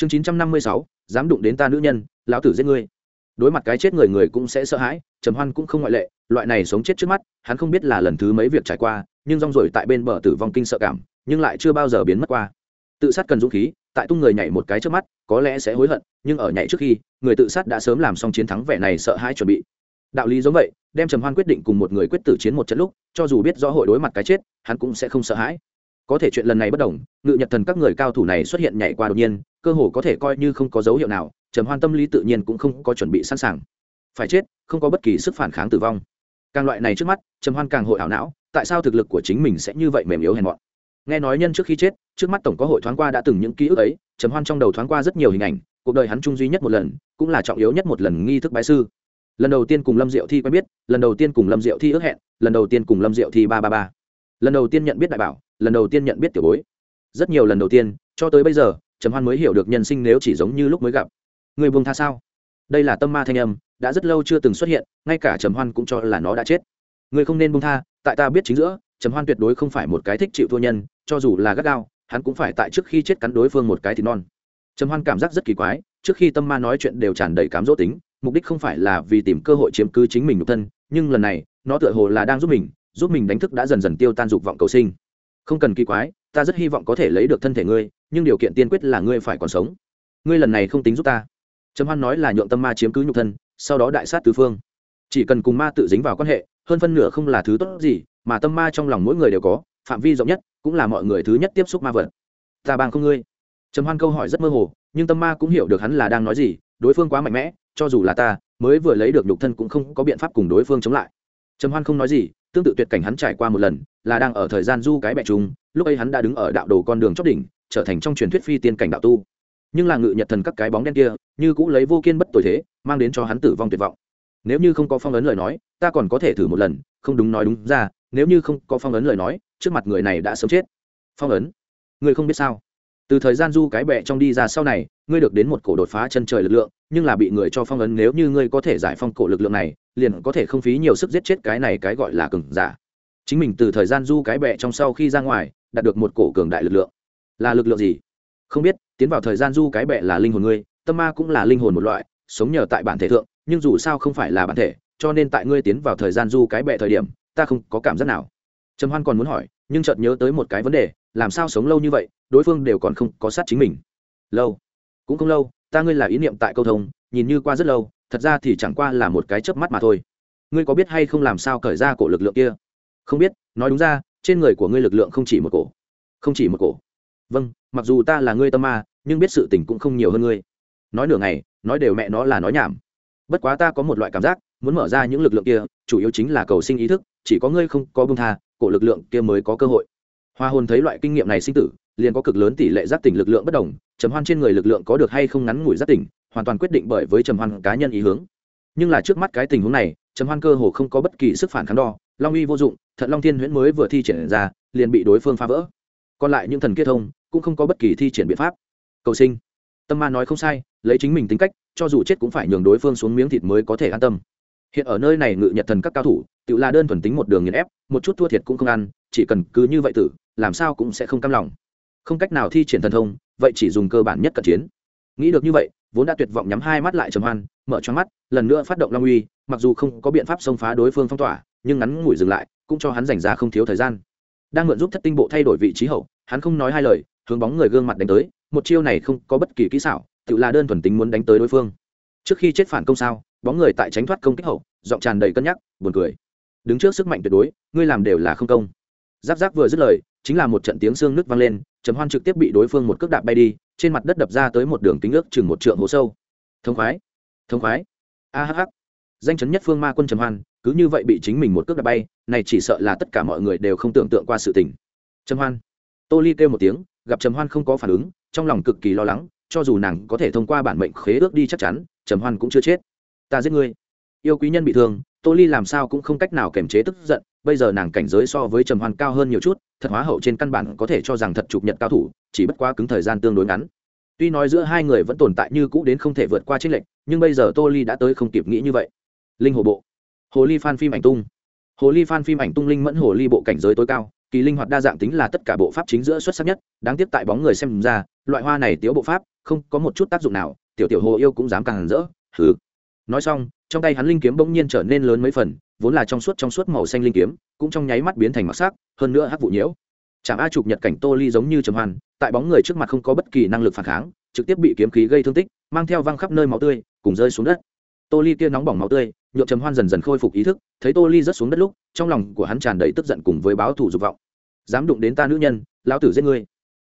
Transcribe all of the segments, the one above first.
chương chín trăm năm mươi sáu, dám đụng đến ta nữ nhân, lão tử giết ngươi. Đối mặt cái chết người người cũng sẽ sợ hãi, trầm hoan cũng không ngoại lệ, loại này sống chết trước mắt, hắn không biết là lần thứ mấy việc trải qua, nhưng rong rồi tại bên bờ tử vong kinh sợ cảm, nhưng lại chưa bao giờ biến mất qua. Tự sát cần dũng khí, tại tung người nhảy một cái trước mắt, có lẽ sẽ hối hận, nhưng ở nhảy trước khi, người tự sát đã sớm làm xong chiến thắng vẻ này sợ hãi chuẩn bị. Đạo lý giống vậy, đem trầm hoan quyết định cùng một người quyết tử chiến một trận lúc, cho dù biết rõ hội đối mặt cái chết, hắn cũng sẽ không sợ hãi. Có thể chuyện lần này bất đồng, ngự nhật thần các người cao thủ này xuất hiện nhảy qua đột nhiên cơ hồ có thể coi như không có dấu hiệu nào, trầm hoan tâm lý tự nhiên cũng không có chuẩn bị sẵn sàng. Phải chết, không có bất kỳ sức phản kháng tử vong. Càng loại này trước mắt, trầm hoan càng hội ảo não, tại sao thực lực của chính mình sẽ như vậy mềm yếu hèn mọn? Nghe nói nhân trước khi chết, trước mắt tổng có hội thoáng qua đã từng những ký ức ấy, trầm hoan trong đầu thoáng qua rất nhiều hình ảnh, cuộc đời hắn chung duy nhất một lần, cũng là trọng yếu nhất một lần nghi thức bái sư. Lần đầu tiên cùng lâm diệu thi quen biết, lần đầu tiên cùng lâm diệu thi ước hẹn, lần đầu tiên cùng lâm diệu thi ba ba ba. Lần đầu tiên nhận biết đại bảo, lần đầu tiên nhận biết tiểu bối. Rất nhiều lần đầu tiên, cho tới bây giờ trầm hoan mới hiểu được nhân sinh nếu chỉ giống như lúc mới gặp. Người buông tha sao? Đây là tâm ma thanh âm, đã rất lâu chưa từng xuất hiện, ngay cả trầm hoan cũng cho là nó đã chết. Người không nên buông tha, tại ta biết chính giữa, trầm hoan tuyệt đối không phải một cái thích chịu thua nhân, cho dù là gắt gao, hắn cũng phải tại trước khi chết cắn đối phương một cái thì non. Trầm hoan cảm giác rất kỳ quái, trước khi tâm ma nói chuyện đều tràn đầy cám dỗ tính, mục đích không phải là vì tìm cơ hội chiếm cứ chính mình nhục thân, nhưng lần này, nó tựa hồ là đang giúp mình giúp mình đánh thức đã dần dần tiêu tan dục vọng cầu sinh. Không cần kỳ quái ta rất hy vọng có thể lấy được thân thể ngươi, nhưng điều kiện tiên quyết là ngươi phải còn sống. Ngươi lần này không tính giúp ta. Trầm hoan nói là nhượng tâm ma chiếm cứ nhục thân, sau đó đại sát tứ phương. Chỉ cần cùng ma tự dính vào quan hệ, hơn phân nửa không là thứ tốt gì, mà tâm ma trong lòng mỗi người đều có, phạm vi rộng nhất cũng là mọi người thứ nhất tiếp xúc ma vật. Ta bang không ngươi. Trầm hoan câu hỏi rất mơ hồ, nhưng tâm ma cũng hiểu được hắn là đang nói gì, đối phương quá mạnh mẽ, cho dù là ta, mới vừa lấy được nhục thân cũng không có biện pháp cùng đối phương chống lại. Trầm hoan không nói gì, tương tự tuyệt cảnh hắn trải qua một lần, là đang ở thời gian du cái bẹ trùng lúc ấy hắn đã đứng ở đạo đồ con đường chót đỉnh, trở thành trong truyền thuyết phi tiên cảnh đạo tu. Nhưng là ngự nhật thần các cái bóng đen kia, như cũng lấy vô kiên bất tồi thế, mang đến cho hắn tử vong tuyệt vọng. Nếu như không có phong ấn lời nói, ta còn có thể thử một lần, không đúng nói đúng ra, nếu như không có phong ấn lời nói, trước mặt người này đã sớm chết. Phong ấn? Người không biết sao? Từ thời gian du cái bẹ trong đi ra sau này, ngươi được đến một cổ đột phá chân trời lực lượng, nhưng là bị người cho phong ấn nếu như ngươi có thể giải phong cổ lực lượng này, liền có thể không phí nhiều sức giết chết cái này cái gọi là cường giả. Chính mình từ thời gian du cái bẹ trong sau khi ra ngoài đạt được một cổ cường đại lực lượng. Là lực lượng gì? Không biết, tiến vào thời gian du cái bệ là linh hồn ngươi, tâm ma cũng là linh hồn một loại, sống nhờ tại bản thể thượng, nhưng dù sao không phải là bản thể, cho nên tại ngươi tiến vào thời gian du cái bệ thời điểm, ta không có cảm giác nào. Trầm hoan còn muốn hỏi, nhưng chợt nhớ tới một cái vấn đề, làm sao sống lâu như vậy, đối phương đều còn không có sát chính mình. Lâu? Cũng không lâu, ta ngươi là ý niệm tại câu thông, nhìn như qua rất lâu, thật ra thì chẳng qua là một cái chớp mắt mà thôi. Ngươi có biết hay không làm sao cởi ra cổ lực lượng kia? Không biết, nói đúng ra trên người của ngươi lực lượng không chỉ một cổ. Không chỉ một cổ. Vâng mặc dù ta là ngươi tâm ma, nhưng biết sự tình cũng không nhiều hơn ngươi. Nói nửa ngày, nói đều mẹ nó là nói nhảm. Bất quá ta có một loại cảm giác, muốn mở ra những lực lượng kia, chủ yếu chính là cầu sinh ý thức, chỉ có ngươi không có bông tha, cổ lực lượng kia mới có cơ hội. Hoa hồn thấy loại kinh nghiệm này sinh tử, liền có cực lớn tỷ lệ giác tỉnh lực lượng bất đồng, trầm hoan trên người lực lượng có được hay không ngắn ngủi giác tỉnh, hoàn toàn quyết định bởi với trầm hoan cá nhân ý hướng. Nhưng là trước mắt cái tình huống này, trầm hoan cơ hồ không có bất kỳ sức phản kháng đo, long uy vô dụng thận long thiên huyễn mới vừa thi triển ra, liền bị đối phương phá vỡ. Còn lại những thần kia thông, cũng không có bất kỳ thi triển biện pháp. Cầu sinh. Tâm ma nói không sai, lấy chính mình tính cách, cho dù chết cũng phải nhường đối phương xuống miếng thịt mới có thể an tâm. Hiện ở nơi này ngự nhật thần các cao thủ, tự là đơn thuần tính một đường nghiền ép, một chút thua thiệt cũng không ăn, chỉ cần cứ như vậy tử, làm sao cũng sẽ không cam lòng. Không cách nào thi triển thần thông, vậy chỉ dùng cơ bản nhất cận chiến. Nghĩ được như vậy, vốn đã tuyệt vọng nhắm hai mắt lại trầm hoan, mở cho mắt, lần nữa phát động long uy, mặc dù không có biện pháp xông phá đối phương phong tỏa nhưng ngắn ngủi dừng lại, cũng cho hắn dành ra không thiếu thời gian. Đang mượn giúp thất tinh bộ thay đổi vị trí hậu, hắn không nói hai lời, hướng bóng người gương mặt đánh tới, một chiêu này không có bất kỳ kỹ xảo, tự là đơn thuần tính muốn đánh tới đối phương. Trước khi chết phản công sao, bóng người tại tránh thoát công kích hậu, giọng tràn đầy cân nhắc, buồn cười. Đứng trước sức mạnh tuyệt đối, ngươi làm đều là không công. Giáp giáp vừa dứt lời, chính là một trận tiếng xương nước vang lên, trầm hoan trực tiếp bị đối phương một cước đạp bay đi, trên mặt đất đập ra tới một đường kính ước chừng một trượng hố sâu. Thông khoái thông khoái. A hh danh chấn nhất phương ma quân trầm hoan cứ như vậy bị chính mình một cước đạp bay, này chỉ sợ là tất cả mọi người đều không tưởng tượng qua sự tình. Trầm hoan. Tô ly kêu một tiếng, gặp trầm hoan không có phản ứng, trong lòng cực kỳ lo lắng, cho dù nàng có thể thông qua bản mệnh khế ước đi chắc chắn, trầm hoan cũng chưa chết. Ta giết ngươi. Yêu quý nhân bị thương, tô ly làm sao cũng không cách nào kiềm chế tức giận, bây giờ nàng cảnh giới so với trầm hoan cao hơn nhiều chút, thật hóa hậu trên căn bản có thể cho rằng thật chụp nhật cao thủ, chỉ bất quá cứng thời gian tương đối ngắn. Tuy nói giữa hai người vẫn tồn tại như cũ đến không thể vượt qua trích lệnh, nhưng bây giờ tô ly đã tới không kịp nghĩ như vậy. Linh hồ bộ hồ ly phan phim ảnh tung. Hồ ly phan phim ảnh tung linh mẫn hồ ly bộ cảnh giới tối cao kỳ linh hoạt đa dạng tính là tất cả bộ pháp chính giữa xuất sắc nhất đáng tiếc tại bóng người xem ra loại hoa này tiếu bộ pháp không có một chút tác dụng nào tiểu tiểu hồ yêu cũng dám càng rỡ hừ. Nói xong trong tay hắn linh kiếm bỗng nhiên trở nên lớn mấy phần vốn là trong suốt trong suốt màu xanh linh kiếm cũng trong nháy mắt biến thành mặc sắc hơn nữa hắc vụ nhiễu. Chẳng a chụp nhật cảnh tô ly giống như trầm hoàn, tại bóng người trước mặt không có bất kỳ năng lực phản kháng trực tiếp bị kiếm khí gây thương tích mang theo văng khắp nơi máu tươi cùng rơi xuống đất. Tô ly kia nóng bỏng máu tươi Nhượng trầm hoan dần dần khôi phục ý thức, thấy tô ly rớt xuống đất lúc, trong lòng của hắn tràn đầy tức giận cùng với báo thủ dục vọng. Dám đụng đến ta nữ nhân, lão tử giết ngươi.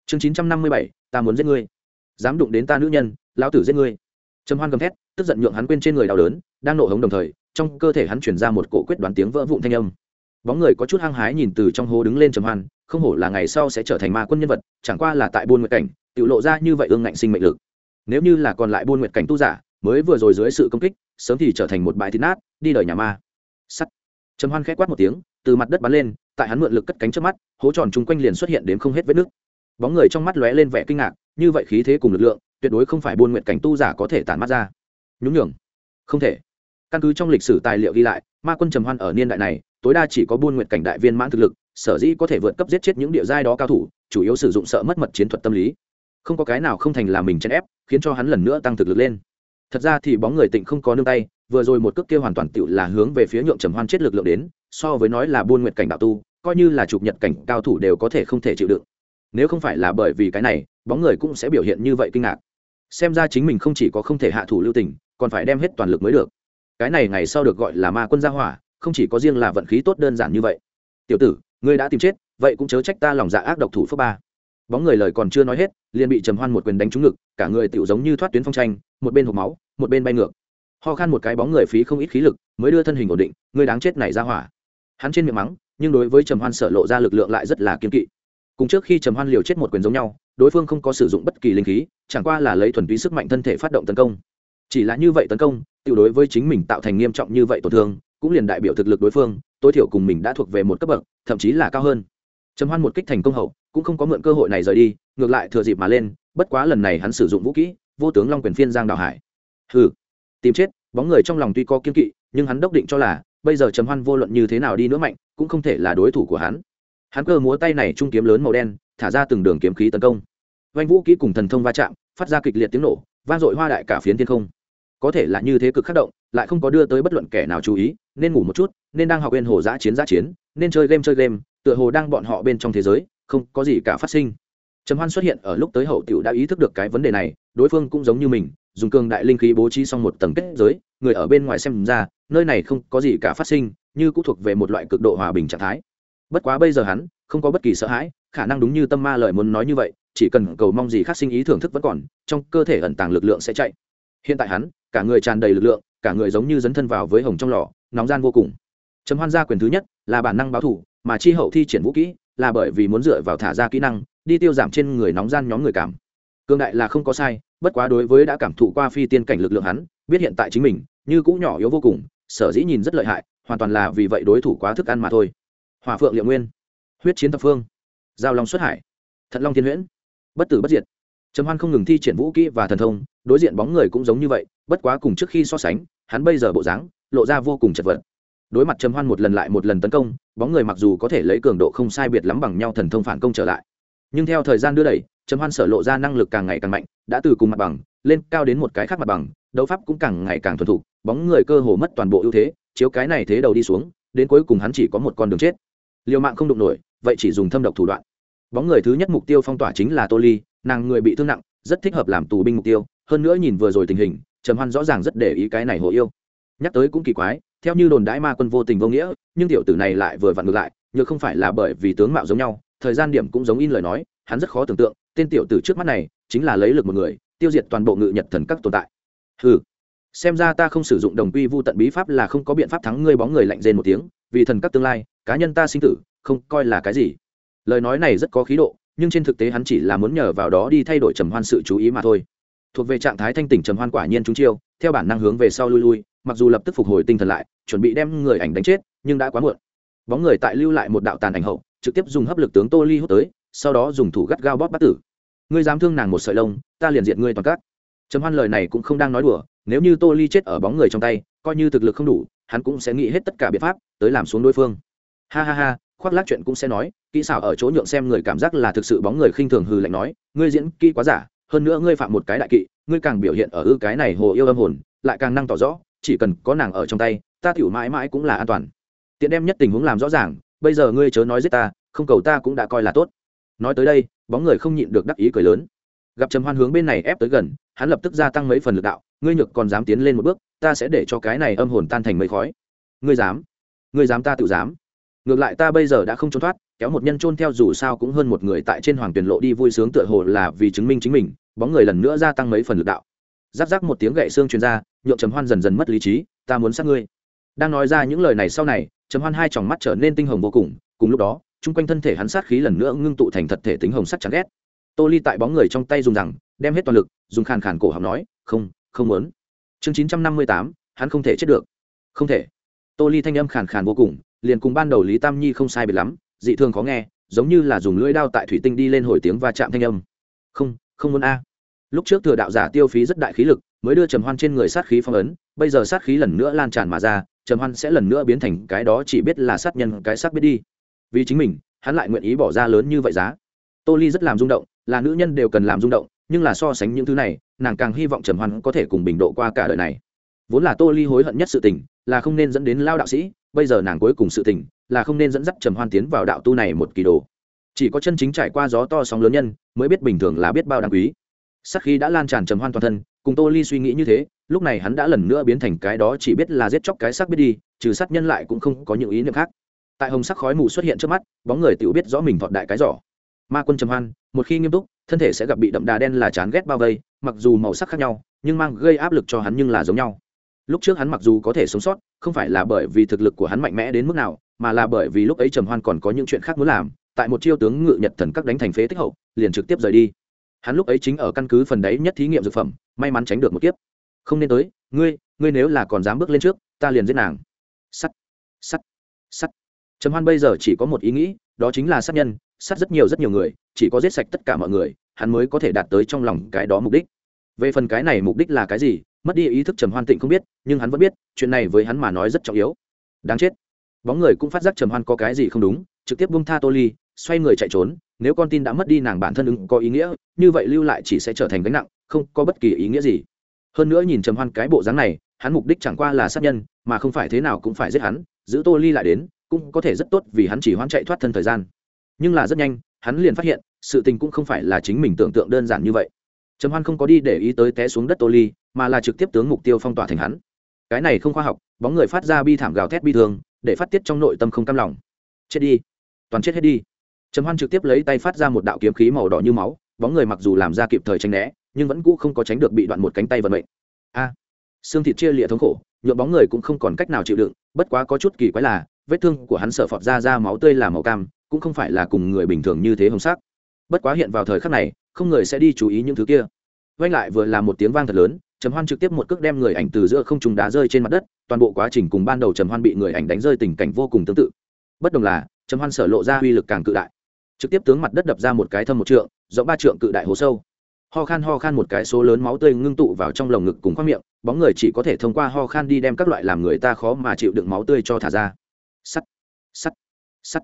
Chương chín trăm năm mươi bảy, ta muốn giết ngươi. Dám đụng đến ta nữ nhân, lão tử giết ngươi. Trầm hoan gầm thét, tức giận nhượng hắn quên trên người đau đớn, đang nộ hống đồng thời, trong cơ thể hắn chuyển ra một cổ quyết đoán tiếng vỡ vụn thanh âm. Bóng người có chút hăng hái nhìn từ trong hố đứng lên trầm hoan, không hổ là ngày sau sẽ trở thành ma quân nhân vật, chẳng qua là tại buôn nguyệt cảnh tự lộ ra như vậy ương ngạnh sinh mệnh lực. Nếu như là còn lại buôn nguyệt cảnh tu giả, mới vừa rồi dưới sự công kích sớm thì trở thành một bãi thịt nát, đi đời nhà ma. Sắt. Trầm hoan khẽ quát một tiếng, từ mặt đất bắn lên, tại hắn mượn lực cất cánh trước mắt, hố tròn chung quanh liền xuất hiện đến không hết vết nước. Bóng người trong mắt lóe lên vẻ kinh ngạc, như vậy khí thế cùng lực lượng, tuyệt đối không phải buôn nguyện cảnh tu giả có thể tản mắt ra. Nhún nhường. Không thể. Căn cứ trong lịch sử tài liệu ghi lại, ma quân trầm hoan ở niên đại này, tối đa chỉ có buôn nguyện cảnh đại viên mãn thực lực, sở dĩ có thể vượt cấp giết chết những địa giai đó cao thủ, chủ yếu sử dụng sợ mất mật chiến thuật tâm lý. Không có cái nào không thành là mình chèn ép, khiến cho hắn lần nữa tăng thực lực lên thật ra thì bóng người tịnh không có nương tay, vừa rồi một cước kia hoàn toàn tựu là hướng về phía nhượng trầm hoan chết lực lượng đến, so với nói là buôn nguyện cảnh đạo tu, coi như là chụp nhật cảnh cao thủ đều có thể không thể chịu đựng. Nếu không phải là bởi vì cái này, bóng người cũng sẽ biểu hiện như vậy kinh ngạc. Xem ra chính mình không chỉ có không thể hạ thủ lưu tình, còn phải đem hết toàn lực mới được. Cái này ngày sau được gọi là ma quân gia hỏa, không chỉ có riêng là vận khí tốt đơn giản như vậy. Tiểu tử, ngươi đã tìm chết, vậy cũng chớ trách ta lòng dạ ác độc thủ phước ba bóng người lời còn chưa nói hết, liền bị trầm hoan một quyền đánh trúng ngực, cả người tựu giống như thoát tuyến phong tranh, một bên hộp máu, một bên bay ngược. Ho khan một cái bóng người phí không ít khí lực, mới đưa thân hình ổn định, người đáng chết này ra hỏa. Hắn trên miệng mắng, nhưng đối với trầm hoan sợ lộ ra lực lượng lại rất là kiên kỵ. Cùng trước khi trầm hoan liều chết một quyền giống nhau, đối phương không có sử dụng bất kỳ linh khí, chẳng qua là lấy thuần túy sức mạnh thân thể phát động tấn công. Chỉ là như vậy tấn công tự đối với chính mình tạo thành nghiêm trọng như vậy tổn thương, cũng liền đại biểu thực lực đối phương, tối thiểu cùng mình đã thuộc về một cấp bậc, thậm chí là cao hơn. Trầm hoan một kích thành công hậu cũng không có mượn cơ hội này rời đi, ngược lại thừa dịp mà lên, bất quá lần này hắn sử dụng vũ kỹ, vô tướng long quyền phiên giang đào hải. Hừ, tìm chết, bóng người trong lòng tuy có kiên kỵ, nhưng hắn đốc định cho là, bây giờ trầm hoan vô luận như thế nào đi nữa mạnh, cũng không thể là đối thủ của hắn. Hắn cơ múa tay này trung kiếm lớn màu đen, thả ra từng đường kiếm khí tấn công. Vanh vũ kỹ cùng thần thông va chạm, phát ra kịch liệt tiếng nổ, vang dội hoa đại cả phiến thiên không. Có thể là như thế cực khắc động, lại không có đưa tới bất luận kẻ nào chú ý, nên ngủ một chút, nên đang học bên hồ giã chiến giã chiến, nên chơi game chơi game, tựa hồ đang bọn họ bên trong thế giới không có gì cả phát sinh. Trầm hoan xuất hiện ở lúc tới hậu tiểu đã ý thức được cái vấn đề này, đối phương cũng giống như mình, dùng cường đại linh khí bố trí xong một tầng kết giới, người ở bên ngoài xem ra, nơi này không có gì cả phát sinh, như cũng thuộc về một loại cực độ hòa bình trạng thái. Bất quá bây giờ hắn, không có bất kỳ sợ hãi, khả năng đúng như tâm ma lời muốn nói như vậy, chỉ cần cầu mong gì khác sinh ý thưởng thức vẫn còn, trong cơ thể ẩn tàng lực lượng sẽ chạy. Hiện tại hắn, cả người tràn đầy lực lượng, cả người giống như dấn thân vào với hồng trong lò, nóng gian vô cùng. Trầm hoan gia quyền thứ nhất là bản năng báo thủ, mà chi hậu thi triển vũ kỹ là bởi vì muốn dựa vào thả ra kỹ năng, đi tiêu giảm trên người nóng gian nhóm người cảm. Cương đại là không có sai, bất quá đối với đã cảm thụ qua phi tiên cảnh lực lượng hắn, biết hiện tại chính mình, như cũ nhỏ yếu vô cùng, sở dĩ nhìn rất lợi hại, hoàn toàn là vì vậy đối thủ quá thức ăn mà thôi. Hòa phượng liệu nguyên, huyết chiến thập phương, giao long xuất hải, thận long thiên huyễn, bất tử bất diệt. Trầm hoan không ngừng thi triển vũ kỹ và thần thông, đối diện bóng người cũng giống như vậy, bất quá cùng trước khi so sánh, hắn bây giờ bộ dáng, lộ ra vô cùng chật vật đối mặt trầm hoan một lần lại một lần tấn công, bóng người mặc dù có thể lấy cường độ không sai biệt lắm bằng nhau thần thông phản công trở lại. Nhưng theo thời gian đưa đẩy, trầm hoan sở lộ ra năng lực càng ngày càng mạnh, đã từ cùng mặt bằng, lên cao đến một cái khác mặt bằng, đấu pháp cũng càng ngày càng thuần thục, bóng người cơ hồ mất toàn bộ ưu thế, chiếu cái này thế đầu đi xuống, đến cuối cùng hắn chỉ có một con đường chết. Liều mạng không đụng nổi, vậy chỉ dùng thâm độc thủ đoạn. Bóng người thứ nhất mục tiêu phong tỏa chính là tô ly, nàng người bị thương nặng, rất thích hợp làm tù binh mục tiêu, hơn nữa nhìn vừa rồi tình hình, trầm hoan rõ ràng rất để ý cái này hộ yêu. Nhắc tới cũng kỳ quái theo như đồn đãi ma quân vô tình vô nghĩa, nhưng tiểu tử này lại vừa vặn ngược lại nhờ không phải là bởi vì tướng mạo giống nhau, thời gian điểm cũng giống in lời nói, hắn rất khó tưởng tượng, tên tiểu tử trước mắt này chính là lấy lực một người, tiêu diệt toàn bộ ngự nhật thần các tồn tại. Ừ xem ra ta không sử dụng đồng quy vu tận bí pháp là không có biện pháp thắng ngươi bóng người lạnh rên một tiếng, vì thần các tương lai, cá nhân ta sinh tử, không coi là cái gì. Lời nói này rất có khí độ, nhưng trên thực tế hắn chỉ là muốn nhờ vào đó đi thay đổi trầm hoan sự chú ý mà thôi. Thuộc về trạng thái thanh tỉnh trầm hoan quả nhiên chúng chiêu, theo bản năng hướng về sau lui lui mặc dù lập tức phục hồi tinh thần lại, chuẩn bị đem người ảnh đánh chết, nhưng đã quá muộn. Bóng người tại lưu lại một đạo tàn ảnh hậu, trực tiếp dùng hấp lực tướng tô ly hút tới, sau đó dùng thủ gắt gao bóp bắt tử. Ngươi dám thương nàng một sợi lông, ta liền diện ngươi toàn cát trầm hoan lời này cũng không đang nói đùa, nếu như tô ly chết ở bóng người trong tay, coi như thực lực không đủ, hắn cũng sẽ nghĩ hết tất cả biện pháp tới làm xuống đối phương. Ha ha ha, khoác lác chuyện cũng sẽ nói, kỹ xảo ở chỗ nhượng xem người cảm giác là thực sự bóng người khinh thường hừ lạnh nói, ngươi diễn kỹ quá giả, hơn nữa ngươi phạm một cái đại kỵ, ngươi càng biểu hiện ở ư cái này hồ yêu âm hồn, lại càng năng tỏ rõ chỉ cần có nàng ở trong tay, ta tiểu mãi mãi cũng là an toàn. Tiện đem nhất tình huống làm rõ ràng, bây giờ ngươi chớ nói giết ta, không cầu ta cũng đã coi là tốt. Nói tới đây, bóng người không nhịn được đắc ý cười lớn. Gặp trầm hoan hướng bên này ép tới gần, hắn lập tức gia tăng mấy phần lực đạo, ngươi nhược còn dám tiến lên một bước, ta sẽ để cho cái này âm hồn tan thành mây khói. Ngươi dám? Ngươi dám ta tự dám? Ngược lại ta bây giờ đã không trốn thoát, kéo một nhân trôn theo dù sao cũng hơn một người tại trên hoàng tuyển lộ đi vui sướng tựa hồ là vì chứng minh chính mình, bóng người lần nữa gia tăng mấy phần lực đạo giáp giáp một tiếng gậy xương truyền ra, nhượng trầm hoan dần dần mất lý trí, ta muốn sát ngươi. Đang nói ra những lời này sau này, trầm hoan hai tròng mắt trở nên tinh hồng vô cùng cùng lúc đó, chung quanh thân thể hắn sát khí lần nữa ngưng tụ thành thật thể tính hồng sắc chán ghét. Tô ly tại bóng người trong tay dùng rằng, đem hết toàn lực, dùng khàn khàn cổ họng nói, không không muốn. Chương chín trăm năm mươi tám, hắn không thể chết được. Không thể. Tô ly thanh âm khàn khàn vô cùng, liền cùng ban đầu lý tam nhi không sai biệt lắm, dị thường khó nghe, giống như là dùng lưỡi đao tại thủy tinh đi lên hồi tiếng và chạm thanh âm. Không không muốn a lúc trước thừa đạo giả tiêu phí rất đại khí lực, mới đưa trầm hoan trên người sát khí phong ấn, bây giờ sát khí lần nữa lan tràn mà ra, trầm hoan sẽ lần nữa biến thành cái đó chỉ biết là sát nhân, cái xác biết đi. Vì chính mình, hắn lại nguyện ý bỏ ra lớn như vậy giá. Tô ly rất làm rung động, là nữ nhân đều cần làm rung động, nhưng là so sánh những thứ này, nàng càng hy vọng trầm hoan có thể cùng bình độ qua cả đời này. Vốn là tô ly hối hận nhất sự tình, là không nên dẫn đến lao đạo sĩ, bây giờ nàng cuối cùng sự tình, là không nên dẫn dắt trầm hoan tiến vào đạo tu này một kỳ đồ. Chỉ có chân chính trải qua gió to sóng lớn nhân, mới biết bình thường là biết bao đáng quý sắc khí đã lan tràn trầm hoan toàn thân, cùng tô ly suy nghĩ như thế, lúc này hắn đã lần nữa biến thành cái đó chỉ biết là giết chóc cái xác biết đi, trừ sát nhân lại cũng không có những ý niệm khác. Tại hồng sắc khói mù xuất hiện trước mắt, bóng người tự biết rõ mình thọt đại cái giỏ. Ma quân trầm hoan, một khi nghiêm túc, thân thể sẽ gặp bị đậm đà đen là chán ghét bao vây, mặc dù màu sắc khác nhau, nhưng mang gây áp lực cho hắn nhưng là giống nhau. Lúc trước hắn mặc dù có thể sống sót, không phải là bởi vì thực lực của hắn mạnh mẽ đến mức nào, mà là bởi vì lúc ấy trầm hoan còn có những chuyện khác muốn làm, tại một chiêu tướng ngự nhật thần các đánh thành phế tích hậu, liền trực tiếp rời đi hắn lúc ấy chính ở căn cứ phần đấy nhất thí nghiệm dược phẩm, may mắn tránh được một kiếp. Không nên tới, ngươi ngươi nếu là còn dám bước lên trước, ta liền giết nàng. Sắt sắt sắt. Trầm hoan bây giờ chỉ có một ý nghĩ, đó chính là sát nhân, sát rất nhiều rất nhiều người, chỉ có giết sạch tất cả mọi người, hắn mới có thể đạt tới trong lòng cái đó mục đích. Về phần cái này mục đích là cái gì, mất đi ý thức trầm hoan tịnh không biết, nhưng hắn vẫn biết, chuyện này với hắn mà nói rất trọng yếu. Đáng chết. Bóng người cũng phát giác trầm hoan có cái gì không đúng, trực tiếp bung tha tô ly xoay người chạy trốn, nếu con tin đã mất đi nàng bản thân ứng có ý nghĩa, như vậy lưu lại chỉ sẽ trở thành gánh nặng, không có bất kỳ ý nghĩa gì. Hơn nữa nhìn trầm hoan cái bộ dáng này, hắn mục đích chẳng qua là sát nhân, mà không phải thế nào cũng phải giết hắn, giữ tô ly lại đến, cũng có thể rất tốt vì hắn chỉ hoan chạy thoát thân thời gian. Nhưng là rất nhanh, hắn liền phát hiện, sự tình cũng không phải là chính mình tưởng tượng đơn giản như vậy. Trầm hoan không có đi để ý tới té xuống đất tô ly, mà là trực tiếp tướng mục tiêu phong tỏa thành hắn. Cái này không khoa học, bóng người phát ra bi thảm gào thét bi thương, để phát tiết trong nội tâm không cam lòng. Chết đi. Toàn chết hết đi trầm hoan trực tiếp lấy tay phát ra một đạo kiếm khí màu đỏ như máu, bóng người mặc dù làm ra kịp thời tránh né, nhưng vẫn cũ không có tránh được bị đoạn một cánh tay vận mệnh. A! Xương thịt chia lịa thống khổ, nhuộm bóng người cũng không còn cách nào chịu đựng, bất quá có chút kỳ quái là, vết thương của hắn sợ phọt ra ra máu tươi là màu cam, cũng không phải là cùng người bình thường như thế hồng sắc. Bất quá hiện vào thời khắc này, không người sẽ đi chú ý những thứ kia. Vanh lại vừa là một tiếng vang thật lớn, trầm hoan trực tiếp một cước đem người ảnh từ giữa không trung đá rơi trên mặt đất, toàn bộ quá trình cùng ban đầu trầm hoan bị người ảnh đánh rơi tình cảnh vô cùng tương tự. Bất đồng là, trầm hoan sở lộ ra uy lực càng cự đại trực tiếp tướng mặt đất đập ra một cái thâm một trượng, rộng ba trượng cự đại hố sâu. Ho khan ho khan một cái số lớn máu tươi ngưng tụ vào trong lồng ngực cùng khoác miệng, bóng người chỉ có thể thông qua ho khan đi đem các loại làm người ta khó mà chịu đựng máu tươi cho thả ra. Sắt sắt sắt.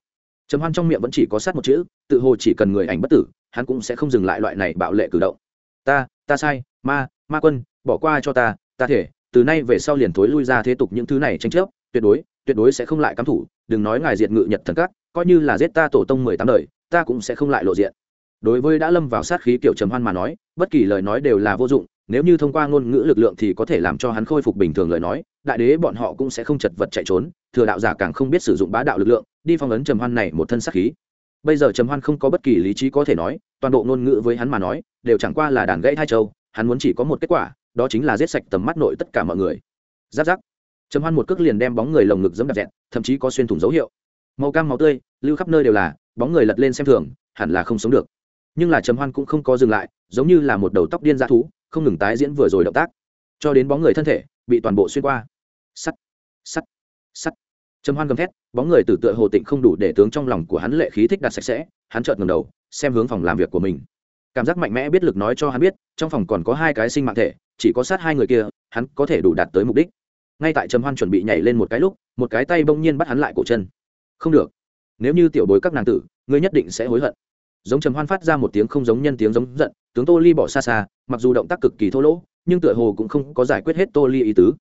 Trầm hoan trong miệng vẫn chỉ có sắt một chữ, tự hồ chỉ cần người ảnh bất tử, hắn cũng sẽ không dừng lại loại này bạo lệ cử động. Ta ta sai, ma ma quân, bỏ qua cho ta ta thể, từ nay về sau liền thối lui ra thế tục những thứ này tranh chấp, tuyệt đối tuyệt đối sẽ không lại cắm thủ, đừng nói ngài diệt ngự nhật thần các, coi như là giết ta tổ tông mười tám đời ta cũng sẽ không lại lộ diện. Đối với đã lâm vào sát khí kiểu trầm hoan mà nói, bất kỳ lời nói đều là vô dụng, nếu như thông qua ngôn ngữ lực lượng thì có thể làm cho hắn khôi phục bình thường lời nói, đại đế bọn họ cũng sẽ không chật vật chạy trốn, thừa đạo giả càng không biết sử dụng bá đạo lực lượng, đi phong ấn trầm hoan này một thân sát khí. Bây giờ trầm hoan không có bất kỳ lý trí có thể nói, toàn bộ ngôn ngữ với hắn mà nói, đều chẳng qua là đàn gãy hai châu, hắn muốn chỉ có một kết quả, đó chính là giết sạch tầm mắt nội tất cả mọi người. Giáp giáp. Trầm hoan một cước liền đem bóng người lồng ngực dẫm đạp dẹn thậm chí có xuyên thủng dấu hiệu. Màu cam, màu tươi, lưu khắp nơi đều là bóng người lật lên xem thường, hẳn là không sống được. Nhưng là trầm hoan cũng không có dừng lại, giống như là một đầu tóc điên dã thú, không ngừng tái diễn vừa rồi động tác. Cho đến bóng người thân thể bị toàn bộ xuyên qua. Sắt sắt sắt. Trầm hoan gầm thét, bóng người từ tựa hồ tịnh không đủ để tướng trong lòng của hắn lệ khí thích đặt sạch sẽ, hắn chợt ngầm đầu, xem hướng phòng làm việc của mình. Cảm giác mạnh mẽ biết lực nói cho hắn biết, trong phòng còn có hai cái sinh mạng thể, chỉ có sát hai người kia, hắn có thể đủ đạt tới mục đích. Ngay tại trầm hoan chuẩn bị nhảy lên một cái lúc, một cái tay bỗng nhiên bắt hắn lại cổ chân. Không được nếu như tiểu bối các nàng tử, ngươi nhất định sẽ hối hận. Giống trầm hoan phát ra một tiếng không giống nhân tiếng giống giận, tướng tô ly bỏ xa xa, mặc dù động tác cực kỳ thô lỗ, nhưng tựa hồ cũng không có giải quyết hết tô ly ý tứ.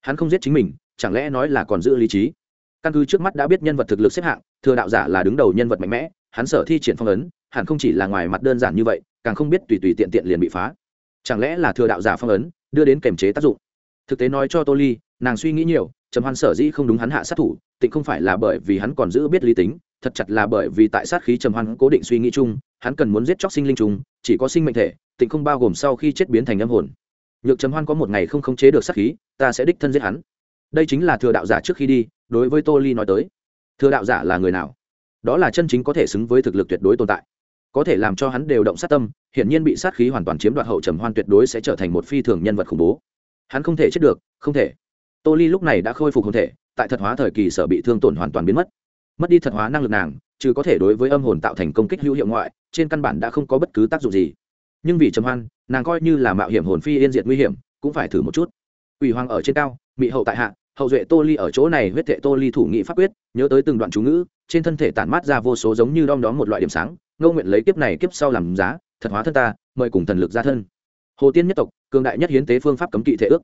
Hắn không giết chính mình, chẳng lẽ nói là còn giữ lý trí? Căn cứ trước mắt đã biết nhân vật thực lực xếp hạng, thừa đạo giả là đứng đầu nhân vật mạnh mẽ, hắn sở thi triển phong ấn, hẳn không chỉ là ngoài mặt đơn giản như vậy, càng không biết tùy tùy tiện tiện liền bị phá. Chẳng lẽ là thừa đạo giả phong ấn, đưa đến kềm chế tác dụng? Thực tế nói cho tô ly, nàng suy nghĩ nhiều, trầm hoan sở dĩ không đúng hắn hạ sát thủ tịnh không phải là bởi vì hắn còn giữ biết lý tính, thật chặt là bởi vì tại sát khí trầm hoan cố định suy nghĩ chung, hắn cần muốn giết chóc sinh linh chung, chỉ có sinh mệnh thể, tịnh không bao gồm sau khi chết biến thành âm hồn. Nhược trầm hoan có một ngày không khống chế được sát khí, ta sẽ đích thân giết hắn. Đây chính là thừa đạo giả trước khi đi, đối với tô ly nói tới. Thừa đạo giả là người nào? Đó là chân chính có thể xứng với thực lực tuyệt đối tồn tại. Có thể làm cho hắn đều động sát tâm, hiển nhiên bị sát khí hoàn toàn chiếm đoạt hậu trầm hoan tuyệt đối sẽ trở thành một phi thường nhân vật khủng bố. Hắn không thể chết được, không thể tô ly lúc này đã khôi phục hồn thể, tại thật hóa thời kỳ sở bị thương tổn hoàn toàn biến mất. Mất đi thật hóa năng lực nàng chứ có thể đối với âm hồn tạo thành công kích hữu hiệu ngoại, trên căn bản đã không có bất cứ tác dụng gì. Nhưng vì trầm hoan, nàng coi như là mạo hiểm hồn phi yên diệt nguy hiểm, cũng phải thử một chút. Ủy hoàng ở trên cao bị hậu tại hạ, hậu duệ tô ly ở chỗ này huyết thệ tô ly thủ nghị pháp quyết, nhớ tới từng đoạn chú ngữ, trên thân thể tản mát ra vô số giống như đom đóm một loại điểm sáng, ngô nguyện lấy kiếp này kiếp sau làm giá, thật hóa thân ta, mời cùng thần lực ra thân. Hồ tiên nhất tộc, cường đại nhất hiến tế phương pháp cấm kỵ thể ước.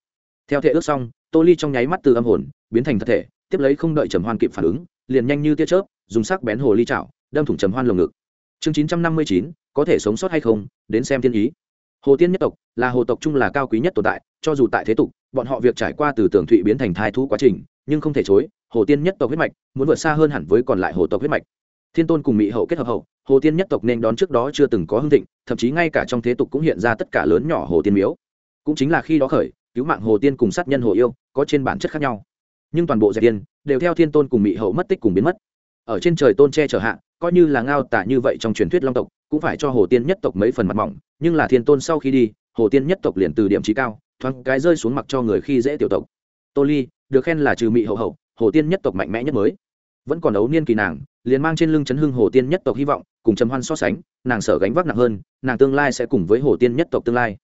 Theo thể ước xong tô ly trong nháy mắt từ âm hồn biến thành thật thể, tiếp lấy không đợi trầm hoan kịp phản ứng, liền nhanh như tia chớp, dùng sắc bén hồ ly chảo, đâm thủng trầm hoan lồng ngực. Chương chín trăm năm mươi chín, có thể sống sót hay không? Đến xem thiên ý. Hồ tiên nhất tộc là hồ tộc chung là cao quý nhất tồn tại, cho dù tại thế tục, bọn họ việc trải qua từ tường thụy biến thành thai thú quá trình, nhưng không thể chối, hồ tiên nhất tộc huyết mạch muốn vượt xa hơn hẳn với còn lại hồ tộc huyết mạch. Thiên tôn cùng mỹ hậu kết hợp hậu, hồ tiên nhất tộc nên đón trước đó chưa từng có hưng thịnh, thậm chí ngay cả trong thế tục cũng hiện ra tất cả lớn nhỏ hồ tiên miếu. Cũng chính là khi đó khởi cứu mạng hồ tiên cùng sát nhân hồ yêu, có trên bản chất khác nhau. Nhưng toàn bộ dẹp tiên đều theo thiên tôn cùng mỹ hậu mất tích cùng biến mất. Ở trên trời tôn che chở hạ, coi như là ngao tả như vậy trong truyền thuyết long tộc, cũng phải cho hồ tiên nhất tộc mấy phần mặt mỏng, nhưng là thiên tôn sau khi đi, hồ tiên nhất tộc liền từ điểm trí cao, thoáng cái rơi xuống mặc cho người khi dễ tiểu tộc. Tô ly, được khen là trừ mỹ hậu hậu, hồ tiên nhất tộc mạnh mẽ nhất mới. Vẫn còn ấu niên kỳ nàng, liền mang trên lưng chấn hưng hồ tiên nhất tộc hy vọng, cùng trầm hoan so sánh, nàng sở gánh vác nặng hơn, nàng tương lai sẽ cùng với hồ tiên nhất tộc tương lai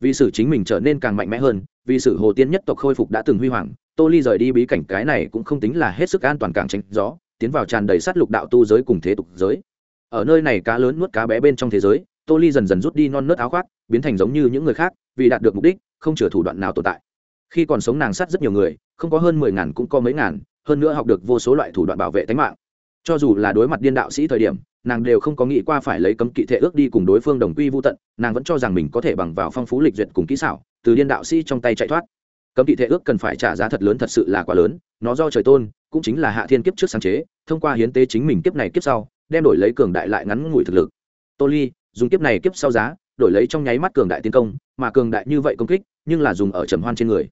vì sự chính mình trở nên càng mạnh mẽ hơn, vì sự hồ tiên nhất tộc khôi phục đã từng huy hoàng, tô ly rời đi bí cảnh cái này cũng không tính là hết sức an toàn càng tránh gió, tiến vào tràn đầy sát lục đạo tu giới cùng thế tục giới. Ở nơi này cá lớn nuốt cá bé bên trong thế giới, tô ly dần dần rút đi non nớt áo khoác, biến thành giống như những người khác, vì đạt được mục đích, không chừa thủ đoạn nào tồn tại. Khi còn sống nàng sát rất nhiều người, không có hơn mười ngàn cũng có mấy ngàn, hơn nữa học được vô số loại thủ đoạn bảo vệ tính mạng. Cho dù là đối mặt điên đạo sĩ thời điểm nàng đều không có nghĩ qua phải lấy cấm kỵ thể ước đi cùng đối phương đồng quy vô tận, nàng vẫn cho rằng mình có thể bằng vào phong phú lịch duyệt cùng kỹ xảo, từ điên đạo sĩ trong tay chạy thoát. Cấm kỵ thể ước cần phải trả giá thật lớn thật sự là quá lớn, nó do trời tôn, cũng chính là hạ thiên kiếp trước sáng chế, thông qua hiến tế chính mình kiếp này kiếp sau, đem đổi lấy cường đại lại ngắn ngủi thực lực. Tô ly, dùng kiếp này kiếp sau giá, đổi lấy trong nháy mắt cường đại tiến công, mà cường đại như vậy công kích, nhưng là dùng ở trầm hoan trên người.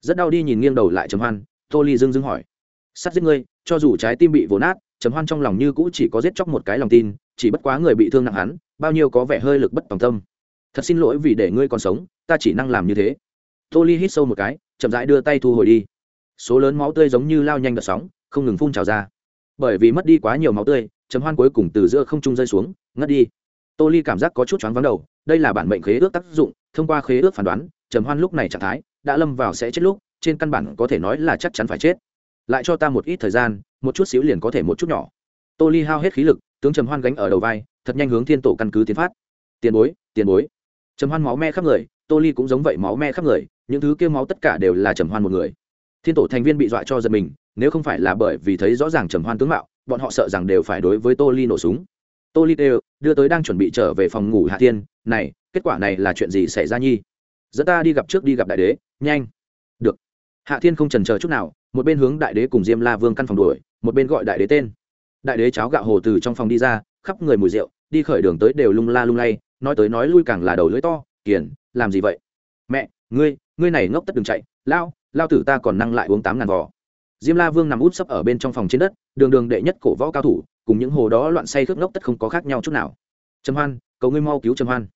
Rất đau đi nhìn nghiêng đầu lại trầm hoan, tô ly dưng dưng hỏi sát giết ngươi, cho dù trái tim bị vồ nát trầm hoan trong lòng như cũ chỉ có giết chóc một cái lòng tin, chỉ bất quá người bị thương nặng hắn, bao nhiêu có vẻ hơi lực bất tòng tâm. Thật xin lỗi vì để ngươi còn sống, ta chỉ năng làm như thế. Tô ly hít sâu một cái, chậm rãi đưa tay thu hồi đi. Số lớn máu tươi giống như lao nhanh đợt sóng, không ngừng phun trào ra. Bởi vì mất đi quá nhiều máu tươi Chấm hoan cuối cùng từ giữa không trung rơi xuống, ngất đi. Tô ly cảm giác có chút choáng vắng đầu, đây là bản mệnh khế ước tác dụng, thông qua khế ước phán đoán Chấm hoan lúc này trạng thái đã lâm vào sẽ chết lúc, trên căn bản có thể nói là chắc chắn phải chết. Lại cho ta một ít thời gian một chút xíu liền có thể một chút nhỏ. Tô ly hao hết khí lực, tướng trầm hoan gánh ở đầu vai, thật nhanh hướng thiên tổ căn cứ tiến phát. Tiền bối tiền bối. Trầm hoan máu me khắp người, tô ly cũng giống vậy máu me khắp người, những thứ kêu máu tất cả đều là trầm hoan một người. Thiên tổ thành viên bị dọa cho giật mình, nếu không phải là bởi vì thấy rõ ràng trầm hoan tướng mạo, bọn họ sợ rằng đều phải đối với tô ly nổ súng. Tô ly đều đưa tới đang chuẩn bị trở về phòng ngủ hạ tiên này, kết quả này là chuyện gì xảy ra nhi? Dẫn ta đi gặp trước đi gặp đại đế, nhanh. Được. Hạ thiên không trần chờ chút nào một bên hướng đại đế cùng diêm la vương căn phòng đuổi, một bên gọi đại đế tên. Đại đế cháo gạo hồ từ trong phòng đi ra, khắp người mùi rượu, đi khởi đường tới đều lung la lung lay, nói tới nói lui càng là đầu lưỡi to, kiền, làm gì vậy? Mẹ, ngươi ngươi này ngốc tất đừng chạy, lao lao tử ta còn năng lại uống tám ngàn vò. Diêm la vương nằm út sấp ở bên trong phòng trên đất, đường đường đệ nhất cổ võ cao thủ, cùng những hồ đó loạn say khước ngốc tất không có khác nhau chút nào. Trầm hoan, cầu ngươi mau cứu trầm hoan.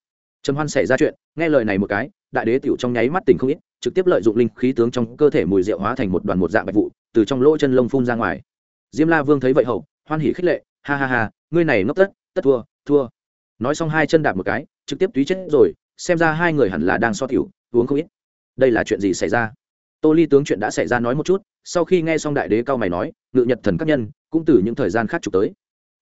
Trầm hoan xảy ra chuyện, nghe lời này một cái, đại đế tiểu trong nháy mắt tỉnh không ít trực tiếp lợi dụng linh khí tướng trong cơ thể mùi rượu hóa thành một đoàn một dạng bạch vụ, từ trong lỗ chân lông phun ra ngoài. Diêm la vương thấy vậy hậu, hoan hỉ khích lệ, ha ha ha, ngươi này ngốc tất tất thua thua. Nói xong hai chân đạp một cái, trực tiếp túy chết rồi, xem ra hai người hẳn là đang so tiểu, uống không ít. Đây là chuyện gì xảy ra? Tô ly tướng chuyện đã xảy ra nói một chút, sau khi nghe xong đại đế cao mày nói, ngự nhật thần các nhân, cũng từ những thời gian khác chụp tới.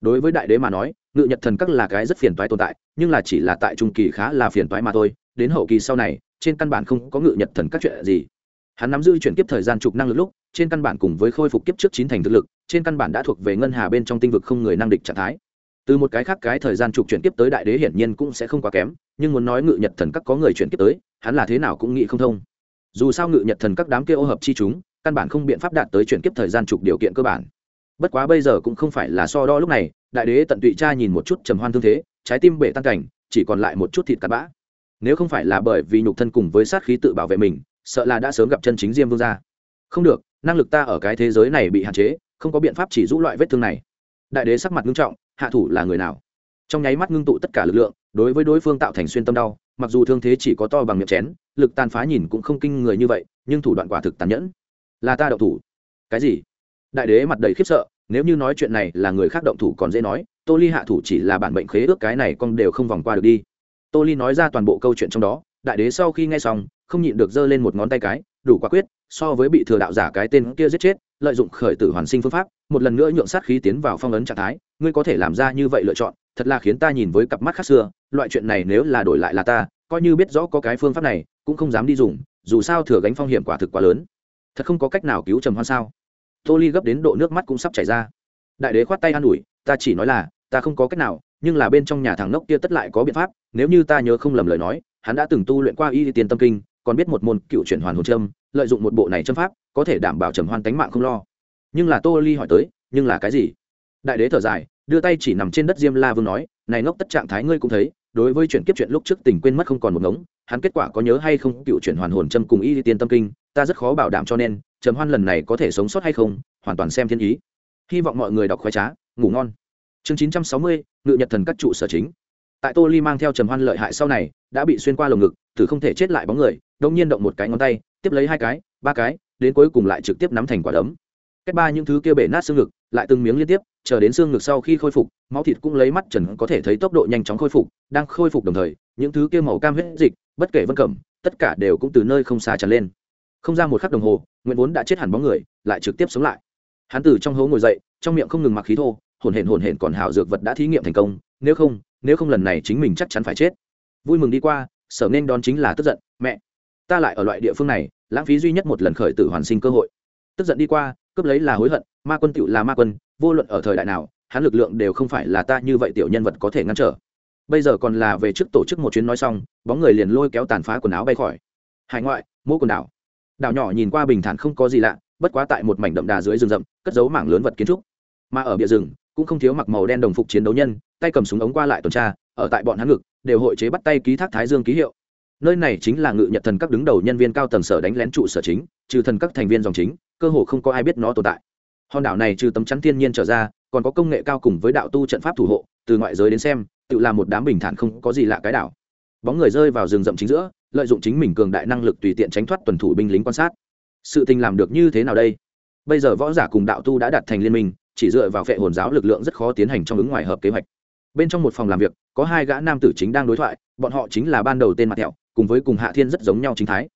Đối với đại đế mà nói, ngự nhật thần các là cái rất phiền toái tồn tại, nhưng là chỉ là tại trung kỳ khá là phiền toái mà thôi đến hậu kỳ sau này, trên căn bản không có ngự nhật thần các chuyện gì. Hắn nắm giữ chuyển kiếp thời gian chụp năng lực lúc, trên căn bản cùng với khôi phục kiếp trước chín thành thực lực, trên căn bản đã thuộc về ngân hà bên trong tinh vực không người năng địch trạng thái. Từ một cái khác cái thời gian trục chuyển kiếp tới đại đế hiển nhiên cũng sẽ không quá kém, nhưng muốn nói ngự nhật thần các có người chuyển kiếp tới, hắn là thế nào cũng nghĩ không thông. Dù sao ngự nhật thần các đám kia ô hợp chi chúng, căn bản không biện pháp đạt tới chuyển kiếp thời gian trục điều kiện cơ bản. Bất quá bây giờ cũng không phải là so đo lúc này, đại đế tận tụy cha nhìn một chút trầm hoan thương thế, trái tim bể tan cảnh, chỉ còn lại một chút thịt cắt bã nếu không phải là bởi vì nhục thân cùng với sát khí tự bảo vệ mình, sợ là đã sớm gặp chân chính diêm vương gia. Không được, năng lực ta ở cái thế giới này bị hạn chế, không có biện pháp chỉ rũ loại vết thương này. Đại đế sắc mặt nghiêm trọng, hạ thủ là người nào? Trong nháy mắt ngưng tụ tất cả lực lượng, đối với đối phương tạo thành xuyên tâm đau, mặc dù thương thế chỉ có to bằng miệng chén, lực tàn phá nhìn cũng không kinh người như vậy, nhưng thủ đoạn quả thực tàn nhẫn. Là ta động thủ. Cái gì? Đại đế mặt đầy khiếp sợ, nếu như nói chuyện này là người khác động thủ còn dễ nói, tô ly hạ thủ chỉ là bản bệnh khế ước cái này con đều không vòng qua được đi tô ly nói ra toàn bộ câu chuyện trong đó, đại đế sau khi nghe xong, không nhịn được giơ lên một ngón tay cái, đủ quả quyết, so với bị thừa đạo giả cái tên kia giết chết, lợi dụng khởi tử hoàn sinh phương pháp, một lần nữa nhượng sát khí tiến vào phong ấn trạng thái, ngươi có thể làm ra như vậy lựa chọn, thật là khiến ta nhìn với cặp mắt khác xưa, loại chuyện này nếu là đổi lại là ta, coi như biết rõ có cái phương pháp này, cũng không dám đi dùng, dù sao thừa gánh phong hiểm quả thực quá lớn. Thật không có cách nào cứu trầm hoan sao? Tô ly gấp đến độ nước mắt cũng sắp chảy ra. Đại đế khoát tay an ủi, ta chỉ nói là, ta không có cách nào, nhưng là bên trong nhà thằng nốc kia tất lại có biện pháp nếu như ta nhớ không lầm lời nói, hắn đã từng tu luyện qua y tiên tâm kinh, còn biết một môn cựu chuyển hoàn hồn trâm lợi dụng một bộ này châm pháp, có thể đảm bảo trầm hoan tánh mạng không lo. Nhưng là tô ly hỏi tới, nhưng là cái gì? Đại đế thở dài, đưa tay chỉ nằm trên đất diêm la vương nói, này ngốc tất trạng thái ngươi cũng thấy, đối với chuyện kiếp chuyện lúc trước tình quên mất không còn một ngống, hắn kết quả có nhớ hay không cựu chuyển hoàn hồn châm cùng y tiên tâm kinh, ta rất khó bảo đảm cho nên, trầm hoan lần này có thể sống sót hay không, hoàn toàn xem thiên ý. Hy vọng mọi người đọc khoái trá, ngủ ngon. Chương chín trăm sáu mươi, ngự nhật thần các trụ sở chính tại tô ly mang theo trầm hoan lợi hại sau này, đã bị xuyên qua lồng ngực, thử không thể chết lại bóng người, đông nhiên động một cái ngón tay, tiếp lấy hai cái, ba cái, đến cuối cùng lại trực tiếp nắm thành quả đấm. Cách ba những thứ kia bể nát xương ngực, lại từng miếng liên tiếp, chờ đến xương ngực sau khi khôi phục, máu thịt cũng lấy mắt trần có thể thấy tốc độ nhanh chóng khôi phục, đang khôi phục đồng thời, những thứ kia màu cam huyết dịch, bất kể vân cẩm, tất cả đều cũng từ nơi không xa tràn lên. Không ra một khắc đồng hồ, nguyễn vốn đã chết hẳn bóng người, lại trực tiếp sống lại. Hắn từ trong hố ngồi dậy, trong miệng không ngừng mặc khí thô, hồn hển hồn hển còn hảo dược vật đã thí nghiệm thành công, nếu không nếu không lần này chính mình chắc chắn phải chết. Vui mừng đi qua, sở nên đón chính là tức giận, mẹ, ta lại ở loại địa phương này, lãng phí duy nhất một lần khởi tử hoàn sinh cơ hội. Tức giận đi qua, cướp lấy là hối hận, ma quân tựu là ma quân, vô luận ở thời đại nào, hắn lực lượng đều không phải là ta như vậy tiểu nhân vật có thể ngăn trở. Bây giờ còn là về trước tổ chức một chuyến nói xong, bóng người liền lôi kéo tàn phá quần áo bay khỏi. Hải ngoại mỗi quần đảo. Đảo nhỏ nhìn qua bình thản không có gì lạ, bất quá tại một mảnh đậm đà dưới rừng rậm, cất giấu mảng lớn vật kiến trúc. Mà ở bìa rừng, cũng không thiếu mặc màu đen đồng phục chiến đấu nhân tay cầm súng ống qua lại tuần tra, ở tại bọn hắn ngực, đều hội chế bắt tay ký thác thái dương ký hiệu. Nơi này chính là ngự nhật thần các đứng đầu nhân viên cao tầng sở đánh lén trụ sở chính, trừ thần các thành viên dòng chính, cơ hồ không có ai biết nó tồn tại. Hòn đảo này trừ tấm chắn thiên nhiên trở ra, còn có công nghệ cao cùng với đạo tu trận pháp thủ hộ, từ ngoại giới đến xem, tự là một đám bình thản không có gì lạ cái đảo. Bóng người rơi vào rừng rậm chính giữa, lợi dụng chính mình cường đại năng lực tùy tiện tránh thoát tuần thủ binh lính quan sát. Sự tình làm được như thế nào đây? Bây giờ võ giả cùng đạo tu đã đạt thành liên minh, chỉ dựa vào phệ hồn giáo lực lượng rất khó tiến hành trong ứng ngoài hợp kế hoạch bên trong một phòng làm việc, có hai gã nam tử chính đang đối thoại, bọn họ chính là ban đầu tên mặt thẹo, cùng với cùng hạ thiên rất giống nhau chính thái.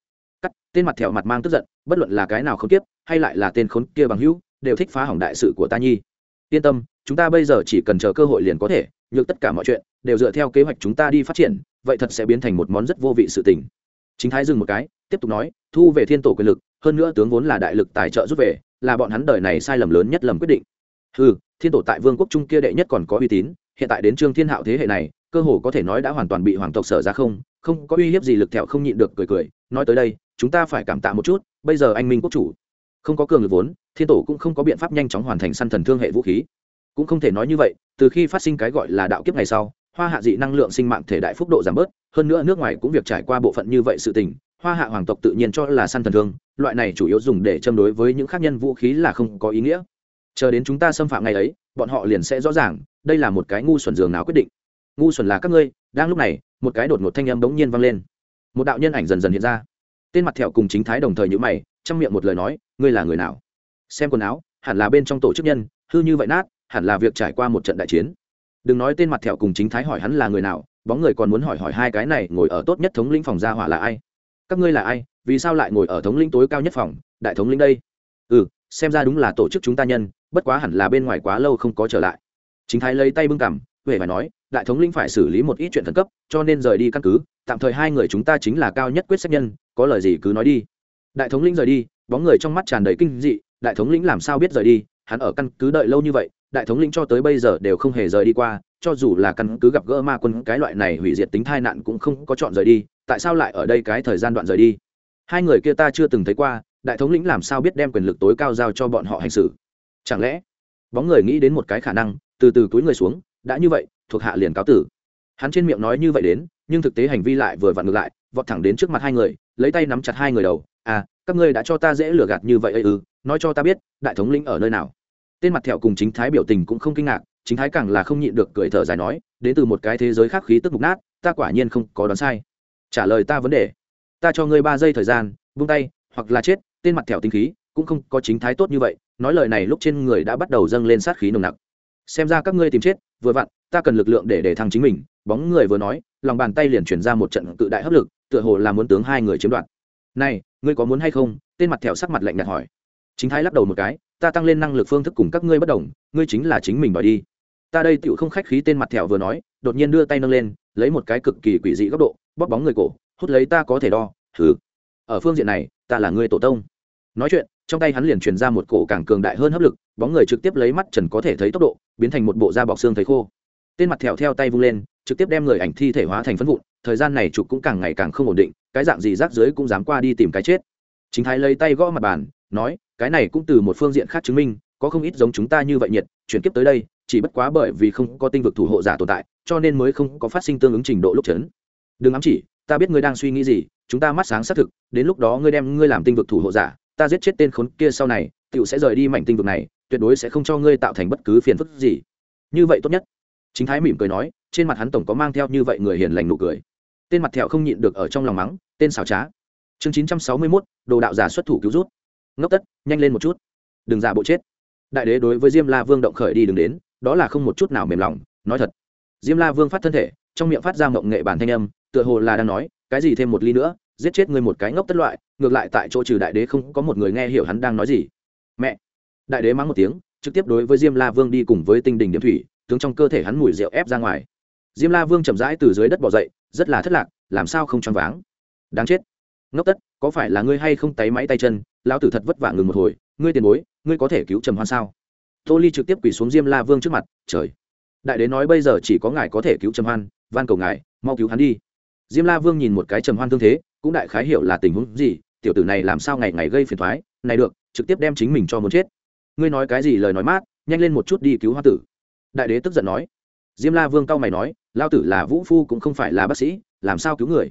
Cắt, tên mặt thẹo mặt mang tức giận, bất luận là cái nào không tiếp, hay lại là tên khốn kia bằng hữu, đều thích phá hỏng đại sự của ta nhi. Yên tâm, chúng ta bây giờ chỉ cần chờ cơ hội liền có thể, nhược tất cả mọi chuyện, đều dựa theo kế hoạch chúng ta đi phát triển, vậy thật sẽ biến thành một món rất vô vị sự tình. Chính thái dừng một cái, tiếp tục nói, thu về thiên tổ quyền lực, hơn nữa tướng vốn là đại lực tài trợ rút về, là bọn hắn đời này sai lầm lớn nhất lầm quyết định. Ừ thiên tổ tại vương quốc trung kia đệ nhất còn có uy tín hiện tại đến trương thiên hạo thế hệ này, cơ hồ có thể nói đã hoàn toàn bị hoàng tộc sở ra không không có uy hiếp gì lực thẹo không nhịn được cười cười, nói tới đây, chúng ta phải cảm tạ một chút, bây giờ anh minh quốc chủ, không có cường lực vốn, thiên tổ cũng không có biện pháp nhanh chóng hoàn thành săn thần thương hệ vũ khí. Cũng không thể nói như vậy, từ khi phát sinh cái gọi là đạo kiếp ngày sau, hoa hạ dị năng lượng sinh mạng thể đại phúc độ giảm bớt, hơn nữa nước ngoài cũng việc trải qua bộ phận như vậy sự tình, hoa hạ hoàng tộc tự nhiên cho là săn thần thương, loại này chủ yếu dùng để châm đối với những khác nhân vũ khí là không có ý nghĩa. Chờ đến chúng ta xâm phạm ngày ấy, bọn họ liền sẽ rõ ràng đây là một cái ngu xuẩn giường nào quyết định. Ngu xuẩn là các ngươi, đang lúc này, một cái đột ngột thanh âm bỗng nhiên vang lên. Một đạo nhân ảnh dần dần hiện ra. Tên mặt thẹo cùng chính thái đồng thời nhữ mày, trong miệng một lời nói, ngươi là người nào? Xem quần áo, hẳn là bên trong tổ chức nhân, hư như vậy nát, hẳn là việc trải qua một trận đại chiến. Đừng nói tên mặt thẹo cùng chính thái hỏi hắn là người nào, bóng người còn muốn hỏi hỏi hai cái này, ngồi ở tốt nhất thống lĩnh phòng gia hỏa là ai? Các ngươi là ai? Vì sao lại ngồi ở thống lĩnh tối cao nhất phòng, đại thống lĩnh đây? Ừ xem ra đúng là tổ chức chúng ta nhân, bất quá hẳn là bên ngoài quá lâu không có trở lại chính thái lấy tay bưng cằm huệ phải nói, đại thống lĩnh phải xử lý một ít chuyện khẩn cấp, cho nên rời đi căn cứ, tạm thời hai người chúng ta chính là cao nhất quyết sách nhân, có lời gì cứ nói đi. Đại thống lĩnh rời đi, bóng người trong mắt tràn đầy kinh dị, đại thống lĩnh làm sao biết rời đi? Hắn ở căn cứ đợi lâu như vậy, đại thống lĩnh cho tới bây giờ đều không hề rời đi qua, cho dù là căn cứ gặp gỡ ma quân, cái loại này hủy diệt tính thai nạn cũng không có chọn rời đi, tại sao lại ở đây cái thời gian đoạn rời đi? Hai người kia ta chưa từng thấy qua, đại thống lĩnh làm sao biết đem quyền lực tối cao giao cho bọn họ hành xử? Chẳng lẽ bóng người nghĩ đến một cái khả năng từ từ túi người xuống, đã như vậy, thuộc hạ liền cáo tử. Hắn trên miệng nói như vậy đến, nhưng thực tế hành vi lại vừa vặn ngược lại, vọt thẳng đến trước mặt hai người, lấy tay nắm chặt hai người đầu. À các ngươi đã cho ta dễ lừa gạt như vậy ư ừ nói cho ta biết, đại thống lĩnh ở nơi nào. Tên mặt thẹo cùng chính thái biểu tình cũng không kinh ngạc, chính thái càng là không nhịn được cười thở dài nói, đến từ một cái thế giới khác khí tức mục nát, ta quả nhiên không có đoán sai. Trả lời ta vấn đề. Ta cho ngươi ba giây thời gian, buông tay, hoặc là chết, tên mặt thẹo tinh khí, cũng không có chính thái tốt như vậy, nói lời này lúc trên người đã bắt đầu dâng lên sát khí nồng nặc xem ra các ngươi tìm chết, vừa vặn, ta cần lực lượng để để thăng chính mình, bóng người vừa nói, lòng bàn tay liền chuyển ra một trận cự đại hấp lực, tựa hồ là muốn tướng hai người chiếm đoạt. Này, ngươi có muốn hay không? Tên mặt thẹo sắc mặt lạnh nhạt hỏi. Chính thái lắc đầu một cái, ta tăng lên năng lực phương thức cùng các ngươi bất đồng, ngươi chính là chính mình đòi đi. Ta đây tựu không khách khí tên mặt thẹo vừa nói, đột nhiên đưa tay nâng lên, lấy một cái cực kỳ quỷ dị góc độ, bóp bóng người cổ, hút lấy ta có thể đo thử ở phương diện này, ta là người tổ tông. Nói chuyện trong tay hắn liền truyền ra một cổ càng cường đại hơn hấp lực, bóng người trực tiếp lấy mắt trần có thể thấy tốc độ, biến thành một bộ da bọc xương thấy khô. Tên mặt thẹo theo tay vung lên, trực tiếp đem người ảnh thi thể hóa thành phân vụn, thời gian này chụp cũng càng ngày càng không ổn định, cái dạng gì rác dưới cũng dám qua đi tìm cái chết. Chính thái lấy tay gõ mặt bàn, nói, cái này cũng từ một phương diện khác chứng minh, có không ít giống chúng ta như vậy nhiệt, chuyển kiếp tới đây, chỉ bất quá bởi vì không có tinh vực thủ hộ giả tồn tại, cho nên mới không có phát sinh tương ứng trình độ lúc chấn. Đừng ám chỉ, ta biết ngươi đang suy nghĩ gì, chúng ta mắt sáng xác thực, đến lúc đó ngươi đem ngươi làm tinh vực thủ hộ giả ta giết chết tên khốn kia sau này tựu sẽ rời đi mảnh tinh vực này, tuyệt đối sẽ không cho ngươi tạo thành bất cứ phiền phức gì. Như vậy tốt nhất. Chính thái mỉm cười nói, trên mặt hắn tổng có mang theo như vậy người hiền lành nụ cười. Tên mặt thẹo không nhịn được ở trong lòng mắng, tên xảo trá. Chương chín trăm sáu mươi mốt, đồ đạo giả xuất thủ cứu rút. Ngốc tất, nhanh lên một chút. Đừng giả bộ chết. Đại đế đối với diêm la vương động khởi đi đừng đến, đó là không một chút nào mềm lòng, nói thật. Diêm la vương phát thân thể, trong miệng phát ra mộng nghệ bản thanh âm, tựa hồ là đang nói, cái gì thêm một ly nữa giết chết ngươi một cái ngốc tất loại, ngược lại tại chỗ trừ đại đế không có một người nghe hiểu hắn đang nói gì. Mẹ! Đại đế mắng một tiếng, trực tiếp đối với diêm la vương đi cùng với tinh đình điểm thủy, tướng trong cơ thể hắn mùi rượu ép ra ngoài. Diêm la vương chậm rãi từ dưới đất bỏ dậy, rất là thất lạc, làm sao không choáng váng? Đáng chết! Ngốc tất, có phải là ngươi hay không tay máy tay chân, lão tử thật vất vả ngừng một hồi, ngươi tiền bối, ngươi có thể cứu trầm hoan sao? Tô ly trực tiếp quỳ xuống diêm la vương trước mặt, trời! Đại đế nói bây giờ chỉ có ngài có thể cứu trầm hoan, van cầu ngài, mau cứu hắn đi. Diêm la vương nhìn một cái trầm hoan thương thế cũng đại khái hiểu là tình huống gì, tiểu tử này làm sao ngày ngày gây phiền thoái này được, trực tiếp đem chính mình cho muốn chết. Ngươi nói cái gì lời nói mát, nhanh lên một chút đi cứu hoa tử. Đại đế tức giận nói. Diêm la vương cao mày nói, lao tử là vũ phu cũng không phải là bác sĩ, làm sao cứu người?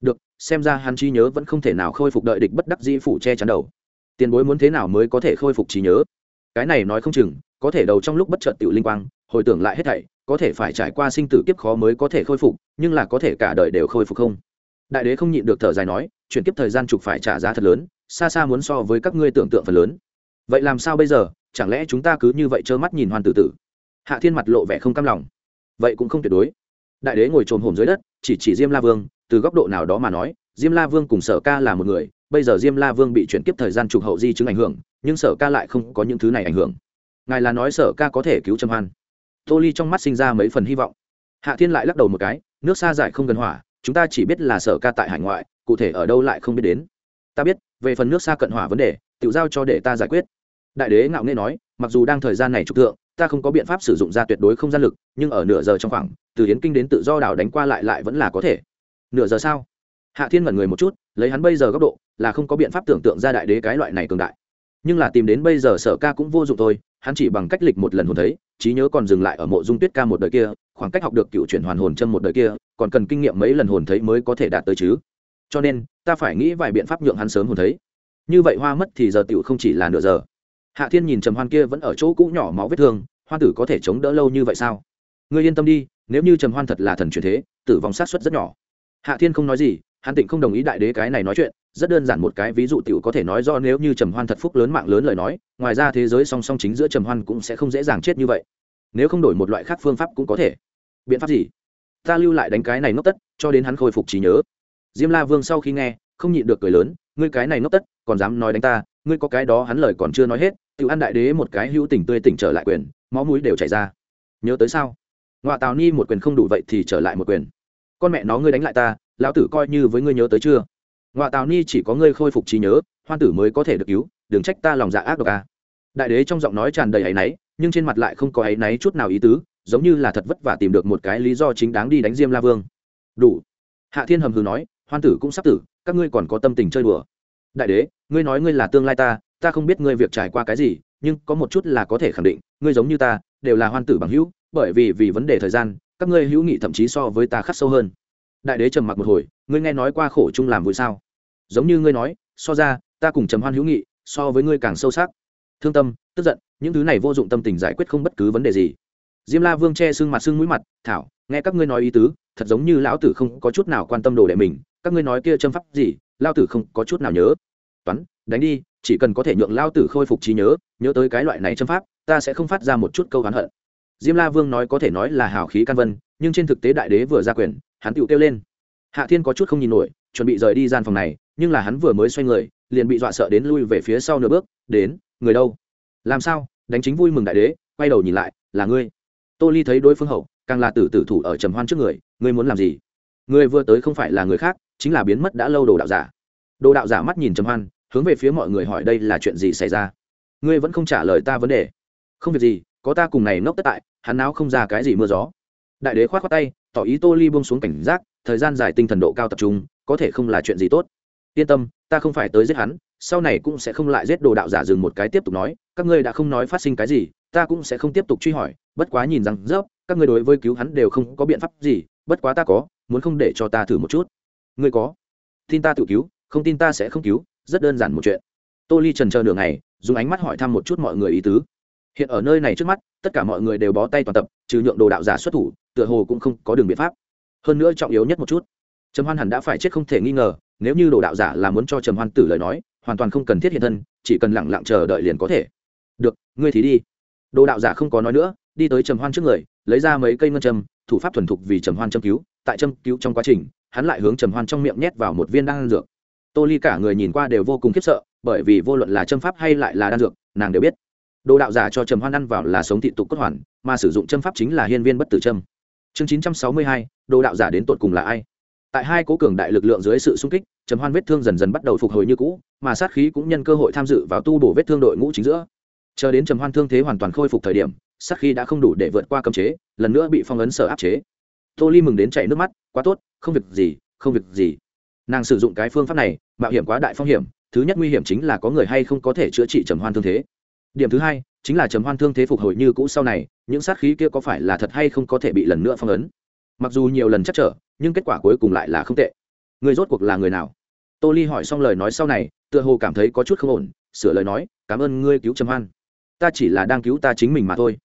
Được, xem ra hắn trí nhớ vẫn không thể nào khôi phục đợi địch bất đắc dĩ phủ che chắn đầu. Tiền bối muốn thế nào mới có thể khôi phục trí nhớ? Cái này nói không chừng, có thể đầu trong lúc bất chợt tiểu linh quang, hồi tưởng lại hết thảy, có thể phải trải qua sinh tử kiếp khó mới có thể khôi phục, nhưng là có thể cả đời đều khôi phục không? Đại đế không nhịn được thở dài nói, chuyển kiếp thời gian trục phải trả giá thật lớn, xa xa muốn so với các ngươi tưởng tượng phần lớn. Vậy làm sao bây giờ? Chẳng lẽ chúng ta cứ như vậy trơ mắt nhìn hoàn tử tử? Hạ thiên mặt lộ vẻ không cam lòng. Vậy cũng không tuyệt đối. Đại đế ngồi trồm hổm dưới đất, chỉ chỉ diêm la vương, từ góc độ nào đó mà nói, diêm la vương cùng sở ca là một người, bây giờ diêm la vương bị chuyển kiếp thời gian trục hậu di chứng ảnh hưởng, nhưng sở ca lại không có những thứ này ảnh hưởng. Ngài là nói sở ca có thể cứu trầm hoan. Tô ly trong mắt sinh ra mấy phần hy vọng. Hạ thiên lại lắc đầu một cái, nước xa giải không gần hỏa chúng ta chỉ biết là sở ca tại hải ngoại, cụ thể ở đâu lại không biết đến. Ta biết, về phần nước xa cận hỏa vấn đề tự giao cho để ta giải quyết. Đại đế ngạo nghê nói, mặc dù đang thời gian này trục thượng, ta không có biện pháp sử dụng ra tuyệt đối không gian lực, nhưng ở nửa giờ trong khoảng, từ hiến kinh đến tự do đảo đánh qua lại lại vẫn là có thể. Nửa giờ sao? Hạ thiên mẩn người một chút, lấy hắn bây giờ góc độ, là không có biện pháp tưởng tượng ra đại đế cái loại này cường đại. Nhưng là tìm đến bây giờ sở ca cũng vô dụng thôi, hắn chỉ bằng cách lịch một lần hồn thấy, trí nhớ còn dừng lại ở mộ dung tuyết ca một đời kia, khoảng cách học được cựu chuyển hoàn hồn chân một đời kia còn cần kinh nghiệm mấy lần hồn thấy mới có thể đạt tới chứ. Cho nên, ta phải nghĩ vài biện pháp nhượng hắn sớm hồn thấy. Như vậy hoa mất thì giờ tiểu không chỉ là nửa giờ. Hạ thiên nhìn trầm hoan kia vẫn ở chỗ cũ nhỏ máu vết thương, hoa tử có thể chống đỡ lâu như vậy sao? Ngươi yên tâm đi, nếu như trầm hoan thật là thần truyền thế, tử vong sát xuất rất nhỏ. Hạ thiên không nói gì hàn tịnh không đồng ý đại đế cái này nói chuyện, rất đơn giản một cái ví dụ t i ể u có thể nói do nếu như trầm hoan thật phúc lớn mạng lớn lời nói, ngoài ra thế giới song song chính giữa trầm hoan cũng sẽ không dễ dàng chết như vậy. Nếu không đổi một loại khác phương pháp cũng có thể. Biện pháp gì? Ta lưu lại đánh cái này ngốc tất, cho đến hắn khôi phục trí nhớ. Diêm la vương sau khi nghe, không nhịn được cười lớn, ngươi cái này ngốc tất, còn dám nói đánh ta, ngươi có cái đó hắn lời còn chưa nói hết, tự ăn đại đế một cái hữu tình tươi tỉnh trở lại quyền, máu mũi đều chảy ra. Nhớ tới sao? Ngoạ tào ni một quyền không đủ vậy thì trở lại một quyền. Con mẹ nó ngươi đánh lại ta, lão tử coi như với ngươi nhớ tới chưa? Ngoạ tào ni chỉ có ngươi khôi phục trí nhớ, hoan tử mới có thể được cứu, đừng trách ta lòng dạ ác độc à. đại đế trong giọng nói tràn đầy áy náy, nhưng trên mặt lại không có áy náy chút nào ý tứ giống như là thật vất vả tìm được một cái lý do chính đáng đi đánh diêm la vương. Đủ. Hạ thiên hầm hừ nói, hoan tử cũng sắp tử, các ngươi còn có tâm tình chơi đùa. Đại đế, ngươi nói ngươi là tương lai ta ta không biết ngươi việc trải qua cái gì, nhưng có một chút là có thể khẳng định, ngươi giống như ta, đều là hoan tử bằng hữu, bởi vì vì vấn đề thời gian, các ngươi hữu nghị thậm chí so với ta khắc sâu hơn. Đại đế trầm mặc một hồi, ngươi nghe nói qua khổ chung làm vui sao? Giống như ngươi nói, so ra, ta cùng trầm hoan hữu nghị, so với ngươi càng sâu sắc. Thương tâm, tức giận, những thứ này vô dụng tâm tình giải quyết không bất cứ vấn đề gì diêm la vương che xương mặt xương mũi mặt, thảo, nghe các ngươi nói ý tứ, thật giống như lão tử không có chút nào quan tâm đồ đệ mình, các ngươi nói kia châm pháp gì lao tử không có chút nào nhớ. Toán, đánh đi, chỉ cần có thể nhượng lao tử khôi phục trí nhớ nhớ tới cái loại này châm pháp, ta sẽ không phát ra một chút câu hắn hận. Diêm la vương nói có thể nói là hào khí can vân, nhưng trên thực tế đại đế vừa ra quyền, hắn tựu kêu lên. Hạ thiên có chút không nhìn nổi, chuẩn bị rời đi gian phòng này, nhưng là hắn vừa mới xoay người, liền bị dọa sợ đến lui về phía sau nửa bước, đến, người đâu? Làm sao? Đánh chính vui mừng đại đế, quay đầu nhìn lại, là ngươi tô ly thấy đối phương hậu, càng là tử tử thủ ở trầm hoan trước người, ngươi muốn làm gì? Người vừa tới không phải là người khác, chính là biến mất đã lâu đồ đạo giả. Đồ đạo giả mắt nhìn trầm hoan, hướng về phía mọi người hỏi đây là chuyện gì xảy ra? Ngươi vẫn không trả lời ta vấn đề. Không việc gì, có ta cùng này nốc tất tại, hắn nào không ra cái gì mưa gió. Đại đế khoát khoát tay, tỏ ý tô ly buông xuống cảnh giác, thời gian dài tinh thần độ cao tập trung, có thể không là chuyện gì tốt. Yên tâm, ta không phải tới giết hắn, sau này cũng sẽ không lại giết đồ đạo giả dừng một cái tiếp tục nói, các ngươi đã không nói phát sinh cái gì ta cũng sẽ không tiếp tục truy hỏi, bất quá nhìn rằng, dốc, các người đối với cứu hắn đều không có biện pháp gì, bất quá ta có, muốn không để cho ta thử một chút. Ngươi có. Tin ta tự cứu, không tin ta sẽ không cứu, rất đơn giản một chuyện. Tô ly trần chờ nửa ngày, dùng ánh mắt hỏi thăm một chút mọi người ý tứ. Hiện ở nơi này trước mắt, tất cả mọi người đều bó tay toàn tập, trừ nhượng đồ đạo giả xuất thủ, tựa hồ cũng không có đường biện pháp. Hơn nữa trọng yếu nhất một chút, trầm hoan hẳn đã phải chết không thể nghi ngờ, nếu như đồ đạo giả là muốn cho trầm hoan tử lời nói, hoàn toàn không cần thiết hiện thân, chỉ cần lẳng lặng chờ đợi liền có thể. Được, ngươi thì đi đồ đạo giả không có nói nữa, đi tới trầm hoan trước người, lấy ra mấy cây ngân châm, thủ pháp thuần thục vì trầm hoan châm cứu. Tại châm cứu trong quá trình, hắn lại hướng trầm hoan trong miệng nhét vào một viên đan dược. Tô ly cả người nhìn qua đều vô cùng khiếp sợ, bởi vì vô luận là châm pháp hay lại là đan dược, nàng đều biết. Đồ đạo giả cho trầm hoan ăn vào là sống thị tục cốt hoàn, mà sử dụng châm pháp chính là hiên viên bất tử châm. Chương chín trăm sáu mươi hai, đồ đạo giả đến tột cùng là ai? Tại hai cố cường đại lực lượng dưới sự xung kích, trầm hoan vết thương dần dần bắt đầu phục hồi như cũ, mà sát khí cũng nhân cơ hội tham dự vào tu bổ vết thương đội ngũ chính giữa chờ đến trầm hoan thương thế hoàn toàn khôi phục thời điểm, sát khí đã không đủ để vượt qua cấm chế, lần nữa bị phong ấn sở áp chế. Tô ly mừng đến chảy nước mắt, quá tốt, không việc gì, không việc gì. Nàng sử dụng cái phương pháp này, mạo hiểm quá đại phong hiểm, thứ nhất nguy hiểm chính là có người hay không có thể chữa trị trầm hoan thương thế. Điểm thứ hai, chính là trầm hoan thương thế phục hồi như cũ sau này, những sát khí kia có phải là thật hay không có thể bị lần nữa phong ấn. Mặc dù nhiều lần chắc trở, nhưng kết quả cuối cùng lại là không tệ. Người rốt cuộc là người nào? Tô ly hỏi xong lời nói sau này, tựa hồ cảm thấy có chút không ổn, sửa lời nói, cảm ơn ngươi cứu trầm hoan ta chỉ là đang cứu ta chính mình mà thôi.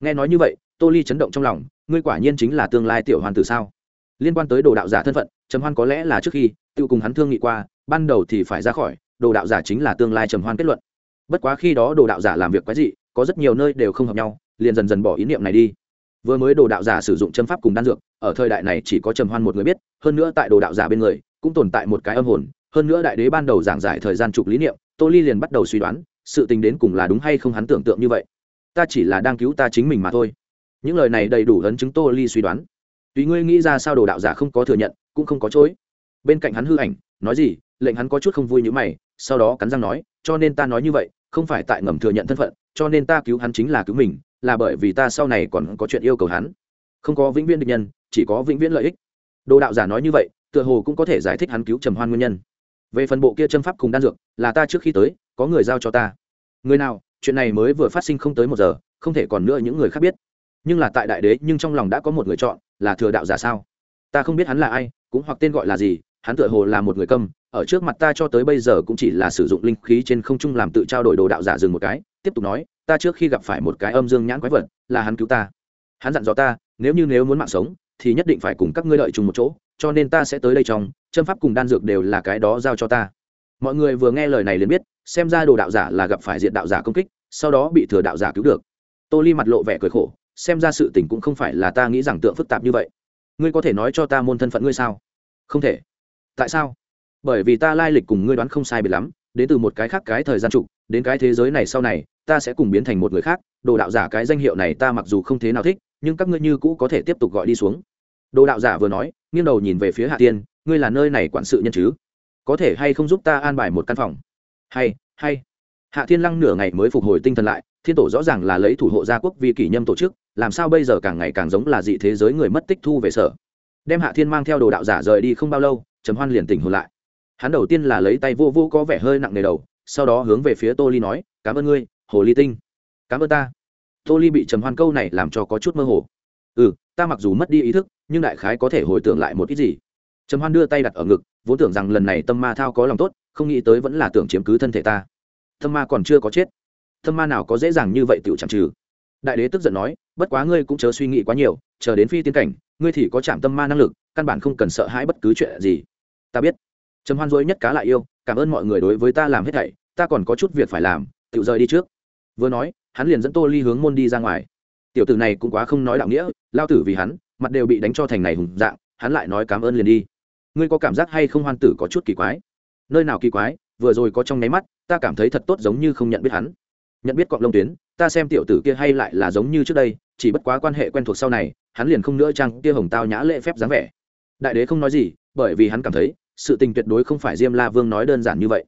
Nghe nói như vậy, tô ly chấn động trong lòng, ngươi quả nhiên chính là tương lai tiểu hoàn tử sao? Liên quan tới đồ đạo giả thân phận, trầm hoan có lẽ là trước khi, tự cùng hắn thương nghị qua, ban đầu thì phải ra khỏi, đồ đạo giả chính là tương lai trầm hoan kết luận. Bất quá khi đó đồ đạo giả làm việc quái dị, có rất nhiều nơi đều không hợp nhau, liền dần dần bỏ ý niệm này đi. Vừa mới đồ đạo giả sử dụng châm pháp cùng đan dược, ở thời đại này chỉ có trầm hoan một người biết, hơn nữa tại đồ đạo giả bên người, cũng tồn tại một cái âm hồn, hơn nữa đại đế ban đầu giảng giải thời gian trục lý niệm, tô ly liền bắt đầu suy đoán sự tình đến cùng là đúng hay không hắn tưởng tượng như vậy. Ta chỉ là đang cứu ta chính mình mà thôi. Những lời này đầy đủ ấn chứng tô ly suy đoán. Tùy ngươi nghĩ ra sao đồ đạo giả không có thừa nhận, cũng không có chối. Bên cạnh hắn hư ảnh, nói gì, lệnh hắn có chút không vui như mày, sau đó cắn răng nói, cho nên ta nói như vậy, không phải tại ngầm thừa nhận thân phận, cho nên ta cứu hắn chính là cứu mình, là bởi vì ta sau này còn có chuyện yêu cầu hắn. Không có vĩnh viễn địch nhân, chỉ có vĩnh viễn lợi ích. Đồ đạo giả nói như vậy, tựa hồ cũng có thể giải thích hắn cứu trầm hoan nguyên nhân. Về phần bộ kia châm pháp cùng đan dược, là ta trước khi tới có người giao cho ta. Người nào, chuyện này mới vừa phát sinh không tới một giờ, không thể còn nữa những người khác biết. Nhưng là tại đại đế, nhưng trong lòng đã có một người chọn, là thừa đạo giả sao? Ta không biết hắn là ai, cũng hoặc tên gọi là gì, hắn tựa hồ là một người câm ở trước mặt ta cho tới bây giờ cũng chỉ là sử dụng linh khí trên không trung làm tự trao đổi đồ đạo giả dừng một cái, tiếp tục nói, ta trước khi gặp phải một cái âm dương nhãn quái vật, là hắn cứu ta. Hắn dặn dò ta, nếu như nếu muốn mạng sống, thì nhất định phải cùng các ngươi đợi chung một chỗ, cho nên ta sẽ tới đây trong châm pháp cùng đan dược đều là cái đó giao cho ta mọi người vừa nghe lời này liền biết xem ra đồ đạo giả là gặp phải diện đạo giả công kích sau đó bị thừa đạo giả cứu được. Tô ly mặt lộ vẻ cười khổ xem ra sự tình cũng không phải là ta nghĩ rằng tượng phức tạp như vậy. Ngươi có thể nói cho ta môn thân phận ngươi sao? Không thể. Tại sao? Bởi vì ta lai lịch cùng ngươi đoán không sai biệt lắm đến từ một cái khác cái thời gian trụ, đến cái thế giới này sau này ta sẽ cùng biến thành một người khác. Đồ đạo giả cái danh hiệu này ta mặc dù không thế nào thích nhưng các ngươi như cũ có thể tiếp tục gọi đi xuống. Đồ đạo giả vừa nói nghiêng đầu nhìn về phía hạ tiên ngươi là nơi này quản sự nhân chứ? Có thể hay không giúp ta an bài một căn phòng? Hay hay. Hạ thiên lăng nửa ngày mới phục hồi tinh thần lại, thiên tổ rõ ràng là lấy thủ hộ gia quốc vì kỷ nhâm tổ chức, làm sao bây giờ càng ngày càng giống là dị thế giới người mất tích thu về sở. Đem hạ thiên mang theo đồ đạo giả rời đi không bao lâu, trầm hoan liền tỉnh hồn lại. Hắn đầu tiên là lấy tay vô vô có vẻ hơi nặng nề đầu, sau đó hướng về phía tô ly nói, cảm ơn ngươi, hồ ly tinh. Cảm ơn ta. Tô ly bị trầm hoan câu này làm cho có chút mơ hồ. Ừ ta mặc dù mất đi ý thức, nhưng đại khái có thể hồi tưởng lại một ít gì? Trầm hoan đưa tay đặt ở ngực, vốn tưởng rằng lần này tâm ma thao có lòng tốt, không nghĩ tới vẫn là tưởng chiếm cứ thân thể ta. Tâm ma còn chưa có chết. Tâm ma nào có dễ dàng như vậy tựu chẳng trừ? Đại đế tức giận nói, bất quá ngươi cũng chớ suy nghĩ quá nhiều, chờ đến phi tiến cảnh, ngươi thì có chạm tâm ma năng lực, căn bản không cần sợ hãi bất cứ chuyện gì. Ta biết. Trầm hoan dối nhất cá lại yêu, cảm ơn mọi người đối với ta làm hết thảy, ta còn có chút việc phải làm tự rời đi trước. Vừa nói, hắn liền dẫn tô ly hướng môn đi ra ngoài. Tiểu tử này cũng quá không nói đạo nghĩa, lao tử vì hắn, mặt đều bị đánh cho thành này hùng dạng, hắn lại nói cảm ơn liền đi ngươi có cảm giác hay không hoan tử có chút kỳ quái? Nơi nào kỳ quái, vừa rồi có trong nháy mắt, ta cảm thấy thật tốt giống như không nhận biết hắn. Nhận biết cọng lông tuyến, ta xem tiểu tử kia hay lại là giống như trước đây, chỉ bất quá quan hệ quen thuộc sau này, hắn liền không nữa trang kia hồng tao nhã lễ phép dáng vẻ. Đại đế không nói gì, bởi vì hắn cảm thấy, sự tình tuyệt đối không phải diêm la vương nói đơn giản như vậy.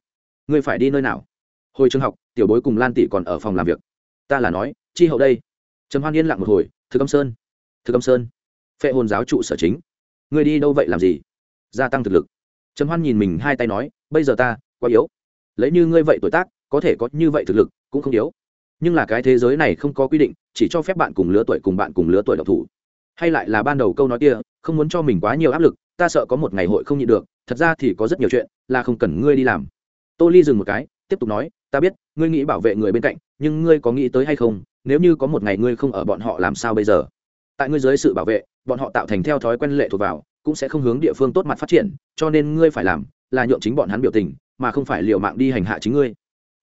Ngươi phải đi nơi nào? Hồi trường học, tiểu bối cùng lan tỷ còn ở phòng làm việc. Ta là nói, chi hậu đây? Trầm hoan yên lặng một hồi, thực âm sơn, thực âm sơn, phệ hồn giáo trụ sở chính. Ngươi đi đâu vậy, làm gì? Gia tăng thực lực. Trầm hoan nhìn mình hai tay nói, bây giờ ta quá yếu. Lấy như ngươi vậy tuổi tác, có thể có như vậy thực lực, cũng không yếu. Nhưng là cái thế giới này không có quy định, chỉ cho phép bạn cùng lứa tuổi cùng bạn cùng lứa tuổi độc thủ. Hay lại là ban đầu câu nói kia, không muốn cho mình quá nhiều áp lực, ta sợ có một ngày hội không nhịn được, thật ra thì có rất nhiều chuyện là không cần ngươi đi làm. Tô ly dừng một cái, tiếp tục nói, ta biết, ngươi nghĩ bảo vệ người bên cạnh, nhưng ngươi có nghĩ tới hay không? Nếu như có một ngày ngươi không ở bọn họ làm sao bây giờ? Tại ngươi dưới sự bảo vệ, bọn họ tạo thành theo thói quen lệ thuộc vào cũng sẽ không hướng địa phương tốt mặt phát triển, cho nên ngươi phải làm là nhượng chính bọn hắn biểu tình, mà không phải liều mạng đi hành hạ chính ngươi.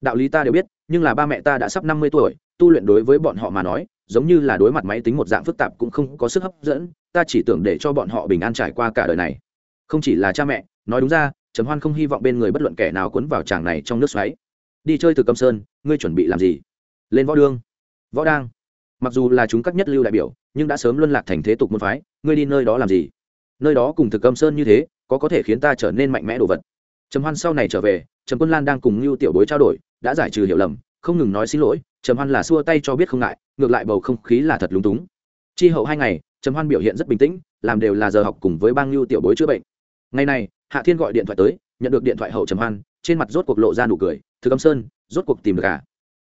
Đạo lý ta đều biết, nhưng là ba mẹ ta đã sắp năm mươi tuổi, tu luyện đối với bọn họ mà nói, giống như là đối mặt máy tính một dạng phức tạp cũng không có sức hấp dẫn, ta chỉ tưởng để cho bọn họ bình an trải qua cả đời này. Không chỉ là cha mẹ, nói đúng ra, trầm hoan không hy vọng bên người bất luận kẻ nào cuốn vào chàng này trong nước xoáy. Đi chơi từ Cẩm sơn, ngươi chuẩn bị làm gì? Lên võ đương. Võ đang. Mặc dù là chúng các nhất lưu đại biểu, nhưng đã sớm luân lạc thành thế tục môn phái, ngươi đi nơi đó làm gì? Nơi đó cùng thực âm sơn như thế, có có thể khiến ta trở nên mạnh mẽ đồ vật. Trầm hoan sau này trở về, trầm quân lan đang cùng lưu tiểu bối trao đổi, đã giải trừ hiểu lầm, không ngừng nói xin lỗi, trầm hoan là xua tay cho biết không ngại, ngược lại bầu không khí là thật lúng túng. Chi hậu hai ngày, trầm hoan biểu hiện rất bình tĩnh, làm đều là giờ học cùng với bang lưu tiểu bối chữa bệnh. Ngày này, hạ thiên gọi điện thoại tới, nhận được điện thoại hậu trầm hoan, trên mặt rốt cuộc lộ ra nụ cười, thực âm sơn, rốt cuộc tìm được cả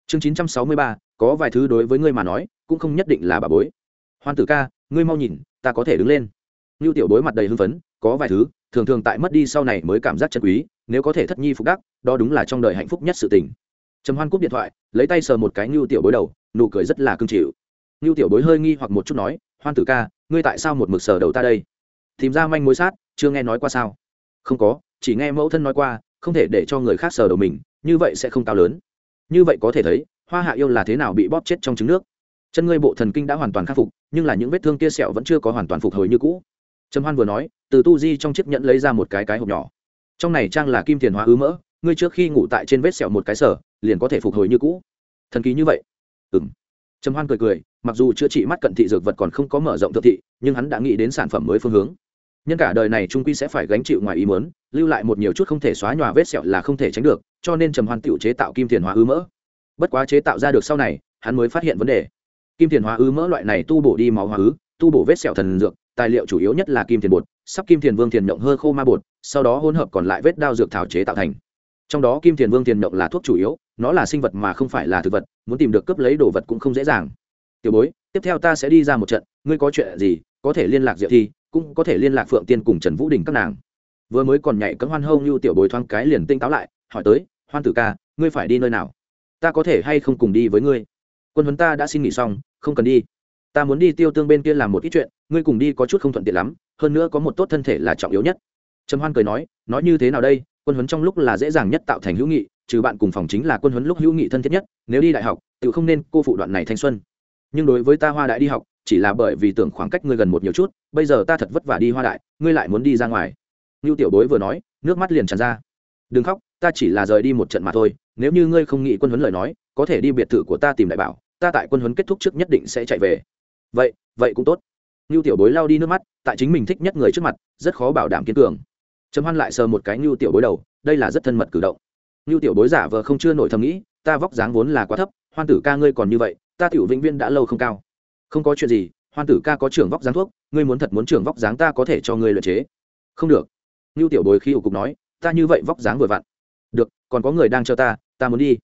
chương chín trăm sáu mươi ba, có vài thứ đối với ngươi mà nói, cũng không nhất định là bà bối. Hoan tử ca, ngươi mau nhìn, ta có thể đứng lên lưu tiểu bối mặt đầy hưng phấn, có vài thứ, thường thường tại mất đi sau này mới cảm giác chân quý, nếu có thể thất nhi phục đắc, đó đúng là trong đời hạnh phúc nhất sự tình. Trầm hoan cúp điện thoại, lấy tay sờ một cái ngưu tiểu bối đầu, nụ cười rất là cưng chịu ngưu tiểu bối hơi nghi hoặc một chút nói, hoan tử ca, ngươi tại sao một mực sờ đầu ta đây? Tìm ra manh mối sát, chưa nghe nói qua sao? Không có, chỉ nghe mẫu thân nói qua, không thể để cho người khác sờ đầu mình, như vậy sẽ không cao lớn. Như vậy có thể thấy, hoa hạ yêu là thế nào bị bóp chết trong trứng nước. Chân ngươi bộ thần kinh đã hoàn toàn khắc phục, nhưng là những vết thương kia sẹo vẫn chưa có hoàn toàn phục hồi như cũ trầm hoan vừa nói, từ tu di trong chiếc nhẫn lấy ra một cái cái hộp nhỏ. Trong này trang là kim tiền hóa ứ mỡ, ngươi trước khi ngủ tại trên vết sẹo một cái sở, liền có thể phục hồi như cũ. Thần kỳ như vậy. Ừ m trầm hoan cười cười, mặc dù chữa trị mắt cận thị dược vật còn không có mở rộng thượng thị, nhưng hắn đã nghĩ đến sản phẩm mới phương hướng. Nhân cả đời này trung quy sẽ phải gánh chịu ngoài ý mớn lưu lại một nhiều chút không thể xóa nhòa vết sẹo là không thể tránh được, cho nên trầm hoan tự chế tạo kim tiền hóa ứ mỡ. Bất quá chế tạo ra được sau này, hắn mới phát hiện vấn đề. Kim tiền hóa ứ mỡ loại này tu bổ đi máu hóa ứ, tu bổ vết sẹo thần dược tài liệu chủ yếu nhất là kim tiền bột, sắp kim tiền vương tiền nhộng hơ khô ma bột, sau đó hỗn hợp còn lại vết đao dược thảo chế tạo thành. Trong đó kim tiền vương tiền nhộng là thuốc chủ yếu, nó là sinh vật mà không phải là thực vật, muốn tìm được cấp lấy đồ vật cũng không dễ dàng. Tiểu bối, tiếp theo ta sẽ đi ra một trận, ngươi có chuyện gì, có thể liên lạc diệu thi, cũng có thể liên lạc phượng tiên cùng trần vũ đình các nàng. Vừa mới còn nhảy cấm hoan hông như tiểu bối thoáng cái liền tinh táo lại, hỏi tới, hoan tử ca, ngươi phải đi nơi nào? Ta có thể hay không cùng đi với ngươi? Quân huấn ta đã xin nghỉ xong, không cần đi. Ta muốn đi tiêu tương bên kia làm một ít chuyện ngươi cùng đi có chút không thuận tiện lắm, hơn nữa có một tốt thân thể là trọng yếu nhất. Trầm hoan cười nói nói như thế nào đây? Quân huấn trong lúc là dễ dàng nhất tạo thành hữu nghị, trừ bạn cùng phòng chính là quân huấn lúc hữu nghị thân thiết nhất, nếu đi đại học, tự không nên cô phụ đoạn này thanh xuân. Nhưng đối với ta hoa đại đi học, chỉ là bởi vì tưởng khoảng cách ngươi gần một nhiều chút, bây giờ ta thật vất vả đi hoa đại, ngươi lại muốn đi ra ngoài. Ngưu tiểu bối vừa nói, nước mắt liền tràn ra. Đừng khóc, ta chỉ là rời đi một trận mà thôi, nếu như ngươi không nghĩ quân huấn lời nói, có thể đi biệt thự của ta tìm đại bảo, ta tại quân huấn kết thúc trước nhất định sẽ chạy về. Vậy vậy cũng tốt ngưu tiểu bối lao đi nước mắt, tại chính mình thích nhất người trước mặt, rất khó bảo đảm kiên cường. Trầm hoan lại sờ một cái ngưu tiểu bối đầu, đây là rất thân mật cử động. Ngưu tiểu bối giả vờ không chưa nổi thầm nghĩ, ta vóc dáng vốn là quá thấp, hoan tử ca ngươi còn như vậy, ta tiểu vĩnh viên đã lâu không cao. Không có chuyện gì, hoan tử ca có trưởng vóc dáng thuốc, ngươi muốn thật muốn trưởng vóc dáng ta có thể cho ngươi luyện chế. Không được. Ngưu tiểu bối khi ủ cục nói, ta như vậy vóc dáng vừa vặn. Được, còn có người đang chờ ta ta muốn đi.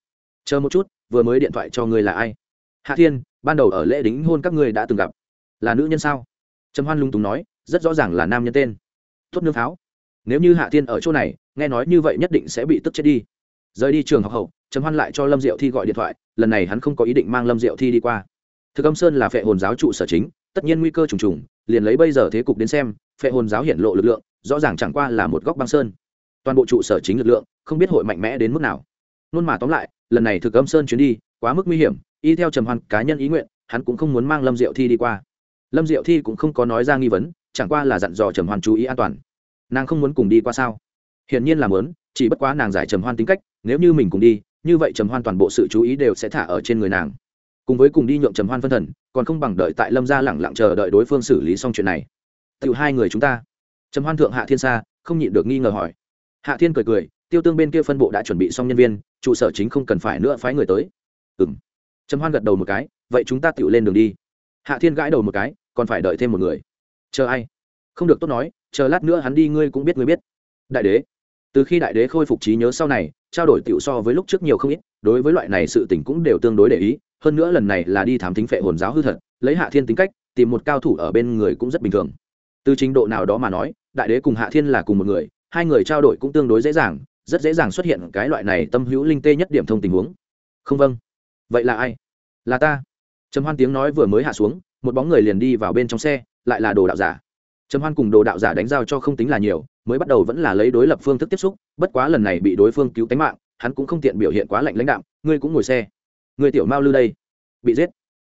Chờ một chút, vừa mới điện thoại cho ngươi là ai? Hạ thiên, ban đầu ở lễ đính hôn các ngươi đã từng gặp. Là nữ nhân sao? Trầm hoan lung túng nói, rất rõ ràng là nam nhân tên. Tốt nương pháo nếu như hạ thiên ở chỗ này, nghe nói như vậy nhất định sẽ bị tức chết đi. Rời đi trường học hậu, trầm hoan lại cho lâm diệu thi gọi điện thoại, lần này hắn không có ý định mang lâm diệu thi đi qua. Thực âm sơn là phệ hồn giáo trụ sở chính, tất nhiên nguy cơ trùng trùng, liền lấy bây giờ thế cục đến xem, phệ hồn giáo hiện lộ lực lượng, rõ ràng chẳng qua là một góc băng sơn. Toàn bộ trụ sở chính lực lượng, không biết hội mạnh mẽ đến mức nào. Luôn mà tóm lại, lần này thực âm sơn chuyến đi, quá mức nguy hiểm, y theo trầm hoan cá nhân ý nguyện, hắn cũng không muốn mang lâm diệu thi đi qua lâm diệu thi cũng không có nói ra nghi vấn, chẳng qua là dặn dò trầm hoan chú ý an toàn. Nàng không muốn cùng đi qua sao? Hiển nhiên là muốn, chỉ bất quá nàng giải trầm hoan tính cách, nếu như mình cùng đi, như vậy trầm hoan toàn bộ sự chú ý đều sẽ thả ở trên người nàng. Cùng với cùng đi nhượng trầm hoan phân thần, còn không bằng đợi tại lâm gia lẳng lặng chờ đợi đối phương xử lý xong chuyện này. Tự hai người chúng ta. Trầm hoan thượng hạ thiên sa không nhịn được nghi ngờ hỏi. Hạ thiên cười cười, tiêu tương bên kia phân bộ đã chuẩn bị xong nhân viên, trụ sở chính không cần phải nữa phái người tới. Ừ m trầm hoan gật đầu một cái, vậy chúng ta tự lên đường đi. Hạ thiên gãi đầu một cái còn phải đợi thêm một người. Chờ ai? Không được tốt nói, chờ lát nữa hắn đi, ngươi cũng biết, ngươi biết. Đại đế. Từ khi đại đế khôi phục trí nhớ sau này, trao đổi tiểu so với lúc trước nhiều không ít, đối với loại này sự tình cũng đều tương đối để ý. Hơn nữa lần này là đi thám tính phệ hồn giáo hư thật, lấy hạ thiên tính cách, tìm một cao thủ ở bên người cũng rất bình thường. Từ trình độ nào đó mà nói, đại đế cùng hạ thiên là cùng một người, hai người trao đổi cũng tương đối dễ dàng, rất dễ dàng xuất hiện cái loại này tâm hữu linh tê nhất điểm thông tình huống. Không vâng. Vậy là ai? Là ta. Trầm hoan tiếng nói vừa mới hạ xuống một bóng người liền đi vào bên trong xe, lại là đồ đạo giả. Trầm hoan cùng đồ đạo giả đánh giao cho không tính là nhiều, mới bắt đầu vẫn là lấy đối lập phương thức tiếp xúc, bất quá lần này bị đối phương cứu tánh mạng, hắn cũng không tiện biểu hiện quá lạnh lãnh đạm, ngươi cũng ngồi xe. Người tiểu mao lư đây. Bị giết.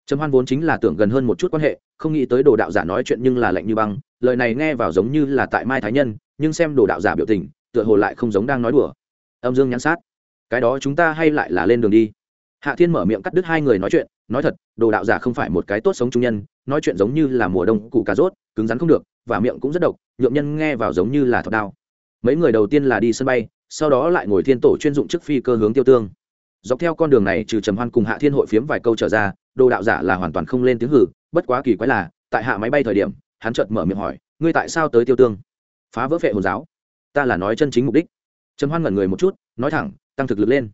Trầm hoan vốn chính là tưởng gần hơn một chút quan hệ, không nghĩ tới đồ đạo giả nói chuyện nhưng là lạnh như băng, lời này nghe vào giống như là tại mai thái nhân, nhưng xem đồ đạo giả biểu tình, tựa hồ lại không giống đang nói đùa. Âm dương nhãn sát. Cái đó chúng ta hay lại là lên đường đi hạ thiên mở miệng cắt đứt hai người nói chuyện, nói thật, đồ đạo giả không phải một cái tốt sống trung nhân, nói chuyện giống như là mùa đông củ cà rốt, cứng rắn không được, và miệng cũng rất độc, nhượng nhân nghe vào giống như là thọt đao. Mấy người đầu tiên là đi sân bay, sau đó lại ngồi thiên tổ chuyên dụng chức phi cơ hướng tiêu tương. Dọc theo con đường này, trừ trầm hoan cùng hạ thiên hội phiếm vài câu trở ra, đồ đạo giả là hoàn toàn không lên tiếng hử, bất quá kỳ quái là, tại hạ máy bay thời điểm, hắn chợt mở miệng hỏi, ngươi tại sao tới tiêu tương? Phá vỡ phệ hồn giáo. Ta là nói chân chính mục đích. Trầm hoan ngẩn người một chút, nói thẳng, tăng thực lực lên.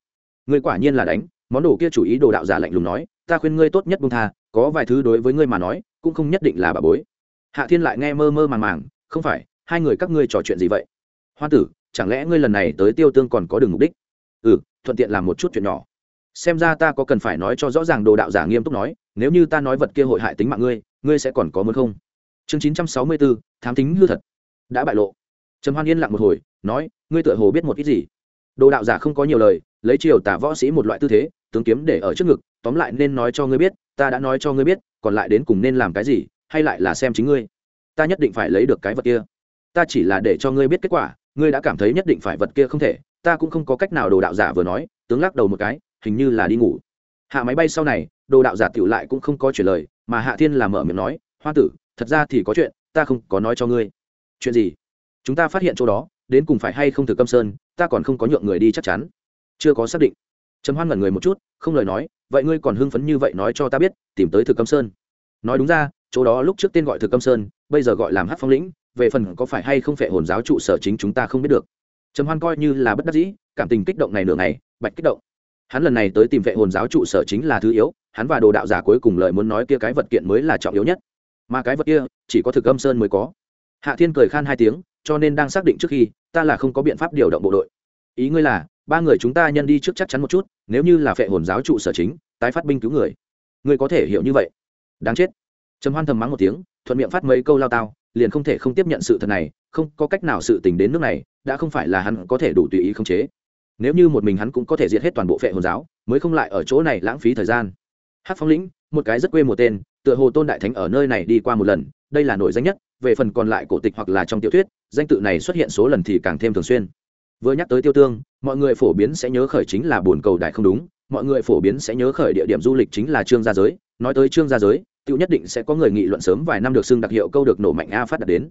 Ngươi quả nhiên là đánh món đồ kia chủ ý đồ đạo giả lạnh lùng nói, ta khuyên ngươi tốt nhất buông tha, có vài thứ đối với ngươi mà nói, cũng không nhất định là bà bối. Hạ thiên lại nghe mơ mơ màng màng, không phải, hai người các ngươi trò chuyện gì vậy? Hoa tử, chẳng lẽ ngươi lần này tới tiêu tương còn có đường mục đích? Ừ thuận tiện làm một chút chuyện nhỏ. Xem ra ta có cần phải nói cho rõ ràng đồ đạo giả nghiêm túc nói, nếu như ta nói vật kia hội hại tính mạng ngươi ngươi sẽ còn có muốn không? Chương chín trăm sáu mươi bốn thám tính hư thật. Đã bại lộ. Trầm hoan yên lặng một hồi, nói, ngươi tựa hồ biết một ít gì? Đồ đạo giả không có nhiều lời, lấy chiều tả võ sĩ một loại tư thế tướng kiếm để ở trước ngực, tóm lại nên nói cho ngươi biết, ta đã nói cho ngươi biết, còn lại đến cùng nên làm cái gì, hay lại là xem chính ngươi. Ta nhất định phải lấy được cái vật kia. Ta chỉ là để cho ngươi biết kết quả, ngươi đã cảm thấy nhất định phải vật kia không thể, ta cũng không có cách nào đồ đạo giả vừa nói, tướng lắc đầu một cái, hình như là đi ngủ. Hạ máy bay sau này, đồ đạo giả tiểu lại cũng không có chuyển lời, mà hạ thiên làm mở miệng nói, hoa tử, thật ra thì có chuyện, ta không có nói cho ngươi. Chuyện gì? Chúng ta phát hiện chỗ đó, đến cùng phải hay không thực câm sơn, ta còn không có nhượng người đi chắc chắn. Chưa có xác định trầm hoan ngẩn người một chút, không lời nói, vậy ngươi còn hưng phấn như vậy nói cho ta biết, tìm tới thực câm sơn. Nói đúng ra, chỗ đó lúc trước tên gọi thực câm sơn, bây giờ gọi làm hát phong lĩnh, về phần có phải hay không phệ hồn giáo trụ sở chính chúng ta không biết được. Trầm hoan coi như là bất đắc dĩ, cảm tình kích động này nửa ngày, bạch kích động. Hắn lần này tới tìm vệ hồn giáo trụ sở chính là thứ yếu, hắn và đồ đạo giả cuối cùng lời muốn nói kia cái vật kiện mới là trọng yếu nhất. Mà cái vật kia, chỉ có thực âm sơn mới có. Hạ thiên cười khan hai tiếng, cho nên đang xác định trước khi, ta là không có biện pháp điều động bộ đội. Ý ngươi là ba người chúng ta nhân đi trước chắc chắn một chút, nếu như là phệ hồn giáo trụ sở chính, tái phát binh cứu người. Người có thể hiểu như vậy. Đáng chết. Trầm hoan thầm mắng một tiếng, thuận miệng phát mấy câu lao tao, liền không thể không tiếp nhận sự thật này, không có cách nào sự tình đến nước này, đã không phải là hắn có thể đủ tùy ý khống chế. Nếu như một mình hắn cũng có thể diệt hết toàn bộ phệ hồn giáo, mới không lại ở chỗ này lãng phí thời gian. Hát phong lĩnh, một cái rất quê một tên, tựa hồ tôn đại thánh ở nơi này đi qua một lần, đây là nổi danh nhất, về phần còn lại cổ tịch hoặc là trong tiểu thuyết, danh tự này xuất hiện số lần thì càng thêm thường xuyên vừa nhắc tới tiêu tương, mọi người phổ biến sẽ nhớ khởi chính là bồn cầu đại không đúng, mọi người phổ biến sẽ nhớ khởi địa điểm du lịch chính là trương gia giới. Nói tới trương gia giới tự nhất định sẽ có người nghị luận sớm vài năm được xưng đặc hiệu câu được nổ mạnh a phát đạt đến.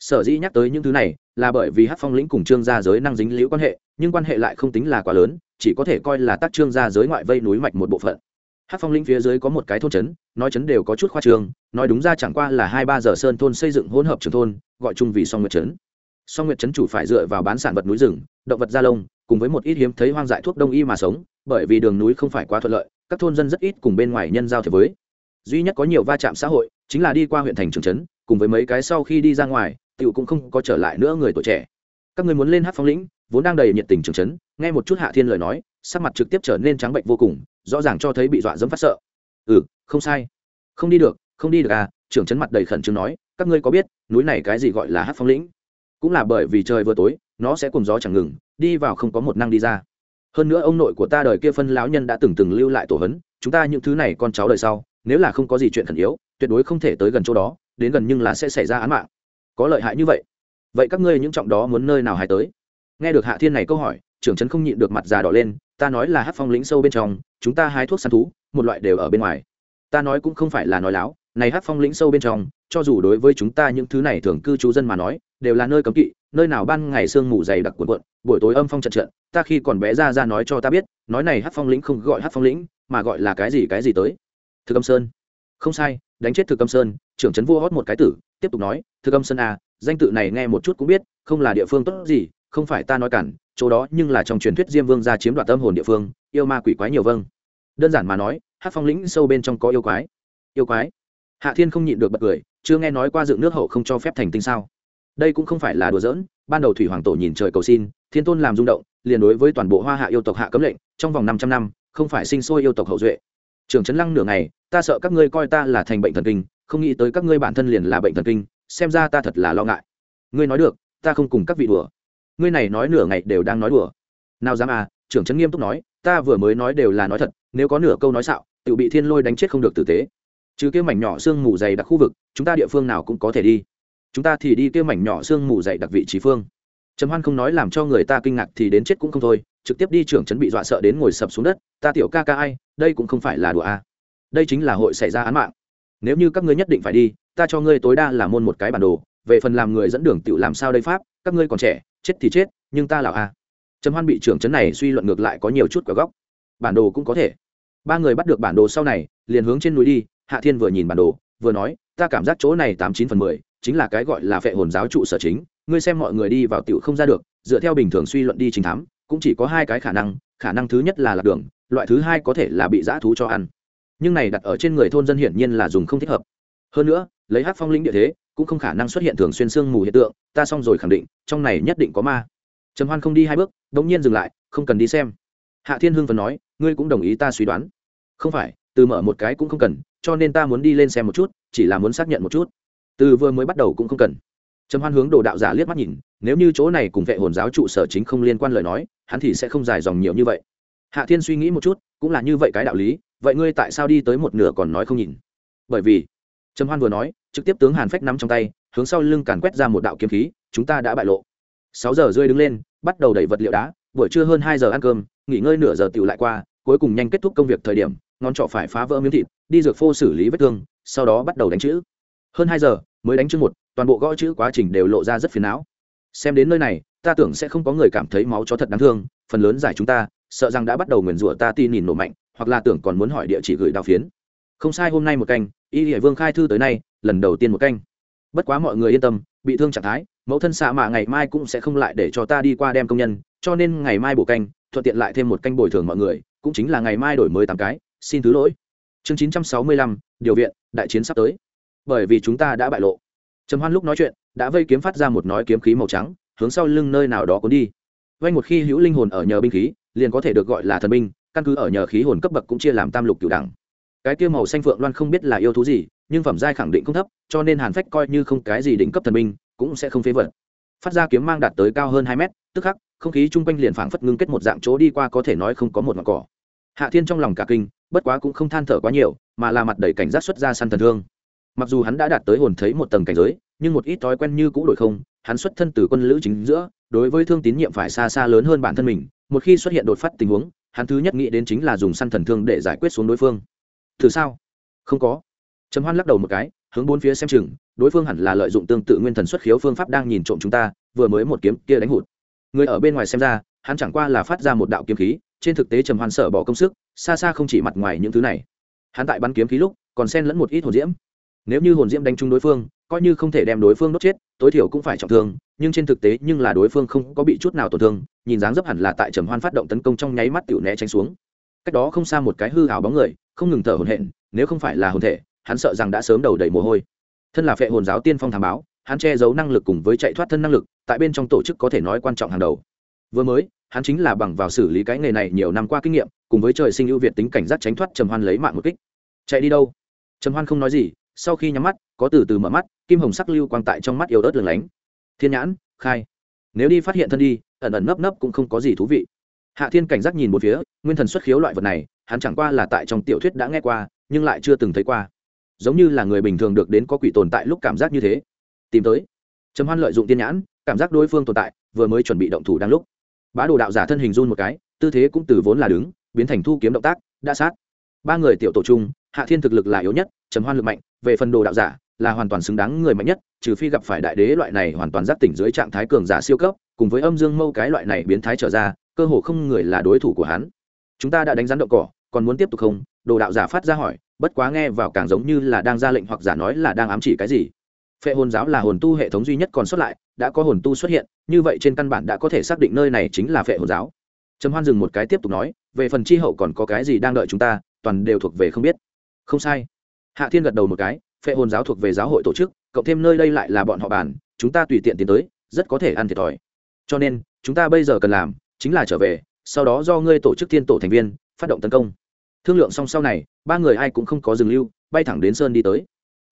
Sở dĩ nhắc tới những thứ này là bởi vì hát phong lĩnh cùng trương gia giới năng dính liễu quan hệ, nhưng quan hệ lại không tính là quá lớn, chỉ có thể coi là tác trương gia giới ngoại vây núi mạch một bộ phận. Hát phong lĩnh phía dưới có một cái thôn trấn, nói trấn đều có chút khoa trường nói đúng ra chẳng qua là hai ba giờ sơn thôn xây dựng hỗn hợp trường thôn, gọi chung vì song nguyệt trấn song nguyệt trấn chủ phải dựa vào bán sản vật núi rừng, động vật da lông, cùng với một ít hiếm thấy hoang dại thuốc đông y mà sống, bởi vì đường núi không phải quá thuận lợi, các thôn dân rất ít cùng bên ngoài nhân giao thế với. Duy nhất có nhiều va chạm xã hội, chính là đi qua huyện thành trường trấn, cùng với mấy cái sau khi đi ra ngoài, tiểu cũng không có trở lại nữa người tuổi trẻ. Các người muốn lên hát phong lĩnh, vốn đang đầy nhiệt tình trường trấn, nghe một chút hạ thiên lời nói, sắc mặt trực tiếp trở nên trắng bệnh vô cùng, rõ ràng cho thấy bị dọa dẫm phát sợ. Ừ không sai. Không đi được, không đi được à? Trưởng trấn mặt đầy khẩn trương nói, các ngươi có biết, núi này cái gì gọi là hát phong lĩnh? Cũng là bởi vì trời vừa tối, nó sẽ cùng gió chẳng ngừng, đi vào không có một năng đi ra. Hơn nữa ông nội của ta đời kia phân lão nhân đã từng từng lưu lại tổ hấn, chúng ta những thứ này con cháu đời sau, nếu là không có gì chuyện khẩn yếu, tuyệt đối không thể tới gần chỗ đó, đến gần nhưng là sẽ xảy ra án mạng. Có lợi hại như vậy. Vậy các ngươi những trọng đó muốn nơi nào hay tới? Nghe được hạ thiên này câu hỏi, trưởng trấn không nhịn được mặt già đỏ lên, ta nói là hát phong lĩnh sâu bên trong, chúng ta hái thuốc săn thú, một loại đều ở bên ngoài. Ta nói cũng không phải là nói láo này hát phong lĩnh sâu bên trong, cho dù đối với chúng ta những thứ này thường cư trú dân mà nói, đều là nơi cấm kỵ, nơi nào ban ngày sương mù dày đặc cuộn cuộn, buổi tối âm phong trận trận, ta khi còn bé ra ra nói cho ta biết, nói này hát phong lĩnh không gọi hát phong lĩnh, mà gọi là cái gì cái gì tới. Thực âm sơn. Không sai, đánh chết thực âm sơn, trưởng trấn vua hót một cái tử, tiếp tục nói, thực âm sơn à danh tự này nghe một chút cũng biết, không là địa phương tốt gì, không phải ta nói cản, chỗ đó nhưng là trong truyền thuyết diêm vương ra chiếm đoạt tâm hồn địa phương, yêu ma quỷ quái nhiều vâng. Đơn giản mà nói, hát phong lĩnh sâu bên trong có yêu quái. Yêu quái? Hạ thiên không nhịn được bật cười, chưa nghe nói qua dựng nước hậu không cho phép thành tinh sao. Đây cũng không phải là đùa giỡn, ban đầu thủy hoàng tổ nhìn trời cầu xin, thiên tôn làm rung động, liền đối với toàn bộ hoa hạ yêu tộc hạ cấm lệnh, trong vòng năm trăm năm, không phải sinh sôi yêu tộc hậu duệ. Trường trấn lăng nửa ngày, ta sợ các ngươi coi ta là thành bệnh thần kinh, không nghĩ tới các ngươi bản thân liền là bệnh thần kinh, xem ra ta thật là lo ngại. Ngươi nói được, ta không cùng các vị đùa. Ngươi này nói nửa ngày đều đang nói đùa. Nào dám à trưởng trấn nghiêm túc nói, ta vừa mới nói đều là nói thật, nếu có nửa câu nói xạo tự bị thiên lôi đánh chết không được tử tế chứ kia mảnh nhỏ xương mù dày đặc khu vực, chúng ta địa phương nào cũng có thể đi. Chúng ta thì đi kia mảnh nhỏ xương mù dày đặc vị trí phương. Trầm hoan không nói làm cho người ta kinh ngạc thì đến chết cũng không thôi, trực tiếp đi trưởng trấn bị dọa sợ đến ngồi sập xuống đất. Ta tiểu ca ca ai, đây cũng không phải là đùa a. À. đây chính là hội xảy ra án mạng. Nếu như các ngươi nhất định phải đi, ta cho ngươi tối đa là môn một cái bản đồ. Về phần làm người dẫn đường tự làm sao đây pháp, các ngươi còn trẻ, chết thì chết, nhưng ta là a. Trầm hoan bị trưởng trấn này suy luận ngược lại có nhiều chút quả góc. Bản đồ cũng có thể. Ba người bắt được bản đồ sau này, liền hướng trên núi đi hạ thiên vừa nhìn bản đồ, vừa nói, ta cảm giác chỗ này tám chín phần mười chính là cái gọi là phệ hồn giáo trụ sở chính, ngươi xem mọi người đi vào tiểu không ra được, dựa theo bình thường suy luận đi trình thám, cũng chỉ có hai cái khả năng khả năng thứ nhất là lạc đường, loại thứ hai có thể là bị dã thú cho ăn. Nhưng này đặt ở trên người thôn dân hiển nhiên là dùng không thích hợp. Hơn nữa, lấy hát phong lĩnh địa thế, cũng không khả năng xuất hiện thường xuyên sương mù hiện tượng, ta xong rồi khẳng định, trong này nhất định có ma. Trầm hoan không đi hai bước đ ỗ n g nhiên dừng lại, không cần đi xem. Hạ thiên hưng phần nói, ngươi cũng đồng ý ta suy đoán. Không phải từ mở một cái cũng không cần, cho nên ta muốn đi lên xem một chút, chỉ là muốn xác nhận một chút. Từ vừa mới bắt đầu cũng không cần. Trầm hoan hướng đồ đạo giả liếc mắt nhìn, nếu như chỗ này cùng vệ hồn giáo trụ sở chính không liên quan lời nói, hắn thì sẽ không dài dòng nhiều như vậy. Hạ thiên suy nghĩ một chút, cũng là như vậy cái đạo lý, vậy ngươi tại sao đi tới một nửa còn nói không nhìn? Bởi vì, trầm hoan vừa nói, trực tiếp tướng hàn phách nắm trong tay, hướng sau lưng càn quét ra một đạo kiếm khí, chúng ta đã bại lộ. Sáu giờ rơi đứng lên, bắt đầu đẩy vật liệu đá, buổi trưa hơn hai giờ ăn cơm, nghỉ ngơi nửa giờ tựu lại qua, cuối cùng nhanh kết thúc công việc thời điểm ngón trỏ phải phá vỡ miếng thịt, đi dược phô xử lý vết thương, sau đó bắt đầu đánh chữ. Hơn hai giờ, mới đánh chữ một, toàn bộ gõ chữ quá trình đều lộ ra rất phiền não. Xem đến nơi này, ta tưởng sẽ không có người cảm thấy máu chó thật đáng thương, phần lớn giải chúng ta, sợ rằng đã bắt đầu nguyền rủa ta tin nhìn nổ mạnh, hoặc là tưởng còn muốn hỏi địa chỉ gửi đào phiến. Không sai, hôm nay một canh, y hệ vương khai thư tới nay, lần đầu tiên một canh. Bất quá mọi người yên tâm, bị thương trạng thái, mẫu thân xạ mạ ngày mai cũng sẽ không lại để cho ta đi qua đem công nhân, cho nên ngày mai bổ canh, thuận tiện lại thêm một canh bồi thường mọi người, cũng chính là ngày mai đổi mới tám cái xin thứ lỗi. Chương chín trăm sáu mươi lăm, điều viện, đại chiến sắp tới. Bởi vì chúng ta đã bại lộ. Trầm hoan lúc nói chuyện, đã vây kiếm phát ra một nói kiếm khí màu trắng, hướng sau lưng nơi nào đó cuốn đi. Vay một khi hữu linh hồn ở nhờ binh khí, liền có thể được gọi là thần binh, căn cứ ở nhờ khí hồn cấp bậc cũng chia làm tam lục cửu đẳng. Cái kia màu xanh phượng loan không biết là yêu thú gì, nhưng phẩm giai khẳng định không thấp, cho nên hàn phách coi như không cái gì đỉnh cấp thần binh, cũng sẽ không phế vật. Phát ra kiếm mang đạt tới cao hơn hai mét, tức khắc, không khí chung quanh liền phảng phất ngưng kết một dạng chỗ đi qua có thể nói không có một mặt cỏ. Hạ thiên trong lòng cả kinh bất quá cũng không than thở quá nhiều, mà là mặt đầy cảnh giác xuất ra săn thần thương. Mặc dù hắn đã đạt tới hồn thấy một tầng cảnh giới, nhưng một ít thói quen như cũ đổi không, hắn xuất thân từ quân lữ chính giữa, đối với thương tín nhiệm phải xa xa lớn hơn bản thân mình, một khi xuất hiện đột phát tình huống, hắn thứ nhất nghĩ đến chính là dùng săn thần thương để giải quyết xuống đối phương. Thử sao? Không có. Trầm hoan lắc đầu một cái, hướng bốn phía xem chừng, đối phương hẳn là lợi dụng tương tự nguyên thần xuất khiếu phương pháp đang nhìn trộm chúng ta, vừa mới một kiếm kia đánh hụt. Người ở bên ngoài xem ra, hắn chẳng qua là phát ra một đạo kiếm khí, trên thực tế trầm hoan sở bỏ công sức xa xa không chỉ mặt ngoài những thứ này. Hắn tại bắn kiếm khí lúc, còn xen lẫn một ít hồn diễm. Nếu như hồn diễm đánh trúng đối phương, coi như không thể đem đối phương đốt chết, tối thiểu cũng phải trọng thương, nhưng trên thực tế, nhưng là đối phương không có bị chút nào tổn thương, nhìn dáng dấp hẳn là tại trầm hoan phát động tấn công trong nháy mắt tiểu né tránh xuống. Cách đó không xa một cái hư hào bóng người, không ngừng thở hồn hện nếu không phải là hồn thể, hắn sợ rằng đã sớm đầu đầy mồ hôi. Thân là phệ hồn giáo tiên phong thám báo, hắn che giấu năng lực cùng với chạy thoát thân năng lực, tại bên trong tổ chức có thể nói quan trọng hàng đầu vừa mới, hắn chính là bằng vào xử lý cái nghề này nhiều năm qua kinh nghiệm, cùng với trời sinh ưu việt tính cảnh giác tránh thoát trầm hoan lấy mạng một kích. Chạy đi đâu? Trầm hoan không nói gì, sau khi nhắm mắt, có từ từ mở mắt, kim hồng sắc lưu quang tại trong mắt yếu ớt lửng lánh. Thiên nhãn, khai. Nếu đi phát hiện thân đi, ẩn ẩn nấp nấp cũng không có gì thú vị. Hạ thiên cảnh giác nhìn một phía, nguyên thần xuất khiếu loại vật này, hắn chẳng qua là tại trong tiểu thuyết đã nghe qua, nhưng lại chưa từng thấy qua. Giống như là người bình thường được đến có quỷ tồn tại lúc cảm giác như thế. Tìm tới. Trầm hoan lợi dụng tiên nhãn, cảm giác đối phương tồn tại, vừa mới chuẩn bị động thủ đang lúc bá đồ đạo giả thân hình run một cái, tư thế cũng từ vốn là đứng, biến thành thu kiếm động tác, đã sát. Ba người tiểu tổ chung, hạ thiên thực lực là yếu nhất, trầm hoan lực mạnh, về phần đồ đạo giả, là hoàn toàn xứng đáng người mạnh nhất, trừ phi gặp phải đại đế loại này hoàn toàn giác tỉnh dưới trạng thái cường giả siêu cấp, cùng với âm dương mâu cái loại này biến thái trở ra, cơ hồ không người là đối thủ của hắn. Chúng ta đã đánh rắn động cỏ, còn muốn tiếp tục không? Đồ đạo giả phát ra hỏi, bất quá nghe vào càng giống như là đang ra lệnh hoặc giả nói là đang ám chỉ cái gì. Phệ hồn giáo là hồn tu hệ thống duy nhất còn xuất lại đã có hồn tu xuất hiện, như vậy trên căn bản đã có thể xác định nơi này chính là phệ hồn giáo. Trầm hoan dừng một cái tiếp tục nói, về phần chi hậu còn có cái gì đang đợi chúng ta, toàn đều thuộc về không biết. Không sai. Hạ thiên gật đầu một cái, phệ hồn giáo thuộc về giáo hội tổ chức, cộng thêm nơi đây lại là bọn họ bàn, chúng ta tùy tiện tiến tới, rất có thể ăn thiệt thòi. Cho nên, chúng ta bây giờ cần làm, chính là trở về, sau đó do ngươi tổ chức thiên tổ thành viên, phát động tấn công. Thương lượng xong sau này, ba người ai cũng không có dừng lưu, bay thẳng đến sơn đi tới.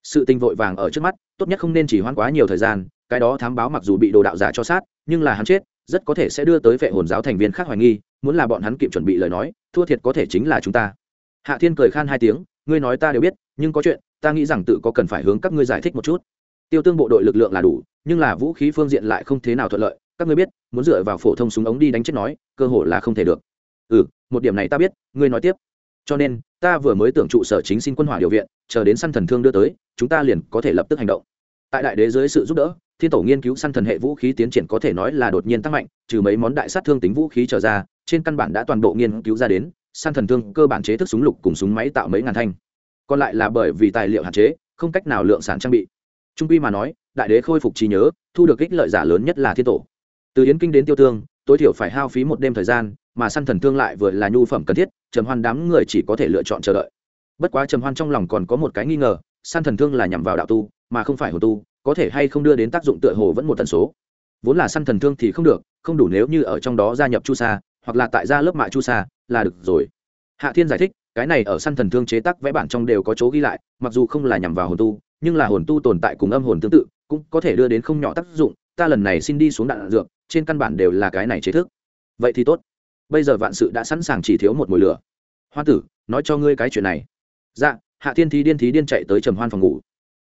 Sự tình vội vàng ở trước mắt, tốt nhất không nên chỉ hoãn quá nhiều thời gian cái đó thám báo mặc dù bị đồ đạo giả cho sát, nhưng là hắn chết, rất có thể sẽ đưa tới vệ hồn giáo thành viên khác hoài nghi, muốn là bọn hắn kịp chuẩn bị lời nói, thua thiệt có thể chính là chúng ta. Hạ thiên cười khan hai tiếng, ngươi nói ta đều biết, nhưng có chuyện, ta nghĩ rằng tự có cần phải hướng các ngươi giải thích một chút. Tiêu tương bộ đội lực lượng là đủ, nhưng là vũ khí phương diện lại không thế nào thuận lợi, các ngươi biết, muốn dựa vào phổ thông súng ống đi đánh chết nói, cơ hội là không thể được. Ừ một điểm này ta biết, ngươi nói tiếp. Cho nên, ta vừa mới tưởng trụ sở chính xin quân hỏa điều viện, chờ đến săn thần thương đưa tới, chúng ta liền có thể lập tức hành động. Tại đại đế dưới sự giúp đỡ thiên tổ nghiên cứu săn thần hệ vũ khí tiến triển có thể nói là đột nhiên tăng mạnh, trừ mấy món đại sát thương tính vũ khí trở ra, trên căn bản đã toàn bộ nghiên cứu ra đến, săn thần thương cơ bản chế thức súng lục cùng súng máy tạo mấy ngàn thanh. Còn lại là bởi vì tài liệu hạn chế, không cách nào lượng sản trang bị. Trung quy mà nói, đại đế khôi phục trí nhớ, thu được ích lợi giả lớn nhất là thiên tổ. Từ yến kinh đến tiêu tương, tối thiểu phải hao phí một đêm thời gian, mà săn thần thương lại vừa là nhu phẩm cần thiết, trầm hoan đám người chỉ có thể lựa chọn chờ đợi. Bất quá trầm hoan trong lòng còn có một cái nghi ngờ, săn thần thương là nhằm vào đạo tu, mà không phải hồ tu có thể hay không đưa đến tác dụng tựa hồ vẫn một tần số. Vốn là săn thần thương thì không được, không đủ nếu như ở trong đó gia nhập chu sa, hoặc là tại gia lớp mạ chu sa, là được rồi. Hạ thiên giải thích, cái này ở săn thần thương chế tác vẽ bản trong đều có chỗ ghi lại, mặc dù không là nhằm vào hồn tu, nhưng là hồn tu tồn tại cùng âm hồn tương tự, cũng có thể đưa đến không nhỏ tác dụng, ta lần này xin đi xuống đạn dược, trên căn bản đều là cái này chế thức. Vậy thì tốt. Bây giờ vạn sự đã sẵn sàng chỉ thiếu một mồi lửa. Hoa tử, nói cho ngươi cái chuyện này. Dạ hạ thiên thí điên thí điên chạy tới trầm hoan phòng ngủ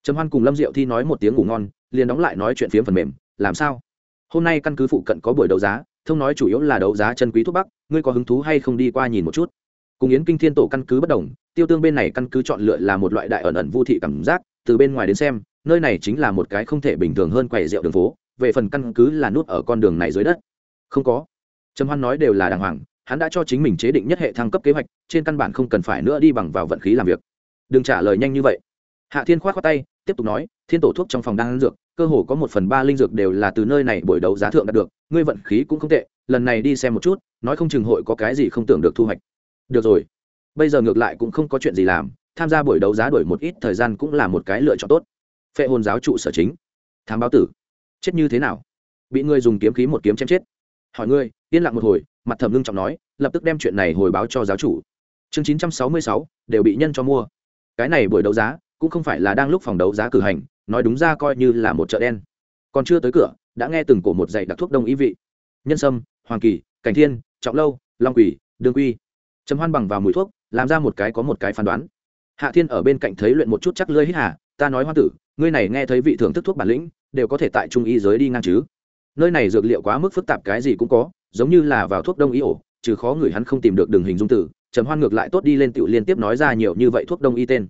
trầm hoan cùng lâm diệu thi nói một tiếng ngủ ngon, liền đóng lại nói chuyện phiếm phần mềm, làm sao? Hôm nay căn cứ phụ cận có buổi đấu giá, thông nói chủ yếu là đấu giá chân quý thuốc bắc, ngươi có hứng thú hay không đi qua nhìn một chút? Cùng yến kinh thiên tổ căn cứ bất đồng, tiêu tương bên này căn cứ chọn lựa là một loại đại ẩn ẩn vô thị cảm giác, từ bên ngoài đến xem, nơi này chính là một cái không thể bình thường hơn quầy rượu đường phố, về phần căn cứ là nút ở con đường này dưới đất. Không có. Trầm hoan nói đều là đàng hoàng, hắn đã cho chính mình chế định nhất hệ thăng cấp kế hoạch, trên căn bản không cần phải nữa đi bằng vào vận khí làm việc. Đừng trả lời nhanh như vậy hạ thiên khoát khoát tay, tiếp tục nói, thiên tổ thuốc trong phòng đang ăn dược, cơ hồ có một phần ba linh dược đều là từ nơi này buổi đấu giá thượng đạt được, ngươi vận khí cũng không tệ, lần này đi xem một chút, nói không chừng hội có cái gì không tưởng được thu hoạch. Được rồi, bây giờ ngược lại cũng không có chuyện gì làm, tham gia buổi đấu giá đổi một ít thời gian cũng là một cái lựa chọn tốt. Phệ hồn giáo trụ sở chính, thám báo tử, chết như thế nào? Bị ngươi dùng kiếm khí một kiếm chém chết. Hỏi ngươi, yên lặng một hồi. Mặt thầm lưng trọng nói, lập tức đem chuyện này hồi báo cho giáo chủ. Chương chín trăm sáu mươi sáu, đều bị nhân cho mua. Cái này buổi đấu giá cũng không phải là đang lúc phòng đấu giá cử hành, nói đúng ra coi như là một chợ đen. Còn chưa tới cửa, đã nghe từng cổ một dạy đặc thuốc đông ý vị. Nhân sâm, hoàng kỳ, cảnh thiên, trọng lâu, long quỷ, đương quy. Trầm hoan bằng vào mùi thuốc, làm ra một cái có một cái phán đoán. Hạ thiên ở bên cạnh thấy luyện một chút chắc lơi hít hà, ta nói hoa tử, ngươi này nghe thấy vị thưởng thức thuốc bản lĩnh, đều có thể tại trung y giới đi ngang chứ? Nơi này dược liệu quá mức phức tạp cái gì cũng có, giống như là vào thuốc đông y ổ, trừ khó người hắn không tìm được đường hình dung tử. Trầm hoan ngược lại tốt đi lên tựu liên tiếp nói ra nhiều như vậy thuốc đông y tên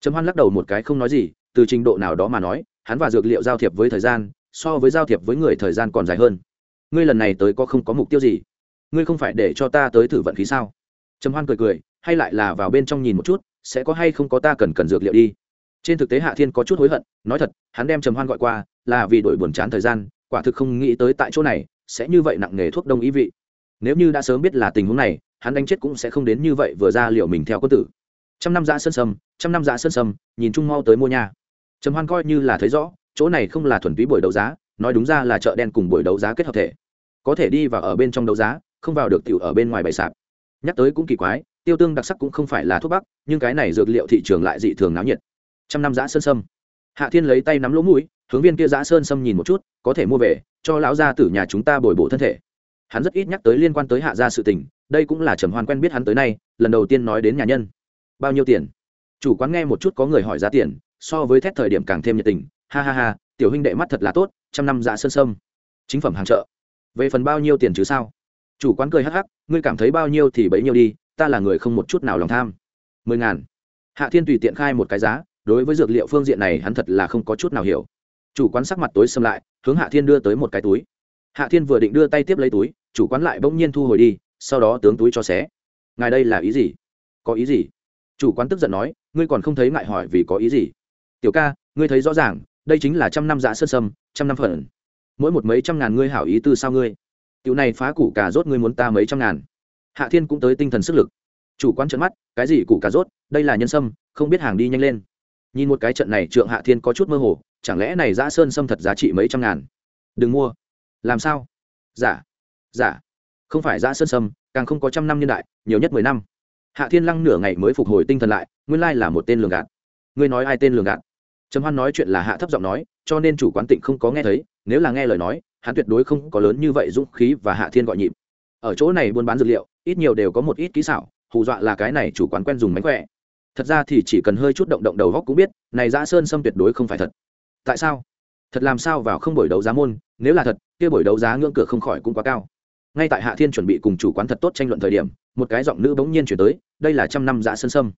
trầm hoan lắc đầu một cái không nói gì, từ trình độ nào đó mà nói, hắn và dược liệu giao thiệp với thời gian, so với giao thiệp với người thời gian còn dài hơn. Ngươi lần này tới có không có mục tiêu gì? Ngươi không phải để cho ta tới thử vận khí sao? Trầm hoan cười cười, hay lại là vào bên trong nhìn một chút, sẽ có hay không có ta cần cần dược liệu đi. Trên thực tế hạ thiên có chút hối hận, nói thật, hắn đem trầm hoan gọi qua, là vì đổi buồn chán thời gian, quả thực không nghĩ tới tại chỗ này, sẽ như vậy nặng nghề thuốc đông ý vị. Nếu như đã sớm biết là tình huống này, hắn đánh chết cũng sẽ không đến như vậy vừa ra liệu mình theo quân tử trăm năm giã sơn sâm, trăm năm giã sơn sâm, nhìn chung mau tới mua nhà. Trầm hoan coi như là thấy rõ, chỗ này không là thuần túy buổi đấu giá, nói đúng ra là chợ đen cùng buổi đấu giá kết hợp thể. Có thể đi vào ở bên trong đấu giá, không vào được tiểu ở bên ngoài bày sạp. Nhắc tới cũng kỳ quái, tiêu tương đặc sắc cũng không phải là thuốc bắc, nhưng cái này dược liệu thị trường lại dị thường náo nhiệt. Trăm năm giã sơn sâm. Hạ thiên lấy tay nắm lỗ mũi, hướng viên kia giã sơn sâm nhìn một chút, có thể mua về, cho lão gia tử nhà chúng ta bồi bổ thân thể. Hắn rất ít nhắc tới liên quan tới hạ gia sự tình, đây cũng là trầm hoan quen biết hắn tới nay, lần đầu tiên nói đến nhà nhân bao nhiêu tiền? Chủ quán nghe một chút có người hỏi giá tiền, so với thét thời điểm càng thêm nhiệt tình. Ha ha ha, tiểu huynh đệ mắt thật là tốt, trăm năm dạ sơn sâm. Chính phẩm hàng chợ. Về phần bao nhiêu tiền chứ sao? Chủ quán cười hắc hắc, ngươi cảm thấy bao nhiêu thì bấy nhiêu đi, ta là người không một chút nào lòng tham. Mười ngàn. Hạ thiên tùy tiện khai một cái giá, đối với dược liệu phương diện này hắn thật là không có chút nào hiểu. Chủ quán sắc mặt tối xâm lại, hướng hạ thiên đưa tới một cái túi. Hạ thiên vừa định đưa tay tiếp lấy túi, chủ quán lại bỗng nhiên thu hồi đi, sau đó tướng túi cho xé. Ngài đây là ý gì? Có ý gì? Chủ quán tức giận nói, ngươi còn không thấy ngại hỏi vì có ý gì? Tiểu ca, ngươi thấy rõ ràng, đây chính là trăm năm dạ sơn sâm, trăm năm phần mỗi một mấy trăm ngàn ngươi hảo ý tư sao ngươi? Tiểu này phá củ cà rốt ngươi muốn ta mấy trăm ngàn. Hạ thiên cũng tới tinh thần sức lực. Chủ quán trận mắt, cái gì củ cà rốt? Đây là nhân sâm, không biết hàng đi nhanh lên. Nhìn một cái trận này, trượng hạ thiên có chút mơ hồ, chẳng lẽ này dã sơn sâm thật giá trị mấy trăm ngàn? Đừng mua. Làm sao? Giả giả. Không phải dã sơn sâm, càng không có trăm năm nhân đại, nhiều nhất mười năm hạ thiên lăng nửa ngày mới phục hồi tinh thần lại, nguyên lai là một tên lường gạt. Ngươi nói ai tên lường gạt? Trầm hoan nói chuyện là hạ thấp giọng nói, cho nên chủ quán tịnh không có nghe thấy, nếu là nghe lời nói, hắn tuyệt đối không có lớn như vậy dũng khí và hạ thiên gọi nhịp. Ở chỗ này buôn bán dược liệu, ít nhiều đều có một ít kỹ xảo, hù dọa là cái này chủ quán quen dùng mánh khỏe. Thật ra thì chỉ cần hơi chút động động đầu góc cũng biết, này giã sơn sâm tuyệt đối không phải thật. Tại sao? Thật làm sao vào không buổi đấu giá môn, nếu là thật, kia buổi đấu giá ngưỡng cửa không khỏi cũng quá cao ngay tại hạ thiên chuẩn bị cùng chủ quán thật tốt tranh luận thời điểm, một cái giọng nữ bỗng nhiên chuyển tới, đây là trăm năm giã sơn sâm.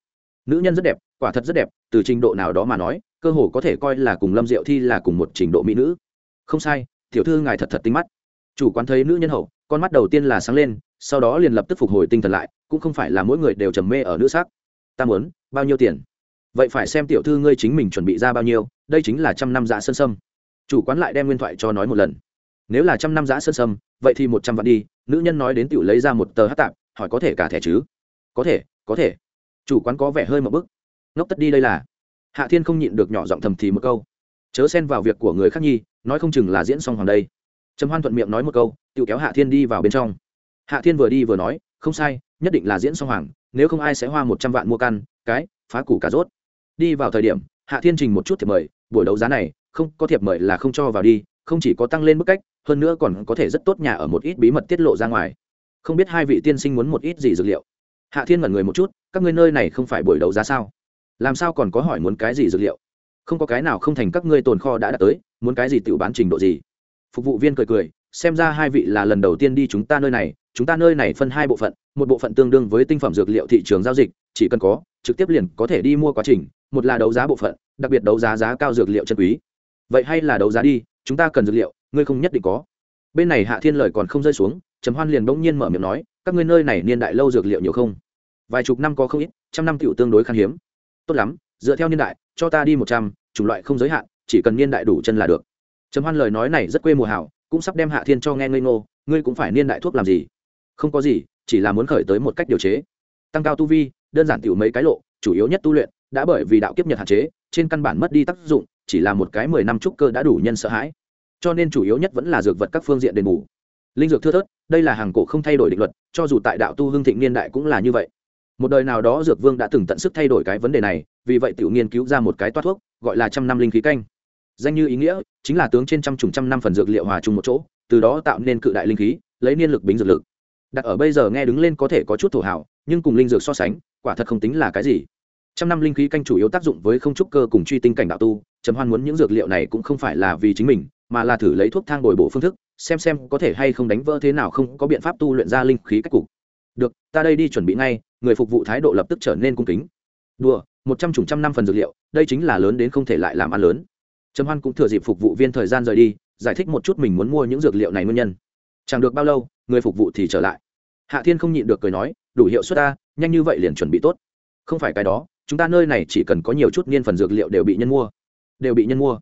Nữ nhân rất đẹp, quả thật rất đẹp, từ trình độ nào đó mà nói, cơ hồ có thể coi là cùng lâm diệu thi là cùng một trình độ mỹ nữ. Không sai, tiểu thư ngài thật thật tinh mắt. Chủ quán thấy nữ nhân hậu, con mắt đầu tiên là sáng lên, sau đó liền lập tức phục hồi tinh thần lại, cũng không phải là mỗi người đều trầm mê ở nữ sắc. Ta muốn bao nhiêu tiền? Vậy phải xem tiểu thư ngươi chính mình chuẩn bị ra bao nhiêu, đây chính là trăm năm giá sơn sâm. Chủ quán lại đem nguyên thoại cho nói một lần nếu là trăm năm giã sơn sâm, vậy thì một trăm vạn đi, nữ nhân nói đến tiểu lấy ra một tờ hát tạp, hỏi có thể cả thẻ chứ? Có thể có thể. Chủ quán có vẻ hơi một bức. Ngốc tất đi đây là. Hạ thiên không nhịn được nhỏ giọng thầm thì một câu. Chớ xen vào việc của người khác nhi, nói không chừng là diễn xong hoàng đây. Trầm hoan thuận miệng nói một câu tự kéo hạ thiên đi vào bên trong. Hạ thiên vừa đi vừa nói, không sai, nhất định là diễn xong hoàng, nếu không ai sẽ hoa một trăm vạn mua căn, cái, phá củ cà rốt. Đi vào thời điểm, hạ thiên trình một chút thiệp mời, buổi đấu giá này, không có thiệp mời là không cho vào đi không chỉ có tăng lên mức cách, hơn nữa còn có thể rất tốt nhà ở một ít bí mật tiết lộ ra ngoài. Không biết hai vị tiên sinh muốn một ít gì dược liệu? Hạ thiên ngẩn người một chút, các ngươi nơi này không phải buổi đấu giá sao? Làm sao còn có hỏi muốn cái gì dược liệu? Không có cái nào không thành các ngươi tồn kho đã đạt tới, muốn cái gì tự bán trình độ gì? Phục vụ viên cười cười, xem ra hai vị là lần đầu tiên đi chúng ta nơi này, chúng ta nơi này phân hai bộ phận, một bộ phận tương đương với tinh phẩm dược liệu thị trường giao dịch, chỉ cần có, trực tiếp liền có thể đi mua quá trình, một là đấu giá bộ phận, đặc biệt đấu giá giá cao dược liệu chân quý. Vậy hay là đấu giá đi chúng ta cần dược liệu, ngươi không nhất định có. Bên này hạ thiên lời còn không rơi xuống, trầm hoan liền bỗng nhiên mở miệng nói, các ngươi nơi này niên đại lâu dược liệu nhiều không? Vài chục năm có không ít, trăm năm tựu tương đối khan hiếm. Tốt lắm, dựa theo niên đại, cho ta đi một trăm, chủng loại không giới hạn, chỉ cần niên đại đủ chân là được. Trầm hoan lời nói này rất quê mùa hảo, cũng sắp đem hạ thiên cho nghe ngây ngô, ngươi cũng phải niên đại thuốc làm gì? Không có gì, chỉ là muốn khởi tới một cách điều chế. Tăng cao tu vi, đơn giản tiểu mấy cái lộ, chủ yếu nhất tu luyện đã bởi vì đạo kiếp nhật hạn chế, trên căn bản mất đi tác dụng, chỉ là một cái mười năm trúc cơ đã đủ nhân sợ hãi. Cho nên chủ yếu nhất vẫn là dược vật các phương diện đền bù. Linh dược thưa thớt, đây là hàng cổ không thay đổi định luật, cho dù tại đạo tu hương thịnh niên đại cũng là như vậy. Một đời nào đó dược vương đã từng tận sức thay đổi cái vấn đề này, vì vậy tiểu nghiên cứu ra một cái toát thuốc, gọi là trăm năm linh khí canh. Danh như ý nghĩa, chính là tướng trên trăm trùng trăm năm phần dược liệu hòa chung một chỗ, từ đó tạo nên cự đại linh khí, lấy niên lực bính dược lực. Đặt ở bây giờ nghe đứng lên có thể có chút thổ hảo nhưng cùng linh dược so sánh, quả thật không tính là cái gì trăm năm linh khí canh chủ yếu tác dụng với không trúc cơ cùng truy tinh cảnh đạo tu, trầm hoan muốn những dược liệu này cũng không phải là vì chính mình, mà là thử lấy thuốc thang bồi bổ phương thức, xem xem có thể hay không đánh vỡ thế nào không có biện pháp tu luyện ra linh khí cách cục. Được, ta đây đi chuẩn bị ngay, người phục vụ thái độ lập tức trở nên cung kính. Đùa, một trăm chủng trăm năm phần dược liệu, đây chính là lớn đến không thể lại làm ăn lớn. Trầm hoan cũng thừa dịp phục vụ viên thời gian rời đi, giải thích một chút mình muốn mua những dược liệu này nguyên nhân. Chẳng được bao lâu, người phục vụ thì trở lại. Hạ thiên không nhịn được cười nói, đủ hiệu suất ta, nhanh như vậy liền chuẩn bị tốt. Không phải cái đó chúng ta nơi này chỉ cần có nhiều chút niên phần dược liệu đều bị nhân mua. Đều bị nhân mua.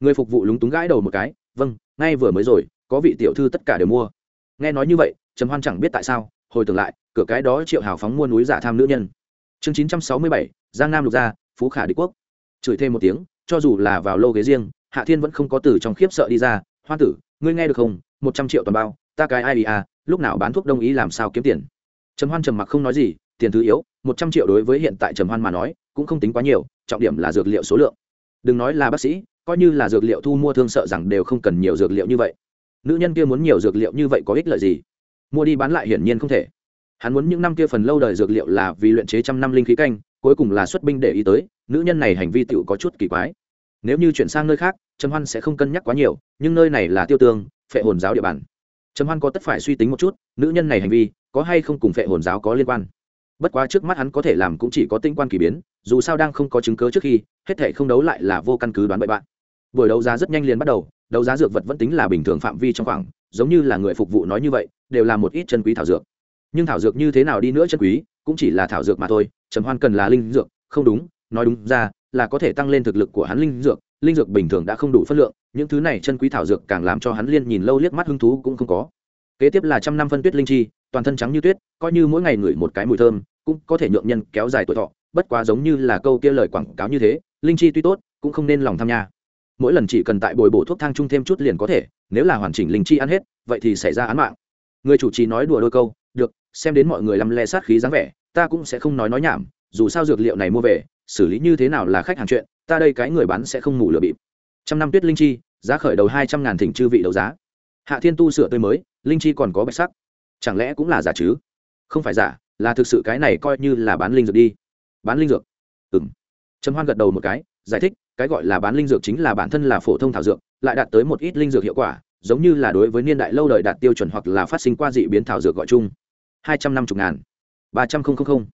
Người phục vụ lúng túng gãi đầu một cái vâng ngay vừa mới rồi, có vị tiểu thư tất cả đều mua. Nghe nói như vậy, trầm hoan chẳng biết tại sao, hồi tưởng lại, cửa cái đó triệu hào phóng mua núi giả tham nữ nhân. Chương chín trăm sáu mươi bảy, giang nam lục gia, phú khả đế quốc. Chửi thêm một tiếng, cho dù là vào lô ghế riêng, hạ thiên vẫn không có từ trong khiếp sợ đi ra hoa tử, ngươi nghe được không? Một trăm triệu toàn bao, ta cái ai à lúc nào bán thuốc đông ý làm sao kiếm tiền? Trầm hoan trầm mặc không nói gì, tiền thứ yếu một trăm triệu đối với hiện tại trầm hoan mà nói, cũng không tính quá nhiều, trọng điểm là dược liệu số lượng. Đừng nói là bác sĩ, coi như là dược liệu thu mua thương sợ rằng đều không cần nhiều dược liệu như vậy. Nữ nhân kia muốn nhiều dược liệu như vậy có ích lợi gì? Mua đi bán lại hiển nhiên không thể. Hắn muốn những năm kia phần lâu đời dược liệu là vì luyện chế trăm năm linh khí canh, cuối cùng là xuất binh để ý tới, nữ nhân này hành vi tựu có chút kỳ quái. Nếu như chuyển sang nơi khác, trầm hoan sẽ không cân nhắc quá nhiều, nhưng nơi này là tiêu tương, phệ hồn giáo địa bàn. Trầm hoan có tất phải suy tính một chút, nữ nhân này hành vi có hay không cùng phệ hồn giáo có liên quan? Bất quá trước mắt hắn có thể làm cũng chỉ có tinh quan kỳ biến, dù sao đang không có chứng cớ trước khi, hết thể không đấu lại là vô căn cứ đoán bậy bạn. Buổi đấu giá rất nhanh liền bắt đầu, đấu giá dược vật vẫn tính là bình thường phạm vi trong khoảng, giống như là người phục vụ nói như vậy, đều là một ít chân quý thảo dược. Nhưng thảo dược như thế nào đi nữa chân quý, cũng chỉ là thảo dược mà thôi, trầm hoan cần là linh dược, không đúng, nói đúng ra, là có thể tăng lên thực lực của hắn linh dược linh dược bình thường đã không đủ phân lượng, những thứ này chân quý thảo dược càng làm cho hắn liên nhìn lâu liếc mắt hứng thú cũng không có. Kế tiếp là trăm năm phân tuyết linh chi, toàn thân trắng như tuyết, coi như mỗi ngày ngửi một cái mùi thơm cũng có thể nhượng nhân kéo dài tuổi thọ, bất quá giống như là câu kia lời quảng cáo như thế, linh chi tuy tốt, cũng không nên lòng tham nha. Mỗi lần chỉ cần tại bồi bổ thuốc thang chung thêm chút liền có thể, nếu là hoàn chỉnh linh chi ăn hết, vậy thì xảy ra án mạng. Người chủ trì nói đùa đôi câu, được, xem đến mọi người lăm le sát khí dáng vẻ, ta cũng sẽ không nói nói nhảm, dù sao dược liệu này mua về, xử lý như thế nào là khách hàng chuyện, ta đây cái người bán sẽ không ngủ lừa bịp. Trăm năm tuyết linh chi, giá khởi đầu hai trăm ngàn thỉnh chư vị đấu giá. Hạ thiên tu sửa tươi mới, linh chi còn có bạch sắc. Chẳng lẽ cũng là giả chứ? Không phải giả là thực sự cái này coi như là bán linh dược đi. Bán linh dược? Ừng trầm hoan gật đầu một cái, giải thích, cái gọi là bán linh dược chính là bản thân là phổ thông thảo dược, lại đạt tới một ít linh dược hiệu quả, giống như là đối với niên đại lâu đời đạt tiêu chuẩn hoặc là phát sinh qua dị biến thảo dược gọi chung. Hai trăm năm mươi ngàn. ba trăm linh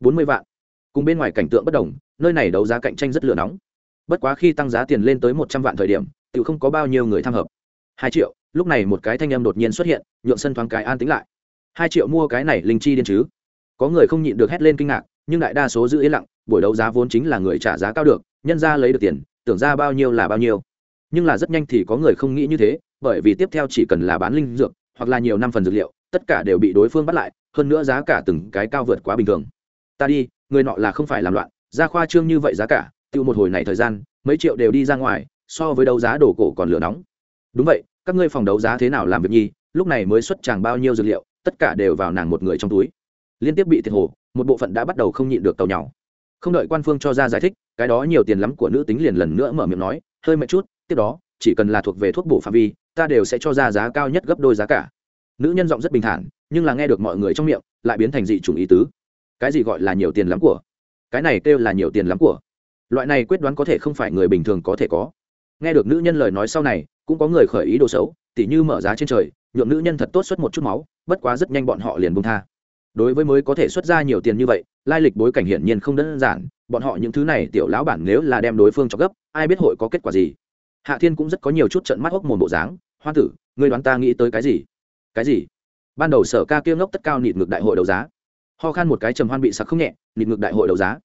bốn mươi vạn. Cùng bên ngoài cảnh tượng bất đồng, nơi này đấu giá cạnh tranh rất lửa nóng. Bất quá khi tăng giá tiền lên tới một trăm vạn thời điểm tự không có bao nhiêu người tham hợp. Hai triệu. Lúc này một cái thanh âm đột nhiên xuất hiện nhuộm sân thoáng cái an tính lại. Hai triệu mua cái này linh chi điên chứ? Có người không nhịn được hét lên kinh ngạc, nhưng đại đa số giữ yên lặng, buổi đấu giá vốn chính là người trả giá cao được, nhân ra lấy được tiền, tưởng ra bao nhiêu là bao nhiêu. Nhưng là rất nhanh thì có người không nghĩ như thế, bởi vì tiếp theo chỉ cần là bán linh dược, hoặc là nhiều năm phần dược liệu, tất cả đều bị đối phương bắt lại, hơn nữa giá cả từng cái cao vượt quá bình thường. Ta đi, người nọ là không phải làm loạn, ra khoa trương như vậy giá cả, tiêu một hồi này thời gian, mấy triệu đều đi ra ngoài, so với đấu giá đồ cổ còn lửa nóng. Đúng vậy, các ngươi phòng đấu giá thế nào làm việc nhi lúc này mới xuất chàng bao nhiêu dược liệu, tất cả đều vào nàng một người trong túi liên tiếp bị thiệt hồ, một bộ phận đã bắt đầu không nhịn được tàu nhỏ. Không đợi quan phương cho ra giải thích, cái đó nhiều tiền lắm của nữ tính liền lần nữa mở miệng nói, hơi mệt chút, tiếp đó, chỉ cần là thuộc về thuốc bổ phạm vi, ta đều sẽ cho ra giá cao nhất gấp đôi giá cả. Nữ nhân giọng rất bình thản, nhưng là nghe được mọi người trong miệng, lại biến thành dị chủng ý tứ. Cái gì gọi là nhiều tiền lắm của? Cái này kêu là nhiều tiền lắm của. Loại này quyết đoán có thể không phải người bình thường có thể có. Nghe được nữ nhân lời nói sau này, cũng có người khởi ý đồ xấu, tỉ như mở giá trên trời nhuộm nữ nhân thật tốt xuất một chút máu, bất quá rất nhanh bọn họ liền bung tha đối với mới có thể xuất ra nhiều tiền như vậy, lai lịch bối cảnh hiển nhiên không đơn giản. Bọn họ những thứ này tiểu lão bản nếu là đem đối phương cho gấp, ai biết hội có kết quả gì. Hạ thiên cũng rất có nhiều chút trận mắt hốc mồm bộ dáng. Hoa tử người đoán ta nghĩ tới cái gì? Cái gì? Ban đầu sở ca kia ngốc tất cao nịt ngược đại hội đấu giá. Ho khan một cái trầm hoan bị sặc không nhẹ, nịt ngược đại hội đấu giá.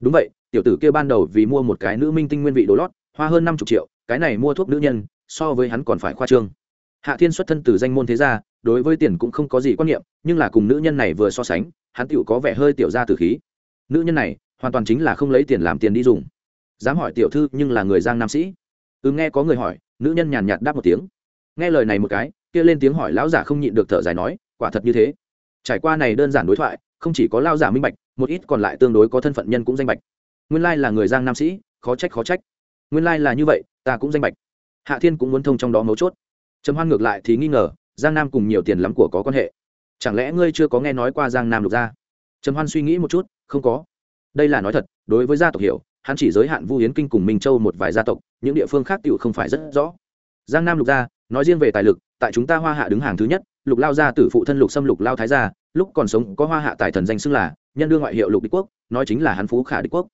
Đúng vậy, tiểu tử kia ban đầu vì mua một cái nữ minh tinh nguyên vị đồ lót, hoa hơn năm chục triệu, cái này mua thuốc nữ nhân, so với hắn còn phải khoa trương hạ thiên xuất thân từ danh môn thế gia, đối với tiền cũng không có gì quan niệm, nhưng là cùng nữ nhân này vừa so sánh, hắn tựu có vẻ hơi tiểu ra từ khí. Nữ nhân này, hoàn toàn chính là không lấy tiền làm tiền đi dùng. Dám hỏi tiểu thư nhưng là người giang nam sĩ. Ừ nghe có người hỏi, nữ nhân nhàn nhạt đáp một tiếng. Nghe lời này một cái, kia lên tiếng hỏi lão giả không nhịn được thở dài nói, quả thật như thế. Trải qua này đơn giản đối thoại, không chỉ có lao giả minh bạch, một ít còn lại tương đối có thân phận nhân cũng danh bạch. Nguyên lai là người giang nam sĩ, khó trách khó trách. Nguyên lai là như vậy, ta cũng danh bạch. Hạ thiên cũng muốn thông trong đó mấu chốt trầm hoan ngược lại thì nghi ngờ, giang nam cùng nhiều tiền lắm của có quan hệ. Chẳng lẽ ngươi chưa có nghe nói qua giang nam lục gia? Trầm hoan suy nghĩ một chút, không có. Đây là nói thật, đối với gia tộc hiểu, hắn chỉ giới hạn vu hiến kinh cùng minh châu một vài gia tộc, những địa phương khác tựu không phải rất rõ. Giang nam lục gia, nói riêng về tài lực, tại chúng ta hoa hạ đứng hàng thứ nhất, lục lao gia tử phụ thân lục xâm lục lao thái gia, lúc còn sống có hoa hạ tài thần danh xưng là nhân đương ngoại hiệu lục đích quốc, nói chính là hắn phú khả địch quốc.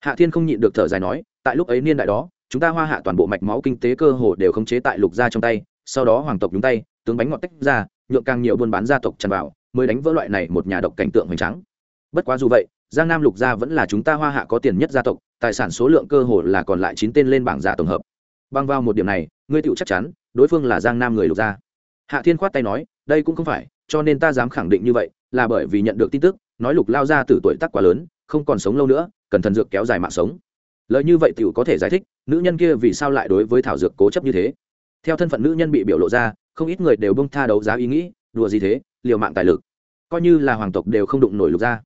Hạ thiên không nhịn được thở dài nói, tại lúc ấy niên đại đó, chúng ta hoa hạ toàn bộ mạch máu kinh tế cơ hồ đều khống chế tại lục gia trong tay sau đó hoàng tộc nhúng tay, tướng bánh ngọt tách ra, nhượng càng nhiều buôn bán gia tộc tràn vào, mới đánh vỡ loại này một nhà độc cảnh tượng hoành trắng bất quá dù vậy, giang nam lục gia vẫn là chúng ta hoa hạ có tiền nhất gia tộc, tài sản số lượng cơ hồ là còn lại chín tên lên bảng giả tổng hợp. Băng vào một điểm này, ngươi tựu chắc chắn, đối phương là giang nam người lục gia. Hạ thiên khoát tay nói, đây cũng không phải, cho nên ta dám khẳng định như vậy, là bởi vì nhận được tin tức, nói lục lao ra từ tuổi tác quá lớn, không còn sống lâu nữa cần thần dược kéo dài mạng sống. Lời như vậy tựu có thể giải thích, nữ nhân kia vì sao lại đối với thảo dược cố chấp như thế? Theo thân phận nữ nhân bị biểu lộ ra, không ít người đều bông tha đấu giá ý nghĩ, đùa gì thế, liều mạng tài lực. Coi như là hoàng tộc đều không đụng nổi lục gia.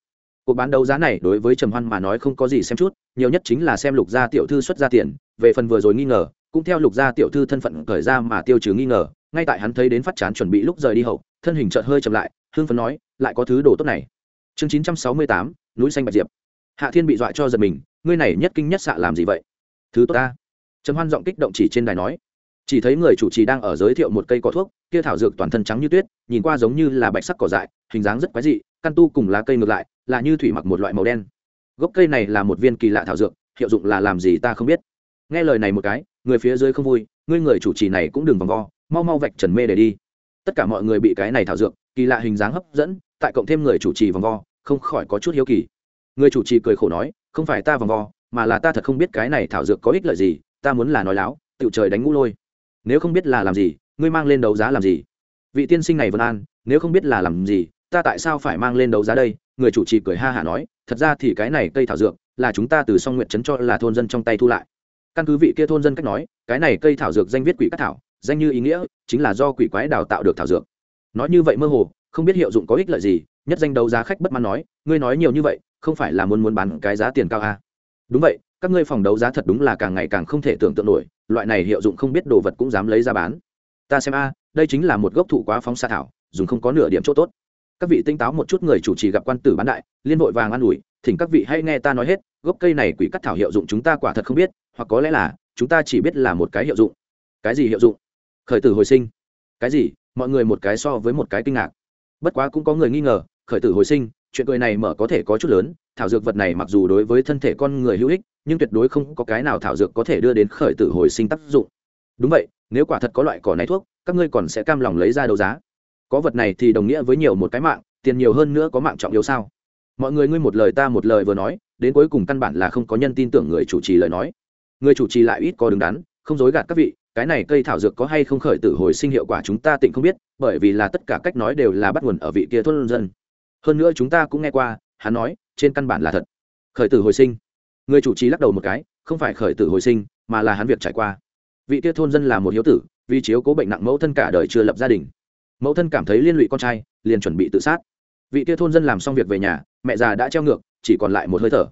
Cuộc bán đấu giá này đối với trầm hoan mà nói không có gì xem chút, nhiều nhất chính là xem lục gia tiểu thư xuất ra tiền, về phần vừa rồi nghi ngờ, cũng theo lục gia tiểu thư thân phận khởi ra mà tiêu trừ nghi ngờ, ngay tại hắn thấy đến phát chán chuẩn bị lúc rời đi hậu, thân hình chợt hơi chậm lại hương phấn nói, lại có thứ đồ tốt này. Chương chín trăm sáu mươi tám, núi xanh bạch diệp. Hạ thiên bị dọa cho giật mình, ngươi này nhất kinh nhất xạ làm gì vậy? Thứ tốt ta. Trầm hoan giọng kích động chỉ trên đài nói chỉ thấy người chủ trì đang ở giới thiệu một cây cỏ thuốc, kia thảo dược toàn thân trắng như tuyết, nhìn qua giống như là bạch sắc cỏ dại, hình dáng rất quái dị, căn tu cùng lá cây ngược lại, là như thủy mặc một loại màu đen. Gốc cây này là một viên kỳ lạ thảo dược, hiệu dụng là làm gì ta không biết. Nghe lời này một cái, người phía dưới không vui, ngươi người chủ trì này cũng đừng vòng vo, mau mau vạch trần mê để đi. Tất cả mọi người bị cái này thảo dược, kỳ lạ hình dáng hấp dẫn, tại cộng thêm người chủ trì vòng vo, không khỏi có chút hiếu kỳ. Người chủ trì cười khổ nói, không phải ta vòng vo, mà là ta thật không biết cái này thảo dược có ích lợi gì, ta muốn là nói láo tự trời đánh ngũ lôi nếu không biết là làm gì, ngươi mang lên đấu giá làm gì? Vị tiên sinh này vân an, nếu không biết là làm gì, ta tại sao phải mang lên đấu giá đây? Người chủ trì cười ha hả nói, thật ra thì cái này cây thảo dược là chúng ta từ song nguyện trấn cho là thôn dân trong tay thu lại. Căn cứ vị kia thôn dân cách nói, cái này cây thảo dược danh viết quỷ các thảo, danh như ý nghĩa chính là do quỷ quái đào tạo được thảo dược. Nói như vậy mơ hồ, không biết hiệu dụng có ích lợi gì, nhất danh đấu giá khách bất mãn nói, ngươi nói nhiều như vậy, không phải là muốn muốn bán cái giá tiền cao à? đúng vậy, các ngươi phòng đấu giá thật đúng là càng ngày càng không thể tưởng tượng nổi loại này hiệu dụng không biết đồ vật cũng dám lấy ra bán. Ta xem a, đây chính là một gốc thụ quá phóng xa thảo, dùng không có nửa điểm chỗ tốt. Các vị tinh táo một chút người chủ trì gặp quan tử bán đại, liên hội vàng an ủi, thỉnh các vị hãy nghe ta nói hết, gốc cây này quỷ cắt thảo hiệu dụng chúng ta quả thật không biết, hoặc có lẽ là, chúng ta chỉ biết là một cái hiệu dụng. Cái gì hiệu dụng? Khởi tử hồi sinh. Cái gì? Mọi người một cái so với một cái kinh ngạc. Bất quá cũng có người nghi ngờ, khởi tử hồi sinh, chuyện cười này mở có thể có chút lớn thảo dược vật này mặc dù đối với thân thể con người hữu ích, nhưng tuyệt đối không có cái nào thảo dược có thể đưa đến khởi tử hồi sinh tác dụng. Đúng vậy, nếu quả thật có loại cỏ này thuốc, các ngươi còn sẽ cam lòng lấy ra đấu giá. Có vật này thì đồng nghĩa với nhiều một cái mạng, tiền nhiều hơn nữa có mạng trọng yếu sao? Mọi người ngươi một lời ta một lời vừa nói, đến cuối cùng căn bản là không có nhân tin tưởng người chủ trì lời nói. Người chủ trì lại ít có đứng đắn, không dối gạt các vị, cái này cây thảo dược có hay không khởi tử hồi sinh hiệu quả chúng ta tịnh không biết, bởi vì là tất cả cách nói đều là bắt nguồn ở vị kia thôn dân. Hơn nữa chúng ta cũng nghe qua, hắn nói trên căn bản là thật. Khởi tử hồi sinh. Người chủ trì lắc đầu một cái, không phải khởi tử hồi sinh, mà là hắn việc trải qua. Vị kia thôn dân là một hiếu tử, vì chiếu cố bệnh nặng mẫu thân cả đời chưa lập gia đình. Mẫu thân cảm thấy liên lụy con trai, liền chuẩn bị tự sát. Vị kia thôn dân làm xong việc về nhà, mẹ già đã treo ngược, chỉ còn lại một hơi thở.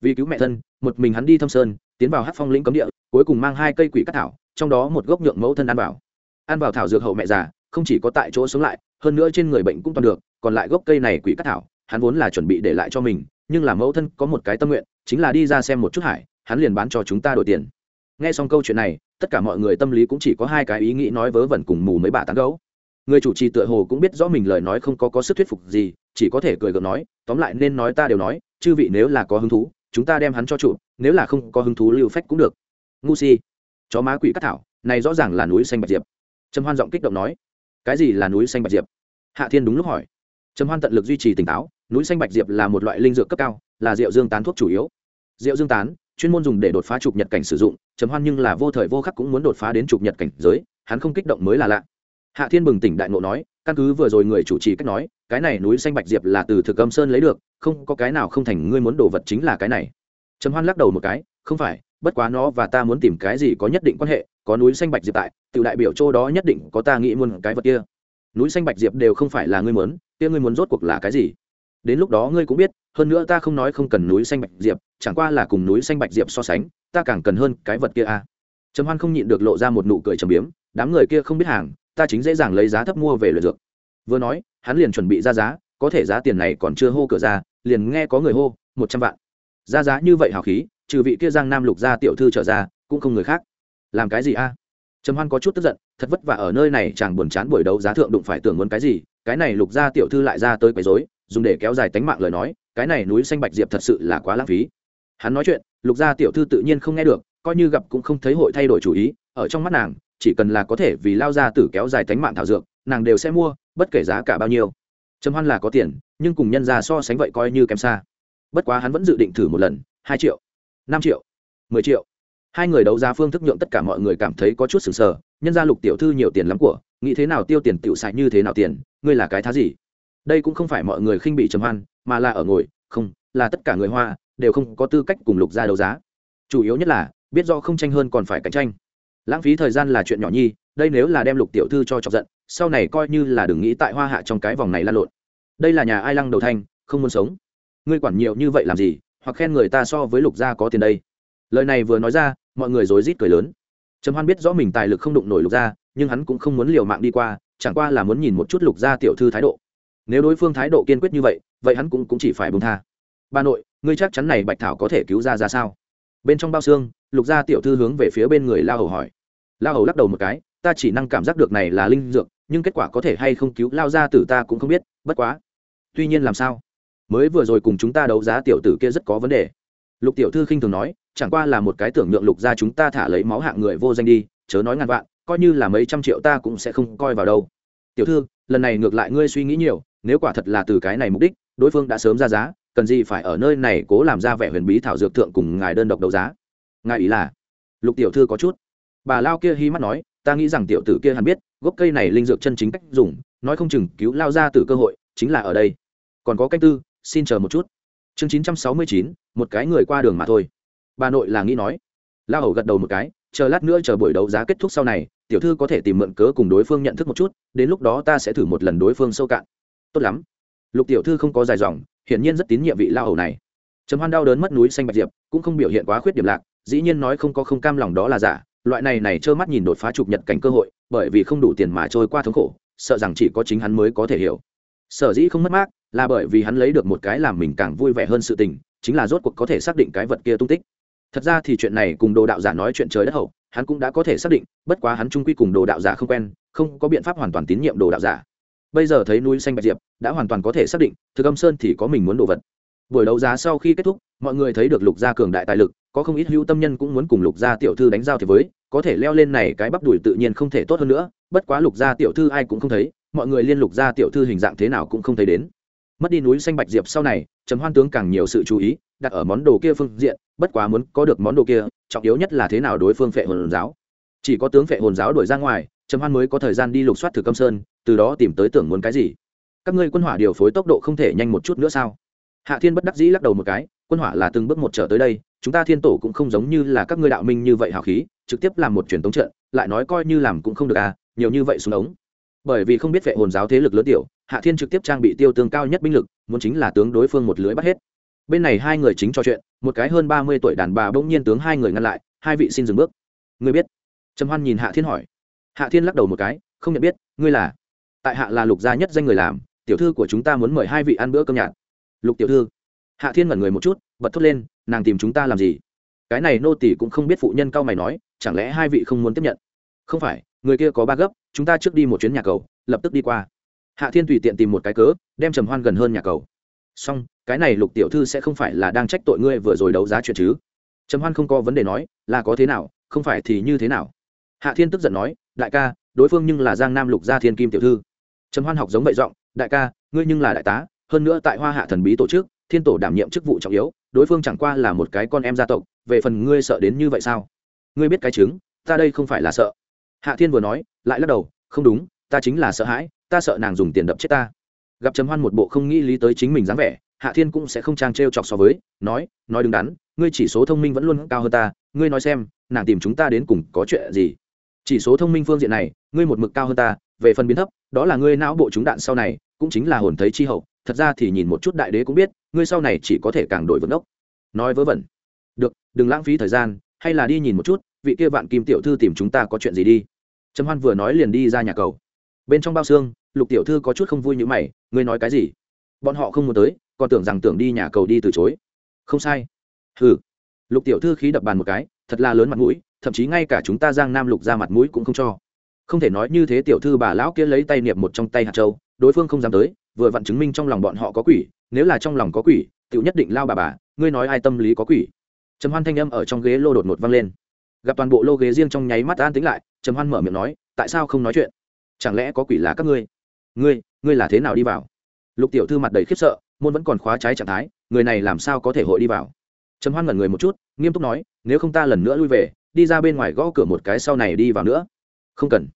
Vì cứu mẹ thân, một mình hắn đi thâm sơn, tiến vào hát phong lĩnh cấm địa, cuối cùng mang hai cây quỷ cắt thảo, trong đó một gốc nhượng mẫu thân ăn vào. Ăn vào thảo dược hậu mẹ già, không chỉ có tại chỗ sống lại, hơn nữa trên người bệnh cũng toàn được, còn lại gốc cây này quỷ cắt thảo hắn vốn là chuẩn bị để lại cho mình, nhưng là mẫu thân có một cái tâm nguyện, chính là đi ra xem một chút hải, hắn liền bán cho chúng ta đổi tiền. Nghe xong câu chuyện này, tất cả mọi người tâm lý cũng chỉ có hai cái ý nghĩ nói vớ vẩn cùng mù mấy bà tán gấu. Người chủ trì tựa hồ cũng biết rõ mình lời nói không có có sức thuyết phục gì, chỉ có thể cười gượng nói, tóm lại nên nói ta đều nói, chư vị nếu là có hứng thú, chúng ta đem hắn cho chủ, nếu là không có hứng thú lưu phách cũng được. Ngu si. Chó má quỷ cắt thảo, này rõ ràng là núi xanh bạch diệp. Trầm hoan giọng kích động nói, cái gì là núi xanh bạch diệp? Hạ thiên đúng lúc hỏi. Trầm hoan tận lực duy trì tỉnh táo núi xanh bạch diệp là một loại linh dược cấp cao, là rượu dương tán thuốc chủ yếu. Rượu dương tán, chuyên môn dùng để đột phá trục nhật cảnh sử dụng, trầm hoan nhưng là vô thời vô khắc cũng muốn đột phá đến trục nhật cảnh giới, hắn không kích động mới là lạ. Hạ thiên bừng tỉnh đại ngộ nói, căn cứ vừa rồi người chủ trì cách nói, cái này núi xanh bạch diệp là từ thực âm sơn lấy được, không có cái nào không thành, ngươi muốn đồ vật chính là cái này. Trầm hoan lắc đầu một cái, không phải, bất quá nó và ta muốn tìm cái gì có nhất định quan hệ, có núi xanh bạch diệp tại tự đại biểu châu đó nhất định có ta nghĩ muốn cái vật kia. Núi xanh bạch diệp đều không phải là ngươi muốn, kia ngươi muốn rốt cuộc là cái gì? Đến lúc đó ngươi cũng biết, hơn nữa ta không nói không cần núi xanh bạch diệp, chẳng qua là cùng núi xanh bạch diệp so sánh, ta càng cần hơn cái vật kia a à. trầm hoan không nhịn được lộ ra một nụ cười trầm biếm, đám người kia không biết hàng, ta chính dễ dàng lấy giá thấp mua về luyện dược. Vừa nói, hắn liền chuẩn bị ra giá, có thể giá tiền này còn chưa hô cửa ra, liền nghe có người hô, một trăm vạn. Ra giá như vậy hào khí, trừ vị kia giang nam lục gia tiểu thư trở ra, cũng không người khác. Làm cái gì a? Trầm hoan có chút tức giận, thật vất vả ở nơi này chàng buồn chán buổi đấu giá thượng đụng phải tưởng muốn cái gì, cái này lục gia tiểu thư lại ra tới quấy rối dùng để kéo dài tánh mạng lời nói, cái này núi xanh bạch diệp thật sự là quá lãng phí. Hắn nói chuyện, lục gia tiểu thư tự nhiên không nghe được, coi như gặp cũng không thấy hội thay đổi chủ ý, ở trong mắt nàng, chỉ cần là có thể vì lao gia tử kéo dài tánh mạng thảo dược, nàng đều sẽ mua, bất kể giá cả bao nhiêu. Trầm hoan là có tiền, nhưng cùng nhân gia so sánh vậy coi như kém xa. Bất quá hắn vẫn dự định thử một lần, hai triệu, năm triệu, mười triệu. Hai người đấu giá phương thức nhượng tất cả mọi người cảm thấy có chút sừng sờ, nhân gia lục tiểu thư nhiều tiền lắm của, nghĩ thế nào tiêu tiền tiểu xài như thế nào tiền, ngươi là cái thá gì? Đây cũng không phải mọi người khinh bị trầm hoan, mà là ở ngồi, không, là tất cả người hoa đều không có tư cách cùng lục ra đấu giá. Chủ yếu nhất là, biết do không tranh hơn còn phải cạnh tranh. Lãng phí thời gian là chuyện nhỏ nhi, đây nếu là đem lục tiểu thư cho chọc giận, sau này coi như là đừng nghĩ tại hoa hạ trong cái vòng này lan lộn. Đây là nhà ai lăng đầu thanh không muốn sống. Ngươi quản nhiều như vậy làm gì, hoặc khen người ta so với lục gia có tiền đây. Lời này vừa nói ra, mọi người rối rít cười lớn. Trầm hoan biết rõ mình tài lực không đụng nổi lục gia, nhưng hắn cũng không muốn liều mạng đi qua, chẳng qua là muốn nhìn một chút lục gia tiểu thư thái độ nếu đối phương thái độ kiên quyết như vậy vậy hắn cũng, cũng chỉ phải bông tha. Bà nội ngươi chắc chắn này bạch thảo có thể cứu ra ra sao? Bên trong bao xương lục gia tiểu thư hướng về phía bên người lao hầu hỏi. Lao hầu lắc đầu một cái ta chỉ năng cảm giác được này là linh dược nhưng kết quả có thể hay không cứu? Lao ra tử ta cũng không biết bất quá. Tuy nhiên làm sao? Mới vừa rồi cùng chúng ta đấu giá tiểu tử kia rất có vấn đề. Lục tiểu thư khinh thường nói chẳng qua là một cái tưởng nhượng lục ra chúng ta thả lấy máu hạng người vô danh đi chớ nói ngàn vạn coi như là mấy trăm triệu ta cũng sẽ không coi vào đâu. Tiểu thư lần này ngược lại ngươi suy nghĩ nhiều nếu quả thật là từ cái này mục đích, đối phương đã sớm ra giá, cần gì phải ở nơi này cố làm ra vẻ huyền bí thảo dược thượng cùng ngài đơn độc đấu giá? Ngài ý là? Lục tiểu thư có chút. Bà lao kia hi mắt nói, ta nghĩ rằng tiểu tử kia hẳn biết, gốc cây này linh dược chân chính cách dùng, nói không chừng cứu lao ra từ cơ hội, chính là ở đây. Còn có cách tư, xin chờ một chút. Chương chín trăm sáu mươi chín, một cái người qua đường mà thôi. Bà nội là nghĩ nói. Lao hầu gật đầu một cái, chờ lát nữa chờ buổi đấu giá kết thúc sau này, tiểu thư có thể tìm mượn cớ cùng đối phương nhận thức một chút, đến lúc đó ta sẽ thử một lần đối phương sâu cạn tốt lắm. Lục tiểu thư không có dài dòng, hiển nhiên rất tín nhiệm vị la hầu này. Trầm hoan đau đớn mất núi xanh bạch diệp, cũng không biểu hiện quá khuyết điểm lạc, dĩ nhiên nói không có không cam lòng đó là giả, loại này này trơ mắt nhìn đột phá chụp nhật cảnh cơ hội, bởi vì không đủ tiền mà trôi qua thống khổ, sợ rằng chỉ có chính hắn mới có thể hiểu. Sở dĩ không mất mát là bởi vì hắn lấy được một cái làm mình càng vui vẻ hơn sự tình, chính là rốt cuộc có thể xác định cái vật kia tung tích. Thật ra thì chuyện này cùng đồ đạo giả nói chuyện trời đất hậu, hắn cũng đã có thể xác định, bất quá hắn trung quy cùng đồ đạo giả không quen, không có biện pháp hoàn toàn tín nhiệm đồ đạo giả bây giờ thấy núi xanh bạch diệp, đã hoàn toàn có thể xác định, thực âm sơn thì có mình muốn đồ vật. Buổi đấu giá sau khi kết thúc, mọi người thấy được lục gia cường đại tài lực, có không ít hữu tâm nhân cũng muốn cùng lục gia tiểu thư đánh giao thì với, có thể leo lên này cái bắp đùi tự nhiên không thể tốt hơn nữa, bất quá lục gia tiểu thư ai cũng không thấy, mọi người liên lục gia tiểu thư hình dạng thế nào cũng không thấy đến. Mất đi núi xanh bạch diệp sau này, trầm hoan tướng càng nhiều sự chú ý, đặt ở món đồ kia phương diện, bất quá muốn có được món đồ kia, trọng yếu nhất là thế nào đối phương phệ hồn giáo. Chỉ có tướng phệ hồn giáo đuổi ra ngoài, trầm hoan mới có thời gian đi lục soát thử câm sơn từ đó tìm tới tưởng muốn cái gì? Các ngươi quân hỏa điều phối tốc độ không thể nhanh một chút nữa sao? Hạ thiên bất đắc dĩ lắc đầu một cái, quân hỏa là từng bước một trở tới đây, chúng ta thiên tổ cũng không giống như là các ngươi đạo minh như vậy hào khí, trực tiếp làm một truyền tống trận, lại nói coi như làm cũng không được à nhiều như vậy xuống ống. Bởi vì không biết vệ hồn giáo thế lực lớn tiểu, hạ thiên trực tiếp trang bị tiêu tương cao nhất binh lực, muốn chính là tướng đối phương một lưới bắt hết. Bên này hai người chính trò chuyện, một cái hơn ba mươi tuổi đàn bà bỗng nhiên tướng hai người ngăn lại, hai vị xin dừng bước. Ngươi biết? Trầm hoan nhìn hạ thiên hỏi. Hạ thiên lắc đầu một cái, không nhận biết, ngươi là? Tại hạ là lục gia nhất danh người làm, tiểu thư của chúng ta muốn mời hai vị ăn bữa cơm nhạt. Lục tiểu thư. Hạ thiên ngẩn người một chút, bật thốt lên, nàng tìm chúng ta làm gì? Cái này nô tỷ cũng không biết phụ nhân cao mày nói, chẳng lẽ hai vị không muốn tiếp nhận? Không phải, người kia có ba gấp, chúng ta trước đi một chuyến nhà cầu, lập tức đi qua. Hạ thiên tùy tiện tìm một cái cớ, đem trầm hoan gần hơn nhà cầu. Xong, cái này lục tiểu thư sẽ không phải là đang trách tội ngươi vừa rồi đấu giá chuyện chứ? Trầm hoan không có vấn đề nói, là có thế nào, không phải thì như thế nào? Hạ thiên tức giận nói, đại ca, đối phương nhưng là giang nam lục gia thiên kim tiểu thư trầm hoan học giống vậy giọng, đại ca, ngươi nhưng là đại tá, hơn nữa tại hoa hạ thần bí tổ chức, thiên tổ đảm nhiệm chức vụ trọng yếu, đối phương chẳng qua là một cái con em gia tộc, về phần ngươi sợ đến như vậy sao? Ngươi biết cái chứng, ta đây không phải là sợ. Hạ thiên vừa nói, lại lắc đầu, không đúng, ta chính là sợ hãi, ta sợ nàng dùng tiền đập chết ta. Gặp trầm hoan một bộ không nghĩ lý tới chính mình dáng vẻ, hạ thiên cũng sẽ không trang t r e o chọc so với, nói nói đứng đắn, ngươi chỉ số thông minh vẫn luôn cao hơn ta, ngươi nói xem, nàng tìm chúng ta đến cùng có chuyện gì? Chỉ số thông minh phương diện này, ngươi một mực cao hơn ta về phần biến thấp, đó là ngươi não bộ trúng đạn sau này, cũng chính là hồn thấy chi hậu. Thật ra thì nhìn một chút đại đế cũng biết, ngươi sau này chỉ có thể càng đổi vận ốc nói vớ vẩn. Được, đừng lãng phí thời gian, hay là đi nhìn một chút, vị kia vạn kim tiểu thư tìm chúng ta có chuyện gì đi. Trầm hoan vừa nói liền đi ra nhà cầu. Bên trong bao xương, lục tiểu thư có chút không vui như mày, ngươi nói cái gì? Bọn họ không muốn tới, còn tưởng rằng tưởng đi nhà cầu đi từ chối. Không sai. Ừ lục tiểu thư khí đập bàn một cái, thật là lớn mặt mũi, thậm chí ngay cả chúng ta giang nam lục ra mặt mũi cũng không cho không thể nói như thế tiểu thư bà lão kia lấy tay niệm một trong tay hạt châu, đối phương không dám tới, vừa vặn chứng minh trong lòng bọn họ có quỷ, nếu là trong lòng có quỷ, tiểu nhất định lao bà bà, ngươi nói ai tâm lý có quỷ? Trầm hoan thanh âm ở trong ghế lô đột ngột vang lên. Gặp toàn bộ lô ghế riêng trong nháy mắt an tính lại, trầm hoan mở miệng nói, tại sao không nói chuyện? Chẳng lẽ có quỷ là các ngươi? Ngươi ngươi là thế nào đi vào? Lục tiểu thư mặt đầy khiếp sợ, môn vẫn còn khóa trái trạng thái, người này làm sao có thể hội đi vào? Trầm hoan ngẩn người một chút, nghiêm túc nói, nếu không ta lần nữa lui về, đi ra bên ngoài gõ cửa một cái sau này đi vào nữa. Không cần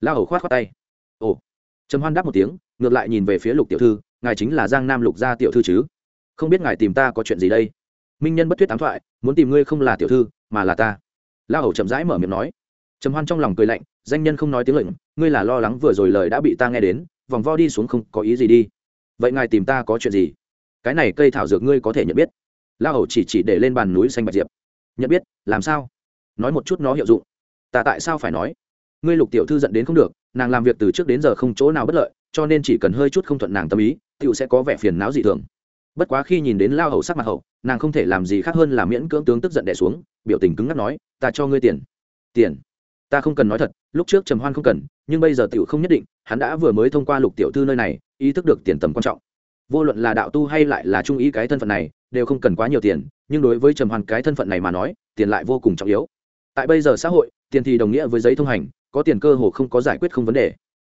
la hầu khoát khoát tay. Ồ. Trầm hoan đáp một tiếng, ngược lại nhìn về phía lục tiểu thư, ngài chính là giang nam lục gia tiểu thư chứ? Không biết ngài tìm ta có chuyện gì đây? Minh nhân bất thuyết ám thoại, muốn tìm ngươi không là tiểu thư, mà là ta. La hầu chậm rãi mở miệng nói. Trầm hoan trong lòng cười lạnh, danh nhân không nói tiếng lệnh ngươi là lo lắng vừa rồi lời đã bị ta nghe đến, vòng vo đi xuống không có ý gì đi. Vậy ngài tìm ta có chuyện gì? Cái này cây thảo dược ngươi có thể nhận biết. La hầu chỉ chỉ để lên bàn núi xanh bạch diệp. Nhận biết, làm sao? Nói một chút nó hiệu dụng. Ta tại sao phải nói? Ngươi lục tiểu thư dẫn đến không được, nàng làm việc từ trước đến giờ không chỗ nào bất lợi, cho nên chỉ cần hơi chút không thuận nàng tâm ý tựu sẽ có vẻ phiền não dị thường. Bất quá khi nhìn đến lao hầu sắc mặt hậu, nàng không thể làm gì khác hơn là miễn cưỡng tướng tức giận đẻ xuống, biểu tình cứng ngắc nói, ta cho ngươi tiền. Tiền? Ta không cần nói thật, lúc trước trầm hoan không cần, nhưng bây giờ tiểu không nhất định, hắn đã vừa mới thông qua lục tiểu thư nơi này, ý thức được tiền tầm quan trọng. Vô luận là đạo tu hay lại là trung ý cái thân phận này, đều không cần quá nhiều tiền, nhưng đối với trầm hoan cái thân phận này mà nói, tiền lại vô cùng trọng yếu. Tại bây giờ xã hội, tiền thì đồng nghĩa với giấy thông hành có tiền cơ hồ không có giải quyết không vấn đề.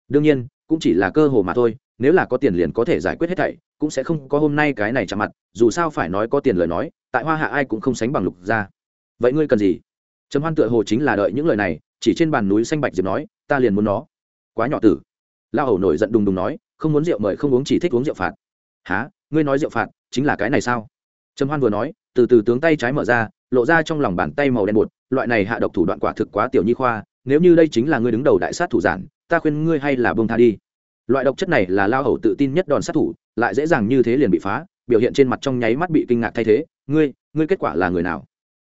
Đương nhiên, cũng chỉ là cơ hồ mà thôi, nếu là có tiền liền có thể giải quyết hết thảy, cũng sẽ không có hôm nay cái này chạm mặt, dù sao phải nói có tiền lời nói, tại hoa hạ ai cũng không sánh bằng lục gia. Vậy ngươi cần gì? Trầm hoan tựa hồ chính là đợi những lời này, chỉ trên bàn núi xanh bạch diệp nói, ta liền muốn nó. Quá nhỏ tử. La hầu nổi giận đùng đùng nói, không muốn rượu mời không uống chỉ thích uống rượu phạt. Há ngươi nói rượu phạt, chính là cái này sao? Trầm hoan vừa nói, từ từ tướng tay trái mở ra, lộ ra trong lòng bàn tay màu đen bột, loại này hạ độc thủ đoạn quả thực quá tiểu nhi khoa nếu như đây chính là ngươi đứng đầu đại sát thủ giản, ta khuyên ngươi hay là bông tha đi. Loại độc chất này là lao hầu tự tin nhất đòn sát thủ, lại dễ dàng như thế liền bị phá, biểu hiện trên mặt trong nháy mắt bị kinh ngạc thay thế. Ngươi ngươi kết quả là người nào?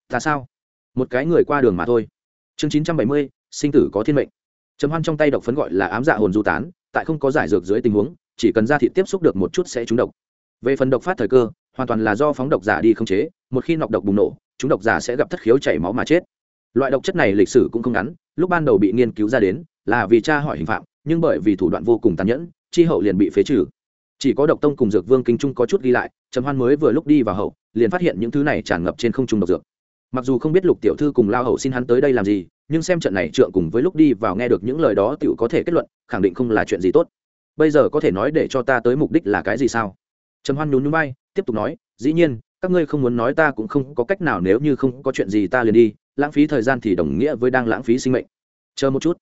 Ta sao? Một cái người qua đường mà thôi. Chương chín trăm bảy mươi, sinh tử có thiên mệnh. Chấm hoan trong tay độc phấn gọi là ám dạ hồn du tán, tại không có giải dược dưới tình huống, chỉ cần ra thị tiếp xúc được một chút sẽ trúng độc. Về phần độc phát thời cơ, hoàn toàn là do phóng độc giả đi không chế, một khi nọc độc bùng nổ, chúng độc giả sẽ gặp thất khiếu chảy máu mà chết. Loại độc chất này lịch sử cũng không ngắn lúc ban đầu bị nghiên cứu ra đến là vì cha hỏi hình phạm, nhưng bởi vì thủ đoạn vô cùng tàn nhẫn, chi hậu liền bị phế trừ. Chỉ có độc tông cùng dược vương kinh trung có chút ghi lại, trầm hoan mới vừa lúc đi vào hậu, liền phát hiện những thứ này tràn ngập trên không trung độc dược. Mặc dù không biết lục tiểu thư cùng lao hậu xin hắn tới đây làm gì, nhưng xem trận này trượng cùng với lúc đi vào nghe được những lời đó tiểu có thể kết luận, khẳng định không là chuyện gì tốt. Bây giờ có thể nói để cho ta tới mục đích là cái gì sao? Trầm hoan nhún nhún bay tiếp tục nói, dĩ nhiên các ngươi không muốn nói ta cũng không có cách nào nếu như không có chuyện gì ta liền đi, lãng phí thời gian thì đồng nghĩa với đang lãng phí sinh mệnh. Chờ một chút.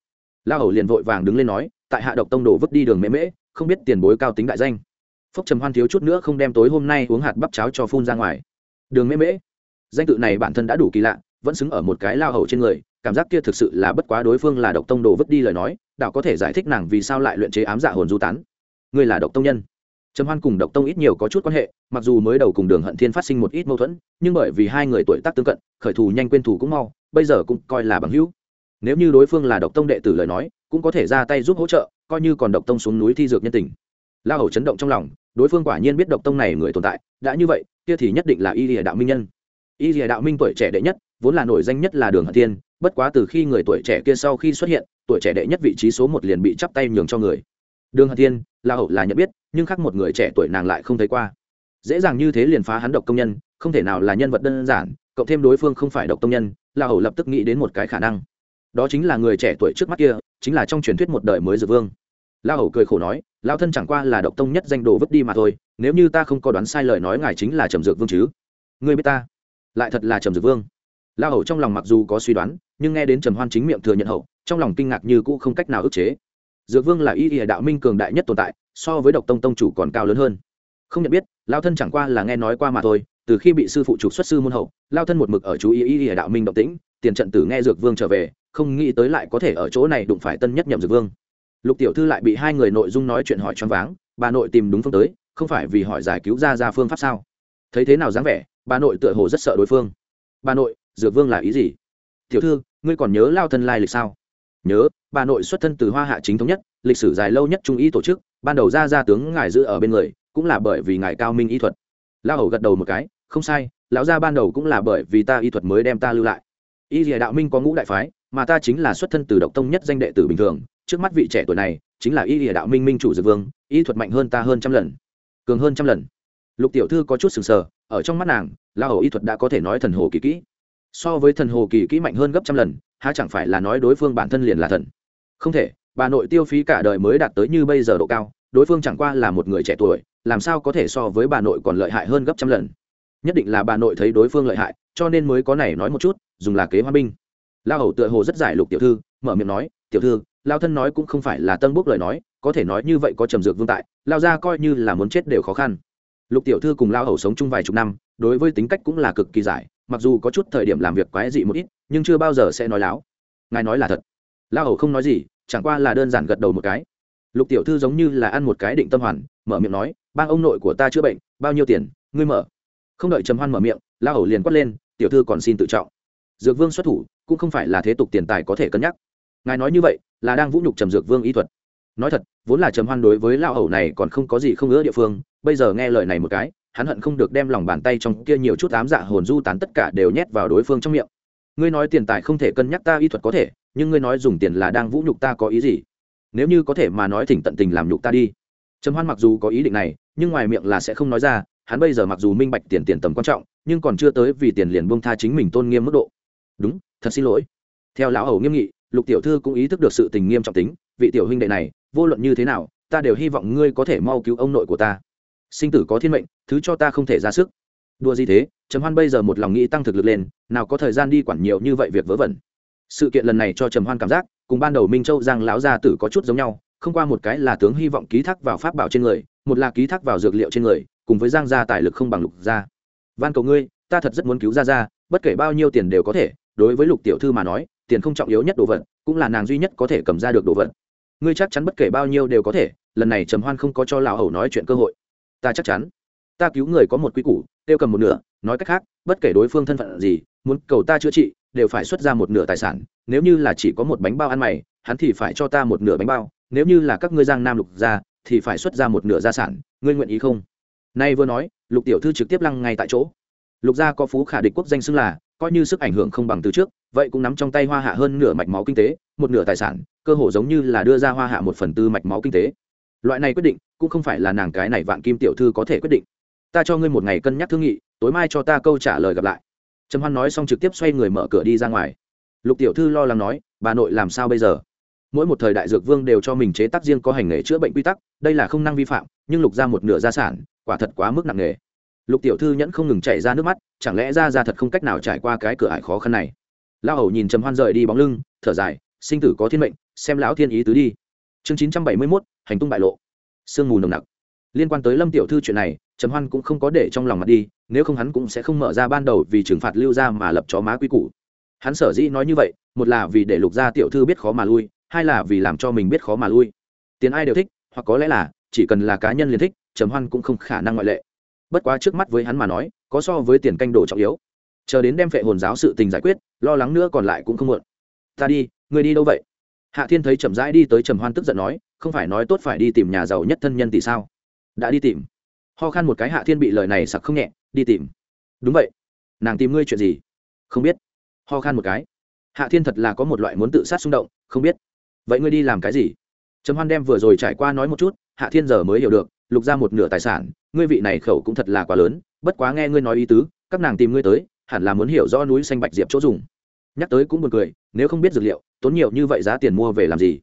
La hầu liền vội vàng đứng lên nói, tại hạ độc tông đổ vứt đi đường mễ mễ, không biết tiền bối cao tính đại danh. Phúc trầm hoan thiếu chút nữa không đem tối hôm nay uống hạt bắp cháo cho phun ra ngoài. Đường mễ mễ. Danh tự này bản thân đã đủ kỳ lạ, vẫn xứng ở một cái lao hầu trên người, cảm giác kia thực sự là bất quá đối phương là độc tông đồ vứt đi lời nói, đạo có thể giải thích nàng vì sao lại luyện chế ám dạ hồn du tán. Ngươi là độc tông nhân trầm hoan cùng độc tông ít nhiều có chút quan hệ, mặc dù mới đầu cùng đường hận thiên phát sinh một ít mâu thuẫn, nhưng bởi vì hai người tuổi tác tương cận, khởi thù nhanh quên thù cũng mau, bây giờ cũng coi là bằng hữu. Nếu như đối phương là độc tông đệ tử lời nói, cũng có thể ra tay giúp hỗ trợ, coi như còn độc tông xuống núi thi dược nhân tình. La hầu chấn động trong lòng, đối phương quả nhiên biết độc tông này người tồn tại, đã như vậy, kia thì nhất định là y lìa đạo minh nhân. Y lìa đạo minh tuổi trẻ đệ nhất, vốn là nổi danh nhất là đường hận thiên, bất quá từ khi người tuổi trẻ kia sau khi xuất hiện, tuổi trẻ đệ nhất vị trí số một liền bị chắp tay nhường cho người đường hận thiên, la hậu là nhận biết, nhưng khác một người trẻ tuổi nàng lại không thấy qua. Dễ dàng như thế liền phá hắn độc công nhân, không thể nào là nhân vật đơn giản, cộng thêm đối phương không phải độc tông nhân, la hầu lập tức nghĩ đến một cái khả năng. Đó chính là người trẻ tuổi trước mắt kia, chính là trong truyền thuyết một đời mới dược vương. La hầu cười khổ nói lao thân chẳng qua là độc tông nhất danh đồ vứt đi mà thôi, nếu như ta không có đoán sai lời nói ngài chính là trầm dược vương chứ? Người biết ta? Lại thật là trầm dược vương. La hầu trong lòng mặc dù có suy đoán, nhưng nghe đến trầm hoan chính miệng thừa nhận hậu, trong lòng kinh ngạc như cũ không cách nào ức chế dược vương là y ỉa đạo minh cường đại nhất tồn tại, so với độc tông tông chủ còn cao lớn hơn. Không nhận biết, lao thân chẳng qua là nghe nói qua mà thôi, từ khi bị sư phụ trục xuất sư môn hậu, lao thân một mực ở chú ý y ỉa đạo minh động tĩnh, tiền trận tử nghe dược vương trở về, không nghĩ tới lại có thể ở chỗ này đụng phải tân nhất nhậm dược vương. Lục tiểu thư lại bị hai người nội dung nói chuyện hỏi choáng váng, bà nội tìm đúng phương tới, không phải vì hỏi giải cứu ra ra phương pháp sao? Thấy thế nào dáng vẻ, bà nội tựa hồ rất sợ đối phương. Bà nội, dược vương là ý gì? Tiểu thư, ngươi còn nhớ lao thân lai lịch sao? Nhớ, bà nội xuất thân từ hoa hạ chính thống nhất, lịch sử dài lâu nhất trung ý tổ chức, ban đầu ra ra tướng ngài giữ ở bên người, cũng là bởi vì ngài cao minh y thuật. Lao hầu gật đầu một cái, không sai, lão gia ban đầu cũng là bởi vì ta y thuật mới đem ta lưu lại. Y dìa đạo minh có ngũ đại phái, mà ta chính là xuất thân từ độc tông nhất danh đệ tử bình thường, trước mắt vị trẻ tuổi này, chính là y địa đạo minh minh chủ dược vương, y thuật mạnh hơn ta hơn trăm lần, cường hơn trăm lần. Lục tiểu thư có chút sừng sờ, ở trong mắt nàng la hầu y thuật đã có thể nói thần hồ kỳ kỹ so với thần hồ kỳ kỹ mạnh hơn gấp trăm lần, há chẳng phải là nói đối phương bản thân liền là thần? Không thể, bà nội tiêu phí cả đời mới đạt tới như bây giờ độ cao, đối phương chẳng qua là một người trẻ tuổi, làm sao có thể so với bà nội còn lợi hại hơn gấp trăm lần? Nhất định là bà nội thấy đối phương lợi hại, cho nên mới có này nói một chút, dùng là kế hoa binh. Lao hầu tựa hồ rất giải lục tiểu thư, mở miệng nói, tiểu thư, lao thân nói cũng không phải là tân bốc lời nói, có thể nói như vậy có trầm dược vương tại, lao ra coi như là muốn chết đều khó khăn. Lục tiểu thư cùng lao hầu sống chung vài chục năm, đối với tính cách cũng là cực kỳ giải mặc dù có chút thời điểm làm việc quái dị một ít, nhưng chưa bao giờ sẽ nói láo. Ngài nói là thật. Lao hầu không nói gì, chẳng qua là đơn giản gật đầu một cái. Lục tiểu thư giống như là ăn một cái định tâm hoàn, mở miệng nói, bang ông nội của ta chữa bệnh, bao nhiêu tiền, ngươi mở. Không đợi trầm hoan mở miệng, lao hầu liền quát lên, tiểu thư còn xin tự trọng. Dược vương xuất thủ, cũng không phải là thế tục tiền tài có thể cân nhắc. Ngài nói như vậy, là đang vũ nhục trầm dược vương y thuật. Nói thật, vốn là trầm hoan đối với lao hầu này còn không có gì không ngỡ địa phương, bây giờ nghe lời này một cái hắn hận không được đem lòng bàn tay trong kia nhiều chút ám dạ hồn du tán tất cả đều nhét vào đối phương trong miệng. Ngươi nói tiền tài không thể cân nhắc ta y thuật có thể, nhưng ngươi nói dùng tiền là đang vũ nhục ta có ý gì? Nếu như có thể mà nói thỉnh tận tình làm nhục ta đi. Trầm hoan mặc dù có ý định này, nhưng ngoài miệng là sẽ không nói ra, hắn bây giờ mặc dù minh bạch tiền tiền tầm quan trọng, nhưng còn chưa tới vì tiền liền bông tha chính mình tôn nghiêm mức độ. Đúng, thật xin lỗi. Theo lão hầu nghiêm nghị, lục tiểu thư cũng ý thức được sự tình nghiêm trọng tính, vị tiểu huynh đệ này, vô luận như thế nào, ta đều hy vọng ngươi có thể mau cứu ông nội của ta sinh tử có thiên mệnh, thứ cho ta không thể ra sức. Đua gì thế? Trầm hoan bây giờ một lòng nghĩ tăng thực lực lên, nào có thời gian đi quản nhiều như vậy việc vớ vẩn. Sự kiện lần này cho trầm hoan cảm giác, cùng ban đầu minh châu giang lão gia tử có chút giống nhau, không qua một cái là tướng hy vọng ký thác vào pháp bảo trên người, một là ký thác vào dược liệu trên người, cùng với giang gia tài lực không bằng lục gia. Van cầu ngươi, ta thật rất muốn cứu gia gia, bất kể bao nhiêu tiền đều có thể, đối với lục tiểu thư mà nói, tiền không trọng yếu nhất đồ vật, cũng là nàng duy nhất có thể cầm ra được đồ vật. Ngươi chắc chắn bất kể bao nhiêu đều có thể, lần này trầm hoan không có cho lão hầu nói chuyện cơ hội ta chắc chắn. Ta cứu người có một quy củ tiêu cầm một nửa, nói cách khác, bất kể đối phương thân phận gì, muốn cầu ta chữa trị, đều phải xuất ra một nửa tài sản. Nếu như là chỉ có một bánh bao ăn mày, hắn thì phải cho ta một nửa bánh bao. Nếu như là các ngươi giang nam lục ra thì phải xuất ra một nửa gia sản. Ngươi nguyện ý không? Nay vừa nói, lục tiểu thư trực tiếp lăng ngay tại chỗ. Lục gia có phú khả địch quốc danh xưng là, coi như sức ảnh hưởng không bằng từ trước, vậy cũng nắm trong tay hoa hạ hơn nửa mạch máu kinh tế, một nửa tài sản, cơ hồ giống như là đưa ra hoa hạ một phần tư mạch máu kinh tế loại này quyết định cũng không phải là nàng cái này vạn kim tiểu thư có thể quyết định. Ta cho ngươi một ngày cân nhắc thương nghị, tối mai cho ta câu trả lời gặp lại. Trầm hoan nói xong trực tiếp xoay người mở cửa đi ra ngoài. Lục tiểu thư lo lắng nói, bà nội làm sao bây giờ? Mỗi một thời đại dược vương đều cho mình chế tác riêng có hành nghề chữa bệnh quy tắc, đây là không năng vi phạm, nhưng lục ra một nửa gia sản, quả thật quá mức nặng nghề lục tiểu thư nhẫn không ngừng chảy ra nước mắt, chẳng lẽ ra ra thật không cách nào trải qua cái cửa ải khó khăn này? Lao hầu nhìn trầm hoan rời đi bóng lưng, thở dài, sinh tử có thiên mệnh, xem lão thiên ý tứ đi chương chín trăm bảy mươi mốt, hành tung bại lộ. Sương mù nồng nặc. Liên quan tới lâm tiểu thư chuyện này, trầm hoan cũng không có để trong lòng mặt đi, nếu không hắn cũng sẽ không mở ra ban đầu vì trừng phạt lưu ra mà lập chó má quy củ. Hắn sở dĩ nói như vậy, một là vì để lục gia tiểu thư biết khó mà lui, hai là vì làm cho mình biết khó mà lui. Tiền ai đều thích, hoặc có lẽ là, chỉ cần là cá nhân liền thích, trầm hoan cũng không khả năng ngoại lệ. Bất quá trước mắt với hắn mà nói, có so với tiền canh đồ trọng yếu. Chờ đến đem phệ hồn giáo sự tình giải quyết, lo lắng nữa còn lại cũng không muộn. Ta đi người đi đâu vậy? Hạ thiên thấy trầm rãi đi tới trầm hoan tức giận nói, không phải nói tốt phải đi tìm nhà giàu nhất thân nhân tỷ sao? Đã đi tìm. Ho khan một cái hạ thiên bị lời này sặc không nhẹ, đi tìm. Đúng vậy. Nàng tìm ngươi chuyện gì? Không biết. Ho khan một cái. Hạ thiên thật là có một loại muốn tự sát xung động, không biết. Vậy ngươi đi làm cái gì? Trầm hoan đem vừa rồi trải qua nói một chút, hạ thiên giờ mới hiểu được, lục ra một nửa tài sản, ngươi vị này khẩu cũng thật là quá lớn, bất quá nghe ngươi nói ý tứ, các nàng tìm ngươi tới, hẳn là muốn hiểu rõ núi xanh bạch diệp chỗ dùng. Nhắc tới cũng buồn cười, nếu không biết dược liệu tốn nhiều như vậy giá tiền mua về làm gì?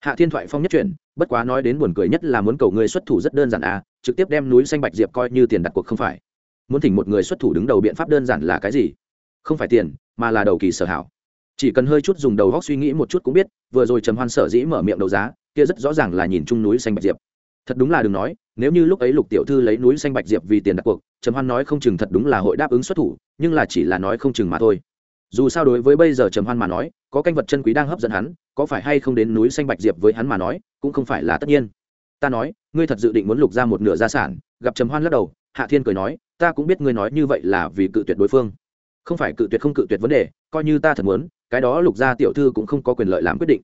Hạ thiên thoại phong nhất chuyển, bất quá nói đến buồn cười nhất là muốn cầu người xuất thủ rất đơn giản à trực tiếp đem núi xanh bạch diệp coi như tiền đặt cuộc không phải. Muốn thỉnh một người xuất thủ đứng đầu biện pháp đơn giản là cái gì? Không phải tiền, mà là đầu kỳ sở hảo. Chỉ cần hơi chút dùng đầu góc suy nghĩ một chút cũng biết, vừa rồi trầm hoan sở dĩ mở miệng đấu giá, kia rất rõ ràng là nhìn chung núi xanh bạch diệp. Thật đúng là đừng nói, nếu như lúc ấy lục tiểu thư lấy núi xanh bạch diệp vì tiền đặt cuộc, trầm hoan nói không chừng thật đúng là hội đáp ứng xuất thủ, nhưng là chỉ là nói không chừng mà thôi dù sao đối với bây giờ trầm hoan mà nói, có canh vật chân quý đang hấp dẫn hắn, có phải hay không đến núi xanh bạch diệp với hắn mà nói, cũng không phải là tất nhiên. Ta nói, ngươi thật dự định muốn lục ra một nửa gia sản, gặp trầm hoan lắc đầu, hạ thiên cười nói, ta cũng biết ngươi nói như vậy là vì cự tuyệt đối phương. Không phải cự tuyệt không cự tuyệt vấn đề, coi như ta thật muốn, cái đó lục gia tiểu thư cũng không có quyền lợi làm quyết định.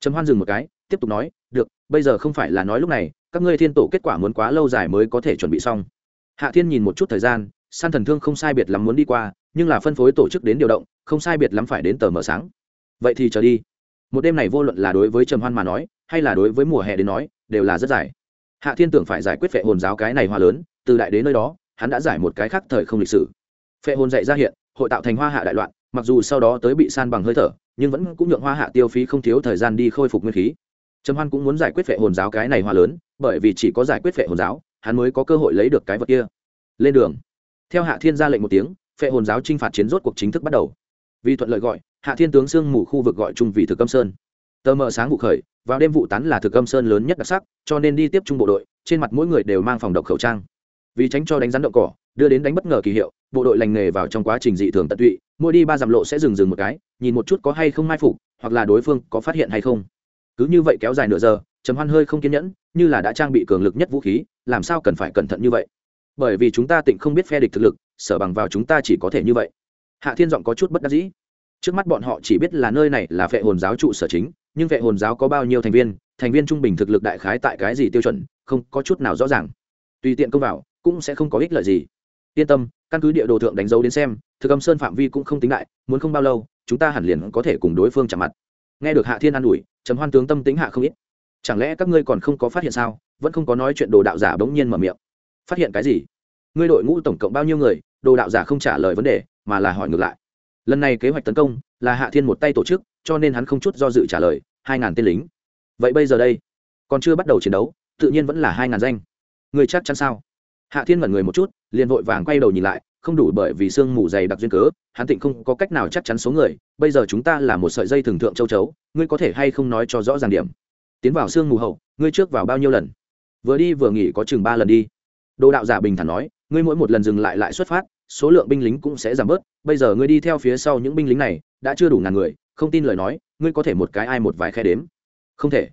Trầm hoan dừng một cái, tiếp tục nói, được, bây giờ không phải là nói lúc này, các ngươi thiên tổ kết quả muốn quá lâu dài mới có thể chuẩn bị xong. Hạ thiên nhìn một chút thời gian, san thần thương không sai biệt lắm muốn đi qua nhưng là phân phối tổ chức đến điều động, không sai biệt lắm phải đến tờ mờ sáng. Vậy thì chờ đi. Một đêm này vô luận là đối với trầm hoan mà nói, hay là đối với mùa hè đến nói, đều là rất dài. Hạ thiên tưởng phải giải quyết phệ hồn giáo cái này hoa lớn, từ đại đến nơi đó, hắn đã giải một cái khác thời không lịch sử. Phệ hồn dạy ra hiện, hội tạo thành hoa hạ đại loạn, mặc dù sau đó tới bị san bằng hơi thở, nhưng vẫn cũng nhượng hoa hạ tiêu phí không thiếu thời gian đi khôi phục nguyên khí. Trầm hoan cũng muốn giải quyết phệ hồn giáo cái này hoa lớn, bởi vì chỉ có giải quyết phệ hồn giáo, hắn mới có cơ hội lấy được cái vật kia. Lên đường. Theo hạ thiên ra lệnh một tiếng phệ hồn giáo chinh phạt chiến rốt cuộc chính thức bắt đầu. Vì thuận lợi gọi, hạ thiên tướng sương mù khu vực gọi chung vì thực âm sơn. Tờ mờ sáng vụ khởi, vào đêm vụ tán là thực âm sơn lớn nhất đặc sắc, cho nên đi tiếp trung bộ đội, trên mặt mỗi người đều mang phòng độc khẩu trang. Vì tránh cho đánh rắn động cỏ, đưa đến đánh bất ngờ kỳ hiệu, bộ đội lành nghề vào trong quá trình dị thường tận tụy, mỗi đi ba dặm lộ sẽ dừng dừng một cái, nhìn một chút có hay không mai phục, hoặc là đối phương có phát hiện hay không. Cứ như vậy kéo dài nửa giờ, trầm hoan hơi không kiên nhẫn, như là đã trang bị cường lực nhất vũ khí, làm sao cần phải cẩn thận như vậy? Bởi vì chúng ta tịnh không biết phe địch thực lực sở bằng vào chúng ta chỉ có thể như vậy. Hạ thiên giọng có chút bất đắc dĩ. Trước mắt bọn họ chỉ biết là nơi này là vệ hồn giáo trụ sở chính nhưng vệ hồn giáo có bao nhiêu thành viên thành viên trung bình thực lực đại khái tại cái gì tiêu chuẩn không có chút nào rõ ràng. Tùy tiện công vào cũng sẽ không có ích lợi gì. Yên tâm căn cứ địa đồ thượng đánh dấu đến xem thực âm sơn phạm vi cũng không tính lại, muốn không bao lâu chúng ta hẳn liền có thể cùng đối phương chạm mặt. Nghe được hạ thiên an ủi trầm hoan tướng tâm tính hạ không ít. Chẳng lẽ các ngươi còn không có phát hiện sao? Vẫn không có nói chuyện đồ đạo giả bỗng nhiên mở miệng. Phát hiện cái gì? Ngươi đội ngũ tổng cộng bao nhiêu người, đồ đạo giả không trả lời vấn đề, mà là hỏi ngược lại. Lần này kế hoạch tấn công là hạ thiên một tay tổ chức, cho nên hắn không chút do dự trả lời, hai ngàn tên lính. Vậy bây giờ đây, còn chưa bắt đầu chiến đấu, tự nhiên vẫn là hai ngàn danh. Người chắc chắn sao? Hạ thiên mẩn người một chút, liền vội vàng quay đầu nhìn lại, không đủ bởi vì sương mù dày đặc duyên cớ, hắn tịnh không có cách nào chắc chắn số người, bây giờ chúng ta là một sợi dây thường thượng châu chấu, ngươi có thể hay không nói cho rõ ràng điểm? Tiến vào sương mù hậu, ngươi trước vào bao nhiêu lần? Vừa đi vừa nghỉ có chừng ba lần đi. Đồ đạo giả bình thản nói ngươi mỗi một lần dừng lại lại xuất phát, số lượng binh lính cũng sẽ giảm bớt. Bây giờ ngươi đi theo phía sau những binh lính này, đã chưa đủ ngàn người, không tin lời nói, ngươi có thể một cái ai một vài khe đếm. Không thể.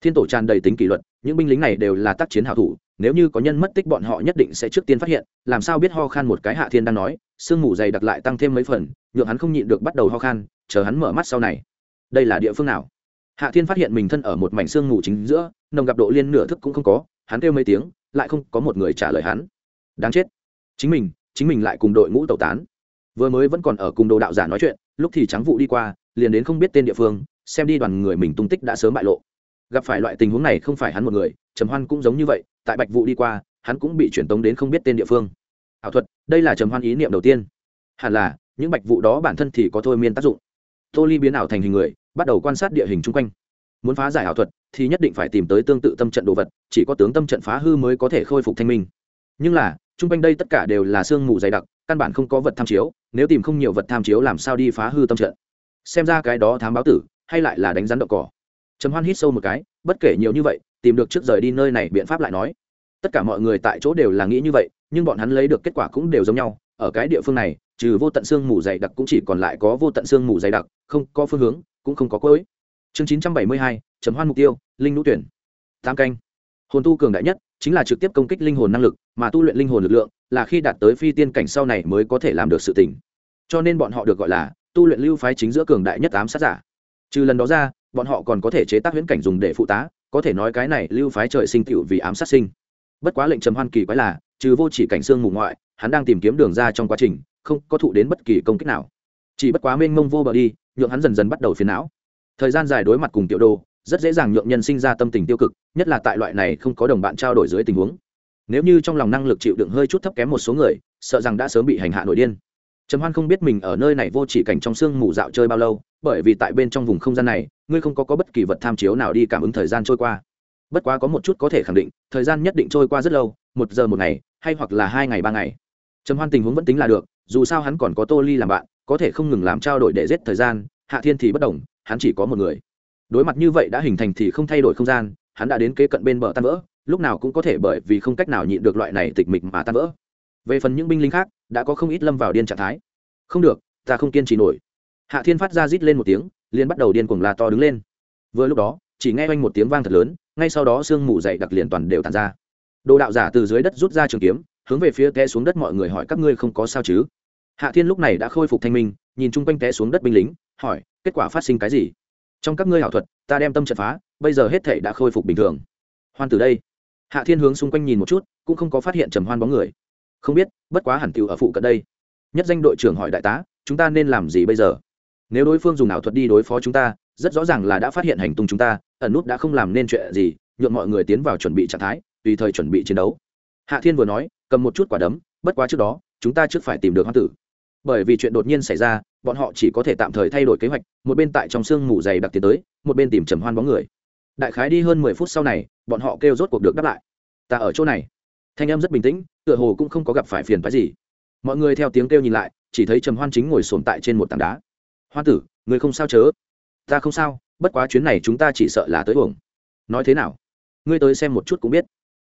Thiên tổ tràn đầy tính kỷ luật, những binh lính này đều là tác chiến hảo thủ, nếu như có nhân mất tích bọn họ nhất định sẽ trước tiên phát hiện, làm sao biết ho khan một cái hạ thiên đang nói, sương mù dày đặc lại tăng thêm mấy phần, nhượng hắn không nhịn được bắt đầu ho khan, chờ hắn mở mắt sau này. Đây là địa phương nào? Hạ thiên phát hiện mình thân ở một mảnh sương mù chính giữa, nồng gặp độ liên nửa thức cũng không có, hắn kêu mấy tiếng, lại không có một người trả lời hắn đáng chết. Chính mình chính mình lại cùng đội ngũ tẩu tán. Vừa mới vẫn còn ở cùng đồ đạo giả nói chuyện, lúc thì trắng vụ đi qua, liền đến không biết tên địa phương, xem đi đoàn người mình tung tích đã sớm bại lộ. Gặp phải loại tình huống này không phải hắn một người, trầm hoan cũng giống như vậy, tại bạch vụ đi qua, hắn cũng bị truyền tống đến không biết tên địa phương. Ảo thuật, đây là trầm hoan ý niệm đầu tiên. Hẳn là, những bạch vụ đó bản thân thì có thôi miên tác dụng. Tô ly biến ảo thành hình người, bắt đầu quan sát địa hình chung quanh. Muốn phá giải ảo thuật, thì nhất định phải tìm tới tương tự tâm trận đồ vật, chỉ có tướng tâm trận phá hư mới có thể khôi phục thanh minh nhưng là, chung quanh đây tất cả đều là sương mù dày đặc, căn bản không có vật tham chiếu, nếu tìm không nhiều vật tham chiếu làm sao đi phá hư tâm trận? Xem ra cái đó thám báo tử, hay lại là đánh rắn đậu cỏ. Trầm hoan hít sâu một cái, bất kể nhiều như vậy, tìm được trước rời đi nơi này biện pháp lại nói. Tất cả mọi người tại chỗ đều là nghĩ như vậy, nhưng bọn hắn lấy được kết quả cũng đều giống nhau. Ở cái địa phương này, trừ vô tận xương mù dày đặc cũng chỉ còn lại có vô tận xương mù dày đặc, không có phương hướng, cũng không có cối chương chín trăm bảy mươi hai chấm hoan mục tiêu, linh nũ tuyển. Tam canh. Hồn tu cường đại nhất chính là trực tiếp công kích linh hồn năng lực, mà tu luyện linh hồn lực lượng là khi đạt tới phi tiên cảnh sau này mới có thể làm được sự tỉnh cho nên bọn họ được gọi là tu luyện lưu phái chính giữa cường đại nhất ám sát giả. Trừ lần đó ra, bọn họ còn có thể chế tác huyễn cảnh dùng để phụ tá, có thể nói cái này lưu phái trời sinh tựu vì ám sát sinh. Bất quá lệnh trầm hoan kỳ quái là, trừ vô chỉ cảnh xương mù ngoại, hắn đang tìm kiếm đường ra trong quá trình, không có thụ đến bất kỳ công kích nào. Chỉ bất quá mênh mông vô bờ đi, nhượng hắn dần dần bắt đầu phiền não. Thời gian dài đối mặt cùng tiểu đồ rất dễ dàng nhượng nhân sinh ra tâm tình tiêu cực nhất là tại loại này không có đồng bạn trao đổi dưới tình huống. Nếu như trong lòng năng lực chịu đựng hơi chút thấp kém một số người sợ rằng đã sớm bị hành hạ nổi điên. Trầm hoan không biết mình ở nơi này vô chỉ cảnh trong sương mù dạo chơi bao lâu bởi vì tại bên trong vùng không gian này ngươi không có, có bất kỳ vật tham chiếu nào đi cảm ứng thời gian trôi qua. Bất quá có một chút có thể khẳng định thời gian nhất định trôi qua rất lâu một giờ một ngày hay hoặc là hai ngày ba ngày. Trầm hoan tình huống vẫn tính là được dù sao hắn còn có tô ly làm bạn có thể không ngừng làm trao đổi để giết thời gian hạ thiên thì bất đồng hắn chỉ có một người đối mặt như vậy đã hình thành thì không thay đổi không gian, hắn đã đến kế cận bên bờ tan vỡ, lúc nào cũng có thể bởi vì không cách nào nhịn được loại này tịch mịch mà tan vỡ. Về phần những binh lính khác, đã có không ít lâm vào điên trạng thái. Không được, ta không kiên trì nổi. Hạ thiên phát ra rít lên một tiếng, liền bắt đầu điên cuồng la to đứng lên. Vừa lúc đó, chỉ nghe oanh một tiếng vang thật lớn, ngay sau đó sương mù dậy đặc liền toàn đều tàn ra. Đồ đạo giả từ dưới đất rút ra trường kiếm, hướng về phía té xuống đất mọi người hỏi các ngươi không có sao chứ? Hạ thiên lúc này đã khôi phục thanh minh, nhìn chung quanh té xuống đất binh lính, hỏi, kết quả phát sinh cái gì? Trong các ngươi ảo thuật, ta đem tâm trận phá, bây giờ hết thể đã khôi phục bình thường. Hoan từ đây. Hạ thiên hướng xung quanh nhìn một chút, cũng không có phát hiện trầm hoan bóng người. Không biết, bất quá hẳn tiểu ở phụ cận đây. Nhất danh đội trưởng hỏi đại tá, chúng ta nên làm gì bây giờ? Nếu đối phương dùng ảo thuật đi đối phó chúng ta, rất rõ ràng là đã phát hiện hành tung chúng ta, ẩn nút đã không làm nên chuyện gì nhuộm mọi người tiến vào chuẩn bị trạng thái, tùy thời chuẩn bị chiến đấu. Hạ thiên vừa nói, cầm một chút quả đấm, bất quá trước đó, chúng ta trước phải tìm được hoa tử bởi vì chuyện đột nhiên xảy ra, bọn họ chỉ có thể tạm thời thay đổi kế hoạch, một bên tại trong sương mù dày đặc tiến tới, một bên tìm trầm hoan bóng người. Đại khái đi hơn mười phút sau này, bọn họ kêu rốt cuộc được đáp lại. Ta ở chỗ này. Thanh em rất bình tĩnh, tựa hồ cũng không có gặp phải phiền phái gì. Mọi người theo tiếng kêu nhìn lại, chỉ thấy trầm hoan chính ngồi sồn tại trên một tảng đá. Hoa tử, người không sao chớ? Ta không sao, bất quá chuyến này chúng ta chỉ sợ là tới uổng. Nói thế nào? Ngươi tới xem một chút cũng biết.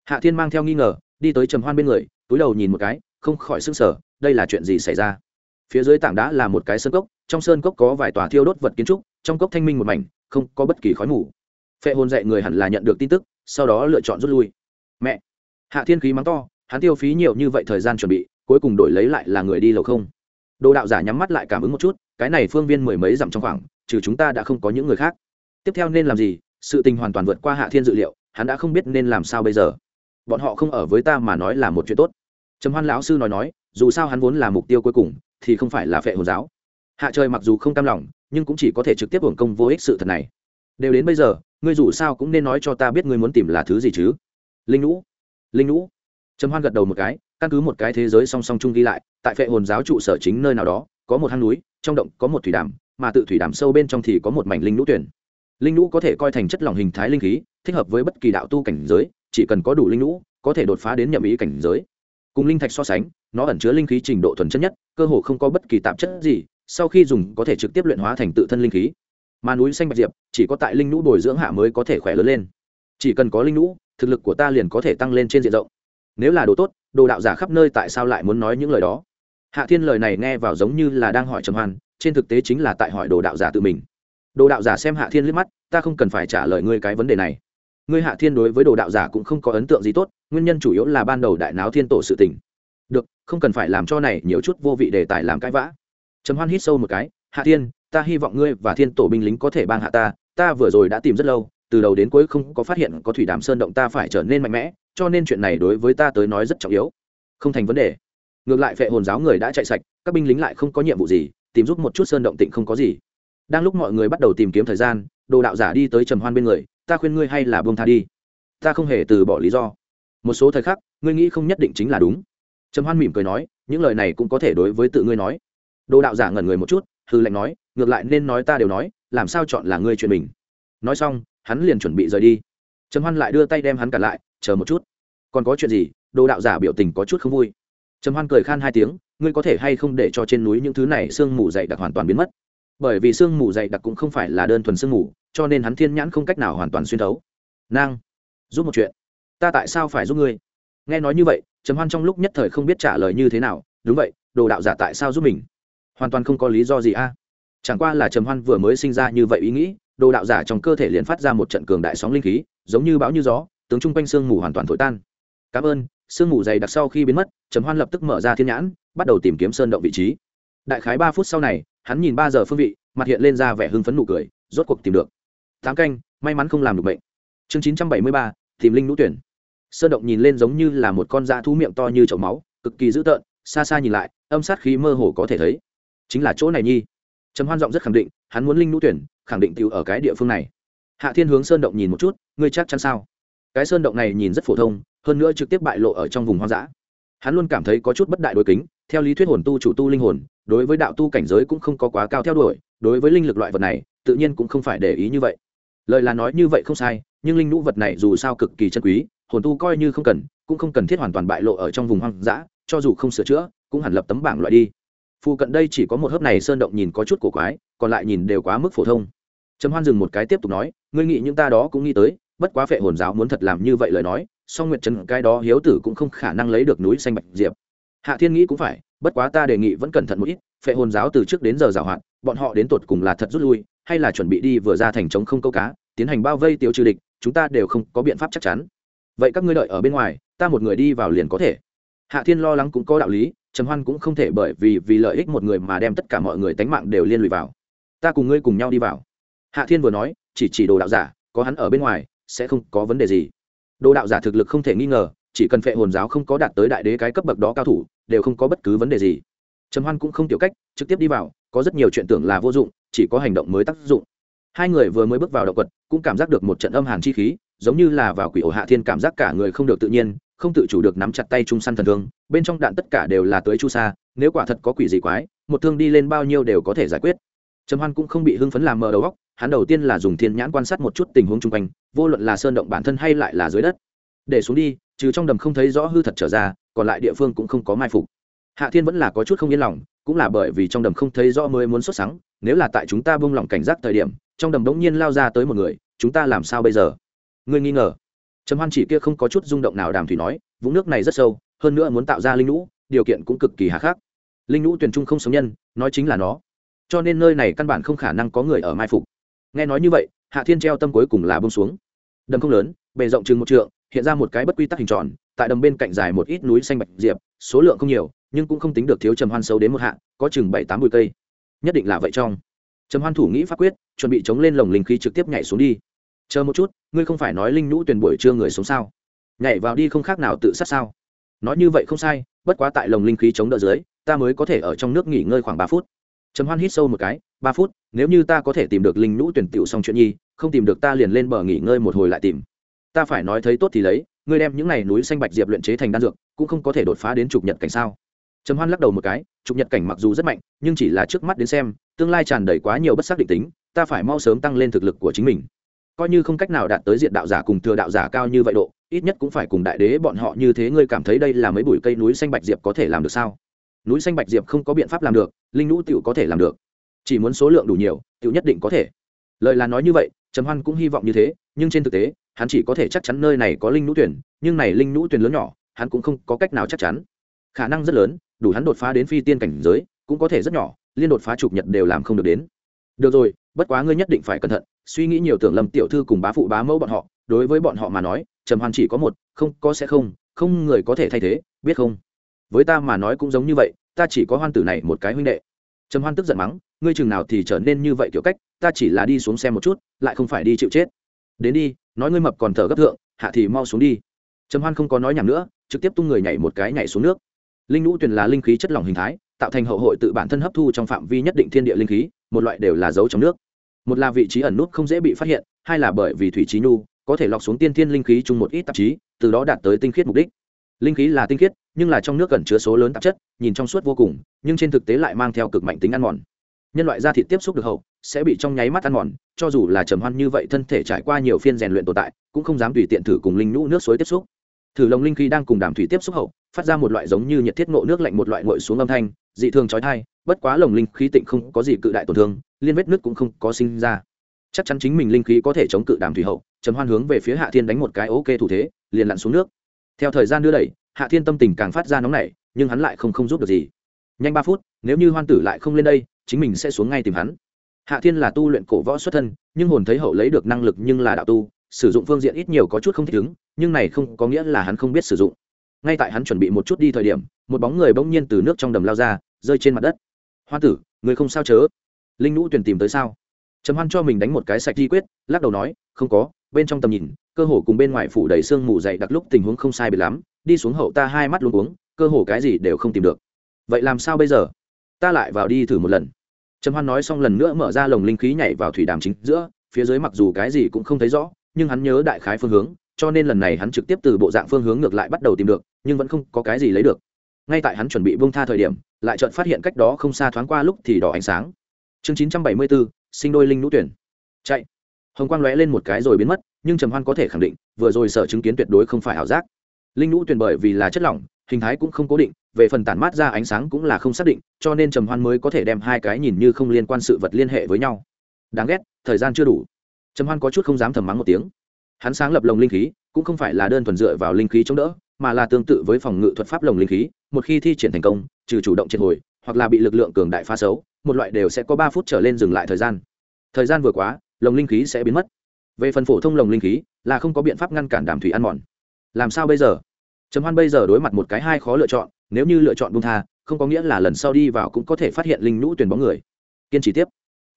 Hạ thiên mang theo nghi ngờ, đi tới trầm hoan bên người, túi đầu nhìn một cái, không khỏi s ư n g sở đây là chuyện gì xảy ra? Phía dưới tảng đá là một cái sơn cốc, trong sơn cốc có vài tòa thiêu đốt vật kiến trúc, trong cốc thanh minh một mảnh, không có bất kỳ khói mù. Phệ hồn dạy người hẳn là nhận được tin tức, sau đó lựa chọn rút lui. Mẹ! Hạ thiên khí mắng to, hắn tiêu phí nhiều như vậy thời gian chuẩn bị, cuối cùng đổi lấy lại là người đi lầu không. Đồ đạo giả nhắm mắt lại cảm ứng một chút, cái này phương viên mười mấy dặm trong khoảng, trừ chúng ta đã không có những người khác. Tiếp theo nên làm gì? Sự tình hoàn toàn vượt qua hạ thiên dự liệu, hắn đã không biết nên làm sao bây giờ. Bọn họ không ở với ta mà nói là một chuyện tốt. Trầm hoan lão sư nói nói, dù sao hắn vốn là mục tiêu cuối cùng thì không phải là phệ hồn giáo. Hạ trời mặc dù không cam lòng nhưng cũng chỉ có thể trực tiếp hưởng công vô ích sự thật này. Đều đến bây giờ ngươi dù sao cũng nên nói cho ta biết ngươi muốn tìm là thứ gì chứ? Linh nũ, linh nũ. trầm hoan gật đầu một cái căn cứ một cái thế giới song song chung ghi lại tại phệ hồn giáo trụ sở chính nơi nào đó có một hang núi trong động có một thủy đàm mà tự thủy đàm sâu bên trong thì có một mảnh linh nũ tuyển. Linh nũ có thể coi thành chất lỏng hình thái linh khí thích hợp với bất kỳ đạo tu cảnh giới chỉ cần có đủ linh nũ, có thể đột phá đến nhậm ý cảnh giới. Cùng linh thạch so sánh nó ẩn chứa linh khí trình độ thuần chất nhất, cơ hồ không có bất kỳ tạp chất gì, sau khi dùng có thể trực tiếp luyện hóa thành tự thân linh khí. Mà núi xanh bạch diệp chỉ có tại linh nhũ bồi dưỡng hạ mới có thể khỏe lớn lên. Chỉ cần có linh nhũ, thực lực của ta liền có thể tăng lên trên diện rộng. Nếu là đồ tốt, đồ đạo giả khắp nơi tại sao lại muốn nói những lời đó? Hạ thiên lời này nghe vào giống như là đang hỏi trầm hoan, trên thực tế chính là tại hỏi đồ đạo giả tự mình. Đồ đạo giả xem hạ thiên liếc mắt, ta không cần phải trả lời ngươi cái vấn đề này. Ngươi hạ thiên đối với đồ đạo giả cũng không có ấn tượng gì tốt, nguyên nhân chủ yếu là ban đầu đại náo thiên tổ sự tình được, không cần phải làm cho này nhiều chút vô vị đề tài làm cãi vã. Trầm hoan hít sâu một cái, hạ thiên, ta hy vọng ngươi và thiên tổ binh lính có thể bang hạ ta ta vừa rồi đã tìm rất lâu, từ đầu đến cuối không có phát hiện có thủy đàm sơn động ta phải trở nên mạnh mẽ, cho nên chuyện này đối với ta tới nói rất trọng yếu. Không thành vấn đề. Ngược lại phệ hồn giáo người đã chạy sạch, các binh lính lại không có nhiệm vụ gì, tìm giúp một chút sơn động tịnh không có gì. Đang lúc mọi người bắt đầu tìm kiếm thời gian, đồ đạo giả đi tới trầm hoan bên người, ta khuyên ngươi hay là buông tha đi. Ta không hề từ bỏ lý do. Một số thời khắc, ngươi nghĩ không nhất định chính là đúng trầm hoan mỉm cười nói, những lời này cũng có thể đối với tự ngươi nói. Đồ đạo giả ngẩn người một chút, hư lệnh nói, ngược lại nên nói ta đều nói, làm sao chọn là ngươi chuyện mình? Nói xong, hắn liền chuẩn bị rời đi. Trầm hoan lại đưa tay đem hắn cả lại, chờ một chút. Còn có chuyện gì? Đồ đạo giả biểu tình có chút không vui. Trầm hoan cười khan hai tiếng, ngươi có thể hay không để cho trên núi những thứ này sương mù dày đặc hoàn toàn biến mất? Bởi vì sương mù dày đặc cũng không phải là đơn thuần sương mù, cho nên hắn thiên nhãn không cách nào hoàn toàn xuyên thấu. Nang, giúp một chuyện. Ta tại sao phải giúp ngươi? Nghe nói như vậy trầm hoan trong lúc nhất thời không biết trả lời như thế nào, đúng vậy, đồ đạo giả tại sao giúp mình? Hoàn toàn không có lý do gì a. Chẳng qua là trầm hoan vừa mới sinh ra như vậy ý nghĩ, đồ đạo giả trong cơ thể liền phát ra một trận cường đại sóng linh khí, giống như bão như gió, tướng chung quanh sương mù hoàn toàn thổi tan. Cảm ơn, sương mù dày đặc sau khi biến mất, trầm hoan lập tức mở ra thiên nhãn, bắt đầu tìm kiếm sơn động vị trí. Đại khái ba phút sau này, hắn nhìn ba giờ phương vị, mặt hiện lên ra vẻ hưng phấn nụ cười, rốt cuộc tìm được. Tám canh, may mắn không làm được bệnh. Chương chín trăm bảy mươi ba, tìm linh nũ tuyển sơn động nhìn lên giống như là một con da thú miệng to như chậu máu, cực kỳ dữ tợn, xa xa nhìn lại, âm sát khí mơ hồ có thể thấy. Chính là chỗ này nhi. Trầm hoan giọng rất khẳng định, hắn muốn linh nũ tuyển, khẳng định tiêu ở cái địa phương này. Hạ thiên hướng sơn động nhìn một chút, ngươi chắc chắn sao? Cái sơn động này nhìn rất phổ thông, hơn nữa trực tiếp bại lộ ở trong vùng hoang dã. Hắn luôn cảm thấy có chút bất đại đối kính, theo lý thuyết hồn tu chủ tu linh hồn, đối với đạo tu cảnh giới cũng không có quá cao theo đuổi, đối với linh lực loại vật này, tự nhiên cũng không phải để ý như vậy. Lời là nói như vậy không sai, nhưng linh nũ vật này dù sao cực kỳ chân quý hồn tu coi như không cần, cũng không cần thiết hoàn toàn bại lộ ở trong vùng hoang dã, cho dù không sửa chữa, cũng hẳn lập tấm bảng loại đi. Phụ cận đây chỉ có một hớp này sơn động nhìn có chút cổ quái, còn lại nhìn đều quá mức phổ thông. Trầm hoan dừng một cái tiếp tục nói, ngươi nghĩ những ta đó cũng nghĩ tới, bất quá phệ hồn giáo muốn thật làm như vậy lời nói, song nguyệt trần cái đó hiếu tử cũng không khả năng lấy được núi xanh bạch diệp. Hạ thiên nghĩ cũng phải, bất quá ta đề nghị vẫn cẩn thận một ít, phệ hồn giáo từ trước đến giờ giảo hoạt, bọn họ đến tột cùng là thật rút lui, hay là chuẩn bị đi vừa ra thành trống không câu cá, tiến hành bao vây tiêu trừ địch, chúng ta đều không có biện pháp chắc chắn vậy các ngươi đợi ở bên ngoài, ta một người đi vào liền có thể. Hạ thiên lo lắng cũng có đạo lý, trầm hoan cũng không thể bởi vì vì lợi ích một người mà đem tất cả mọi người tánh mạng đều liên lụy vào. Ta cùng ngươi cùng nhau đi vào. Hạ thiên vừa nói, chỉ chỉ đồ đạo giả, có hắn ở bên ngoài, sẽ không có vấn đề gì. Đồ đạo giả thực lực không thể nghi ngờ, chỉ cần phệ hồn giáo không có đạt tới đại đế cái cấp bậc đó cao thủ, đều không có bất cứ vấn đề gì. Trầm hoan cũng không tiểu cách, trực tiếp đi vào, có rất nhiều chuyện tưởng là vô dụng, chỉ có hành động mới tác dụng. Hai người vừa mới bước vào động quật, cũng cảm giác được một trận âm hàn chi khí giống như là vào quỷ ổ hạ thiên cảm giác cả người không được tự nhiên, không tự chủ được nắm chặt tay trung săn thần thương, bên trong đạn tất cả đều là tới chu sa, nếu quả thật có quỷ gì quái, một thương đi lên bao nhiêu đều có thể giải quyết. Trầm hoan cũng không bị hưng phấn làm mờ đầu góc hắn đầu tiên là dùng thiên nhãn quan sát một chút tình huống chung quanh, vô luận là sơn động bản thân hay lại là dưới đất. Để xuống đi, trừ trong đầm không thấy rõ hư thật trở ra, còn lại địa phương cũng không có mai phục. Hạ thiên vẫn là có chút không yên lòng, cũng là bởi vì trong đầm không thấy rõ mới muốn xuất sáng nếu là tại chúng ta buông lỏng cảnh giác thời điểm, trong đầm đống nhiên lao ra tới một người, chúng ta làm sao bây giờ? Ngươi nghi ngờ. Trầm hoan chỉ kia không có chút rung động nào đàm thủy nói, vũng nước này rất sâu, hơn nữa muốn tạo ra linh lũ điều kiện cũng cực kỳ hà khắc. Linh lũ tuyển trung không sống nhân, nói chính là nó. Cho nên nơi này căn bản không khả năng có người ở mai phục. Nghe nói như vậy, hạ thiên treo tâm cuối cùng là bông xuống. Đầm không lớn, bề rộng chừng một trượng, hiện ra một cái bất quy tắc hình tròn, tại đầm bên cạnh dài một ít núi xanh bạch diệp, số lượng không nhiều, nhưng cũng không tính được thiếu trầm hoan sâu đến một hạ, có chừng bảy tám bụi cây. Nhất định là vậy trong. Trầm hoan thủ nghĩ pháp quyết, chuẩn bị chống lên lồng linh khí trực tiếp nhảy xuống đi chờ một chút, ngươi không phải nói linh nhũ tuyển buổi trưa người sống sao? Nhảy vào đi không khác nào tự sát sao? Nói như vậy không sai, bất quá tại lồng linh khí chống đỡ dưới, ta mới có thể ở trong nước nghỉ ngơi khoảng ba phút. Trầm hoan hít sâu một cái, ba phút, nếu như ta có thể tìm được linh nhũ tuyển tiểu xong chuyện nhi, không tìm được ta liền lên bờ nghỉ ngơi một hồi lại tìm. Ta phải nói thấy tốt thì lấy, ngươi đem những này núi xanh bạch diệp luyện chế thành đan dược, cũng không có thể đột phá đến trục nhật cảnh sao? Trầm hoan lắc đầu một cái trục nhật cảnh mặc dù rất mạnh, nhưng chỉ là trước mắt đến xem, tương lai tràn đầy quá nhiều bất xác định tính, ta phải mau sớm tăng lên thực lực của chính mình coi như không cách nào đạt tới diện đạo giả cùng thừa đạo giả cao như vậy độ, ít nhất cũng phải cùng đại đế bọn họ như thế, ngươi cảm thấy đây là mấy bụi cây núi xanh bạch diệp có thể làm được sao? Núi xanh bạch diệp không có biện pháp làm được, linh nũ tựu có thể làm được. Chỉ muốn số lượng đủ nhiều tựu nhất định có thể. Lời là nói như vậy, trầm hoan cũng hy vọng như thế, nhưng trên thực tế, hắn chỉ có thể chắc chắn nơi này có linh nũ tuyển, nhưng này linh nũ tuyển lớn nhỏ, hắn cũng không có cách nào chắc chắn. Khả năng rất lớn, đủ hắn đột phá đến phi tiên cảnh giới, cũng có thể rất nhỏ, liên đột phá chụp nhật đều làm không được đến. Được rồi bất quá ngươi nhất định phải cẩn thận, suy nghĩ nhiều tưởng lầm tiểu thư cùng bá phụ bá mẫu bọn họ, đối với bọn họ mà nói, trầm hoan chỉ có một, không có sẽ không không người có thể thay thế, biết không? Với ta mà nói cũng giống như vậy, ta chỉ có hoan tử này một cái huynh đệ. Trầm hoan tức giận mắng, ngươi chừng nào thì trở nên như vậy kiểu cách, ta chỉ là đi xuống xe một chút, lại không phải đi chịu chết. Đến đi, nói ngươi mập còn thở gấp thượng, hạ thì mau xuống đi. Trầm hoan không có nói nhảm nữa, trực tiếp tung người nhảy một cái nhảy xuống nước. Linh lũ tuyền là linh khí chất lỏng hình thái, tạo thành hậu hội tự bản thân hấp thu trong phạm vi nhất định thiên địa linh khí một loại đều là dấu trong nước. Một là vị trí ẩn nút không dễ bị phát hiện, hai là bởi vì thủy trí nhu, có thể lọc xuống tiên thiên linh khí chung một ít tạp chí, từ đó đạt tới tinh khiết mục đích. Linh khí là tinh khiết, nhưng là trong nước cần chứa số lớn tạp chất, nhìn trong suốt vô cùng, nhưng trên thực tế lại mang theo cực mạnh tính ăn mòn. Nhân loại da thịt tiếp xúc được hậu, sẽ bị trong nháy mắt ăn mòn, cho dù là trầm hoan như vậy thân thể trải qua nhiều phiên rèn luyện tồn tại, cũng không dám tùy tiện thử cùng linh nhũ nước suối tiếp xúc. Thử lồng linh khí đang cùng đàm thủy tiếp xúc hậu, phát ra một loại giống như nhiệt thiết ngộ nước lạnh một loại ngội xuống âm thanh, dị thường trói thai bất quá lồng linh khí tịnh không có gì cự đại tổn thương, liên vết nước cũng không có sinh ra. Chắc chắn chính mình linh khí có thể chống cự đàm thủy hậu, trầm hoan hướng về phía hạ thiên đánh một cái ok thủ thế, liền lặn xuống nước. Theo thời gian đưa đẩy, hạ thiên tâm tình càng phát ra nóng nảy, nhưng hắn lại không không giúp được gì. Nhanh ba phút, nếu như hoan tử lại không lên đây, chính mình sẽ xuống ngay tìm hắn. Hạ thiên là tu luyện cổ võ xuất thân, nhưng hồn thấy hậu lấy được năng lực nhưng là đạo tu, sử dụng phương diện ít nhiều có chút không thích ứng, nhưng này không có nghĩa là hắn không biết sử dụng. Ngay tại hắn chuẩn bị một chút đi thời điểm, một bóng người bỗng nhiên từ nước trong đầm lao ra, rơi trên mặt đất hoa tử, người không sao chớ. Linh nũ tuyển tìm tới sao? Trầm hoan cho mình đánh một cái sạch di quyết, lắc đầu nói, không có, bên trong tầm nhìn, cơ hồ cùng bên ngoài phủ đầy sương mù dày đặc lúc tình huống không sai biệt lắm, đi xuống hậu ta hai mắt luôn uống cơ hồ cái gì đều không tìm được. Vậy làm sao bây giờ? Ta lại vào đi thử một lần. Trầm hoan nói xong lần nữa mở ra lồng linh khí nhảy vào thủy đàm chính giữa, phía dưới mặc dù cái gì cũng không thấy rõ, nhưng hắn nhớ đại khái phương hướng, cho nên lần này hắn trực tiếp từ bộ dạng phương hướng ngược lại bắt đầu tìm được, nhưng vẫn không có cái gì lấy được ngay tại hắn chuẩn bị bông tha thời điểm, lại chợt phát hiện cách đó không xa thoáng qua lúc thì đỏ ánh sáng. Chương chín trăm bảy mươi bốn sinh đôi linh nũ tuyển. Chạy. Hồng quang lóe lên một cái rồi biến mất, nhưng trầm hoan có thể khẳng định, vừa rồi sở chứng kiến tuyệt đối không phải ảo giác. Linh nũ tuyển bởi vì là chất lỏng, hình thái cũng không cố định, về phần tản mát ra ánh sáng cũng là không xác định, cho nên trầm hoan mới có thể đem hai cái nhìn như không liên quan sự vật liên hệ với nhau. Đáng ghét, thời gian chưa đủ. Trầm hoan có chút không dám thầm mắng một tiếng. Hắn sáng lập lồng linh khí, cũng không phải là đơn thuần dựa vào linh khí chống đỡ mà là tương tự với phòng ngự thuật pháp lồng linh khí, một khi thi triển thành công, trừ chủ động triệt hồi, hoặc là bị lực lượng cường đại phá xấu, một loại đều sẽ có ba phút trở lên dừng lại thời gian. Thời gian vừa quá, lồng linh khí sẽ biến mất. Về phần phổ thông lồng linh khí, là không có biện pháp ngăn cản đàm thủy ăn mòn. Làm sao bây giờ? Trầm hoan bây giờ đối mặt một cái hai khó lựa chọn, nếu như lựa chọn bung tha, không có nghĩa là lần sau đi vào cũng có thể phát hiện linh nhũ tuyển bóng người. Kiên trì tiếp.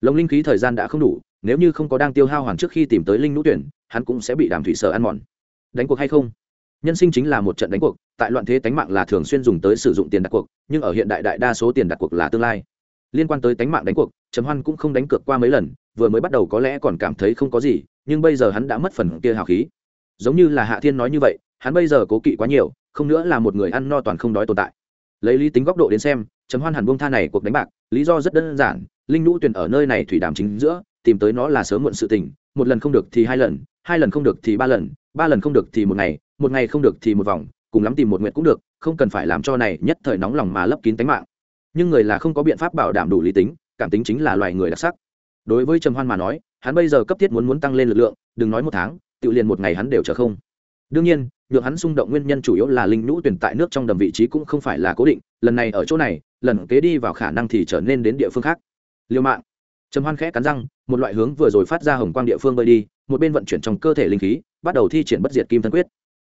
Lồng linh khí thời gian đã không đủ, nếu như không có đang tiêu hao hoàn trước khi tìm tới linh nhũ tuyển, hắn cũng sẽ bị đàm thủy sở ăn mòn. Đánh cuộc hay không? Nhân sinh chính là một trận đánh cuộc, tại loạn thế tánh mạng là thường xuyên dùng tới sử dụng tiền đặt cuộc, nhưng ở hiện đại đại đa số tiền đặt cuộc là tương lai. Liên quan tới tánh mạng đánh cuộc, trầm hoan cũng không đánh cược qua mấy lần, vừa mới bắt đầu có lẽ còn cảm thấy không có gì, nhưng bây giờ hắn đã mất phần kia hào khí. Giống như là hạ thiên nói như vậy, hắn bây giờ cố kỵ quá nhiều, không nữa là một người ăn no toàn không đói tồn tại. Lấy lý tính góc độ đến xem, trầm hoan hẳn buông tha này cuộc đánh bạc, lý do rất đơn giản, linh nhũ tuyển ở nơi này thủy đàm chính giữa, tìm tới nó là sớm muộn sự tình, một lần không được thì hai lần hai lần không được thì ba lần ba lần không được thì một ngày một ngày không được thì một vòng, cùng lắm tìm một nguyện cũng được, không cần phải làm cho này nhất thời nóng lòng mà lấp kín tánh mạng. Nhưng người là không có biện pháp bảo đảm đủ lý tính, cảm tính chính là loài người đặc sắc. Đối với trầm hoan mà nói, hắn bây giờ cấp thiết muốn muốn tăng lên lực lượng, đừng nói một tháng, tự liền một ngày hắn đều chờ không. Đương nhiên nhược hắn xung động nguyên nhân chủ yếu là linh nhũ tuyển tại nước trong đầm vị trí cũng không phải là cố định, lần này ở chỗ này, lần kế đi vào khả năng thì trở nên đến địa phương khác. Liêu mạng. Trầm hoan khẽ cắn răng, một loại hướng vừa rồi phát ra hồng quang địa phương bơi đi, một bên vận chuyển trong cơ thể linh khí, bắt đầu thi triển bất diệt kim thân quyết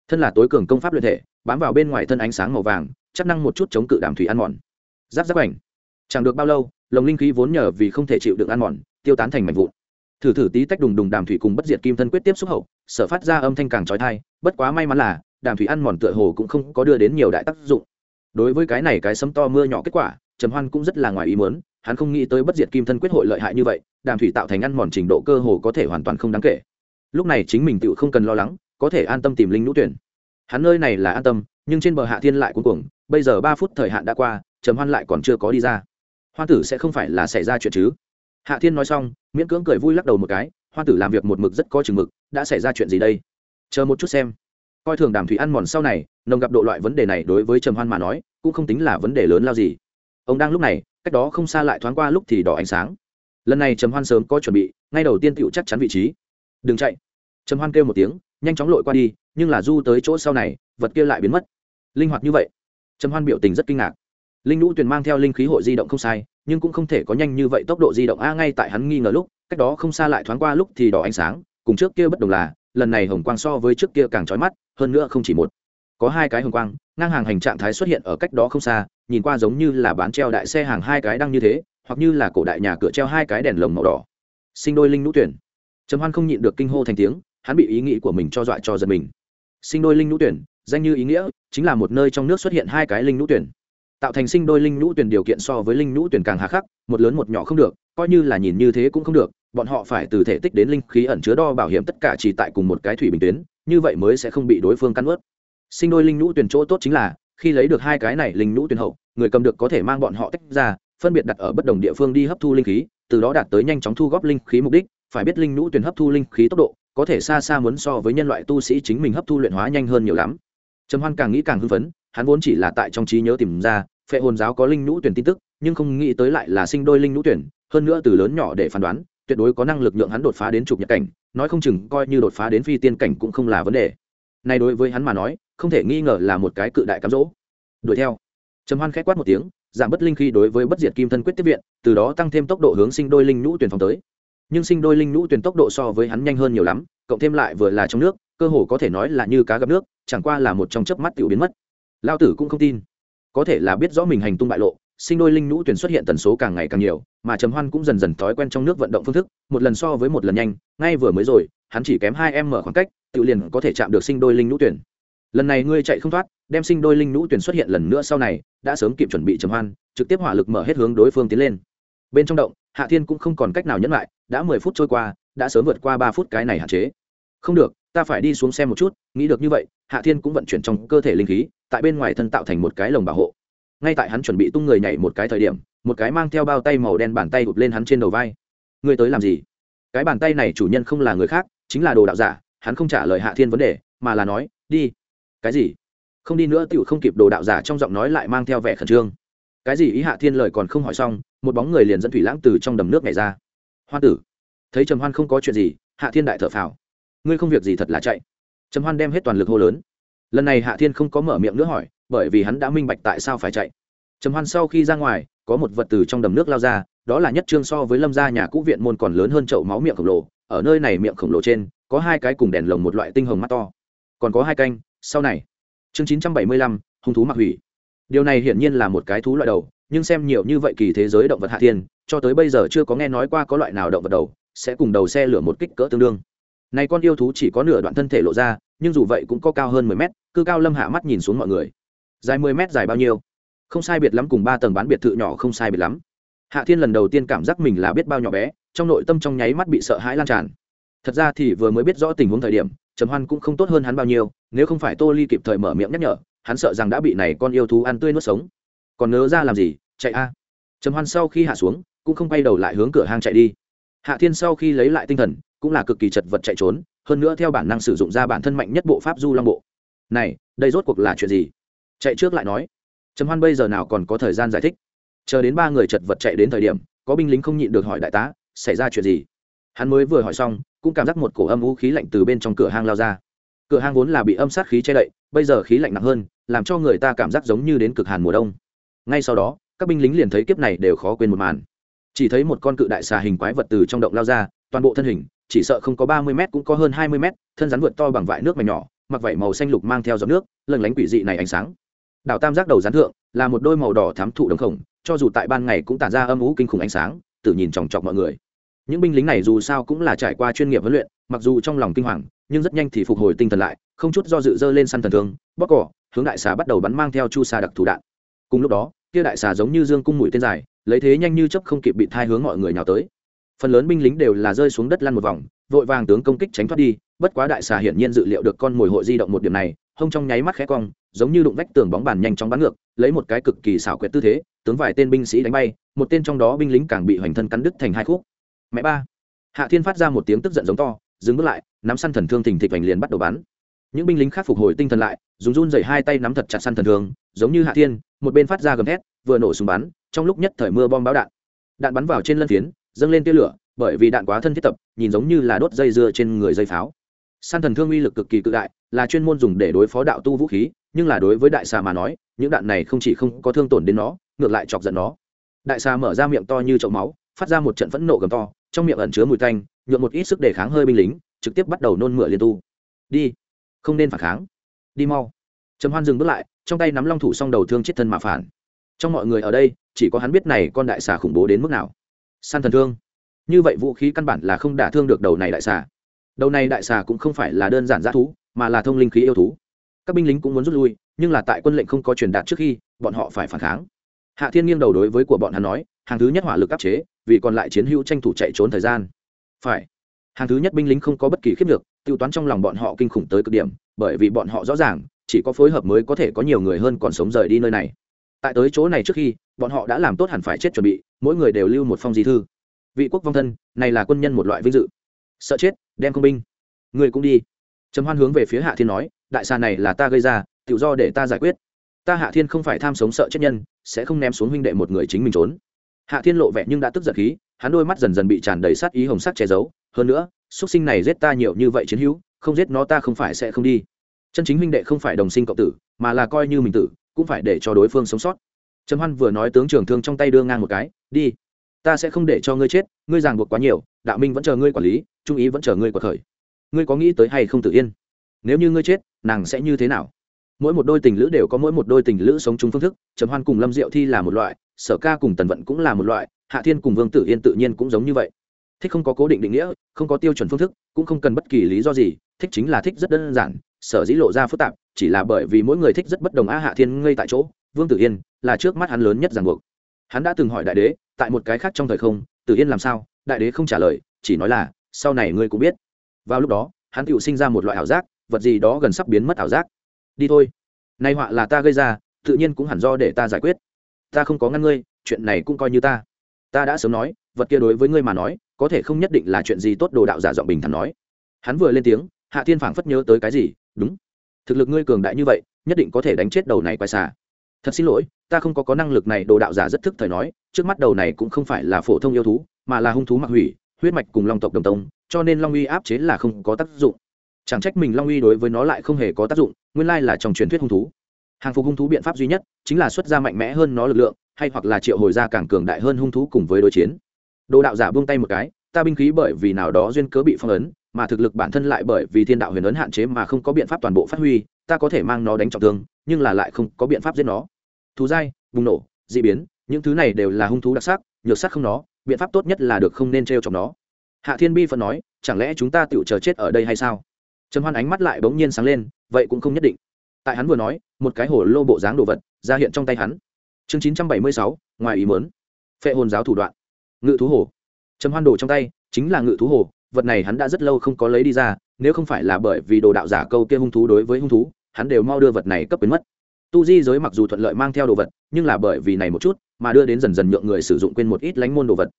thân là tối cường công pháp luyện thể, bám vào bên ngoài thân ánh sáng màu vàng, chắc năng một chút chống cự đàm thủy ăn mòn. Giáp giáp ảnh. Chẳng được bao lâu, lồng linh khí vốn nhờ vì không thể chịu được ăn mòn, tiêu tán thành mảnh vụn. Thử thử tí tách đùng đùng đàm thủy cùng bất diệt kim thân quyết tiếp xúc hậu, sở phát ra âm thanh càng trói thai bất quá may mắn là, đàm thủy ăn mòn tựa hồ cũng không có đưa đến nhiều đại tác dụng. Đối với cái này cái sấm to mưa nhỏ kết quả, trầm hoan cũng rất là ngoài ý muốn, hắn không nghĩ tới bất diệt kim thân quyết hội lợi hại như vậy, đàm thủy tạo thành ăn mòn trình độ cơ hồ có thể hoàn toàn không đáng kể. Lúc này chính mình tự không cần lo lắng có thể an tâm tìm linh nhũ tuyển. Hắn nơi này là an tâm, nhưng trên bờ hạ thiên lại cuống cuồng, bây giờ ba phút thời hạn đã qua, trầm hoan lại còn chưa có đi ra. Hoa tử sẽ không phải là xảy ra chuyện chứ? Hạ thiên nói xong, miễn cưỡng cười vui lắc đầu một cái hoa tử làm việc một mực rất có chừng mực, đã xảy ra chuyện gì đây? Chờ một chút xem. Coi thường đàm thủy ăn mòn sau này, nồng gặp độ loại vấn đề này đối với trầm hoan mà nói, cũng không tính là vấn đề lớn lao gì. Ông đang lúc này, cách đó không xa lại thoáng qua lúc thì đỏ ánh sáng. Lần này trầm hoan sớm có chuẩn bị, ngay đầu tiên tựu chắc chắn vị trí. Đừng chạy. Trầm hoan kêu một tiếng nhanh chóng lội qua đi, nhưng là du tới chỗ sau này, vật kia lại biến mất. Linh hoạt như vậy. Trầm hoan biểu tình rất kinh ngạc. Linh lũ tuyền mang theo linh khí hội di động không sai, nhưng cũng không thể có nhanh như vậy tốc độ di động. A, ngay tại hắn nghi ngờ lúc, cách đó không xa lại thoáng qua lúc thì đỏ ánh sáng, cùng trước kia bất đồng là, lần này hồng quang so với trước kia càng trói mắt, hơn nữa không chỉ một. Có hai cái hồng quang, ngang hàng hành trạng thái xuất hiện ở cách đó không xa, nhìn qua giống như là bán treo đại xe hàng hai cái đang như thế, hoặc như là cổ đại nhà cửa treo hai cái đèn lồng màu đỏ. Sinh đôi linh lũ tuyển trầm hoan không nhịn được kinh hô thành tiếng hắn bị ý nghĩ của mình cho dọa cho giật mình. Sinh đôi linh nhũ tuyển, danh như ý nghĩa, chính là một nơi trong nước xuất hiện hai cái linh nhũ tuyển. Tạo thành sinh đôi linh nhũ tuyển điều kiện so với linh nhũ tuyển càng hà khắc, một lớn một nhỏ không được, coi như là nhìn như thế cũng không được, bọn họ phải từ thể tích đến linh khí ẩn chứa đo bảo hiểm tất cả chỉ tại cùng một cái thủy bình tuyến, như vậy mới sẽ không bị đối phương cắn ướt sinh đôi linh nhũ tuyển chỗ tốt chính là, khi lấy được hai cái này linh nhũ tuyển hậu, người cầm được có thể mang bọn họ tách ra, phân biệt đặt ở bất đồng địa phương đi hấp thu linh khí, từ đó đạt tới nhanh chóng thu góp linh khí mục đích, phải biết linh nhũ tuyển hấp thu linh khí tốc độ có thể xa xa muốn so với nhân loại tu sĩ chính mình hấp thu luyện hóa nhanh hơn nhiều lắm. Trầm hoan càng nghĩ càng hưng phấn, hắn vốn chỉ là tại trong trí nhớ tìm ra, phệ hồn giáo có linh nhũ tuyển tin tức, nhưng không nghĩ tới lại là sinh đôi linh nhũ tuyển, hơn nữa từ lớn nhỏ để phán đoán, tuyệt đối có năng lực nhượng hắn đột phá đến trục nhật cảnh, nói không chừng coi như đột phá đến phi tiên cảnh cũng không là vấn đề. Này đối với hắn mà nói, không thể nghi ngờ là một cái cự đại cám dỗ. Đuổi theo. Trầm hoan khẽ quát một tiếng, giảm bất linh khi đối với bất diệt kim thân quyết tiếp viện, từ đó tăng thêm tốc độ hướng sinh đôi linh nhũ tuyển phòng tới nhưng sinh đôi linh nhũ tuyển tốc độ so với hắn nhanh hơn nhiều lắm, cộng thêm lại vừa là trong nước, cơ hồ có thể nói là như cá gặp nước, chẳng qua là một trong chớp mắt tiểu biến mất. Lao tử cũng không tin. Có thể là biết rõ mình hành tung bại lộ, sinh đôi linh nhũ tuyển xuất hiện tần số càng ngày càng nhiều, mà trầm hoan cũng dần dần thói quen trong nước vận động phương thức, một lần so với một lần nhanh, ngay vừa mới rồi, hắn chỉ kém hai em mở khoảng cách, tự liền có thể chạm được sinh đôi linh nhũ tuyển. Lần này ngươi chạy không thoát, đem sinh đôi linh nhũ tuyển xuất hiện lần nữa sau này, đã sớm kịp chuẩn bị trầm hoan, trực tiếp hỏa lực mở hết hướng đối phương tiến lên. Bên trong động hạ thiên cũng không còn cách nào nhẫn lại, đã mười phút trôi qua, đã sớm vượt qua ba phút cái này hạn chế. Không được, ta phải đi xuống xem một chút, nghĩ được như vậy, hạ thiên cũng vận chuyển trong cơ thể linh khí, tại bên ngoài thân tạo thành một cái lồng bảo hộ. Ngay tại hắn chuẩn bị tung người nhảy một cái thời điểm, một cái mang theo bao tay màu đen bàn tay ụt lên hắn trên đầu vai. Ngươi tới làm gì? Cái bàn tay này chủ nhân không là người khác, chính là đồ đạo giả, hắn không trả lời hạ thiên vấn đề, mà là nói, đi. Cái gì? Không đi nữa tựu không kịp đồ đạo giả trong giọng nói lại mang theo vẻ khẩn trương. Cái gì? Ý hạ thiên lời còn không hỏi xong một bóng người liền dẫn thủy lãng từ trong đầm nước nhảy ra. Hoa tử. Thấy trầm hoan không có chuyện gì, hạ thiên đại thở phào. Ngươi không việc gì thật là chạy. Trầm hoan đem hết toàn lực hô lớn. Lần này hạ thiên không có mở miệng nữa hỏi, bởi vì hắn đã minh bạch tại sao phải chạy. Trầm hoan sau khi ra ngoài, có một vật từ trong đầm nước lao ra, đó là nhất trương so với lâm gia nhà cũ viện môn còn lớn hơn chậu máu miệng khổng lồ. Ở nơi này miệng khổng lồ trên, có hai cái cùng đèn lồng một loại tinh hồng mắt to. Còn có hai canh, sau này. Chương chín trăm bảy mươi lăm, hung thú mặc hủy. Điều này hiển nhiên là một cái thú loại đầu nhưng xem nhiều như vậy kỳ thế giới động vật hạ thiên, cho tới bây giờ chưa có nghe nói qua có loại nào động vật đầu sẽ cùng đầu xe lửa một kích cỡ tương đương. Này con yêu thú chỉ có nửa đoạn thân thể lộ ra, nhưng dù vậy cũng có cao hơn mười mét cứ cao lâm hạ mắt nhìn xuống mọi người. Dài mười mét dài bao nhiêu? Không sai biệt lắm cùng ba tầng bán biệt thự nhỏ không sai biệt lắm. Hạ thiên lần đầu tiên cảm giác mình là biết bao nhỏ bé, trong nội tâm trong nháy mắt bị sợ hãi lan tràn. Thật ra thì vừa mới biết rõ tình huống thời điểm, trầm hoan cũng không tốt hơn hắn bao nhiêu, nếu không phải tô ly kịp thời mở miệng nhắc nhở, hắn sợ rằng đã bị này con yêu thú ăn tươi nuốt sống còn nớ ra làm gì, chạy a. Trầm hoan sau khi hạ xuống, cũng không quay đầu lại hướng cửa hang chạy đi. Hạ thiên sau khi lấy lại tinh thần, cũng là cực kỳ chật vật chạy trốn, hơn nữa theo bản năng sử dụng ra bản thân mạnh nhất bộ pháp du long bộ. Này, đây rốt cuộc là chuyện gì? Chạy trước lại nói. Trầm hoan bây giờ nào còn có thời gian giải thích? Chờ đến ba người chật vật chạy đến thời điểm, có binh lính không nhịn được hỏi đại tá, xảy ra chuyện gì? Hắn mới vừa hỏi xong, cũng cảm giác một cổ âm vũ khí lạnh từ bên trong cửa hang lao ra. Cửa hang vốn là bị âm sát khí che đậy, bây giờ khí lạnh nặng hơn, làm cho người ta cảm giác giống như đến cực hàn mùa đông ngay sau đó, các binh lính liền thấy kiếp này đều khó quên một màn. Chỉ thấy một con cự đại xà hình quái vật từ trong động lao ra, toàn bộ thân hình, chỉ sợ không có ba mươi mét cũng có hơn hai mươi mét, thân rắn vượt to bằng vải nước mảnh nhỏ, mặc vảy màu xanh lục mang theo giọt nước lần lánh quỷ dị này ánh sáng. Đảo tam giác đầu rắn thượng, là một đôi màu đỏ thám thụ đồng khổng, cho dù tại ban ngày cũng tản ra âm ú kinh khủng ánh sáng, tự nhìn chòng chọc mọi người. Những binh lính này dù sao cũng là trải qua chuyên nghiệp huấn luyện, mặc dù trong lòng kinh hoàng, nhưng rất nhanh thì phục hồi tinh thần lại, không chút do dự dơ lên săn thần thương, bóc cỏ, hướng đại xà bắt đầu bắn mang theo chu sa đặc thủ đạn. Cùng lúc đó kia đại xà giống như dương cung mũi tên dài, lấy thế nhanh như chấp không kịp bị thai hướng mọi người nhào tới. Phần lớn binh lính đều là rơi xuống đất lăn một vòng, vội vàng tướng công kích tránh thoát đi, bất quá đại xà hiển nhiên dự liệu được con mồi hội di động một điểm này, hông trong nháy mắt khẽ cong, giống như đụng vách tường bóng bàn nhanh chóng bắn ngược, lấy một cái cực kỳ xảo quyệt tư thế, tướng vài tên binh sĩ đánh bay, một tên trong đó binh lính càng bị hoành thân cắn đứt thành hai khúc. Mẹ ba. Hạ thiên phát ra một tiếng tức giận giống to, dừng bước lại, nắm săn thần thương thình thịch vành liền bắt đầu bắn. Những binh lính khác phục hồi tinh thần lại, dùng run dày hai tay nắm thật chặt săn thần thương, giống như hạ thiên một bên phát ra gầm thét, vừa nổ súng bắn, trong lúc nhất thời mưa bom báo đạn. Đạn bắn vào trên lân phiến, dâng lên tia lửa, bởi vì đạn quá thân thiết tập, nhìn giống như là đốt dây dưa trên người dây pháo. San thần thương uy lực cực kỳ cự đại, là chuyên môn dùng để đối phó đạo tu vũ khí, nhưng là đối với đại xà mà nói, những đạn này không chỉ không có thương tổn đến nó, ngược lại chọc giận nó. Đại xà mở ra miệng to như chậu máu, phát ra một trận phẫn nộ gầm to, trong miệng ẩn chứa mùi tanh, nhuộm một ít sức đề kháng hơi binh lính, trực tiếp bắt đầu nôn mửa liên tu. Đi, không nên phản kháng. Đi mau. Trầm hoan dừng bước lại trong tay nắm long thủ song đầu thương chết thân mà phản. Trong mọi người ở đây, chỉ có hắn biết này con đại xà khủng bố đến mức nào. Săn thần thương. Như vậy vũ khí căn bản là không đả thương được đầu này đại xà. Đầu này đại xà cũng không phải là đơn giản g thú, mà là thông linh khí yêu thú. Các binh lính cũng muốn rút lui, nhưng là tại quân lệnh không có truyền đạt trước khi, bọn họ phải phản kháng. Hạ thiên nghiêng đầu đối với của bọn hắn nói, hàng thứ nhất hỏa lực áp chế, vì còn lại chiến hữu tranh thủ chạy trốn thời gian. Phải. Hàng thứ nhất binh lính không có bất kỳ khiếp được tiêu toán trong lòng bọn họ kinh khủng tới cực điểm, bởi vì bọn họ rõ ràng chỉ có phối hợp mới có thể có nhiều người hơn còn sống rời đi nơi này. Tại tới chỗ này trước khi, bọn họ đã làm tốt hẳn phải chết chuẩn bị, mỗi người đều lưu một phong di thư. Vị quốc vong thân, này là quân nhân một loại vinh dự. Sợ chết, đem công binh. Người cũng đi. Trầm hoan hướng về phía hạ thiên nói, đại xà này là ta gây ra, tự do để ta giải quyết. Ta hạ thiên không phải tham sống sợ chết nhân, sẽ không ném xuống huynh đệ một người chính mình trốn. Hạ thiên lộ vẻ nhưng đã tức giận khí, hắn đôi mắt dần dần bị tràn đầy sát ý hồng sắc che giấu. Hơn nữa, xuất sinh này giết ta nhiều như vậy chiến hữu, không giết nó ta không phải sẽ không đi chân chính huynh đệ không phải đồng sinh cộng tử, mà là coi như mình tử, cũng phải để cho đối phương sống sót. Trầm hoan vừa nói tướng trưởng thương trong tay đưa ngang một cái, đi, ta sẽ không để cho ngươi chết, ngươi ràng buộc quá nhiều, đạo minh vẫn chờ ngươi quản lý, trung ý vẫn chờ ngươi quả khởi. Ngươi có nghĩ tới hay không tự yên? Nếu như ngươi chết, nàng sẽ như thế nào? Mỗi một đôi tình lữ đều có mỗi một đôi tình lữ sống chung phương thức, trầm hoan cùng lâm diệu thi là một loại, sở ca cùng tần vận cũng là một loại, hạ thiên cùng vương tử yên tự nhiên cũng giống như vậy. Thích không có cố định định nghĩa, không có tiêu chuẩn phương thức, cũng không cần bất kỳ lý do gì, thích chính là thích rất đơn giản sở dĩ lộ ra phức tạp, chỉ là bởi vì mỗi người thích rất bất đồng a hạ thiên ngây tại chỗ, vương tử yên là trước mắt hắn lớn nhất ràng buộc. Hắn đã từng hỏi đại đế, tại một cái khác trong thời không, tử yên làm sao? Đại đế không trả lời, chỉ nói là, sau này ngươi cũng biết. Vào lúc đó, hắn tự sinh ra một loại ảo giác, vật gì đó gần sắp biến mất ảo giác. Đi thôi. Nay họa là ta gây ra, tự nhiên cũng hẳn do để ta giải quyết. Ta không có ngăn ngươi, chuyện này cũng coi như ta. Ta đã sớm nói, vật kia đối với ngươi mà nói, có thể không nhất định là chuyện gì tốt đồ đạo giả giọng bình thản nói. Hắn vừa lên tiếng, hạ thiên phảng phất nhớ tới cái gì đúng. Thực lực ngươi cường đại như vậy, nhất định có thể đánh chết đầu này quái xà. Thật xin lỗi, ta không có có năng lực này, đồ đạo giả rất thức thời nói, trước mắt đầu này cũng không phải là phổ thông yêu thú, mà là hung thú mặc hủy, huyết mạch cùng long tộc đồng tông, cho nên long uy áp chế là không có tác dụng. Chẳng trách mình long uy đối với nó lại không hề có tác dụng, nguyên lai là trong truyền thuyết hung thú. Hàng phục hung thú biện pháp duy nhất, chính là xuất ra mạnh mẽ hơn nó lực lượng, hay hoặc là triệu hồi ra càng cường đại hơn hung thú cùng với đối chiến. Đồ đạo giả buông tay một cái, ta binh khí bởi vì nào đó duyên cớ bị phong ấn mà thực lực bản thân lại bởi vì thiên đạo huyền ấn hạn chế mà không có biện pháp toàn bộ phát huy, ta có thể mang nó đánh trọng thương, nhưng là lại không có biện pháp giết nó. Thú dai, bùng nổ d ị biến, những thứ này đều là hung thú đặc sắc, nhược sắc không nó, biện pháp tốt nhất là được không nên t r e o chọc nó. Hạ thiên bi phân nói, chẳng lẽ chúng ta tự chờ chết ở đây hay sao? Trầm hoan ánh mắt lại bỗng nhiên sáng lên, vậy cũng không nhất định. Tại hắn vừa nói, một cái hổ lô bộ dáng đồ vật ra hiện trong tay hắn. Chương chín trăm bảy mươi sáu, ngoài ý mớn phệ hồn giáo thủ đoạn. Ngự thú hồ trầm hoan đồ trong tay, chính là ngự thú hồ vật này hắn đã rất lâu không có lấy đi ra, nếu không phải là bởi vì đồ đạo giả câu kia hung thú đối với hung thú, hắn đều mau đưa vật này cấp biến mất. Tu di giới mặc dù thuận lợi mang theo đồ vật, nhưng là bởi vì này một chút, mà đưa đến dần dần nhượng người sử dụng quên một ít lánh môn đồ vật.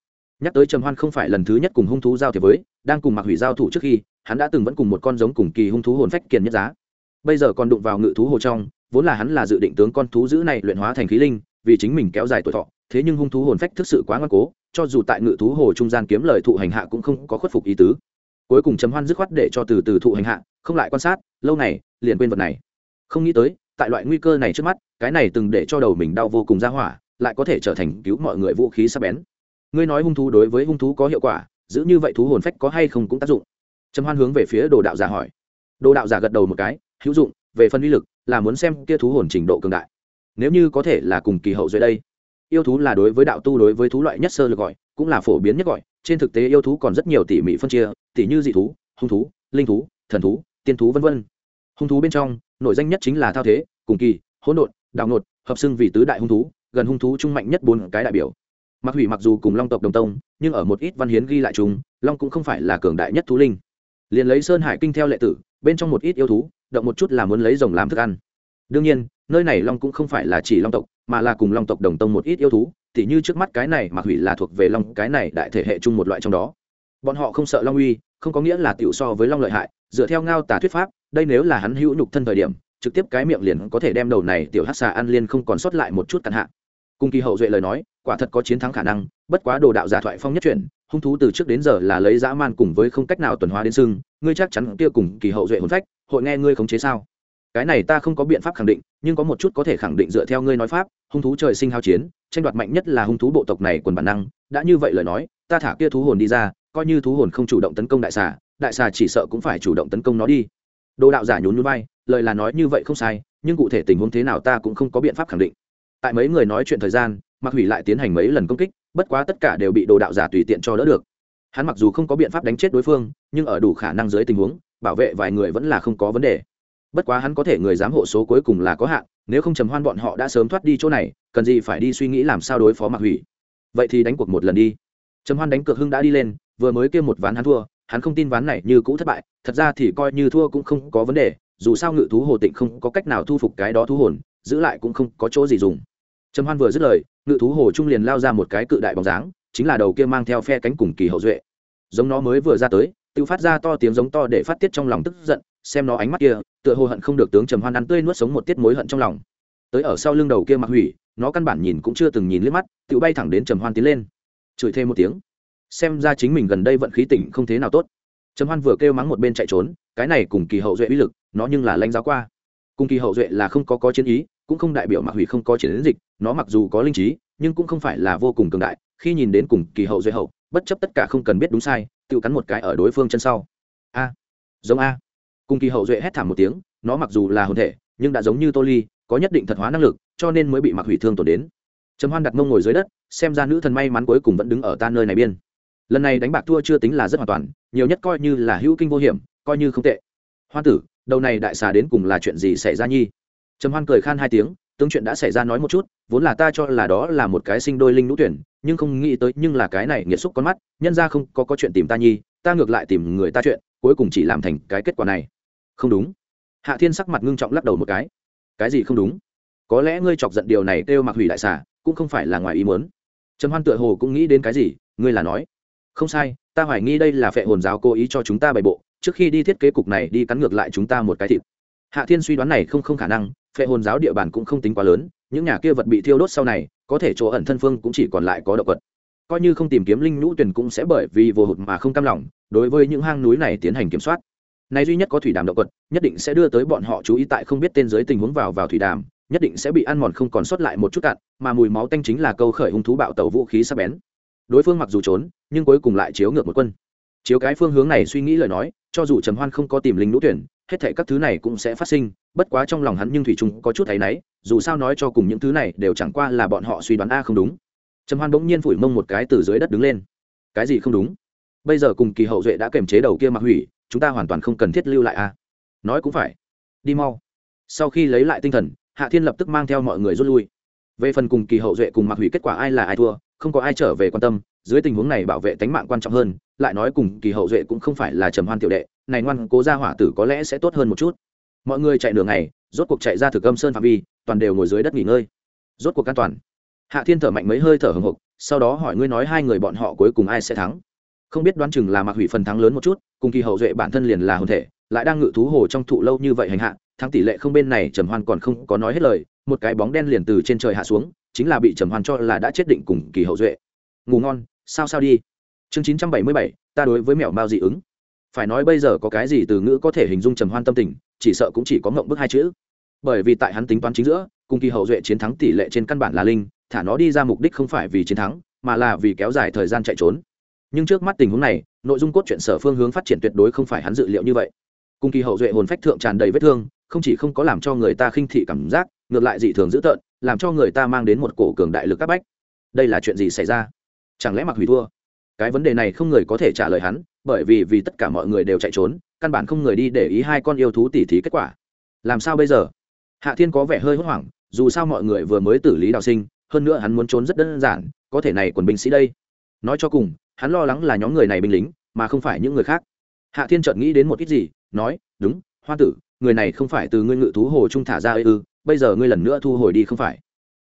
Nhắc tới trầm hoan không phải lần thứ nhất cùng hung thú giao thiệp với, đang cùng mặc hủy giao thủ trước khi, hắn đã từng vẫn cùng một con giống cùng kỳ hung thú hồn phách kiền nhất giá. Bây giờ còn đụng vào ngự thú hồ trong, vốn là hắn là dự định tướng con thú dữ này luyện hóa thành khí linh, vì chính mình kéo dài tuổi thọ, thế nhưng hung thú hồn phách thực sự quá ngoan cố cho dù tại ngự thú hồ trung gian kiếm lời thụ hành hạ cũng không có khuất phục ý tứ. Cuối cùng chấm hoan dứt khoát để cho từ từ thụ hành hạ, không lại quan sát, lâu này liền quên vật này. Không nghĩ tới, tại loại nguy cơ này trước mắt, cái này từng để cho đầu mình đau vô cùng ra hỏa, lại có thể trở thành cứu mọi người vũ khí sắp bén. Ngươi nói hung thú đối với hung thú có hiệu quả, giữ như vậy thú hồn phách có hay không cũng tác dụng. Trầm hoan hướng về phía đồ đạo giả hỏi. Đồ đạo giả gật đầu một cái, hữu dụng, về phần uy lực, là muốn xem kia thú hồn trình độ cường đại. Nếu như có thể là cùng kỳ hậu dưới đây yêu thú là đối với đạo tu đối với thú loại nhất sơ lược gọi, cũng là phổ biến nhất gọi. Trên thực tế yêu thú còn rất nhiều tỉ mỉ phân chia, tỉ như dị thú, hung thú, linh thú, thần thú, tiên thú v v hung thú bên trong nội danh nhất chính là thao thế, cùng kỳ, hỗn độn, đạo nột hợp xưng vì tứ đại hung thú, gần hung thú trung mạnh nhất bốn cái đại biểu. Mặc hủy mặc dù cùng long tộc đồng tông, nhưng ở một ít văn hiến ghi lại chúng long cũng không phải là cường đại nhất thú linh. Liền lấy sơn hải kinh theo lệ tử, bên trong một ít yêu thú, động một chút là muốn lấy rồng làm thức ăn đương nhiên, nơi này long cũng không phải là chỉ long tộc, mà là cùng long tộc đồng tông một ít yêu thú thì như trước mắt cái này mà hủy là thuộc về long, cái này đại thể hệ chung một loại trong đó. Bọn họ không sợ long uy, không có nghĩa là tiểu so với long lợi hại, dựa theo ngao tả thuyết pháp, đây nếu là hắn hữu nhục thân thời điểm, trực tiếp cái miệng liền có thể đem đầu này tiểu hát xà ăn liên không còn sót lại một chút cặn hạ. Cung kỳ hậu duệ lời nói, quả thật có chiến thắng khả năng, bất quá đồ đạo giả thoại phong nhất chuyển, hung thú từ trước đến giờ là lấy dã man cùng với không cách nào tuần hóa đến sưng ngươi chắc chắn kia cùng kỳ hậu duệ hồn phách, hội nghe ngươi khống chế sao? Cái này ta không có biện pháp khẳng định, nhưng có một chút có thể khẳng định dựa theo ngươi nói pháp, hung thú trời sinh hao chiến, tranh đoạt mạnh nhất là hung thú bộ tộc này quần bản năng, đã như vậy lời nói, ta thả kia thú hồn đi ra, coi như thú hồn không chủ động tấn công đại xà đại xà chỉ sợ cũng phải chủ động tấn công nó đi. Đồ đạo giả nhún núi bay lời là nói như vậy không sai, nhưng cụ thể tình huống thế nào ta cũng không có biện pháp khẳng định. Tại mấy người nói chuyện thời gian mặc hủy lại tiến hành mấy lần công kích, bất quá tất cả đều bị đồ đạo giả tùy tiện cho đỡ được. Hắn mặc dù không có biện pháp đánh chết đối phương, nhưng ở đủ khả năng dưới tình huống, bảo vệ vài người vẫn là không có vấn đề bất quá hắn có thể người giám hộ số cuối cùng là có hạn, nếu không trầm hoan bọn họ đã sớm thoát đi chỗ này, cần gì phải đi suy nghĩ làm sao đối phó mặc hủy. Vậy thì đánh cuộc một lần đi. Trầm hoan đánh cược hưng đã đi lên, vừa mới kêu một ván hắn thua, hắn không tin ván này như cũ thất bại, thật ra thì coi như thua cũng không có vấn đề, dù sao ngự thú hồ tịnh không có cách nào thu phục cái đó thú hồn, giữ lại cũng không có chỗ gì dùng. Trầm hoan vừa dứt lời, ngự thú hồ trung liền lao ra một cái cự đại bóng dáng, chính là đầu kia mang theo phe cánh cùng kỳ hậu duệ. Giống nó mới vừa ra tới tự phát ra to tiếng giống to để phát tiết trong lòng tức giận xem nó ánh mắt kia, tựa hồ hận không được tướng trầm hoan ăn tươi nuốt sống một tiết mối hận trong lòng. Tới ở sau lưng đầu kia mặc hủy, nó căn bản nhìn cũng chưa từng nhìn liếc mắt, tự bay thẳng đến trầm hoan tiến lên. Chửi thêm một tiếng. Xem ra chính mình gần đây vận khí tỉnh không thế nào tốt. Trầm hoan vừa kêu mắng một bên chạy trốn, cái này cùng kỳ hậu duệ uy lực, nó nhưng là lãnh giáo qua. Cùng kỳ hậu duệ là không có có chiến ý, cũng không đại biểu mặc hủy không có chiến dịch, nó mặc dù có linh trí, nhưng cũng không phải là vô cùng cường đại, khi nhìn đến cùng kỳ hậu duệ hậu, bất chấp tất cả không cần biết đúng sai, tự cắn một cái ở đối phương chân sau. A. Giống a cùng kỳ hậu duệ hét thảm một tiếng, nó mặc dù là hồn thể, nhưng đã giống như tô ly, có nhất định thật hóa năng lực, cho nên mới bị mặc hủy thương tổn đến. Trầm hoan đặt mông ngồi dưới đất, xem ra nữ thần may mắn cuối cùng vẫn đứng ở ta nơi này biên. Lần này đánh bạc thua chưa tính là rất hoàn toàn, nhiều nhất coi như là hữu kinh vô hiểm, coi như không tệ. Hoa tử, đầu này đại xà đến cùng là chuyện gì xảy ra nhi? Trầm hoan cười khan hai tiếng, tướng chuyện đã xảy ra nói một chút, vốn là ta cho là đó là một cái sinh đôi linh nữ tuyển, nhưng không nghĩ tới nhưng là cái này nghiệt xúc con mắt, nhân ra không có có chuyện tìm ta nhi, ta ngược lại tìm người ta chuyện, cuối cùng chỉ làm thành cái kết quả này không đúng. Hạ thiên sắc mặt ngưng trọng lắc đầu một cái. Cái gì không đúng? Có lẽ ngươi chọc giận điều này kêu mặc hủy đại xà, cũng không phải là ngoài ý muốn. Trầm hoan tựa hồ cũng nghĩ đến cái gì, ngươi là nói. Không sai, ta hoài nghi đây là phệ hồn giáo cố ý cho chúng ta bày bộ, trước khi đi thiết kế cục này đi cắn ngược lại chúng ta một cái thịt. Hạ thiên suy đoán này không không khả năng, phệ hồn giáo địa bàn cũng không tính quá lớn, những nhà kia vật bị thiêu đốt sau này, có thể chỗ ẩn thân phương cũng chỉ còn lại có động vật. Coi như không tìm kiếm linh nhũ tuyển cũng sẽ bởi vì vô hụt mà không cam lòng, đối với những hang núi này tiến hành kiểm soát này duy nhất có thủy đàm động quật, nhất định sẽ đưa tới bọn họ chú ý tại không biết tên giới tình huống vào vào thủy đàm, nhất định sẽ bị ăn mòn không còn sót lại một chút cạn, mà mùi máu tanh chính là câu khởi hung thú bạo tẩu vũ khí sắp bén. Đối phương mặc dù trốn, nhưng cuối cùng lại chiếu ngược một quân. Chiếu cái phương hướng này suy nghĩ lời nói, cho dù trầm hoan không có tìm linh lũ tuyển, hết thể các thứ này cũng sẽ phát sinh, bất quá trong lòng hắn nhưng thủy trung có chút thấy náy, dù sao nói cho cùng những thứ này đều chẳng qua là bọn họ suy đoán a không đúng. Trầm hoan bỗng nhiên phủi mông một cái từ dưới đất đứng lên. Cái gì không đúng? Bây giờ cùng kỳ hậu duệ đã kềm chế đầu kia mặc hủy chúng ta hoàn toàn không cần thiết lưu lại a nói cũng phải. Đi mau. Sau khi lấy lại tinh thần, hạ thiên lập tức mang theo mọi người rút lui. Về phần cùng kỳ hậu duệ cùng mặc hủy kết quả ai là ai thua, không có ai trở về quan tâm, dưới tình huống này bảo vệ tánh mạng quan trọng hơn, lại nói cùng kỳ hậu duệ cũng không phải là trầm hoan tiểu đệ, này ngoan cố ra hỏa tử có lẽ sẽ tốt hơn một chút. Mọi người chạy đường này rốt cuộc chạy ra thực âm sơn phạm vi, toàn đều ngồi dưới đất nghỉ ngơi. Rốt cuộc an toàn. Hạ thiên thở mạnh mấy hơi thở hồng hộc sau đó hỏi ngươi nói hai người bọn họ cuối cùng ai sẽ thắng không biết đoán chừng là mặc hủy phần thắng lớn một chút, cùng kỳ hậu duệ bản thân liền là hồn thể, lại đang ngự thú hồ trong thụ lâu như vậy hành hạ, thắng tỷ lệ không bên này trầm hoan còn không có nói hết lời, một cái bóng đen liền từ trên trời hạ xuống, chính là bị trầm hoan cho là đã chết định cùng kỳ hậu duệ. Ngủ ngon, sao sao đi. Chương chín trăm bảy mươi bảy, ta đối với mèo mao dị ứng. Phải nói bây giờ có cái gì từ ngữ có thể hình dung trầm hoan tâm tình, chỉ sợ cũng chỉ có ngộng bức hai chữ. Bởi vì tại hắn tính toán chính giữa, cùng kỳ hậu duệ chiến thắng tỷ lệ trên căn bản là linh, thả nó đi ra mục đích không phải vì chiến thắng, mà là vì kéo dài thời gian chạy trốn nhưng trước mắt tình huống này, nội dung cốt truyện sở phương hướng phát triển tuyệt đối không phải hắn dự liệu như vậy. Cùng kỳ hậu duệ hồn phách thượng tràn đầy vết thương, không chỉ không có làm cho người ta khinh thị cảm giác, ngược lại dị thường dữ tợn, làm cho người ta mang đến một cổ cường đại lực áp bách. Đây là chuyện gì xảy ra? Chẳng lẽ mặc hủy thua? Cái vấn đề này không người có thể trả lời hắn, bởi vì vì tất cả mọi người đều chạy trốn, căn bản không người đi để ý hai con yêu thú tỉ thí kết quả. Làm sao bây giờ? Hạ thiên có vẻ hơi hốt hoảng, dù sao mọi người vừa mới tử lý đào sinh, hơn nữa hắn muốn trốn rất đơn giản, có thể này quần binh sĩ đây. Nói cho cùng hắn lo lắng là nhóm người này binh lính mà không phải những người khác. Hạ thiên chợt nghĩ đến một ít gì nói đúng hoa tử người này không phải từ ngươi ngự thú hồ trung thả ra ư ừ, bây giờ ngươi lần nữa thu hồi đi không phải.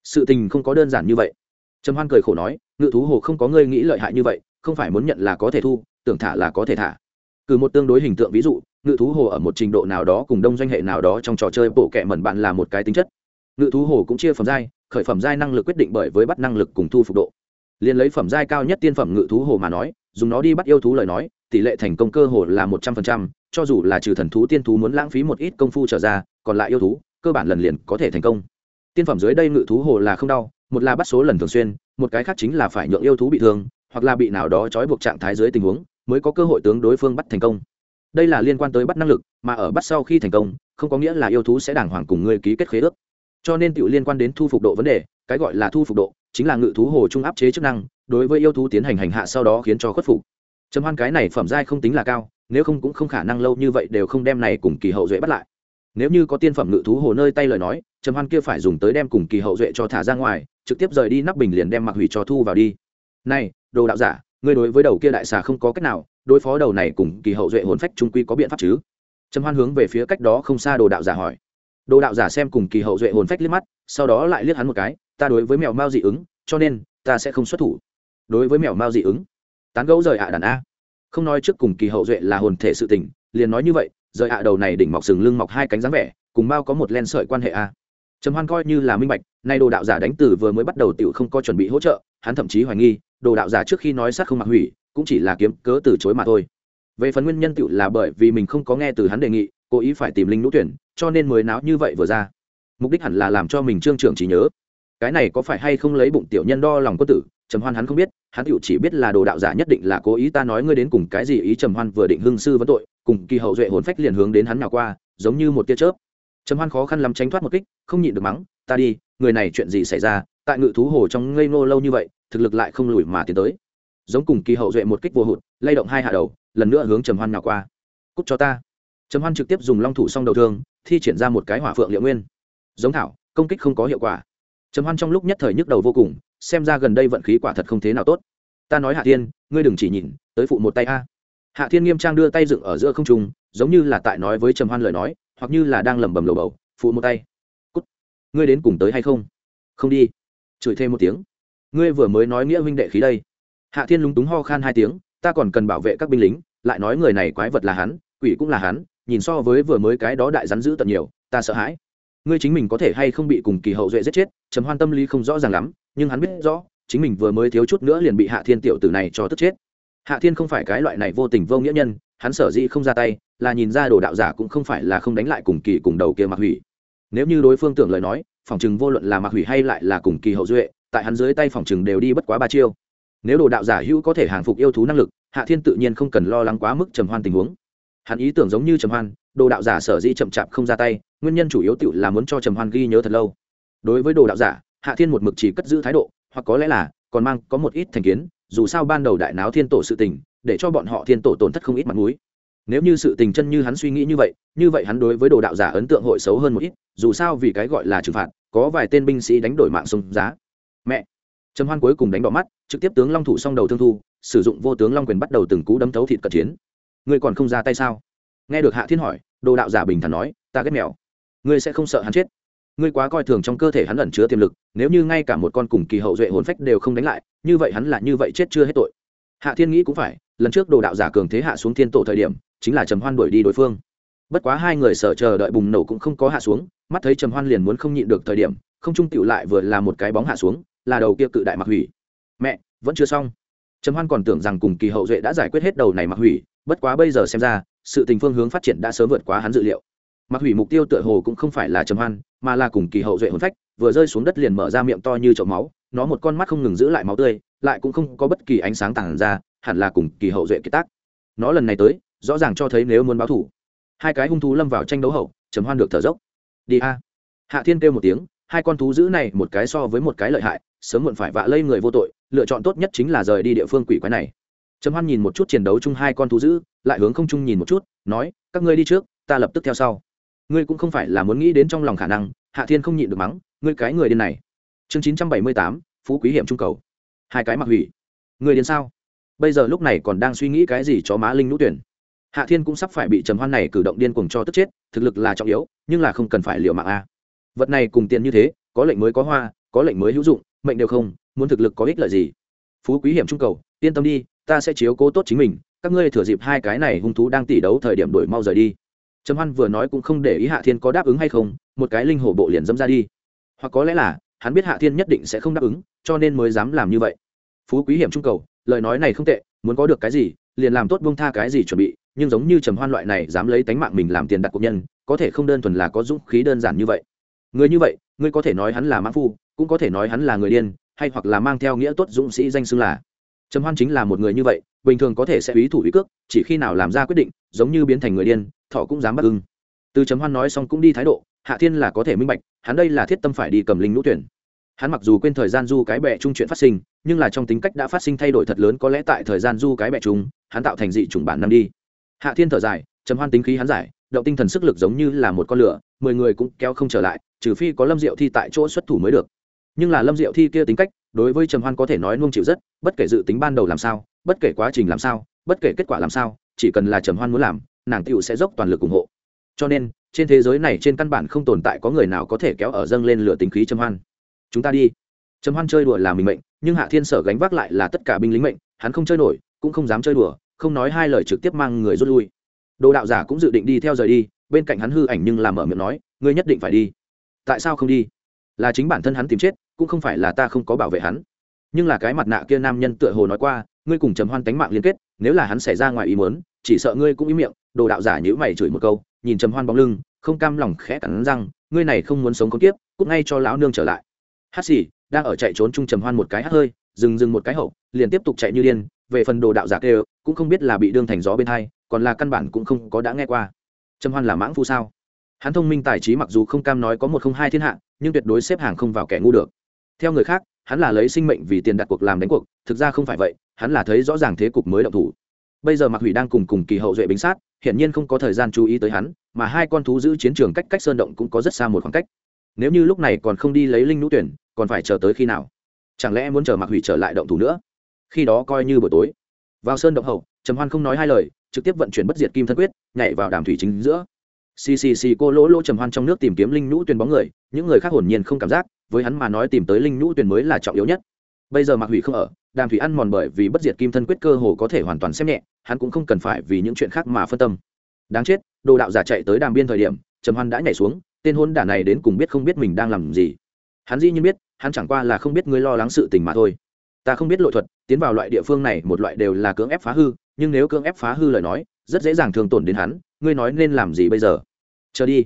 Sự tình không có đơn giản như vậy. Trầm hoan cười khổ nói ngự thú hồ không có ngươi nghĩ lợi hại như vậy không phải muốn nhận là có thể thu tưởng thả là có thể thả. Cử một tương đối hình tượng ví dụ ngự thú hồ ở một trình độ nào đó cùng đông doanh hệ nào đó trong trò chơi bộ kệ mẩn bạn là một cái tính chất. Ngự thú hồ cũng chia phẩm giai khởi phẩm giai năng lực quyết định bởi với bắt năng lực cùng thu phục độ liền lấy phẩm giai cao nhất tiên phẩm ngự thú hồ mà nói, dùng nó đi bắt yêu thú lời nói, tỷ lệ thành công cơ hồ là một trăm phần trăm, cho dù là trừ thần thú tiên thú muốn lãng phí một ít công phu trở ra, còn lại yêu thú, cơ bản lần liền có thể thành công. Tiên phẩm dưới đây ngự thú hồ là không đau, một là bắt số lần thường xuyên, một cái khác chính là phải nhượng yêu thú bị thương, hoặc là bị nào đó trói buộc trạng thái dưới tình huống, mới có cơ hội tướng đối phương bắt thành công. Đây là liên quan tới bắt năng lực, mà ở bắt sau khi thành công, không có nghĩa là yêu thú sẽ đàng hoàng cùng ngươi ký kết khế ước. Cho nên tự liên quan đến thu phục độ vấn đề, cái gọi là thu phục độ chính là ngự thú hồ trung áp chế chức năng, đối với yêu thú tiến hành hành hạ sau đó khiến cho khuất phục. Trầm hoan cái này phẩm giai không tính là cao, nếu không cũng không khả năng lâu như vậy đều không đem này cùng kỳ hậu duệ bắt lại. Nếu như có tiên phẩm ngự thú hồ nơi tay lời nói, trầm hoan kia phải dùng tới đem cùng kỳ hậu duệ cho thả ra ngoài, trực tiếp rời đi nắp bình liền đem mặc hủy cho thu vào đi. Này, đồ đạo giả, ngươi đối với đầu kia đại xà không có cách nào, đối phó đầu này cùng kỳ hậu duệ hồn phách trung quy có biện pháp chứ? Trầm hoan hướng về phía cách đó không xa đồ đạo giả hỏi. Đồ đạo giả xem cùng kỳ hậu duệ hồn phách liếc mắt, sau đó lại liếc hắn một cái ta đối với mèo mao dị ứng, cho nên, ta sẽ không xuất thủ. Đối với mèo mao dị ứng, tán gấu rời ạ đàn a. Không nói trước cùng kỳ hậu duệ là hồn thể sự tình, liền nói như vậy, rời ạ đầu này đỉnh mọc sừng lưng mọc hai cánh dáng vẻ, cùng mao có một len sợi quan hệ a. Trầm hoan coi như là minh bạch, nay đồ đạo giả đánh từ vừa mới bắt đầu tiểu không có chuẩn bị hỗ trợ, hắn thậm chí hoài nghi, đồ đạo giả trước khi nói sát không mặc hủy, cũng chỉ là kiếm cớ từ chối mà thôi. Về phần nguyên nhân tiểu là bởi vì mình không có nghe từ hắn đề nghị, cố ý phải tìm linh lũ tuyển, cho nên mới náo như vậy vừa ra. Mục đích hẳn là làm cho mình trương trưởng trí nhớ cái này có phải hay không lấy bụng tiểu nhân đo lòng quân tử, trầm hoan hắn không biết, hắn tiểu chỉ biết là đồ đạo giả nhất định là cố ý ta nói ngươi đến cùng cái gì ý, trầm hoan vừa định hưng sư vấn tội, cùng kỳ hậu duệ hồn phách liền hướng đến hắn nào qua, giống như một tia chớp. Trầm hoan khó khăn lắm tránh thoát một kích, không nhịn được mắng, ta đi, người này chuyện gì xảy ra, tại ngự thú hồ trong ngây ngô lâu như vậy, thực lực lại không lùi mà tiến tới. Giống cùng kỳ hậu duệ một kích vô hụt, lay động hai hạ đầu, lần nữa hướng trầm hoan nào qua. Cút cho ta. Trầm hoan trực tiếp dùng long thủ song đầu thương, thi triển ra một cái hỏa phượng liệu nguyên. Giống thảo, công kích không có hiệu quả trầm hoan trong lúc nhất thời nhức đầu vô cùng, xem ra gần đây vận khí quả thật không thế nào tốt. Ta nói hạ thiên, ngươi đừng chỉ nhìn, tới phụ một tay a. Hạ thiên nghiêm trang đưa tay dựng ở giữa không trung, giống như là tại nói với trầm hoan lời nói, hoặc như là đang lẩm bẩm lầu bầu, phụ một tay. Cút. Ngươi đến cùng tới hay không? Không đi. Chửi thêm một tiếng. Ngươi vừa mới nói nghĩa huynh đệ khí đây. Hạ thiên lúng túng ho khan hai tiếng, ta còn cần bảo vệ các binh lính, lại nói người này quái vật là hắn, quỷ cũng là hắn, nhìn so với vừa mới cái đó đại rắn dữ tận nhiều, ta sợ hãi ngươi chính mình có thể hay không bị cùng kỳ hậu duệ giết chết chấm hoan tâm lý không rõ ràng lắm, nhưng hắn biết rõ, chính mình vừa mới thiếu chút nữa liền bị hạ thiên tiểu tử này cho tức chết. Hạ thiên không phải cái loại này vô tình vô nghĩa nhân, hắn sở dĩ không ra tay, là nhìn ra đồ đạo giả cũng không phải là không đánh lại cùng kỳ cùng đầu kia mặc hủy. Nếu như đối phương tưởng lời nói, phòng chừng vô luận là mặc hủy hay lại là cùng kỳ hậu duệ, tại hắn dưới tay phòng chừng đều đi bất quá ba chiêu. Nếu đồ đạo giả hữu có thể hàng phục yêu thú năng lực, hạ thiên tự nhiên không cần lo lắng quá mức trầm hoan tình huống hắn ý tưởng giống như trầm hoan, đồ đạo giả sở dĩ chậm chạp không ra tay, nguyên nhân chủ yếu tự là muốn cho trầm hoan ghi nhớ thật lâu. Đối với đồ đạo giả, hạ thiên một mực chỉ cất giữ thái độ, hoặc có lẽ là còn mang có một ít thành kiến, dù sao ban đầu đại náo thiên tổ sự tình, để cho bọn họ thiên tổ tổn thất không ít mặt mũi. Nếu như sự tình chân như hắn suy nghĩ như vậy như vậy hắn đối với đồ đạo giả ấn tượng hội xấu hơn một ít, dù sao vì cái gọi là trừng phạt, có vài tên binh sĩ đánh đổi mạng sông giá. Mẹ! Trầm hoan cuối cùng đánh đỏ mắt, trực tiếp tướng long thủ song đầu thương thu, sử dụng vô tướng long quyền bắt đầu từng cú đấm thấu thịt cận chiến ngươi còn không ra tay sao? Nghe được hạ thiên hỏi, đồ đạo giả bình thản nói, ta ghét mèo. Ngươi sẽ không sợ hắn chết. Ngươi quá coi thường trong cơ thể hắn ẩn chứa tiềm lực, nếu như ngay cả một con cùng kỳ hậu duệ hồn phách đều không đánh lại, như vậy hắn là như vậy chết chưa hết tội. Hạ thiên nghĩ cũng phải, lần trước đồ đạo giả cường thế hạ xuống thiên tổ thời điểm, chính là trầm hoan đuổi đi đối phương. Bất quá hai người sợ chờ đợi bùng nổ cũng không có hạ xuống, mắt thấy trầm hoan liền muốn không nhịn được thời điểm, không trung tựu lại vừa là một cái bóng hạ xuống, là đầu kia cự đại mặc hủy. Mẹ, vẫn chưa xong. Trầm hoan còn tưởng rằng cùng kỳ hậu duệ đã giải quyết hết đầu này mặc hủy bất quá bây giờ xem ra, sự tình phương hướng phát triển đã sớm vượt quá hắn dự liệu. Mặc hủy mục tiêu tựa hồ cũng không phải là trầm hoan, mà là cùng kỳ hậu duệ hồn phách, vừa rơi xuống đất liền mở ra miệng to như chậu máu, nó một con mắt không ngừng giữ lại máu tươi, lại cũng không có bất kỳ ánh sáng tàn ra, hẳn là cùng kỳ hậu duệ kiệt tác. Nó lần này tới, rõ ràng cho thấy nếu muốn báo thủ. Hai cái hung thú lâm vào tranh đấu hậu, trầm hoan được thở dốc. Đi a. Hạ thiên kêu một tiếng, hai con thú giữ này một cái so với một cái lợi hại, sớm muộn phải vạ lây người vô tội, lựa chọn tốt nhất chính là rời đi địa phương quỷ quái này trầm hoan nhìn một chút chiến đấu chung hai con thú dữ, lại hướng không chung nhìn một chút nói các ngươi đi trước ta lập tức theo sau. Ngươi cũng không phải là muốn nghĩ đến trong lòng khả năng. Hạ thiên không nhịn được mắng ngươi cái người điên này. Chương chín trăm bảy mươi tám phú quý hiểm trung cầu. Hai cái mặc hủy. Người điên sao? Bây giờ lúc này còn đang suy nghĩ cái gì cho má linh nũ tuyển? Hạ thiên cũng sắp phải bị trầm hoan này cử động điên cuồng cho tức chết thực lực là trọng yếu nhưng là không cần phải liều mạng a. Vật này cùng tiền như thế có lệnh mới có hoa có lệnh mới hữu dụng mệnh đều không muốn thực lực có ích lợi gì? Phú quý hiểm trung cầu yên tâm đi ta sẽ chiếu cố tốt chính mình, các ngươi thừa dịp hai cái này hung thú đang tỉ đấu thời điểm đổi mau rời đi. Trầm hoan vừa nói cũng không để ý hạ thiên có đáp ứng hay không, một cái linh hổ bộ liền dâm ra đi. Hoặc có lẽ là, hắn biết hạ thiên nhất định sẽ không đáp ứng, cho nên mới dám làm như vậy. Phú quý hiểm trung cầu, lời nói này không tệ, muốn có được cái gì, liền làm tốt buông tha cái gì chuẩn bị, nhưng giống như trầm hoan loại này dám lấy tánh mạng mình làm tiền đặt cuộc nhân, có thể không đơn thuần là có dũng khí đơn giản như vậy. Người như vậy, ngươi có thể nói hắn là mãn phu, cũng có thể nói hắn là người điên, hay hoặc là mang theo nghĩa tốt dũng sĩ danh xưng là trầm hoan chính là một người như vậy, bình thường có thể sẽ ý thủ ý cước, chỉ khi nào làm ra quyết định, giống như biến thành người điên, thọ cũng dám bắt ưng. Từ trầm hoan nói xong cũng đi thái độ, hạ thiên là có thể minh bạch, hắn đây là thiết tâm phải đi cầm linh lũ tuyển. Hắn mặc dù quên thời gian du cái bệ chung chuyện phát sinh, nhưng là trong tính cách đã phát sinh thay đổi thật lớn, có lẽ tại thời gian du cái bệ chung, hắn tạo thành dị chủng bản năm đi. Hạ thiên thở dài, trầm hoan tính khí hắn giải, động tinh thần sức lực giống như là một con lửa, mười người cũng kéo không trở lại, trừ phi có lâm diệu thi tại chỗ xuất thủ mới được. Nhưng là lâm diệu thi kia tính cách đối với trầm hoan có thể nói nuông chịu rất, bất kể dự tính ban đầu làm sao, bất kể quá trình làm sao, bất kể kết quả làm sao, chỉ cần là trầm hoan muốn làm, nàng tựu sẽ dốc toàn lực ủng hộ. Cho nên, trên thế giới này trên căn bản không tồn tại có người nào có thể kéo ở dâng lên lửa tính khí trầm hoan. Chúng ta đi. Trầm hoan chơi đùa là mình mệnh, nhưng hạ thiên sở gánh vác lại là tất cả binh lính mệnh, hắn không chơi nổi, cũng không dám chơi đùa, không nói hai lời trực tiếp mang người rút lui. Đồ đạo giả cũng dự định đi theo rời đi, bên cạnh hắn hư ảnh nhưng làm mở miệng nói, ngươi nhất định phải đi. Tại sao không đi? Là chính bản thân hắn tìm chết cũng không phải là ta không có bảo vệ hắn. Nhưng là cái mặt nạ kia nam nhân tựa hồ nói qua, ngươi cùng trầm hoan tánh mạng liên kết, nếu là hắn xảy ra ngoài ý muốn, chỉ sợ ngươi cũng ý miệng, đồ đạo giả nhữ mày chửi một câu, nhìn trầm hoan bóng lưng, không cam lòng khẽ cắn răng, ngươi này không muốn sống có tiếp cút ngay cho lão nương trở lại. Hát xì, đang ở chạy trốn chung trầm hoan một cái hát hơi, dừng dừng một cái hậu, liền tiếp tục chạy như điên, về phần đồ đạo giả kêu cũng không biết là bị đương thành gió bên hai, còn là căn bản cũng không có đã nghe qua. Trầm hoan là mãng phu sao? Hắn thông minh tài trí mặc dù không cam nói có một không hai thiên hạ, nhưng tuyệt đối xếp hàng không vào kẻ ngu được theo người khác, hắn là lấy sinh mệnh vì tiền đặt cuộc làm đánh cuộc, thực ra không phải vậy, hắn là thấy rõ ràng thế cục mới động thủ. Bây giờ mạc hủy đang cùng cùng kỳ hậu duệ bính sát, hiển nhiên không có thời gian chú ý tới hắn, mà hai con thú giữ chiến trường cách cách sơn động cũng có rất xa một khoảng cách. Nếu như lúc này còn không đi lấy linh nũ tuyển, còn phải chờ tới khi nào? Chẳng lẽ muốn chờ mạc hủy trở lại động thủ nữa? Khi đó coi như buổi tối. Vào sơn động hậu, trầm hoan không nói hai lời, trực tiếp vận chuyển bất diệt kim thân quyết, nhảy vào đàm thủy chính giữa xì xì xì cô lỗ lỗ trầm hoan trong nước tìm kiếm linh nhũ tuyền bóng người, những người khác hồn nhiên không cảm giác, với hắn mà nói tìm tới linh nhũ tuyền mới là trọng yếu nhất. Bây giờ mạc hủy không ở, đàm thủy ăn mòn bởi vì bất diệt kim thân quyết cơ hồ có thể hoàn toàn xem nhẹ, hắn cũng không cần phải vì những chuyện khác mà phân tâm. Đáng chết, đồ đạo giả chạy tới đàm biên thời điểm, trầm hoan đã nhảy xuống, tên hôn đả này đến cùng biết không biết mình đang làm gì. Hắn dĩ nhiên biết, hắn chẳng qua là không biết ngươi lo lắng sự tình mà thôi. Ta không biết lội thuật, tiến vào loại địa phương này, một loại đều là cưỡng ép phá hư, nhưng nếu cưỡng ép phá hư lời nói, rất dễ dàng thường tổn đến hắn ngươi nói nên làm gì bây giờ? Chờ đi.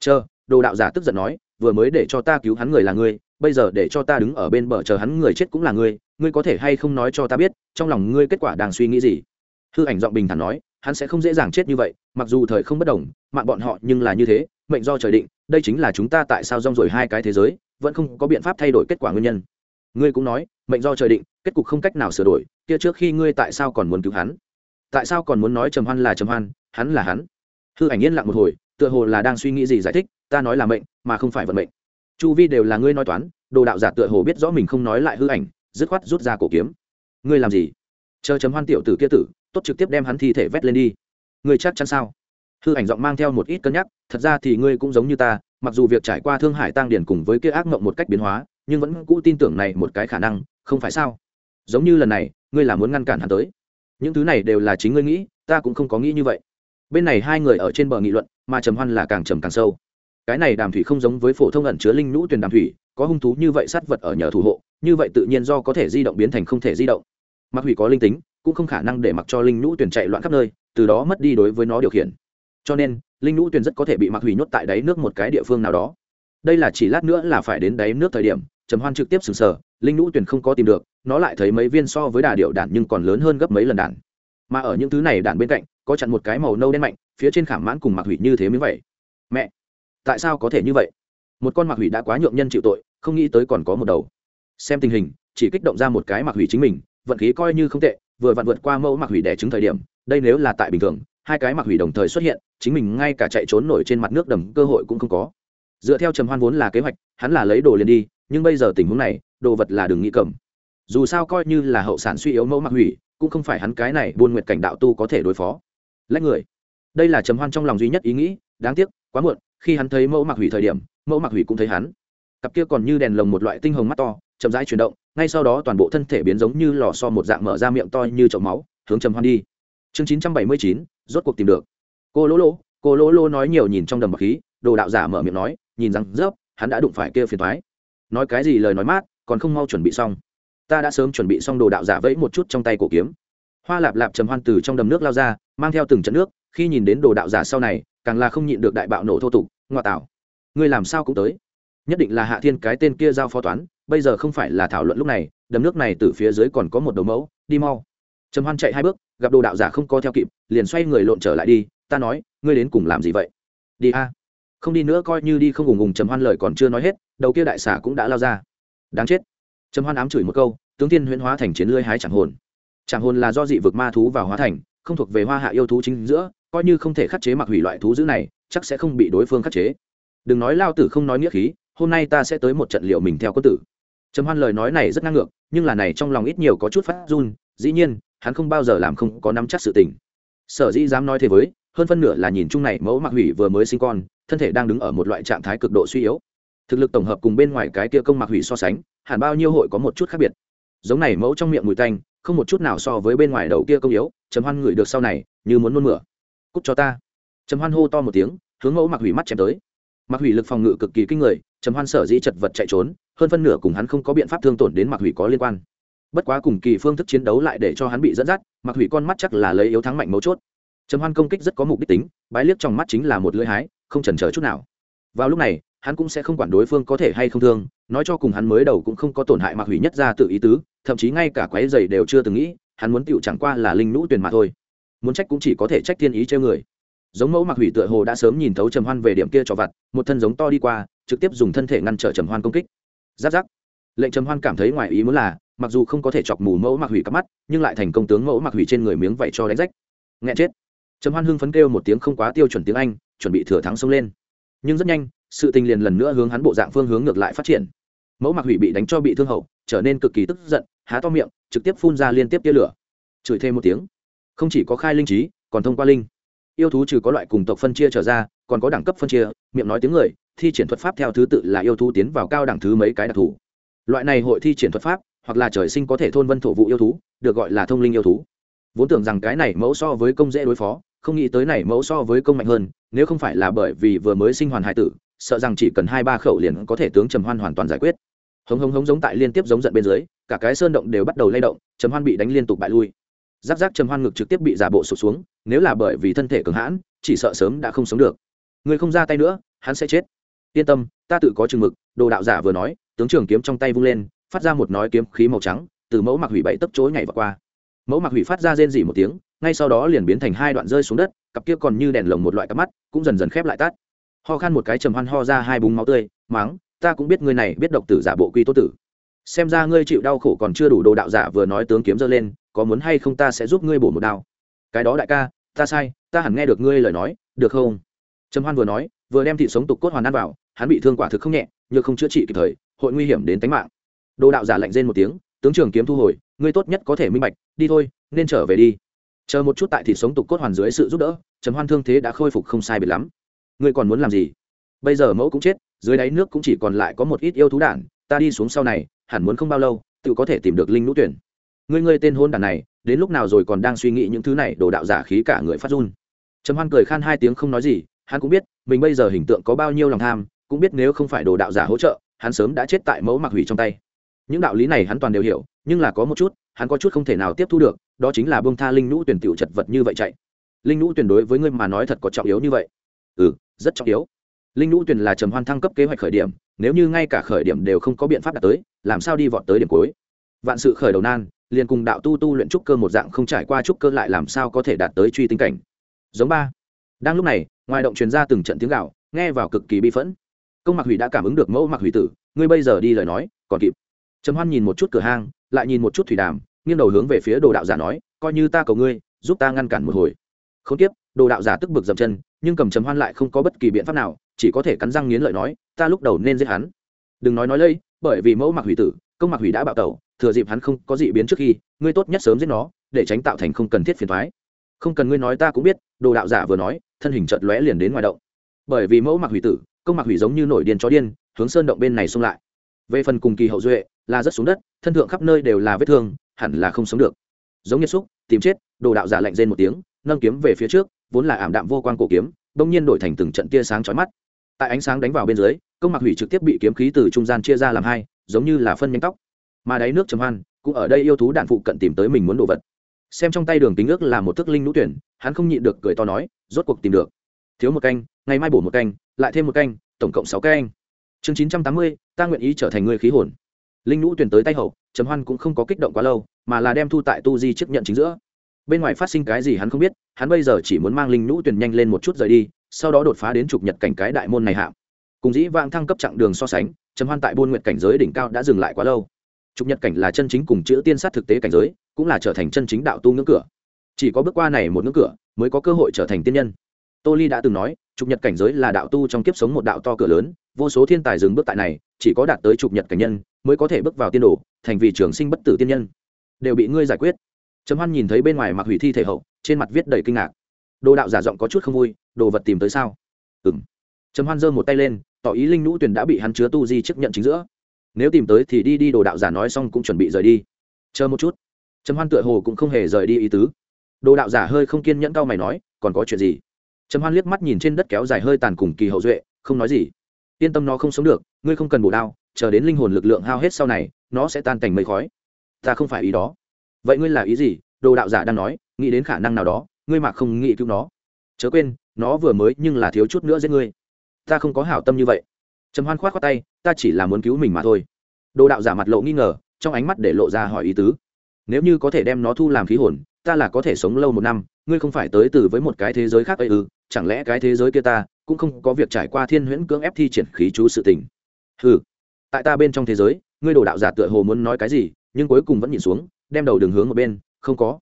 Chờ, đồ đạo giả tức giận nói, vừa mới để cho ta cứu hắn người là ngươi, bây giờ để cho ta đứng ở bên bờ chờ hắn người chết cũng là ngươi ngươi có thể hay không nói cho ta biết, trong lòng ngươi kết quả đang suy nghĩ gì? Hư ảnh giọng bình thản nói, hắn sẽ không dễ dàng chết như vậy, mặc dù thời không bất đồng, mạng bọn họ nhưng là như thế, mệnh do trời định, đây chính là chúng ta tại sao rong rồi hai cái thế giới, vẫn không có biện pháp thay đổi kết quả nguyên nhân. Ngươi cũng nói, mệnh do trời định, kết cục không cách nào sửa đổi, kia trước khi ngươi tại sao còn muốn cứu hắn? Tại sao còn muốn nói trầm hoan là trầm hoan, hắn là hắn? Hư ảnh yên lặng một hồi, tựa hồ là đang suy nghĩ gì giải thích, ta nói là mệnh, mà không phải vận mệnh. Chu vi đều là ngươi nói toán, đồ đạo giả tựa hồ biết rõ mình không nói lại hư ảnh, dứt khoát rút ra cổ kiếm. Ngươi làm gì? Chờ chấm hoan tiểu tử kia tử, tốt trực tiếp đem hắn thi thể vét lên đi. Ngươi chắc chắn sao? Hư ảnh giọng mang theo một ít cân nhắc, thật ra thì ngươi cũng giống như ta, mặc dù việc trải qua thương hải tăng điển cùng với kia ác mộng một cách biến hóa, nhưng vẫn cũ tin tưởng này một cái khả năng, không phải sao? Giống như lần này, ngươi là muốn ngăn cản hắn tới. Những thứ này đều là chính ngươi nghĩ, ta cũng không có nghĩ như vậy bên này hai người ở trên bờ nghị luận, mà trầm hoan là càng trầm càng sâu. Cái này đàm thủy không giống với phổ thông ẩn chứa linh nhũ tuyển đàm thủy, có hung thú như vậy sát vật ở nhờ thủ hộ, như vậy tự nhiên do có thể di động biến thành không thể di động. Mặc hủy có linh tính, cũng không khả năng để mặc cho linh nhũ tuyển chạy loạn khắp nơi, từ đó mất đi đối với nó điều khiển. Cho nên, linh nhũ tuyển rất có thể bị mặc hủy nhốt tại đáy nước một cái địa phương nào đó. Đây là chỉ lát nữa là phải đến đáy nước thời điểm, trầm hoan trực tiếp sừng sờ, linh nhũ tuyển không có tìm được, nó lại thấy mấy viên so với đà điệu đạn nhưng còn lớn hơn gấp mấy lần đạn. Mà ở những thứ này đạn bên cạnh có chặn một cái màu nâu đen mạnh, phía trên khảm mãn cùng mặc hủy như thế mới vậy. Mẹ, tại sao có thể như vậy? Một con mặc hủy đã quá nhượng nhân chịu tội, không nghĩ tới còn có một đầu. Xem tình hình, chỉ kích động ra một cái mặc hủy chính mình, vận khí coi như không tệ, vừa vặn vượt qua mẫu mặc hủy đẻ trứng thời điểm, đây nếu là tại bình thường, hai cái mặc hủy đồng thời xuất hiện, chính mình ngay cả chạy trốn nổi trên mặt nước đầm cơ hội cũng không có. Dựa theo trầm hoan vốn là kế hoạch, hắn là lấy đồ liền đi, nhưng bây giờ tình huống này, đồ vật là đừng nghĩ cầm. Dù sao coi như là hậu sản suy yếu mẫu mặc hủy, cũng không phải hắn cái này buôn nguyệt cảnh đạo tu có thể đối phó lách người. Đây là trầm hoan trong lòng duy nhất ý nghĩ, đáng tiếc, quá muộn, khi hắn thấy mẫu mặc hủy thời điểm, mẫu mặc hủy cũng thấy hắn. Cặp kia còn như đèn lồng một loại tinh hồng mắt to, chậm rãi chuyển động, ngay sau đó toàn bộ thân thể biến giống như lò so một dạng mở ra miệng to như chậu máu, hướng trầm hoan đi. Chương chín trăm bảy mươi chín, rốt cuộc tìm được. Cô lỗ lỗ, cô lỗ lỗ nói nhiều nhìn trong đầm bọc khí, đồ đạo giả mở miệng nói, nhìn rằng, rớp, hắn đã đụng phải kia phiền thoái nói cái gì lời nói mát, còn không mau chuẩn bị xong. Ta đã sớm chuẩn bị xong đồ đạo giả vẫy một chút trong tay cổ kiếm hoa lạp lạp trầm hoan từ trong đầm nước lao ra, mang theo từng trận nước, khi nhìn đến đồ đạo giả sau này, càng là không nhịn được đại bạo nổ thô tục ngoại tảo ngươi làm sao cũng tới. Nhất định là hạ thiên cái tên kia giao phó toán, bây giờ không phải là thảo luận lúc này, đầm nước này từ phía dưới còn có một đầu mẫu, đi mau. Trầm hoan chạy hai bước, gặp đồ đạo giả không co theo kịp, liền xoay người lộn trở lại đi, ta nói, ngươi đến cùng làm gì vậy? Đi a. Không đi nữa coi như đi không ùng ùng trầm hoan lời còn chưa nói hết, đầu kia đại xà cũng đã lao ra. Đáng chết. Trầm hoan ám chửi một câu, tướng tiên huyễn hóa thành chiến lưới hái chẳng hồn. Trảm hồn là do dị vực ma thú vào hóa thành, không thuộc về hoa hạ yêu thú chính giữa, coi như không thể khắc chế mặc hủy loại thú dữ này, chắc sẽ không bị đối phương khắc chế. Đừng nói lao tử không nói nghĩa khí, hôm nay ta sẽ tới một trận liệu mình theo quân tử. Trầm hoan lời nói này rất ngang ngược, nhưng là này trong lòng ít nhiều có chút phát run, dĩ nhiên, hắn không bao giờ làm không có nắm chắc sự tình. Sở dĩ dám nói thế với, hơn phân nửa là nhìn chung này mẫu mặc hủy vừa mới sinh con, thân thể đang đứng ở một loại trạng thái cực độ suy yếu. Thực lực tổng hợp cùng bên ngoài cái kia công mặc hủy so sánh, hẳn bao nhiêu hội có một chút khác biệt. Giống này mẫu trong miệng mùi tanh không một chút nào so với bên ngoài đầu kia công yếu, trầm hoan ngửi được sau này, như muốn nôn mửa. Cút cho ta. Trầm hoan hô to một tiếng, hướng mẫu mặc hủy mắt chém tới. Mặc hủy lực phòng ngự cực kỳ kinh người, trầm hoan sở dĩ chật vật chạy trốn, hơn phân nửa cùng hắn không có biện pháp thương tổn đến mặc hủy có liên quan. Bất quá cùng kỳ phương thức chiến đấu lại để cho hắn bị dẫn dắt mặc hủy con mắt chắc là lấy yếu thắng mạnh mấu chốt. Trầm hoan công kích rất có mục đích tính, bái liếc trong mắt chính là một lưỡi hái, không chần chờ chút nào. Vào lúc này, hắn cũng sẽ không quản đối phương có thể hay không thương, nói cho cùng hắn mới đầu cũng không có tổn hại mặc hủy nhất ra tự ý tứ thậm chí ngay cả quái dày đều chưa từng nghĩ, hắn muốn tựu chẳng qua là linh nũ tuyền mà thôi. Muốn trách cũng chỉ có thể trách thiên ý treo người. Giống mẫu mặc hủy tựa hồ đã sớm nhìn thấu trầm hoan về điểm kia cho vặt, một thân giống to đi qua, trực tiếp dùng thân thể ngăn trở trầm hoan công kích. Giáp giáp. Lệnh trầm hoan cảm thấy ngoài ý muốn là, mặc dù không có thể chọc mù mẫu mặc hủy cắp mắt, nhưng lại thành công tướng mẫu mặc hủy trên người miếng vậy cho đánh rách. Nghe chết. Trầm hoan hưng phấn kêu một tiếng không quá tiêu chuẩn tiếng anh, chuẩn bị thừa thắng xông lên. Nhưng rất nhanh, sự tình liền lần nữa hướng hắn bộ dạng phương hướng ngược lại phát triển. Mẫu mặc hủy bị đánh cho bị thương hậu, trở nên cực kỳ tức giận há to miệng, trực tiếp phun ra liên tiếp tia lửa. Chửi thêm một tiếng. Không chỉ có khai linh trí, còn thông qua linh. Yêu thú trừ có loại cùng tộc phân chia trở ra, còn có đẳng cấp phân chia, miệng nói tiếng người, thi triển thuật pháp theo thứ tự là yêu thú tiến vào cao đẳng thứ mấy cái đặc thù. Loại này hội thi triển thuật pháp, hoặc là trời sinh có thể thôn vân thổ vụ yêu thú, được gọi là thông linh yêu thú. Vốn tưởng rằng cái này mẫu so với công dễ đối phó, không nghĩ tới này mẫu so với công mạnh hơn, nếu không phải là bởi vì vừa mới sinh hoàn hai tử, sợ rằng chỉ cần hai ba khẩu liền có thể tướng trầm hoan hoàn toàn giải quyết hống hống hống giống tại liên tiếp giống giận bên dưới, cả cái sơn động đều bắt đầu lay động, trầm hoan bị đánh liên tục bại lui. Giáp giáp trầm hoan ngực trực tiếp bị giả bộ sụt xuống, nếu là bởi vì thân thể cường hãn, chỉ sợ sớm đã không sống được. Người không ra tay nữa, hắn sẽ chết. Yên tâm, ta tự có chừng mực, đồ đạo giả vừa nói, tướng trường kiếm trong tay vung lên, phát ra một nói kiếm khí màu trắng, từ mẫu mặc hủy bẫy tấp chối nhảy vào qua. Mẫu mặc hủy phát ra rên dỉ một tiếng, ngay sau đó liền biến thành hai đoạn rơi xuống đất, cặp kia còn như đèn lồng một loại cắp mắt, cũng dần dần khép lại tắt. Ho khan một cái trầm hoan ho ra hai búng máu tươi máng ta cũng biết ngươi này biết độc tử giả bộ quy tốt tử. Xem ra ngươi chịu đau khổ còn chưa đủ đồ đạo giả vừa nói tướng kiếm giơ lên, có muốn hay không ta sẽ giúp ngươi bổ một đao? Cái đó đại ca, ta sai, ta hẳn nghe được ngươi lời nói, được không? Trầm hoan vừa nói, vừa đem thị sống tục cốt hoàn ăn vào, hắn bị thương quả thực không nhẹ nhưng không chữa trị kịp thời, hội nguy hiểm đến tính mạng. Đồ đạo giả lạnh rên một tiếng, tướng trường kiếm thu hồi, ngươi tốt nhất có thể minh bạch, đi thôi, nên trở về đi. Chờ một chút tại thị sống tục cốt hoàn dưới sự giúp đỡ, trầm hoan thương thế đã khôi phục không sai biệt lắm. Ngươi còn muốn làm gì? Bây giờ mẫu cũng chết dưới đáy nước cũng chỉ còn lại có một ít yêu thú đản, ta đi xuống sau này, hẳn muốn không bao lâu, tự có thể tìm được linh lũ tuyển. Ngươi ngươi tên hôn đản này, đến lúc nào rồi còn đang suy nghĩ những thứ này, đồ đạo giả khí cả người phát run. Trầm hoan cười khan hai tiếng không nói gì, hắn cũng biết, mình bây giờ hình tượng có bao nhiêu lòng tham, cũng biết nếu không phải đồ đạo giả hỗ trợ, hắn sớm đã chết tại mẫu mặc hủy trong tay. Những đạo lý này hắn toàn đều hiểu, nhưng là có một chút, hắn có chút không thể nào tiếp thu được, đó chính là bông tha linh nhũ tuyển tiểu chật vật như vậy chạy. Linh nhũ tuyển đối với ngươi mà nói thật có trọng yếu như vậy. Ừ rất trọng yếu linh nhũ Tuyền là trầm hoan thăng cấp kế hoạch khởi điểm, nếu như ngay cả khởi điểm đều không có biện pháp đạt tới, làm sao đi vọt tới điểm cuối? Vạn sự khởi đầu nan, liền cùng đạo tu tu luyện trúc cơ một dạng không trải qua trúc cơ lại làm sao có thể đạt tới truy tinh cảnh. Giống ba. Đang lúc này, ngoài động truyền ra từng trận tiếng gạo nghe vào cực kỳ bi phẫn. Công mặc hủy đã cảm ứng được mẫu mặc hủy tử, ngươi bây giờ đi lời nói, còn kịp. Trầm hoan nhìn một chút cửa hang, lại nhìn một chút thủy đàm, nghiêng đầu hướng về phía đồ đạo giả nói, coi như ta cầu ngươi, giúp ta ngăn cản một hồi. Không tiếp, đồ đạo giả tức bực dậm chân, nhưng cầm trầm hoan lại không có bất kỳ biện pháp nào chỉ có thể cắn răng nghiến lợi nói, ta lúc đầu nên giết hắn. Đừng nói nói lây, bởi vì mẫu mặc hủy tử, công mặc hủy đã bạo tẩu, thừa dịp hắn không có gì biến trước khi, ngươi tốt nhất sớm giết nó, để tránh tạo thành không cần thiết phiền thoái không cần ngươi nói ta cũng biết, đồ đạo giả vừa nói, thân hình chợt lóe liền đến ngoài động. Bởi vì mẫu mặc hủy tử, công mặc hủy giống như nổi điên chó điên, hướng sơn động bên này xông lại. Về phần cùng kỳ hậu duệ, là rất xuống đất, thân thượng khắp nơi đều là vết thương, hẳn là không sống được. Giống như xúc, tìm chết, đồ đạo giả lạnh rên một tiếng, nâng kiếm về phía trước, vốn là ảm đạm vô quan cổ kiếm, bỗng nhiên đổi thành từng trận tia sáng chói mắt tại ánh sáng đánh vào bên dưới, công mạc hủy trực tiếp bị kiếm khí từ trung gian chia ra làm hai, giống như là phân nhánh tóc. Mà đáy nước trầm hoan, cũng ở đây yêu thú đạn phụ cận tìm tới mình muốn đồ vật. Xem trong tay đường tính ước là một thức linh lũ tuyển, hắn không nhịn được cười to nói, rốt cuộc tìm được. Thiếu một canh, ngày mai bổ một canh, lại thêm một canh, tổng cộng sáu canh. Chương chín trăm tám mươi, ta nguyện ý trở thành người khí hồn. Linh lũ tuyển tới tay hậu, trầm hoan cũng không có kích động quá lâu, mà là đem thu tại tu di chấp nhận chính giữa. Bên ngoài phát sinh cái gì hắn không biết, hắn bây giờ chỉ muốn mang linh lũ tuyển nhanh lên một chút rời đi sau đó đột phá đến trục nhật cảnh cái đại môn này hạ. Cùng dĩ vãng thăng cấp chặng đường so sánh, trầm hoan tại buôn nguyện cảnh giới đỉnh cao đã dừng lại quá lâu. Trục nhật cảnh là chân chính cùng chữ tiên sát thực tế cảnh giới, cũng là trở thành chân chính đạo tu ngưỡng cửa. Chỉ có bước qua này một ngưỡng cửa, mới có cơ hội trở thành tiên nhân. Tô ly đã từng nói, trục nhật cảnh giới là đạo tu trong kiếp sống một đạo to cửa lớn, vô số thiên tài dừng bước tại này, chỉ có đạt tới trục nhật cảnh nhân, mới có thể bước vào tiên đồ, thành vị trường sinh bất tử tiên nhân. Đều bị ngươi giải quyết. Trầm hoan nhìn thấy bên ngoài mặc hủy thi thể hậu, trên mặt viết đầy kinh ngạc. Đồ đạo giả giọng có chút không vui đồ vật tìm tới sao? Ừng trầm hoan giơ một tay lên, tỏ ý linh nhũ tuyền đã bị hắn chứa tu di chấp nhận chính giữa. Nếu tìm tới thì đi đi, đồ đạo giả nói xong cũng chuẩn bị rời đi. Chờ một chút. Trầm hoan tựa hồ cũng không hề rời đi ý tứ. Đồ đạo giả hơi không kiên nhẫn cao mày nói, còn có chuyện gì? Trầm hoan liếc mắt nhìn trên đất kéo dài hơi tàn cùng kỳ hậu duệ, không nói gì. Yên tâm, nó không sống được, ngươi không cần bổ đao, chờ đến linh hồn lực lượng hao hết sau này, nó sẽ tan cảnh mây khói. Ta không phải ý đó. Vậy ngươi là ý gì? Đồ đạo giả đang nói, nghĩ đến khả năng nào đó, ngươi mà không nghĩ cứu nó. Chớ quên nó vừa mới nhưng là thiếu chút nữa giết ngươi. Ta không có hảo tâm như vậy. Trầm hoan khoát khoát tay, ta chỉ là muốn cứu mình mà thôi. Đồ đạo giả mặt lộ nghi ngờ, trong ánh mắt để lộ ra hỏi ý tứ. Nếu như có thể đem nó thu làm khí hồn, ta là có thể sống lâu một năm, ngươi không phải tới từ với một cái thế giới khác ấy ư? Chẳng lẽ cái thế giới kia ta cũng không có việc trải qua thiên huyễn cưỡng ép thi triển khí chú sự tình? Ừ tại ta bên trong thế giới, ngươi đồ đạo giả tựa hồ muốn nói cái gì, nhưng cuối cùng vẫn nhìn xuống, đem đầu đường hướng một bên, không có.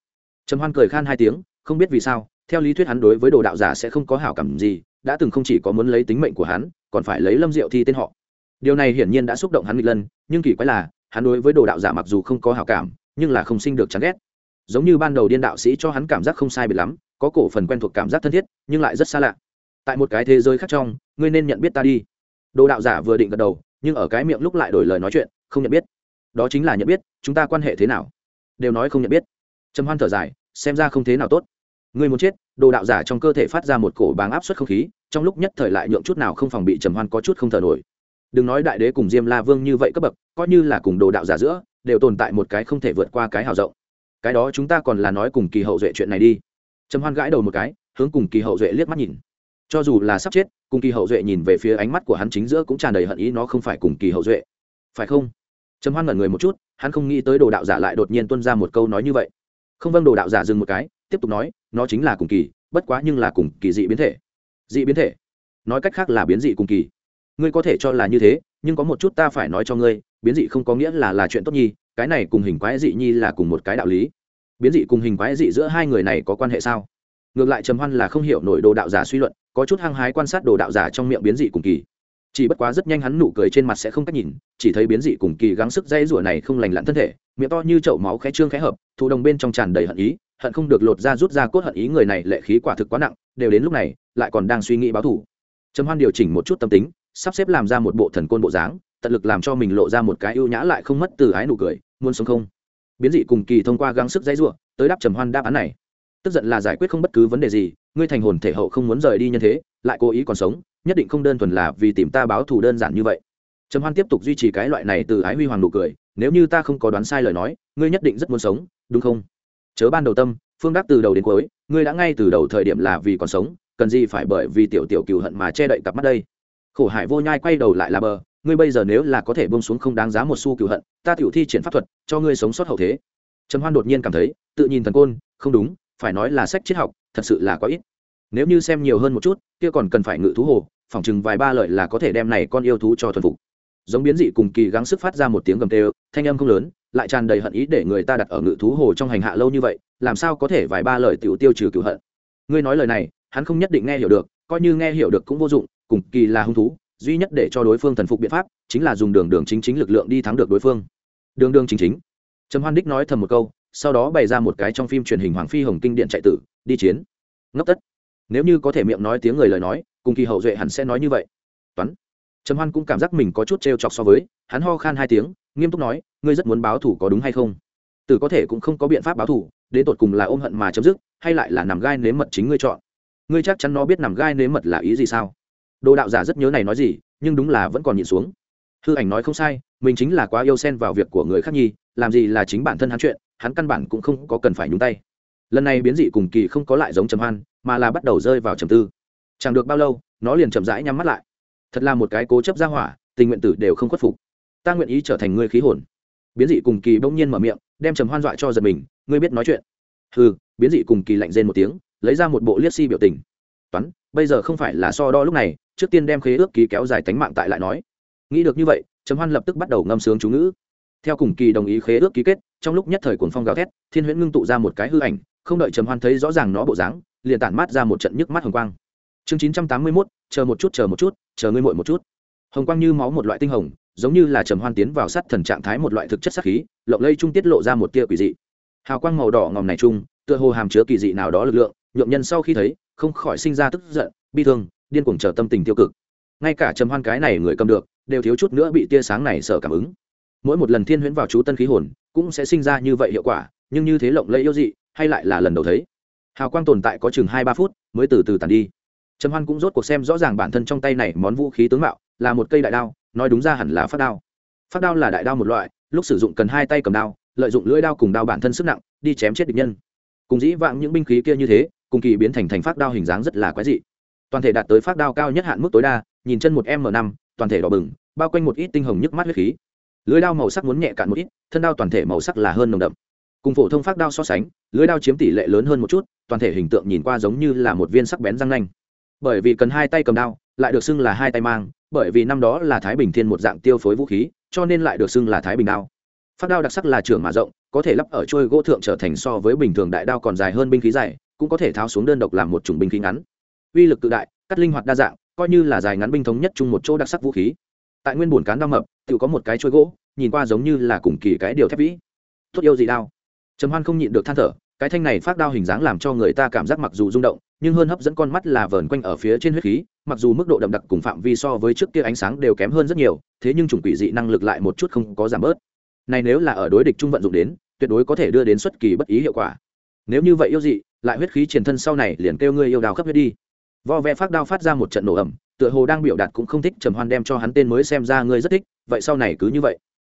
Trầm hoan cười khan hai tiếng, không biết vì sao theo lý thuyết hắn đối với đồ đạo giả sẽ không có hảo cảm gì, đã từng không chỉ có muốn lấy tính mệnh của hắn, còn phải lấy lâm diệu thi tên họ. Điều này hiển nhiên đã xúc động hắn nghịch lân nhưng kỳ quái là, hắn đối với đồ đạo giả mặc dù không có hảo cảm, nhưng là không sinh được chán ghét. Giống như ban đầu điên đạo sĩ cho hắn cảm giác không sai biệt lắm, có cổ phần quen thuộc cảm giác thân thiết, nhưng lại rất xa lạ. Tại một cái thế giới khác trong, ngươi nên nhận biết ta đi. Đồ đạo giả vừa định gật đầu, nhưng ở cái miệng lúc lại đổi lời nói chuyện, không nhận biết. Đó chính là nhận biết, chúng ta quan hệ thế nào? Đều nói không nhận biết. Trầm hoan thở dài, xem ra không thế nào tốt ngươi muốn chết, đồ đạo giả trong cơ thể phát ra một cổ báng áp suất không khí, trong lúc nhất thời lại nhượng chút nào không phòng bị trầm hoan có chút không thở nổi. Đừng nói đại đế cùng diêm la vương như vậy cấp bậc, coi như là cùng đồ đạo giả giữa, đều tồn tại một cái không thể vượt qua cái hào rộng. Cái đó chúng ta còn là nói cùng kỳ hậu duệ chuyện này đi. Trầm hoan gãi đầu một cái, hướng cùng kỳ hậu duệ liếc mắt nhìn. Cho dù là sắp chết, cùng kỳ hậu duệ nhìn về phía ánh mắt của hắn chính giữa cũng tràn đầy hận ý nó không phải cùng kỳ hậu duệ. Phải không? Trầm hoan ngẩn người một chút, hắn không nghĩ tới đồ đạo giả lại đột nhiên tuân ra một câu nói như vậy. Không vâng đồ đạo giả dừng một cái tiếp tục nói, nó chính là cùng kỳ, bất quá nhưng là cùng kỳ dị biến thể. Dị biến thể? Nói cách khác là biến dị cùng kỳ. Ngươi có thể cho là như thế, nhưng có một chút ta phải nói cho ngươi, biến dị không có nghĩa là là chuyện tốt nhi, cái này cùng hình quái dị nhi là cùng một cái đạo lý. Biến dị cùng hình quái dị giữa hai người này có quan hệ sao? Ngược lại trầm hoan là không hiểu nổi đồ đạo giả suy luận, có chút hăng hái quan sát đồ đạo giả trong miệng biến dị cùng kỳ. Chỉ bất quá rất nhanh hắn nụ cười trên mặt sẽ không cách nhìn, chỉ thấy biến dị cùng kỳ gắng sức dây rủa này không lành lặn thân thể, miệng to như chậu máu khẽ trương khẽ hợp, thụ đồng bên trong tràn đầy hận ý hận không được lột ra rút ra cốt hận ý người này lệ khí quả thực quá nặng, đều đến lúc này, lại còn đang suy nghĩ báo thủ trầm hoan điều chỉnh một chút tâm tính, sắp xếp làm ra một bộ thần côn bộ dáng, tận lực làm cho mình lộ ra một cái ưu nhã lại không mất từ ái nụ cười, muốn sống không? Biến dị cùng kỳ thông qua gắng sức dây rủa, tới đáp trầm hoan đáp án này. Tức giận là giải quyết không bất cứ vấn đề gì, ngươi thành hồn thể hậu không muốn rời đi nhân thế, lại cố ý còn sống, nhất định không đơn thuần là vì tìm ta báo thù đơn giản như vậy. Trầm hoan tiếp tục duy trì cái loại này từ ái huy hoàng nụ cười, nếu như ta không có đoán sai lời nói, ngươi nhất định rất muốn sống, đúng không? Chớ ban đầu tâm, phương đắc từ đầu đến cuối, ngươi đã ngay từ đầu thời điểm là vì còn sống, cần gì phải bởi vì tiểu tiểu cừu hận mà che đậy cặp mắt đây? Khổ hải vô nhai quay đầu lại là bờ, ngươi bây giờ nếu là có thể bông xuống không đáng giá một xu cừu hận, ta tiểu thi triển pháp thuật, cho ngươi sống sót hậu thế. Trầm hoan đột nhiên cảm thấy, tự nhìn thần côn, không đúng, phải nói là sách triết học, thật sự là có ít. Nếu như xem nhiều hơn một chút, kia còn cần phải ngự thú hồ, phỏng chừng vài ba lợi là có thể đem này con yêu thú cho thuần phục. Giống biến dị cùng kỳ gắng sức phát ra một tiếng gầm tê thanh âm không lớn lại tràn đầy hận ý để người ta đặt ở ngự thú hồ trong hành hạ lâu như vậy, làm sao có thể vài ba lời tiểu tiêu trừ cửu hận? Ngươi nói lời này, hắn không nhất định nghe hiểu được, coi như nghe hiểu được cũng vô dụng, cùng kỳ là hung thú, duy nhất để cho đối phương thần phục biện pháp chính là dùng đường đường chính chính lực lượng đi thắng được đối phương. Đường đường chính chính. Trầm hoan đích nói thầm một câu, sau đó bày ra một cái trong phim truyền hình hoàng phi hồng kinh điện chạy tử, đi chiến. Ngốc tất. Nếu như có thể miệng nói tiếng người lời nói, cùng kỳ hậu duệ hẳn sẽ nói như vậy. Toán trầm hoan cũng cảm giác mình có chút t chọc so với, hắn ho khan hai tiếng, nghiêm túc nói, ngươi rất muốn báo thủ có đúng hay không? Tử có thể cũng không có biện pháp báo thủ đến tột cùng là ôm hận mà chấm dứt, hay lại là nằm gai nếm mật chính ngươi chọn? Ngươi chắc chắn nó biết nằm gai nếm mật là ý gì sao? Đồ đạo giả rất nhớ này nói gì, nhưng đúng là vẫn còn nhịn xuống. Hư ảnh nói không sai, mình chính là quá yêu xen vào việc của người khác nhi, làm gì là chính bản thân hắn chuyện, hắn căn bản cũng không có cần phải nhúng tay. Lần này biến dị cùng kỳ không có lại giống trầm hoan, mà là bắt đầu rơi vào trầm tư. Chẳng được bao lâu, nó liền chậm rãi nhắm mắt lại thật là một cái cố chấp ra hỏa, tình nguyện tử đều không khuất phục. Ta nguyện ý trở thành người khí hồn. Biến dị cùng kỳ bỗng nhiên mở miệng, đem trầm hoan dọa cho giật mình, ngươi biết nói chuyện. Ừ biến dị cùng kỳ lạnh rên một tiếng, lấy ra một bộ liếc si biểu tình. Toán, bây giờ không phải là so đo lúc này, trước tiên đem khế ước ký kéo dài tánh mạng tại lại nói. Nghĩ được như vậy, trầm hoan lập tức bắt đầu ngâm sướng chú ngữ. Theo cùng kỳ đồng ý khế ước ký kết, trong lúc nhất thời cuồng phong gào thét, thiên huyễn ngưng tụ ra một cái hư ảnh, không đợi trầm hoan thấy rõ ràng nó bộ dáng, liền tản mát ra một trận nhức mắt hồng quang chương chín trăm tám mươi mốt, chờ một chút, chờ một chút, chờ ngươi muội một chút. Hồng quang như máu một loại tinh hồng, giống như là trầm hoan tiến vào sát thần trạng thái một loại thực chất sát khí, lộng lây trung tiết lộ ra một tia quỷ dị. Hào quang màu đỏ ngòm này trung tựa hồ hàm chứa kỳ dị nào đó lực lượng, nhượng nhân sau khi thấy, không khỏi sinh ra tức giận, bi thương, điên cuồng trở tâm tình tiêu cực. Ngay cả trầm hoan cái này người cầm được, đều thiếu chút nữa bị tia sáng này sợ cảm ứng. Mỗi một lần thiên huyễn vào chú tân khí hồn, cũng sẽ sinh ra như vậy hiệu quả, nhưng như thế lộng lẫy yêu dị, hay lại là lần đầu thấy. Hào quang tồn tại có chừng hai ba phút, mới từ từ tàn đi trầm hoan cũng rốt cuộc xem rõ ràng bản thân trong tay này món vũ khí tướng mạo, là một cây đại đao, nói đúng ra hẳn là phát đao. Phát đao là đại đao một loại, lúc sử dụng cần hai tay cầm đao, lợi dụng lưỡi đao cùng đao bản thân sức nặng, đi chém chết địch nhân. Cùng dĩ vãng những binh khí kia như thế, cùng kỳ biến thành thành phát đao hình dáng rất là quái dị. Toàn thể đạt tới phát đao cao nhất hạn mức tối đa, nhìn chân một m năm, toàn thể đỏ bừng, bao quanh một ít tinh hồng nhức mắt huyết khí. Lưới đao màu sắc muốn nhẹ cạn một ít, thân đao toàn thể màu sắc là hơn nồng đậm. Cùng phổ thông phát đao so sánh lưới đao chiếm tỷ lệ lớn hơn một chút, toàn thể hình tượng nhìn qua giống như là một viên sắc bén răng nanh bởi vì cần hai tay cầm đao, lại được xưng là hai tay mang, bởi vì năm đó là thái bình thiên một dạng tiêu phối vũ khí, cho nên lại được xưng là thái bình đao. Phát đao đặc sắc là trưởng mà rộng, có thể lắp ở trôi gỗ thượng trở thành so với bình thường đại đao còn dài hơn binh khí dài, cũng có thể tháo xuống đơn độc làm một chủng binh khí ngắn. Uy lực tự đại, cắt linh hoạt đa dạng, coi như là dài ngắn binh thống nhất chung một chỗ đặc sắc vũ khí. Tại nguyên bùn cán đao mập, tự có một cái trôi gỗ, nhìn qua giống như là cùng kỳ cái điều thép vĩ. Tốt yêu gì đao. Trầm hoan không nhịn được than thở cái thanh này phát đao hình dáng làm cho người ta cảm giác mặc dù rung động, nhưng hơn hấp dẫn con mắt là vờn quanh ở phía trên huyết khí, mặc dù mức độ đậm đặc cùng phạm vi so với trước kia ánh sáng đều kém hơn rất nhiều, thế nhưng chủng quỷ dị năng lực lại một chút không có giảm bớt. Này nếu là ở đối địch trung vận dụng đến, tuyệt đối có thể đưa đến xuất kỳ bất ý hiệu quả. Nếu như vậy yêu dị, lại huyết khí truyền thân sau này liền kêu ngươi yêu đào khắp huyết đi. Vo ve phát đao phát ra một trận nổ ẩm tựa hồ đang biểu đạt cũng không thích trầm hoan đem cho hắn tên mới xem ra ngươi rất thích, vậy sau này cứ như vậy.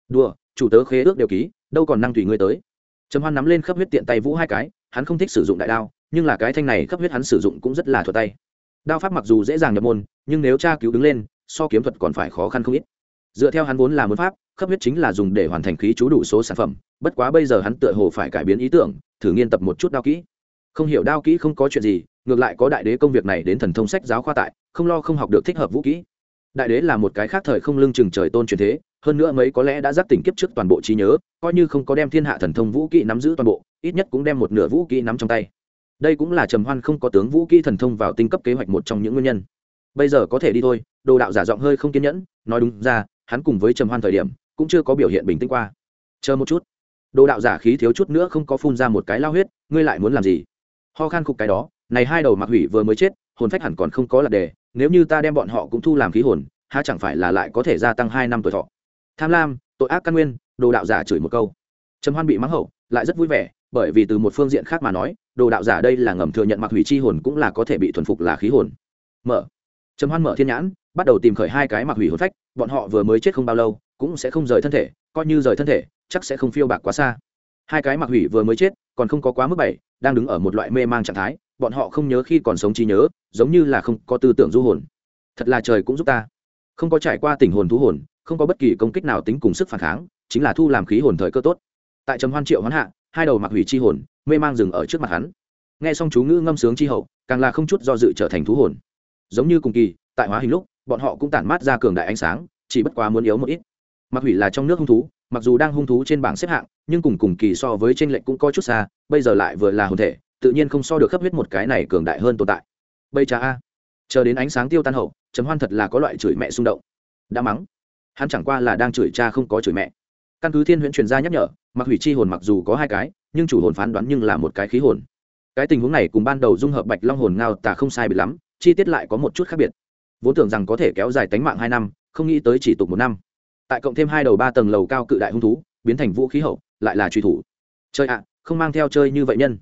Đùa, chủ tớ khế ước đều ký, đâu còn năng tùy ngươi tới trầm hoan nắm lên khắp huyết tiện tay vũ hai cái, hắn không thích sử dụng đại đao, nhưng là cái thanh này khắp huyết hắn sử dụng cũng rất là thuật tay. Đao pháp mặc dù dễ dàng nhập môn, nhưng nếu tra cứu đứng lên, so kiếm thuật còn phải khó khăn không ít. Dựa theo hắn vốn là muốn pháp khắp huyết chính là dùng để hoàn thành khí chú đủ số sản phẩm, bất quá bây giờ hắn tựa hồ phải cải biến ý tưởng, thử nghiên tập một chút đao kỹ. Không hiểu đao kỹ không có chuyện gì, ngược lại có đại đế công việc này đến thần thông sách giáo khoa tại, không lo không học được thích hợp vũ kỹ. Đại đế là một cái khác thời không lưng chừng trời tôn truyền thế hơn nữa mấy có lẽ đã giác tỉnh kiếp trước toàn bộ trí nhớ, coi như không có đem thiên hạ thần thông vũ kỹ nắm giữ toàn bộ, ít nhất cũng đem một nửa vũ kỹ nắm trong tay. Đây cũng là trầm hoan không có tướng vũ kỹ thần thông vào tinh cấp kế hoạch một trong những nguyên nhân. Bây giờ có thể đi thôi, đồ đạo giả giọng hơi không kiên nhẫn, nói đúng ra, hắn cùng với trầm hoan thời điểm, cũng chưa có biểu hiện bình tĩnh qua. Chờ một chút. Đồ đạo giả khí thiếu chút nữa không có phun ra một cái lao huyết, ngươi lại muốn làm gì? Ho khan khục cái đó, này hai đầu mặc hủy vừa mới chết, hồn phách hẳn còn không có lạc đề, nếu như ta đem bọn họ cũng thu làm khí hồn, há chẳng phải là lại có thể gia tăng hai năm tuổi thọ? Tham lam, tội ác căn nguyên, đồ đạo giả chửi một câu. Trầm hoan bị mắng hậu, lại rất vui vẻ, bởi vì từ một phương diện khác mà nói, đồ đạo giả đây là ngầm thừa nhận mặc hủy chi hồn cũng là có thể bị thuần phục là khí hồn. Mở. Trầm hoan mở thiên nhãn, bắt đầu tìm khởi hai cái mặc hủy hồn phách, bọn họ vừa mới chết không bao lâu, cũng sẽ không rời thân thể, coi như rời thân thể, chắc sẽ không phiêu bạc quá xa. Hai cái mặc hủy vừa mới chết, còn không có quá mức bảy, đang đứng ở một loại mê mang trạng thái, bọn họ không nhớ khi còn sống trí nhớ, giống như là không có tư tưởng du hồn. Thật là trời cũng giúp ta. Không có trải qua tình hồn thú hồn không có bất kỳ công kích nào tính cùng sức phản kháng, chính là thu làm khí hồn thời cơ tốt. Tại trầm hoan triệu hoán hạ, hai đầu mặc hủy chi hồn, mê mang dừng ở trước mặt hắn. Nghe xong chú ngữ ngâm sướng chi hậu, càng là không chút do dự trở thành thú hồn. Giống như cùng kỳ, tại hóa hình lúc, bọn họ cũng tản mát ra cường đại ánh sáng, chỉ bất quá muốn yếu một ít. Mặc hủy là trong nước hung thú, mặc dù đang hung thú trên bảng xếp hạng, nhưng cùng cùng kỳ so với tranh lệch cũng có chút xa, bây giờ lại vừa là hồn thể, tự nhiên không so được khắp huyết một cái này cường đại hơn tồn tại. Bây cha a, chờ đến ánh sáng tiêu tan hậu chấm hoan thật là có loại chửi mẹ xung động. Đã mắng hắn chẳng qua là đang chửi cha không có chửi mẹ. Căn cứ thiên huyễn truyền gia nhắc nhở mặc hủy chi hồn mặc dù có hai cái, nhưng chủ hồn phán đoán nhưng là một cái khí hồn. Cái tình huống này cùng ban đầu dung hợp bạch long hồn ngao tà không sai biệt lắm, chi tiết lại có một chút khác biệt. Vốn tưởng rằng có thể kéo dài tánh mạng hai năm, không nghĩ tới chỉ tục một năm. Tại cộng thêm hai đầu ba tầng lầu cao cự đại hung thú, biến thành vũ khí hậu, lại là truy thủ. Chơi ạ à, không mang theo chơi như vậy nhân.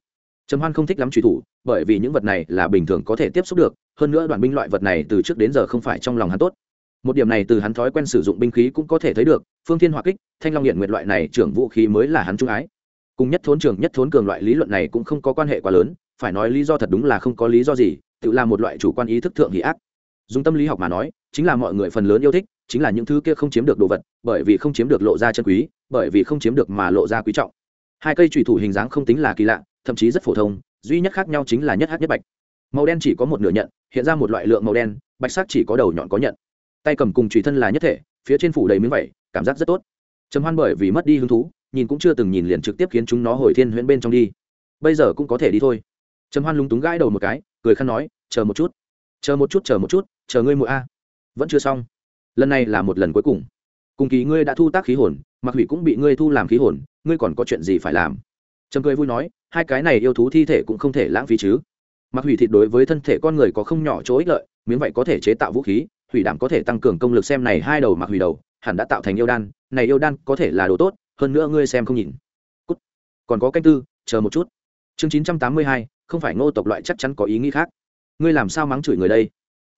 Trầm hoan không thích lắm truy thủ, bởi vì những vật này là bình thường có thể tiếp xúc được, hơn nữa đoàn binh loại vật này từ trước đến giờ không phải trong lòng hắn tốt một điểm này từ hắn thói quen sử dụng binh khí cũng có thể thấy được, phương thiên hỏa kích, thanh long hiện nguyệt loại này trưởng vũ khí mới là hắn trung ái. Cùng nhất thốn trường nhất thốn cường loại lý luận này cũng không có quan hệ quá lớn, phải nói lý do thật đúng là không có lý do gì, tự là một loại chủ quan ý thức thượng hỷ ác. Dùng tâm lý học mà nói, chính là mọi người phần lớn yêu thích, chính là những thứ kia không chiếm được đồ vật, bởi vì không chiếm được lộ ra chân quý, bởi vì không chiếm được mà lộ ra quý trọng. Hai cây trùy thủ hình dáng không tính là kỳ lạ, thậm chí rất phổ thông, duy nhất khác nhau chính là nhất hát nhất bạch. Màu đen chỉ có một nửa nhận, hiện ra một loại lượng màu đen, bạch sắc chỉ có đầu nhọn có nhận tay cầm cùng trùy thân là nhất thể, phía trên phủ đầy miếng vẩy cảm giác rất tốt. Trầm hoan bởi vì mất đi hứng thú, nhìn cũng chưa từng nhìn liền trực tiếp khiến chúng nó hồi thiên huyễn bên trong đi. Bây giờ cũng có thể đi thôi. Trầm hoan lúng túng gãi đầu một cái, cười khăn nói, chờ một chút. Chờ một chút, chờ một chút, chờ ngươi mụi a. Vẫn chưa xong. Lần này là một lần cuối cùng. Cùng kỳ ngươi đã thu tác khí hồn mặc hủy cũng bị ngươi thu làm khí hồn, ngươi còn có chuyện gì phải làm? Trầm cười vui nói, hai cái này yêu thú thi thể cũng không thể lãng phí chứ. Mặc hủy thịt đối với thân thể con người có không nhỏ chỗ ích lợi, miếng vậy có thể chế tạo vũ khí hủy đảm có thể tăng cường công lực xem này hai đầu mặc hủy đầu, hẳn đã tạo thành yêu đan, này yêu đan có thể là đồ tốt, hơn nữa ngươi xem không nhìn. Cút. còn có canh tư, chờ một chút. Chương chín trăm tám mươi hai, không phải ngô tộc loại chắc chắn có ý nghĩ khác. Ngươi làm sao mắng chửi người đây?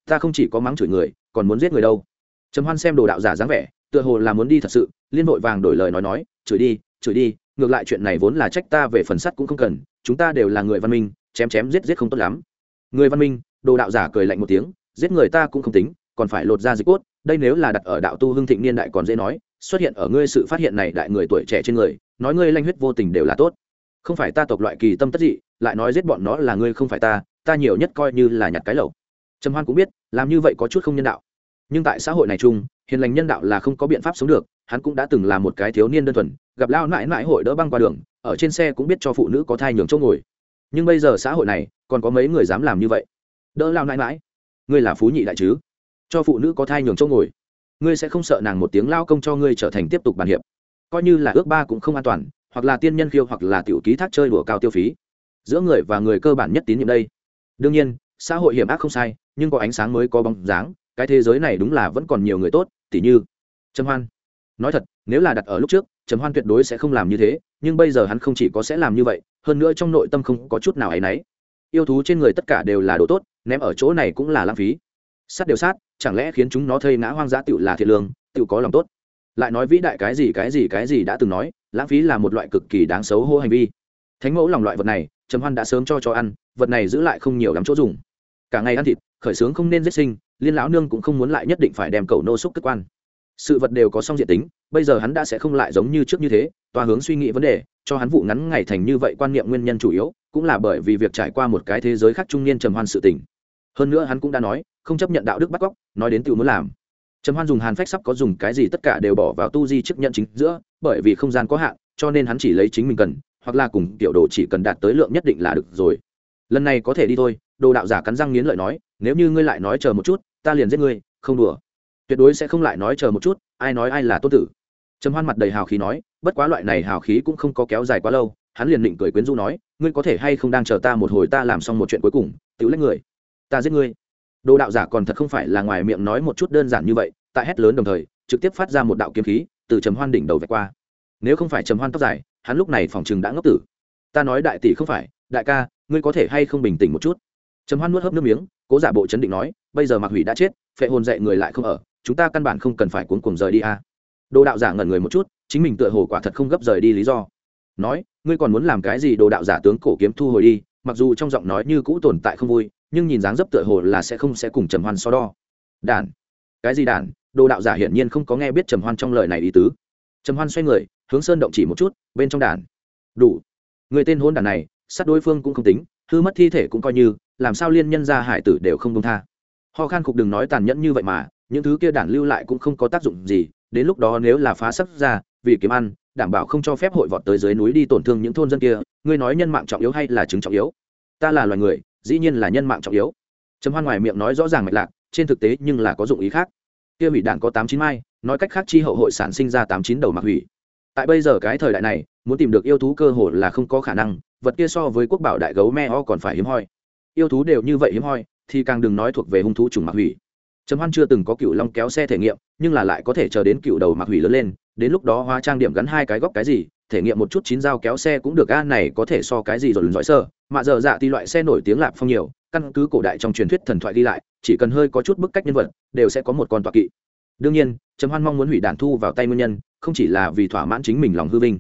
Ta không chỉ có mắng chửi người, còn muốn giết người đâu. Trầm hoan xem đồ đạo giả dáng vẻ, tựa hồ là muốn đi thật sự, liên vội vàng đổi lời nói nói, chửi đi chửi đi, ngược lại chuyện này vốn là trách ta về phần sắt cũng không cần, chúng ta đều là người văn minh, chém chém giết giết không tốt lắm. Người văn minh? Đồ đạo giả cười lạnh một tiếng, giết người ta cũng không tính còn phải lột ra dịch cốt, đây nếu là đặt ở đạo tu hưng thịnh niên đại còn dễ nói, xuất hiện ở ngươi sự phát hiện này đại người tuổi trẻ trên người, nói ngươi lanh huyết vô tình đều là tốt. Không phải ta tộc loại kỳ tâm tất dị, lại nói giết bọn nó là ngươi không phải ta ta nhiều nhất coi như là nhặt cái lẩu. Trầm hoan cũng biết, làm như vậy có chút không nhân đạo. Nhưng tại xã hội này chung, hiền lành nhân đạo là không có biện pháp sống được, hắn cũng đã từng là một cái thiếu niên đơn thuần, gặp lao mãi mãi hội đỡ băng qua đường, ở trên xe cũng biết cho phụ nữ có thai nhường chỗ ngồi. Nhưng bây giờ xã hội này, còn có mấy người dám làm như vậy. Đỡ lao mãi mãi ngươi là phú nhị đại chứ? Cho phụ nữ có thai nhường chỗ ngồi. Ngươi sẽ không sợ nàng một tiếng lao công cho ngươi trở thành tiếp tục bàn hiệp. Coi như là ước ba cũng không an toàn, hoặc là tiên nhân khiêu hoặc là tiểu ký thác chơi đùa cao tiêu phí. Giữa người và người cơ bản nhất tín nhiệm đây. Đương nhiên, xã hội hiểm ác không sai, nhưng có ánh sáng mới có bóng dáng, cái thế giới này đúng là vẫn còn nhiều người tốt, tỉ như trầm hoan. Nói thật, nếu là đặt ở lúc trước, trầm hoan tuyệt đối sẽ không làm như thế, nhưng bây giờ hắn không chỉ có sẽ làm như vậy, hơn nữa trong nội tâm không có chút nào áy náy. Yêu thú trên người tất cả đều là đồ tốt, ném ở chỗ này cũng là lãng phí sát đều sát, chẳng lẽ khiến chúng nó thây ngã hoang dã tựu là thiệt lương tựu có lòng tốt? Lại nói vĩ đại cái gì cái gì cái gì đã từng nói, lãng phí là một loại cực kỳ đáng xấu hô hành vi. Thánh mẫu lòng loại vật này, trầm hoan đã sớm cho cho ăn, vật này giữ lại không nhiều lắm chỗ dùng. Cả ngày ăn thịt, khởi sướng không nên giết sinh, liên lão nương cũng không muốn lại nhất định phải đem cầu nô xúc cất quan. Sự vật đều có song diện tính, bây giờ hắn đã sẽ không lại giống như trước như thế toa hướng suy nghĩ vấn đề, cho hắn vụ ngắn ngày thành như vậy quan niệm nguyên nhân chủ yếu, cũng là bởi vì việc trải qua một cái thế giới khác trung niên trầm hoan sự tình hơn nữa hắn cũng đã nói, không chấp nhận đạo đức bắt cóc, nói đến tự muốn làm. Trầm hoan dùng hàn phách sắp có dùng cái gì tất cả đều bỏ vào tu di chức nhận chính giữa, bởi vì không gian có hạn, cho nên hắn chỉ lấy chính mình cần, hoặc là cùng tiểu đồ chỉ cần đạt tới lượng nhất định là được rồi. Lần này có thể đi thôi, đồ đạo giả cắn răng nghiến lợi nói, nếu như ngươi lại nói chờ một chút, ta liền giết ngươi, không đùa. Tuyệt đối sẽ không lại nói chờ một chút, ai nói ai là tốt tử. Trầm hoan mặt đầy hào khí nói, bất quá loại này hào khí cũng không có kéo dài quá lâu, hắn liền định cười quyến rũ nói, ngươi có thể hay không đang chờ ta một hồi ta làm xong một chuyện cuối cùng, tự lấy người ta giết ngươi. Đồ đạo giả còn thật không phải là ngoài miệng nói một chút đơn giản như vậy, tại hét lớn đồng thời, trực tiếp phát ra một đạo kiếm khí, từ trầm hoan đỉnh đầu vạch qua. Nếu không phải trầm hoan tóc dài, hắn lúc này phòng chừng đã ngốc tử. Ta nói đại tỷ không phải, đại ca, ngươi có thể hay không bình tĩnh một chút? Trầm hoan nuốt hớp nước miếng, cố giả bộ chấn định nói, bây giờ mạc hủy đã chết, phệ hồn dạy người lại không ở, chúng ta căn bản không cần phải cuốn cuồng rời đi a à. đồ đạo giả ngẩn người một chút, chính mình tựa hồ quả thật không gấp rời đi lý do. Nói, ngươi còn muốn làm cái gì đồ đạo giả tướng cổ kiếm thu hồi đi, mặc dù trong giọng nói như cũ tồn tại không vui nhưng nhìn dáng dấp tựa hồ là sẽ không sẽ cùng trầm hoan so đo. Đản. Cái gì đản? Đồ đạo giả hiển nhiên không có nghe biết trầm hoan trong lời này ý tứ. Trầm hoan xoay người, hướng sơn động chỉ một chút, bên trong đản. đủ. Người tên hôn đản này, sát đối phương cũng không tính, hư mất thi thể cũng coi như, làm sao liên nhân gia hải tử đều không công tha. Ho khan cục đừng nói tàn nhẫn như vậy mà, những thứ kia đản lưu lại cũng không có tác dụng gì, đến lúc đó nếu là phá sắp ra, vì kiếm ăn, đảm bảo không cho phép hội vọt tới dưới núi đi tổn thương những thôn dân kia, ngươi nói nhân mạng trọng yếu hay là chứng trọng yếu? Ta là loài người dĩ nhiên là nhân mạng trọng yếu. Trầm hoan ngoài miệng nói rõ ràng mạch lạc, trên thực tế nhưng là có dụng ý khác. Kia hủy đạn có tám chín mai, nói cách khác chi hậu hội sản sinh ra tám chín đầu mặc hủy. Tại bây giờ cái thời đại này, muốn tìm được yêu thú cơ hội là không có khả năng, vật kia so với quốc bảo đại gấu me ho còn phải hiếm hoi. Yêu thú đều như vậy hiếm hoi, thì càng đừng nói thuộc về hung thú trùng mặc hủy. Trầm hoan chưa từng có cựu long kéo xe thể nghiệm, nhưng là lại có thể chờ đến cựu đầu mặc hủy lớn lên đến lúc đó hóa trang điểm gắn hai cái góc cái gì, thể nghiệm một chút chín dao kéo xe cũng được, a, này có thể so cái gì rồi lần giỏi sơ. Mà giờ dạ thì loại xe nổi tiếng lạp phong nhiều, căn cứ cổ đại trong truyền thuyết thần thoại đi lại, chỉ cần hơi có chút bức cách nhân vật, đều sẽ có một con tọa kỵ. Đương nhiên, trầm hoan mong muốn hủy đàn thu vào tay nguyên nhân, không chỉ là vì thỏa mãn chính mình lòng hư vinh.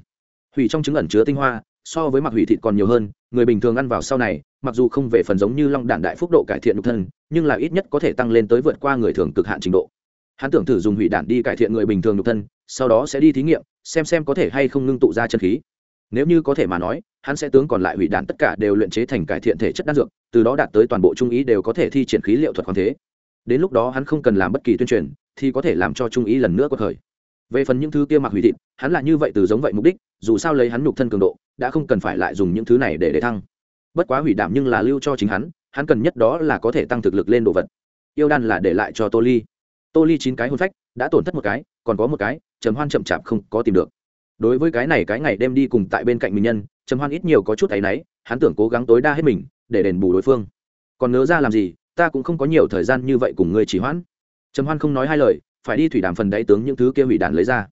Hủy trong trứng ẩn chứa tinh hoa, so với mặc hủy thịt còn nhiều hơn, người bình thường ăn vào sau này, mặc dù không về phần giống như long đạn đại phúc độ cải thiện nhục thân, nhưng là ít nhất có thể tăng lên tới vượt qua người thường cực hạn trình độ hắn tưởng thử dùng hủy đạn đi cải thiện người bình thường nhục thân, sau đó sẽ đi thí nghiệm, xem xem có thể hay không ngưng tụ ra chân khí. Nếu như có thể mà nói, hắn sẽ tướng còn lại hủy đạn tất cả đều luyện chế thành cải thiện thể chất đan dược, từ đó đạt tới toàn bộ trung ý đều có thể thi triển khí liệu thuật khoáng thế. Đến lúc đó hắn không cần làm bất kỳ tuyên truyền, thì có thể làm cho trung ý lần nữa có thời về phần những thứ kia mặc hủy thịt, hắn là như vậy từ giống vậy mục đích, dù sao lấy hắn nhục thân cường độ, đã không cần phải lại dùng những thứ này để để thăng. Bất quá hủy đảm nhưng là lưu cho chính hắn hắn cần nhất đó là có thể tăng thực lực lên đồ vật. Yêu đan là để lại cho tô ly tô ly chín cái hôn phách, đã tổn thất một cái, còn có một cái, trầm hoan chậm chạp không có tìm được. Đối với cái này cái ngày đem đi cùng tại bên cạnh mình nhân, trầm hoan ít nhiều có chút áy náy, hắn tưởng cố gắng tối đa hết mình, để đền bù đối phương. Còn nớ ra làm gì, ta cũng không có nhiều thời gian như vậy cùng ngươi chỉ hoãn. Trầm hoan không nói hai lời, phải đi thủy đàm phần đáy tướng những thứ kia hủy đàn lấy ra.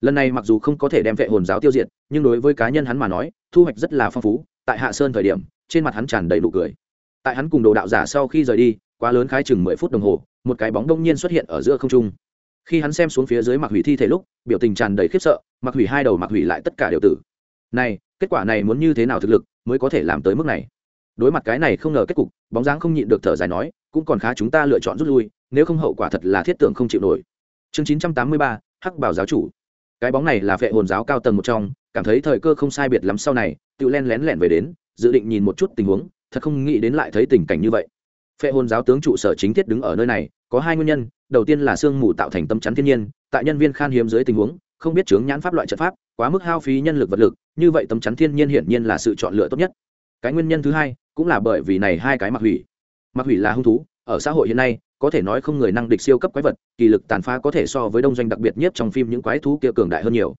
Lần này mặc dù không có thể đem vệ hồn giáo tiêu diệt, nhưng đối với cá nhân hắn mà nói, thu hoạch rất là phong phú, tại hạ sơn thời điểm, trên mặt hắn tràn đầy nụ cười. Tại hắn cùng đồ đạo giả sau khi rời đi, quá lớn khái chừng mười phút đồng hồ một cái bóng đông nhiên xuất hiện ở giữa không trung. Khi hắn xem xuống phía dưới mặc hủy thi thể lúc, biểu tình tràn đầy khiếp sợ mặc hủy hai đầu mặc hủy lại tất cả đều tử. Này, kết quả này muốn như thế nào thực lực mới có thể làm tới mức này? Đối mặt cái này không ngờ kết cục, bóng dáng không nhịn được thở dài nói, cũng còn khá chúng ta lựa chọn rút lui, nếu không hậu quả thật là thiết tưởng không chịu nổi. Chương chín trăm tám mươi ba, hắc bảo giáo chủ. Cái bóng này là vệ hồn giáo cao tầng một trong, cảm thấy thời cơ không sai biệt lắm sau này, tự len lén lẻn về đến, dự định nhìn một chút tình huống, thật không nghĩ đến lại thấy tình cảnh như vậy phệ hồn giáo tướng trụ sở chính thiết đứng ở nơi này, có hai nguyên nhân, đầu tiên là sương mù tạo thành tâm chắn thiên nhiên, tại nhân viên khan hiếm dưới tình huống, không biết chướng nhãn pháp loại trận pháp, quá mức hao phí nhân lực vật lực, như vậy tấm chắn thiên nhiên hiển nhiên là sự chọn lựa tốt nhất. Cái nguyên nhân thứ hai, cũng là bởi vì này hai cái mặc hủy. Mặc hủy là hung thú, ở xã hội hiện nay, có thể nói không người năng địch siêu cấp quái vật, kỳ lực tàn phá có thể so với đông doanh đặc biệt nhất trong phim những quái thú kia cường đại hơn nhiều.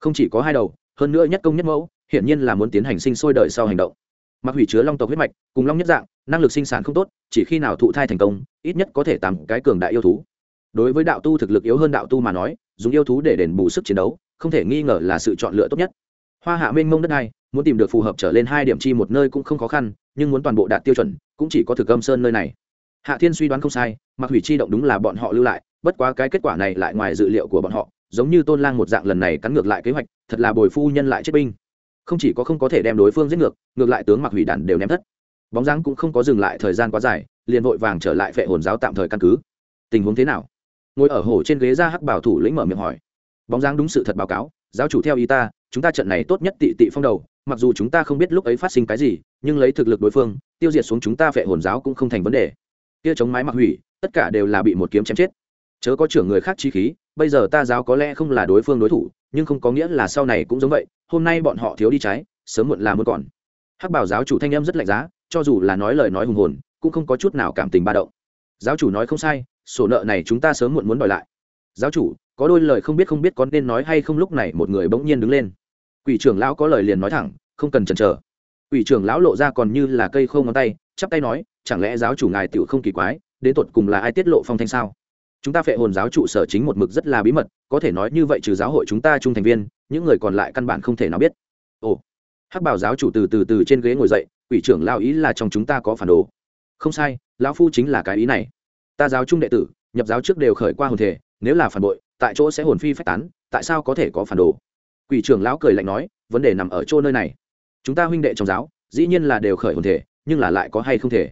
Không chỉ có hai đầu, hơn nữa nhất công nhất mẫu, hiển nhiên là muốn tiến hành sinh sôi đời sau hành động. Mặc hủy chứa long tộc huyết mạch, cùng long nhất dạng năng lực sinh sản không tốt, chỉ khi nào thụ thai thành công, ít nhất có thể tặng cái cường đại yêu thú. Đối với đạo tu thực lực yếu hơn đạo tu mà nói, dùng yêu thú để đền bù sức chiến đấu, không thể nghi ngờ là sự chọn lựa tốt nhất. Hoa hạ mênh mông đất này muốn tìm được phù hợp trở lên hai điểm chi một nơi cũng không khó khăn, nhưng muốn toàn bộ đạt tiêu chuẩn, cũng chỉ có thực âm sơn nơi này. Hạ thiên suy đoán không sai mặc hủy chi động đúng là bọn họ lưu lại, bất quá cái kết quả này lại ngoài dự liệu của bọn họ, giống như tôn lang một dạng lần này cắn ngược lại kế hoạch, thật là bồi phu nhân lại chết binh. Không chỉ có không có thể đem đối phương giết ngược ngược lại tướng mặc hủy đạn đều ném thất bóng dáng cũng không có dừng lại thời gian quá dài, liền vội vàng trở lại phệ hồn giáo tạm thời căn cứ. Tình huống thế nào? Ngồi ở hồ trên ghế ra hắc bảo thủ lĩnh mở miệng hỏi. Bóng dáng đúng sự thật báo cáo, giáo chủ theo ý ta, chúng ta trận này tốt nhất tị tị phong đầu, mặc dù chúng ta không biết lúc ấy phát sinh cái gì, nhưng lấy thực lực đối phương, tiêu diệt xuống chúng ta phệ hồn giáo cũng không thành vấn đề. Kia chống mái mặc hủy, tất cả đều là bị một kiếm chém chết. Chớ có trưởng người khác chi khí, bây giờ ta giáo có lẽ không là đối phương đối thủ, nhưng không có nghĩa là sau này cũng giống vậy, hôm nay bọn họ thiếu đi trái, sớm muộn là muốn còn. Hắc bảo giáo chủ thanh em rất lạnh giá cho dù là nói lời nói hùng hồn, cũng không có chút nào cảm tình ba động. Giáo chủ nói không sai, sổ nợ này chúng ta sớm muộn muốn đòi lại. Giáo chủ, có đôi lời không biết không biết có nên nói hay không lúc này một người bỗng nhiên đứng lên. Quỷ trưởng lão có lời liền nói thẳng, không cần chần chờ. Quỷ trưởng lão lộ ra còn như là cây khô ngón tay, chắp tay nói, chẳng lẽ giáo chủ ngài tựu không kỳ quái, đến tột cùng là ai tiết lộ phong thanh sao? Chúng ta phệ hồn giáo trụ sở chính một mực rất là bí mật, có thể nói như vậy trừ giáo hội chúng ta trung thành viên, những người còn lại căn bản không thể nào biết. Ồ, hắc bảo giáo chủ từ từ từ trên ghế ngồi dậy quỷ trưởng lao ý là trong chúng ta có phản đồ. Không sai, lão phu chính là cái ý này. Ta giáo trung đệ tử, nhập giáo trước đều khởi qua hồn thể, nếu là phản bội, tại chỗ sẽ hồn phi phách tán, tại sao có thể có phản đồ? Quỷ trưởng lão cười lạnh nói, vấn đề nằm ở chỗ nơi này. Chúng ta huynh đệ trong giáo, dĩ nhiên là đều khởi hồn thể, nhưng là lại có hay không thể?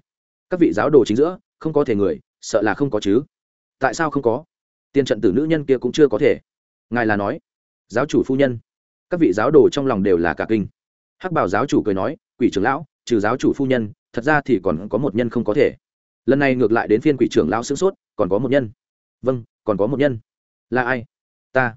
Các vị giáo đồ chính giữa, không có thể người, sợ là không có chứ. Tại sao không có? Tiên trận tử nữ nhân kia cũng chưa có thể. Ngài là nói, giáo chủ phu nhân. Các vị giáo đồ trong lòng đều là cả kinh. Hắc bảo giáo chủ cười nói, quỷ trưởng lão trừ giáo chủ phu nhân, thật ra thì còn có một nhân không có thể. Lần này ngược lại đến phiên quỷ trưởng lão sửng sốt, còn có một nhân. Vâng còn có một nhân. Là ai? Ta.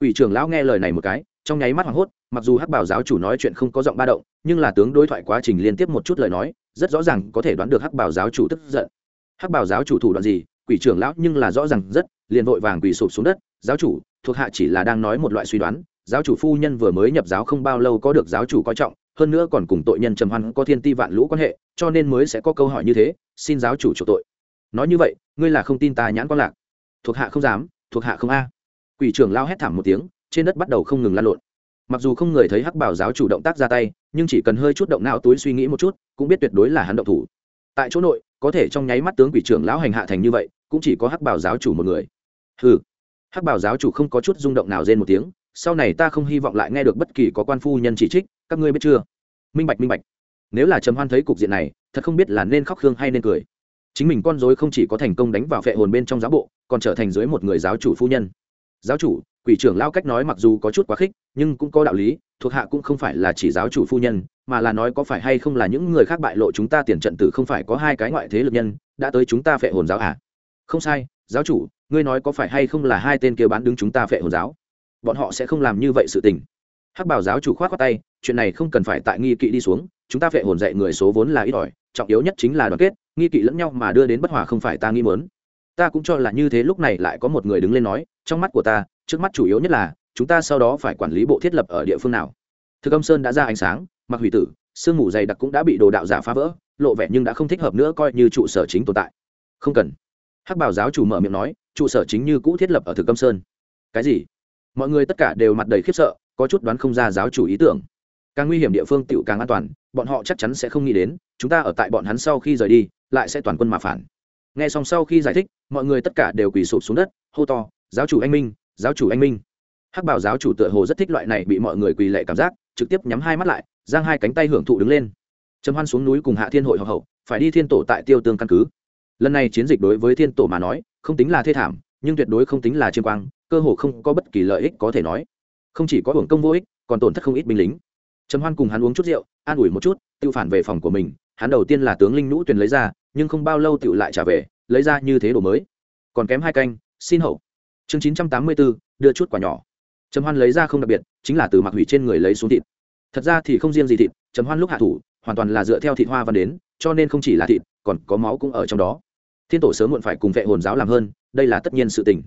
Quỷ trưởng lão nghe lời này một cái, trong nháy mắt hoảng hốt, mặc dù hắc bảo giáo chủ nói chuyện không có giọng ba động, nhưng là tướng đối thoại quá trình liên tiếp một chút lời nói, rất rõ ràng có thể đoán được hắc bảo giáo chủ tức giận. Hắc bảo giáo chủ thủ đoạn gì? Quỷ trưởng lão nhưng là rõ ràng rất, liền vội vàng quỳ sụp xuống đất, giáo chủ, thuộc hạ chỉ là đang nói một loại suy đoán, giáo chủ phu nhân vừa mới nhập giáo không bao lâu có được giáo chủ coi trọng hơn nữa còn cùng tội nhân trầm hoan có thiên ti vạn lũ quan hệ, cho nên mới sẽ có câu hỏi như thế, xin giáo chủ chủ tội. Nói như vậy, ngươi là không tin ta nhãn quan lạc. Thuộc hạ không dám, thuộc hạ không a. Quỷ trưởng lao hét thảm một tiếng, trên đất bắt đầu không ngừng lan lộn. Mặc dù không người thấy hắc bảo giáo chủ động tác ra tay, nhưng chỉ cần hơi chút động não túi suy nghĩ một chút, cũng biết tuyệt đối là hắn động thủ. Tại chỗ nội, có thể trong nháy mắt tướng quỷ trưởng lão hành hạ thành như vậy, cũng chỉ có hắc bảo giáo chủ một người. Hừ. Hắc bảo giáo chủ không có chút rung động nào rên một tiếng, sau này ta không hy vọng lại nghe được bất kỳ có quan phu nhân chỉ trích các ngươi biết chưa? Minh bạch minh bạch. Nếu là trầm hoan thấy cục diện này, thật không biết là nên khóc khương hay nên cười. Chính mình con dối không chỉ có thành công đánh vào phệ hồn bên trong giáo bộ, còn trở thành dưới một người giáo chủ phu nhân. Giáo chủ, quỷ trưởng lao cách nói mặc dù có chút quá khích, nhưng cũng có đạo lý, thuộc hạ cũng không phải là chỉ giáo chủ phu nhân, mà là nói có phải hay không là những người khác bại lộ chúng ta tiền trận tử không phải có hai cái ngoại thế lực nhân, đã tới chúng ta phệ hồn giáo à? Không sai, giáo chủ, ngươi nói có phải hay không là hai tên kia bán đứng chúng ta phệ hồn giáo? Bọn họ sẽ không làm như vậy sự tình. Hắc bảo giáo chủ khoát khoát tay chuyện này không cần phải tại nghi kỵ đi xuống, chúng ta phệ hồn dạy người số vốn là ít ỏi, trọng yếu nhất chính là đoàn kết, nghi kỵ lẫn nhau mà đưa đến bất hòa không phải ta nghi mớn ta cũng cho là như thế lúc này lại có một người đứng lên nói, trong mắt của ta, trước mắt chủ yếu nhất là, chúng ta sau đó phải quản lý bộ thiết lập ở địa phương nào. Thực âm sơn đã ra ánh sáng, mặc hủy tử, sương mù dày đặc cũng đã bị đồ đạo giả phá vỡ, lộ vẻ nhưng đã không thích hợp nữa coi như trụ sở chính tồn tại. Không cần. Hắc bảo giáo chủ mở miệng nói, trụ sở chính như cũ thiết lập ở thực âm sơn. Cái gì? Mọi người tất cả đều mặt đầy khiếp sợ, có chút đoán không ra giáo chủ ý tưởng càng nguy hiểm địa phương tựu càng an toàn, bọn họ chắc chắn sẽ không nghĩ đến, chúng ta ở tại bọn hắn sau khi rời đi, lại sẽ toàn quân mà phản. Nghe xong sau khi giải thích, mọi người tất cả đều quỳ sụp xuống đất, hô to, giáo chủ anh minh, giáo chủ anh minh. Hắc bảo giáo chủ tựa hồ rất thích loại này bị mọi người quỳ lệ cảm giác, trực tiếp nhắm hai mắt lại, giang hai cánh tay hưởng thụ đứng lên. Trầm hoan xuống núi cùng hạ thiên hội hậu hậu, phải đi thiên tổ tại tiêu tương căn cứ. Lần này chiến dịch đối với thiên tổ mà nói, không tính là thê thảm, nhưng tuyệt đối không tính là chiêm quang, cơ hồ không có bất kỳ lợi ích có thể nói. Không chỉ có hưởng công vô ích, còn tổn thất không ít binh lính trầm hoan cùng hắn uống chút rượu, an ủi một chút, tự phản về phòng của mình, hắn đầu tiên là tướng linh nhũ tuyền lấy ra, nhưng không bao lâu tự lại trả về, lấy ra như thế đồ mới. Còn kém hai canh, xin hậu. Chương chín trăm tám mươi bốn đưa chút quả nhỏ. Trầm hoan lấy ra không đặc biệt, chính là từ mặc hủy trên người lấy xuống thịt. Thật ra thì không riêng gì thịt, trầm hoan lúc hạ thủ, hoàn toàn là dựa theo thịt hoa văn đến, cho nên không chỉ là thịt, còn có máu cũng ở trong đó. Thiên tổ sớm muộn phải cùng vệ hồn giáo làm hơn, đây là tất nhiên sự tình.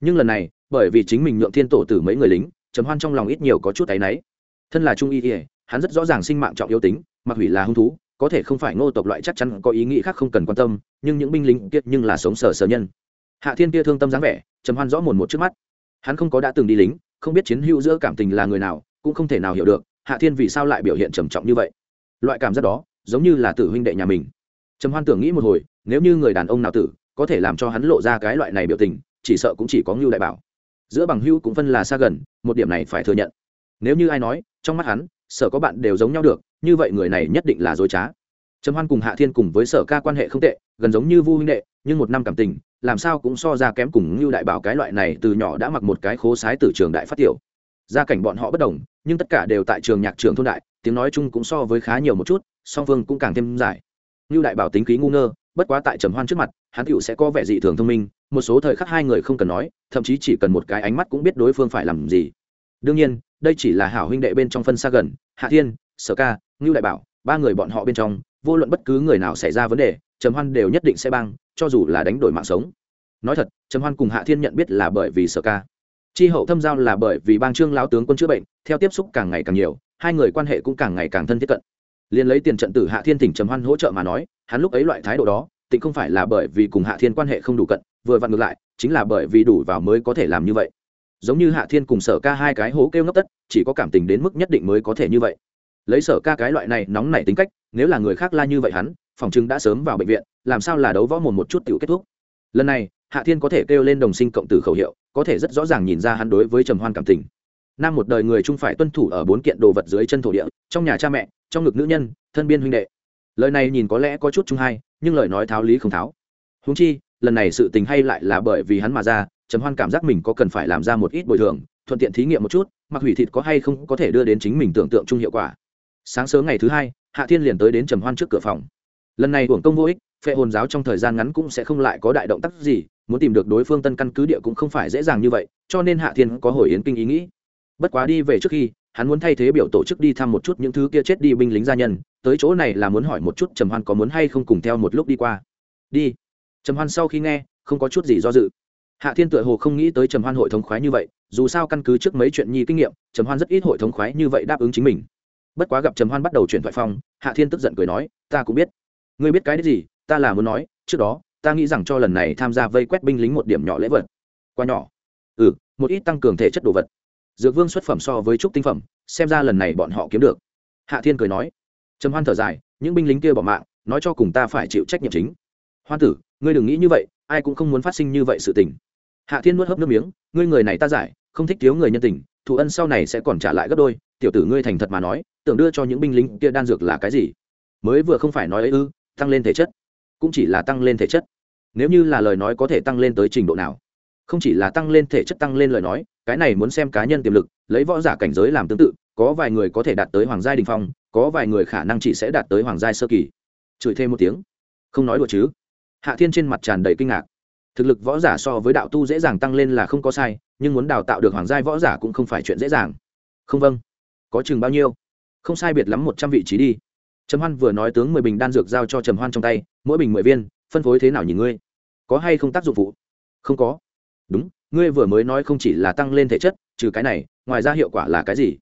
Nhưng lần này, bởi vì chính mình nhượng thiên tổ từ mấy người lính, trầm hoan trong lòng ít nhiều có chút áy náy thân là trung y ỉa hắn rất rõ ràng sinh mạng trọng yếu tính, mặc hủy là hung thú, có thể không phải ngô tộc loại chắc chắn có ý nghĩ khác không cần quan tâm, nhưng những binh lính kiệt nhưng là sống sờ sờ nhân. Hạ thiên kia thương tâm dáng vẻ, trầm hoan rõ mồn một trước mắt. Hắn không có đã từng đi lính, không biết chiến hữu giữa cảm tình là người nào, cũng không thể nào hiểu được, hạ thiên vì sao lại biểu hiện trầm trọng như vậy. Loại cảm giác đó, giống như là tử huynh đệ nhà mình. Trầm hoan tưởng nghĩ một hồi, nếu như người đàn ông nào tử, có thể làm cho hắn lộ ra cái loại này biểu tình, chỉ sợ cũng chỉ có ngưu đại bảo. Giữa bằng hữu cũng phân là xa gần, một điểm này phải thừa nhận. Nếu như ai nói trong mắt hắn, sở có bạn đều giống nhau được, như vậy người này nhất định là dối trá. Trầm hoan cùng hạ thiên cùng với sở ca quan hệ không tệ, gần giống như vu huynh đệ, nhưng một năm cảm tình, làm sao cũng so ra kém cùng như đại bảo cái loại này từ nhỏ đã mặc một cái khố sái từ trường đại phát tiểu. Gia cảnh bọn họ bất đồng, nhưng tất cả đều tại trường nhạc trường thôn đại, tiếng nói chung cũng so với khá nhiều một chút, song phương cũng càng thêm giải như đại bảo tính khí ngu ngơ, bất quá tại trầm hoan trước mặt, hắn tựu sẽ có vẻ dị thường thông minh, một số thời khắc hai người không cần nói, thậm chí chỉ cần một cái ánh mắt cũng biết đối phương phải làm gì đương nhiên, đây chỉ là hảo huynh đệ bên trong phân xa gần, hạ thiên, sở ca, ngưu đại bảo, ba người bọn họ bên trong, vô luận bất cứ người nào xảy ra vấn đề, trầm hoan đều nhất định sẽ băng, cho dù là đánh đổi mạng sống. Nói thật, trầm hoan cùng hạ thiên nhận biết là bởi vì sở ca. Chi hậu thâm giao là bởi vì bang trương lão tướng quân chữa bệnh, theo tiếp xúc càng ngày càng nhiều, hai người quan hệ cũng càng ngày càng thân thiết cận. Liền lấy tiền trận tử hạ thiên tỉnh trầm hoan hỗ trợ mà nói, hắn lúc ấy loại thái độ đó, tịnh không phải là bởi vì cùng hạ thiên quan hệ không đủ cận, vừa vặn ngược lại, chính là bởi vì đủ vào mới có thể làm như vậy giống như hạ thiên cùng sở ca hai cái hố kêu ngấp tất, chỉ có cảm tình đến mức nhất định mới có thể như vậy. Lấy sở ca cái loại này nóng nảy tính cách, nếu là người khác la như vậy hắn, phòng chứng đã sớm vào bệnh viện, làm sao là đấu võ mồm một chút tiểu kết thúc? Lần này, hạ thiên có thể kêu lên đồng sinh cộng tử khẩu hiệu, có thể rất rõ ràng nhìn ra hắn đối với trầm hoan cảm tình. Nam một đời người trung phải tuân thủ ở bốn kiện đồ vật dưới chân thổ địa, trong nhà cha mẹ, trong ngực nữ nhân, thân biên huynh đệ. Lời này nhìn có lẽ có chút chung hay nhưng lời nói tháo lý không tháo. Húng chi, lần này sự tình hay lại là bởi vì hắn mà ra trầm hoan cảm giác mình có cần phải làm ra một ít bồi thường, thuận tiện thí nghiệm một chút, mặc hủy thịt có hay không có thể đưa đến chính mình tưởng tượng chung hiệu quả. Sáng sớm ngày thứ hai, hạ thiên liền tới đến trầm hoan trước cửa phòng. Lần này hưởng công vô ích, phệ hồn giáo trong thời gian ngắn cũng sẽ không lại có đại động tác gì, muốn tìm được đối phương tân căn cứ địa cũng không phải dễ dàng như vậy, cho nên hạ thiên có hồi yến kinh ý nghĩ. Bất quá đi về trước khi, hắn muốn thay thế biểu tổ chức đi thăm một chút những thứ kia chết đi binh lính gia nhân, tới chỗ này là muốn hỏi một chút trầm hoan có muốn hay không cùng theo một lúc đi qua. Đi. Trầm hoan sau khi nghe, không có chút gì do dự hạ thiên tựa hồ không nghĩ tới trầm hoan hội thống khoái như vậy, dù sao căn cứ trước mấy chuyện nhi kinh nghiệm, trầm hoan rất ít hội thống khoái như vậy đáp ứng chính mình. Bất quá gặp trầm hoan bắt đầu chuyển thoại phong, hạ thiên tức giận cười nói, ta cũng biết. Ngươi biết cái đấy gì? Ta là muốn nói, trước đó, ta nghĩ rằng cho lần này tham gia vây quét binh lính một điểm nhỏ lễ vật. Quá nhỏ. Ừ một ít tăng cường thể chất đồ vật. Dược vương xuất phẩm so với trúc tinh phẩm, xem ra lần này bọn họ kiếm được. Hạ thiên cười nói. Trầm hoan thở dài, những binh lính kia bỏ mạng, nói cho cùng ta phải chịu trách nhiệm chính. Hoan tử, ngươi đừng nghĩ như vậy, ai cũng không muốn phát sinh như vậy sự tình hạ thiên nuốt hớp nước miếng, ngươi người này ta giải, không thích thiếu người nhân tình, thù ân sau này sẽ còn trả lại gấp đôi, tiểu tử ngươi thành thật mà nói, tưởng đưa cho những binh lính kia đan dược là cái gì? Mới vừa không phải nói ấy ư, tăng lên thể chất, cũng chỉ là tăng lên thể chất. Nếu như là lời nói có thể tăng lên tới trình độ nào? Không chỉ là tăng lên thể chất tăng lên lời nói, cái này muốn xem cá nhân tiềm lực, lấy võ giả cảnh giới làm tương tự, có vài người có thể đạt tới hoàng giai đình phong, có vài người khả năng chỉ sẽ đạt tới hoàng giai sơ kỳ. Chửi thêm một tiếng. Không nói đùa chứ? Hạ thiên trên mặt tràn đầy kinh ngạc thực lực võ giả so với đạo tu dễ dàng tăng lên là không có sai, nhưng muốn đào tạo được hoàng giai võ giả cũng không phải chuyện dễ dàng. Không vâng. Có chừng bao nhiêu? Không sai biệt lắm một trăm vị trí đi. Trầm hoan vừa nói tướng mười bình đan dược giao cho trầm hoan trong tay, mỗi bình mười viên, phân phối thế nào nhìn ngươi? Có hay không tác dụng phụ? Không có. Đúng, ngươi vừa mới nói không chỉ là tăng lên thể chất, trừ cái này, ngoài ra hiệu quả là cái gì?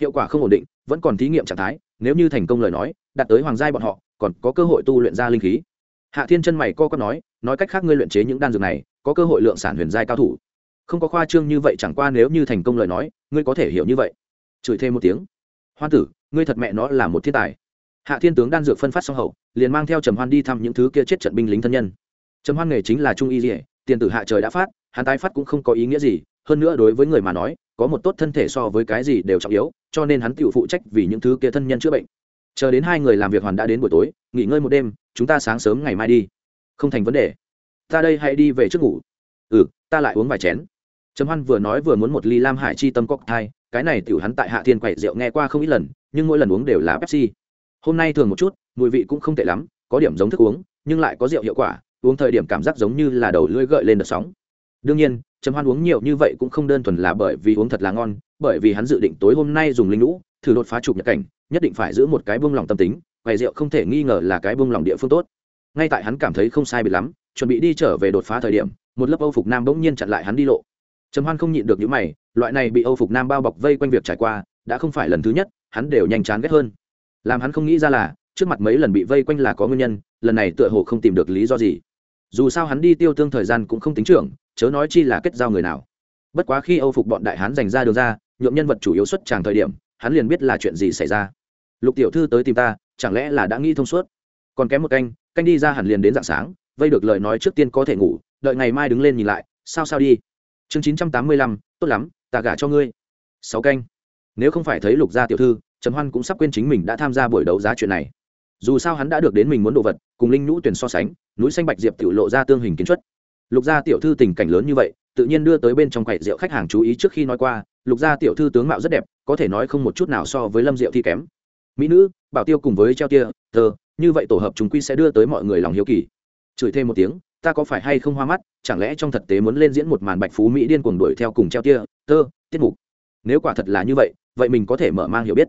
Hiệu quả không ổn định, vẫn còn thí nghiệm trạng thái, nếu như thành công lời nói, đạt tới hoàng giai bọn họ, còn có cơ hội tu luyện ra linh khí. Hạ thiên chân mày co có nói nói cách khác ngươi luyện chế những đan dược này, có cơ hội lượng sản huyền giai cao thủ. Không có khoa trương như vậy chẳng qua nếu như thành công lời nói, ngươi có thể hiểu như vậy. Chửi thêm một tiếng. Hoan tử, ngươi thật mẹ nó là một thiên tài. Hạ thiên tướng đan dược phân phát xong hậu, liền mang theo trầm hoan đi thăm những thứ kia chết trận binh lính thân nhân. Trầm hoan nghề chính là trung y dỉa tiền tử hạ trời đã phát, hắn tái phát cũng không có ý nghĩa gì, hơn nữa đối với người mà nói, có một tốt thân thể so với cái gì đều trọng yếu, cho nên hắn tự phụ trách vì những thứ kia thân nhân chữa bệnh. Chờ đến hai người làm việc hoàn đã đến buổi tối, nghỉ ngơi một đêm, chúng ta sáng sớm ngày mai đi không thành vấn đề. Ta đây hãy đi về trước ngủ. Ừ ta lại uống vài chén. Trầm hoan vừa nói vừa muốn một ly lam hải chi tâm cóc thai cái này tiểu hắn tại hạ thiên quậy rượu nghe qua không ít lần, nhưng mỗi lần uống đều là pepsi. Hôm nay thường một chút, mùi vị cũng không tệ lắm, có điểm giống thức uống, nhưng lại có rượu hiệu quả, uống thời điểm cảm giác giống như là đầu lưỡi gợi lên đợt sóng. Đương nhiên, trầm hoan uống nhiều như vậy cũng không đơn thuần là bởi vì uống thật là ngon, bởi vì hắn dự định tối hôm nay dùng linh lũ, thử đột phá chụp nhật cảnh, nhất định phải giữ một cái buông lòng tâm tính, quầy rượu không thể nghi ngờ là cái buông lòng địa phương tốt ngay tại hắn cảm thấy không sai biệt lắm, chuẩn bị đi trở về đột phá thời điểm, một lớp âu phục nam bỗng nhiên chặn lại hắn đi lộ. Trầm hoan không nhịn được những mày, loại này bị âu phục nam bao bọc vây quanh việc trải qua, đã không phải lần thứ nhất, hắn đều nhanh chán ghét hơn. Làm hắn không nghĩ ra là, trước mặt mấy lần bị vây quanh là có nguyên nhân, lần này tựa hồ không tìm được lý do gì. Dù sao hắn đi tiêu tương thời gian cũng không tính trưởng, chớ nói chi là kết giao người nào. Bất quá khi âu phục bọn đại hán dành ra đường ra nhuộm nhân vật chủ yếu xuất tràng thời điểm, hắn liền biết là chuyện gì xảy ra. Lục tiểu thư tới tìm ta, chẳng lẽ là đã nghĩ thông suốt? Còn kém một canh canh đi ra hẳn liền đến dạng sáng, vây được lời nói trước tiên có thể ngủ, đợi ngày mai đứng lên nhìn lại, sao sao đi. Chương chín trăm tám mươi lăm, tốt lắm, ta gả cho ngươi. Sáu canh. Nếu không phải thấy lục gia tiểu thư, trầm hoan cũng sắp quên chính mình đã tham gia buổi đấu giá chuyện này. Dù sao hắn đã được đến mình muốn đồ vật, cùng linh nhũ tuyển so sánh, núi xanh bạch diệp tiểu lộ ra tương hình kiến chất lục gia tiểu thư tình cảnh lớn như vậy, tự nhiên đưa tới bên trong quầy rượu khách hàng chú ý trước khi nói qua, lục gia tiểu thư tướng mạo rất đẹp, có thể nói không một chút nào so với lâm diệu thi kém. Mỹ nữ, bảo tiêu cùng với treo tia, thơ như vậy tổ hợp chúng quy sẽ đưa tới mọi người lòng hiếu kỳ. Chửi thêm một tiếng, ta có phải hay không hoa mắt, chẳng lẽ trong thực tế muốn lên diễn một màn bạch phú mỹ điên cuồng đuổi theo cùng treo tia, tơ, tiết mục? Nếu quả thật là như vậy vậy mình có thể mở mang hiểu biết.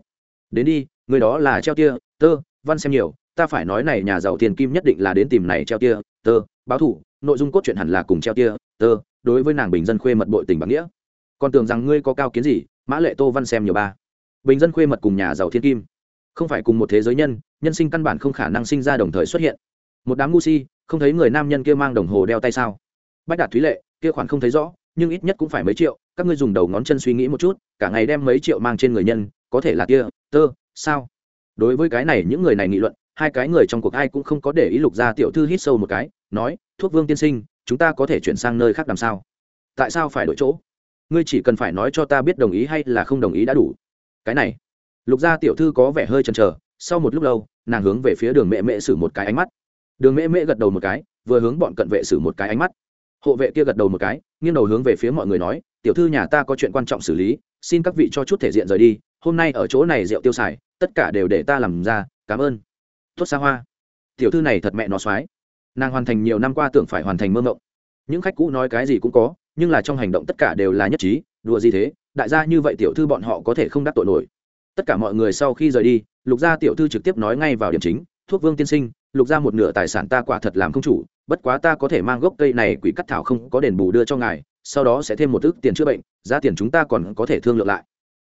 Đến đi, người đó là treo tia, tơ, văn xem nhiều, ta phải nói này nhà giàu tiền kim nhất định là đến tìm này treo tia, tơ, báo thủ, nội dung cốt truyện hẳn là cùng treo tia, tơ, đối với nàng bình dân khuê mật bội tình bằng nghĩa. Còn tưởng rằng ngươi có cao kiến gì, mã lệ tô văn xem nhiều ba. Bình dân khuê mật cùng nhà giàu thiên kim, không phải cùng một thế giới nhân nhân sinh căn bản không khả năng sinh ra đồng thời xuất hiện. Một đám ngu si, không thấy người nam nhân kia mang đồng hồ đeo tay sao? Bách đạt thúy lệ, kia khoản không thấy rõ, nhưng ít nhất cũng phải mấy triệu, các ngươi dùng đầu ngón chân suy nghĩ một chút, cả ngày đem mấy triệu mang trên người nhân, có thể là kia, tơ, sao? Đối với cái này những người này nghị luận, hai cái người trong cuộc ai cũng không có để ý lục gia tiểu thư hít sâu một cái, nói, thuốc vương tiên sinh, chúng ta có thể chuyển sang nơi khác làm sao? Tại sao phải đổi chỗ? Ngươi chỉ cần phải nói cho ta biết đồng ý hay là không đồng ý đã đủ. Cái này, lục gia tiểu thư có vẻ hơi chần chờ sau một lúc lâu, nàng hướng về phía đường mẹ mẹ xử một cái ánh mắt. Đường mẹ mẹ gật đầu một cái, vừa hướng bọn cận vệ xử một cái ánh mắt. Hộ vệ kia gật đầu một cái, nghiêng đầu hướng về phía mọi người nói, tiểu thư nhà ta có chuyện quan trọng xử lý, xin các vị cho chút thể diện rời đi, hôm nay ở chỗ này rượu tiêu xài, tất cả đều để ta làm ra, cảm ơn. Tốt xa hoa. Tiểu thư này thật mẹ nó soái nàng hoàn thành nhiều năm qua tưởng phải hoàn thành mơ mộng. Những khách cũ nói cái gì cũng có, nhưng là trong hành động tất cả đều là nhất trí, đùa gì thế, đại gia như vậy tiểu thư bọn họ có thể không đắc tội nổi tất cả mọi người sau khi rời đi, lục gia tiểu thư trực tiếp nói ngay vào điểm chính, thuốc vương tiên sinh, lục gia một nửa tài sản ta quả thật làm không chủ, bất quá ta có thể mang gốc cây này quỷ cắt thảo không có đền bù đưa cho ngài, sau đó sẽ thêm một ước tiền chữa bệnh, giá tiền chúng ta còn có thể thương lượng lại.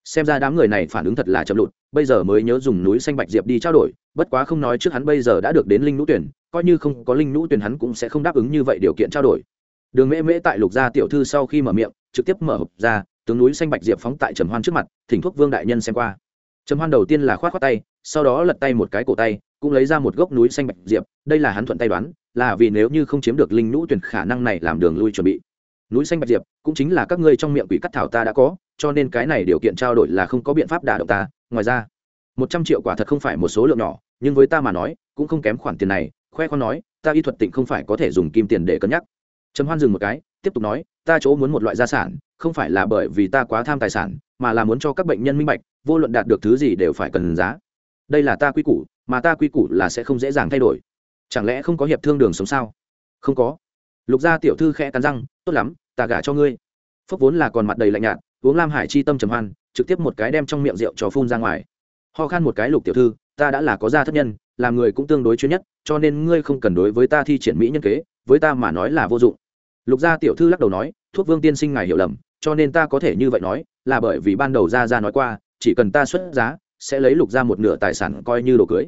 Xem ra đám người này phản ứng thật là chậm lụt, bây giờ mới nhớ dùng núi xanh bạch diệp đi trao đổi, bất quá không nói trước hắn bây giờ đã được đến linh nhũ tuyển, coi như không có linh nhũ tuyển hắn cũng sẽ không đáp ứng như vậy điều kiện trao đổi. Đường mễ mễ tại lục gia tiểu thư sau khi mở miệng, trực tiếp mở hộp ra, tướng núi xanh bạch diệp phóng tại trầm hoan trước mặt, thỉnh thuốc vương đại nhân xem qua trầm hoan đầu tiên là khoát khoát tay, sau đó lật tay một cái cổ tay, cũng lấy ra một gốc núi xanh bạch diệp, đây là hắn thuận tay đoán, là vì nếu như không chiếm được linh nhũ tuyển khả năng này làm đường lui chuẩn bị. Núi xanh bạch diệp, cũng chính là các ngươi trong miệng quỷ cắt thảo ta đã có, cho nên cái này điều kiện trao đổi là không có biện pháp đả động ta. Ngoài ra, một trăm triệu quả thật không phải một số lượng nhỏ, nhưng với ta mà nói, cũng không kém khoản tiền này. Khoe khoang nói, ta y thuật tịnh không phải có thể dùng kim tiền để cân nhắc. Trầm hoan dừng một cái, tiếp tục nói, ta chỗ muốn một loại gia sản, không phải là bởi vì ta quá tham tài sản mà là muốn cho các bệnh nhân minh bạch, vô luận đạt được thứ gì đều phải cần giá. Đây là ta quy củ, mà ta quy củ là sẽ không dễ dàng thay đổi. Chẳng lẽ không có hiệp thương đường sống sao? Không có. Lục gia tiểu thư khẽ cắn răng, tốt lắm, ta gả cho ngươi. Phúc vốn là còn mặt đầy lạnh nhạt, uống lam hải chi tâm trầm hoan, trực tiếp một cái đem trong miệng rượu cho phun ra ngoài. Ho khan một cái lục tiểu thư, ta đã là có gia thất nhân, làm người cũng tương đối chuyên nhất, cho nên ngươi không cần đối với ta thi triển mỹ nhân kế, với ta mà nói là vô dụng. Lục gia tiểu thư lắc đầu nói, thuốc vương tiên sinh ngài hiểu lầm cho nên ta có thể như vậy nói, là bởi vì ban đầu gia gia nói qua, chỉ cần ta xuất giá, sẽ lấy lục gia một nửa tài sản coi như đồ cưới.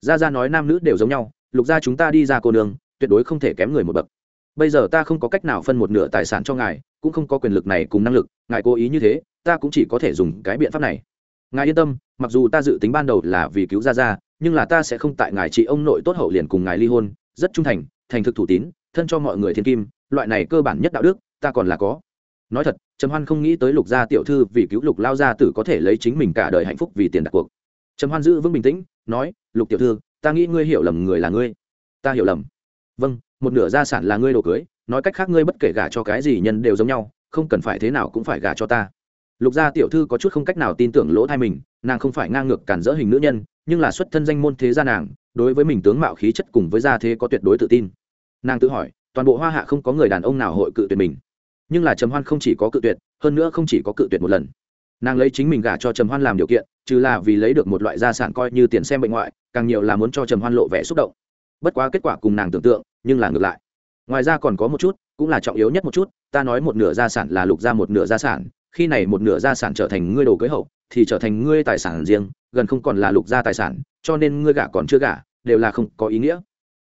Gia gia nói nam nữ đều giống nhau, lục gia chúng ta đi ra cô đường tuyệt đối không thể kém người một bậc. Bây giờ ta không có cách nào phân một nửa tài sản cho ngài, cũng không có quyền lực này cùng năng lực, ngài cố ý như thế, ta cũng chỉ có thể dùng cái biện pháp này. Ngài yên tâm, mặc dù ta dự tính ban đầu là vì cứu gia gia, nhưng là ta sẽ không tại ngài chị ông nội tốt hậu liền cùng ngài ly hôn, rất trung thành thành thực thủ tín, thân cho mọi người thiên kim, loại này cơ bản nhất đạo đức, ta còn là có. Nói thật trầm hoan không nghĩ tới lục gia tiểu thư vì cứu lục lao gia tử có thể lấy chính mình cả đời hạnh phúc vì tiền đặt cuộc. Trầm hoan giữ vững bình tĩnh, nói, lục tiểu thư, ta nghĩ ngươi hiểu lầm người là ngươi. Ta hiểu lầm. Vâng một nửa gia sản là ngươi đồ cưới, nói cách khác ngươi bất kể gả cho cái gì nhân đều giống nhau, không cần phải thế nào cũng phải gả cho ta. Lục gia tiểu thư có chút không cách nào tin tưởng lỗ thai mình, nàng không phải ngang ngược cản dỡ hình nữ nhân, nhưng là xuất thân danh môn thế gia nàng, đối với mình tướng mạo khí chất cùng với gia thế có tuyệt đối tự tin. Nàng tự hỏi, toàn bộ hoa hạ không có người đàn ông nào hội cự tuyệt mình nhưng là trầm hoan không chỉ có cự tuyệt, hơn nữa không chỉ có cự tuyệt một lần. Nàng lấy chính mình gả cho trầm hoan làm điều kiện, trừ là vì lấy được một loại gia sản coi như tiền xem bệnh ngoại, càng nhiều là muốn cho trầm hoan lộ vẻ xúc động. Bất quá kết quả cùng nàng tưởng tượng, nhưng là ngược lại. Ngoài ra còn có một chút, cũng là trọng yếu nhất một chút, ta nói một nửa gia sản là lục ra một nửa gia sản, khi này một nửa gia sản trở thành ngươi đồ cưới hậu, thì trở thành ngươi tài sản riêng, gần không còn là lục gia tài sản, cho nên ngươi gả còn chưa gả, đều là không có ý nghĩa.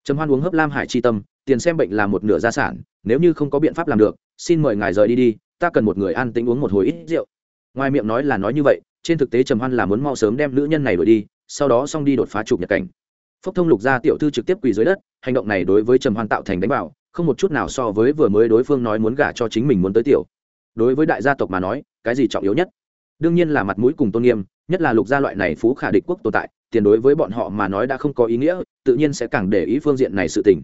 Trầm hoan uống hấp lam hải chi tâm tiền xem bệnh là một nửa gia sản, nếu như không có biện pháp làm được, xin mời ngài rời đi đi, ta cần một người an tĩnh uống một hồi ít rượu. Ngoài miệng nói là nói như vậy, trên thực tế trầm hoan là muốn mau sớm đem nữ nhân này đuổi đi, sau đó xong đi đột phá trục nhật cảnh. Phốc thông lục gia tiểu thư trực tiếp quỳ dưới đất, hành động này đối với trầm hoan tạo thành đánh bảo không một chút nào so với vừa mới đối phương nói muốn gả cho chính mình muốn tới tiểu. Đối với đại gia tộc mà nói, cái gì trọng yếu nhất? Đương nhiên là mặt mũi cùng tôn nghiêm, nhất là lục gia loại này phú khả địch quốc tồn tại, tiền đối với bọn họ mà nói đã không có ý nghĩa, tự nhiên sẽ càng để ý phương diện này sự tình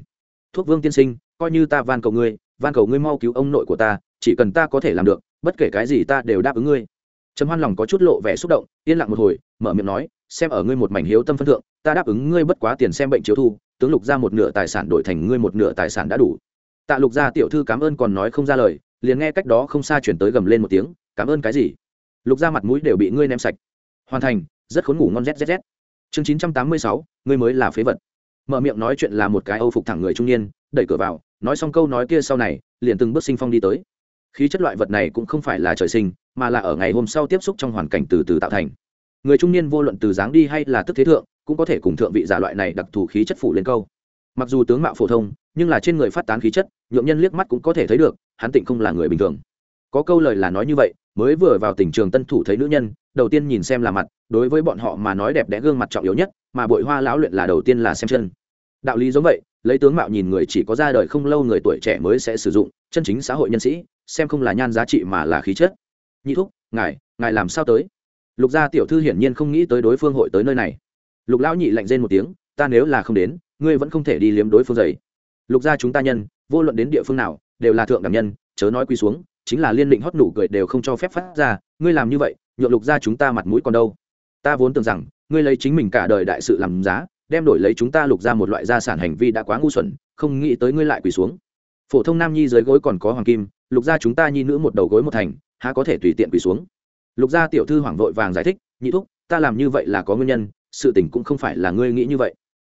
thuốc vương tiên sinh, coi như ta van cầu ngươi, van cầu ngươi mau cứu ông nội của ta, chỉ cần ta có thể làm được, bất kể cái gì ta đều đáp ứng ngươi. Trầm hoan lòng có chút lộ vẻ xúc động, yên lặng một hồi, mở miệng nói, xem ở ngươi một mảnh hiếu tâm phân thượng, ta đáp ứng ngươi bất quá tiền xem bệnh chiếu thu, tướng lục ra một nửa tài sản đổi thành ngươi một nửa tài sản đã đủ. Tạ lục gia tiểu thư cảm ơn còn nói không ra lời, liền nghe cách đó không xa chuyển tới gầm lên một tiếng, cảm ơn cái gì? Lục ra mặt mũi đều bị ngươi ném sạch. Hoàn thành, rất khốn ngủ ngon zzz chương chín trăm tám mươi sáu, ngươi mới là phế vật mở miệng nói chuyện là một cái âu phục thẳng người trung niên, đẩy cửa vào, nói xong câu nói kia sau này, liền từng bước sinh phong đi tới. Khí chất loại vật này cũng không phải là trời sinh, mà là ở ngày hôm sau tiếp xúc trong hoàn cảnh từ từ tạo thành. Người trung niên vô luận từ dáng đi hay là tức thế thượng, cũng có thể cùng thượng vị giả loại này đặc thù khí chất phủ lên câu. Mặc dù tướng mạo phổ thông, nhưng là trên người phát tán khí chất nhuộm nhân liếc mắt cũng có thể thấy được, hắn tịnh không là người bình thường. Có câu lời là nói như vậy, mới vừa vào tỉnh trường tân thủ thấy nữ nhân, đầu tiên nhìn xem là mặt, đối với bọn họ mà nói đẹp đẽ gương mặt trọng yếu nhất, mà bội hoa lão luyện là đầu tiên là xem chân đạo lý giống vậy, lấy tướng mạo nhìn người chỉ có ra đời không lâu người tuổi trẻ mới sẽ sử dụng, chân chính xã hội nhân sĩ, xem không là nhan giá trị mà là khí chất. Nhị thúc, ngài ngài làm sao tới? Lục gia tiểu thư hiển nhiên không nghĩ tới đối phương hội tới nơi này. Lục lão nhị lạnh rên một tiếng, ta nếu là không đến, ngươi vẫn không thể đi liếm đối phương giày. Lục gia chúng ta nhân, vô luận đến địa phương nào, đều là thượng đẳng nhân, chớ nói quy xuống, chính là liên định hót nụ cười đều không cho phép phát ra, ngươi làm như vậy, nhượng lục gia chúng ta mặt mũi còn đâu. Ta vốn tưởng rằng, ngươi lấy chính mình cả đời đại sự làm giá đem đổi lấy chúng ta lục ra một loại gia sản hành vi đã quá ngu xuẩn, không nghĩ tới ngươi lại quỳ xuống. Phổ thông nam nhi dưới gối còn có hoàng kim, lục gia chúng ta nhi nữ một đầu gối một thành, há có thể tùy tiện quỳ xuống. Lục gia tiểu thư hoảng vội vàng giải thích, nhị thúc, ta làm như vậy là có nguyên nhân, sự tình cũng không phải là ngươi nghĩ như vậy.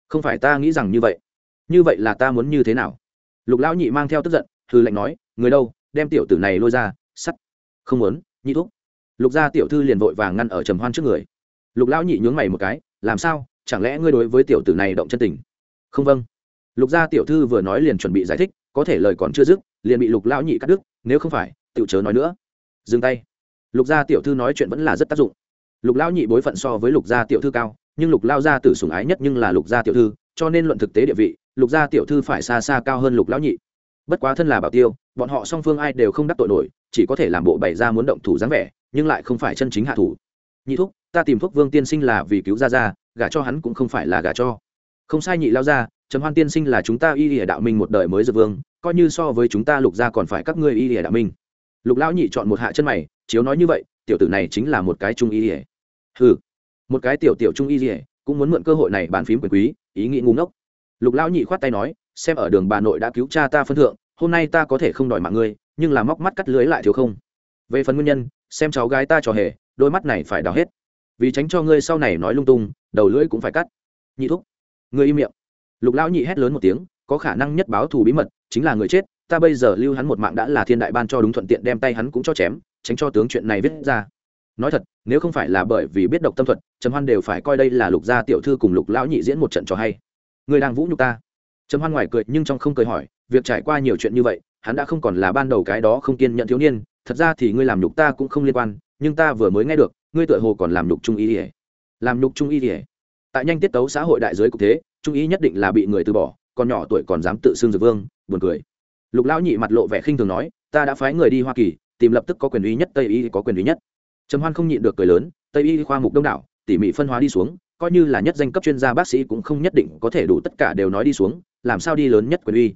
Không phải ta nghĩ rằng như vậy. Như vậy là ta muốn như thế nào? Lục lão nhị mang theo tức giận thư lệnh nói, người đâu, đem tiểu tử này lôi ra, sắt. Không muốn, nhị thúc. Lục gia tiểu thư liền vội vàng ngăn ở trầm hoan trước người. Lục lão nhị nhướng mày một cái, làm sao? Chẳng lẽ ngươi đối với tiểu tử này động chân tình? Không vâng. Lục gia tiểu thư vừa nói liền chuẩn bị giải thích, có thể lời còn chưa dứt, liền bị lục lão nhị cắt đứt, nếu không phải, tiểu chớ nói nữa. Dừng tay. Lục gia tiểu thư nói chuyện vẫn là rất tác dụng. Lục lão nhị bối phận so với lục gia tiểu thư cao, nhưng lục lao gia tử sủng ái nhất nhưng là lục gia tiểu thư, cho nên luận thực tế địa vị, lục gia tiểu thư phải xa xa cao hơn lục lão nhị. Bất quá thân là bảo tiêu, bọn họ song phương ai đều không đắc tội nổi, chỉ có thể làm bộ bày ra muốn động thủ dáng vẻ, nhưng lại không phải chân chính hạ thủ. Nhị thúc, ta tìm thuốc vương tiên sinh là vì cứu gia gia gả cho hắn cũng không phải là gả cho. Không sai nhị lao ra trầm hoan tiên sinh là chúng ta y lìa đạo minh một đời mới dược vương, coi như so với chúng ta lục gia còn phải các ngươi y lìa đạo minh. Lục lão nhị chọn một hạ chân mày, chiếu nói như vậy, tiểu tử này chính là một cái trung y lìa. Ừ một cái tiểu tiểu trung y lìa, cũng muốn mượn cơ hội này bàn phím quyền quý, ý nghĩ ngu ngốc. Lục lão nhị khoát tay nói, xem ở đường bà nội đã cứu cha ta phân thượng, hôm nay ta có thể không đòi mạng ngươi, nhưng là móc mắt cắt lưới lại thiếu không? Về phần nguyên nhân, xem cháu gái ta trò hề, đôi mắt này phải đào hết vì tránh cho ngươi sau này nói lung tung, đầu lưỡi cũng phải cắt. Nhị thúc, ngươi im miệng. Lục lão nhị hét lớn một tiếng, có khả năng nhất báo thù bí mật, chính là người chết, ta bây giờ lưu hắn một mạng đã là thiên đại ban cho đúng thuận tiện đem tay hắn cũng cho chém, tránh cho tướng chuyện này viết ra. Nói thật, nếu không phải là bởi vì biết độc tâm thuật, trầm hoan đều phải coi đây là lục gia tiểu thư cùng lục lão nhị diễn một trận cho hay. Người đang vũ nhục ta. Trầm hoan ngoài cười nhưng trong không cười hỏi, việc trải qua nhiều chuyện như vậy, hắn đã không còn là ban đầu cái đó không kiên nhận thiếu niên, thật ra thì ngươi làm nhục ta cũng không liên quan nhưng ta vừa mới nghe được, ngươi tựa hồ còn làm nhục trung y ỉa làm nhục trung y ỉa tại nhanh tiết tấu xã hội đại giới cục thế, trung y nhất định là bị người từ bỏ, còn nhỏ tuổi còn dám tự xưng dược vương, buồn cười. Lục lão nhị mặt lộ vẻ khinh thường nói, ta đã phái người đi hoa kỳ, tìm lập tức có quyền uy nhất, tây y có quyền uy nhất. Trầm hoan không nhịn được cười lớn, tây y khoa mục đông đảo, tỉ mỉ phân hóa đi xuống, coi như là nhất danh cấp chuyên gia bác sĩ cũng không nhất định có thể đủ tất cả đều nói đi xuống, làm sao đi lớn nhất quyền uy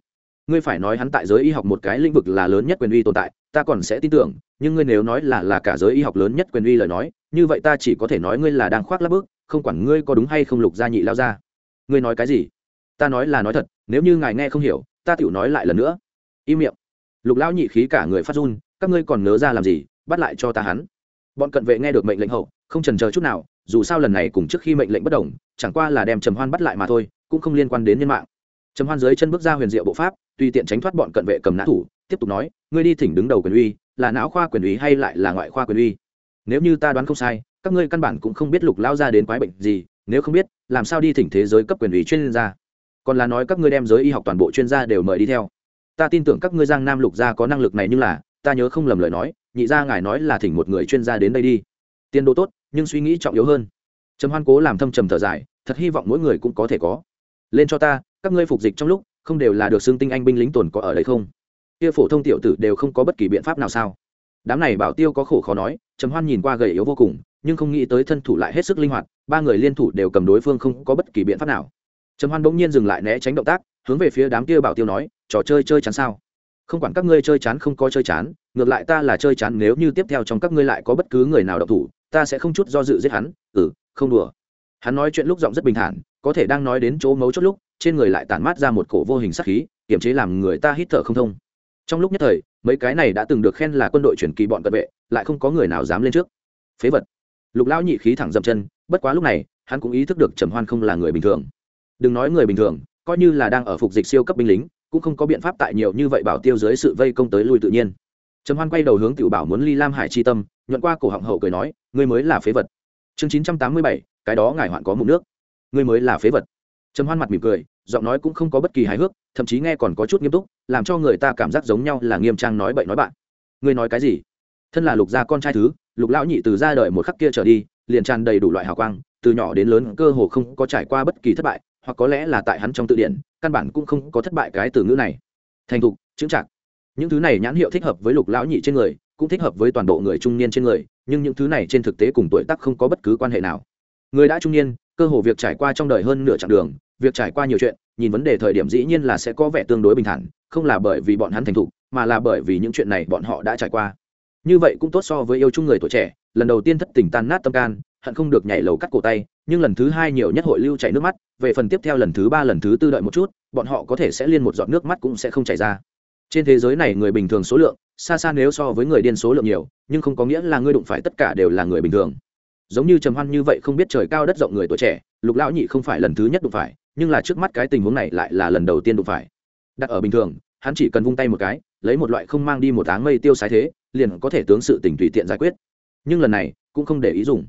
ngươi phải nói hắn tại giới y học một cái lĩnh vực là lớn nhất quyền uy tồn tại, ta còn sẽ tin tưởng, nhưng ngươi nếu nói là là cả giới y học lớn nhất quyền uy lời nói, như vậy ta chỉ có thể nói ngươi là đang khoác lắp bước, không quản ngươi có đúng hay không lục gia nhị lao ra ngươi nói cái gì? Ta nói là nói thật, nếu như ngài nghe không hiểu, ta tựu nói lại lần nữa. Im miệng. Lục lão nhị khí cả người phát run, các ngươi còn nớ ra làm gì, bắt lại cho ta hắn. Bọn cận vệ nghe được mệnh lệnh hậu, không trần chờ chút nào, dù sao lần này cùng trước khi mệnh lệnh bất đồng, chẳng qua là đem trầm hoan bắt lại mà thôi, cũng không liên quan đến nhân mạng. Trầm hoan dưới chân bước ra huyền diệu bộ pháp tùy tiện tránh thoát bọn cận vệ cầm nã thủ, tiếp tục nói, ngươi đi thỉnh đứng đầu quyền uy, là não khoa quyền uy hay lại là ngoại khoa quyền uy? Nếu như ta đoán không sai, các ngươi căn bản cũng không biết lục lao ra đến quái bệnh gì, nếu không biết, làm sao đi thỉnh thế giới cấp quyền uy chuyên gia? Còn là nói các ngươi đem giới y học toàn bộ chuyên gia đều mời đi theo. Ta tin tưởng các ngươi giang nam lục gia có năng lực này nhưng là, ta nhớ không lầm lời nói, nhị gia ngài nói là thỉnh một người chuyên gia đến đây đi. Tiền đồ tốt, nhưng suy nghĩ trọng yếu hơn. Trầm hoan cố làm thâm trầm thở dài, thật hy vọng mỗi người cũng có thể có. Lên cho ta, các ngươi phục dịch trong lúc không đều là được xưng tinh anh binh lính tồn có ở đây không? Kia phổ thông tiểu tử đều không có bất kỳ biện pháp nào sao? Đám này bảo tiêu có khổ khó nói, trầm hoan nhìn qua gầy yếu vô cùng, nhưng không nghĩ tới thân thủ lại hết sức linh hoạt, ba người liên thủ đều cầm đối phương không có bất kỳ biện pháp nào. Trầm hoan bỗng nhiên dừng lại né tránh động tác, hướng về phía đám kia bảo tiêu nói, trò chơi chơi chán sao? Không quản các ngươi chơi chán không có chơi chán, ngược lại ta là chơi chán nếu như tiếp theo trong các ngươi lại có bất cứ người nào độc thủ, ta sẽ không chút do dự giết hắn. Ừ không đùa. Hắn nói chuyện lúc giọng rất bình thản, có thể đang nói đến chỗ mấu chốt lúc trên người lại tản mát ra một cổ vô hình sắc khí, kiềm chế làm người ta hít thở không thông. Trong lúc nhất thời, mấy cái này đã từng được khen là quân đội chuyển kỳ bọn cận vệ, lại không có người nào dám lên trước. Phế vật. Lục lão nhị khí thẳng dậm chân, bất quá lúc này, hắn cũng ý thức được trầm hoan không là người bình thường. Đừng nói người bình thường, coi như là đang ở phục dịch siêu cấp binh lính, cũng không có biện pháp tại nhiều như vậy bảo tiêu dưới sự vây công tới lui tự nhiên. Trầm hoan quay đầu hướng tiểu bảo muốn ly lam hải chi tâm, nhuận qua cổ họng hậu cười nói, ngươi mới là phế vật. Chương chín trăm tám mươi bảy, cái đó ngài hoạn có mụn nước. Ngươi mới là phế vật trầm hoan mặt mỉm cười, giọng nói cũng không có bất kỳ hài hước, thậm chí nghe còn có chút nghiêm túc, làm cho người ta cảm giác giống nhau là nghiêm trang nói bậy nói bạn. Ngươi nói cái gì? Thân là lục gia con trai thứ, lục lão nhị từ ra đời một khắc kia trở đi, liền tràn đầy đủ loại hào quang, từ nhỏ đến lớn cơ hồ không có trải qua bất kỳ thất bại, hoặc có lẽ là tại hắn trong tự điển, căn bản cũng không có thất bại cái từ ngữ này. Thành thục, chững chạc. Những thứ này nhãn hiệu thích hợp với lục lão nhị trên người, cũng thích hợp với toàn bộ người trung niên trên người, nhưng những thứ này trên thực tế cùng tuổi tác không có bất cứ quan hệ nào. Người đã trung niên cơ hồ việc trải qua trong đời hơn nửa chặng đường, việc trải qua nhiều chuyện, nhìn vấn đề thời điểm dĩ nhiên là sẽ có vẻ tương đối bình thản, không là bởi vì bọn hắn thành thục, mà là bởi vì những chuyện này bọn họ đã trải qua. Như vậy cũng tốt so với yêu chung người tuổi trẻ, lần đầu tiên thất tình tan nát tâm can, hận không được nhảy lầu cắt cổ tay, nhưng lần thứ hai nhiều nhất hội lưu chảy nước mắt, về phần tiếp theo lần thứ ba, lần thứ tư đợi một chút, bọn họ có thể sẽ liên một giọt nước mắt cũng sẽ không chảy ra. Trên thế giới này người bình thường số lượng, xa xa nếu so với người điên số lượng nhiều, nhưng không có nghĩa là ngươi đụng phải tất cả đều là người bình thường giống như trầm hoan như vậy không biết trời cao đất rộng người tuổi trẻ, lục lão nhị không phải lần thứ nhất đụng phải, nhưng là trước mắt cái tình huống này lại là lần đầu tiên đụng phải. Đặt ở bình thường, hắn chỉ cần vung tay một cái, lấy một loại không mang đi một áng mây tiêu sái thế, liền có thể tướng sự tình tùy tiện giải quyết. Nhưng lần này, cũng không để ý dùng.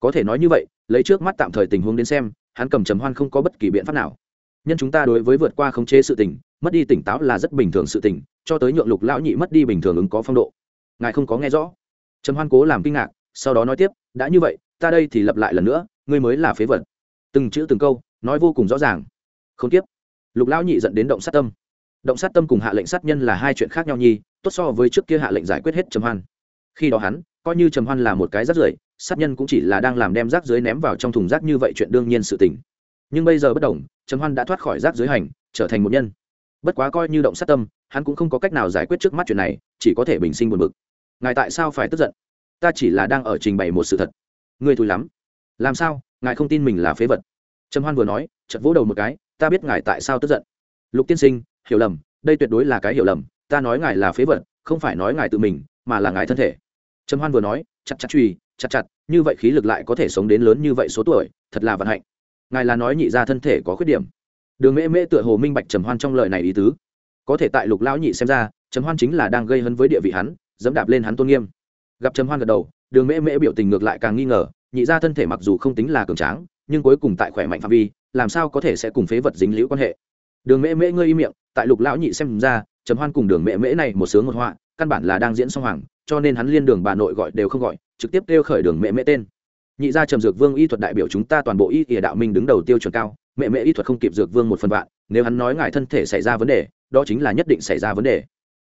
Có thể nói như vậy, lấy trước mắt tạm thời tình huống đến xem, hắn cầm trầm hoan không có bất kỳ biện pháp nào. Nhân chúng ta đối với vượt qua khống chế sự tình, mất đi tỉnh táo là rất bình thường sự tình, cho tới nhượng lục lão nhị mất đi bình thường ứng có phong độ. Ngài không có nghe rõ. Trầm hoan cố làm kinh ngạc sau đó nói tiếp, đã như vậy, ta đây thì lập lại lần nữa, ngươi mới là phế vật. Từng chữ từng câu, nói vô cùng rõ ràng. Không tiếp lục lão nhị dẫn đến động sát tâm. Động sát tâm cùng hạ lệnh sát nhân là hai chuyện khác nhau nhi, tốt so với trước kia hạ lệnh giải quyết hết trầm hoan. Khi đó hắn, coi như trầm hoan là một cái rác rưởi, sát nhân cũng chỉ là đang làm đem rác dưới ném vào trong thùng rác như vậy chuyện đương nhiên sự tình. Nhưng bây giờ bất đồng trầm hoan đã thoát khỏi rác dưới hành, trở thành một nhân. Bất quá coi như động sát tâm, hắn cũng không có cách nào giải quyết trước mắt chuyện này, chỉ có thể bình sinh buồn bực. Ngài tại sao phải tức giận? Ta chỉ là đang ở trình bày một sự thật. Ngươi thùi lắm. Làm sao? Ngài không tin mình là phế vật. Trầm hoan vừa nói chật vỗ đầu một cái, ta biết ngài tại sao tức giận. Lục tiên sinh, hiểu lầm, đây tuyệt đối là cái hiểu lầm, ta nói ngài là phế vật, không phải nói ngài tự mình, mà là ngài thân thể. Trầm hoan vừa nói, chặt chặt truy chặt chặt, như vậy khí lực lại có thể sống đến lớn như vậy số tuổi, thật là vận hạnh. Ngài là nói nhị ra thân thể có khuyết điểm. Đường mễ mễ tựa hồ minh bạch trầm hoan trong lời này ý tứ. Có thể tại lục lão nhị xem ra, trầm hoan chính là đang gây hấn với địa vị hắn, dẫm đạp lên hắn tôn nghiêm gặp trầm hoan gật đầu, đường mễ mễ biểu tình ngược lại càng nghi ngờ, nhị ra thân thể mặc dù không tính là cường tráng, nhưng cuối cùng tại khỏe mạnh phạm vi, làm sao có thể sẽ cùng phế vật dính liễu quan hệ. Đường mễ mễ ngơi im miệng, tại lục lão nhị xem ra, trầm hoan cùng đường mễ mễ này một sướng một họa, căn bản là đang diễn song hoàng, cho nên hắn liên đường bà nội gọi đều không gọi, trực tiếp kêu khởi đường mễ mễ tên. Nhị gia trầm dược vương y thuật đại biểu chúng ta toàn bộ y ỉa đạo minh đứng đầu tiêu chuẩn cao mẹ mẹ y thuật không kịp dược vương một phần vạn, nếu hắn nói ngài thân thể xảy ra vấn đề, đó chính là nhất định xảy ra vấn đề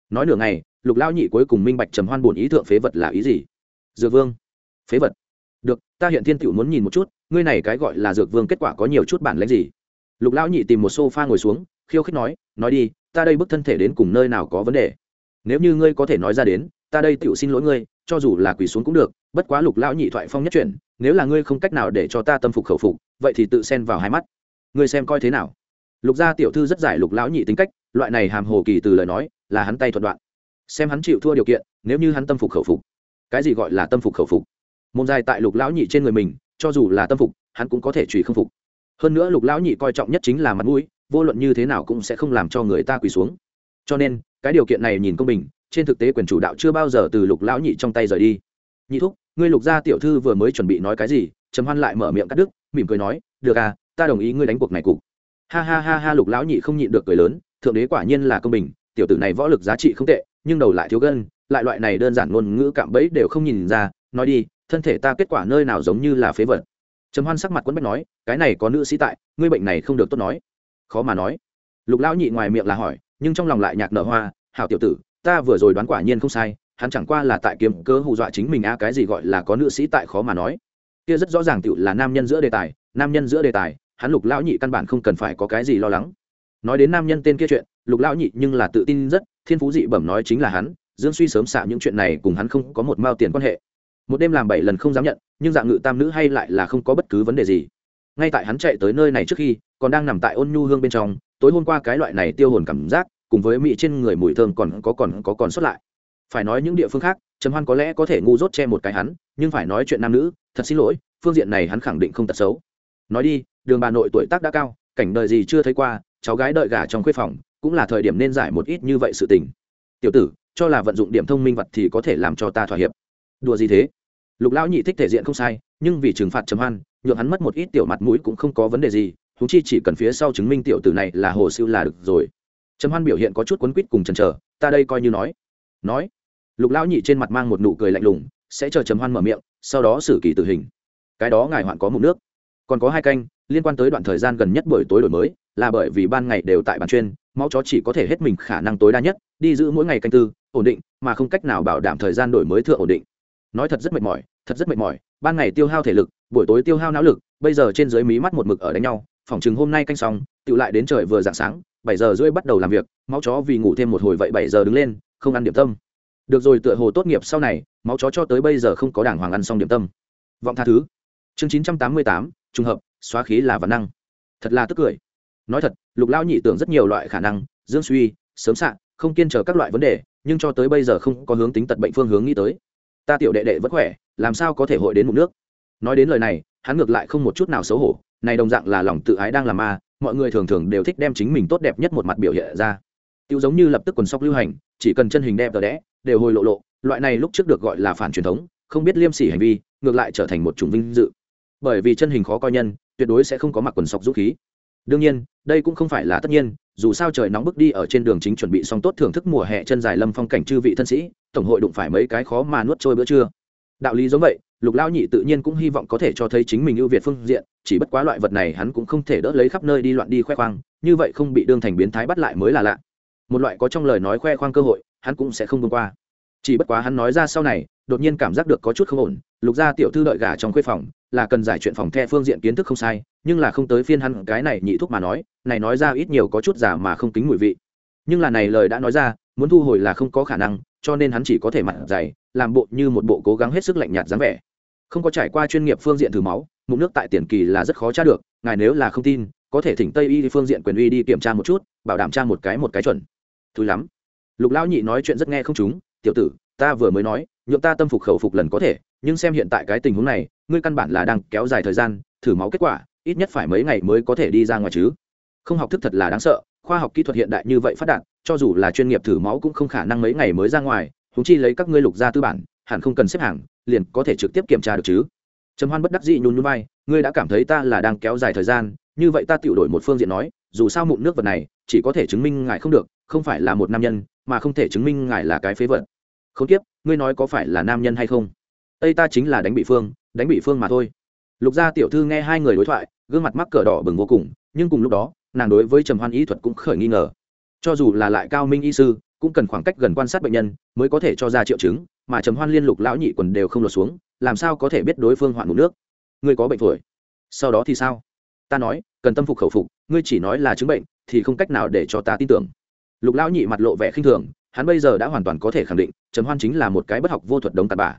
nói nửa ngày, lục lao nhị cuối cùng minh bạch trầm hoan bổn ý thượng phế vật là ý gì. Dược vương. Phế vật. Được, ta hiện thiên tiểu muốn nhìn một chút, ngươi này cái gọi là dược vương kết quả có nhiều chút bản lãnh gì? Lục lão nhị tìm một sofa ngồi xuống, khiêu khích nói nói đi, ta đây bức thân thể đến cùng nơi nào có vấn đề? Nếu như ngươi có thể nói ra đến, ta đây tiểu xin lỗi ngươi, cho dù là quỳ xuống cũng được, bất quá lục lão nhị thoại phong nhất chuyển, nếu là ngươi không cách nào để cho ta tâm phục khẩu phục, vậy thì tự xen vào hai mắt. Ngươi xem coi thế nào? Lục gia tiểu thư rất giải lục lão nhị tính cách, loại này hàm hồ kỳ từ lời nói là hắn tay thuật đoạn. Xem hắn chịu thua điều kiện, nếu như hắn tâm phục khẩu phục. Cái gì gọi là tâm phục khẩu phục? Môn dài tại lục lão nhị trên người mình, cho dù là tâm phục, hắn cũng có thể trùy không phục. Hơn nữa lục lão nhị coi trọng nhất chính là mặt mũi, vô luận như thế nào cũng sẽ không làm cho người ta quỳ xuống. Cho nên, cái điều kiện này nhìn công bình, trên thực tế quyền chủ đạo chưa bao giờ từ lục lão nhị trong tay rời đi. Nhị thúc, ngươi lục gia tiểu thư vừa mới chuẩn bị nói cái gì? Trầm hoan lại mở miệng cắt đứt, mỉm cười nói, được à ta đồng ý ngươi đánh cuộc này cục. Ha ha ha ha, lục lão nhị không nhịn được cười lớn, thượng đế quả nhiên là công bình tiểu tử này võ lực giá trị không tệ, nhưng đầu lại thiếu gân, lại loại này đơn giản ngôn ngữ cạm bẫy đều không nhìn ra, nói đi, thân thể ta kết quả nơi nào giống như là phế vật. Trầm hoan sắc mặt quấn bách nói, cái này có nữ sĩ tại, ngươi bệnh này không được tốt nói. Khó mà nói. Lục lão nhị ngoài miệng là hỏi, nhưng trong lòng lại nhạc nở hoa, hảo tiểu tử, ta vừa rồi đoán quả nhiên không sai, hắn chẳng qua là tại kiếm cớ hù dọa chính mình a cái gì gọi là có nữ sĩ tại khó mà nói. Kia rất rõ ràng tựu là nam nhân giữa đề tài, nam nhân giữa đề tài, hắn lục lão nhị căn bản không cần phải có cái gì lo lắng. Nói đến nam nhân tên kia chuyện lục lão nhị nhưng là tự tin rất, thiên phú dị bẩm nói chính là hắn, dương suy sớm xạ những chuyện này cùng hắn không có một mao tiền quan hệ. Một đêm làm bảy lần không dám nhận, nhưng dạng ngự tam nữ hay lại là không có bất cứ vấn đề gì. Ngay tại hắn chạy tới nơi này trước khi, còn đang nằm tại ôn nhu hương bên trong, tối hôm qua cái loại này tiêu hồn cảm giác, cùng với mỹ trên người mùi thơm còn có còn có còn xuất lại. Phải nói những địa phương khác, trầm hoan có lẽ có thể ngu dốt che một cái hắn, nhưng phải nói chuyện nam nữ, thật xin lỗi, phương diện này hắn khẳng định không tật xấu. Nói đi, đường bà nội tuổi tác đã cao, cảnh đời gì chưa thấy qua, cháu gái đợi gà trong khuê phòng cũng là thời điểm nên giải một ít như vậy sự tình. Tiểu tử, cho là vận dụng điểm thông minh vật thì có thể làm cho ta thỏa hiệp. Đùa gì thế? Lục lão nhị thích thể diện không sai, nhưng vì trừng phạt trầm hoan, nhượng hắn mất một ít tiểu mặt mũi cũng không có vấn đề gì thú chi chỉ cần phía sau chứng minh tiểu tử này là hồ siêu là được rồi. Trầm hoan biểu hiện có chút quấn quýt cùng chần chờ, ta đây coi như nói. Nói. Lục lão nhị trên mặt mang một nụ cười lạnh lùng, sẽ chờ trầm hoan mở miệng, sau đó xử kỳ tử hình. Cái đó ngài hoạn có mụn nước. Còn có hai canh, liên quan tới đoạn thời gian gần nhất buổi tối đổi mới, là bởi vì ban ngày đều tại bàn chuyên máu chó chỉ có thể hết mình khả năng tối đa nhất, đi giữ mỗi ngày canh tư, ổn định, mà không cách nào bảo đảm thời gian đổi mới thượng ổn định. Nói thật rất mệt mỏi, thật rất mệt mỏi, ban ngày tiêu hao thể lực, buổi tối tiêu hao não lực, bây giờ trên dưới mí mắt một mực ở đánh nhau, phòng chừng hôm nay canh xong tự lại đến trời vừa dạng sáng, bảy giờ rưỡi bắt đầu làm việc, máu chó vì ngủ thêm một hồi vậy bảy giờ đứng lên, không ăn điểm tâm. Được rồi, tựa hồ tốt nghiệp sau này, máu chó cho tới bây giờ không có đảng hoàng ăn xong điểm tâm. Vọng tha thứ. Chương chín trăm tám mươi tám, trùng hợp, xóa khí là văn năng. Thật là tức cười nói thật, lục lao nhị tưởng rất nhiều loại khả năng, dương suy, sớm xạ không kiên chờ các loại vấn đề, nhưng cho tới bây giờ không có hướng tính tật bệnh phương hướng nghĩ tới. Ta tiểu đệ đệ vẫn khỏe, làm sao có thể hội đến mục nước? Nói đến lời này, hắn ngược lại không một chút nào xấu hổ, này đồng dạng là lòng tự ái đang làm ma, mọi người thường thường đều thích đem chính mình tốt đẹp nhất một mặt biểu hiện ra. Tiêu giống như lập tức quần sóc lưu hành, chỉ cần chân hình đẹp tờ đẽ, đều hồi lộ lộ, loại này lúc trước được gọi là phản truyền thống, không biết liêm sỉ hành vi, ngược lại trở thành một chủng vinh dự. Bởi vì chân hình khó coi nhân, tuyệt đối sẽ không có mặc quần sóc dũng khí đương nhiên, đây cũng không phải là tất nhiên, dù sao trời nóng bức đi ở trên đường chính chuẩn bị xong tốt thưởng thức mùa hè chân dài lâm phong cảnh chư vị thân sĩ, tổng hội đụng phải mấy cái khó mà nuốt trôi bữa trưa. Đạo lý giống vậy, lục lao nhị tự nhiên cũng hy vọng có thể cho thấy chính mình ưu việt phương diện, chỉ bất quá loại vật này hắn cũng không thể đỡ lấy khắp nơi đi loạn đi khoe khoang, như vậy không bị đương thành biến thái bắt lại mới là lạ. Một loại có trong lời nói khoe khoang cơ hội, hắn cũng sẽ không vượt qua chỉ bất quá hắn nói ra sau này, đột nhiên cảm giác được có chút không ổn. Lục gia tiểu thư đợi gà trong khuê phòng, là cần giải chuyện phòng the phương diện kiến thức không sai, nhưng là không tới phiên hắn cái này nhị thúc mà nói, này nói ra ít nhiều có chút giả mà không kính mùi vị. Nhưng là này lời đã nói ra, muốn thu hồi là không có khả năng, cho nên hắn chỉ có thể mặt dày, làm bộ như một bộ cố gắng hết sức lạnh nhạt dáng vẻ. Không có trải qua chuyên nghiệp phương diện thử máu, mụn nước tại tiền kỳ là rất khó tra được, ngài nếu là không tin, có thể thỉnh tây y phương diện quyền uy đi kiểm tra một chút, bảo đảm tra một cái một cái chuẩn. Thứ lắm. Lục lão nhị nói chuyện rất nghe không chúng tiểu tử, ta vừa mới nói, nhượng ta tâm phục khẩu phục lần có thể, nhưng xem hiện tại cái tình huống này, ngươi căn bản là đang kéo dài thời gian, thử máu kết quả, ít nhất phải mấy ngày mới có thể đi ra ngoài chứ. Không học thức thật là đáng sợ, khoa học kỹ thuật hiện đại như vậy phát đạt, cho dù là chuyên nghiệp thử máu cũng không khả năng mấy ngày mới ra ngoài húng chi lấy các ngươi lục ra tư bản, hẳn không cần xếp hàng, liền có thể trực tiếp kiểm tra được chứ. Trầm hoan bất đắc dĩ nhún nhún vai, ngươi đã cảm thấy ta là đang kéo dài thời gian, như vậy ta tiểu đổi một phương diện nói, dù sao mụn nước vật này, chỉ có thể chứng minh ngài không được, không phải là một nam nhân, mà không thể chứng minh ngài là cái phế vật không tiếp, ngươi nói có phải là nam nhân hay không? Tây ta chính là đánh bị phương, đánh bị phương mà thôi. Lục gia tiểu thư nghe hai người đối thoại, gương mặt mắc cờ đỏ bừng vô cùng, nhưng cùng lúc đó, nàng đối với trầm hoan y thuật cũng khởi nghi ngờ. Cho dù là lại cao minh y sư, cũng cần khoảng cách gần quan sát bệnh nhân mới có thể cho ra triệu chứng, mà trầm hoan liên lục lão nhị quần đều không lột xuống, làm sao có thể biết đối phương hoạn ngủ nước? Ngươi có bệnh phổi. Sau đó thì sao? Ta nói, cần tâm phục khẩu phục, ngươi chỉ nói là chứng bệnh, thì không cách nào để cho ta tin tưởng. Lục lão nhị mặt lộ vẻ khinh thường hắn bây giờ đã hoàn toàn có thể khẳng định, trầm hoan chính là một cái bất học vô thuật đống tạt bà.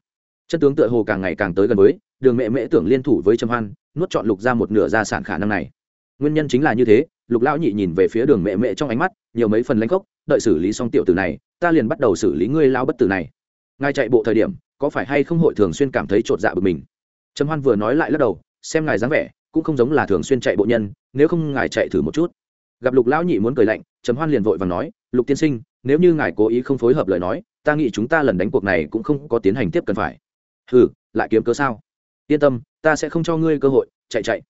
Chân tướng tựa hồ càng ngày càng tới gần với, đường mẹ mễ tưởng liên thủ với trầm hoan, nuốt chọn lục ra một nửa gia sản khả năng này. Nguyên nhân chính là như thế, lục lão nhị nhìn về phía đường mẹ mễ trong ánh mắt, nhiều mấy phần lãnh khốc, đợi xử lý xong tiểu tử này, ta liền bắt đầu xử lý ngươi lao bất tử này. Ngài chạy bộ thời điểm, có phải hay không hội thường xuyên cảm thấy chột dạ bực mình? Trầm hoan vừa nói lại lắc đầu, xem ngài dáng vẻ, cũng không giống là thường xuyên chạy bộ nhân, nếu không ngài chạy thử một chút. Gặp lục lão nhị muốn cười lạnh, trầm hoan liền vội và nói, lục tiên sinh nếu như ngài cố ý không phối hợp lời nói, ta nghĩ chúng ta lần đánh cuộc này cũng không có tiến hành tiếp cần phải. Hừ, lại kiếm cớ sao? Yên tâm, ta sẽ không cho ngươi cơ hội, chạy chạy.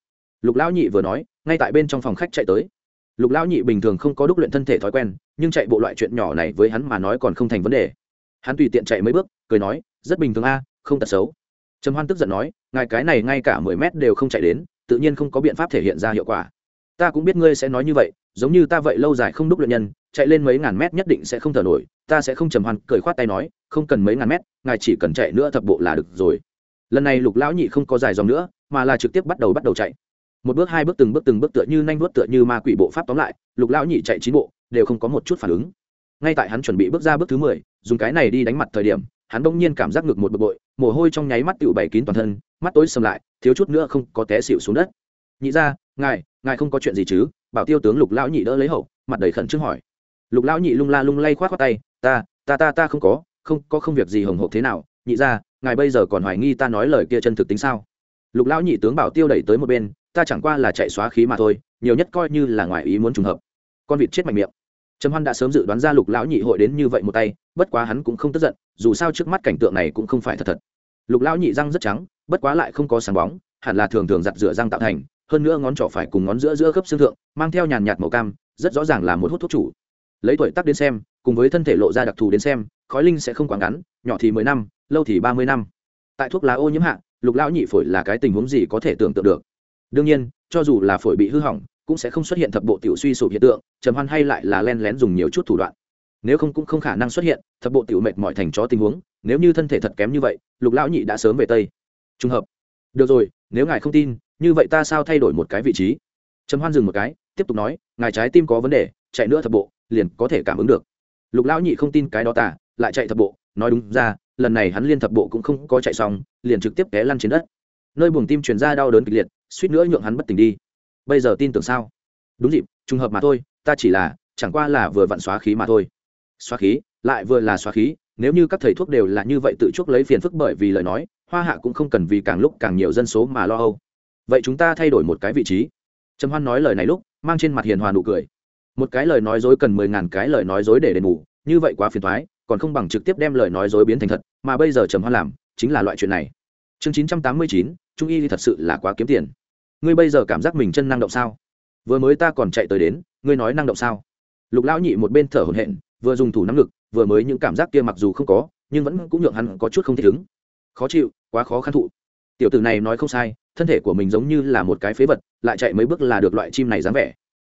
Lục lão nhị vừa nói, ngay tại bên trong phòng khách chạy tới. Lục lão nhị bình thường không có đúc luyện thân thể thói quen, nhưng chạy bộ loại chuyện nhỏ này với hắn mà nói còn không thành vấn đề. Hắn tùy tiện chạy mấy bước, cười nói, rất bình thường a, không tật xấu. Trầm hoan tức giận nói, ngài cái này ngay cả mười mét đều không chạy đến, tự nhiên không có biện pháp thể hiện ra hiệu quả ta cũng biết ngươi sẽ nói như vậy, giống như ta vậy lâu dài không đúc luyện nhân, chạy lên mấy ngàn mét nhất định sẽ không thở nổi, ta sẽ không trầm hoan, cười khoát tay nói, không cần mấy ngàn mét, ngài chỉ cần chạy nữa thập bộ là được rồi. Lần này lục lão nhị không có dài dòng nữa, mà là trực tiếp bắt đầu bắt đầu chạy. Một bước hai bước từng bước từng bước tựa như nhanh vuốt tựa như ma quỷ bộ pháp tóm lại, lục lão nhị chạy chín bộ, đều không có một chút phản ứng. Ngay tại hắn chuẩn bị bước ra bước thứ mười, dùng cái này đi đánh mặt thời điểm, hắn bỗng nhiên cảm giác ngực một bực bội, mồ hôi trong nháy mắt tựu bày kín toàn thân, mắt tối sầm lại, thiếu chút nữa không có té xịu xuống đất. Nhị ra ngài ngài không có chuyện gì chứ? Bảo tiêu tướng lục lão nhị đỡ lấy hậu, mặt đầy khẩn trương hỏi. Lục lão nhị lung la lung lay khoát khoát tay, ta ta ta ta không có không có không việc gì hồng hộp thế nào, nhị ra ngài bây giờ còn hoài nghi ta nói lời kia chân thực tính sao? Lục lão nhị tướng bảo tiêu đẩy tới một bên, ta chẳng qua là chạy xóa khí mà thôi, nhiều nhất coi như là ngoài ý muốn trùng hợp. Con vịt chết mạnh miệng. Trầm hoan đã sớm dự đoán ra lục lão nhị hội đến như vậy một tay, bất quá hắn cũng không tức giận, dù sao trước mắt cảnh tượng này cũng không phải thật thật. Lục lão nhị răng rất trắng, bất quá lại không có sáng bóng, hẳn là thường thường giặt rửa răng tạo thành hơn nữa ngón trỏ phải cùng ngón giữa giữa khớp xương thượng, mang theo nhàn nhạt màu cam, rất rõ ràng là một hút thuốc chủ. Lấy tuổi tác đến xem, cùng với thân thể lộ ra đặc thù đến xem, khói linh sẽ không quá ngắn, nhỏ thì mười năm, lâu thì ba mươi năm. Tại thuốc lá ô nhiễm hạ, lục lão nhị phổi là cái tình huống gì có thể tưởng tượng được? Đương nhiên, cho dù là phổi bị hư hỏng, cũng sẽ không xuất hiện thập bộ tiểu suy sụp hiện tượng, trầm hoan hay lại là len lén dùng nhiều chút thủ đoạn. Nếu không cũng không khả năng xuất hiện thập bộ tiểu mệt mỏi thành chó tình huống, nếu như thân thể thật kém như vậy, lục lão nhị đã sớm về tây. Trùng hợp. Được rồi, nếu ngài không tin như vậy ta sao thay đổi một cái vị trí? Trầm hoan dừng một cái, tiếp tục nói, ngài trái tim có vấn đề, chạy nữa thập bộ, liền có thể cảm ứng được. Lục lão nhị không tin cái đó tả lại chạy thập bộ, nói đúng ra, lần này hắn liên thập bộ cũng không có chạy xong, liền trực tiếp té lăn trên đất. Nơi buồng tim truyền ra đau đớn kịch liệt, suýt nữa nhượng hắn bất tỉnh đi. Bây giờ tin tưởng sao? Đúng dịp, trùng hợp mà thôi, ta chỉ là, chẳng qua là vừa vặn xóa khí mà thôi. Xóa khí, lại vừa là xóa khí, nếu như các thầy thuốc đều là như vậy tự chuốc lấy phiền phức bởi vì lời nói, hoa hạ cũng không cần vì càng lúc càng nhiều dân số mà lo âu vậy chúng ta thay đổi một cái vị trí. Trầm hoan nói lời này lúc, mang trên mặt hiền hòa nụ cười. Một cái lời nói dối cần mười ngàn cái lời nói dối để đền bù, như vậy quá phiền thoái còn không bằng trực tiếp đem lời nói dối biến thành thật, mà bây giờ trầm hoan làm, chính là loại chuyện này. Chương chín trăm tám mươi chín, trung y thì thật sự là quá kiếm tiền. Ngươi bây giờ cảm giác mình chân năng động sao? Vừa mới ta còn chạy tới đến, ngươi nói năng động sao? Lục lão nhị một bên thở hổn hển, vừa dùng thủ nắm lực vừa mới những cảm giác kia mặc dù không có, nhưng vẫn cũng nhượng hắn có chút không thể ứng. Khó chịu, quá khó khăn thụ. Tiểu tử này nói không sai thân thể của mình giống như là một cái phế vật, lại chạy mấy bước là được loại chim này dáng vẻ.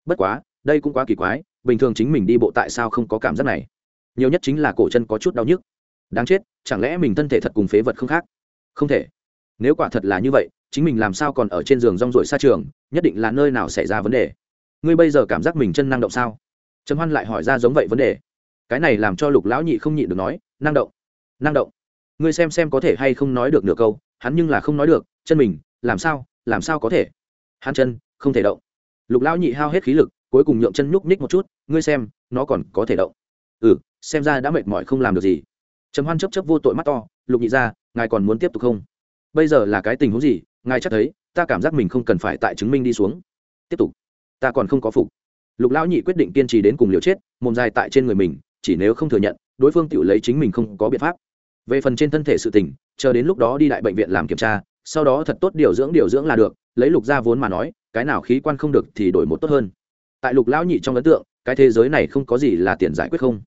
Bất quá, đây cũng quá kỳ quái, bình thường chính mình đi bộ tại sao không có cảm giác này? Nhiều nhất chính là cổ chân có chút đau nhức. Đáng chết, chẳng lẽ mình thân thể thật cùng phế vật không khác? Không thể. Nếu quả thật là như vậy, chính mình làm sao còn ở trên giường rong rổi xa trường, nhất định là nơi nào xảy ra vấn đề. Ngươi bây giờ cảm giác mình chân năng động sao? Trầm hoan lại hỏi ra giống vậy vấn đề. Cái này làm cho lục lão nhị không nhịn được nói, năng động. Năng động. Ngươi xem xem có thể hay không nói được nửa câu, hắn nhưng là không nói được, chân mình làm sao làm sao có thể? Hắn chân, không thể động. Lục lão nhị hao hết khí lực, cuối cùng nhượng chân nhúc nhích một chút, ngươi xem, nó còn có thể động. Ừ xem ra đã mệt mỏi không làm được gì. Trầm hoan chấp chấp vô tội mắt to, lục nhị ra ngài còn muốn tiếp tục không? Bây giờ là cái tình huống gì, ngài chắc thấy, ta cảm giác mình không cần phải tại chứng minh đi xuống. Tiếp tục, ta còn không có phục. Lục lão nhị quyết định kiên trì đến cùng liều chết, mồm dài tại trên người mình, chỉ nếu không thừa nhận, đối phương tự lấy chính mình không có biện pháp. Về phần trên thân thể sự tình, chờ đến lúc đó đi đại bệnh viện làm kiểm tra sau đó thật tốt điều dưỡng điều dưỡng là được, lấy lục ra vốn mà nói, cái nào khí quan không được thì đổi một tốt hơn. Tại lục lão nhị trong ấn tượng, cái thế giới này không có gì là tiền giải quyết không.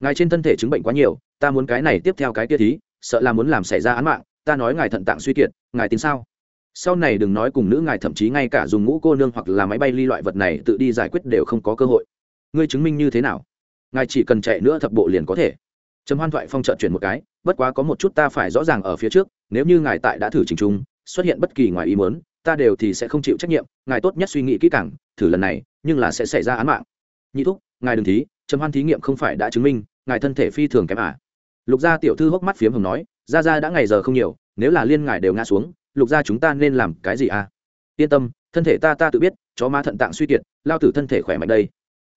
Ngài trên thân thể chứng bệnh quá nhiều, ta muốn cái này tiếp theo cái kia thí, sợ là muốn làm xảy ra án mạng, ta nói ngài thận tạng suy kiệt, ngài tin sao? Sau này đừng nói cùng nữ ngài thậm chí ngay cả dùng ngũ cô nương hoặc là máy bay ly loại vật này tự đi giải quyết đều không có cơ hội. Ngươi chứng minh như thế nào? Ngài chỉ cần chạy nữa thập bộ liền có thể. Trầm hoan thoại phong trợ chuyển một cái bất quá có một chút ta phải rõ ràng ở phía trước, nếu như ngài tại đã thử trình trung xuất hiện bất kỳ ngoài ý muốn, ta đều thì sẽ không chịu trách nhiệm, ngài tốt nhất suy nghĩ kỹ càng, thử lần này, nhưng là sẽ xảy ra án mạng. Nhị thúc, ngài đừng thí, trầm hoan thí nghiệm không phải đã chứng minh, ngài thân thể phi thường kém à. Lục gia tiểu thư hốc mắt phiếm hồng nói, ra ra đã ngày giờ không nhiều, nếu là liên ngài đều ngã xuống, lục gia chúng ta nên làm cái gì à? Yên tâm, thân thể ta ta tự biết, chó ma thận tạng suy kiệt, lao tử thân thể khỏe mạnh đây.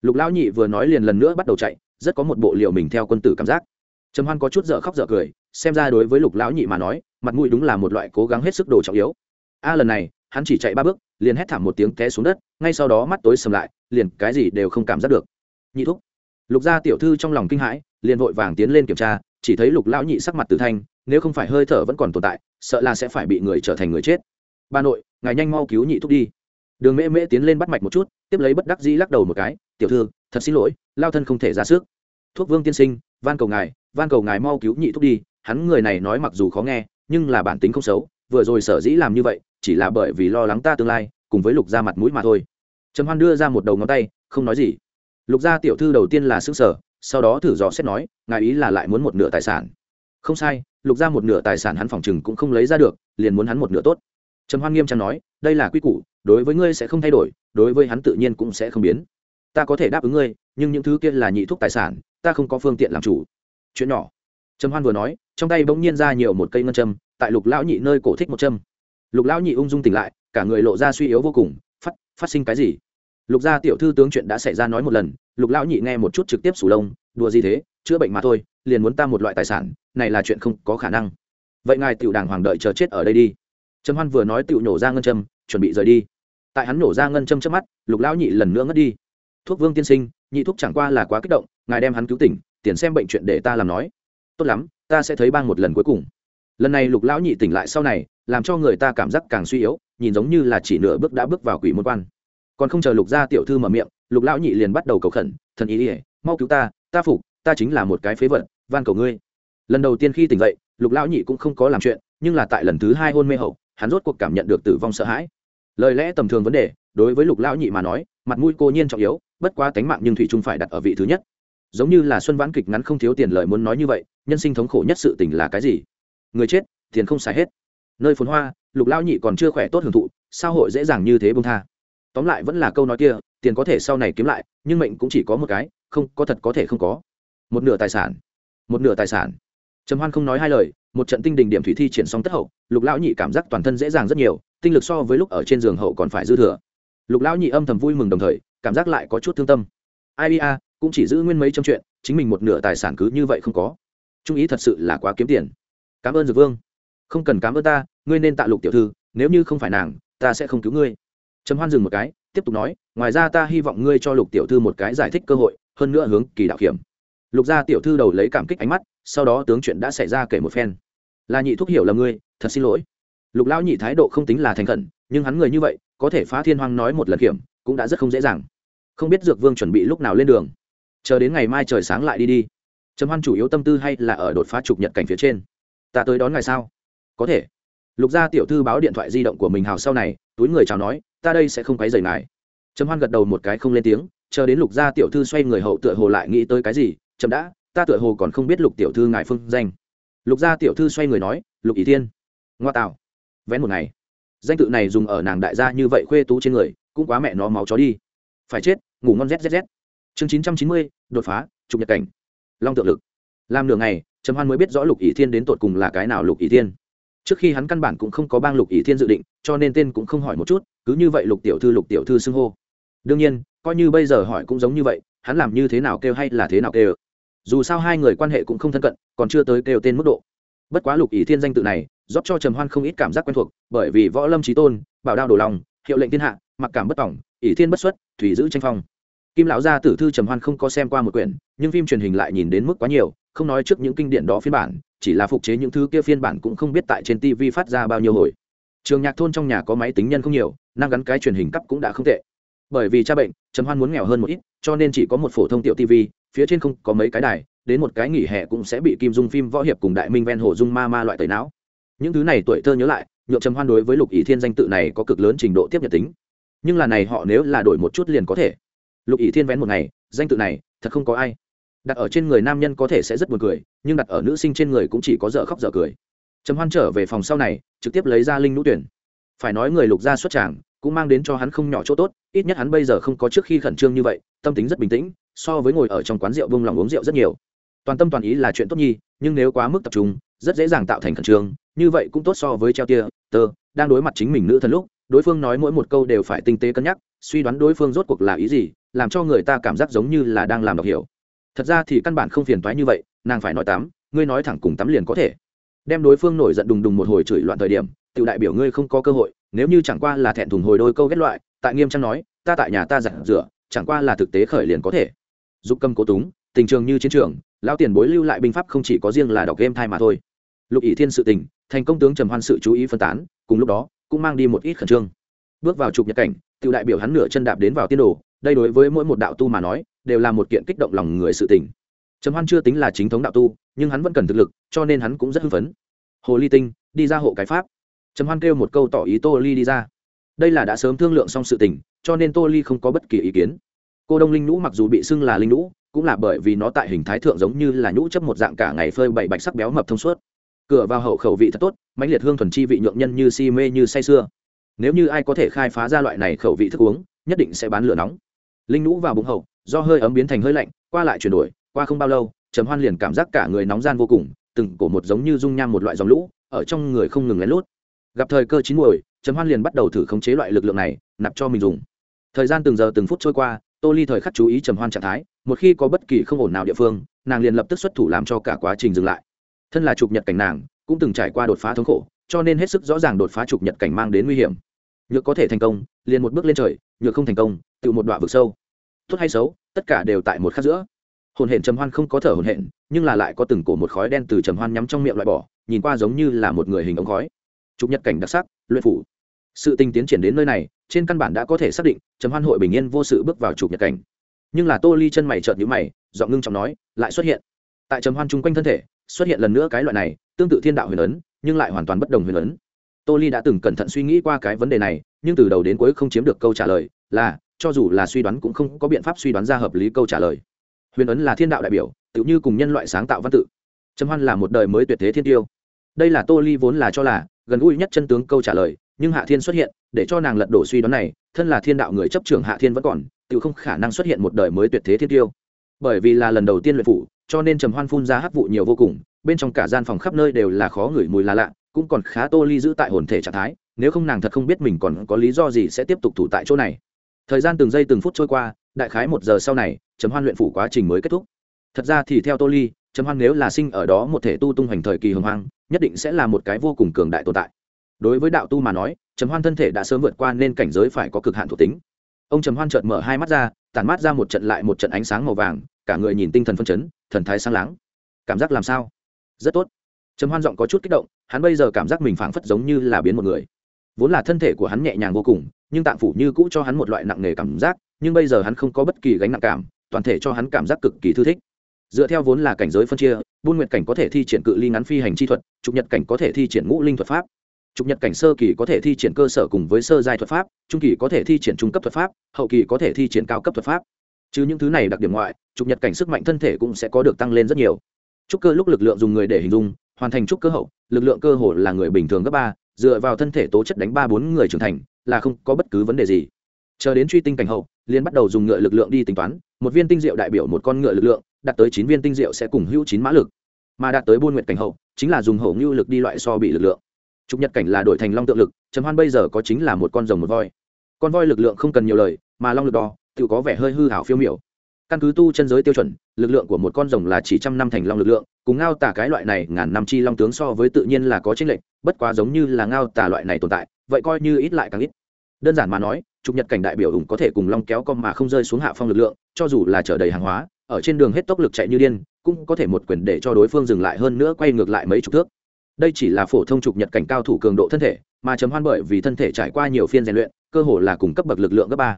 Lục lão nhị vừa nói liền lần nữa bắt đầu chạy, rất có một bộ liệu mình theo quân tử cảm giác trầm hoan có chút dở khóc dở cười, xem ra đối với lục lão nhị mà nói, mặt mũi đúng là một loại cố gắng hết sức đồ trọng yếu. A, lần này, hắn chỉ chạy ba bước, liền hét thảm một tiếng té xuống đất, ngay sau đó mắt tối sầm lại, liền cái gì đều không cảm giác được. Nhị thúc. Lục gia tiểu thư trong lòng kinh hãi, liền vội vàng tiến lên kiểm tra, chỉ thấy lục lão nhị sắc mặt tử thanh, nếu không phải hơi thở vẫn còn tồn tại, sợ là sẽ phải bị người trở thành người chết. Bà nội, ngài nhanh mau cứu nhị thúc đi. Đường mễ mễ tiến lên bắt mạch một chút, tiếp lấy bất đắc dĩ lắc đầu một cái, tiểu thư, thật xin lỗi, lao thân không thể ra sức. Thuốc vương tiên sinh, van cầu ngài van cầu ngài mau cứu nhị thúc đi, hắn người này nói mặc dù khó nghe, nhưng là bản tính không xấu, vừa rồi sở dĩ làm như vậy, chỉ là bởi vì lo lắng ta tương lai, cùng với lục ra mặt mũi mà thôi. Trầm hoan đưa ra một đầu ngón tay, không nói gì. Lục gia tiểu thư đầu tiên là xứ sở, sau đó thử dò xét nói, ngài ý là lại muốn một nửa tài sản. Không sai, lục ra một nửa tài sản hắn phòng chừng cũng không lấy ra được, liền muốn hắn một nửa tốt. Trầm hoan nghiêm trang nói, đây là quy củ, đối với ngươi sẽ không thay đổi, đối với hắn tự nhiên cũng sẽ không biến. Ta có thể đáp ứng ngươi, nhưng những thứ kia là nhị thuốc tài sản, ta không có phương tiện làm chủ chuyện nhỏ. Trầm hoan vừa nói, trong tay bỗng nhiên ra nhiều một cây ngân châm, tại lục lão nhị nơi cổ thích một châm. Lục lão nhị ung dung tỉnh lại, cả người lộ ra suy yếu vô cùng, phát phát sinh cái gì? Lục gia tiểu thư tướng chuyện đã xảy ra nói một lần, lục lão nhị nghe một chút trực tiếp sủ lông, đùa gì thế, chữa bệnh mà thôi, liền muốn ta một loại tài sản, này là chuyện không có khả năng. Vậy ngài tiểu đàng hoàng đợi chờ chết ở đây đi. Trầm hoan vừa nói tiểu nổ ra ngân châm, chuẩn bị rời đi. Tại hắn nổ ra ngân châm trước mắt, lục lão nhị lần nữa ngất đi. Thuốc vương tiên sinh, nhị thuốc chẳng qua là quá kích động, ngài đem hắn cứu tỉnh tiền xem bệnh chuyện để ta làm nói. Tốt lắm, ta sẽ thấy bang một lần cuối cùng. Lần này lục lão nhị tỉnh lại sau này, làm cho người ta cảm giác càng suy yếu, nhìn giống như là chỉ nửa bước đã bước vào quỷ môn quan. Còn không chờ lục gia tiểu thư mở miệng, lục lão nhị liền bắt đầu cầu khẩn, thần ý ỉa mau cứu ta ta phục, ta chính là một cái phế vật, van cầu ngươi. Lần đầu tiên khi tỉnh dậy, lục lão nhị cũng không có làm chuyện, nhưng là tại lần thứ hai hôn mê hậu, hắn rốt cuộc cảm nhận được tử vong sợ hãi. Lời lẽ tầm thường vấn đề, đối với lục lão nhị mà nói, mặt mũi cô nhiên trọng yếu, bất quá tánh mạng nhưng thủy trung phải đặt ở vị thứ nhất giống như là xuân vãn kịch ngắn không thiếu tiền lời muốn nói như vậy, nhân sinh thống khổ nhất sự tình là cái gì? Người chết, tiền không xài hết. Nơi phồn hoa, lục lão nhị còn chưa khỏe tốt hưởng thụ, sao hội dễ dàng như thế bông tha? Tóm lại vẫn là câu nói kia, tiền có thể sau này kiếm lại, nhưng mệnh cũng chỉ có một cái, không, có thật có thể không có. Một nửa tài sản. Một nửa tài sản. Trầm hoan không nói hai lời, một trận tinh đình điểm thủy thi triển xong tất hậu, lục lão nhị cảm giác toàn thân dễ dàng rất nhiều, tinh lực so với lúc ở trên giường hậu còn phải dư thừa. Lục lão nhị âm thầm vui mừng đồng thời, cảm giác lại có chút thương tâm. Ai bia cũng chỉ giữ nguyên mấy trăm chuyện, chính mình một nửa tài sản cứ như vậy không có. Trung ý thật sự là quá kiếm tiền. Cảm ơn dược vương. Không cần cảm ơn ta, ngươi nên tạ lục tiểu thư, nếu như không phải nàng, ta sẽ không cứu ngươi. Trầm hoan dừng một cái, tiếp tục nói, ngoài ra ta hy vọng ngươi cho lục tiểu thư một cái giải thích cơ hội, hơn nữa hướng kỳ đạo hiểm lục gia tiểu thư đầu lấy cảm kích ánh mắt, sau đó tướng chuyện đã xảy ra kể một phen. Là nhị thúc hiểu là ngươi, thật xin lỗi. Lục lão nhị thái độ không tính là thành khẩn, nhưng hắn người như vậy, có thể phá thiên hoang nói một lần kiểm, cũng đã rất không dễ dàng. Không biết dược vương chuẩn bị lúc nào lên đường chờ đến ngày mai trời sáng lại đi đi. Trầm hoan chủ yếu tâm tư hay là ở đột phá trục nhật cảnh phía trên. Ta tới đón ngày sao? Có thể. Lục gia tiểu thư báo điện thoại di động của mình hào sau này, túi người chào nói, ta đây sẽ không quấy rầy ngài. Trầm hoan gật đầu một cái không lên tiếng, chờ đến lục gia tiểu thư xoay người hậu tựa hồ lại nghĩ tới cái gì, chậm đã, ta tựa hồ còn không biết lục tiểu thư ngài phương danh. Lục gia tiểu thư xoay người nói, lục ý thiên. Ngoa tạo. Vén một ngày. Danh tự này dùng ở nàng đại gia như vậy khuê tú trên người, cũng quá mẹ nó máu chó đi. Phải chết, ngủ ngon zzz chương chín trăm chín mươi, đột phá, trục nhật cảnh. Long tượng lực. Làm nửa ngày, trầm hoan mới biết rõ lục ỷ thiên đến tột cùng là cái nào lục ỷ thiên. Trước khi hắn căn bản cũng không có bang lục ỷ thiên dự định, cho nên tên cũng không hỏi một chút, cứ như vậy lục tiểu thư, lục tiểu thư xưng hô. Đương nhiên, coi như bây giờ hỏi cũng giống như vậy, hắn làm như thế nào kêu hay là thế nào kêu. Dù sao hai người quan hệ cũng không thân cận, còn chưa tới kêu tên mức độ. Bất quá lục ỷ thiên danh tự này, rót cho trầm hoan không ít cảm giác quen thuộc, bởi vì võ lâm trí tôn, bảo đao đồ lòng, hiệu lệnh thiên hạ, mặc cảm bất tỏng ỷ thiên bất xuất, thủy giữ tranh phong kim lão gia tử thư trầm hoan không có xem qua một quyển, nhưng phim truyền hình lại nhìn đến mức quá nhiều, không nói trước những kinh điển đó phiên bản, chỉ là phục chế những thứ kia phiên bản cũng không biết tại trên tv phát ra bao nhiêu hồi. Trường nhạc thôn trong nhà có máy tính nhân không nhiều, năng gắn cái truyền hình cấp cũng đã không tệ. Bởi vì cha bệnh, trầm hoan muốn nghèo hơn một ít, cho nên chỉ có một phổ thông tiểu tv phía trên không có mấy cái đài, đến một cái nghỉ hè cũng sẽ bị kim dung phim võ hiệp cùng đại minh ven hồ dung ma ma loại tẩy não. Những thứ này tuổi thơ nhớ lại, nhượng trầm hoan đối với lục Ý thiên danh tự này có cực lớn trình độ tiếp nhận tính. Nhưng là này họ nếu là đổi một chút liền có thể lục ỷ thiên vén một ngày, danh tự này, thật không có ai. Đặt ở trên người nam nhân có thể sẽ rất buồn cười, nhưng đặt ở nữ sinh trên người cũng chỉ có dở khóc dở cười. Trầm hoan trở về phòng sau này, trực tiếp lấy ra linh lũ tuyển. Phải nói người lục gia xuất tràng, cũng mang đến cho hắn không nhỏ chỗ tốt, ít nhất hắn bây giờ không có trước khi khẩn trương như vậy, tâm tính rất bình tĩnh, so với ngồi ở trong quán rượu bông lòng uống rượu rất nhiều. Toàn tâm toàn ý là chuyện tốt nhi, nhưng nếu quá mức tập trung, rất dễ dàng tạo thành khẩn trương, như vậy cũng tốt so với treo tia, tơ, đang đối mặt chính mình nữ thần lúc, đối phương nói mỗi một câu đều phải tinh tế cân nhắc, suy đoán đối phương rốt cuộc là ý gì làm cho người ta cảm giác giống như là đang làm đọc hiểu. Thật ra thì căn bản không phiền toái như vậy, nàng phải nói tắm, ngươi nói thẳng cùng tắm liền có thể. Đem đối phương nổi giận đùng đùng một hồi chửi loạn thời điểm tự đại biểu ngươi không có cơ hội, nếu như chẳng qua là thẹn thùng hồi đôi câu ghét loại, tại nghiêm trang nói, ta tại nhà ta giặt rửa, chẳng qua là thực tế khởi liền có thể. Giúp cầm cố túng, tình trường như chiến trường lao tiền bối lưu lại binh pháp không chỉ có riêng là đọc game thai mà thôi. Lục ỷ thiên sự tình, thành công tướng trầm hoan sự chú ý phân tán, cùng lúc đó, cũng mang đi một ít khẩn trương. Bước vào trục nhật cảnh tự đại biểu hắn nửa chân đạp đến vào tiên đồ đây đối với mỗi một đạo tu mà nói, đều là một kiện kích động lòng người sự tình. Trầm hoan chưa tính là chính thống đạo tu, nhưng hắn vẫn cần thực lực, cho nên hắn cũng rất hưng phấn. Hồ ly tinh, đi ra hộ cái pháp. Trầm hoan kêu một câu tỏ ý tô ly đi ra. Đây là đã sớm thương lượng xong sự tình, cho nên tô ly không có bất kỳ ý kiến. Cô đông linh nhũ mặc dù bị xưng là linh nhũ, cũng là bởi vì nó tại hình thái thượng giống như là nhũ chấp một dạng cả ngày phơi bảy bạch sắc béo mập thông suốt. Cửa vào hậu khẩu vị thật tốt, mãnh liệt hương thuần chi vị nhượng nhân như si mê như say sưa. Nếu như ai có thể khai phá ra loại này khẩu vị thức uống, nhất định sẽ bán lửa nóng linh nhũ vào bụng hậu, do hơi ấm biến thành hơi lạnh, qua lại chuyển đổi, qua không bao lâu, trầm hoan liền cảm giác cả người nóng gian vô cùng, từng cổ một giống như dung nham một loại dòng lũ, ở trong người không ngừng lén lút. Gặp thời cơ chín muồi, trầm hoan liền bắt đầu thử khống chế loại lực lượng này, nạp cho mình dùng. Thời gian từng giờ từng phút trôi qua, tô ly thời khắc chú ý trầm hoan trạng thái, một khi có bất kỳ không ổn nào địa phương, nàng liền lập tức xuất thủ làm cho cả quá trình dừng lại. Thân là chụp nhật cảnh nàng, cũng từng trải qua đột phá thống khổ, cho nên hết sức rõ ràng đột phá chụp nhật cảnh mang đến nguy hiểm. Nhược có thể thành công, liền một bước lên trời, nhược không thành công, tự một đoạn vực sâu tốt hay xấu, tất cả đều tại một khắc giữa. Hồn hển trầm hoan không có thở hồn hển, nhưng là lại có từng cổ một khói đen từ trầm hoan nhắm trong miệng loại bỏ, nhìn qua giống như là một người hình ống khói. Chụp nhật cảnh đặc sắc, luyện phủ. Sự tình tiến triển đến nơi này, trên căn bản đã có thể xác định, trầm hoan hội bình yên vô sự bước vào chụp nhật cảnh. Nhưng là tô ly chân mày trợn nhũ mày, giọng ngưng trọng nói, lại xuất hiện. Tại trầm hoan chung quanh thân thể, xuất hiện lần nữa cái loại này, tương tự thiên đạo huyền ấn, nhưng lại hoàn toàn bất đồng huyền ấn. Tô ly đã từng cẩn thận suy nghĩ qua cái vấn đề này, nhưng từ đầu đến cuối không chiếm được câu trả lời, là cho dù là suy đoán cũng không có biện pháp suy đoán ra hợp lý câu trả lời. Huyền ấn là thiên đạo đại biểu tự như cùng nhân loại sáng tạo văn tự. Trầm hoan là một đời mới tuyệt thế thiên tiêu. Đây là tô ly vốn là cho là, gần gũi nhất chân tướng câu trả lời, nhưng hạ thiên xuất hiện, để cho nàng lật đổ suy đoán này, thân là thiên đạo người chấp trưởng hạ thiên vẫn còn tự không khả năng xuất hiện một đời mới tuyệt thế thiên tiêu. Bởi vì là lần đầu tiên luyện phủ, cho nên trầm hoan phun ra hắc vụ nhiều vô cùng, bên trong cả gian phòng khắp nơi đều là khó ngửi mùi là lạ, cũng còn khá tô ly giữ tại hồn thể trạng thái, nếu không nàng thật không biết mình còn có lý do gì sẽ tiếp tục thủ tại chỗ này thời gian từng giây từng phút trôi qua, đại khái một giờ sau này chấm hoan luyện phủ quá trình mới kết thúc. Thật ra thì theo tô ly chấm hoan nếu là sinh ở đó một thể tu tung hoành thời kỳ hồng hoang, nhất định sẽ là một cái vô cùng cường đại tồn tại. Đối với đạo tu mà nói chấm hoan thân thể đã sớm vượt qua nên cảnh giới phải có cực hạn thuộc tính. Ông chấm hoan chợt mở hai mắt ra, tản mát ra một trận lại một trận ánh sáng màu vàng, cả người nhìn tinh thần phân chấn, thần thái sáng láng. Cảm giác làm sao? Rất tốt. Chấm hoan giọng có chút kích động, hắn bây giờ cảm giác mình phảng phất giống như là biến một người. Vốn là thân thể của hắn nhẹ nhàng vô cùng nhưng tạng phủ như cũ cho hắn một loại nặng nề cảm giác, nhưng bây giờ hắn không có bất kỳ gánh nặng cảm, toàn thể cho hắn cảm giác cực kỳ thư thích. Dựa theo vốn là cảnh giới phân chia buôn nguyệt cảnh có thể thi triển cự ly ngắn phi hành chi thuật, trục nhật cảnh có thể thi triển ngũ linh thuật pháp. Trục nhật cảnh sơ kỳ có thể thi triển cơ sở cùng với sơ giai thuật pháp, trung kỳ có thể thi triển trung cấp thuật pháp, hậu kỳ có thể thi triển cao cấp thuật pháp. Chứ những thứ này đặc điểm ngoại, trục nhật cảnh sức mạnh thân thể cũng sẽ có được tăng lên rất nhiều. Trúc cơ lúc lực lượng dùng người để hình dung, hoàn thành trúc cơ hậu, lực lượng cơ hồ là người bình thường gấp ba dựa vào thân thể tố chất đánh ba bốn người trưởng thành, là không có bất cứ vấn đề gì. Chờ đến truy tinh cảnh hậu liên bắt đầu dùng ngựa lực lượng đi tính toán, một viên tinh diệu đại biểu một con ngựa lực lượng, đạt tới chín viên tinh diệu sẽ cùng hữu chín mã lực. Mà đạt tới buôn nguyện cảnh hậu, chính là dùng hậu ngưu lực đi loại so bị lực lượng. Trục nhật cảnh là đổi thành long tượng lực, trầm hoan bây giờ có chính là một con rồng một voi. Con voi lực lượng không cần nhiều lời, mà long lực đo, tự có vẻ hơi hư hảo phiêu miểu. Căn cứ tu chân giới tiêu chuẩn, lực lượng của một con rồng là chỉ trăm năm thành long lực lượng cùng ngao tả cái loại này ngàn năm chi long tướng so với tự nhiên là có chênh lệch, bất quá giống như là ngao tả loại này tồn tại, vậy coi như ít lại càng ít. Đơn giản mà nói, trục nhật cảnh đại biểu ủng có thể cùng long kéo con mà không rơi xuống hạ phong lực lượng, cho dù là chở đầy hàng hóa, ở trên đường hết tốc lực chạy như điên, cũng có thể một quyền để cho đối phương dừng lại hơn nữa quay ngược lại mấy chục thước. Đây chỉ là phổ thông trục nhật cảnh cao thủ cường độ thân thể, mà chấm hoan bởi vì thân thể trải qua nhiều phiên rèn luyện, cơ hồ là cùng cấp bậc lực lượng cấp ba.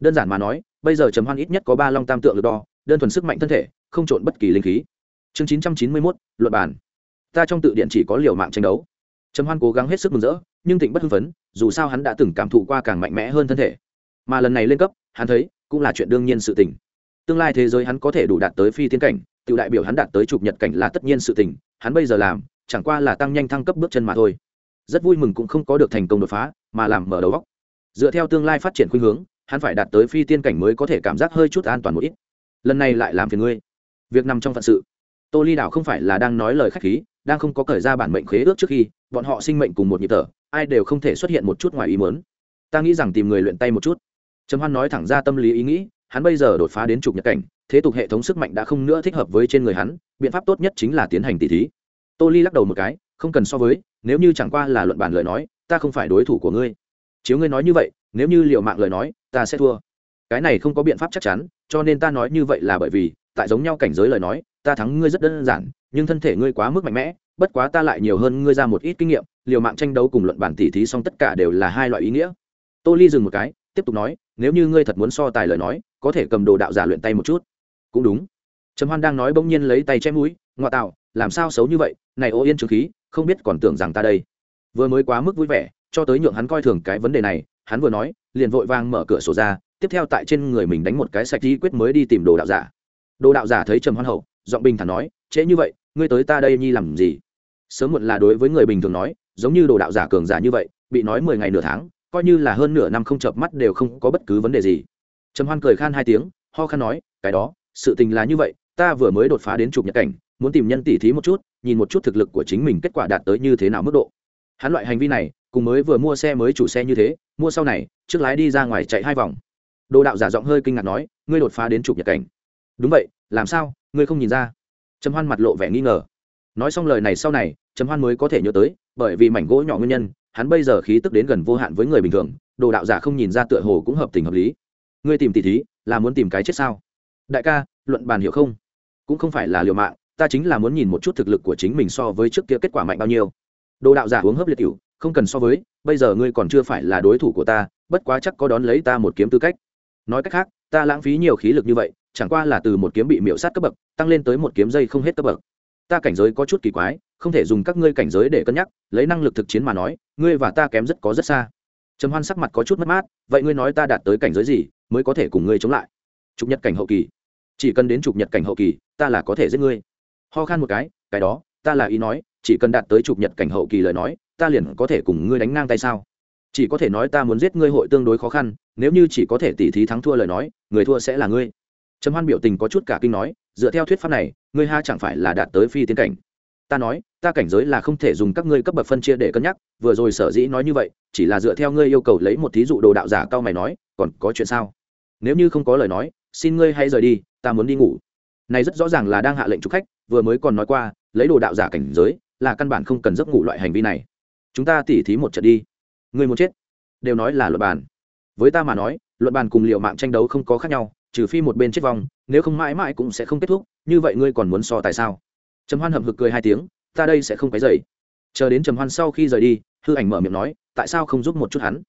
Đơn giản mà nói, bây giờ chấm hoan ít nhất có ba long tam tượng lực đo, đơn thuần sức mạnh thân thể, không trộn bất kỳ linh khí chương chín trăm chín mươi mốt luật bản ta trong tự điện chỉ có liều mạng tranh đấu. Trầm hoan cố gắng hết sức mừng rỡ, nhưng thịnh bất hưng phấn, dù sao hắn đã từng cảm thụ qua càng mạnh mẽ hơn thân thể. Mà lần này lên cấp, hắn thấy, cũng là chuyện đương nhiên sự tình. Tương lai thế giới hắn có thể đủ đạt tới phi tiến cảnh tự đại biểu hắn đạt tới chụp nhật cảnh là tất nhiên sự tình, hắn bây giờ làm, chẳng qua là tăng nhanh thăng cấp bước chân mà thôi. Rất vui mừng cũng không có được thành công đột phá, mà làm mở đầu góc dựa theo tương lai phát triển khuynh hướng, hắn phải đạt tới phi tiên cảnh mới có thể cảm giác hơi chút an toàn một ít. Lần này lại làm phiền ngươi. Việc nằm trong phận sự tô ly đảo không phải là đang nói lời khách khí, đang không có cởi ra bản mệnh khế ước trước khi, bọn họ sinh mệnh cùng một nhịp thở, ai đều không thể xuất hiện một chút ngoài ý mớn ta nghĩ rằng tìm người luyện tay một chút. Trầm hoan nói thẳng ra tâm lý ý nghĩ, hắn bây giờ đột phá đến trục nhật cảnh, thế tục hệ thống sức mạnh đã không nữa thích hợp với trên người hắn, biện pháp tốt nhất chính là tiến hành tỷ thí. Tô ly lắc đầu một cái, không cần so với, nếu như chẳng qua là luận bản lời nói, ta không phải đối thủ của ngươi. Chiếu ngươi nói như vậy, nếu như liệu mạng lời nói, ta sẽ thua. Cái này không có biện pháp chắc chắn, cho nên ta nói như vậy là bởi vì, tại giống nhau cảnh giới lời nói ta thắng ngươi rất đơn giản, nhưng thân thể ngươi quá mức mạnh mẽ, bất quá ta lại nhiều hơn ngươi ra một ít kinh nghiệm, liều mạng tranh đấu cùng luận bản tỉ thí xong tất cả đều là hai loại ý nghĩa. Tô ly dừng một cái, tiếp tục nói, nếu như ngươi thật muốn so tài lời nói, có thể cầm đồ đạo giả luyện tay một chút. Cũng đúng. Trầm hoan đang nói bỗng nhiên lấy tay chém mũi ngoại tạo, làm sao xấu như vậy, này ô yên trừ khí, không biết còn tưởng rằng ta đây. Vừa mới quá mức vui vẻ, cho tới nhượng hắn coi thường cái vấn đề này, hắn vừa nói, liền vội vàng mở cửa sổ ra, tiếp theo tại trên người mình đánh một cái sạch di quyết mới đi tìm đồ đạo giả. Đồ đạo giả thấy trầm hoan hậu giọng bình thản nói, trễ như vậy, ngươi tới ta đây nhi làm gì? Sớm muộn là đối với người bình thường nói, giống như đồ đạo giả cường giả như vậy, bị nói mười ngày nửa tháng, coi như là hơn nửa năm không chợp mắt đều không có bất cứ vấn đề gì. Trầm hoan cười khan hai tiếng, ho khan nói, cái đó, sự tình là như vậy, ta vừa mới đột phá đến chụp nhật cảnh, muốn tìm nhân tỉ thí một chút, nhìn một chút thực lực của chính mình kết quả đạt tới như thế nào mức độ. Hắn loại hành vi này, cùng mới vừa mua xe mới chủ xe như thế, mua sau này, trước lái đi ra ngoài chạy hai vòng. Đồ đạo giả giọng hơi kinh ngạc nói, ngươi đột phá đến chụp nhật cảnh. Đúng vậy, làm sao? Ngươi không nhìn ra? Trầm hoan mặt lộ vẻ nghi ngờ. Nói xong lời này sau này, trầm hoan mới có thể nhớ tới, bởi vì mảnh gỗ nhỏ nguyên nhân, hắn bây giờ khí tức đến gần vô hạn với người bình thường, đồ đạo giả không nhìn ra tựa hồ cũng hợp tình hợp lý. Ngươi tìm tỷ thí, là muốn tìm cái chết sao? Đại ca, luận bàn hiểu không? Cũng không phải là liều mạng, ta chính là muốn nhìn một chút thực lực của chính mình so với trước kia kết quả mạnh bao nhiêu. Đồ đạo giả uống hấp liệt cựu không cần so với, bây giờ ngươi còn chưa phải là đối thủ của ta, bất quá chắc có đón lấy ta một kiếm tư cách. Nói cách khác, ta lãng phí nhiều khí lực như vậy chẳng qua là từ một kiếm bị miễu sát cấp bậc, tăng lên tới một kiếm dây không hết cấp bậc. Ta cảnh giới có chút kỳ quái, không thể dùng các ngươi cảnh giới để cân nhắc, lấy năng lực thực chiến mà nói, ngươi và ta kém rất có rất xa. Trầm hoan sắc mặt có chút mất mát, vậy ngươi nói ta đạt tới cảnh giới gì, mới có thể cùng ngươi chống lại? Trục nhật cảnh hậu kỳ. Chỉ cần đến trục nhật cảnh hậu kỳ, ta là có thể giết ngươi. Ho khan một cái cái đó, ta là ý nói, chỉ cần đạt tới trục nhật cảnh hậu kỳ lời nói, ta liền có thể cùng ngươi đánh ngang tay sao? Chỉ có thể nói ta muốn giết ngươi hội tương đối khó khăn, nếu như chỉ có thể tỉ thí thắng thua lời nói, người thua sẽ là ngươi trầm hoan biểu tình có chút cả kinh nói, dựa theo thuyết pháp này, ngươi ha chẳng phải là đạt tới phi tiến cảnh. Ta nói, ta cảnh giới là không thể dùng các ngươi cấp bậc phân chia để cân nhắc, vừa rồi sở dĩ nói như vậy, chỉ là dựa theo ngươi yêu cầu lấy một thí dụ đồ đạo giả cao mày nói, còn có chuyện sao? Nếu như không có lời nói, xin ngươi hãy rời đi, ta muốn đi ngủ. Này rất rõ ràng là đang hạ lệnh chúc khách, vừa mới còn nói qua, lấy đồ đạo giả cảnh giới, là căn bản không cần giấc ngủ loại hành vi này. Chúng ta tỉ thí một trận đi. Ngươi muốn chết? Đều nói là luật bàn. Với ta mà nói, luận bàn cùng liệu mạng tranh đấu không có khác nhau trừ phi một bên chết vong, nếu không mãi mãi cũng sẽ không kết thúc, như vậy ngươi còn muốn so tại sao? Trầm hoan hậm hực cười hai tiếng, ta đây sẽ không cái dậy chờ đến trầm hoan sau khi rời đi, hư ảnh mở miệng nói, tại sao không giúp một chút hắn?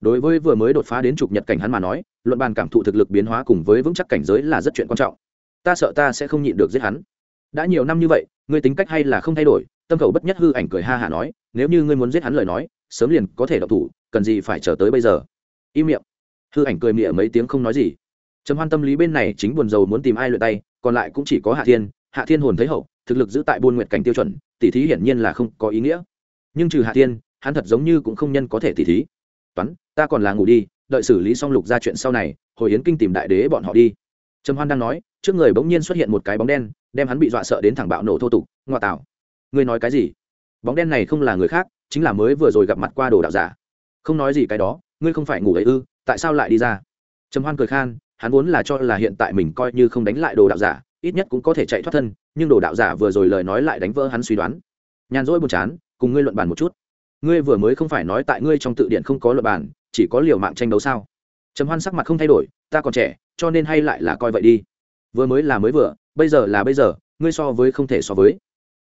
Đối với vừa mới đột phá đến trục nhật cảnh hắn mà nói, luận bàn cảm thụ thực lực biến hóa cùng với vững chắc cảnh giới là rất chuyện quan trọng. Ta sợ ta sẽ không nhịn được giết hắn. Đã nhiều năm như vậy, ngươi tính cách hay là không thay đổi, tâm khẩu bất nhất hư ảnh cười ha hả nói, nếu như ngươi muốn giết hắn lời nói, sớm liền có thể độc thủ, cần gì phải chờ tới bây giờ? Im miệng. Hư ảnh cười mịa mấy tiếng không nói gì trầm hoan tâm lý bên này chính buồn rầu muốn tìm ai luyện tay, còn lại cũng chỉ có hạ thiên. Hạ thiên hồn thấy hậu, thực lực giữ tại buôn nguyện cảnh tiêu chuẩn tỷ thí hiển nhiên là không có ý nghĩa. Nhưng trừ hạ thiên, hắn thật giống như cũng không nhân có thể tỷ thí. Toán, ta còn là ngủ đi, đợi xử lý xong lục ra chuyện sau này, hồi yến kinh tìm đại đế bọn họ đi. Trầm hoan đang nói, trước người bỗng nhiên xuất hiện một cái bóng đen, đem hắn bị dọa sợ đến thẳng bạo nổ thô tục, ngoa tạo, ngươi nói cái gì? Bóng đen này không là người khác, chính là mới vừa rồi gặp mặt qua đồ đạo giả. Không nói gì cái đó, ngươi không phải ngủ ấy ư, tại sao lại đi ra? Trầm hoan cười khan hắn vốn là cho là hiện tại mình coi như không đánh lại đồ đạo giả, ít nhất cũng có thể chạy thoát thân, nhưng đồ đạo giả vừa rồi lời nói lại đánh vỡ hắn suy đoán. Nhàn rỗi buồn chán, cùng ngươi luận bàn một chút. Ngươi vừa mới không phải nói tại ngươi trong tự điện không có luận bàn, chỉ có liều mạng tranh đấu sao? Trầm hoan sắc mặt không thay đổi, ta còn trẻ, cho nên hay lại là coi vậy đi. Vừa mới là mới vừa, bây giờ là bây giờ, ngươi so với không thể so với.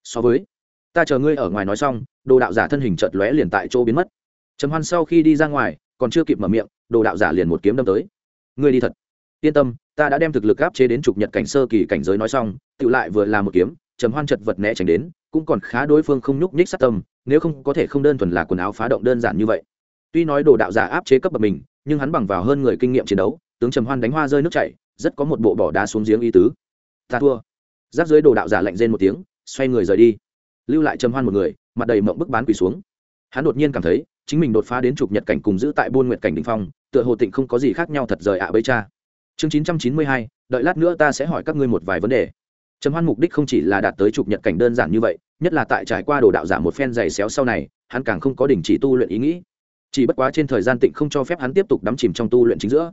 So với. Ta chờ ngươi ở ngoài nói xong, đồ đạo giả thân hình chợt lóe liền tại chỗ biến mất. Trầm hoan sau khi đi ra ngoài, còn chưa kịp mở miệng, đồ đạo giả liền một kiếm đâm tới. Ngươi đi thật yên tâm, ta đã đem thực lực áp chế đến trục nhật cảnh sơ kỳ cảnh giới nói xong, tự lại vừa là một kiếm, trầm hoan chật vật né tránh đến, cũng còn khá đối phương không nhúc nhích sát tâm, nếu không có thể không đơn thuần là quần áo phá động đơn giản như vậy. Tuy nói đồ đạo giả áp chế cấp bậc mình, nhưng hắn bằng vào hơn người kinh nghiệm chiến đấu, tướng trầm hoan đánh hoa rơi nước chảy, rất có một bộ bỏ đá xuống giếng y tứ. Ta thua. Giáp dưới đồ đạo giả lạnh rên một tiếng, xoay người rời đi. Lưu lại trầm hoan một người, mặt đầy mộng bức bán quỳ xuống. Hắn đột nhiên cảm thấy, chính mình đột phá đến trục nhật cảnh cùng giữ tại buôn nguyện cảnh đình phong, tựa hồ tịnh không có gì khác nhau thật rời ạ à bấy cha chương chín trăm chín mươi hai, đợi lát nữa ta sẽ hỏi các ngươi một vài vấn đề. Trầm hoan mục đích không chỉ là đạt tới trục nhật cảnh đơn giản như vậy, nhất là tại trải qua đồ đạo giả một phen dày xéo sau này, hắn càng không có đình chỉ tu luyện ý nghĩ. Chỉ bất quá trên thời gian tịnh không cho phép hắn tiếp tục đắm chìm trong tu luyện chính giữa.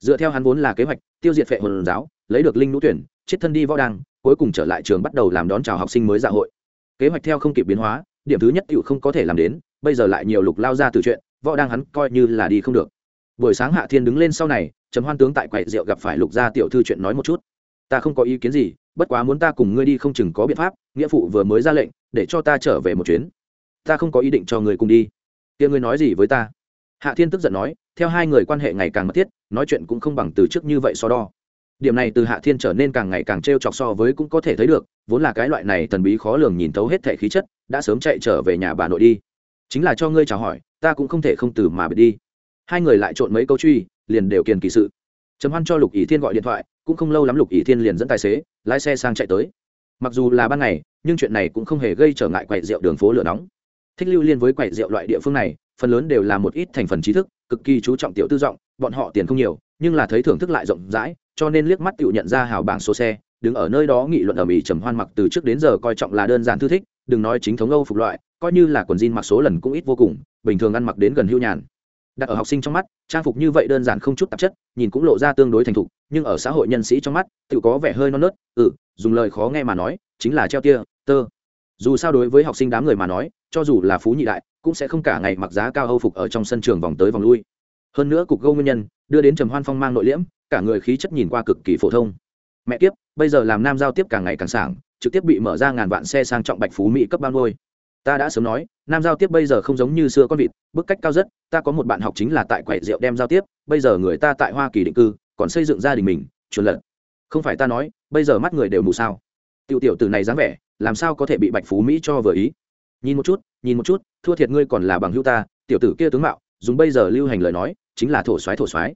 Dựa theo hắn vốn là kế hoạch, tiêu diệt phệ hồn giáo, lấy được linh nũ tuyển, chết thân đi võ đăng, cuối cùng trở lại trường bắt đầu làm đón chào học sinh mới dạ hội. Kế hoạch theo không kịp biến hóa, điểm thứ nhất tựu không có thể làm đến, bây giờ lại nhiều lục lao ra từ chuyện, võ đăng hắn coi như là đi không được buổi sáng hạ thiên đứng lên sau này, trầm hoan tướng tại quầy rượu gặp phải lục gia tiểu thư chuyện nói một chút. Ta không có ý kiến gì, bất quá muốn ta cùng ngươi đi không chừng có biện pháp, nghĩa phụ vừa mới ra lệnh, để cho ta trở về một chuyến. Ta không có ý định cho người cùng đi. Kia ngươi nói gì với ta? Hạ thiên tức giận nói, theo hai người quan hệ ngày càng mật thiết, nói chuyện cũng không bằng từ trước như vậy so đo. Điểm này từ hạ thiên trở nên càng ngày càng t r e o chọc so với cũng có thể thấy được, vốn là cái loại này thần bí khó lường nhìn thấu hết thẻ khí chất, đã sớm chạy trở về nhà bà nội đi. Chính là cho ngươi chào hỏi, ta cũng không thể không từ mà bật đi hai người lại trộn mấy câu truy, liền đều kiền kỳ sự. Trầm hoan cho lục ý thiên gọi điện thoại, cũng không lâu lắm lục ý thiên liền dẫn tài xế, lái xe sang chạy tới. Mặc dù là ban ngày, nhưng chuyện này cũng không hề gây trở ngại quậy rượu đường phố lửa nóng. Thích lưu liên với quậy rượu loại địa phương này, phần lớn đều là một ít thành phần trí thức, cực kỳ chú trọng tiểu tư giọng, bọn họ tiền không nhiều, nhưng là thấy thưởng thức lại rộng rãi, cho nên liếc mắt tự nhận ra hào bảng số xe, đứng ở nơi đó nghị luận ở mỹ trầm hoan mặc từ trước đến giờ coi trọng là đơn giản thư thích, đừng nói chính thống âu phục loại, coi như là quần jean mặc số lần cũng ít vô cùng, bình thường ăn mặc đến gần hưu nhàn đặt ở học sinh trong mắt, trang phục như vậy đơn giản không chút tạp chất, nhìn cũng lộ ra tương đối thành thục, nhưng ở xã hội nhân sĩ trong mắt, tự có vẻ hơi non nớt ừ dùng lời khó nghe mà nói, chính là treo tia, tơ. Dù sao đối với học sinh đám người mà nói, cho dù là phú nhị đại, cũng sẽ không cả ngày mặc giá cao âu phục ở trong sân trường vòng tới vòng lui. Hơn nữa cục gâu nguyên nhân, đưa đến trầm hoan phong mang nội liễm, cả người khí chất nhìn qua cực kỳ phổ thông. Mẹ tiếp bây giờ làm nam giao tiếp càng ngày càng sảng, trực tiếp bị mở ra ngàn vạn xe sang trọng bạch phú mỹ cấp ban ngôi ta đã sớm nói, nam giao tiếp bây giờ không giống như xưa con vịt, bức cách cao rất, ta có một bạn học chính là tại quầy rượu đem giao tiếp, bây giờ người ta tại hoa kỳ định cư, còn xây dựng gia đình mình, chuẩn lận không phải ta nói, bây giờ mắt người đều mù sao. Tiểu tiểu từ này dáng vẻ, làm sao có thể bị bạch phú mỹ cho vừa ý? Nhìn một chút, nhìn một chút, thua thiệt ngươi còn là bằng hữu ta, tiểu tử kia tướng mạo, dùng bây giờ lưu hành lời nói, chính là thổ soái thổ soái.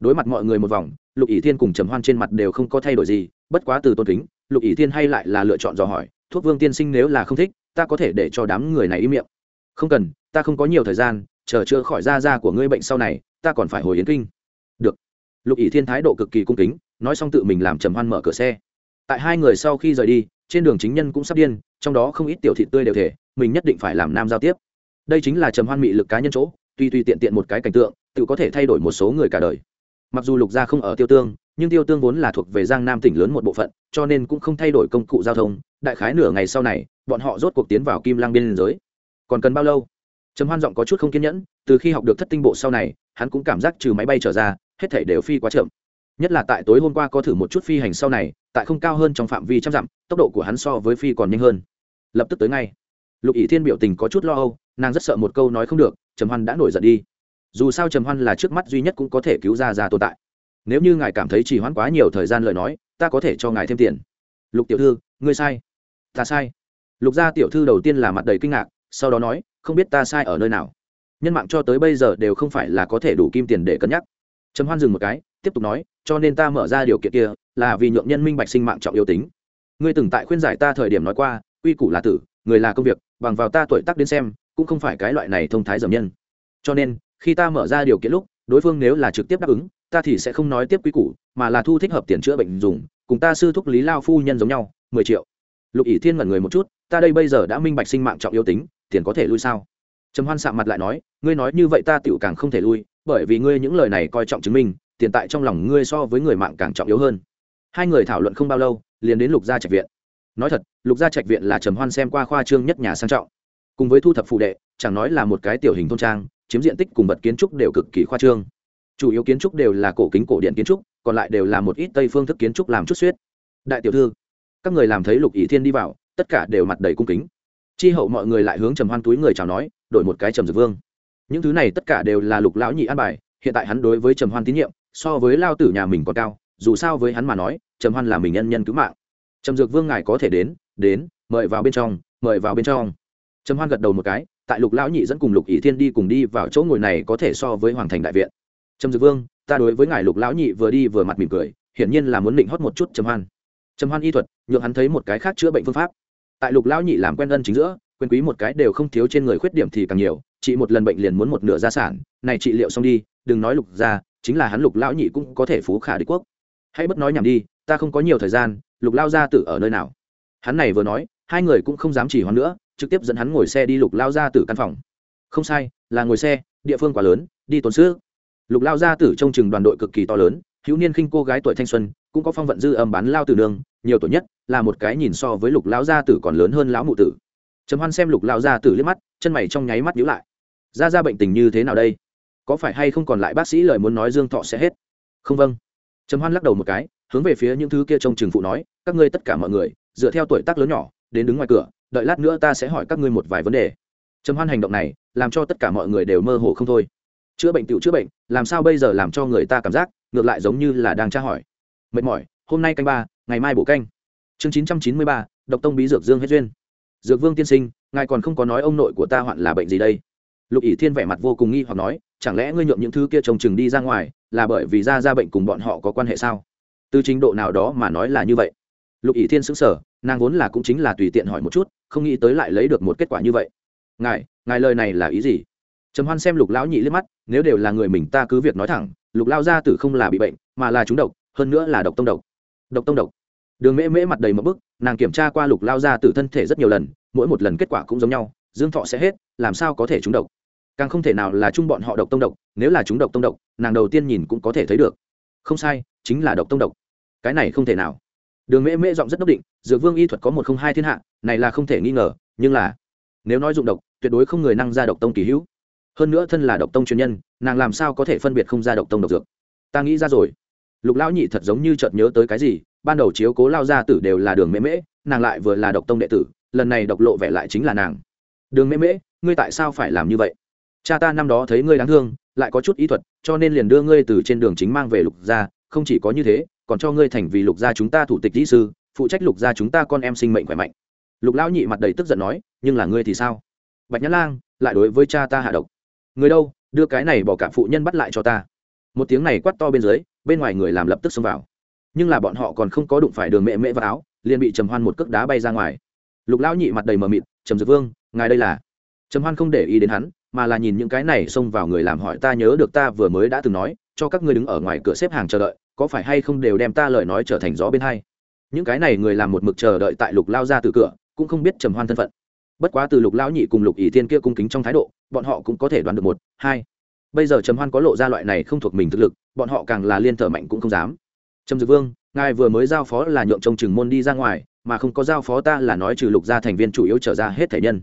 Đối mặt mọi người một vòng, lục ỷ thiên cùng trầm hoan trên mặt đều không có thay đổi gì, bất quá từ tôn kính, lục ỷ thiên hay lại là lựa chọn dò hỏi, thuốc vương tiên sinh nếu là không thích ta có thể để cho đám người này im miệng. Không cần, ta không có nhiều thời gian, chờ chữa khỏi da da của ngươi bệnh sau này, ta còn phải hồi yến kinh. Được. Lục ỷ thiên thái độ cực kỳ cung kính, nói xong tự mình làm trầm hoan mở cửa xe. Tại hai người sau khi rời đi, trên đường chính nhân cũng sắp điên, trong đó không ít tiểu thị tươi đều thể, mình nhất định phải làm nam giao tiếp. Đây chính là trầm hoan mị lực cá nhân chỗ, tuy tuy tiện tiện một cái cảnh tượng, tự có thể thay đổi một số người cả đời. Mặc dù lục gia không ở tiêu tương, nhưng tiêu tương vốn là thuộc về giang nam tỉnh lớn một bộ phận, cho nên cũng không thay đổi công cụ giao thông. Đại khái nửa ngày sau này bọn họ rốt cuộc tiến vào kim lang biên giới. Còn cần bao lâu? Trầm hoan giọng có chút không kiên nhẫn, từ khi học được thất tinh bộ sau này, hắn cũng cảm giác trừ máy bay trở ra, hết thể đều phi quá chậm. Nhất là tại tối hôm qua có thử một chút phi hành sau này, tại không cao hơn trong phạm vi trăm dặm, tốc độ của hắn so với phi còn nhanh hơn. Lập tức tới ngay. Lục ỷ thiên biểu tình có chút lo âu, nàng rất sợ một câu nói không được, trầm hoan đã nổi giận đi. Dù sao trầm hoan là trước mắt duy nhất cũng có thể cứu ra ra tồn tại. Nếu như ngài cảm thấy chỉ hoãn quá nhiều thời gian lời nói, ta có thể cho ngài thêm tiền. Lục tiểu thư, ngươi sai. Ta sai lục gia tiểu thư đầu tiên là mặt đầy kinh ngạc, sau đó nói, không biết ta sai ở nơi nào. Nhân mạng cho tới bây giờ đều không phải là có thể đủ kim tiền để cân nhắc. Trầm hoan dừng một cái, tiếp tục nói, cho nên ta mở ra điều kiện kia, là vì nhượng nhân minh bạch sinh mạng trọng yếu tính. Ngươi từng tại khuyên giải ta thời điểm nói qua, quy củ là tử, người là công việc, bằng vào ta tuổi tác đến xem, cũng không phải cái loại này thông thái dầm nhân. Cho nên, khi ta mở ra điều kiện lúc, đối phương nếu là trực tiếp đáp ứng, ta thì sẽ không nói tiếp quy củ, mà là thu thích hợp tiền chữa bệnh dùng, cùng ta sư thúc lý lao phu nhân giống nhau, mười triệu. Lục ỷ thiên ngẩn người một chút ta đây bây giờ đã minh bạch sinh mạng trọng yếu tính, tiền có thể lui sao? Trầm hoan sạm mặt lại nói, ngươi nói như vậy ta tựu càng không thể lui, bởi vì ngươi những lời này coi trọng chứng minh, tiền tại trong lòng ngươi so với người mạng càng trọng yếu hơn. Hai người thảo luận không bao lâu, liền đến lục gia trạch viện. Nói thật, lục gia trạch viện là trầm hoan xem qua khoa trương nhất nhà sang trọng. Cùng với thu thập phụ đệ, chẳng nói là một cái tiểu hình thôn trang, chiếm diện tích cùng vật kiến trúc đều cực kỳ khoa trương. Chủ yếu kiến trúc đều là cổ kính cổ điện kiến trúc, còn lại đều là một ít tây phương thức kiến trúc làm chút suyết đại tiểu thư, các người làm thấy lục ỷ thiên đi vào tất cả đều mặt đầy cung kính. Chi hậu mọi người lại hướng trầm hoan túi người chào nói, đổi một cái trầm dược vương. Những thứ này tất cả đều là lục lão nhị an bài, hiện tại hắn đối với trầm hoan tín nhiệm, so với lao tử nhà mình còn cao, dù sao với hắn mà nói, trầm hoan là mình nhân nhân cứu mạng. Trầm dược vương ngài có thể đến đến, mời vào bên trong, mời vào bên trong. Trầm hoan gật đầu một cái, tại lục lão nhị dẫn cùng lục ỷ thiên đi cùng đi vào chỗ ngồi này có thể so với hoàng thành đại viện. Trầm dược vương, ta đối với ngài lục lão nhị vừa đi vừa mặt mỉm cười, hiển nhiên là muốn định hót một chút trầm hoan. Trầm hoan y thuật, nhượng hắn thấy một cái khác chữa bệnh phương pháp tại lục lão nhị làm quen ân chính giữa, quyền quý một cái đều không thiếu trên người khuyết điểm thì càng nhiều, chị một lần bệnh liền muốn một nửa gia sản, này trị liệu xong đi, đừng nói lục gia, chính là hắn lục lão nhị cũng có thể phú khả đế quốc. Hãy bất nói nhảm đi, ta không có nhiều thời gian, lục lao gia tử ở nơi nào? Hắn này vừa nói, hai người cũng không dám chỉ hoãn nữa, trực tiếp dẫn hắn ngồi xe đi lục lao gia tử căn phòng. Không sai, là ngồi xe, địa phương quá lớn, đi tốn sức. Lục lao gia tử trong chừng đoàn đội cực kỳ to lớn hữu niên khinh cô gái tuổi thanh xuân, cũng có phong vận dư âm bán lao tử nương nhiều tuổi nhất, là một cái nhìn so với lục lão gia tử còn lớn hơn lão mụ tử. Trầm hoan xem lục lão gia tử liếc mắt, chân mày trong nháy mắt nhíu lại. Ra ra bệnh tình như thế nào đây? Có phải hay không còn lại bác sĩ lời muốn nói dương thọ sẽ hết? Không vâng. Trầm hoan lắc đầu một cái, hướng về phía những thứ kia trong trường phụ nói, các ngươi tất cả mọi người, dựa theo tuổi tác lớn nhỏ, đến đứng ngoài cửa, đợi lát nữa ta sẽ hỏi các ngươi một vài vấn đề. Trầm hoan hành động này, làm cho tất cả mọi người đều mơ hồ không thôi. Chữa bệnh tựu chữa bệnh, làm sao bây giờ làm cho người ta cảm giác ngược lại giống như là đang tra hỏi. Mệt mỏi, hôm nay canh ba, ngày mai bổ canh. Chương chín trăm chín mươi ba, độc tông bí dược dương hết duyên. Dược vương tiên sinh, ngài còn không có nói ông nội của ta hoạn là bệnh gì đây? Lục ỷ thiên vẻ mặt vô cùng nghi hoặc nói, chẳng lẽ ngươi nhượng những thứ kia trồng chừng đi ra ngoài, là bởi vì ra ra bệnh cùng bọn họ có quan hệ sao? Từ trình độ nào đó mà nói là như vậy. Lục ỷ thiên xứng sở nàng vốn là cũng chính là tùy tiện hỏi một chút, không nghĩ tới lại lấy được một kết quả như vậy. Ngài ngài lời này là ý gì? Trầm hoan xem lục lão nhị liếc mắt, nếu đều là người mình ta cứ việc nói thẳng lục lao gia tử không là bị bệnh, mà là trúng độc, hơn nữa là độc tông độc. Độc tông độc. Đường mễ mễ mặt đầy một bức, nàng kiểm tra qua lục lao gia tử thân thể rất nhiều lần, mỗi một lần kết quả cũng giống nhau, dương thọ sẽ hết, làm sao có thể trúng độc? Càng không thể nào là chung bọn họ độc tông độc, nếu là chúng độc tông độc, nàng đầu tiên nhìn cũng có thể thấy được. Không sai, chính là độc tông độc. Cái này không thể nào. Đường mễ mễ giọng rất đốc định, dược vương y thuật có một không hai thiên hạ, này là không thể nghi ngờ, nhưng là, nếu nói dụng độc, tuyệt đối không người năng ra độc tông kỳ hữu hơn nữa thân là độc tông chuyên nhân, nàng làm sao có thể phân biệt không ra độc tông độc dược? Ta nghĩ ra rồi. Lục lão nhị thật giống như chợt nhớ tới cái gì, ban đầu chiếu cố lao gia tử đều là đường mễ mễ, nàng lại vừa là độc tông đệ tử, lần này độc lộ vẻ lại chính là nàng. Đường mễ mễ, ngươi tại sao phải làm như vậy? Cha ta năm đó thấy ngươi đáng thương, lại có chút ý thuật, cho nên liền đưa ngươi từ trên đường chính mang về lục gia, không chỉ có như thế, còn cho ngươi thành vì lục gia chúng ta thủ tịch kỹ sư, phụ trách lục gia chúng ta con em sinh mệnh khỏe mạnh. Lục lão nhị mặt đầy tức giận nói, nhưng là ngươi thì sao? Bạch nhã lang, lại đối với cha ta hạ độc người đâu, đưa cái này bỏ cả phụ nhân bắt lại cho ta. Một tiếng này quát to bên dưới, bên ngoài người làm lập tức xông vào. Nhưng là bọn họ còn không có đụng phải đường mẹ mẹ vào áo, liền bị trầm hoan một cước đá bay ra ngoài. Lục lão nhị mặt đầy mờ mịt, trầm dược vương, ngài đây là? Trầm hoan không để ý đến hắn, mà là nhìn những cái này xông vào người làm hỏi, ta nhớ được ta vừa mới đã từng nói, cho các ngươi đứng ở ngoài cửa xếp hàng chờ đợi, có phải hay không đều đem ta lời nói trở thành gió bên hay? những cái này người làm một mực chờ đợi tại lục lao ra từ cửa, cũng không biết trầm hoan thân phận bất quá từ lục lão nhị cùng lục ỷ thiên kia cung kính trong thái độ, bọn họ cũng có thể đoán được một, hai. Bây giờ trầm hoan có lộ ra loại này không thuộc mình thực lực, bọn họ càng là liên thở mạnh cũng không dám. Trầm dược vương, ngài vừa mới giao phó là nhượng trông chừng môn đi ra ngoài, mà không có giao phó ta là nói trừ lục gia thành viên chủ yếu trở ra hết thể nhân.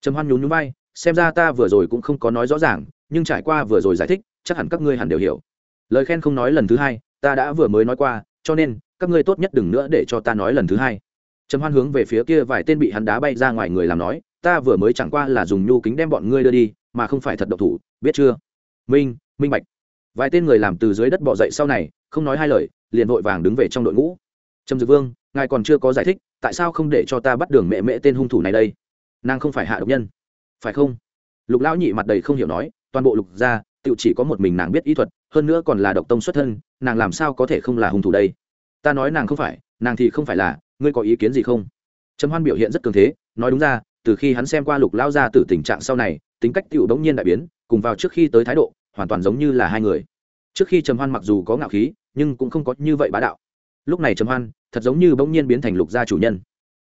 Trầm hoan nhún nhún bay xem ra ta vừa rồi cũng không có nói rõ ràng, nhưng trải qua vừa rồi giải thích, chắc hẳn các ngươi hẳn đều hiểu. Lời khen không nói lần thứ hai, ta đã vừa mới nói qua, cho nên, các ngươi tốt nhất đừng nữa để cho ta nói lần thứ hai trầm hoan hướng về phía kia vài tên bị hắn đá bay ra ngoài người làm nói, ta vừa mới chẳng qua là dùng nhu kính đem bọn ngươi đưa đi, mà không phải thật độc thủ, biết chưa? Minh minh bạch. Vài tên người làm từ dưới đất bỏ dậy sau này, không nói hai lời, liền vội vàng đứng về trong đội ngũ. Trầm dược vương, ngài còn chưa có giải thích, tại sao không để cho ta bắt đường mẹ mẹ tên hung thủ này đây? Nàng không phải hạ độc nhân. Phải không? Lục lão nhị mặt đầy không hiểu nói, toàn bộ lục gia tự chỉ có một mình nàng biết ý thuật, hơn nữa còn là độc tông xuất thân, nàng làm sao có thể không là hung thủ đây? Ta nói nàng không phải, nàng thì không phải là ngươi có ý kiến gì không? Trầm hoan biểu hiện rất cường thế, nói đúng ra, từ khi hắn xem qua lục lao ra từ tình trạng sau này, tính cách tựu đống nhiên đại biến, cùng vào trước khi tới thái độ, hoàn toàn giống như là hai người. Trước khi trầm hoan mặc dù có ngạo khí, nhưng cũng không có như vậy bá đạo. Lúc này trầm hoan, thật giống như bỗng nhiên biến thành lục gia chủ nhân.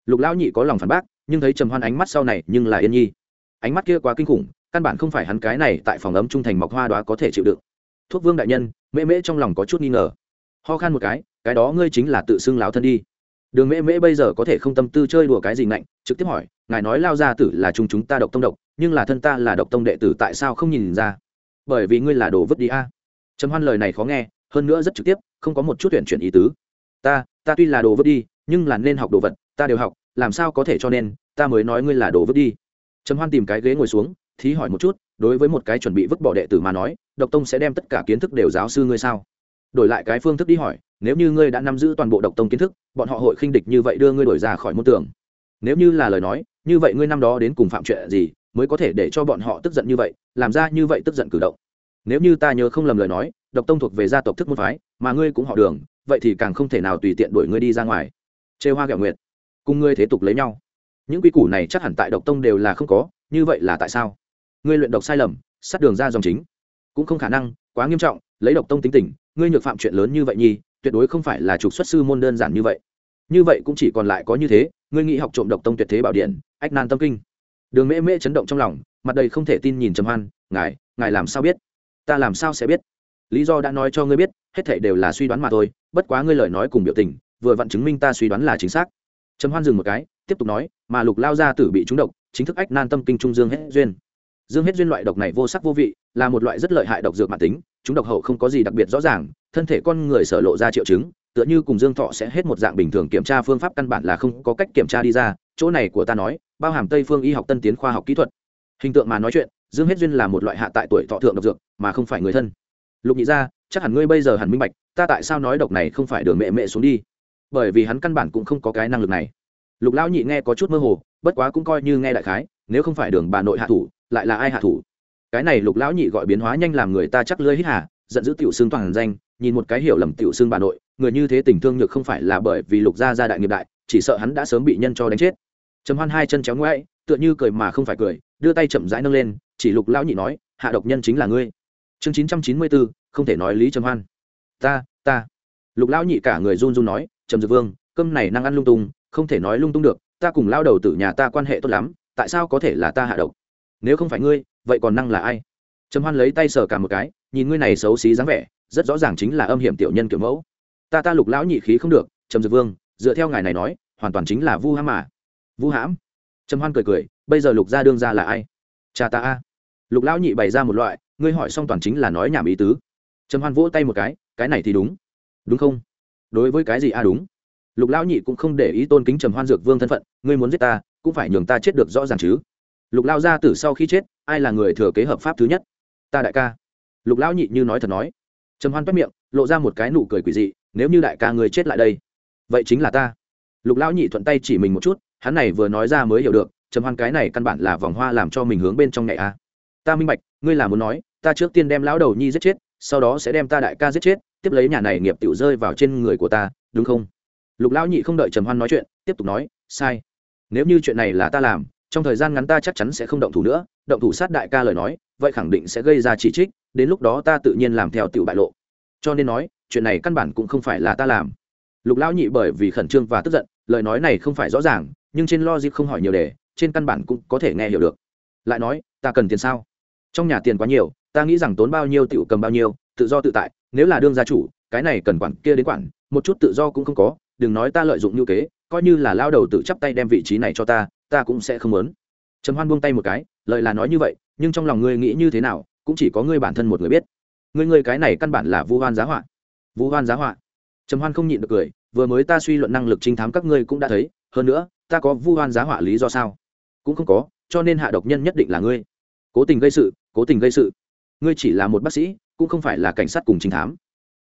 Lục lão nhị có lòng phản bác, nhưng thấy trầm hoan ánh mắt sau này nhưng là yên nhi. Ánh mắt kia quá kinh khủng, căn bản không phải hắn cái này tại phòng ấm trung thành mọc hoa đó có thể chịu đựng. Thuốc vương đại nhân, mễ mễ trong lòng có chút nghi ngờ. Ho khan một cái cái đó ngươi chính là tự xưng láo thân đi đường mễ mễ bây giờ có thể không tâm tư chơi đùa cái gì ngạnh, trực tiếp hỏi, ngài nói lao gia tử là chúng chúng ta độc tông độc, nhưng là thân ta là độc tông đệ tử tại sao không nhìn ra? Bởi vì ngươi là đồ vứt đi a. Trầm hoan lời này khó nghe, hơn nữa rất trực tiếp, không có một chút tuyển chuyển ý tứ. Ta ta tuy là đồ vứt đi, nhưng là nên học đồ vật, ta đều học, làm sao có thể cho nên, ta mới nói ngươi là đồ vứt đi. Trầm hoan tìm cái ghế ngồi xuống, thí hỏi một chút, đối với một cái chuẩn bị vứt bỏ đệ tử mà nói, độc tông sẽ đem tất cả kiến thức đều giáo sư ngươi sao? Đổi lại cái phương thức đi hỏi, nếu như ngươi đã nắm giữ toàn bộ độc tông kiến thức, bọn họ hội khinh địch như vậy đưa ngươi đổi ra khỏi môn tưởng nếu như là lời nói, như vậy ngươi năm đó đến cùng phạm chuyện gì mới có thể để cho bọn họ tức giận như vậy, làm ra như vậy tức giận cử động? Nếu như ta nhớ không lầm lời nói, độc tông thuộc về gia tộc thức môn phái, mà ngươi cũng họ đường, vậy thì càng không thể nào tùy tiện đuổi ngươi đi ra ngoài. Chê hoa gạo nguyệt, cùng ngươi thế tục lấy nhau. Những quy củ này chắc hẳn tại độc tông đều là không có, như vậy là tại sao? Ngươi luyện độc sai lầm, sát đường ra dòng chính. Cũng không khả năng, quá nghiêm trọng lấy độc tông tính tình, ngươi nhược phạm chuyện lớn như vậy nhi, tuyệt đối không phải là trục xuất sư môn đơn giản như vậy. Như vậy cũng chỉ còn lại có như thế, ngươi nghĩ học trộm độc tông tuyệt thế bảo điện, ách nan tâm kinh. Đường mễ mễ chấn động trong lòng, mặt đầy không thể tin nhìn trầm hoan, ngài ngài làm sao biết? Ta làm sao sẽ biết? Lý do đã nói cho ngươi biết, hết thảy đều là suy đoán mà thôi, bất quá ngươi lời nói cùng biểu tình, vừa vặn chứng minh ta suy đoán là chính xác. Trầm hoan dừng một cái, tiếp tục nói, mà lục lao gia tử bị trúng độc, chính thức ách nan tâm kinh trung dương hết duyên dương hết duyên loại độc này vô sắc vô vị, là một loại rất lợi hại độc dược mạng tính, chúng độc hậu không có gì đặc biệt rõ ràng, thân thể con người sở lộ ra triệu chứng, tựa như cùng dương thọ sẽ hết một dạng bình thường kiểm tra phương pháp căn bản là không có cách kiểm tra đi ra, chỗ này của ta nói, bao hàm tây phương y học tân tiến khoa học kỹ thuật. Hình tượng mà nói chuyện, dương hết duyên là một loại hạ tại tuổi thọ thượng độc dược, mà không phải người thân. Lục nhị ra chắc hẳn ngươi bây giờ hẳn minh bạch, ta tại sao nói độc này không phải đường mẹ mẹ xuống đi? Bởi vì hắn căn bản cũng không có cái năng lực này. Lục lão nhị nghe có chút mơ hồ, bất quá cũng coi như nghe đại khái, nếu không phải đường bà nội hạ thủ lại là ai hạ thủ? Cái này lục lão nhị gọi biến hóa nhanh làm người ta chắc lưỡi hít hà, giận dữ tiểu xương toàn danh, nhìn một cái hiểu lầm tiểu xương bà nội, người như thế tình thương nhược không phải là bởi vì lục gia gia đại nghiệp đại, chỉ sợ hắn đã sớm bị nhân cho đánh chết. Trầm hoan hai chân chéo ngoẽ tựa như cười mà không phải cười, đưa tay chậm rãi nâng lên, chỉ lục lão nhị nói, hạ độc nhân chính là ngươi. Chương chín trăm chín mươi bốn không thể nói lý trầm hoan. Ta ta. Lục lão nhị cả người run run nói, trầm dược vương, cơm này năng ăn lung tung, không thể nói lung tung được, ta cùng lao đầu tử nhà ta quan hệ tốt lắm, tại sao có thể là ta hạ độc? Nếu không phải ngươi, vậy còn năng là ai? Trầm hoan lấy tay sờ cả một cái, nhìn ngươi này xấu xí dáng vẻ, rất rõ ràng chính là âm hiểm tiểu nhân kiểu mẫu. Ta ta lục lão nhị khí không được, trầm dược vương, dựa theo ngài này nói, hoàn toàn chính là vu hãm mà. Vu hãm? Trầm hoan cười cười, bây giờ lục gia đương ra là ai? Cha ta a. Lục lão nhị bày ra một loại, ngươi hỏi xong toàn chính là nói nhảm ý tứ. Trầm hoan vỗ tay một cái cái này thì đúng. Đúng không? Đối với cái gì a à đúng? Lục lão nhị cũng không để ý tôn kính trầm hoan dược vương thân phận, ngươi muốn giết ta, cũng phải nhường ta chết được rõ ràng chứ lục lao gia tử sau khi chết, ai là người thừa kế hợp pháp thứ nhất? Ta đại ca. Lục lão nhị như nói thật nói. Trầm hoan toát miệng, lộ ra một cái nụ cười quỷ dị, nếu như đại ca người chết lại đây, vậy chính là ta. Lục lão nhị thuận tay chỉ mình một chút, hắn này vừa nói ra mới hiểu được, trầm hoan cái này căn bản là vòng hoa làm cho mình hướng bên trong nhảy a. Ta minh bạch, ngươi là muốn nói, ta trước tiên đem lão đầu nhi giết chết, sau đó sẽ đem ta đại ca giết chết, tiếp lấy nhà này nghiệp tiểu rơi vào trên người của ta, đúng không? Lục lão nhị không đợi trầm hoan nói chuyện, tiếp tục nói, sai. Nếu như chuyện này là ta làm trong thời gian ngắn ta chắc chắn sẽ không động thủ nữa, động thủ sát đại ca lời nói, vậy khẳng định sẽ gây ra chỉ trích, đến lúc đó ta tự nhiên làm theo tiểu bại lộ. Cho nên nói, chuyện này căn bản cũng không phải là ta làm. Lục lão nhị bởi vì khẩn trương và tức giận, lời nói này không phải rõ ràng, nhưng trên logic không hỏi nhiều đề trên căn bản cũng có thể nghe hiểu được. Lại nói, ta cần tiền sao? Trong nhà tiền quá nhiều, ta nghĩ rằng tốn bao nhiêu tiểu cầm bao nhiêu, tự do tự tại, nếu là đương gia chủ, cái này cần quản kia đến quản, một chút tự do cũng không có đừng nói ta lợi dụng như kế, coi như là lao đầu tự chắp tay đem vị trí này cho ta ta cũng sẽ không muốn. Trầm hoan buông tay một cái lợi là nói như vậy, nhưng trong lòng ngươi nghĩ như thế nào, cũng chỉ có ngươi bản thân một người biết. Ngươi ngươi cái này căn bản là vu hoan giá họa. Vu hoan giá họa. Trầm hoan không nhịn được cười, vừa mới ta suy luận năng lực trinh thám các ngươi cũng đã thấy, hơn nữa, ta có vu hoan giá họa lý do sao? Cũng không có, cho nên hạ độc nhân nhất định là ngươi. Cố tình gây sự, cố tình gây sự. Ngươi chỉ là một bác sĩ, cũng không phải là cảnh sát cùng trinh thám.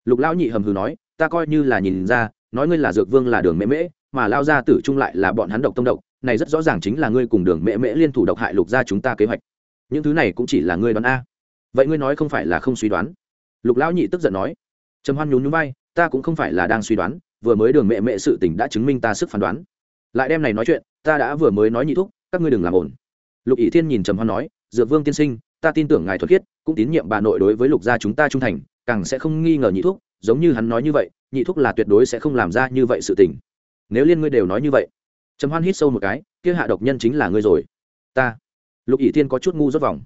Lục lão nhị hầm hừ nói, ta coi như là nhìn ra nói ngươi là dược vương là đường mễ mễ, mà lao ra tử trung lại là bọn hắn độc tông độc, này rất rõ ràng chính là ngươi cùng đường mễ mễ liên thủ độc hại lục gia chúng ta kế hoạch. Những thứ này cũng chỉ là ngươi đoán a. Vậy ngươi nói không phải là không suy đoán? Lục lão nhị tức giận nói. Trầm hoan nhún nhún bay ta cũng không phải là đang suy đoán, vừa mới đường mẹ mẹ sự tình đã chứng minh ta sức phán đoán. Lại đem này nói chuyện, ta đã vừa mới nói nhị thúc, các ngươi đừng làm ổn lục ỷ thiên nhìn trầm hoan nói, dược vương tiên sinh, ta tin tưởng ngài thuật khiết, cũng tín nhiệm bà nội đối với lục gia chúng ta trung thành, càng sẽ không nghi ngờ nhị thúc, giống như hắn nói như vậy nhị thúc là tuyệt đối sẽ không làm ra như vậy sự tình. Nếu liên ngươi đều nói như vậy, trầm hoan hít sâu một cái, kia hạ độc nhân chính là ngươi rồi. Ta. Lục ỷ thiên có chút ngu rốt vòng.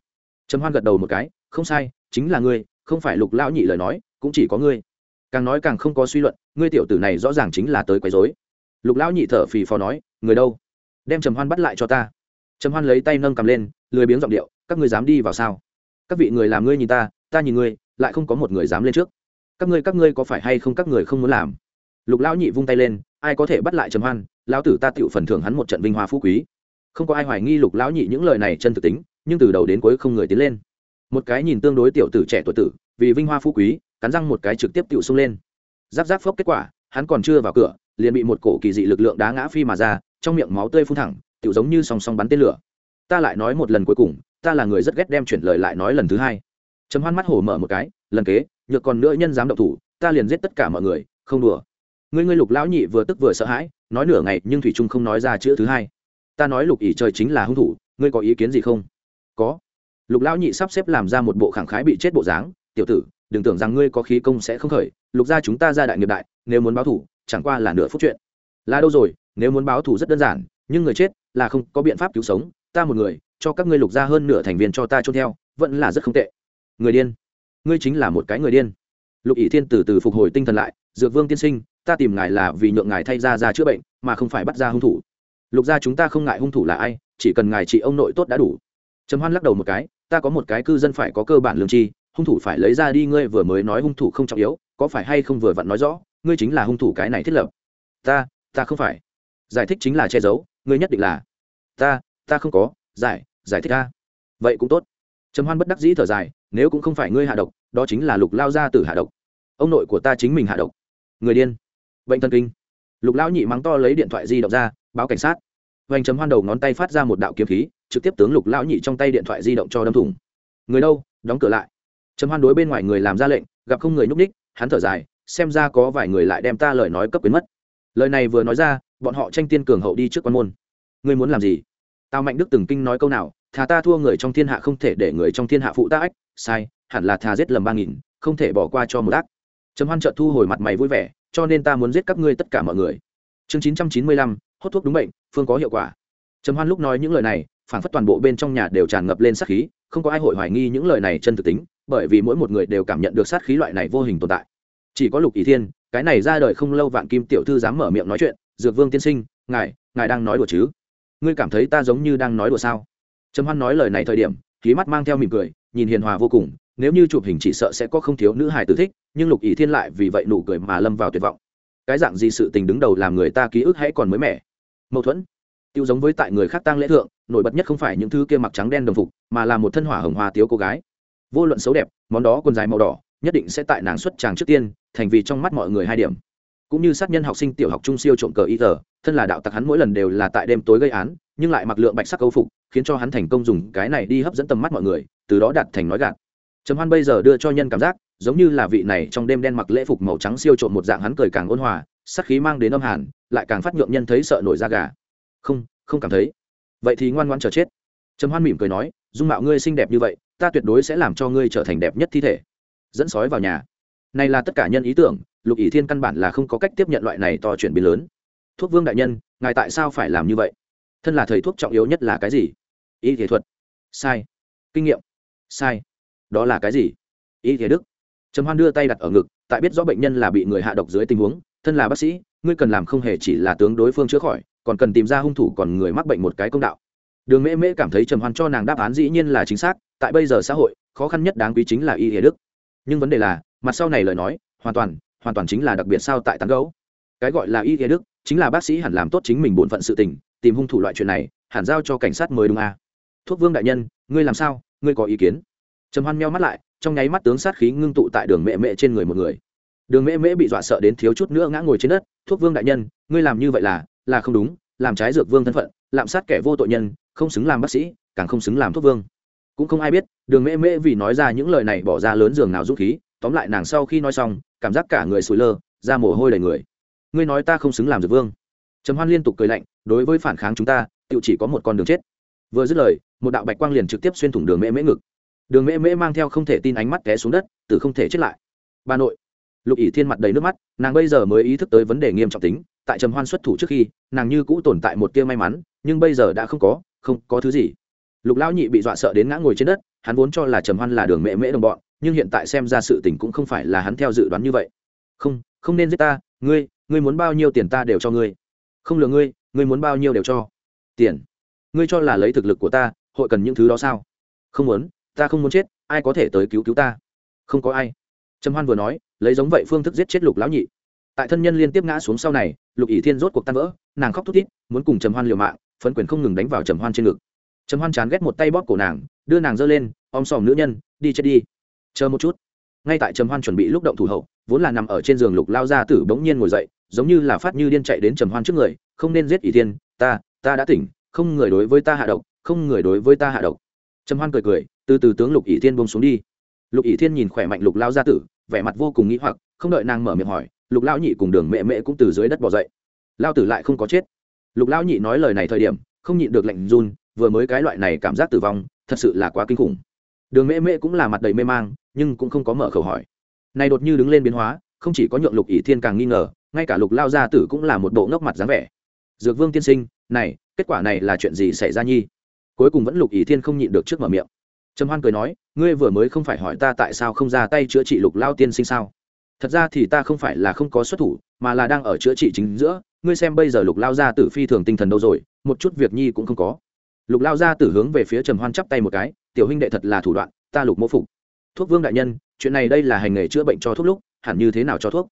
Trầm hoan gật đầu một cái, không sai, chính là ngươi, không phải lục lão nhị lời nói, cũng chỉ có ngươi. Càng nói càng không có suy luận, ngươi tiểu tử này rõ ràng chính là tới quấy rối. Lục lão nhị thở phì phò nói, người đâu? Đem trầm hoan bắt lại cho ta. Trầm hoan lấy tay nâng cầm lên, lười biếng giọng điệu, các ngươi dám đi vào sao? Các vị người làm ngươi nhìn ta ta nhìn ngươi, lại không có một người dám lên trước các ngươi các ngươi có phải hay không các người không muốn làm? Lục lão nhị vung tay lên, ai có thể bắt lại trầm hoan? Lão tử ta tựu phần thưởng hắn một trận vinh hoa phú quý. Không có ai hoài nghi lục lão nhị những lời này chân thực tính, nhưng từ đầu đến cuối không người tiến lên. Một cái nhìn tương đối tiểu tử trẻ tuổi tử, vì vinh hoa phú quý, cắn răng một cái trực tiếp tựu xông lên. Giáp giáp phốc kết quả, hắn còn chưa vào cửa, liền bị một cổ kỳ dị lực lượng đá ngã phi mà ra, trong miệng máu tươi phun thẳng tựu giống như song song bắn tên lửa. Ta lại nói một lần cuối cùng, ta là người rất ghét đem chuyển lời lại nói lần thứ hai. Chấm hoan mắt hổ mở một cái, lần kế nhược còn nữa nhân dám động thủ, ta liền giết tất cả mọi người, không đùa. Ngươi ngươi lục lão nhị vừa tức vừa sợ hãi, nói nửa ngày nhưng thủy trung không nói ra chữ thứ hai. Ta nói lục ỷ trời chính là hung thủ, ngươi có ý kiến gì không? Có. Lục lão nhị sắp xếp làm ra một bộ khẳng khái bị chết bộ dáng, tiểu tử, đừng tưởng rằng ngươi có khí công sẽ không khởi, lục gia chúng ta ra đại nghiệp đại, nếu muốn báo thủ, chẳng qua là nửa phút chuyện. Là đâu rồi, nếu muốn báo thủ rất đơn giản, nhưng người chết là không có biện pháp cứu sống, ta một người, cho các ngươi lục gia hơn nửa thành viên cho ta trôn theo, vẫn là rất không tệ. Người điên ngươi chính là một cái người điên. Lục ỷ thiên từ từ phục hồi tinh thần lại, dược vương tiên sinh, ta tìm ngài là vì nhượng ngài thay ra ra chữa bệnh, mà không phải bắt ra hung thủ. Lục gia chúng ta không ngại hung thủ là ai, chỉ cần ngài trị ông nội tốt đã đủ. Trầm hoan lắc đầu một cái, ta có một cái cư dân phải có cơ bản lương tri, hung thủ phải lấy ra đi, ngươi vừa mới nói hung thủ không trọng yếu, có phải hay không vừa vặn nói rõ, ngươi chính là hung thủ cái này thiết lập. Ta ta không phải. Giải thích chính là che giấu, ngươi nhất định là. Ta ta không có, giải giải thích ta. Vậy cũng tốt trầm hoan bất đắc dĩ thở dài, nếu cũng không phải ngươi hạ độc, đó chính là lục lao gia tử hạ độc. Ông nội của ta chính mình hạ độc. Người điên. Bệnh thần kinh. Lục lão nhị mắng to lấy điện thoại di động ra, báo cảnh sát. Vành trầm hoan đầu ngón tay phát ra một đạo kiếm khí, trực tiếp tướng lục lão nhị trong tay điện thoại di động cho đâm thủng. Người đâu? Đóng cửa lại. Trầm hoan đối bên ngoài người làm ra lệnh, gặp không người nhúc ních hắn thở dài, xem ra có vài người lại đem ta lời nói cấp quyến mất. Lời này vừa nói ra, bọn họ tranh tiên cường hậu đi trước quan môn. Ngươi muốn làm gì? Tào mạnh đức từng kinh nói câu nào thà ta thua người trong thiên hạ không thể để người trong thiên hạ phụ ta ách, sai, hẳn là thà giết lầm ba nghìn, không thể bỏ qua cho một ác. Trầm hoan trợt thu hồi mặt mày vui vẻ, cho nên ta muốn giết các ngươi tất cả mọi người. Chương chín trăm chín mươi lăm, hốt thuốc đúng bệnh, phương có hiệu quả. Trầm hoan lúc nói những lời này phản phất toàn bộ bên trong nhà đều tràn ngập lên sát khí, không có ai hội hoài nghi những lời này chân thực tính, bởi vì mỗi một người đều cảm nhận được sát khí loại này vô hình tồn tại. Chỉ có lục ý thiên, cái này ra đời không lâu vạn kim tiểu thư dám mở miệng nói chuyện, dược vương tiên sinh, ngài ngài đang nói đùa chứ? Ngươi cảm thấy ta giống như đang nói đùa sao? Trầm hoan nói lời này thời điểm khí mắt mang theo mỉm cười, nhìn hiền hòa vô cùng, nếu như chụp hình chỉ sợ sẽ có không thiếu nữ hài tử thích, nhưng lục Ý thiên lại vì vậy nụ cười mà lâm vào tuyệt vọng. Cái dạng gì sự tình đứng đầu làm người ta ký ức hãy còn mới mẻ. Mâu thuẫn. Tiêu giống với tại người khác tăng lễ thượng, nổi bật nhất không phải những thứ kia mặc trắng đen đồng phục, mà là một thân hỏa hồng hoa tiếu cô gái. Vô luận xấu đẹp, món đó quần dài màu đỏ, nhất định sẽ tại nàng xuất tràng trước tiên, thành vì trong mắt mọi người hai điểm. Cũng như sát nhân học sinh tiểu học trung siêu trộm cờ y tờ, thân là đạo tặc hắn mỗi lần đều là tại đêm tối gây án, nhưng lại mặc lượng bạch sắc câu phục khiến cho hắn thành công dùng cái này đi hấp dẫn tầm mắt mọi người, từ đó đạt thành nói gạt. Trầm hoan bây giờ đưa cho nhân cảm giác, giống như là vị này trong đêm đen mặc lễ phục màu trắng siêu trộm một dạng hắn cười càng ôn hòa, sắc khí mang đến âm hàn, lại càng phát nhượng nhân thấy sợ nổi da gà. Không không cảm thấy. Vậy thì ngoan ngoan chờ chết. Trầm hoan mỉm cười nói, dung mạo ngươi xinh đẹp như vậy, ta tuyệt đối sẽ làm cho ngươi trở thành đẹp nhất thi thể. Dẫn sói vào nhà. Này là tất cả nhân ý tưởng, lục ỷ thiên căn bản là không có cách tiếp nhận loại này to chuyển biến lớn. Thuốc vương đại nhân, ngài tại sao phải làm như vậy? Thân là thầy thuốc trọng yếu nhất là cái gì? Y thể thuật. Sai. Kinh nghiệm. Sai. Đó là cái gì? Y thể đức. Trầm hoan đưa tay đặt ở ngực, tại biết rõ bệnh nhân là bị người hạ độc dưới tình huống, thân là bác sĩ, ngươi cần làm không hề chỉ là tướng đối phương chữa khỏi, còn cần tìm ra hung thủ còn người mắc bệnh một cái công đạo. Đường mễ mễ cảm thấy trầm hoan cho nàng đáp án dĩ nhiên là chính xác, tại bây giờ xã hội, khó khăn nhất đáng quý chính là y thể đức. Nhưng vấn đề là, mặt sau này lời nói, hoàn toàn hoàn toàn chính là đặc biệt sao tại tán gấu cái gọi là y thể đức, chính là bác sĩ hẳn làm tốt chính mình bổn phận sự tình, tìm hung thủ loại chuyện này, hẳn giao cho cảnh sát mới đúng à thuốc vương đại nhân, ngươi làm sao? Ngươi có ý kiến? Trầm hoan meo mắt lại, trong nháy mắt tướng sát khí ngưng tụ tại đường mẹ mẹ trên người một người. Đường mẹ mẹ bị dọa sợ đến thiếu chút nữa ngã ngồi trên đất, thuốc vương đại nhân, ngươi làm như vậy là là không đúng, làm trái dược vương thân phận, lạm sát kẻ vô tội nhân, không xứng làm bác sĩ, càng không xứng làm thuốc vương. Cũng không ai biết, đường mễ mễ vì nói ra những lời này bỏ ra lớn giường nào dũng khí, tóm lại nàng sau khi nói xong, cảm giác cả người sủi lơ ra mồ hôi đầy người. Ngươi nói ta không xứng làm dược vương. Trầm hoan liên tục cười lạnh, đối với phản kháng chúng ta tự chỉ có một con đường chết vừa dứt lời, một đạo bạch quang liền trực tiếp xuyên thủng đường mễ mễ ngực. Đường mễ mễ mang theo không thể tin ánh mắt té xuống đất, từ không thể chết lại. Bà nội. Lục ỷ thiên mặt đầy nước mắt, nàng bây giờ mới ý thức tới vấn đề nghiêm trọng tính, tại trầm hoan xuất thủ trước khi, nàng như cũ tồn tại một tia may mắn, nhưng bây giờ đã không có không có thứ gì. Lục lão nhị bị dọa sợ đến ngã ngồi trên đất, hắn vốn cho là trầm hoan là đường mễ mễ đồng bọn, nhưng hiện tại xem ra sự tình cũng không phải là hắn theo dự đoán như vậy. Không không nên giết ta, ngươi ngươi muốn bao nhiêu tiền ta đều cho ngươi. Không lừa ngươi ngươi muốn bao nhiêu đều cho. Tiền ngươi cho là lấy thực lực của ta, hội cần những thứ đó sao? Không muốn, ta không muốn chết, ai có thể tới cứu cứu ta? Không có ai. Trầm hoan vừa nói, lấy giống vậy phương thức giết chết lục lão nhị. Tại thân nhân liên tiếp ngã xuống sau này, lục ỷ thiên rốt cuộc tan vỡ, nàng khóc thút thít, muốn cùng trầm hoan liều mạng, phấn quyền không ngừng đánh vào trầm hoan trên ngực. Trầm hoan chán ghét một tay bóp cổ nàng, đưa nàng giơ lên, om sòm nữ nhân, đi chết đi. Chờ một chút. Ngay tại trầm hoan chuẩn bị lúc động thủ hậu, vốn là nằm ở trên giường lục lao ra tử bỗng nhiên ngồi dậy, giống như là phát như điên chạy đến trầm hoan trước người, không nên giết ỷ thiên, ta ta đã tỉnh không người đối với ta hạ độc, không người đối với ta hạ độc. Trầm hoan cười cười, từ từ tướng lục ỷ thiên bông xuống đi. Lục ỷ thiên nhìn khỏe mạnh lục lao gia tử, vẻ mặt vô cùng nghĩ hoặc, không đợi nàng mở miệng hỏi, lục lão nhị cùng đường mẹ mẹ cũng từ dưới đất bỏ dậy. Lao tử lại không có chết. Lục lão nhị nói lời này thời điểm, không nhịn được lạnh run, vừa mới cái loại này cảm giác tử vong, thật sự là quá kinh khủng. Đường mẹ mẹ cũng là mặt đầy mê mang, nhưng cũng không có mở khẩu hỏi. Này đột như đứng lên biến hóa, không chỉ có nhượng lục ỷ thiên càng nghi ngờ, ngay cả lục lao gia tử cũng là một bộ ngốc mặt dáng vẻ. Dược vương tiên sinh, này kết quả này là chuyện gì xảy ra nhi? Cuối cùng vẫn lục ý thiên không nhịn được trước mở miệng. Trầm hoan cười nói, ngươi vừa mới không phải hỏi ta tại sao không ra tay chữa trị lục lao tiên sinh sao? Thật ra thì ta không phải là không có xuất thủ, mà là đang ở chữa trị chính giữa. Ngươi xem bây giờ lục lao ra tử phi thường tinh thần đâu rồi, một chút việc nhi cũng không có. Lục lao ra tử hướng về phía trầm hoan chắp tay một cái, tiểu huynh đệ thật là thủ đoạn, ta lục mỗ phục. Thuốc vương đại nhân, chuyện này đây là hành nghề chữa bệnh cho thuốc lúc, hẳn như thế nào cho thuốc?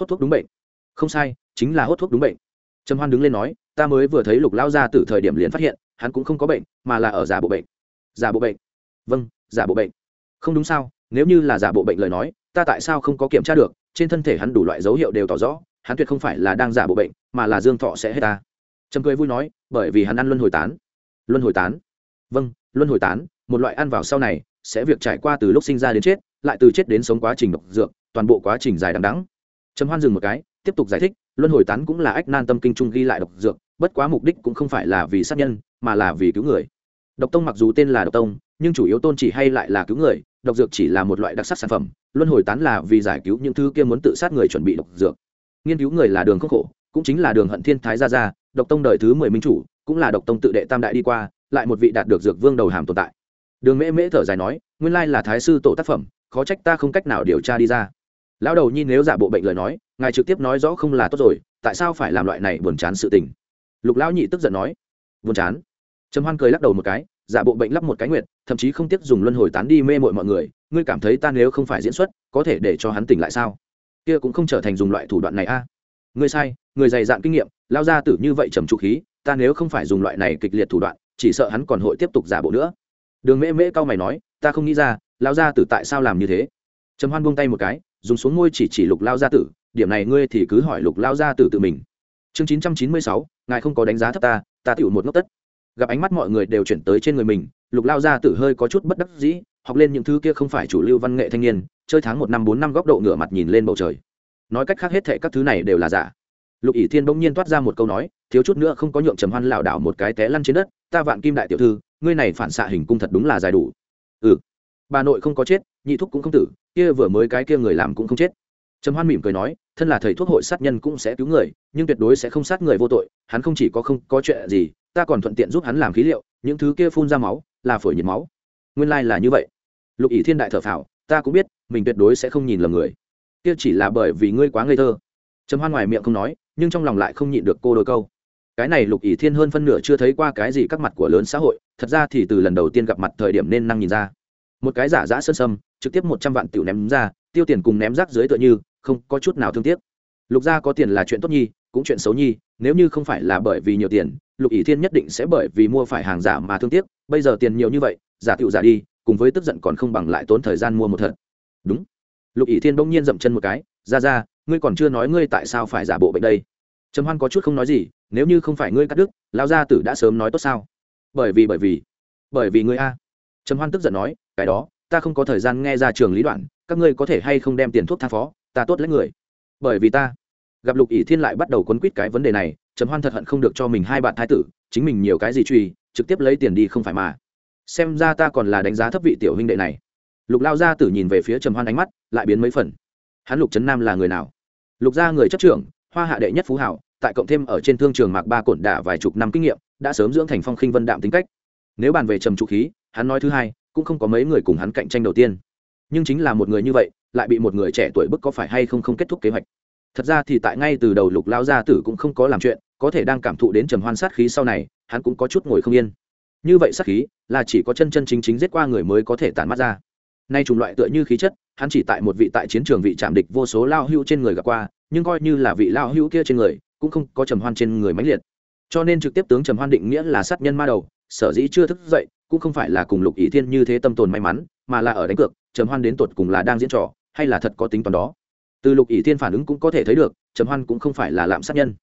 Hốt thuốc đúng bệnh. Không sai, chính là hốt thuốc đúng bệnh. Trầm hoan đứng lên nói ta mới vừa thấy lục lao ra từ thời điểm liền phát hiện, hắn cũng không có bệnh, mà là ở giả bộ bệnh. Giả bộ bệnh? Vâng giả bộ bệnh. Không đúng sao, nếu như là giả bộ bệnh lời nói, ta tại sao không có kiểm tra được? Trên thân thể hắn đủ loại dấu hiệu đều tỏ rõ, hắn tuyệt không phải là đang giả bộ bệnh, mà là dương thọ sẽ hết ta. Trầm cười vui nói, bởi vì hắn ăn luân hồi tán. Luân hồi tán? Vâng luân hồi tán, một loại ăn vào sau này, sẽ việc trải qua từ lúc sinh ra đến chết, lại từ chết đến sống quá trình độc dược, toàn bộ quá trình dài đằng đắng trầm hoan dừng một cái, tiếp tục giải thích luân hồi tán cũng là ách nan tâm kinh trung ghi lại độc dược, bất quá mục đích cũng không phải là vì sát nhân, mà là vì cứu người. Độc tông mặc dù tên là độc tông, nhưng chủ yếu tôn chỉ hay lại là cứu người, độc dược chỉ là một loại đặc sắc sản phẩm, luân hồi tán là vì giải cứu những thứ kia muốn tự sát người chuẩn bị độc dược. Nghiên cứu người là đường khốc khổ, cũng chính là đường hận thiên thái gia gia, độc tông đời thứ mười minh chủ, cũng là độc tông tự đệ tam đại đi qua, lại một vị đạt được dược vương đầu hàm tồn tại. Đường mễ mễ thở dài nói, nguyên lai là thái sư tổ tác phẩm, khó trách ta không cách nào điều tra đi ra. Lão đầu nhi nếu giả bộ bệnh lời nói ngài trực tiếp nói rõ không là tốt rồi, tại sao phải làm loại này buồn chán sự tình? Lục lão nhị tức giận nói. Buồn chán? Trầm hoan cười lắc đầu một cái, giả bộ bệnh lắp một cái nguyệt, thậm chí không tiếc dùng luân hồi tán đi mê mội mọi người, ngươi cảm thấy ta nếu không phải diễn xuất, có thể để cho hắn tỉnh lại sao? Kia cũng không trở thành dùng loại thủ đoạn này a. Ngươi sai, người dày dạn kinh nghiệm lao ra tử như vậy trầm trụ khí, ta nếu không phải dùng loại này kịch liệt thủ đoạn, chỉ sợ hắn còn hội tiếp tục giả bộ nữa. Đường mễ mễ cao mày nói, ta không nghĩ ra lao ra tử tại sao làm như thế? Trầm hoan buông tay một cái, dùng xuống ngôi chỉ chỉ lục lao gia tử điểm này ngươi thì cứ hỏi lục lao gia tử tự mình. Chương chín trăm chín mươi sáu, ngài không có đánh giá thấp ta ta tựu một ngốc tất. Gặp ánh mắt mọi người đều chuyển tới trên người mình, lục lao gia tử hơi có chút bất đắc dĩ, học lên những thứ kia không phải chủ lưu văn nghệ thanh niên, chơi tháng một năm bốn năm góc độ ngửa mặt nhìn lên bầu trời. Nói cách khác hết thệ các thứ này đều là giả. Lục ỷ thiên bỗng nhiên toát ra một câu nói, thiếu chút nữa không có nhượng trầm hoan lảo đảo một cái té lăn trên đất, ta vạn kim đại tiểu thư, ngươi này phản xạ hình cung thật đúng là dài đủ. Ừ. Bà nội không có chết, nhị thúc cũng không tử, kia vừa mới cái kia người làm cũng không chết. Trầm hoan mỉm cười nói thân là thầy thuốc hội sát nhân cũng sẽ cứu người, nhưng tuyệt đối sẽ không sát người vô tội, hắn không chỉ có không có chuyện gì, ta còn thuận tiện giúp hắn làm khí liệu, những thứ kia phun ra máu, là phổi nhiệt máu. Nguyên lai là như vậy. Lục ỷ thiên đại thở phào, ta cũng biết, mình tuyệt đối sẽ không nhìn lầm người. Kia chỉ là bởi vì ngươi quá ngây thơ. Trầm hoan ngoài miệng không nói, nhưng trong lòng lại không nhịn được cô đôi câu. Cái này lục ỷ thiên hơn phân nửa chưa thấy qua cái gì các mặt của lớn xã hội, thật ra thì từ lần đầu tiên gặp mặt thời điểm nên năng nhìn ra. Một cái giả giã sơn sâm, trực tiếp một trăm vạn tiểu ném ra, tiêu tiền cùng ném rác dưới tựa như không có chút nào thương tiếc. Lục gia có tiền là chuyện tốt nhi, cũng chuyện xấu nhi, nếu như không phải là bởi vì nhiều tiền, lục ỷ thiên nhất định sẽ bởi vì mua phải hàng giả mà thương tiếc, bây giờ tiền nhiều như vậy, giả tựu giả đi, cùng với tức giận còn không bằng lại tốn thời gian mua một thật. Đúng. Lục ỷ thiên bỗng nhiên dậm chân một cái ra ra ngươi còn chưa nói ngươi tại sao phải giả bộ bệnh đây? Trầm hoan có chút không nói gì, nếu như không phải ngươi cắt đứt, lão gia tử đã sớm nói tốt sao? Bởi vì bởi vì bởi vì ngươi a. Trầm hoan tức giận nói, cái đó, ta không có thời gian nghe ra trường lý đoạn, các ngươi có thể hay không đem tiền thuốc tha phó ta tốt lấy người. Bởi vì ta, gặp lục ỷ thiên lại bắt đầu quấn quýt cái vấn đề này, trầm hoan thật hận không được cho mình hai bạn thái tử, chính mình nhiều cái gì truy, trực tiếp lấy tiền đi không phải mà. Xem ra ta còn là đánh giá thấp vị tiểu huynh đệ này. Lục lao gia tử nhìn về phía trầm hoan ánh mắt, lại biến mấy phần. Hắn lục trấn nam là người nào? Lục gia người chấp trưởng, hoa hạ đệ nhất phú hảo, tại cộng thêm ở trên thương trường mạc ba cổn đả vài chục năm kinh nghiệm, đã sớm dưỡng thành phong khinh vân đạm tính cách. Nếu bàn về trầm trụ khí, hắn nói thứ hai, cũng không có mấy người cùng hắn cạnh tranh đầu tiên. Nhưng chính là một người như vậy lại bị một người trẻ tuổi bức có phải hay không không kết thúc kế hoạch. Thật ra thì tại ngay từ đầu lục lao gia tử cũng không có làm chuyện, có thể đang cảm thụ đến trầm hoan sát khí sau này, hắn cũng có chút ngồi không yên. Như vậy sát khí là chỉ có chân chân chính chính giết qua người mới có thể tản mắt ra. Nay chủng loại tựa như khí chất, hắn chỉ tại một vị tại chiến trường vị trạm địch vô số lao hưu trên người gặp qua, nhưng coi như là vị lao hưu kia trên người, cũng không có trầm hoan trên người mãnh liệt. Cho nên trực tiếp tướng trầm hoan định nghĩa là sát nhân ma đầu, sở dĩ chưa thức dậy, cũng không phải là cùng lục ý thiên như thế tâm tồn may mắn, mà là ở đánh cược, trầm hoan đến tột cùng là đang diễn trò hay là thật có tính toán đó? Từ lục ỷ thiên phản ứng cũng có thể thấy được, trầm hoan cũng không phải là lạm sát nhân.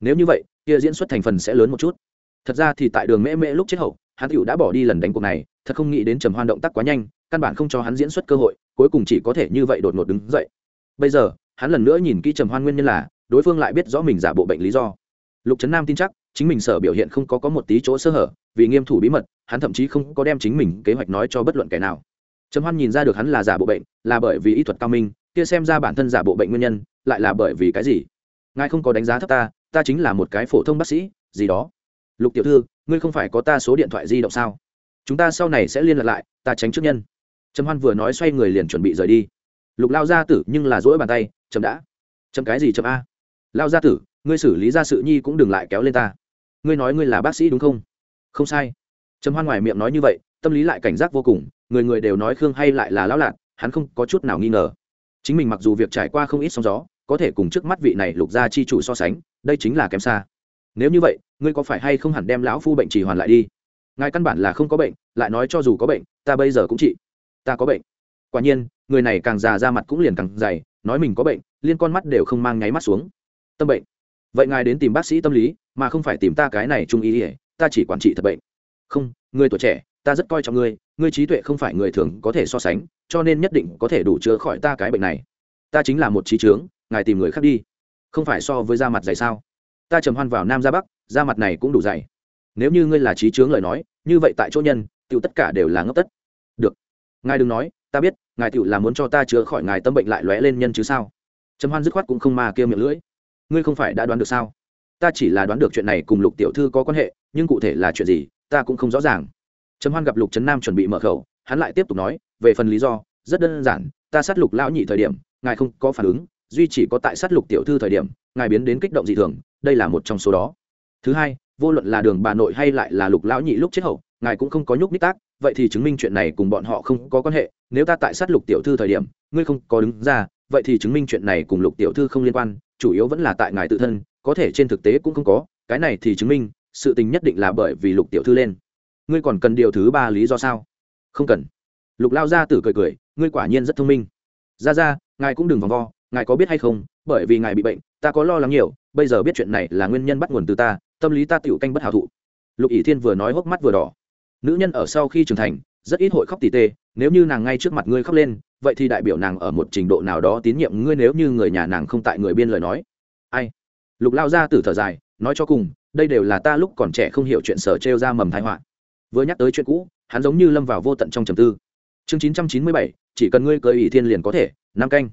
Nếu như vậy, kia diễn xuất thành phần sẽ lớn một chút. Thật ra thì tại đường mễ mễ lúc chết hậu, hắn tựu đã bỏ đi lần đánh cuộc này, thật không nghĩ đến trầm hoan động tác quá nhanh, căn bản không cho hắn diễn xuất cơ hội, cuối cùng chỉ có thể như vậy đột ngột đứng dậy. Bây giờ, hắn lần nữa nhìn kỹ trầm hoan nguyên nhân là, đối phương lại biết rõ mình giả bộ bệnh lý do. Lục trấn nam tin chắc, chính mình sở biểu hiện không có có một tí chỗ sơ hở, vì nghiêm thủ bí mật, hắn thậm chí không có đem chính mình kế hoạch nói cho bất luận kẻ nào trầm hoan nhìn ra được hắn là giả bộ bệnh, là bởi vì y thuật cao minh, kia xem ra bản thân giả bộ bệnh nguyên nhân, lại là bởi vì cái gì? Ngài không có đánh giá thấp ta ta chính là một cái phổ thông bác sĩ, gì đó. Lục tiểu thư, ngươi không phải có ta số điện thoại di động sao? Chúng ta sau này sẽ liên lạc lại, ta tránh trước nhân. Trầm hoan vừa nói xoay người liền chuẩn bị rời đi. Lục lao gia tử nhưng là dỗi bàn tay chậm đã. Chậm cái gì chậm a? Lao gia tử, ngươi xử lý ra sự nhi cũng đừng lại kéo lên ta. Ngươi nói ngươi là bác sĩ đúng không? Không sai trầm hoan ngoài miệng nói như vậy, tâm lý lại cảnh giác vô cùng, người người đều nói khương hay lại là lão lạc hắn không có chút nào nghi ngờ. Chính mình mặc dù việc trải qua không ít sóng gió, có thể cùng trước mắt vị này lục gia chi chủ so sánh, đây chính là kém xa. Nếu như vậy, ngươi có phải hay không hẳn đem lão phu bệnh trì hoàn lại đi? Ngài căn bản là không có bệnh, lại nói cho dù có bệnh, ta bây giờ cũng trị. Ta có bệnh. Quả nhiên, người này càng già ra mặt cũng liền càng dày, nói mình có bệnh, liên con mắt đều không mang nháy mắt xuống. Tâm bệnh. Vậy ngài đến tìm bác sĩ tâm lý, mà không phải tìm ta cái này trung ý ỉa ta chỉ quản trị thật bệnh không, người tuổi trẻ, ta rất coi trọng ngươi ngươi trí tuệ không phải người thường có thể so sánh, cho nên nhất định có thể đủ chữa khỏi ta cái bệnh này. Ta chính là một trí trướng ngài tìm người khác đi. Không phải so với da mặt dày sao? Ta trầm hoan vào nam ra bắc, da mặt này cũng đủ dày. Nếu như ngươi là trí trướng lời nói, như vậy tại chỗ nhân tựu tất cả đều là ngốc tất. Được. Ngài đừng nói, ta biết, ngài tựu là muốn cho ta chữa khỏi ngài tâm bệnh lại lóe lên nhân chứ sao? Trầm hoan dứt khoát cũng không mà kia miệng lưỡi. Ngươi không phải đã đoán được sao? Ta chỉ là đoán được chuyện này cùng lục tiểu thư có quan hệ, nhưng cụ thể là chuyện gì ta cũng không rõ ràng. Trầm hoan gặp lục trấn nam chuẩn bị mở khẩu, hắn lại tiếp tục nói, về phần lý do, rất đơn giản, ta sát lục lão nhị thời điểm, ngài không có phản ứng, duy chỉ có tại sát lục tiểu thư thời điểm, ngài biến đến kích động dị thường, đây là một trong số đó. Thứ hai, vô luận là đường bà nội hay lại là lục lão nhị lúc chết hậu, ngài cũng không có nhúc nhích tác, vậy thì chứng minh chuyện này cùng bọn họ không có quan hệ, nếu ta tại sát lục tiểu thư thời điểm, ngươi không có đứng ra, vậy thì chứng minh chuyện này cùng lục tiểu thư không liên quan, chủ yếu vẫn là tại ngài tự thân, có thể trên thực tế cũng không có, cái này thì chứng minh sự tình nhất định là bởi vì lục tiểu thư lên. Ngươi còn cần điều thứ ba lý do sao? Không cần. Lục lao gia tử cười cười, ngươi quả nhiên rất thông minh. Ra ra ngài cũng đừng vòng vo, ngài có biết hay không, bởi vì ngài bị bệnh, ta có lo lắng nhiều, bây giờ biết chuyện này là nguyên nhân bắt nguồn từ ta, tâm lý ta tựu canh bất hảo thụ. Lục ỷ thiên vừa nói hốc mắt vừa đỏ. Nữ nhân ở sau khi trưởng thành, rất ít hội khóc tỉ tê, nếu như nàng ngay trước mặt ngươi khóc lên, vậy thì đại biểu nàng ở một trình độ nào đó tín nhiệm ngươi nếu như người nhà nàng không tại người biên lời nói. Ai? Lục lao ra Tử thở dài, nói cho cùng đây đều là ta lúc còn trẻ không hiểu chuyện sở trêu ra mầm thái họa. Vừa nhắc tới chuyện cũ, hắn giống như lâm vào vô tận trong trầm tư. Chương chín trăm chín mươi bảy, chỉ cần ngươi cởi ỷ thiên liền có thể năm canh.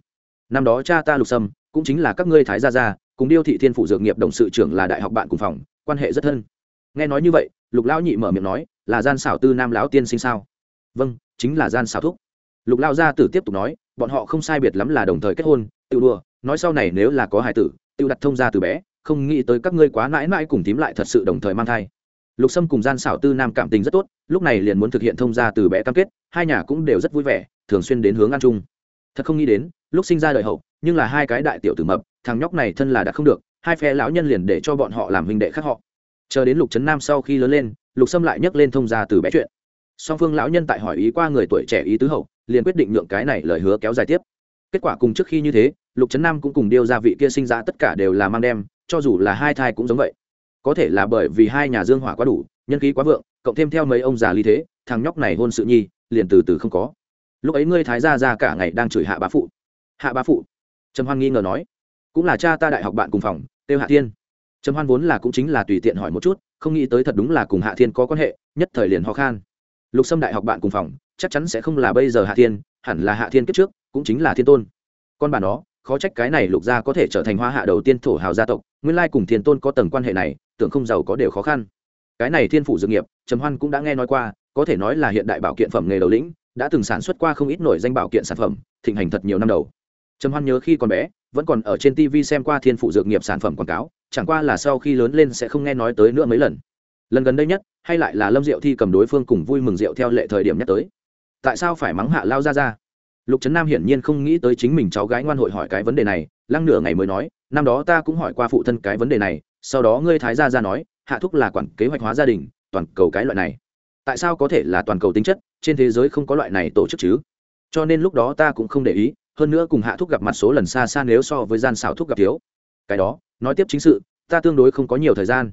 Năm đó cha ta lục sâm, cũng chính là các ngươi thái gia gia, cùng điêu thị thiên phụ dược nghiệp đồng sự trưởng là đại học bạn cùng phòng, quan hệ rất thân. Nghe nói như vậy, lục lão nhị mở miệng nói, là gian xảo tư nam lão tiên sinh sao? Vâng chính là gian xảo thúc. Lục lao gia tử tiếp tục nói, bọn họ không sai biệt lắm là đồng thời kết hôn tự đùa, nói sau này nếu là có hài tử tự đặt thông gia từ bé không nghĩ tới các ngươi quá mãi mãi cùng tím lại thật sự đồng thời mang thai. Lục sâm cùng gian xảo tư nam cảm tình rất tốt, lúc này liền muốn thực hiện thông gia từ bé cam kết, hai nhà cũng đều rất vui vẻ, thường xuyên đến hướng ăn chung. Thật không nghĩ đến, lúc sinh ra đời hậu, nhưng là hai cái đại tiểu tử mập, thằng nhóc này thân là đã không được, hai phe lão nhân liền để cho bọn họ làm huynh đệ khác họ. Chờ đến lục trấn nam sau khi lớn lên, lục sâm lại nhấc lên thông gia từ bé chuyện. Song phương lão nhân tại hỏi ý qua người tuổi trẻ ý tứ hậu, liền quyết định nhượng cái này lời hứa kéo dài tiếp. Kết quả cùng trước khi như thế, lục trấn nam cũng cùng điêu gia vị kia sinh ra tất cả đều là mang đem cho dù là hai thai cũng giống vậy. Có thể là bởi vì hai nhà dương hỏa quá đủ, nhân khí quá vượng, cộng thêm theo mấy ông già ly thế, thằng nhóc này hôn sự nhi, liền từ từ không có. Lúc ấy ngươi thái gia ra cả ngày đang chửi hạ bá phụ. Hạ bá phụ? Trầm hoan nghi ngờ nói. Cũng là cha ta đại học bạn cùng phòng, tiêu hạ thiên. Trầm hoan vốn là cũng chính là tùy tiện hỏi một chút, không nghĩ tới thật đúng là cùng hạ thiên có quan hệ, nhất thời liền ho khan. Lục sâm đại học bạn cùng phòng, chắc chắn sẽ không là bây giờ hạ thiên, hẳn là hạ thiên kết trước, cũng chính là thiên tôn. Con bà nó, khó trách cái này lục gia có thể trở thành hoa hạ đầu tiên thổ hào gia tộc nguyên lai cùng thiên tôn có tầng quan hệ này, tưởng không giàu có đều khó khăn. Cái này thiên phủ dược nghiệp, trầm hoan cũng đã nghe nói qua, có thể nói là hiện đại bảo kiện phẩm nghề đầu lĩnh, đã từng sản xuất qua không ít nổi danh bảo kiện sản phẩm, thịnh hành thật nhiều năm đầu. Trầm hoan nhớ khi còn bé, vẫn còn ở trên tv xem qua thiên phụ dược nghiệp sản phẩm quảng cáo, chẳng qua là sau khi lớn lên sẽ không nghe nói tới nữa mấy lần. Lần gần đây nhất, hay lại là lâm diệu thi cầm đối phương cùng vui mừng diệu theo lệ thời điểm nhắc tới. Tại sao phải mắng hạ lao ra ra lục trấn nam hiển nhiên không nghĩ tới chính mình cháu gái ngoan hội hỏi cái vấn đề này, lăng nửa ngày mới nói năm đó ta cũng hỏi qua phụ thân cái vấn đề này, sau đó ngươi thái gia ra nói, hạ thúc là quản kế hoạch hóa gia đình, toàn cầu cái loại này. Tại sao có thể là toàn cầu tính chất, trên thế giới không có loại này tổ chức chứ? Cho nên lúc đó ta cũng không để ý, hơn nữa cùng hạ thúc gặp mặt số lần xa xa nếu so với gian xảo thúc gặp thiếu. Cái đó, nói tiếp chính sự, ta tương đối không có nhiều thời gian.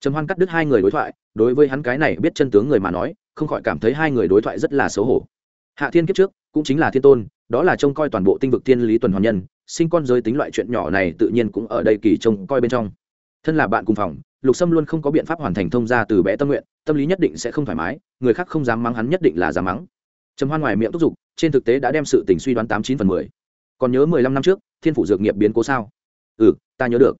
Trầm hoan cắt đứt hai người đối thoại, đối với hắn cái này biết chân tướng người mà nói, không khỏi cảm thấy hai người đối thoại rất là xấu hổ. Hạ thiên kiếp trước, cũng chính là thiên tôn, đó là trông coi toàn bộ tinh vực thiên lý tuần hoàn nhân sinh con giới tính loại chuyện nhỏ này tự nhiên cũng ở đây kỳ trông coi bên trong. Thân là bạn cùng phòng, lục sâm luôn không có biện pháp hoàn thành thông gia từ bé tâm nguyện, tâm lý nhất định sẽ không thoải mái, người khác không dám mắng hắn nhất định là dám mắng. Trầm hoan ngoài miệng thúc giục, trên thực tế đã đem sự tình suy đoán tám chín phần mười. Còn nhớ mười lăm năm trước, thiên phủ dược nghiệp biến cố sao? Ừ ta nhớ được.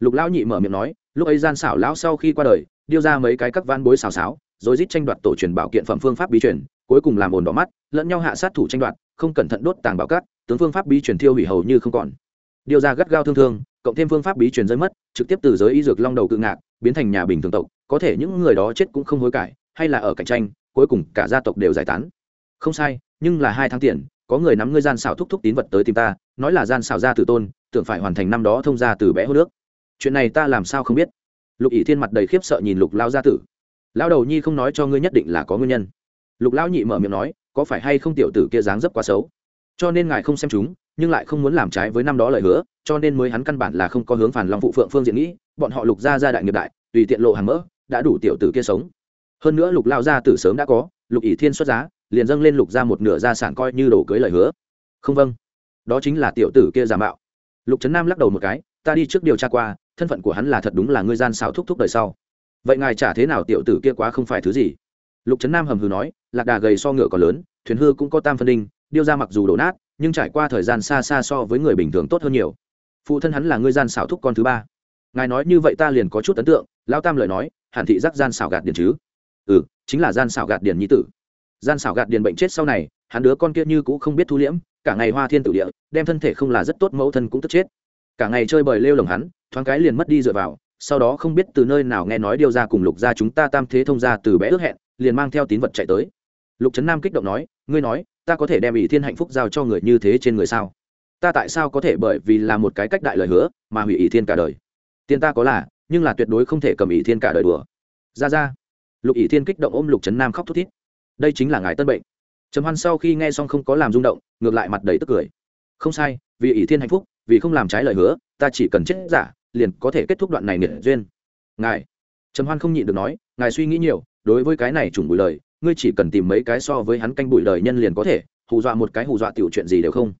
Lục lão nhị mở miệng nói, lúc ấy gian xảo lão sau khi qua đời, điêu ra mấy cái các van bối xào xáo, rồi rít tranh đoạt tổ truyền bảo kiện phẩm phương pháp bí truyền, cuối cùng làm ồn đỏ mắt, lẫn nhau hạ sát thủ tranh đoạt, không cẩn thận đốt tàng bảo cát tướng phương pháp bí truyền thiêu hủy hầu như không còn. Điều ra gắt gao thương thương, cộng thêm phương pháp bí truyền rơi mất, trực tiếp từ giới y dược long đầu cự ngạc, biến thành nhà bình thường tộc, có thể những người đó chết cũng không hối cải, hay là ở cạnh tranh, cuối cùng cả gia tộc đều giải tán. Không sai, nhưng là hai tháng tiền, có người nắm ngươi gian xảo thúc thúc tín vật tới tìm ta, nói là gian xảo ra từ tôn, tưởng phải hoàn thành năm đó thông ra từ bé hô nước. Chuyện này ta làm sao không biết? Lục ỷ thiên mặt đầy khiếp sợ nhìn lục lao gia tử. Lao đầu nhi không nói cho ngươi nhất định là có nguyên nhân. Lục lão nhị mở miệng nói, có phải hay không tiểu tử kia dáng dấp quá xấu? Cho nên ngài không xem chúng, nhưng lại không muốn làm trái với năm đó lời hứa, cho nên mới hắn căn bản là không có hướng phản long phụ phượng phương diện nghĩ, bọn họ lục gia gia đại nghiệp đại, tùy tiện lộ hàng mỡ, đã đủ tiểu tử kia sống. Hơn nữa lục lao gia tử sớm đã có, lục ỷ thiên xuất giá, liền dâng lên lục ra một nửa gia sản coi như đồ cưới lời hứa. Không vâng. Đó chính là tiểu tử kia giả mạo. Lục trấn nam lắc đầu một cái, ta đi trước điều tra qua, thân phận của hắn là thật đúng là ngươi gian xào thúc thúc đời sau. Vậy ngài trả thế nào tiểu tử kia quá không phải thứ gì? Lục trấn nam hầm hừ nói, lạc đà gầy so ngựa còn lớn, thuyền hư cũng có tam phân đinh điêu ra mặc dù đổ nát, nhưng trải qua thời gian xa xa so với người bình thường tốt hơn nhiều. Phụ thân hắn là ngươi gian xảo thúc con thứ ba. Ngài nói như vậy ta liền có chút ấn tượng lao tam lời nói, hẳn thị giác gian xảo gạt điền chứ? Ừ chính là gian xảo gạt điền nhi tử. Gian xảo gạt điền bệnh chết sau này, hắn đứa con kia như cũng không biết thu liễm, cả ngày hoa thiên tử địa, đem thân thể không là rất tốt mẫu thân cũng tức chết. Cả ngày chơi bời lêu lồng hắn, thoáng cái liền mất đi dựa vào, sau đó không biết từ nơi nào nghe nói điều ra cùng lục ra chúng ta tam thế thông ra từ bé ước hẹn, liền mang theo tín vật chạy tới. Lục trấn nam kích động nói, ngươi nói ta có thể đem ỷ thiên hạnh phúc giao cho người như thế trên người sao? Ta tại sao có thể bởi vì là một cái cách đại lời hứa mà hủy ỷ thiên cả đời? Tiền ta có là, nhưng là tuyệt đối không thể cầm ỷ thiên cả đời đùa. Ra ra. Lục ỷ thiên kích động ôm lục trấn nam khóc thút thít. Đây chính là ngài tân bệnh. Trầm hoan sau khi nghe xong không có làm rung động, ngược lại mặt đầy tức cười. Không sai, vì ỷ thiên hạnh phúc, vì không làm trái lời hứa, ta chỉ cần chết giả, liền có thể kết thúc đoạn này nghiệt duyên. Ngài. Trầm hoan không nhịn được nói, ngài suy nghĩ nhiều, đối với cái này trùng bùi lời ngươi chỉ cần tìm mấy cái so với hắn canh bụi đời nhân liền có thể, hù dọa một cái hù dọa tiểu chuyện gì đều không.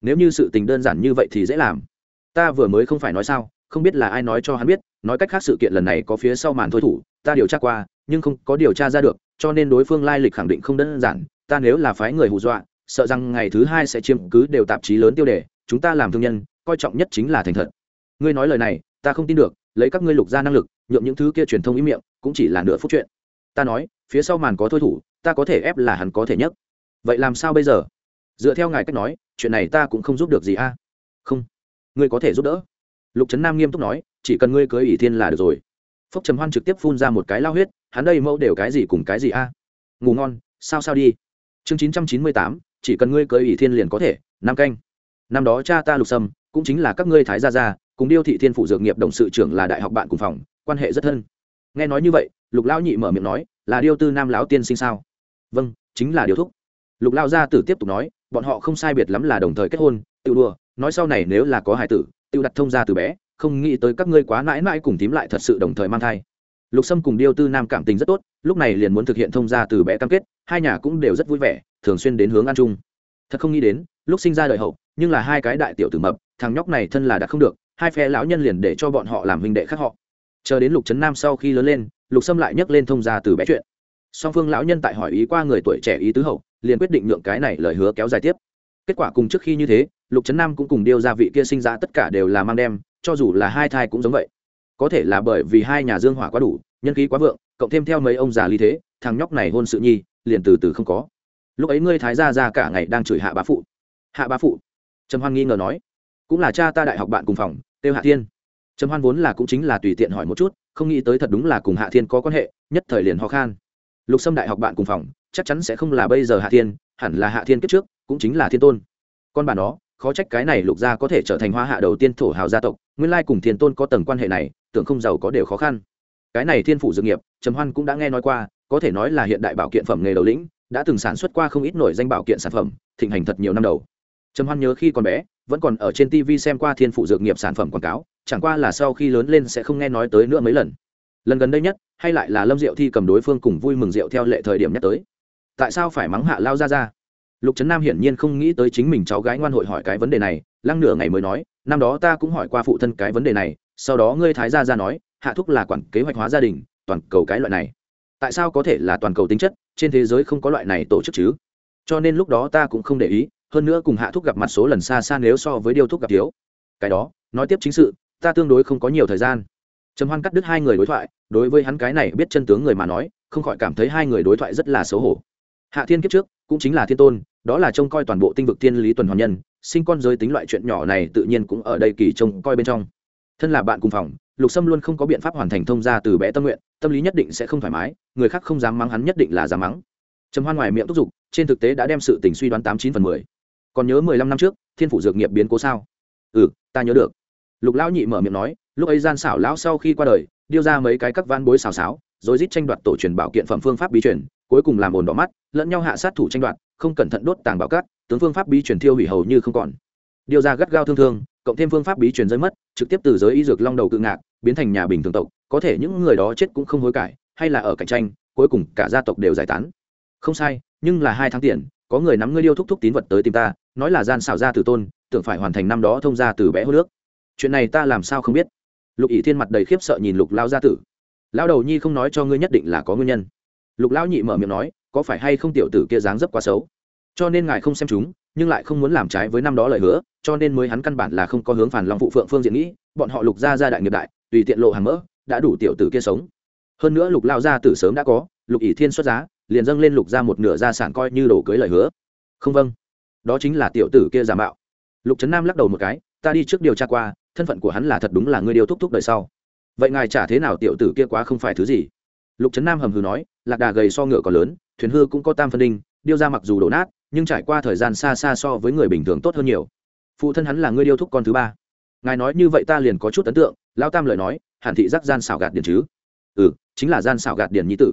Nếu như sự tình đơn giản như vậy thì dễ làm. Ta vừa mới không phải nói sao, không biết là ai nói cho hắn biết, nói cách khác sự kiện lần này có phía sau màn thôi thủ, ta điều tra qua, nhưng không có điều tra ra được, cho nên đối phương lai lịch khẳng định không đơn giản, ta nếu là phái người hù dọa, sợ rằng ngày thứ hai sẽ chiếm cứ đều tạp chí lớn tiêu đề, chúng ta làm thương nhân, coi trọng nhất chính là thành thật. Ngươi nói lời này, ta không tin được, lấy các ngươi lục ra năng lực, nhượng những thứ kia truyền thông ý miệng, cũng chỉ là nửa phút chuyện. Ta nói phía sau màn có thôi thủ, ta có thể ép là hắn có thể nhất. Vậy làm sao bây giờ? Dựa theo ngài cách nói, chuyện này ta cũng không giúp được gì a. Không. Ngươi có thể giúp đỡ. Lục trấn nam nghiêm túc nói, chỉ cần ngươi cưới ỷ thiên là được rồi. Phúc trầm hoan trực tiếp phun ra một cái lao huyết, hắn đây mẫu đều cái gì cùng cái gì a? Ngủ ngon, sao sao đi. Chương chín trăm chín mươi tám, chỉ cần ngươi cưới ỷ thiên liền có thể năm canh. Năm đó cha ta lục sâm, cũng chính là các ngươi thái gia gia, cùng điêu thị thiên phụ dược nghiệp đồng sự trưởng là đại học bạn cùng phòng, quan hệ rất thân. Nghe nói như vậy, lục lão nhị mở miệng nói là điêu tư nam lão tiên sinh sao? Vâng chính là điều thúc. Lục lao gia tử tiếp tục nói, bọn họ không sai biệt lắm là đồng thời kết hôn tự đùa, nói sau này nếu là có hải tử tự đặt thông gia từ bé, không nghĩ tới các ngươi quá mãi mãi cùng tím lại thật sự đồng thời mang thai. Lục sâm cùng điêu tư nam cảm tình rất tốt, lúc này liền muốn thực hiện thông gia từ bé cam kết, hai nhà cũng đều rất vui vẻ, thường xuyên đến hướng ăn chung. Thật không nghĩ đến, lúc sinh ra đời hậu, nhưng là hai cái đại tiểu tử mập, thằng nhóc này thân là đã không được, hai phe lão nhân liền để cho bọn họ làm huynh đệ khác họ chờ đến lục trấn nam sau khi lớn lên, lục sâm lại nhấc lên thông gia từ bé chuyện. Song phương lão nhân tại hỏi ý qua người tuổi trẻ ý tứ hậu, liền quyết định nhượng cái này lời hứa kéo dài tiếp. Kết quả cùng trước khi như thế, lục trấn nam cũng cùng điêu ra vị kia sinh ra tất cả đều là mang đem, cho dù là hai thai cũng giống vậy. Có thể là bởi vì hai nhà dương hỏa quá đủ, nhân khí quá vượng, cộng thêm theo mấy ông già ly thế, thằng nhóc này hôn sự nhi, liền từ từ không có. Lúc ấy ngươi thái gia ra cả ngày đang chửi hạ bá phụ. Hạ bá phụ? Trầm hoan nghi ngờ nói. Cũng là cha ta đại học bạn cùng phòng, tiêu hạ thiên trầm hoan vốn là cũng chính là tùy tiện hỏi một chút, không nghĩ tới thật đúng là cùng hạ thiên có quan hệ, nhất thời liền ho khan. Lục sâm đại học bạn cùng phòng, chắc chắn sẽ không là bây giờ hạ thiên, hẳn là hạ thiên kết trước, cũng chính là thiên tôn. Con bà nó, khó trách cái này lục gia có thể trở thành hoa hạ đầu tiên thổ hào gia tộc, nguyên lai cùng thiên tôn có tầng quan hệ này, tưởng không giàu có đều khó khăn. Cái này thiên phủ dược nghiệp, trầm hoan cũng đã nghe nói qua, có thể nói là hiện đại bảo kiện phẩm nghề đầu lĩnh, đã từng sản xuất qua không ít nổi danh bảo kiện sản phẩm, thịnh hành thật nhiều năm đầu trầm hoan nhớ khi còn bé, vẫn còn ở trên tv xem qua thiên phụ dược nghiệp sản phẩm quảng cáo, chẳng qua là sau khi lớn lên sẽ không nghe nói tới nữa mấy lần. Lần gần đây nhất, hay lại là lâm diệu thi cầm đối phương cùng vui mừng diệu theo lệ thời điểm nhắc tới. Tại sao phải mắng hạ lao ra ra lục trấn nam hiển nhiên không nghĩ tới chính mình cháu gái ngoan hội hỏi cái vấn đề này, lăng nửa ngày mới nói, năm đó ta cũng hỏi qua phụ thân cái vấn đề này, sau đó ngươi thái gia ra nói, hạ thúc là quản kế hoạch hóa gia đình, toàn cầu cái loại này. Tại sao có thể là toàn cầu tính chất, trên thế giới không có loại này tổ chức chứ? Cho nên lúc đó ta cũng không để ý hơn nữa cùng hạ thúc gặp mặt số lần xa xa nếu so với điêu thúc gặp thiếu. Cái đó, nói tiếp chính sự, ta tương đối không có nhiều thời gian. Trầm hoan cắt đứt hai người đối thoại, đối với hắn cái này biết chân tướng người mà nói, không khỏi cảm thấy hai người đối thoại rất là xấu hổ. Hạ thiên kiếp trước, cũng chính là thiên tôn, đó là trông coi toàn bộ tinh vực thiên lý tuần hoàn nhân, sinh con giới tính loại chuyện nhỏ này tự nhiên cũng ở đây kỳ trông coi bên trong. Thân là bạn cùng phòng, lục sâm luôn không có biện pháp hoàn thành thông gia từ bé tâm nguyện, tâm lý nhất định sẽ không thoải mái, người khác không dám mắng hắn nhất định là dám mắng. Trầm hoan ngoài miệng thúc giục, trên thực tế đã đem sự tình suy đoán tám chín phần mười còn nhớ mười lăm năm trước, thiên phủ dược nghiệp biến cố sao? Ừ ta nhớ được. Lục lão nhị mở miệng nói, lúc ấy gian xảo lão sau khi qua đời, điêu ra mấy cái các van bối xào xáo, rồi rít tranh đoạt tổ truyền bảo kiện phẩm phương pháp bí truyền, cuối cùng làm ồn đỏ mắt, lẫn nhau hạ sát thủ tranh đoạt, không cẩn thận đốt tàng bảo cát, tướng phương pháp bí truyền thiêu hủy hầu như không còn. Điêu ra gắt gao thương thương, cộng thêm phương pháp bí truyền rơi mất, trực tiếp từ giới y dược long đầu cự ngạc, biến thành nhà bình thường tộc, có thể những người đó chết cũng không hối cải, hay là ở cạnh tranh, cuối cùng cả gia tộc đều giải tán. Không sai, nhưng là hai tháng tiền có người nắm ngươi điêu thúc thúc tín vật tới tìm ta, nói là gian xảo ra từ tôn, tưởng phải hoàn thành năm đó thông ra từ bé hô nước. Chuyện này ta làm sao không biết? Lục ỷ thiên mặt đầy khiếp sợ nhìn lục lao gia tử. Lao đầu nhi không nói cho ngươi nhất định là có nguyên nhân. Lục lão nhị mở miệng nói, có phải hay không tiểu tử kia dáng dấp quá xấu? Cho nên ngài không xem chúng, nhưng lại không muốn làm trái với năm đó lời hứa, cho nên mới hắn căn bản là không có hướng phản lòng phụ phượng phương diện nghĩ, bọn họ lục gia gia đại nghiệp đại, tùy tiện lộ hàng mỡ, đã đủ tiểu tử kia sống. Hơn nữa lục lao gia tử sớm đã có, lục ỷ thiên xuất giá liền dâng lên lục ra một nửa gia sản coi như đồ cưới lời hứa. Không vâng. Đó chính là tiểu tử kia giả mạo. Lục trấn nam lắc đầu một cái, ta đi trước điều tra qua, thân phận của hắn là thật đúng là người điều thúc thúc đời sau. Vậy ngài trả thế nào tiểu tử kia quá không phải thứ gì? Lục trấn nam hầm hừ nói, lạc đà gầy so ngựa còn lớn, thuyền hư cũng có tam phân đinh, điêu ra mặc dù đổ nát, nhưng trải qua thời gian xa xa so với người bình thường tốt hơn nhiều. Phụ thân hắn là người điêu thúc con thứ ba. Ngài nói như vậy ta liền có chút ấn tượng lao tam lời nói, hẳn thị giác gian xảo gạt điển chứ. Ừ chính là gian xảo gạt điển nhi tử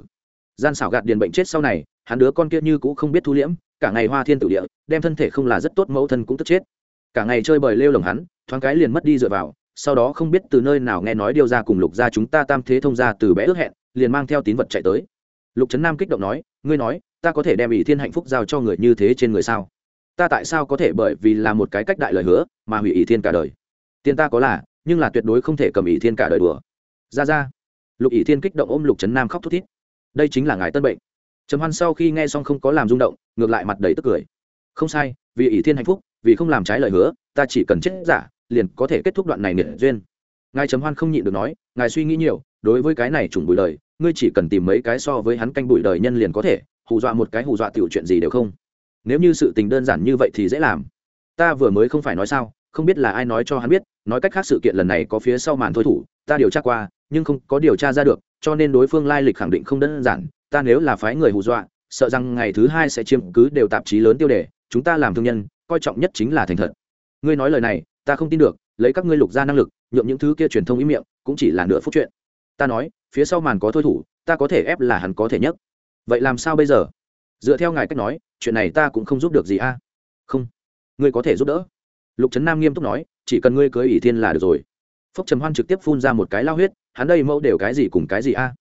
gian xảo gạt điền bệnh chết sau này, hắn đứa con kia như cũng không biết thu liễm, cả ngày hoa thiên tử địa, đem thân thể không là rất tốt mẫu thân cũng tức chết. Cả ngày chơi bời lêu lồng hắn, thoáng cái liền mất đi dựa vào, sau đó không biết từ nơi nào nghe nói điều ra cùng lục ra chúng ta tam thế thông ra từ bé ước hẹn, liền mang theo tín vật chạy tới. Lục trấn nam kích động nói, ngươi nói, ta có thể đem ỷ thiên hạnh phúc giao cho người như thế trên người sao? Ta tại sao có thể bởi vì là một cái cách đại lời hứa, mà hủy ỷ thiên cả đời? Tiền ta có là, nhưng là tuyệt đối không thể cầm ỷ thiên cả đời đùa. Ra ra. Lục ỷ thiên kích động ôm lục trấn nam khóc thút thít đây chính là ngài tân bệnh. Trầm hoan sau khi nghe xong không có làm rung động, ngược lại mặt đầy tức cười. Không sai, vì ỷ thiên hạnh phúc, vì không làm trái lời hứa, ta chỉ cần chết giả, liền có thể kết thúc đoạn này nghiệt duyên. Ngài trầm hoan không nhịn được nói, ngài suy nghĩ nhiều, đối với cái này trùng bụi đời, ngươi chỉ cần tìm mấy cái so với hắn canh bụi đời nhân liền có thể, hù dọa một cái hù dọa tiểu chuyện gì đều không. Nếu như sự tình đơn giản như vậy thì dễ làm. Ta vừa mới không phải nói sao, không biết là ai nói cho hắn biết, nói cách khác sự kiện lần này có phía sau màn thôi thủ, ta điều tra qua nhưng không có điều tra ra được, cho nên đối phương lai lịch khẳng định không đơn giản. Ta nếu là phái người hù dọa, sợ rằng ngày thứ hai sẽ chiếm cứ đều tạp chí lớn tiêu đề. Chúng ta làm thương nhân, coi trọng nhất chính là thành thật. Ngươi nói lời này, ta không tin được, lấy các ngươi lục ra năng lực nhuộm những thứ kia truyền thông ý miệng, cũng chỉ là nửa phút chuyện. Ta nói, phía sau màn có thôi thủ, ta có thể ép là hắn có thể nhất. Vậy làm sao bây giờ? Dựa theo ngài cách nói, chuyện này ta cũng không giúp được gì a. Không. Ngươi có thể giúp đỡ. Lục trấn nam nghiêm túc nói, chỉ cần ngươi cưới ỷ thiên là được rồi phúc trầm hoan trực tiếp phun ra một cái lao huyết, hắn đây mẫu đều cái gì cùng cái gì a?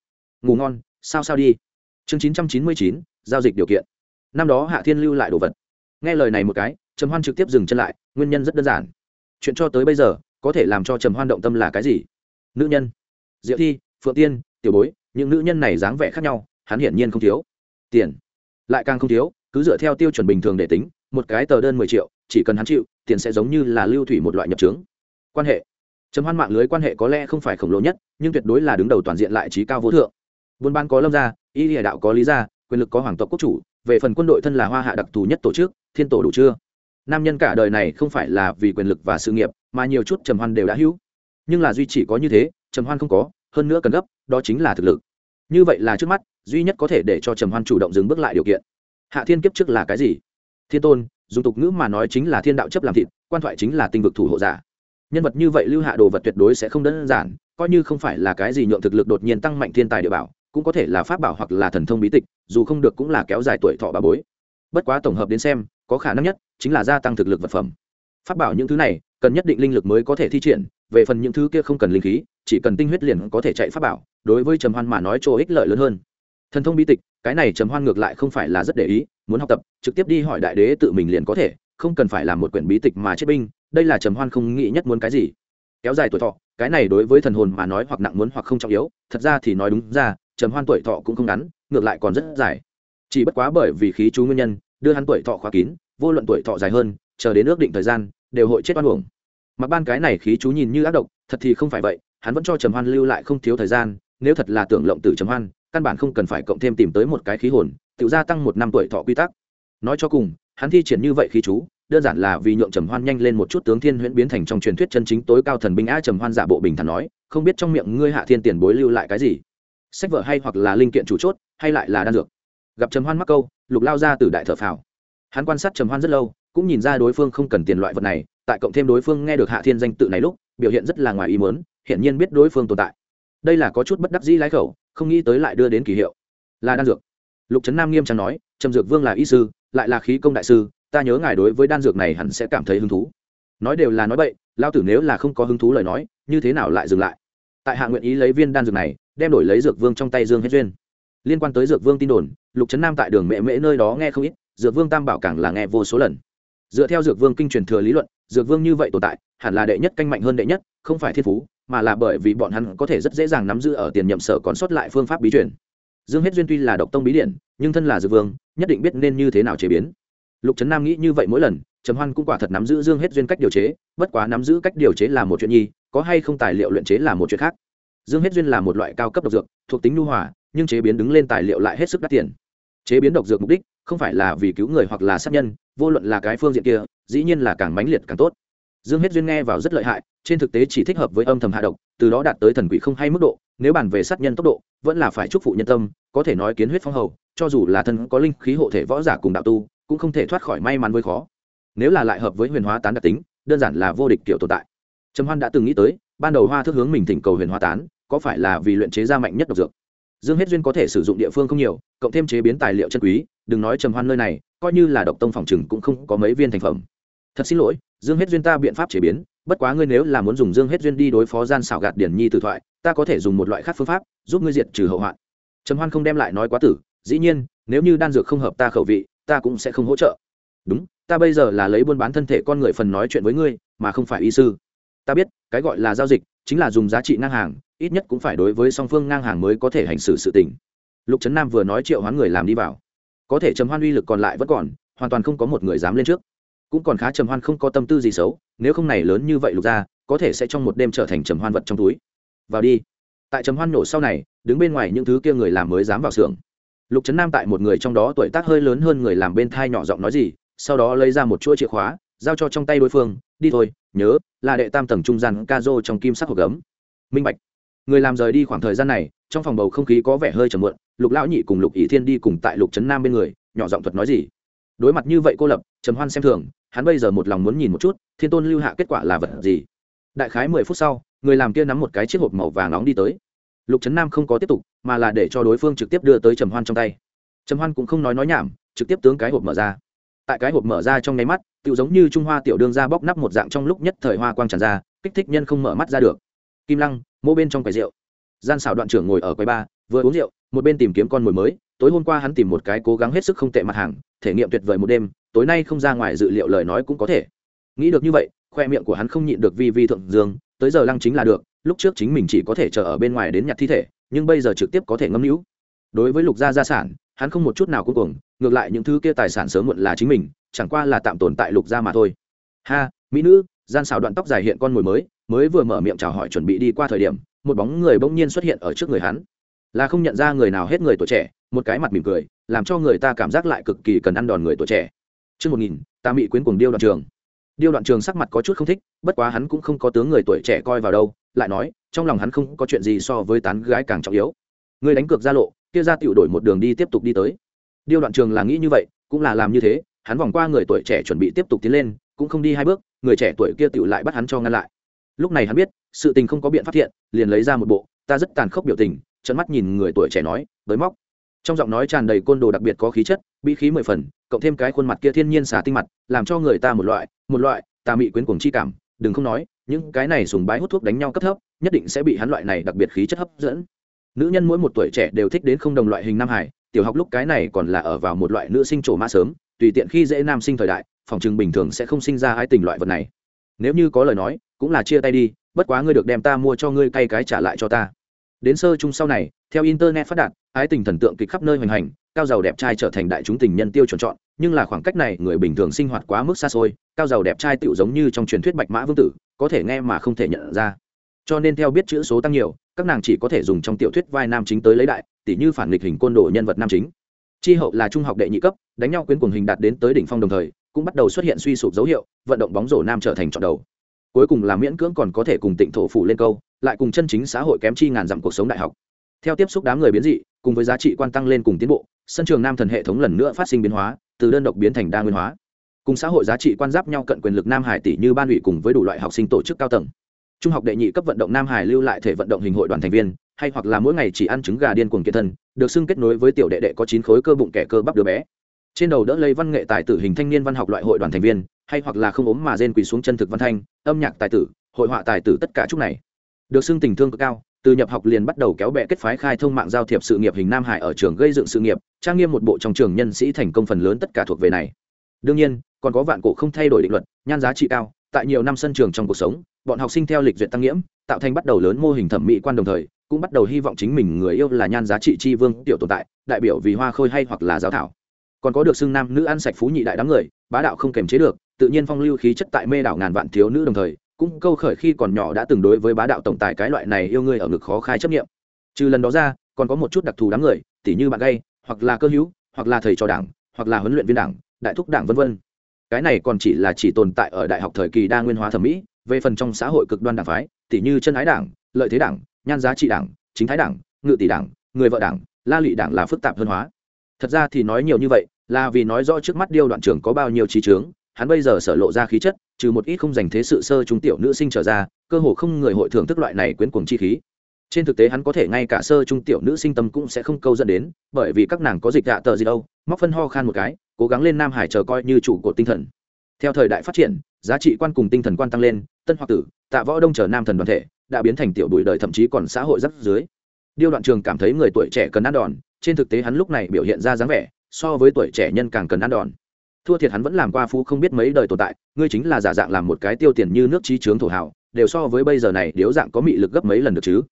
Ngủ ngon, sao sao đi? Chương chín trăm chín mươi chín, giao dịch điều kiện. Năm đó hạ thiên lưu lại đồ vật. Nghe lời này một cái, trầm hoan trực tiếp dừng chân lại, nguyên nhân rất đơn giản. Chuyện cho tới bây giờ, có thể làm cho trầm hoan động tâm là cái gì? Nữ nhân. Diệu thi, phượng tiên, tiểu bối, những nữ nhân này dáng vẻ khác nhau, hắn hiển nhiên không thiếu. Tiền. Lại càng không thiếu, cứ dựa theo tiêu chuẩn bình thường để tính, một cái tờ đơn mười triệu, chỉ cần hắn chịu, tiền sẽ giống như là lưu thủy một loại nhập trướng quan hệ trầm hoan mạng lưới quan hệ có lẽ không phải khổng lồ nhất, nhưng tuyệt đối là đứng đầu toàn diện lại trí cao vô thượng. Buôn ban có lâm gia, y địa đạo có lý gia, quyền lực có hoàng tộc quốc chủ, về phần quân đội thân là hoa hạ đặc thù nhất tổ chức, thiên tổ đủ chưa? Nam nhân cả đời này không phải là vì quyền lực và sự nghiệp, mà nhiều chút trầm hoan đều đã hữu. Nhưng là duy chỉ có như thế, trầm hoan không có, hơn nữa cần gấp, đó chính là thực lực. Như vậy là trước mắt, duy nhất có thể để cho trầm hoan chủ động dừng bước lại điều kiện. Hạ thiên kiếp trước là cái gì? Thiên tôn, dùng tục ngữ mà nói chính là thiên đạo chấp làm thịt, quan thoại chính là tinh vực thủ hộ giả nhân vật như vậy lưu hạ đồ vật tuyệt đối sẽ không đơn giản, coi như không phải là cái gì nhượng thực lực đột nhiên tăng mạnh thiên tài địa bảo, cũng có thể là pháp bảo hoặc là thần thông bí tịch, dù không được cũng là kéo dài tuổi thọ bà bối. Bất quá tổng hợp đến xem, có khả năng nhất chính là gia tăng thực lực vật phẩm. Pháp bảo những thứ này, cần nhất định linh lực mới có thể thi triển, về phần những thứ kia không cần linh khí, chỉ cần tinh huyết liền có thể chạy pháp bảo, đối với trầm hoan mà nói chỗ ích lợi lớn hơn. Thần thông bí tịch, cái này trầm hoan ngược lại không phải là rất để ý, muốn học tập, trực tiếp đi hỏi đại đế tự mình liền có thể không cần phải là một quyển bí tịch mà chết binh, đây là trầm hoan không nghĩ nhất muốn cái gì. Kéo dài tuổi thọ, cái này đối với thần hồn mà nói hoặc nặng muốn hoặc không trọng yếu, thật ra thì nói đúng ra, trầm hoan tuổi thọ cũng không ngắn, ngược lại còn rất dài. Chỉ bất quá bởi vì khí chú nguyên nhân, đưa hắn tuổi thọ khóa kín, vô luận tuổi thọ dài hơn, chờ đến ước định thời gian, đều hội chết oan uổng. Mặc ban cái này khí chú nhìn như ác độc, thật thì không phải vậy, hắn vẫn cho trầm hoan lưu lại không thiếu thời gian, nếu thật là tưởng lộng tử trầm hoan, căn bản không cần phải cộng thêm tìm tới một cái khí hồn tự gia tăng một năm tuổi thọ quy tắc. Nói cho cùng hắn thi triển như vậy khí chú, đơn giản là vì nhượng trầm hoan nhanh lên một chút tướng thiên huyễn biến thành trong truyền thuyết chân chính tối cao thần binh a trầm hoan giả bộ bình thản nói, không biết trong miệng ngươi hạ thiên tiền bối lưu lại cái gì? Sách vở hay hoặc là linh kiện chủ chốt, hay lại là đan dược? Gặp trầm hoan mắc câu, lục lao ra từ đại thợ phào. Hắn quan sát trầm hoan rất lâu, cũng nhìn ra đối phương không cần tiền loại vật này, tại cộng thêm đối phương nghe được hạ thiên danh tự này lúc, biểu hiện rất là ngoài ý muốn hiện nhiên biết đối phương tồn tại. Đây là có chút bất đắc dĩ lái khẩu, không nghĩ tới lại đưa đến kỳ hiệu. Là đan dược. Lục trấn nam nghiêm trang nói, trầm dược vương là y sư lại là khí công đại sư, ta nhớ ngài đối với đan dược này hẳn sẽ cảm thấy hứng thú. Nói đều là nói bậy lao tử nếu là không có hứng thú lời nói, như thế nào lại dừng lại? Tại hạ nguyện ý lấy viên đan dược này, đem đổi lấy dược vương trong tay dương hết duyên. Liên quan tới dược vương tin đồn, lục trấn nam tại đường mẹ mễ nơi đó nghe không ít, dược vương tam bảo càng là nghe vô số lần. Dựa theo dược vương kinh truyền thừa lý luận, dược vương như vậy tồn tại, hẳn là đệ nhất canh mạnh hơn đệ nhất, không phải thiên phú, mà là bởi vì bọn hắn có thể rất dễ dàng nắm giữ ở tiền nhậm sở còn sót lại phương pháp bí truyền dương hết duyên tuy là độc tông bí điện, nhưng thân là dược vương nhất định biết nên như thế nào chế biến. Lục trấn nam nghĩ như vậy mỗi lần trầm hoan cũng quả thật nắm giữ dương hết duyên cách điều chế bất quá nắm giữ cách điều chế là một chuyện nhi có hay không tài liệu luyện chế là một chuyện khác. Dương hết duyên là một loại cao cấp độc dược thuộc tính nhu hòa nhưng chế biến đứng lên tài liệu lại hết sức đắt tiền. Chế biến độc dược mục đích không phải là vì cứu người hoặc là sát nhân vô luận là cái phương diện kia dĩ nhiên là càng mãnh liệt càng tốt dương hết duyên nghe vào rất lợi hại, trên thực tế chỉ thích hợp với âm thầm hạ độc, từ đó đạt tới thần quỷ không hay mức độ, nếu bàn về sát nhân tốc độ, vẫn là phải chúc phụ nhân tâm, có thể nói kiến huyết phong hầu, cho dù là thân có linh khí hộ thể võ giả cùng đạo tu, cũng không thể thoát khỏi may mắn với khó. Nếu là lại hợp với huyền hóa tán đặc tính, đơn giản là vô địch kiểu tồn tại. Trầm hoan đã từng nghĩ tới, ban đầu hoa thức hướng mình thỉnh cầu huyền hóa tán, có phải là vì luyện chế ra mạnh nhất độc dược? Dương hết duyên có thể sử dụng địa phương không nhiều, cộng thêm chế biến tài liệu chân quý, đừng nói trầm hoan nơi này, coi như là độc tông phòng trừng cũng không có mấy viên thành phẩm. Thật xin lỗi dương hết duyên ta biện pháp chế biến, bất quá ngươi nếu là muốn dùng dương hết duyên đi đối phó gian xảo gạt điển nhi tử thoại, ta có thể dùng một loại khác phương pháp, giúp ngươi diệt trừ hậu hoạn. Trầm hoan không đem lại nói quá tử, dĩ nhiên, nếu như đan dược không hợp ta khẩu vị, ta cũng sẽ không hỗ trợ. Đúng, ta bây giờ là lấy buôn bán thân thể con người phần nói chuyện với ngươi, mà không phải y sư. Ta biết, cái gọi là giao dịch, chính là dùng giá trị ngang hàng, ít nhất cũng phải đối với song phương ngang hàng mới có thể hành xử sự tình. Lục trấn nam vừa nói triệu hoán người làm đi vào. Có thể trầm hoan uy lực còn lại vẫn còn, hoàn toàn không có một người dám lên trước cũng còn khá trầm hoan không có tâm tư gì xấu, nếu không này lớn như vậy lục ra, có thể sẽ trong một đêm trở thành trầm hoan vật trong túi. Vào đi. Tại trầm hoan nổ sau này, đứng bên ngoài những thứ kia người làm mới dám vào xưởng. Lục trấn nam tại một người trong đó tuổi tác hơi lớn hơn người làm bên thai nhỏ giọng nói gì, sau đó lấy ra một chuỗi chìa khóa, giao cho trong tay đối phương, đi thôi, nhớ là đệ tam tầng trung gian ca dô trong kim sắc hộp gấm. Minh bạch. Người làm rời đi khoảng thời gian này, trong phòng bầu không khí có vẻ hơi trầm muộn, lục lão nhị cùng lục ỷ thiên đi cùng tại lục trấn nam bên người, nhỏ giọng thuật nói gì. Đối mặt như vậy cô lập, trầm hoan xem thường hắn bây giờ một lòng muốn nhìn một chút, thiên tôn lưu hạ kết quả là vật gì. Đại khái mười phút sau, người làm kia nắm một cái chiếc hộp màu vàng nóng đi tới. Lục trấn nam không có tiếp tục, mà là để cho đối phương trực tiếp đưa tới trầm hoan trong tay. Trầm hoan cũng không nói nói nhảm, trực tiếp tướng cái hộp mở ra. Tại cái hộp mở ra trong nháy mắt tự giống như trung hoa tiểu đương ra bóc nắp một dạng trong lúc nhất thời hoa quang tràn ra, kích thích nhân không mở mắt ra được. Kim lăng mô bên trong quầy rượu. Gian xảo đoạn trưởng ngồi ở quầy ba, vừa uống rượu, một bên tìm kiếm con mồi mới, tối hôm qua hắn tìm một cái cố gắng hết sức không tệ mặt hàng, thể nghiệm tuyệt vời một đêm tối nay không ra ngoài dự liệu lời nói cũng có thể. Nghĩ được như vậy, khoe miệng của hắn không nhịn được vi vi thượng dương, tới giờ lăng chính là được, lúc trước chính mình chỉ có thể chờ ở bên ngoài đến nhặt thi thể, nhưng bây giờ trực tiếp có thể ngâm hữu đối với lục gia gia sản, hắn không một chút nào cuối cùng ngược lại những thứ kia tài sản sớm muộn là chính mình, chẳng qua là tạm tồn tại lục gia mà thôi. Ha, mỹ nữ, gian xào đoạn tóc dài hiện con mồi mới mới vừa mở miệng chào hỏi chuẩn bị đi qua thời điểm, một bóng người bỗng nhiên xuất hiện ở trước người hắn. Là không nhận ra người nào hết người tuổi trẻ, một cái mặt mỉm cười, làm cho người ta cảm giác lại cực kỳ cần ăn đòn người tuổi trẻ. Trước 1000, ta bị quyến cuồng điêu đoạn trường. Điêu đoạn trường sắc mặt có chút không thích, bất quá hắn cũng không có tướng người tuổi trẻ coi vào đâu, lại nói, trong lòng hắn không có chuyện gì so với tán gái càng trọng yếu. Người đánh cược ra lộ, kia ra tiểu đổi một đường đi tiếp tục đi tới. Điêu đoạn trường là nghĩ như vậy, cũng là làm như thế, hắn vòng qua người tuổi trẻ chuẩn bị tiếp tục tiến lên, cũng không đi hai bước, người trẻ tuổi kia tiểu lại bắt hắn cho ngăn lại. Lúc này hắn biết, sự tình không có biện pháp thiện, liền lấy ra một bộ, ta rất tàn khốc biểu tình, trợn mắt nhìn người tuổi trẻ nói, với móc trong giọng nói tràn đầy côn đồ đặc biệt có khí chất bị khí mười phần, cộng thêm cái khuôn mặt kia thiên nhiên xả tinh mặt, làm cho người ta một loại một loại, tà mị quyến cuồng chi cảm. Đừng không nói, những cái này sùng bái hút thuốc đánh nhau cấp thấp, nhất định sẽ bị hắn loại này đặc biệt khí chất hấp dẫn. Nữ nhân mỗi một tuổi trẻ đều thích đến không đồng loại hình nam hải, tiểu học lúc cái này còn là ở vào một loại nữ sinh trổ mã sớm, tùy tiện khi dễ nam sinh thời đại, phòng chừng bình thường sẽ không sinh ra ái tình loại vật này. Nếu như có lời nói, cũng là chia tay đi, bất quá ngươi được đem ta mua cho ngươi cay cái trả lại cho ta. Đến sơ chung sau này, theo internet phát đạt ái tình thần tượng kịch khắp nơi hoành hành, cao giàu đẹp trai trở thành đại chúng tình nhân tiêu chuẩn chọn, nhưng là khoảng cách này người bình thường sinh hoạt quá mức xa xôi, cao giàu đẹp trai tựu giống như trong truyền thuyết bạch mã vương tử, có thể nghe mà không thể nhận ra. Cho nên theo biết chữ số tăng nhiều, các nàng chỉ có thể dùng trong tiểu thuyết vai nam chính tới lấy đại tỷ như phản nghịch hình côn đồ nhân vật nam chính. Tri hậu là trung học đệ nhị cấp, đánh nhau quyến cuồng hình đạt đến tới đỉnh phong đồng thời, cũng bắt đầu xuất hiện suy sụp dấu hiệu, vận động bóng rổ nam trở thành trọn đầu. Cuối cùng là miễn cưỡng còn có thể cùng tịnh thổ phủ lên câu, lại cùng chân chính xã hội kém chi ngàn dặm cuộc sống đại học. Theo tiếp xúc đám người biến dị cùng với giá trị quan tăng lên cùng tiến bộ, sân trường nam thần hệ thống lần nữa phát sinh biến hóa, từ đơn độc biến thành đa nguyên hóa. Cùng xã hội giá trị quan giáp nhau cận quyền lực nam hải tỷ như ban ủy cùng với đủ loại học sinh tổ chức cao tầng. Trung học đệ nhị cấp vận động nam hải lưu lại thể vận động hình hội đoàn thành viên, hay hoặc là mỗi ngày chỉ ăn trứng gà điên cuồng kiệt thân, được xưng kết nối với tiểu đệ đệ có chín khối cơ bụng kẻ cơ bắp đứa bé. Trên đầu đỡ lấy văn nghệ tài tử hình thanh niên văn học loại hội đoàn thành viên, hay hoặc là không ốm mà rên quỳ xuống chân thực văn thanh, âm nhạc tài tử, hội họa tài tử tất cả chúc này. Được xưng tình thương cực cao từ nhập học liền bắt đầu kéo bè kết phái khai thông mạng giao thiệp sự nghiệp hình nam hải ở trường gây dựng sự nghiệp, trang nghiêm một bộ trong trường nhân sĩ thành công phần lớn tất cả thuộc về này. Đương nhiên, còn có vạn cổ không thay đổi định luật, nhan giá trị cao, tại nhiều năm sân trường trong cuộc sống, bọn học sinh theo lịch duyệt tăng nhiễm tạo thành bắt đầu lớn mô hình thẩm mỹ quan đồng thời, cũng bắt đầu hy vọng chính mình người yêu là nhan giá trị tri vương, tiểu tồn tại, đại biểu vì hoa khôi hay hoặc là giáo thảo. Còn có được xưng nam nữ ăn sạch phú nhị đại đám người, bá đạo không kềm chế được, tự nhiên phong lưu khí chất tại mê đảo ngàn vạn thiếu nữ đồng thời cũng câu khởi khi còn nhỏ đã từng đối với bá đạo tổng tài cái loại này yêu ngươi ở ngực khó khai chấp nghiệm trừ lần đó ra, còn có một chút đặc thù đám người, tỉ như bạn gay, hoặc là cơ hữu, hoặc là thầy trò đảng, hoặc là huấn luyện viên đảng, đại thúc đảng vân vân. Cái này còn chỉ là chỉ tồn tại ở đại học thời kỳ đa nguyên hóa thẩm mỹ, về phần trong xã hội cực đoan đảng phái, tỉ như chân ái đảng, lợi thế đảng, nhan giá trị đảng, chính thái đảng, ngự tỷ đảng, người vợ đảng, la lụy đảng là phức tạp hơn hóa. Thật ra thì nói nhiều như vậy là vì nói rõ trước mắt điêu đoạn trưởng có bao nhiêu trí trướng hắn bây giờ sở lộ ra khí chất trừ một ít không dành thế sự sơ trung tiểu nữ sinh trở ra, cơ hồ không người hội thưởng thức loại này quyến cuồng chi khí. Trên thực tế hắn có thể ngay cả sơ trung tiểu nữ sinh tâm cũng sẽ không câu dẫn đến, bởi vì các nàng có dịch dạ tờ gì đâu, móc phân ho khan một cái, cố gắng lên nam hải chờ coi như chủ cột tinh thần. Theo thời đại phát triển, giá trị quan cùng tinh thần quan tăng lên, tân hoặc tử, tạ võ đông chờ nam thần đoàn thể, đã biến thành tiểu bụi đời thậm chí còn xã hội rất dưới điêu đoạn trường cảm thấy người tuổi trẻ cần ăn đòn, trên thực tế hắn lúc này biểu hiện ra dáng vẻ, so với tuổi trẻ nhân càng cần ăn đòn thua thiệt hắn vẫn làm qua phú không biết mấy đời tồn tại, ngươi chính là giả dạng làm một cái tiêu tiền như nước trí trướng thổ hào, đều so với bây giờ này điếu dạng có mị lực gấp mấy lần được chứ.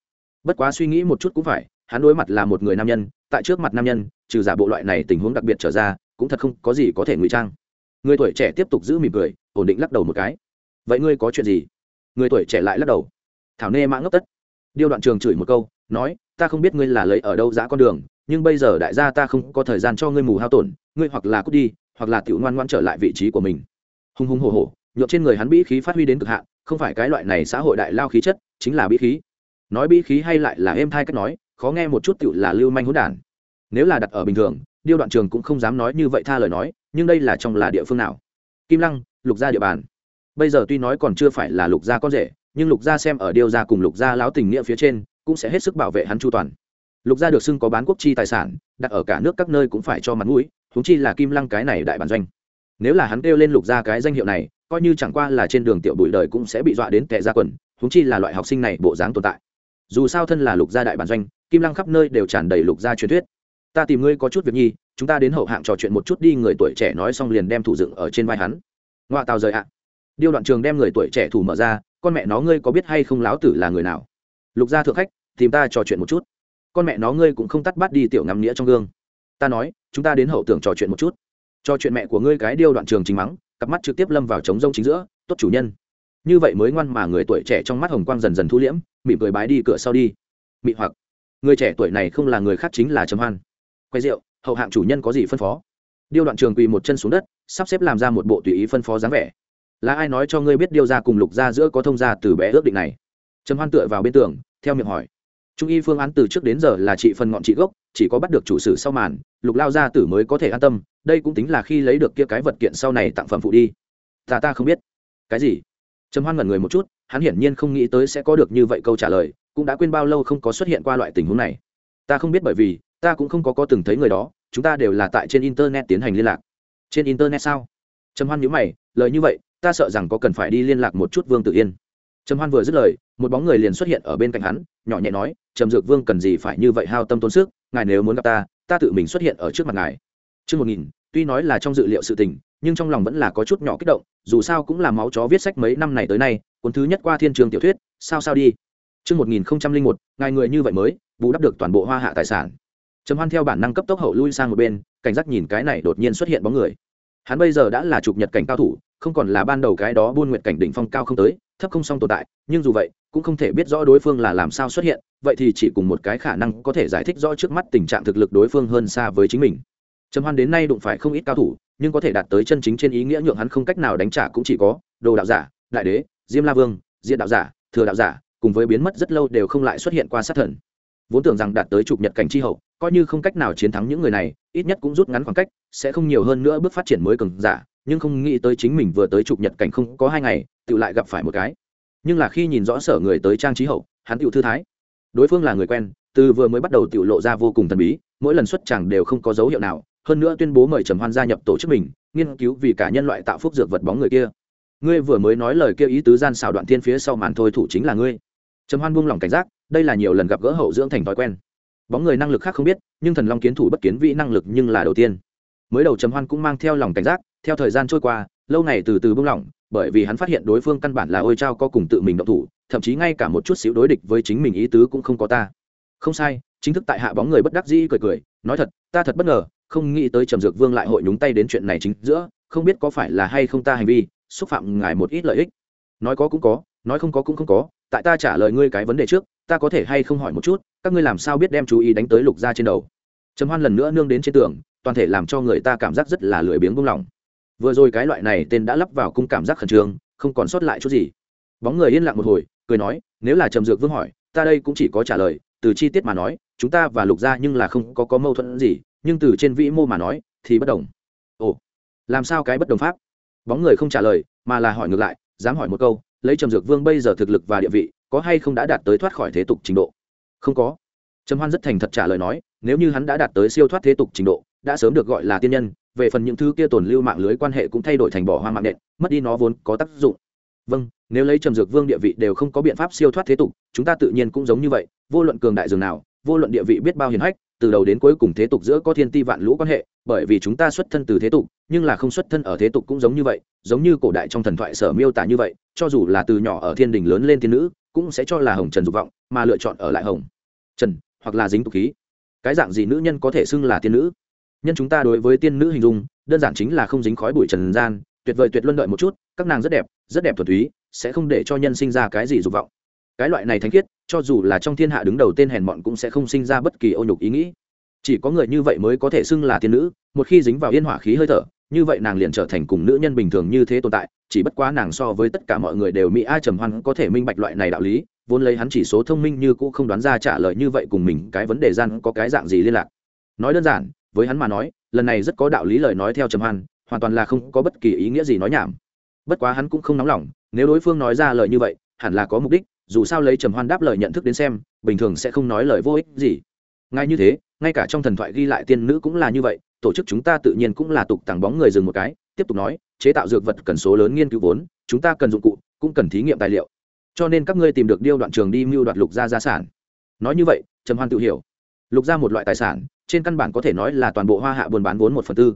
Bất quá suy nghĩ một chút cũng phải, hắn đối mặt là một người nam nhân, tại trước mặt nam nhân, trừ giả bộ loại này tình huống đặc biệt trở ra, cũng thật không có gì có thể ngụy trang. Người tuổi trẻ tiếp tục giữ mỉm cười, ổn định lắc đầu một cái. Vậy ngươi có chuyện gì? Người tuổi trẻ lại lắc đầu. Thảo nê mã ngốc tất. Điêu đoạn trường chửi một câu, nói, ta không biết ngươi là lấy ở đâu giã con đường, nhưng bây giờ đại gia ta không có thời gian cho ngươi mù hao tổn, ngươi hoặc là cút đi hoặc là tiểu ngoan ngoan trở lại vị trí của mình. Hùng hùng hồ hồ nhộn trên người hắn bĩ khí phát huy đến cực hạn, không phải cái loại này xã hội đại lao khí chất, chính là bĩ khí. Nói bĩ khí hay lại là êm thai cách nói, khó nghe một chút tiểu là lưu manh hỗn đản. Nếu là đặt ở bình thường, điêu đoạn trường cũng không dám nói như vậy tha lời nói, nhưng đây là trong là địa phương nào? Kim lăng, lục gia địa bàn. Bây giờ tuy nói còn chưa phải là lục gia con rể, nhưng lục gia xem ở điêu gia cùng lục gia láo tình nghĩa phía trên, cũng sẽ hết sức bảo vệ hắn chu toàn. Lục gia được xưng có bán quốc chi tài sản, đặt ở cả nước các nơi cũng phải cho mặt mũi húng chi là kim lăng cái này đại bản doanh. Nếu là hắn kêu lên lục gia cái danh hiệu này, coi như chẳng qua là trên đường tiểu bụi đời cũng sẽ bị dọa đến tệ ra quần húng chi là loại học sinh này bộ dáng tồn tại. Dù sao thân là lục gia đại bản doanh, kim lăng khắp nơi đều tràn đầy lục gia truyền thuyết. Ta tìm ngươi có chút việc nhi, chúng ta đến hậu hạng trò chuyện một chút đi, người tuổi trẻ nói xong liền đem thủ dựng ở trên vai hắn. Ngoạ tàu rời ạ. Điêu đoạn trường đem người tuổi trẻ thủ mở ra, con mẹ nó ngươi có biết hay không láo tử là người nào? Lục gia thượng khách, tìm ta trò chuyện một chút. Con mẹ nó ngươi cũng không tắt bắt đi tiểu ngắm nghĩa trong gương ta nói, chúng ta đến hậu tưởng trò chuyện một chút. Trò chuyện mẹ của ngươi cái điêu đoạn trường chính mắng, cặp mắt trực tiếp lâm vào trống rông chính giữa, tốt chủ nhân. Như vậy mới ngoan mà người tuổi trẻ trong mắt hồng quang dần dần thu liễm, mỉm cười bái đi cửa sau đi. Mị hoặc, người trẻ tuổi này không là người khác chính là trầm hoan. Quay rượu, hậu hạng chủ nhân có gì phân phó? Điêu đoạn trường quỳ một chân xuống đất, sắp xếp làm ra một bộ tùy ý phân phó dáng vẻ. Là ai nói cho ngươi biết điêu ra cùng lục ra giữa có thông gia từ bé ước định này? Trầm hoan tựa vào bên tường, theo miệng hỏi. Trung y phương án từ trước đến giờ là trị phần ngọn trị gốc chỉ có bắt được chủ sử sau màn, lục lao gia tử mới có thể an tâm, đây cũng tính là khi lấy được kia cái vật kiện sau này tặng phẩm phụ đi. Ta ta không biết. Cái gì? Trầm hoan ngẩn người một chút, hắn hiển nhiên không nghĩ tới sẽ có được như vậy câu trả lời, cũng đã quên bao lâu không có xuất hiện qua loại tình huống này. Ta không biết bởi vì, ta cũng không có có từng thấy người đó, chúng ta đều là tại trên internet tiến hành liên lạc. Trên internet sao? Trầm hoan nhữ mày, lời như vậy, ta sợ rằng có cần phải đi liên lạc một chút vương tự yên. Trầm hoan vừa dứt lời, một bóng người liền xuất hiện ở bên cạnh hắn, nhỏ nhẹ nói trầm dược vương cần gì phải như vậy hao tâm tốn sức ngài nếu muốn gặp ta ta tự mình xuất hiện ở trước mặt ngài. Chương một nghìn, tuy nói là trong dự liệu sự tình nhưng trong lòng vẫn là có chút nhỏ kích động dù sao cũng là máu chó viết sách mấy năm này tới nay cuốn thứ nhất qua thiên trường tiểu thuyết sao sao đi. Chương một nghìn một, ngài người như vậy mới bù đắp được toàn bộ hoa hạ tài sản. Trầm hoan theo bản năng cấp tốc hậu lui sang một bên cảnh giác nhìn cái này đột nhiên xuất hiện bóng người. Hắn bây giờ đã là trục nhật cảnh cao thủ không còn là ban đầu cái đó buôn nguyện cảnh đỉnh phong cao không tới thấp không song tồn tại, nhưng dù vậy, cũng không thể biết rõ đối phương là làm sao xuất hiện, vậy thì chỉ cùng một cái khả năng có thể giải thích rõ trước mắt tình trạng thực lực đối phương hơn xa với chính mình. Trầm hoan đến nay đụng phải không ít cao thủ, nhưng có thể đạt tới chân chính trên ý nghĩa nhượng hắn không cách nào đánh trả cũng chỉ có đồ đạo giả, đại đế, diêm la vương diện đạo giả, thừa đạo giả, cùng với biến mất rất lâu đều không lại xuất hiện qua sát thần. Vốn tưởng rằng đạt tới trục nhật cảnh tri hậu, coi như không cách nào chiến thắng những người này, ít nhất cũng rút ngắn khoảng cách, sẽ không nhiều hơn nữa bước phát triển mới cường giả, nhưng không nghĩ tới chính mình vừa tới trục nhật cảnh không có hai ngày tự lại gặp phải một cái. Nhưng là khi nhìn rõ sở người tới trang trí hậu, hắn tự thư thái. Đối phương là người quen, từ vừa mới bắt đầu tự lộ ra vô cùng thần bí, mỗi lần xuất chẳng đều không có dấu hiệu nào, hơn nữa tuyên bố mời trầm hoan gia nhập tổ chức mình, nghiên cứu vì cả nhân loại tạo phúc dược vật bóng người kia. Ngươi vừa mới nói lời kêu ý tứ gian xào đoạn thiên phía sau màn thôi thủ chính là ngươi. Trầm hoan buông lỏng cảnh giác, đây là nhiều lần gặp gỡ hậu dưỡng thành thói quen. Bóng người năng lực khác không biết, nhưng thần long kiến thủ bất kiến vị năng lực nhưng là đầu tiên. Mới đầu trầm hoan cũng mang theo lòng cảnh giác, theo thời gian trôi qua, lâu ngày từ từ buông lỏng bởi vì hắn phát hiện đối phương căn bản là ôi trao có cùng tự mình động thủ, thậm chí ngay cả một chút xíu đối địch với chính mình ý tứ cũng không có ta. Không sai, chính thức tại hạ bóng người bất đắc dĩ cười cười, nói thật, ta thật bất ngờ, không nghĩ tới trầm dược vương lại hội nhúng tay đến chuyện này chính giữa, không biết có phải là hay không ta hành vi, xúc phạm ngài một ít lợi ích. Nói có cũng có, nói không có cũng không có, tại ta trả lời ngươi cái vấn đề trước, ta có thể hay không hỏi một chút, các ngươi làm sao biết đem chú ý đánh tới lục gia trên đầu? Trầm hoan lần nữa nương đến trên tường, toàn thể làm cho người ta cảm giác rất là lười biếng buông lỏng vừa rồi cái loại này tên đã lắp vào cung cảm giác khẩn trương, không còn sót lại chút gì. Bóng người yên lặng một hồi, cười nói, nếu là trầm dược vương hỏi, ta đây cũng chỉ có trả lời, từ chi tiết mà nói, chúng ta và lục gia nhưng là không có có mâu thuẫn gì, nhưng từ trên vĩ mô mà nói, thì bất đồng. Ồ, làm sao cái bất đồng pháp? Bóng người không trả lời, mà là hỏi ngược lại, dám hỏi một câu, lấy trầm dược vương bây giờ thực lực và địa vị, có hay không đã đạt tới thoát khỏi thế tục trình độ? Không có. Trầm hoan rất thành thật trả lời nói, nếu như hắn đã đạt tới siêu thoát thế tục trình độ, đã sớm được gọi là tiên nhân về phần những thứ kia tồn lưu mạng lưới quan hệ cũng thay đổi thành bỏ hoang mạng nện, mất đi nó vốn có tác dụng. Vâng nếu lấy trầm dược vương địa vị đều không có biện pháp siêu thoát thế tục, chúng ta tự nhiên cũng giống như vậy, vô luận cường đại dường nào, vô luận địa vị biết bao hiền hách, từ đầu đến cuối cùng thế tục giữa có thiên ti vạn lũ quan hệ, bởi vì chúng ta xuất thân từ thế tục, nhưng là không xuất thân ở thế tục cũng giống như vậy, giống như cổ đại trong thần thoại sở miêu tả như vậy, cho dù là từ nhỏ ở thiên đình lớn lên thiên nữ, cũng sẽ cho là hồng trần dục vọng, mà lựa chọn ở lại hồng trần, hoặc là dính tục khí. Cái dạng gì nữ nhân có thể xưng là tiên nữ? Nhân chúng ta đối với tiên nữ hình dung, đơn giản chính là không dính khói bụi trần gian, tuyệt vời tuyệt luân đợi một chút, các nàng rất đẹp rất đẹp thuần túy, sẽ không để cho nhân sinh ra cái gì dục vọng. Cái loại này thánh khiết, cho dù là trong thiên hạ đứng đầu tên hèn mọn cũng sẽ không sinh ra bất kỳ ô nhục ý nghĩ. Chỉ có người như vậy mới có thể xưng là tiên nữ, một khi dính vào yên hỏa khí hơi thở, như vậy nàng liền trở thành cùng nữ nhân bình thường như thế tồn tại, chỉ bất quá nàng so với tất cả mọi người đều mỹ ai trầm hoan có thể minh bạch loại này đạo lý, vốn lấy hắn chỉ số thông minh như cũ không đoán ra trả lời như vậy cùng mình, cái vấn đề gian có cái dạng gì liên lạc. Nói đơn giản với hắn mà nói, lần này rất có đạo lý lời nói theo trầm hoan, hoàn toàn là không có bất kỳ ý nghĩa gì nói nhảm. Bất quá hắn cũng không nóng lòng, nếu đối phương nói ra lời như vậy, hẳn là có mục đích, dù sao lấy trầm hoan đáp lời nhận thức đến xem, bình thường sẽ không nói lời vô ích gì. Ngay như thế, ngay cả trong thần thoại ghi lại tiên nữ cũng là như vậy, tổ chức chúng ta tự nhiên cũng là tục tàng bóng người dừng một cái, tiếp tục nói, chế tạo dược vật cần số lớn nghiên cứu vốn, chúng ta cần dụng cụ, cũng cần thí nghiệm tài liệu. Cho nên các ngươi tìm được điêu đoạn trường đi mưu đoạt lục gia gia sản. Nói như vậy, trầm hoan tự hiểu. Lục gia một loại tài sản trên căn bản có thể nói là toàn bộ hoa hạ buôn bán vốn một phần tư.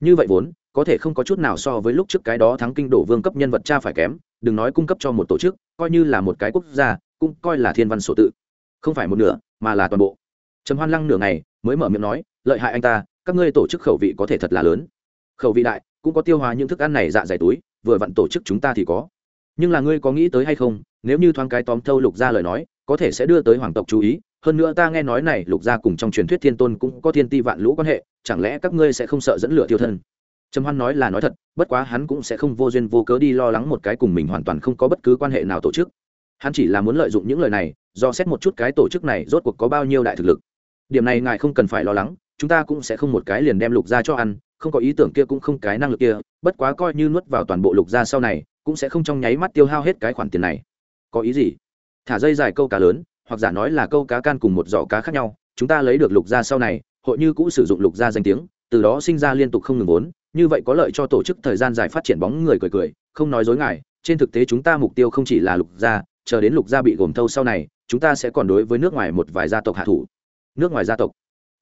Như vậy vốn, có thể không có chút nào so với lúc trước cái đó thắng kinh đổ vương cấp nhân vật cha phải kém, đừng nói cung cấp cho một tổ chức, coi như là một cái quốc gia, cũng coi là thiên văn sổ tự. Không phải một nửa, mà là toàn bộ. Trầm hoan lăng nửa ngày mới mở miệng nói, lợi hại anh ta, các ngươi tổ chức khẩu vị có thể thật là lớn. Khẩu vị đại, cũng có tiêu hóa những thức ăn này dạ dày túi, vừa vặn tổ chức chúng ta thì có. Nhưng là ngươi có nghĩ tới hay không, nếu như thoáng cái tóm thâu lục ra lời nói, có thể sẽ đưa tới hoàng tộc chú ý hơn nữa ta nghe nói này, lục gia cùng trong truyền thuyết thiên tôn cũng có thiên ti vạn lũ quan hệ, chẳng lẽ các ngươi sẽ không sợ dẫn lửa tiêu thân? Trầm hoan nói là nói thật, bất quá hắn cũng sẽ không vô duyên vô cớ đi lo lắng một cái cùng mình hoàn toàn không có bất cứ quan hệ nào tổ chức. Hắn chỉ là muốn lợi dụng những lời này, do xét một chút cái tổ chức này rốt cuộc có bao nhiêu đại thực lực. Điểm này ngài không cần phải lo lắng, chúng ta cũng sẽ không một cái liền đem lục ra cho ăn, không có ý tưởng kia cũng không cái năng lực kia, bất quá coi như nuốt vào toàn bộ lục ra sau này, cũng sẽ không trong nháy mắt tiêu hao hết cái khoản tiền này. Có ý gì? Thả dây dài câu cá lớn hoặc giả nói là câu cá can cùng một giỏ cá khác nhau, chúng ta lấy được lục gia sau này, hội như cũ sử dụng lục gia danh tiếng, từ đó sinh ra liên tục không ngừng vốn, như vậy có lợi cho tổ chức thời gian dài phát triển bóng người cười cười, không nói dối ngài, trên thực tế chúng ta mục tiêu không chỉ là lục gia, chờ đến lục gia bị gồm thâu sau này, chúng ta sẽ còn đối với nước ngoài một vài gia tộc hạ thủ. Nước ngoài gia tộc.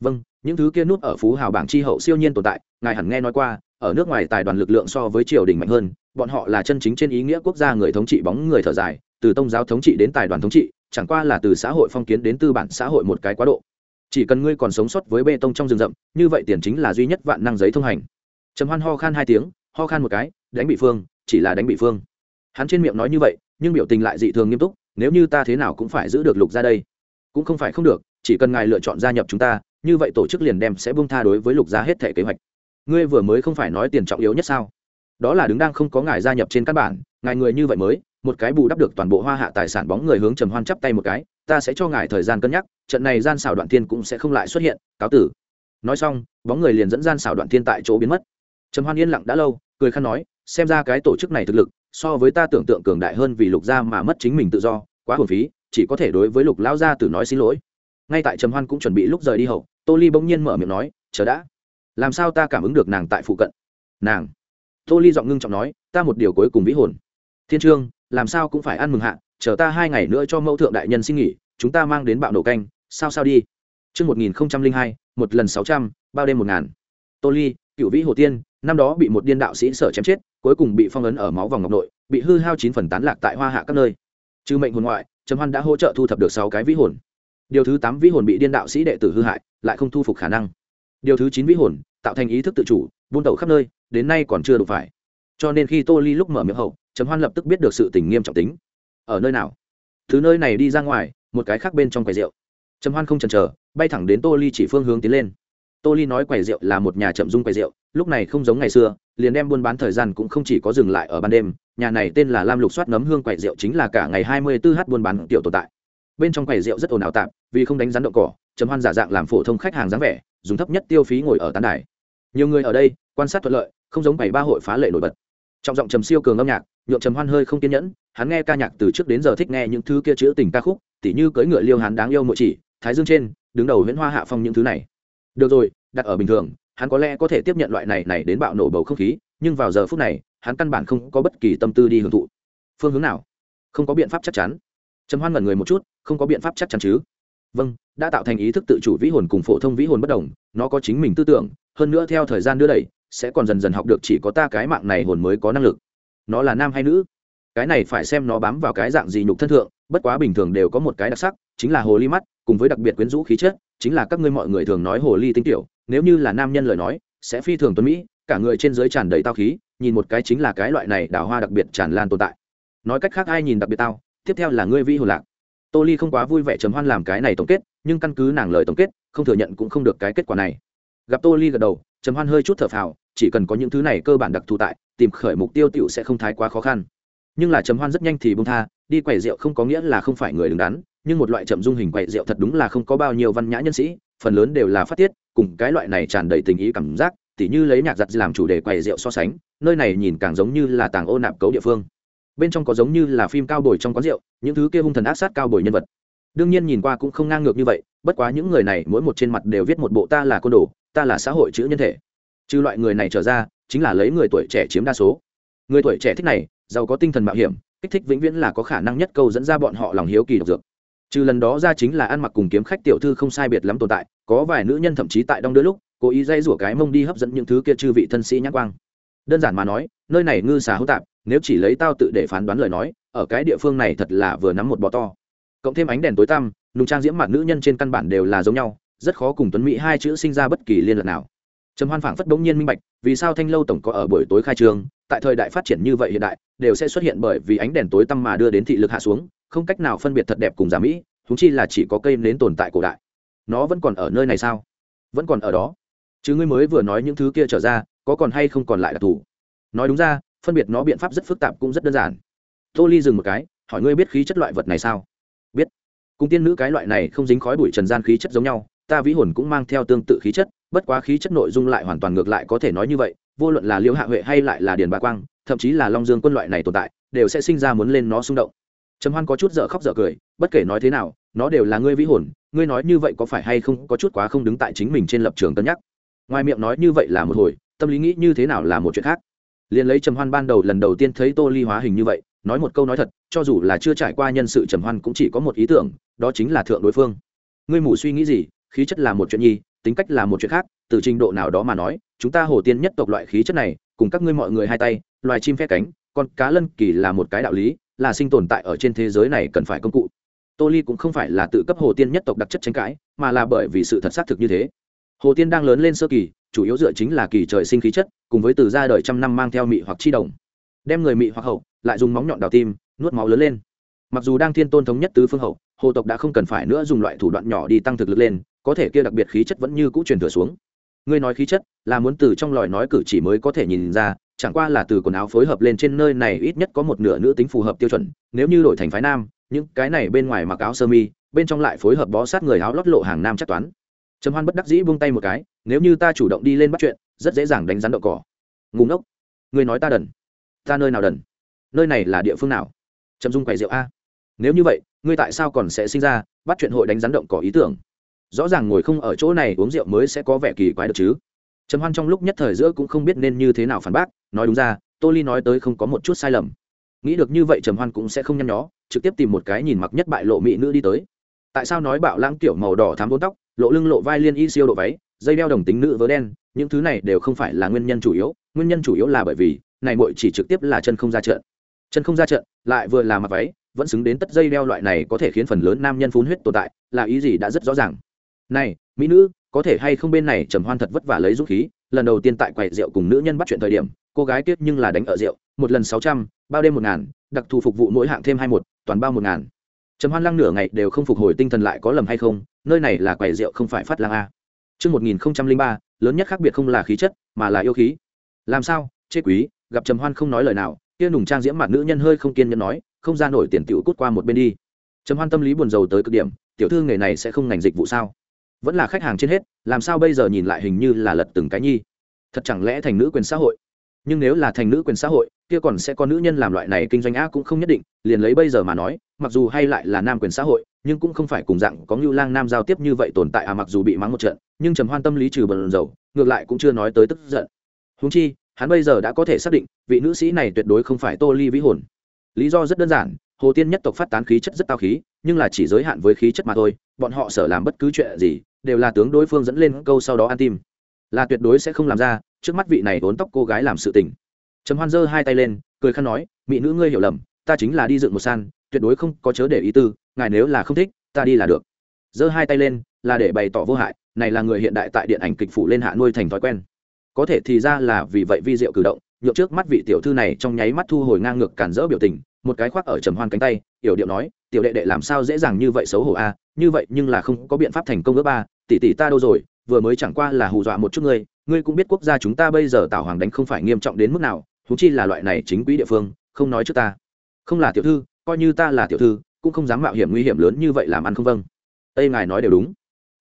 Vâng những thứ kia núp ở phú hào bảng chi hậu siêu nhiên tồn tại, ngài hẳn nghe nói qua, ở nước ngoài tài đoàn lực lượng so với triều đình mạnh hơn, bọn họ là chân chính trên ý nghĩa quốc gia người thống trị bóng người thở dài, từ tông giáo thống trị đến tài đoàn thống trị chẳng qua là từ xã hội phong kiến đến tư bản xã hội một cái quá độ. Chỉ cần ngươi còn sống sót với bê tông trong rừng rậm, như vậy tiền chính là duy nhất vạn năng giấy thông hành. Trầm hoan ho khan hai tiếng, ho khan một cái, đánh bị phương, chỉ là đánh bị phương. Hắn trên miệng nói như vậy, nhưng biểu tình lại dị thường nghiêm túc, nếu như ta thế nào cũng phải giữ được lục ra đây. Cũng không phải không được, chỉ cần ngài lựa chọn gia nhập chúng ta, như vậy tổ chức liền đem sẽ bung tha đối với lục gia hết thể kế hoạch. Ngươi vừa mới không phải nói tiền trọng yếu nhất sao? Đó là đứng đang không có ngài gia nhập trên căn bản, ngài người như vậy mới một cái bù đắp được toàn bộ hoa hạ tài sản bóng người hướng trầm hoan chắp tay một cái, ta sẽ cho ngài thời gian cân nhắc, trận này gian xảo đoạn thiên cũng sẽ không lại xuất hiện, cáo tử. Nói xong, bóng người liền dẫn gian xảo đoạn thiên tại chỗ biến mất. Trầm hoan yên lặng đã lâu, cười khăn nói, xem ra cái tổ chức này thực lực, so với ta tưởng tượng cường đại hơn vì lục gia mà mất chính mình tự do, quá hồn phí, chỉ có thể đối với lục lão gia tử nói xin lỗi. Ngay tại trầm hoan cũng chuẩn bị lúc rời đi hậu, tô ly bỗng nhiên mở miệng nói, chờ đã. Làm sao ta cảm ứng được nàng tại phụ cận? Nàng. Tô ly giọng ngưng trọng nói, ta một điều cuối cùng vĩ hồn. Thiên trương làm sao cũng phải ăn mừng hạ chờ ta hai ngày nữa cho mẫu thượng đại nhân xin nghỉ chúng ta mang đến bạo nổ canh sao sao đi chương một nghìn hai một lần 600, bao đêm một ngàn. Tô Ly, cựu vĩ hồ tiên, năm đó bị một điên đạo sĩ sở chém chết, cuối cùng bị phong ấn ở máu vòng ngọc nội, bị hư hao chín phần tán lạc tại hoa hạ các nơi. Trừ mệnh hồn ngoại, Trầm Hoan đã hỗ trợ thu thập được sáu cái vĩ hồn. Điều thứ tám vĩ hồn bị điên đạo sĩ đệ tử hư hại, lại không thu phục khả năng. Điều thứ chín vĩ hồn, tạo thành ý thức tự chủ, buôn tẩu khắp nơi, đến nay còn chưa đủ phải. Cho nên khi Tô Ly lúc mở miệng hậu, Trầm Hoan lập tức biết được sự tình nghiêm trọng tính. Ở nơi nào? Thứ nơi này đi ra ngoài, một cái khác bên trong quầy rượu. Trầm Hoan không chần chờ, bay thẳng đến Tô Ly chỉ phương hướng tiến lên tô ly nói quầy rượu là một nhà chậm dung quầy rượu lúc này không giống ngày xưa liền đem buôn bán thời gian cũng không chỉ có dừng lại ở ban đêm nhà này tên là lam lục soát nấm hương quầy rượu chính là cả ngày hai mươi 24 h buôn bán tiểu tồn tại bên trong quầy rượu rất ồn ào tạp vì không đánh rắn động cỏ trầm hoan giả dạng làm phổ thông khách hàng dáng vẻ dùng thấp nhất tiêu phí ngồi ở tán đài nhiều người ở đây quan sát thuận lợi không giống bảy ba hội phá lệ nổi bật trọng giọng trầm siêu cường âm nhạc, nhượng trầm hoan hơi không kiên nhẫn, hắn nghe ca nhạc từ trước đến giờ thích nghe những thứ kia chữ tình ca khúc, tỉ như cưỡi ngựa liêu hắn đáng yêu mỗi chỉ, thái dương trên, đứng đầu huyễn hoa hạ phong những thứ này. Được rồi, đặt ở bình thường, hắn có lẽ có thể tiếp nhận loại này này đến bạo nổ bầu không khí, nhưng vào giờ phút này, hắn căn bản không có bất kỳ tâm tư đi hưởng thụ. Phương hướng nào? Không có biện pháp chắc chắn. Trầm hoan ngẩn người một chút, không có biện pháp chắc chắn chứ? Vâng đã tạo thành ý thức tự chủ vĩ hồn cùng phổ thông vĩ hồn bất đồng, nó có chính mình tư tưởng, hơn nữa theo thời gian đưa đẩy sẽ còn dần dần học được chỉ có ta cái mạng này hồn mới có năng lực. Nó là nam hay nữ? Cái này phải xem nó bám vào cái dạng gì nhục thân thượng, bất quá bình thường đều có một cái đặc sắc, chính là hồ ly mắt, cùng với đặc biệt quyến rũ khí chất, chính là các ngươi mọi người thường nói hồ ly tinh tiểu, nếu như là nam nhân lời nói, sẽ phi thường tuấn mỹ, cả người trên dưới tràn đầy tao khí, nhìn một cái chính là cái loại này đào hoa đặc biệt tràn lan tồn tại. Nói cách khác ai nhìn đặc biệt tao, tiếp theo là ngươi vi hồ lạc. Tô ly không quá vui vẻ chấm hoan làm cái này tổng kết, nhưng căn cứ nàng lời tổng kết, không thừa nhận cũng không được cái kết quả này. Gặp tô ly gật đầu trầm hoan hơi chút thở phào, chỉ cần có những thứ này cơ bản đặc thù tại, tìm khởi mục tiêu tiểu sẽ không thái quá khó khăn. Nhưng là trầm hoan rất nhanh thì bông tha, đi quầy rượu không có nghĩa là không phải người đứng đắn, nhưng một loại chậm dung hình quầy rượu thật đúng là không có bao nhiêu văn nhã nhân sĩ, phần lớn đều là phát tiết, cùng cái loại này tràn đầy tình ý cảm giác, tỉ như lấy nhạc giặt làm chủ đề quầy rượu so sánh, nơi này nhìn càng giống như là tàng ô nạp cấu địa phương. Bên trong có giống như là phim cao bồi trong quán rượu, những thứ kia hung thần ác sát cao bồi nhân vật. Đương nhiên nhìn qua cũng không ngang ngược như vậy, bất quá những người này mỗi một trên mặt đều viết một bộ ta là côn đồ ta là xã hội chữ nhân thể. Trừ loại người này trở ra, chính là lấy người tuổi trẻ chiếm đa số. Người tuổi trẻ thích này, giàu có tinh thần mạo hiểm, kích thích vĩnh viễn là có khả năng nhất câu dẫn ra bọn họ lòng hiếu kỳ độc dược. Trừ lần đó ra chính là ăn mặc cùng kiếm khách tiểu thư không sai biệt lắm tồn tại, có vài nữ nhân thậm chí tại đông đưa lúc, cố ý dây rủa cái mông đi hấp dẫn những thứ kia chư vị thân sĩ nhãn quang. Đơn giản mà nói, nơi này ngư xà hữu tạp, nếu chỉ lấy tao tự để phán đoán lời nói, ở cái địa phương này thật là vừa nắm một bò to. Cộng thêm ánh đèn tối tăm, nùng trang diễm mặt nữ nhân trên căn bản đều là giống nhau rất khó cùng tuấn mỹ hai chữ sinh ra bất kỳ liên lạc nào. Trầm hoan phảng phất bỗng nhiên minh bạch, vì sao thanh lâu tổng có ở buổi tối khai trương, tại thời đại phát triển như vậy hiện đại, đều sẽ xuất hiện bởi vì ánh đèn tối tăm mà đưa đến thị lực hạ xuống, không cách nào phân biệt thật đẹp cùng giả mỹ thúng chi là chỉ có cây nến tồn tại cổ đại. Nó vẫn còn ở nơi này sao? Vẫn còn ở đó. Chứ ngươi mới vừa nói những thứ kia trở ra, có còn hay không còn lại đặc thù nói đúng ra, phân biệt nó biện pháp rất phức tạp cũng rất đơn giản. Tô ly dừng một cái, hỏi ngươi biết khí chất loại vật này sao? Biết. Cùng tiên nữ cái loại này không dính khói bụi trần gian khí chất giống nhau ta vĩ hồn cũng mang theo tương tự khí chất, bất quá khí chất nội dung lại hoàn toàn ngược lại có thể nói như vậy, vô luận là liêu hạ huệ hay lại là điền bà quang, thậm chí là long dương quân loại này tồn tại, đều sẽ sinh ra muốn lên nó xung động. Trầm hoan có chút dở khóc dở cười, bất kể nói thế nào, nó đều là ngươi vĩ hồn, ngươi nói như vậy có phải hay không, có chút quá không đứng tại chính mình trên lập trường cân nhắc. Ngoài miệng nói như vậy là một hồi, tâm lý nghĩ như thế nào là một chuyện khác. Liền lấy trầm hoan ban đầu lần đầu tiên thấy tô ly hóa hình như vậy, nói một câu nói thật, cho dù là chưa trải qua nhân sự trầm hoan cũng chỉ có một ý tưởng, đó chính là thượng đối phương. Ngươi mù suy nghĩ gì? Khí chất là một chuyện nhi, tính cách là một chuyện khác, từ trình độ nào đó mà nói, chúng ta hồ tiên nhất tộc loại khí chất này, cùng các ngươi mọi người hai tay, loài chim phe cánh, con cá lân kỳ là một cái đạo lý, là sinh tồn tại ở trên thế giới này cần phải công cụ. Tô ly cũng không phải là tự cấp hồ tiên nhất tộc đặc chất tranh cãi, mà là bởi vì sự thật xác thực như thế. Hồ tiên đang lớn lên sơ kỳ, chủ yếu dựa chính là kỳ trời sinh khí chất, cùng với từ ra đời trăm năm mang theo mị hoặc chi đồng. Đem người mị hoặc hậu, lại dùng móng nhọn đào tim, nuốt máu lớn lên. Mặc dù đang thiên tôn thống nhất tứ phương hậu, hồ tộc đã không cần phải nữa dùng loại thủ đoạn nhỏ đi tăng thực lực lên có thể kia đặc biệt khí chất vẫn như cũ truyền thừa xuống. Ngươi nói khí chất, là muốn từ trong lời nói cử chỉ mới có thể nhìn ra, chẳng qua là từ quần áo phối hợp lên trên nơi này ít nhất có một nửa nữ tính phù hợp tiêu chuẩn, nếu như đổi thành phái nam, những cái này bên ngoài mặc áo sơ mi, bên trong lại phối hợp bó sát người áo lót lộ hàng nam chắc toán. Trầm hoan bất đắc dĩ buông tay một cái, nếu như ta chủ động đi lên bắt chuyện, rất dễ dàng đánh rắn đậu cỏ. Ngủ ngốc, ngươi nói ta đần. Ta nơi nào đần? Nơi này là địa phương nào? Trầm dung quầy rượu a. Nếu như vậy, ngươi tại sao còn sẽ sinh ra bắt chuyện hội đánh rắn động cỏ ý tưởng? Rõ ràng ngồi không ở chỗ này uống rượu mới sẽ có vẻ kỳ quái được chứ. Trầm hoan trong lúc nhất thời giữa cũng không biết nên như thế nào phản bác, nói đúng ra, tô ly nói tới không có một chút sai lầm. Nghĩ được như vậy trầm hoan cũng sẽ không nhăn nhó, trực tiếp tìm một cái nhìn mặc nhất bại lộ mỹ nữ đi tới. Tại sao nói bạo lãng tiểu màu đỏ thám vốn tóc, lộ lưng lộ vai liên y siêu độ váy, dây đeo đồng tính nữ vớ đen, những thứ này đều không phải là nguyên nhân chủ yếu, nguyên nhân chủ yếu là bởi vì, này muội chỉ trực tiếp là chân không ra trận. Chân không ra trận, lại vừa là mặc váy, vẫn xứng đến tất dây đeo loại này có thể khiến phần lớn nam nhân phun huyết tồn tại, là ý gì đã rất rõ ràng này mỹ nữ có thể hay không bên này trầm hoan thật vất vả lấy dũng khí lần đầu tiên tại quầy rượu cùng nữ nhân bắt chuyện thời điểm cô gái tiếp nhưng là đánh ở rượu một lần sáu trăm bao đêm một ngàn đặc thù phục vụ mỗi hạng thêm hai một toàn bao một ngàn. Trầm hoan lăng nửa ngày đều không phục hồi tinh thần lại có lầm hay không nơi này là quầy rượu không phải phát lang a. Trước 1003, lớn nhất khác biệt không là khí chất mà là yêu khí. Làm sao chê quý gặp trầm hoan không nói lời nào kia nùng trang diễm mặt nữ nhân hơi không kiên nhẫn nói không ra nổi tiền tiểu cút qua một bên đi. Trầm hoan tâm lý buồn rầu tới cực điểm tiểu thư nghề này sẽ không ngành dịch vụ sao? Vẫn là khách hàng trên hết, làm sao bây giờ nhìn lại hình như là lật từng cái nhi? Thật chẳng lẽ thành nữ quyền xã hội? Nhưng nếu là thành nữ quyền xã hội, kia còn sẽ có nữ nhân làm loại này kinh doanh á cũng không nhất định, liền lấy bây giờ mà nói, mặc dù hay lại là nam quyền xã hội, nhưng cũng không phải cùng dạng có ngưu lang nam giao tiếp như vậy tồn tại à mặc dù bị mắng một trận, nhưng trầm hoan tâm lý trừ bần dầu, ngược lại cũng chưa nói tới tức giận. Húng chi, hắn bây giờ đã có thể xác định, vị nữ sĩ này tuyệt đối không phải tô ly vĩ hồn. Lý do rất đơn giản hồ tiên nhất tộc phát tán khí chất rất tao khí, nhưng là chỉ giới hạn với khí chất mà thôi, bọn họ sở làm bất cứ chuyện gì, đều là tướng đối phương dẫn lên câu sau đó ăn tim. Là tuyệt đối sẽ không làm ra, trước mắt vị này vốn tóc cô gái làm sự tình. Trầm hoan giơ hai tay lên, cười khăn nói, mỹ nữ ngươi hiểu lầm, ta chính là đi dựng một san, tuyệt đối không có chớ để ý tư, ngài nếu là không thích, ta đi là được. Giơ hai tay lên, là để bày tỏ vô hại, này là người hiện đại tại điện ảnh kịch phụ lên hạ nuôi thành thói quen. Có thể thì ra là vì vậy vi diệu cử động, nhượng trước mắt vị tiểu thư này trong nháy mắt thu hồi ngang ngược cản rỡ biểu tình một cái khoác ở trầm hoan cánh tay, yểu điệu nói, tiểu đệ đệ làm sao dễ dàng như vậy xấu hổ a? À? Như vậy nhưng là không có biện pháp thành công ước ba. Tỷ tỷ ta đâu rồi? Vừa mới chẳng qua là hù dọa một chút ngươi. Ngươi cũng biết quốc gia chúng ta bây giờ tảo hoàng đánh không phải nghiêm trọng đến mức nào thú chi là loại này chính quỹ địa phương, không nói trước ta. Không là tiểu thư, coi như ta là tiểu thư, cũng không dám mạo hiểm nguy hiểm lớn như vậy làm ăn không vâng. Tây ngài nói đều đúng.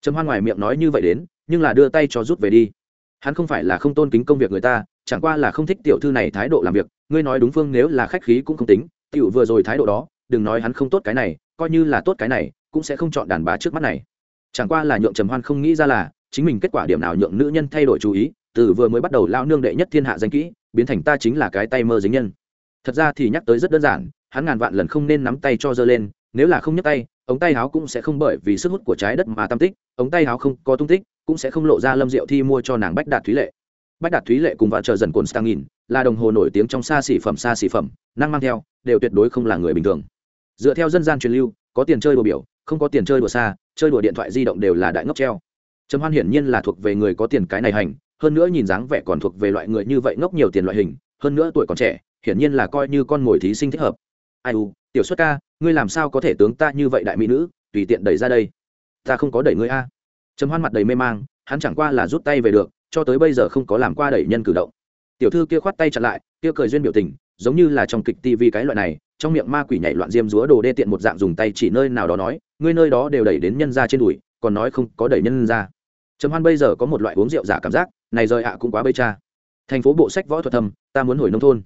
Trầm hoan ngoài miệng nói như vậy đến, nhưng là đưa tay cho rút về đi. Hắn không phải là không tôn kính công việc người ta, chẳng qua là không thích tiểu thư này thái độ làm việc. Ngươi nói đúng phương, nếu là khách khí cũng không tính tiểu vừa rồi thái độ đó đừng nói hắn không tốt cái này coi như là tốt cái này cũng sẽ không chọn đàn bà trước mắt này. Chẳng qua là nhượng trầm hoan không nghĩ ra là chính mình kết quả điểm nào nhượng nữ nhân thay đổi chú ý từ vừa mới bắt đầu lao nương đệ nhất thiên hạ danh kỹ biến thành ta chính là cái tay mơ dính nhân. Thật ra thì nhắc tới rất đơn giản hắn ngàn vạn lần không nên nắm tay cho giơ lên nếu là không nhấc tay ống tay áo cũng sẽ không bởi vì sức hút của trái đất mà tam tích ống tay áo không có tung tích cũng sẽ không lộ ra lâm diệu thi mua cho nàng bách đạt thúy lệ. Bách đạt thúy lệ cùng vạn chờ dần cồn Stangin, là đồng hồ nổi tiếng trong xa xỉ phẩm xa xỉ phẩm năng mang theo đều tuyệt đối không là người bình thường. Dựa theo dân gian truyền lưu, có tiền chơi đùa biểu, không có tiền chơi đùa xa, chơi đùa điện thoại di động đều là đại ngốc treo. Trầm hoan hiển nhiên là thuộc về người có tiền cái này hành, hơn nữa nhìn dáng vẻ còn thuộc về loại người như vậy ngốc nhiều tiền loại hình, hơn nữa tuổi còn trẻ, hiển nhiên là coi như con ngồi thí sinh thích hợp. Ai u, tiểu xuất ca, ngươi làm sao có thể tướng ta như vậy đại mỹ nữ, tùy tiện đẩy ra đây. Ta không có đẩy ngươi a. Trầm hoan mặt đầy mê mang, hắn chẳng qua là rút tay về được, cho tới bây giờ không có làm qua đẩy nhân cử động. Tiểu thư kia khoát tay chặn lại, kia cười duyên biểu tình giống như là trong kịch TV cái loại này, trong miệng ma quỷ nhảy loạn diêm rúa đồ đê tiện một dạng dùng tay chỉ nơi nào đó nói, ngươi nơi đó đều đẩy đến nhân ra trên đùi, còn nói không có đẩy nhân ra. Trầm hoan bây giờ có một loại uống rượu giả cảm giác, này rời ạ, cũng quá bây cha. Thành phố bộ sách võ thuật thầm ta muốn hồi nông thôn.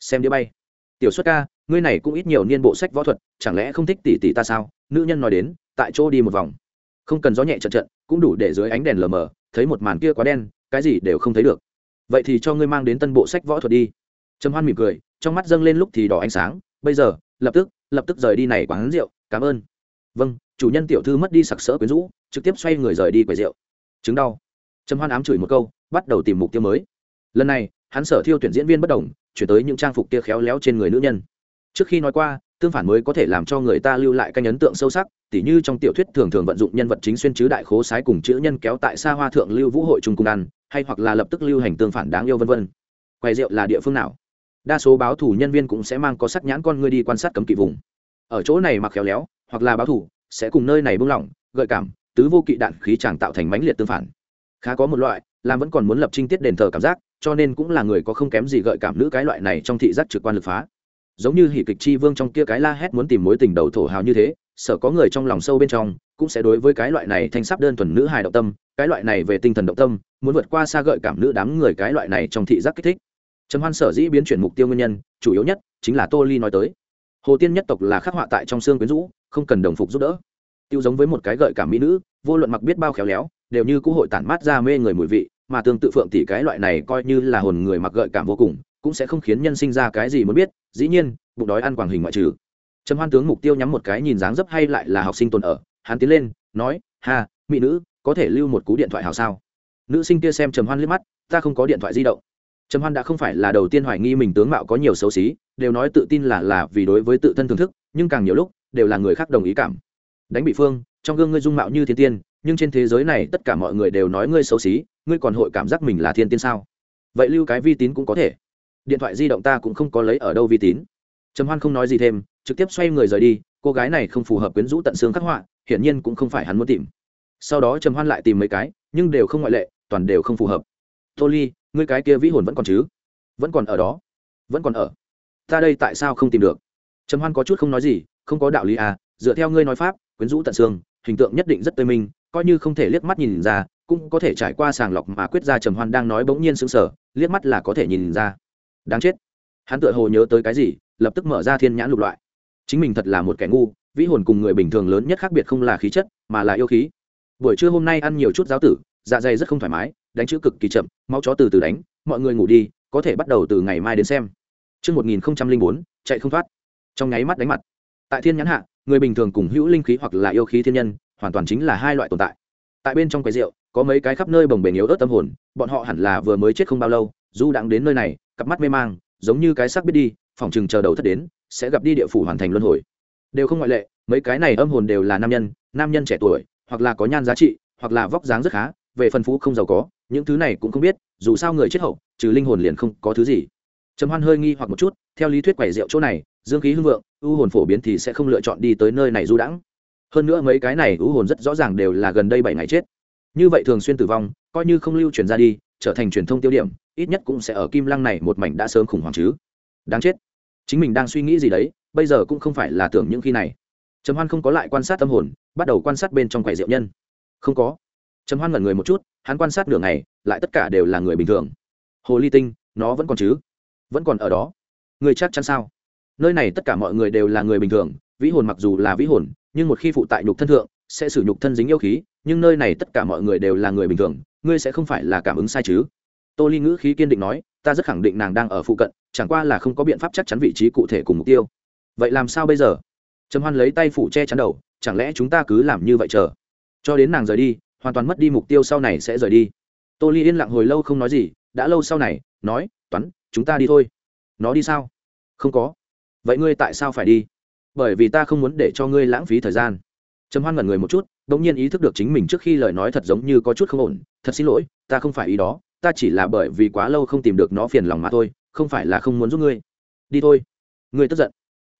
Xem đĩa bay. Tiểu xuất ca, ngươi này cũng ít nhiều niên bộ sách võ thuật, chẳng lẽ không thích tỷ tỷ ta sao? Nữ nhân nói đến, tại chỗ đi một vòng. Không cần gió nhẹ trận trận, cũng đủ để dưới ánh đèn lờ mờ, thấy một màn kia quá đen, cái gì đều không thấy được. Vậy thì cho ngươi mang đến tân bộ sách võ thuật đi trầm hoan mỉm cười, trong mắt dâng lên lúc thì đỏ ánh sáng, bây giờ, lập tức lập tức rời đi này quán rượu, cảm ơn. Vâng chủ nhân tiểu thư mất đi sặc sỡ quyến rũ, trực tiếp xoay người rời đi quầy rượu. Chứng đau. Trầm hoan ám chửi một câu, bắt đầu tìm mục tiêu mới. Lần này, hắn sở thiêu tuyển diễn viên bất đồng, chuyển tới những trang phục kia khéo léo trên người nữ nhân. Trước khi nói qua, tương phản mới có thể làm cho người ta lưu lại canh ấn tượng sâu sắc, tỉ như trong tiểu thuyết thường thường vận dụng nhân vật chính xuyên chứ đại khố sái cùng chữ nhân kéo tại xa hoa thượng lưu vũ hội trung cung ăn, hay hoặc là lập tức lưu hành tương phản đáng yêu vân vân. Quầy rượu là địa phương nào? Đa số báo thủ nhân viên cũng sẽ mang có sắc nhãn con người đi quan sát cấm kỵ vùng. Ở chỗ này mặc khéo léo, hoặc là báo thủ sẽ cùng nơi này buông lỏng, gợi cảm, tứ vô kỵ đạn khí chàng tạo thành mãnh liệt tương phản. Khá có một loại, làm vẫn còn muốn lập trinh tiết đền thờ cảm giác, cho nên cũng là người có không kém gì gợi cảm nữ cái loại này trong thị giác trực quan lực phá. Giống như hỉ kịch chi vương trong kia cái la hét muốn tìm mối tình đầu thổ hào như thế, sợ có người trong lòng sâu bên trong, cũng sẽ đối với cái loại này thanh sắp đơn thuần nữ hài động tâm, cái loại này về tinh thần động tâm, muốn vượt qua xa gợi cảm nữ đám người cái loại này trong thị giác kích thích trầm hoan sở dĩ biến chuyển mục tiêu nguyên nhân, chủ yếu nhất chính là tô ly nói tới. Hồ tiên nhất tộc là khắc họa tại trong xương quyến rũ, không cần đồng phục giúp đỡ. Tiêu giống với một cái gợi cảm mỹ nữ, vô luận mặc biết bao khéo léo, đều như cũ hội tản mát ra mê người mùi vị, mà tương tự phượng tỷ cái loại này coi như là hồn người mặc gợi cảm vô cùng, cũng sẽ không khiến nhân sinh ra cái gì muốn biết, dĩ nhiên, bụng đói ăn quảng hình ngoại trừ. Trầm hoan tướng mục tiêu nhắm một cái nhìn dáng dấp hay lại là học sinh tồn ở, hắn tiến lên, nói, ha, mỹ nữ, có thể lưu một cú điện thoại hào sao? Nữ sinh kia xem trầm hoan liếc mắt, ta không có điện thoại di động trầm hoan đã không phải là đầu tiên hoài nghi mình tướng mạo có nhiều xấu xí, đều nói tự tin là là vì đối với tự thân thưởng thức, nhưng càng nhiều lúc, đều là người khác đồng ý cảm. Đánh bị phương, trong gương ngươi dung mạo như thiên tiên, nhưng trên thế giới này tất cả mọi người đều nói ngươi xấu xí, ngươi còn hội cảm giác mình là thiên tiên sao? Vậy lưu cái vi tín cũng có thể. Điện thoại di động ta cũng không có lấy ở đâu vi tín. Trầm hoan không nói gì thêm, trực tiếp xoay người rời đi, cô gái này không phù hợp quyến rũ tận xương khắc họa, hiển nhiên cũng không phải hắn muốn tìm. Sau đó trầm hoan lại tìm mấy cái, nhưng đều không ngoại lệ, toàn đều không phù hợp. Tô ly ngươi cái kia vĩ hồn vẫn còn chứ? Vẫn còn ở đó. Vẫn còn ở. Ta đây tại sao không tìm được? Trầm hoan có chút không nói gì, không có đạo lý à dựa theo ngươi nói pháp, quyến rũ tận xương, hình tượng nhất định rất tươi minh, coi như không thể liếc mắt nhìn ra, cũng có thể trải qua sàng lọc mà quyết ra trầm hoan đang nói bỗng nhiên sững sờ, liếc mắt là có thể nhìn ra. Đáng chết. Hắn tựa hồ nhớ tới cái gì, lập tức mở ra thiên nhãn lục loại. Chính mình thật là một kẻ ngu, vĩ hồn cùng người bình thường lớn nhất khác biệt không là khí chất, mà là yêu khí. Buổi trưa hôm nay ăn nhiều chút giáo tử dạ dày rất không thoải mái đánh chữ cực kỳ chậm máu chó từ từ đánh mọi người ngủ đi có thể bắt đầu từ ngày mai đến xem Trước 1004, chạy không thoát. Trong nháy mắt đánh mặt. Tại thiên nhãn hạ, người bình thường cùng hữu linh khí hoặc là yêu khí thiên nhân, hoàn toàn chính là hai loại tồn tại. Tại bên trong quầy rượu, có mấy cái khắp nơi bồng bềnh yếu ớt tâm hồn, bọn họ hẳn là vừa mới chết không bao lâu, du đang đến nơi này, cặp mắt mê mang, giống như cái xác biết đi, phòng trường chờ đầu thất đến, sẽ gặp đi địa phủ hoàn thành luân hồi. Đều không ngoại lệ, mấy cái này âm hồn đều là nam nhân, nam nhân trẻ tuổi, hoặc là có nhan giá trị, hoặc là vóc dáng rất khá, về phần phú không giàu có, những thứ này cũng không biết, dù sao người chết hậu, trừ linh hồn liền không có thứ gì. Trầm hoan hơi nghi hoặc một chút theo lý thuyết quẻ rượu chỗ này dương khí hưng vượng u hồn phổ biến thì sẽ không lựa chọn đi tới nơi này du đãng. Hơn nữa mấy cái này u hồn rất rõ ràng đều là gần đây bảy ngày chết. Như vậy thường xuyên tử vong coi như không lưu truyền ra đi trở thành truyền thông tiêu điểm ít nhất cũng sẽ ở kim lăng này một mảnh đã sớm khủng hoảng chứ. Đáng chết. Chính mình đang suy nghĩ gì đấy bây giờ cũng không phải là tưởng những khi này. Trầm hoan không có lại quan sát tâm hồn bắt đầu quan sát bên trong quầy rượu nhân. Không có trầm hoan ngẩn người một chút, hắn quan sát nửa ngày, lại tất cả đều là người bình thường. Hồ ly tinh, nó vẫn còn chứ? Vẫn còn ở đó. Người chắc chắn sao? Nơi này tất cả mọi người đều là người bình thường, vĩ hồn mặc dù là vĩ hồn, nhưng một khi phụ tại nhục thân thượng, sẽ sử nhục thân dính yêu khí, nhưng nơi này tất cả mọi người đều là người bình thường, ngươi sẽ không phải là cảm ứng sai chứ? Tô ly ngữ khí kiên định nói, ta rất khẳng định nàng đang ở phụ cận, chẳng qua là không có biện pháp chắc chắn vị trí cụ thể cùng mục tiêu. Vậy làm sao bây giờ? Trầm hoan lấy tay phủ che chắn đầu, chẳng lẽ chúng ta cứ làm như vậy chờ? Cho đến nàng rời đi hoàn toàn mất đi mục tiêu sau này sẽ rời đi. Tô ly yên lặng hồi lâu không nói gì, đã lâu sau này, nói, toán, chúng ta đi thôi. Nó đi sao? Không có. Vậy ngươi tại sao phải đi? Bởi vì ta không muốn để cho ngươi lãng phí thời gian. Trầm hoan ngẩn người một chút đ ỗ n g nhiên ý thức được chính mình trước khi lời nói thật giống như có chút không ổn, thật xin lỗi, ta không phải ý đó, ta chỉ là bởi vì quá lâu không tìm được nó phiền lòng mà thôi, không phải là không muốn giúp ngươi. Đi thôi. Ngươi tức giận.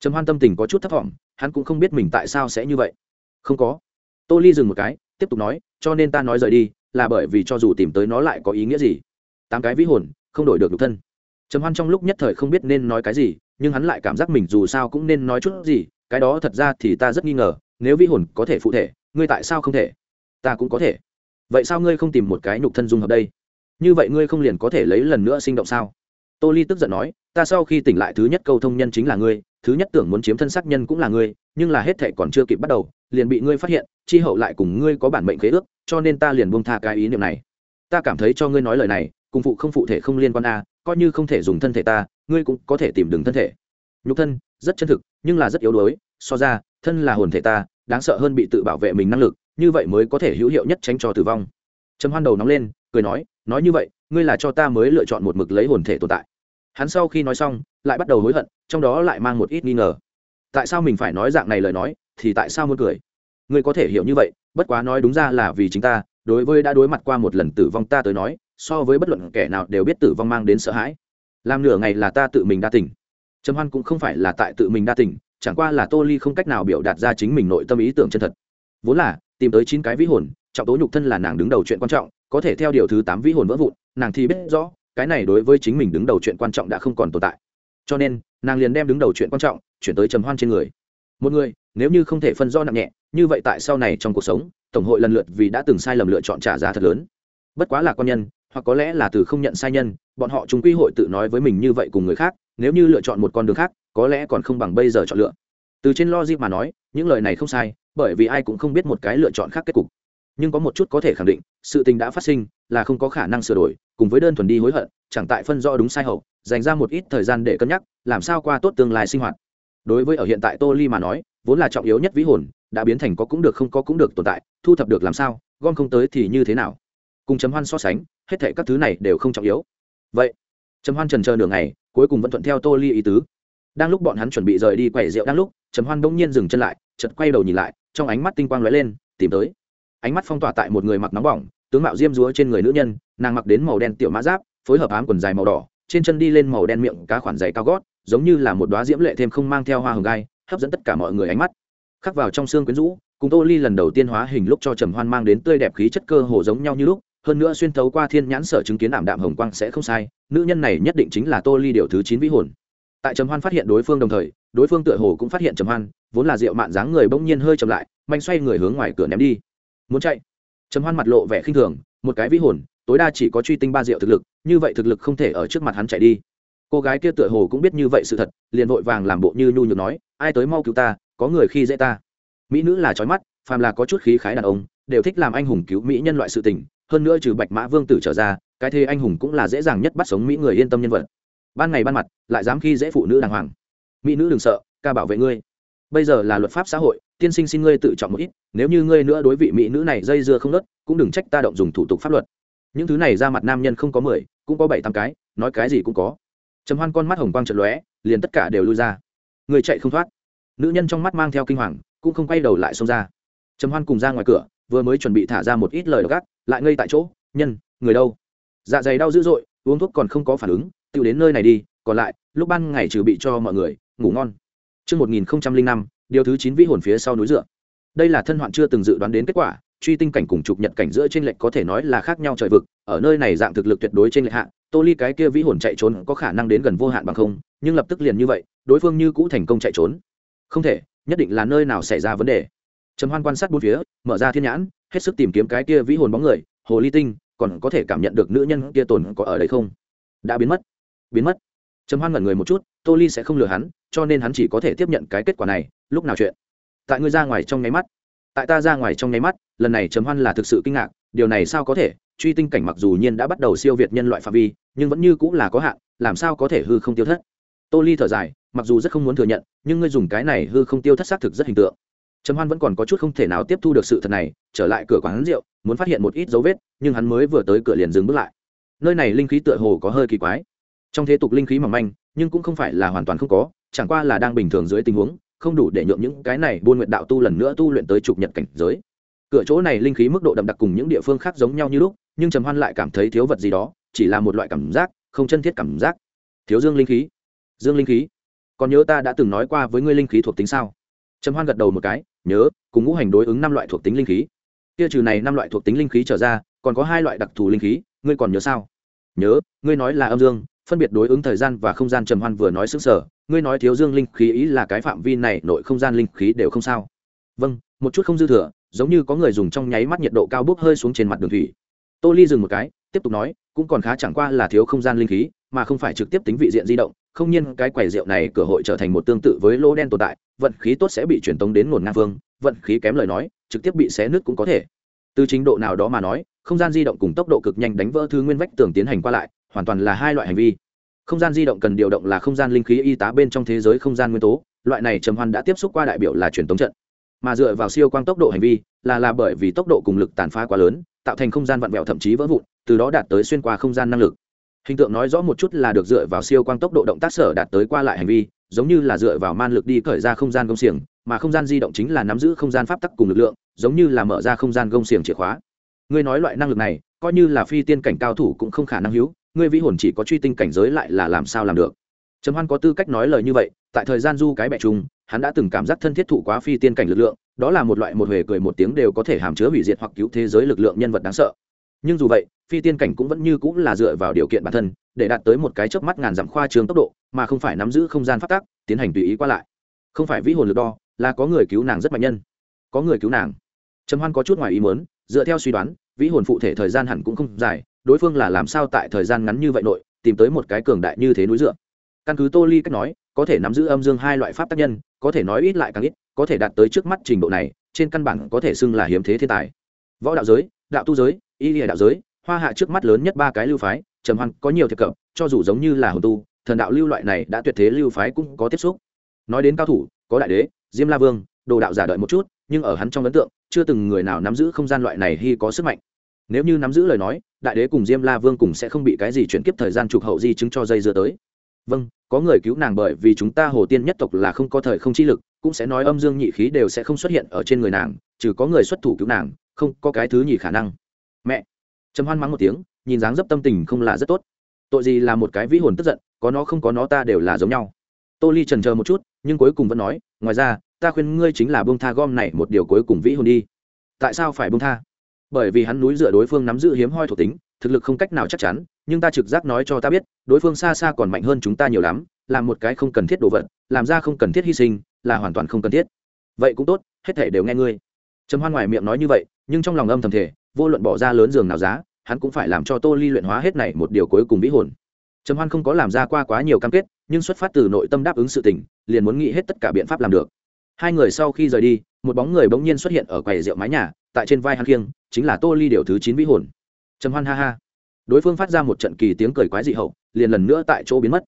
Trầm hoan tâm tình có chút thất vọng hắn cũng không biết mình tại sao sẽ như vậy. Không có. Tô ly dừng một cái tiếp tục nói, cho nên ta nói rời đi, là bởi vì cho dù tìm tới nó lại có ý nghĩa gì. Tám cái vĩ hồn, không đổi được nhục thân. Trầm hoan trong lúc nhất thời không biết nên nói cái gì, nhưng hắn lại cảm giác mình dù sao cũng nên nói chút gì, cái đó thật ra thì ta rất nghi ngờ, nếu vĩ hồn có thể phụ thể, ngươi tại sao không thể? Ta cũng có thể. Vậy sao ngươi không tìm một cái nhục thân dung hợp đây? Như vậy ngươi không liền có thể lấy lần nữa sinh động sao? Tô ly tức giận nói, ta sau khi tỉnh lại thứ nhất câu thông nhân chính là ngươi thứ nhất tưởng muốn chiếm thân xác nhân cũng là ngươi, nhưng là hết thệ còn chưa kịp bắt đầu, liền bị ngươi phát hiện, chi hậu lại cùng ngươi có bản mệnh khế ước, cho nên ta liền buông tha cái ý niệm này. Ta cảm thấy cho ngươi nói lời này, cùng phụ không phụ thể không liên quan a coi như không thể dùng thân thể ta, ngươi cũng có thể tìm đường thân thể. Nhục thân, rất chân thực, nhưng là rất yếu đuối, so ra, thân là hồn thể ta, đáng sợ hơn bị tự bảo vệ mình năng lực, như vậy mới có thể hữu hiệu nhất tránh cho tử vong. Trầm hoan đầu nóng lên, cười nói nói như vậy, ngươi là cho ta mới lựa chọn một mực lấy hồn thể tồn tại hắn sau khi nói xong, lại bắt đầu hối hận, trong đó lại mang một ít nghi ngờ. Tại sao mình phải nói dạng này lời nói, thì tại sao muốn cười? Ngươi có thể hiểu như vậy, bất quá nói đúng ra là vì chính ta, đối với đã đối mặt qua một lần tử vong ta tới nói, so với bất luận kẻ nào đều biết tử vong mang đến sợ hãi. Làm nửa ngày là ta tự mình đa tỉnh trầm hoan cũng không phải là tại tự mình đa tỉnh chẳng qua là tô ly không cách nào biểu đạt ra chính mình nội tâm ý tưởng chân thật. Vốn là, tìm tới chín cái vĩ hồn, trọng tố nhục thân là nàng đứng đầu chuyện quan trọng, có thể theo điều thứ tám vĩ hồn vỡ vụn, nàng thì biết rõ cái này đối với chính mình đứng đầu chuyện quan trọng đã không còn tồn tại. Cho nên, nàng liền đem đứng đầu chuyện quan trọng chuyển tới trầm hoan trên người. Một người, nếu như không thể phân do nặng nhẹ, như vậy tại sau này trong cuộc sống, tổng hội lần lượt vì đã từng sai lầm lựa chọn trả giá thật lớn. Bất quá là con nhân, hoặc có lẽ là từ không nhận sai nhân, bọn họ chúng quy hội tự nói với mình như vậy cùng người khác, nếu như lựa chọn một con đường khác, có lẽ còn không bằng bây giờ chọn lựa. Từ trên logic mà nói, những lời này không sai, bởi vì ai cũng không biết một cái lựa chọn khác kết cục nhưng có một chút có thể khẳng định, sự tình đã phát sinh, là không có khả năng sửa đổi, cùng với đơn thuần đi hối hận, chẳng tại phân rõ đúng sai hậu, dành ra một ít thời gian để cân nhắc, làm sao qua tốt tương lai sinh hoạt. Đối với ở hiện tại tô ly mà nói, vốn là trọng yếu nhất vĩ hồn, đã biến thành có cũng được không có cũng được tồn tại, thu thập được làm sao, gom không tới thì như thế nào. Cùng chấm hoan so sánh, hết thệ các thứ này đều không trọng yếu. Vậy chấm hoan trần chờ nửa ngày, cuối cùng vẫn thuận theo tô ly ý tứ. Đang lúc bọn hắn chuẩn bị rời đi quẩy rượu, đang lúc chấm hoan bỗng nhiên dừng chân lại, chợt quay đầu nhìn lại, trong ánh mắt tinh quang lóe lên, tìm tới ánh mắt phong tỏa tại một người mặc nóng bỏng, tướng mạo diêm dúa trên người nữ nhân, nàng mặc đến màu đen tiểu mã giáp, phối hợp ám quần dài màu đỏ, trên chân đi lên màu đen miệng cá khoản dày cao gót, giống như là một đoá diễm lệ thêm không mang theo hoa hồng gai, hấp dẫn tất cả mọi người ánh mắt. Khắc vào trong xương quyến rũ, cùng tô ly lần đầu tiên hóa hình lúc cho trầm hoan mang đến tươi đẹp khí chất cơ hồ giống nhau như lúc, hơn nữa xuyên thấu qua thiên nhãn sở chứng kiến ảm đạm hồng quang sẽ không sai, nữ nhân này nhất định chính là tô ly điều thứ chín vĩ hồn. Tại trầm hoan phát hiện đối phương đồng thời, đối phương tựa hồ cũng phát hiện trầm hoan, vốn là rượu mạn dáng người bỗng nhiên hơi chậm lại, manh xoay người hướng ngoài cửa ném đi muốn chạy. Trầm hoan mặt lộ vẻ khinh thường, một cái vĩ hồn, tối đa chỉ có truy tinh ba diệu thực lực, như vậy thực lực không thể ở trước mặt hắn chạy đi. Cô gái kia tựa hồ cũng biết như vậy sự thật, liền vội vàng làm bộ như nhu nhược nói, ai tới mau cứu ta, có người khi dễ ta. Mỹ nữ là trói mắt, phàm là có chút khí khái đàn ông, đều thích làm anh hùng cứu mỹ nhân loại sự tình, hơn nữa trừ bạch mã vương tử trở ra, cái thế anh hùng cũng là dễ dàng nhất bắt sống mỹ người yên tâm nhân vật. Ban ngày ban mặt, lại dám khi dễ phụ nữ đàng hoàng. Mỹ nữ đừng sợ, ca bảo vệ ngươi. Bây giờ là luật pháp xã hội tiên sinh xin ngươi tự chọn một ít nếu như ngươi nữa đối vị mỹ nữ này dây dưa không nớt cũng đừng trách ta động dùng thủ tục pháp luật. Những thứ này ra mặt nam nhân không có mười cũng có bảy tám cái nói cái gì cũng có. Trầm hoan con mắt hồng quang trận lóe liền tất cả đều lui ra. Người chạy không thoát. Nữ nhân trong mắt mang theo kinh hoàng cũng không quay đầu lại xông ra. Trầm hoan cùng ra ngoài cửa vừa mới chuẩn bị thả ra một ít lời gác lại ngây tại chỗ nhân người đâu? Dạ dày đau dữ dội uống thuốc còn không có phản ứng tự đến nơi này đi còn lại lúc ban ngày trừ bị cho mọi người ngủ ngon. Trước 1005, điều thứ 9 vĩ hồn phía sau núi dựa. Đây là thân hoạn chưa từng dự đoán đến kết quả, truy tinh cảnh cùng trục nhật cảnh giữa trên lệch có thể nói là khác nhau trời vực, ở nơi này dạng thực lực tuyệt đối trên lệch hạ, Tô Ly cái kia vĩ hồn chạy trốn có khả năng đến gần vô hạn bằng không, nhưng lập tức liền như vậy, đối phương như cũ thành công chạy trốn. Không thể, nhất định là nơi nào xảy ra vấn đề. Trầm Hoan quan sát bốn phía, mở ra thiên nhãn, hết sức tìm kiếm cái kia vĩ hồn bóng người, hồ ly tinh, còn có thể cảm nhận được nữ nhân kia tồn có ở đây không? Đã biến mất. Biến mất trầm hoan ngẩn người một chút tô ly sẽ không lừa hắn cho nên hắn chỉ có thể tiếp nhận cái kết quả này lúc nào chuyện? Tại ngươi ra ngoài trong nháy mắt. Tại ta ra ngoài trong nháy mắt, lần này trầm hoan là thực sự kinh ngạc, điều này sao có thể? Truy tinh cảnh mặc dù nhiên đã bắt đầu siêu việt nhân loại phạm vi, nhưng vẫn như cũng là có hạn, làm sao có thể hư không tiêu thất? Tô ly thở dài, mặc dù rất không muốn thừa nhận, nhưng ngươi dùng cái này hư không tiêu thất xác thực rất hình tượng. Trầm hoan vẫn còn có chút không thể nào tiếp thu được sự thật này, trở lại cửa quán rượu, muốn phát hiện một ít dấu vết, nhưng hắn mới vừa tới cửa liền dừng bước lại. Nơi này linh khí tựa hồ có hơi kỳ quái. Trong thế tục linh khí mỏng manh, nhưng cũng không phải là hoàn toàn không có, chẳng qua là đang bình thường dưới tình huống không đủ để nhượng những cái này buôn nguyện đạo tu lần nữa tu luyện tới trục nhật cảnh giới. Cửa chỗ này linh khí mức độ đậm đặc cùng những địa phương khác giống nhau như lúc, nhưng trầm hoan lại cảm thấy thiếu vật gì đó, chỉ là một loại cảm giác, không chân thiết cảm giác. Thiếu dương linh khí. Dương linh khí. Còn nhớ ta đã từng nói qua với ngươi linh khí thuộc tính sao? Trầm hoan gật đầu một cái, nhớ, cùng ngũ hành đối ứng năm loại thuộc tính linh khí. Kia trừ này năm loại thuộc tính linh khí trở ra, còn có hai loại đặc thù linh khí, ngươi còn nhớ sao? Nhớ, ngươi nói là âm dương, phân biệt đối ứng thời gian và không gian trầm hoan vừa nói xứng sở ngươi nói thiếu dương linh khí ý là cái phạm vi này nội không gian linh khí đều không sao. Vâng một chút không dư thừa, giống như có người dùng trong nháy mắt nhiệt độ cao bốc hơi xuống trên mặt đường thủy. Tô ly dừng một cái, tiếp tục nói, cũng còn khá chẳng qua là thiếu không gian linh khí, mà không phải trực tiếp tính vị diện di động. Không nhiên cái quầy rượu này cửa hội trở thành một tương tự với lỗ đen tồn tại, vận khí tốt sẽ bị truyền tống đến nguồn ngang phương, vận khí kém lời nói, trực tiếp bị xé nứt cũng có thể. Từ trình độ nào đó mà nói, không gian di động cùng tốc độ cực nhanh đánh vỡ thứ nguyên vách tường tiến hành qua lại, hoàn toàn là hai loại hành vi không gian di động cần điều động là không gian linh khí y tá bên trong thế giới không gian nguyên tố, loại này trầm hoan đã tiếp xúc qua đại biểu là truyền tống trận. Mà dựa vào siêu quang tốc độ hành vi, là là bởi vì tốc độ cùng lực tàn phá quá lớn, tạo thành không gian vặn vẹo thậm chí vỡ vụn, từ đó đạt tới xuyên qua không gian năng lực. Hình tượng nói rõ một chút là được dựa vào siêu quang tốc độ động tác sở đạt tới qua lại hành vi, giống như là dựa vào man lực đi khởi ra không gian gông xiềng, mà không gian di động chính là nắm giữ không gian pháp tắc cùng lực lượng, giống như là mở ra không gian gông xiềng chìa khóa. Ngươi nói loại năng lực này, coi như là phi tiên cảnh cao thủ cũng không khả năng hữu ngươi vĩ hồn chỉ có truy tinh cảnh giới lại là làm sao làm được? Trầm hoan có tư cách nói lời như vậy, tại thời gian du cái bẹ chung hắn đã từng cảm giác thân thiết thụ quá phi tiên cảnh lực lượng, đó là một loại một huề cười một tiếng đều có thể hàm chứa hủy diệt hoặc cứu thế giới lực lượng nhân vật đáng sợ. Nhưng dù vậy, phi tiên cảnh cũng vẫn như cũng là dựa vào điều kiện bản thân, để đạt tới một cái chớp mắt ngàn dặm khoa trường tốc độ, mà không phải nắm giữ không gian phát tác, tiến hành tùy ý qua lại. Không phải vĩ hồn lực đo, là có người cứu nàng rất mạnh nhân. Có người cứu nàng. Trầm hoan có chút ngoài ý muốn, dựa theo suy đoán, vĩ hồn phụ thể thời gian hẳn cũng không dài đối phương là làm sao tại thời gian ngắn như vậy nội tìm tới một cái cường đại như thế núi dựa? Căn cứ tô ly cách nói, có thể nắm giữ âm dương hai loại pháp tác nhân, có thể nói ít lại càng ít, có thể đạt tới trước mắt trình độ này, trên căn bản có thể xưng là hiếm thế thiên tài. Võ đạo giới, đạo tu giới, y lìa đạo giới, hoa hạ trước mắt lớn nhất ba cái lưu phái, trầm hoan có nhiều thiệp cập cho dù giống như là hồn tu, thần đạo lưu loại này đã tuyệt thế lưu phái cũng có tiếp xúc. Nói đến cao thủ, có đại đế, diêm la vương, đồ đạo giả đợi một chút, nhưng ở hắn trong ấn tượng, chưa từng người nào nắm giữ không gian loại này hy có sức mạnh. Nếu như nắm giữ lời nói đại đế cùng diêm la vương cùng sẽ không bị cái gì chuyển kiếp thời gian trục hậu di chứng cho dây dưa tới. Vâng có người cứu nàng bởi vì chúng ta hồ tiên nhất tộc là không có thời không chi lực, cũng sẽ nói âm dương nhị khí đều sẽ không xuất hiện ở trên người nàng, trừ có người xuất thủ cứu nàng, không có cái thứ nhì khả năng. Mẹ! Trầm hoan mắng một tiếng, nhìn dáng dấp tâm tình không là rất tốt. Tội gì là một cái vĩ hồn tức giận, có nó không có nó ta đều là giống nhau. Tô ly trần chờ một chút, nhưng cuối cùng vẫn nói, ngoài ra, ta khuyên ngươi chính là bông tha gom này một điều cuối cùng vĩ hồn đi. Tại sao phải bông tha? Bởi vì hắn núi dựa đối phương nắm giữ hiếm hoi thuộc tính, thực lực không cách nào chắc chắn, nhưng ta trực giác nói cho ta biết, đối phương xa xa còn mạnh hơn chúng ta nhiều lắm làm một cái không cần thiết đồ vật, làm ra không cần thiết hy sinh, là hoàn toàn không cần thiết. Vậy cũng tốt, hết thể đều nghe ngươi. Trầm hoan ngoài miệng nói như vậy, nhưng trong lòng âm thầm thể vô luận bỏ ra lớn giường nào giá, hắn cũng phải làm cho tô ly luyện hóa hết này một điều cuối cùng vĩ hồn. Trầm hoan không có làm ra qua quá nhiều cam kết, nhưng xuất phát từ nội tâm đáp ứng sự tình, liền muốn nghĩ hết tất cả biện pháp làm được. Hai người sau khi rời đi, một bóng người bỗng nhiên xuất hiện ở quầy rượu mái nhà, tại trên vai hắn khiêng chính là tô ly điều thứ chín vĩ hồn. Trầm hoan ha ha. Đối phương phát ra một trận kỳ tiếng cười quái dị hậu, liền lần nữa tại chỗ biến mất.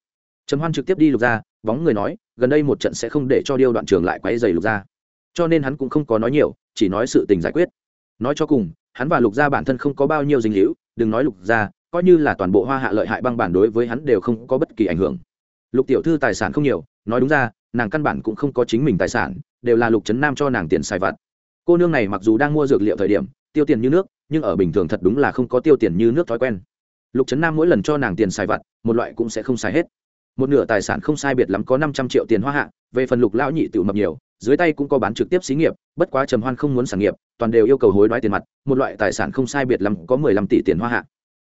Trầm hoan trực tiếp đi lục ra, bóng người nói, gần đây một trận sẽ không để cho điêu đoạn trường lại quấy dày lục ra. Cho nên hắn cũng không có nói nhiều, chỉ nói sự tình giải quyết. Nói cho cùng, hắn và lục gia bản thân không có bao nhiêu dinh hữu đừng nói lục gia coi như là toàn bộ hoa hạ lợi hại băng bản đối với hắn đều không có bất kỳ ảnh hưởng. Lục tiểu thư tài sản không nhiều, nói đúng ra, nàng căn bản cũng không có chính mình tài sản, đều là lục trấn nam cho nàng tiền xài vặt. Cô nương này mặc dù đang mua dược liệu thời điểm tiêu tiền như nước nhưng ở bình thường thật đúng là không có tiêu tiền như nước thói quen. Lục trấn nam mỗi lần cho nàng tiền xài vặt một loại cũng sẽ không xài hết. Một nửa tài sản không sai biệt lắm có năm trăm triệu tiền hoa hạ về phần lục lão nhị tự mập nhiều dưới tay cũng có bán trực tiếp xí nghiệp bất quá trầm hoan không muốn sản nghiệp toàn đều yêu cầu hối đoái tiền mặt một loại tài sản không sai biệt lắm có mười lăm tỷ tiền hoa hạ.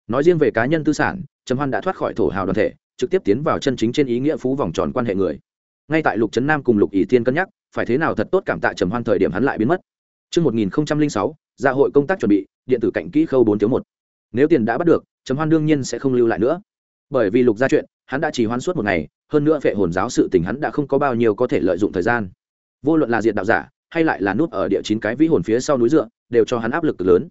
Nói riêng về cá nhân tư sản trầm hoan đã thoát khỏi thổ hào đoàn thể trực tiếp tiến vào chân chính trên ý nghĩa phú vòng tròn quan hệ người. Ngay tại lục trấn nam cùng lục ỷ tiên cân nhắc phải thế nào thật tốt cảm tạ trầm hoan thời điểm hắn lại biến mất. Trước 1006, dạ hội công tác chuẩn bị, điện tử cạnh kỹ khâu bốn thiếu một Nếu tiền đã bắt được, chấm hoan đương nhiên sẽ không lưu lại nữa. Bởi vì lục ra chuyện, hắn đã chỉ hoan suốt một ngày, hơn nữa vệ hồn giáo sự tình hắn đã không có bao nhiêu có thể lợi dụng thời gian. Vô luận là diệt đạo giả, hay lại là nút ở địa chín cái vĩ hồn phía sau núi dựa, đều cho hắn áp lực lớn.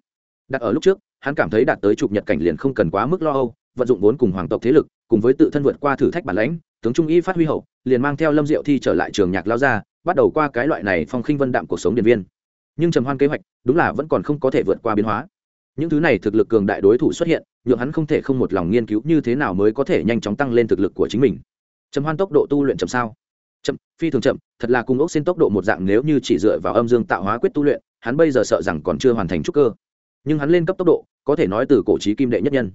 Đặt ở lúc trước, hắn cảm thấy đạt tới trục nhật cảnh liền không cần quá mức lo âu, vận dụng vốn cùng hoàng tộc thế lực, cùng với tự thân vượt qua thử thách bản lãnh, tướng trung y phát huy hậu, liền mang theo Lâm Diệu thi trở lại trường nhạc lao ra, bắt đầu qua cái loại này phong khinh vân đạm cuộc sống điện viên. Nhưng trầm hoan kế hoạch, đúng là vẫn còn không có thể vượt qua biến hóa. Những thứ này thực lực cường đại đối thủ xuất hiện, nhượng hắn không thể không một lòng nghiên cứu như thế nào mới có thể nhanh chóng tăng lên thực lực của chính mình. Trầm hoan tốc độ tu luyện chậm sao? Chậm, phi thường chậm, thật là cùng ốc xin tốc độ một dạng nếu như chỉ dựa vào âm dương tạo hóa quyết tu luyện, hắn bây giờ sợ rằng còn chưa hoàn thành trúc cơ. Nhưng hắn lên cấp tốc độ, có thể nói từ cổ chí kim đệ nhất nhân.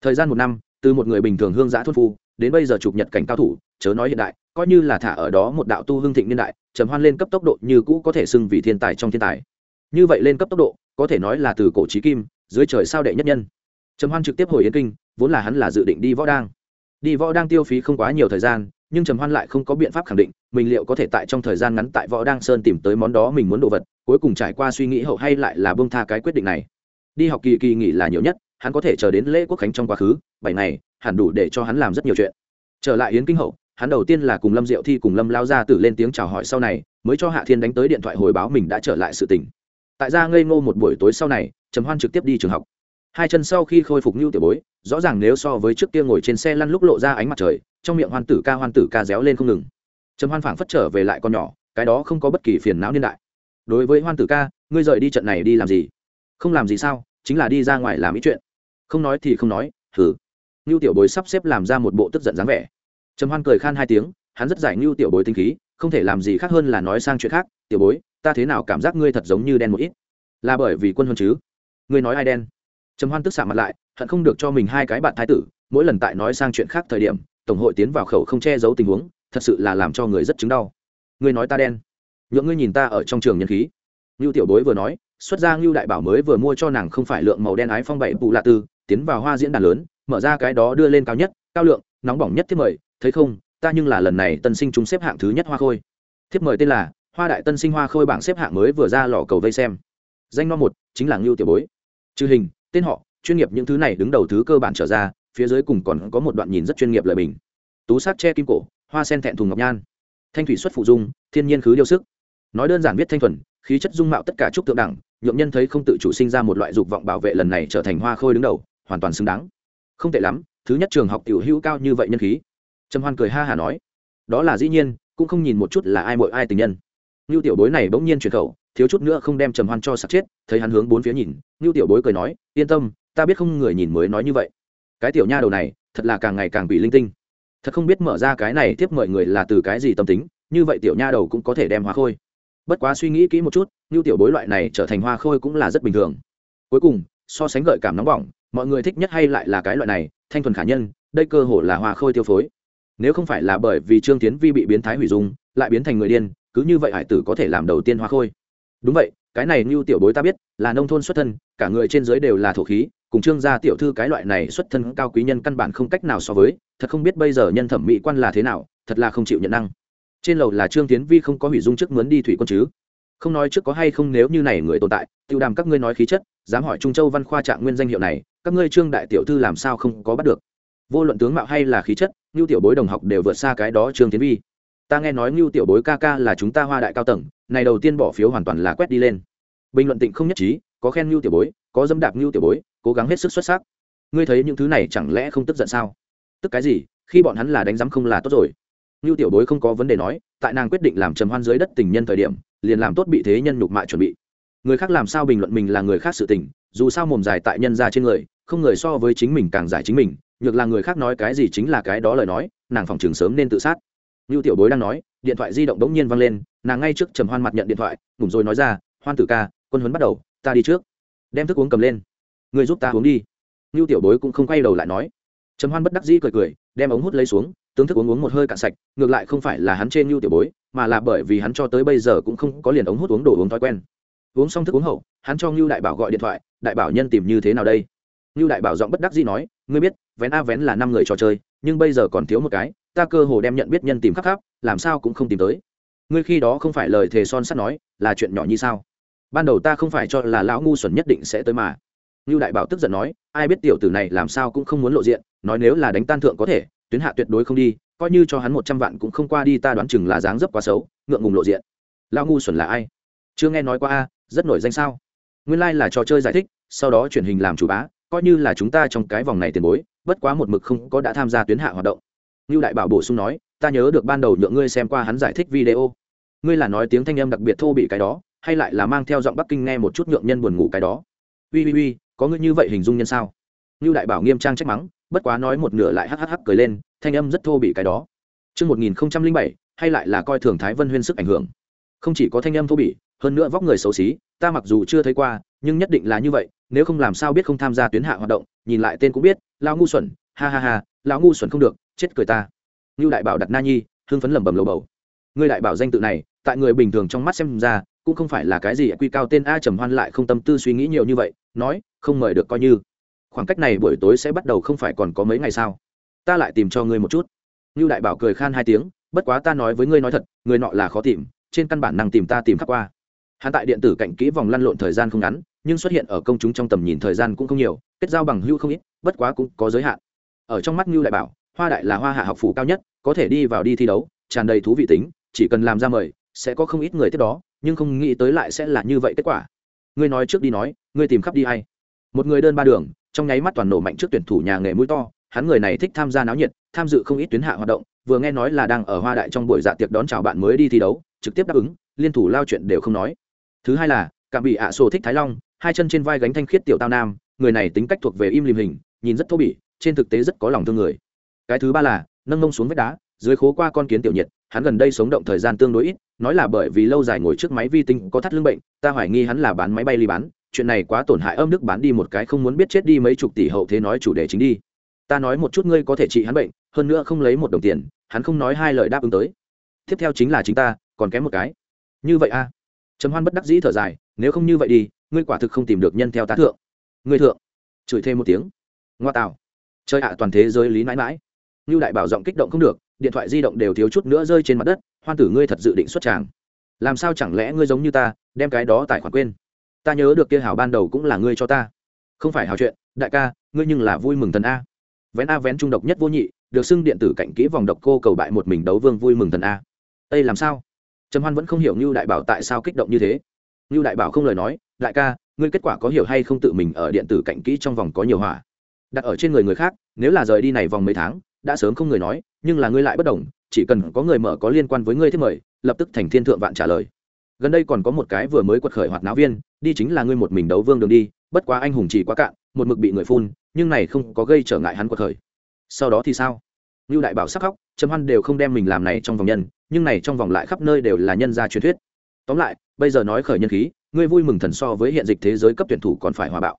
Thời gian một năm, từ một người bình thường hương giã thôn phu, đến bây giờ chụp nhật cảnh cao thủ, chớ nói hiện đại, coi như là thả ở đó một đạo tu hương thịnh niên đại, trầm hoan lên cấp tốc độ như cũ có thể xưng vì thiên tài trong thiên tài. Như vậy lên cấp tốc độ, có thể nói là từ cổ chí kim, dưới trời sao đệ nhất nhân. Trầm hoan trực tiếp hồi yến kinh, vốn là hắn là dự định đi võ đang. Đi võ đang tiêu phí không quá nhiều thời gian, nhưng trầm hoan lại không có biện pháp khẳng định mình liệu có thể tại trong thời gian ngắn tại võ đăng sơn tìm tới món đó mình muốn đồ vật cuối cùng trải qua suy nghĩ hậu hay lại là bông tha cái quyết định này đi học kỳ kỳ nghỉ là nhiều nhất hắn có thể chờ đến lễ quốc khánh trong quá khứ bảy ngày hẳn đủ để cho hắn làm rất nhiều chuyện. Trở lại yến kinh hậu, hắn đầu tiên là cùng lâm diệu thi cùng lâm lao ra tử lên tiếng chào hỏi sau này, mới cho hạ thiên đánh tới điện thoại hồi báo mình đã trở lại sự tỉnh tại ra ngây ngô một buổi tối sau này, trầm hoan trực tiếp đi trường học. Hai chân sau khi khôi phục như tiểu bối, rõ ràng nếu so với trước kia ngồi trên xe lăn lúc lộ ra ánh mặt trời, trong miệng hoan tử ca hoan tử ca réo lên không ngừng. Trầm hoan phảng phất trở về lại con nhỏ, cái đó không có bất kỳ phiền não niên đại. Đối với hoan tử ca, ngươi rời đi trận này đi làm gì? Không làm gì sao, chính là đi ra ngoài làm ý chuyện. Không nói thì không nói thử ngưu tiểu bối sắp xếp làm ra một bộ tức giận dáng vẻ. Trầm hoan cười khan hai tiếng, hắn rất giải ngưu tiểu bối tinh khí, không thể làm gì khác hơn là nói sang chuyện khác, tiểu bối, ta thế nào cảm giác ngươi thật giống như đen một ít? Là bởi vì quân hơn chứ. Ngươi nói ai đen? Trầm hoan tức xạ mặt lại, hận không được cho mình hai cái bạn thái tử, mỗi lần tại nói sang chuyện khác thời điểm, tổng hội tiến vào khẩu không che giấu tình huống, thật sự là làm cho người rất chứng đau. Ngươi nói ta đen? Nhượng ngươi nhìn ta ở trong trường nhân khí. Ngưu tiểu bối vừa nói, xuất ra ngưu đại bảo mới vừa mua cho nàng không phải lượng màu đen ái phong bảy bù lạ tư, tiến vào hoa diễn đàn lớn mở ra cái đó đưa lên cao nhất, cao lượng, nóng bỏng nhất thiết mời, thấy không, ta nhưng là lần này tân sinh chúng xếp hạng thứ nhất hoa khôi. Thiếp mời tên là hoa đại tân sinh hoa khôi bảng xếp hạng mới vừa ra lò cầu vây xem. Danh no một, chính là ngưu tiểu bối. Trừ hình, tên họ, chuyên nghiệp những thứ này đứng đầu thứ cơ bản trở ra, phía dưới cùng còn có một đoạn nhìn rất chuyên nghiệp lời bình. Tú sát che kim cổ, hoa sen thẹn thùng ngọc nhan. Thanh thủy xuất phụ dung, thiên nhiên khứ điêu sức. Nói đơn giản viết thanh thuần, khí chất dung mạo tất cả trúc thượng đẳng, nhượng nhân thấy không tự chủ sinh ra một loại dục vọng bảo vệ lần này trở thành hoa khôi đứng đầu, hoàn toàn xứng đáng không tệ lắm, thứ nhất trường học tiểu hữu cao như vậy nhân khí. Trầm hoan cười ha hà nói, đó là dĩ nhiên, cũng không nhìn một chút là ai mội ai tình nhân. Ngưu tiểu bối này bỗng nhiên chuyển khẩu, thiếu chút nữa không đem trầm hoan cho sặc chết, thấy hắn hướng bốn phía nhìn, ngưu tiểu bối cười nói, yên tâm, ta biết không người nhìn mới nói như vậy. Cái tiểu nha đầu này, thật là càng ngày càng bị linh tinh. Thật không biết mở ra cái này tiếp mời người là từ cái gì tâm tính, như vậy tiểu nha đầu cũng có thể đem hoa khôi. Bất quá suy nghĩ kỹ một chút như tiểu bối loại này trở thành hoa khôi cũng là rất bình thường. Cuối cùng, so sánh gợi cảm nóng bỏng mọi người thích nhất hay lại là cái loại này, thanh thuần khả nhân, đây cơ hồ là hoa khôi tiêu phối. Nếu không phải là bởi vì trương tiến vi bị biến thái hủy dung, lại biến thành người điên, cứ như vậy hải tử có thể làm đầu tiên hoa khôi. Đúng vậy, cái này như tiểu bối ta biết, là nông thôn xuất thân, cả người trên dưới đều là thổ khí, cùng trương gia tiểu thư cái loại này xuất thân cao quý nhân căn bản không cách nào so với, thật không biết bây giờ nhân thẩm mỹ quan là thế nào, thật là không chịu nhận năng. Trên lầu là trương tiến vi không có hủy dung trước mướn đi thủy quân chứ? Không nói trước có hay không nếu như này người tồn tại, tiêu đàm các ngươi nói khí chất, dám hỏi trung châu văn khoa trạng nguyên danh hiệu này các ngươi trương đại tiểu thư làm sao không có bắt được? Vô luận tướng mạo hay là khí chất ngưu tiểu bối đồng học đều vượt xa cái đó trương tiến vi. Ta nghe nói ngưu tiểu bối ca ca là chúng ta hoa đại cao tầng, này đầu tiên bỏ phiếu hoàn toàn là quét đi lên. Bình luận tịnh không nhất trí, có khen ngưu tiểu bối, có dâm đạp ngưu tiểu bối, cố gắng hết sức xuất sắc. Ngươi thấy những thứ này chẳng lẽ không tức giận sao? Tức cái gì, khi bọn hắn là đánh giám không là tốt rồi. Ngưu tiểu bối không có vấn đề nói, tại nàng quyết định làm trầm hoan dưới đất tình nhân thời điểm, liền làm tốt bị thế nhân nhục mạ chuẩn bị. Người khác làm sao bình luận mình là người khác sự tình, dù sao mồm dài tại nhân ra trên người không người so với chính mình càng giải chính mình, nhược là người khác nói cái gì chính là cái đó lời nói, nàng phòng trường sớm nên tự sát. Như tiểu bối đang nói, điện thoại di động đống nhiên văng lên, nàng ngay trước trầm hoan mặt nhận điện thoại, ngủ rồi nói ra, hoan tử ca, quân huấn bắt đầu, ta đi trước. Đem thức uống cầm lên, người giúp ta uống đi. Như tiểu bối cũng không quay đầu lại nói. Trầm hoan bất đắc dĩ cười cười, đem ống hút lấy xuống, tướng thức uống uống một hơi cạn sạch, ngược lại không phải là hắn trên như tiểu bối, mà là bởi vì hắn cho tới bây giờ cũng không có liền ống hút uống đồ uống thói quen. Uống xong thức uống hậu, hắn cho ngưu đại bảo gọi điện thoại, đại bảo nhân tìm như thế nào đây? Nưu đại bảo giọng bất đắc dĩ nói, ngươi biết, vén a vén là năm người trò chơi, nhưng bây giờ còn thiếu một cái, ta cơ hồ đem nhận biết nhân tìm khắp khắp, làm sao cũng không tìm tới. Ngươi khi đó không phải lời thề son sắt nói, là chuyện nhỏ như sao? Ban đầu ta không phải cho là lão ngu xuẩn nhất định sẽ tới mà. Nưu đại bảo tức giận nói, ai biết tiểu tử này làm sao cũng không muốn lộ diện, nói nếu là đánh tan thượng có thể, tuyến hạ tuyệt đối không đi, coi như cho hắn một trăm vạn cũng không qua đi ta đoán chừng là dáng dấp quá xấu, ngượng ngùng lộ diện. Lão ngu xuẩn là ai? Chưa nghe nói qua a, rất nổi danh sao? Nguyên lai là trò chơi giải thích, sau đó truyền hình làm chủ bá coi như là chúng ta trong cái vòng này tiền bối bất quá một mực không có đã tham gia tuyến hạ hoạt động. Như đại bảo bổ sung nói ta nhớ được ban đầu nhượng ngươi xem qua hắn giải thích video. Ngươi là nói tiếng thanh âm đặc biệt thô bị cái đó hay lại là mang theo giọng bắc kinh nghe một chút nhượng nhân buồn ngủ cái đó? Ui ui ui có ngươi như vậy hình dung nhân sao? Như đại bảo nghiêm trang trách mắng bất quá nói một nửa lại hắc hắc hắc cười lên thanh âm rất thô bị cái đó. Trước 1007, hay lại là coi thường Thái Vân Huyên sức ảnh hưởng. Không chỉ có thanh âm thô bỉ, hơn nữa vóc người xấu xí, ta mặc dù chưa thấy qua, nhưng nhất định là như vậy, nếu không làm sao biết không tham gia tuyến hạ hoạt động, nhìn lại tên cũng biết, lão ngu xuẩn, ha ha ha, lão ngu xuẩn không được, chết cười ta. như đại bảo đặt Na Nhi, hưng phấn lẩm bẩm lầu bầu. Ngươi đại bảo danh tự này, tại người bình thường trong mắt xem ra, cũng không phải là cái gì quy cao tên a trầm hoan lại không tâm tư suy nghĩ nhiều như vậy, nói, không mời được coi như. Khoảng cách này buổi tối sẽ bắt đầu không phải còn có mấy ngày sao? Ta lại tìm cho ngươi một chút. như đại bảo cười khan hai tiếng, bất quá ta nói với ngươi nói thật, người nọ là khó tìm, trên căn bản năng tìm ta tìm khắp qua. Hắn tại điện tử cạnh kỹ vòng lăn lộn thời gian không ngắn, nhưng xuất hiện ở công chúng trong tầm nhìn thời gian cũng không nhiều, kết giao bằng hưu không ít, bất quá cũng có giới hạn. Ở trong mắt ngưu đại bảo, Hoa đại là Hoa hạ học phủ cao nhất, có thể đi vào đi thi đấu, tràn đầy thú vị tính, chỉ cần làm ra mời, sẽ có không ít người tiếp đó, nhưng không nghĩ tới lại sẽ là như vậy kết quả. Ngươi nói trước đi nói, ngươi tìm khắp đi hay? Một người đơn ba đường, trong nháy mắt toàn nổ mạnh trước tuyển thủ nhà nghề mũi to, hắn người này thích tham gia náo nhiệt, tham dự không ít tuyến hạ hoạt động vừa nghe nói là đang ở hoa đại trong buổi dạ tiệc đón chào bạn mới đi thi đấu trực tiếp đáp ứng liên thủ lao chuyện đều không nói thứ hai là cảm bị ạ à sổ thích thái long hai chân trên vai gánh thanh khiết tiểu tao nam, người này tính cách thuộc về im lìm hình, nhìn rất thô bỉ, trên thực tế rất có lòng thương người. Cái thứ ba là, nâng mông xuống vách đá, dưới khố qua con kiến tiểu nhiệt, hắn gần đây sống động thời gian tương đối ít, nói là bởi vì lâu dài ngồi trước máy vi tinh có thắt lưng bệnh, ta hoài nghi hắn là bán máy bay ly bán, chuyện này quá tổn hại âm đức bán đi một cái không muốn biết chết đi mấy chục tỷ hậu thế nói chủ đề chính đi. Ta nói một chút ngươi có thể trị hắn bệnh, hơn nữa không lấy một đồng tiền, hắn không nói hai lời đáp ứng tới. Tiếp theo chính là chính ta, còn kém một cái. Như vậy a à? trầm hoan bất đắc dĩ thở dài, nếu không như vậy đi ngươi quả thực không tìm được nhân theo tá thượng. Ngươi thượng. Chửi thêm một tiếng. Ngoa tạo chơi ạ, toàn thế giới lý mãi mãi. Như đại bảo giọng kích động không được, điện thoại di động đều thiếu chút nữa rơi trên mặt đất, hoan tử ngươi thật dự định xuất tràng. Làm sao chẳng lẽ ngươi giống như ta, đem cái đó tài khoản quên? Ta nhớ được kia hảo ban đầu cũng là ngươi cho ta. Không phải hảo chuyện, đại ca, ngươi nhưng là vui mừng thần a. Vén a vén trung độc nhất vô nhị, được xưng điện tử cạnh kỹ vòng độc cô cầu bại một mình đấu vương vui mừng thần a. Đây làm sao? Trầm hoan vẫn không hiểu như đại bảo tại sao kích động như thế. Như đại bảo không lời nói đại ca, ngươi kết quả có hiểu hay không tự mình ở điện tử cạnh kỹ trong vòng có nhiều hỏa? Đặt ở trên người người khác, nếu là rời đi này vòng mấy tháng, đã sớm không người nói, nhưng là ngươi lại bất đồng, chỉ cần có người mở có liên quan với ngươi thế mời, lập tức thành thiên thượng vạn trả lời. Gần đây còn có một cái vừa mới quật khởi hoạt náo viên, đi chính là ngươi một mình đấu vương đường đi, bất quá anh hùng chỉ quá cạn, một mực bị người phun, nhưng này không có gây trở ngại hắn quật khởi. Sau đó thì sao? Như đại bảo sắc khóc, trầm hoan đều không đem mình làm này trong vòng nhân, nhưng này trong vòng lại khắp nơi đều là nhân gia truyền thuyết. Tóm lại, bây giờ nói khởi nhân khí ngươi vui mừng thần so với hiện dịch thế giới cấp tuyển thủ còn phải hòa bạo.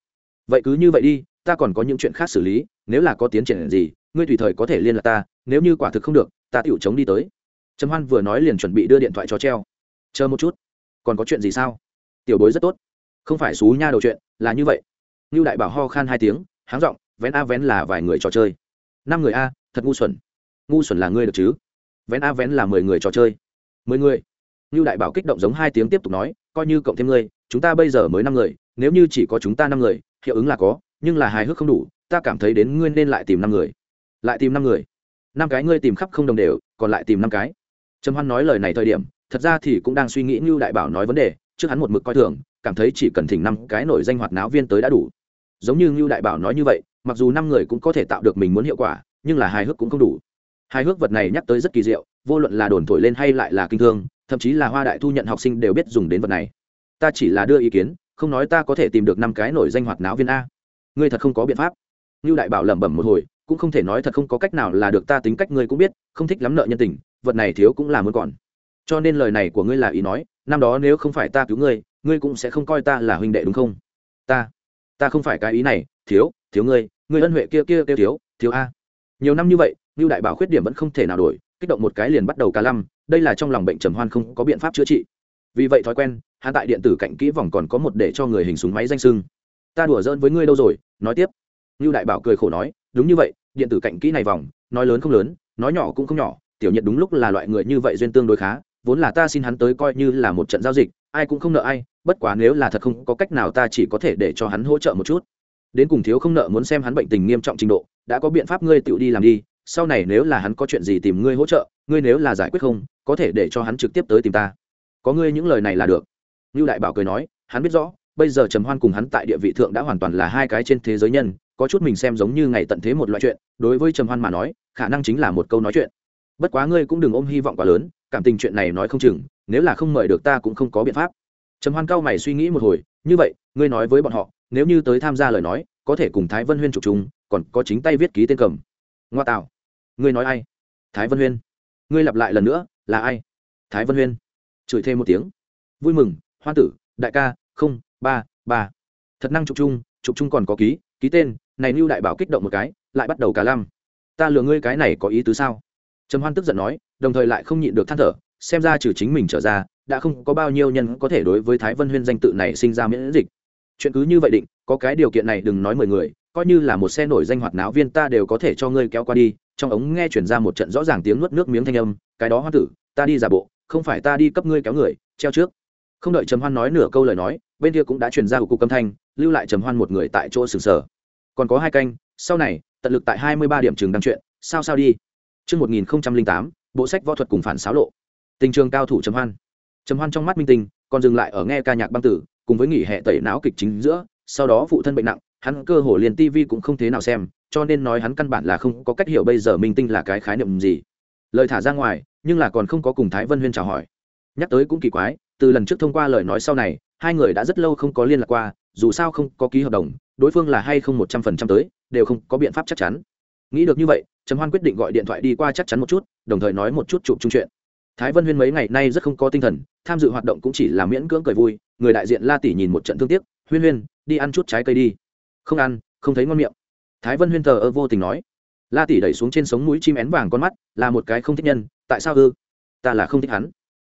Vậy cứ như vậy đi, ta còn có những chuyện khác xử lý, nếu là có tiến triển gì, ngươi tùy thời có thể liên lạc ta, nếu như quả thực không được, ta tựu chống đi tới. Trầm hoan vừa nói liền chuẩn bị đưa điện thoại cho treo. Chờ một chút. Còn có chuyện gì sao? Tiểu bối rất tốt. Không phải xú nha đầu chuyện, là như vậy. Như đại bảo ho khan hai tiếng, háng r ộ n g vén a vén là vài người trò chơi. Năm người a, thật ngu xuẩn. Ngu xuẩn là ngươi được chứ? Vén a vén là mười người trò chơi. Mười người như đại bảo kích động giống hai tiếng tiếp tục nói, coi như cộng thêm ngươi, chúng ta bây giờ mới năm người, nếu như chỉ có chúng ta năm người, hiệu ứng là có, nhưng là hài hước không đủ, ta cảm thấy đến ngươi nên lại tìm năm người. Lại tìm năm người. Năm cái ngươi tìm khắp không đồng đều, còn lại tìm năm cái. Trầm hoan nói lời này thời điểm, thật ra thì cũng đang suy nghĩ như đại bảo nói vấn đề, trước hắn một mực coi thường, cảm thấy chỉ cần thỉnh năm cái nổi danh hoạt náo viên tới đã đủ. Giống như như đại bảo nói như vậy, mặc dù năm người cũng có thể tạo được mình muốn hiệu quả, nhưng là hài hước cũng không đủ. Hài hước vật này nhắc tới rất kỳ diệu, vô luận là đồn thổi lên hay lại là kinh thương thậm chí là hoa đại thu nhận học sinh đều biết dùng đến vật này. Ta chỉ là đưa ý kiến, không nói ta có thể tìm được năm cái nổi danh hoạt náo viên a. Ngươi thật không có biện pháp. Như đại bảo lẩm bẩm một hồi, cũng không thể nói thật không có cách nào là được ta tính cách ngươi cũng biết, không thích lắm nợ nhân tình, vật này thiếu cũng là muốn còn. Cho nên lời này của ngươi là ý nói, năm đó nếu không phải ta cứu ngươi ngươi cũng sẽ không coi ta là huynh đệ đúng không? Ta ta không phải cái ý này, thiếu thiếu ngươi ngươi ân huệ kia kia kêu thiếu thiếu a. Nhiều năm như vậy như đại bảo khuyết điểm vẫn không thể nào đổi, kích động một cái liền bắt đầu cả lăm đây là trong lòng bệnh trầm hoan không có biện pháp chữa trị. Vì vậy thói quen, hắn tại điện tử cạnh kỹ vòng còn có một để cho người hình súng máy danh sưng. Ta đùa giỡn với ngươi đâu rồi, nói tiếp. Như đại bảo cười khổ nói, đúng như vậy, điện tử cạnh kỹ này vòng, nói lớn không lớn, nói nhỏ cũng không nhỏ, tiểu Nhiệt đúng lúc là loại người như vậy duyên tương đối khá, vốn là ta xin hắn tới coi như là một trận giao dịch, ai cũng không nợ ai, bất quá nếu là thật không có cách nào ta chỉ có thể để cho hắn hỗ trợ một chút. Đến cùng thiếu không nợ muốn xem hắn bệnh tình nghiêm trọng trình độ, đã có biện pháp ngươi tự đi làm đi, sau này nếu là hắn có chuyện gì tìm ngươi hỗ trợ ngươi nếu là giải quyết không, có thể để cho hắn trực tiếp tới tìm ta. Có ngươi những lời này là được. Như đại bảo cười nói, hắn biết rõ, bây giờ trầm hoan cùng hắn tại địa vị thượng đã hoàn toàn là hai cái trên thế giới nhân, có chút mình xem giống như ngày tận thế một loại chuyện, đối với trầm hoan mà nói, khả năng chính là một câu nói chuyện. Bất quá ngươi cũng đừng ôm hy vọng quá lớn, cảm tình chuyện này nói không chừng, nếu là không mời được ta cũng không có biện pháp. Trầm hoan cao mày suy nghĩ một hồi, như vậy, ngươi nói với bọn họ, nếu như tới tham gia lời nói, có thể cùng thái vân huyên chụp chung, còn có chính tay viết ký tên cầm. Ngoa tạo. Ngươi nói ai? Thái vân huyên ngươi lặp lại lần nữa, là ai? Thái vân huyên. Chửi thêm một tiếng. Vui mừng hoa tử, đại ca, không, ba ba. Thật năng trục chung trục chung còn có ký ký tên, này lưu đại bảo kích động một cái, lại bắt đầu cả lăm. Ta lừa ngươi cái này có ý tứ sao? Trầm hoan tức giận nói, đồng thời lại không nhịn được than thở, xem ra trừ chính mình trở ra, đã không có bao nhiêu nhân có thể đối với thái vân huyên danh tự này sinh ra miễn dịch. Chuyện cứ như vậy định, có cái điều kiện này đừng nói mười người, coi như là một xe nổi danh hoạt náo viên ta đều có thể cho ngươi kéo qua đi trong ống nghe chuyển ra một trận rõ ràng tiếng nuốt nước miếng thanh âm cái đó hoa tử ta đi giả bộ không phải ta đi cấp ngươi kéo người treo trước không đợi trầm hoan nói nửa câu lời nói bên kia cũng đã chuyển ra của cục âm thanh lưu lại trầm hoan một người tại chỗ sừng sờ còn có hai canh sau này tận lực tại hai mươi ba điểm trường đăng chuyện sao sao đi Trước 1008, bộ sách võ thuật cùng phản xáo lộ. Tình trường cao thủ trầm hoan. Trầm hoan trong mắt minh tinh, còn dừng lại ở nghe ca nhạc băng tử, cùng với nghỉ hè tẩy não kịch chính giữa, sau đó phụ thân bệnh nặng, hắn cơ hồ liền tivi cũng không thế nào xem, cho nên nói hắn căn bản là không có cách hiểu bây giờ minh tinh là cái khái niệm gì. Lời thả ra ngoài, nhưng là còn không có cùng Thái Vân Huyên chào hỏi. Nhắc tới cũng kỳ quái, từ lần trước thông qua lời nói sau này, hai người đã rất lâu không có liên lạc qua, dù sao không có ký hợp đồng, đối phương là hay không một trăm phần trăm tới, đều không có biện pháp chắc chắn nghĩ được như vậy trầm hoan quyết định gọi điện thoại đi qua chắc chắn một chút đồng thời nói một chút chụp chung chuyện thái vân huyên mấy ngày nay rất không có tinh thần tham dự hoạt động cũng chỉ là miễn cưỡng cười vui người đại diện la tỷ nhìn một trận thương tiếc huyên huyên đi ăn chút trái cây đi không ăn không thấy ngon miệng thái vân huyên thờ ơ vô tình nói. La tỷ đẩy xuống trên sống mũi chim én vàng con mắt, là một cái không thích nhân, tại sao ư? Ta là không thích hắn.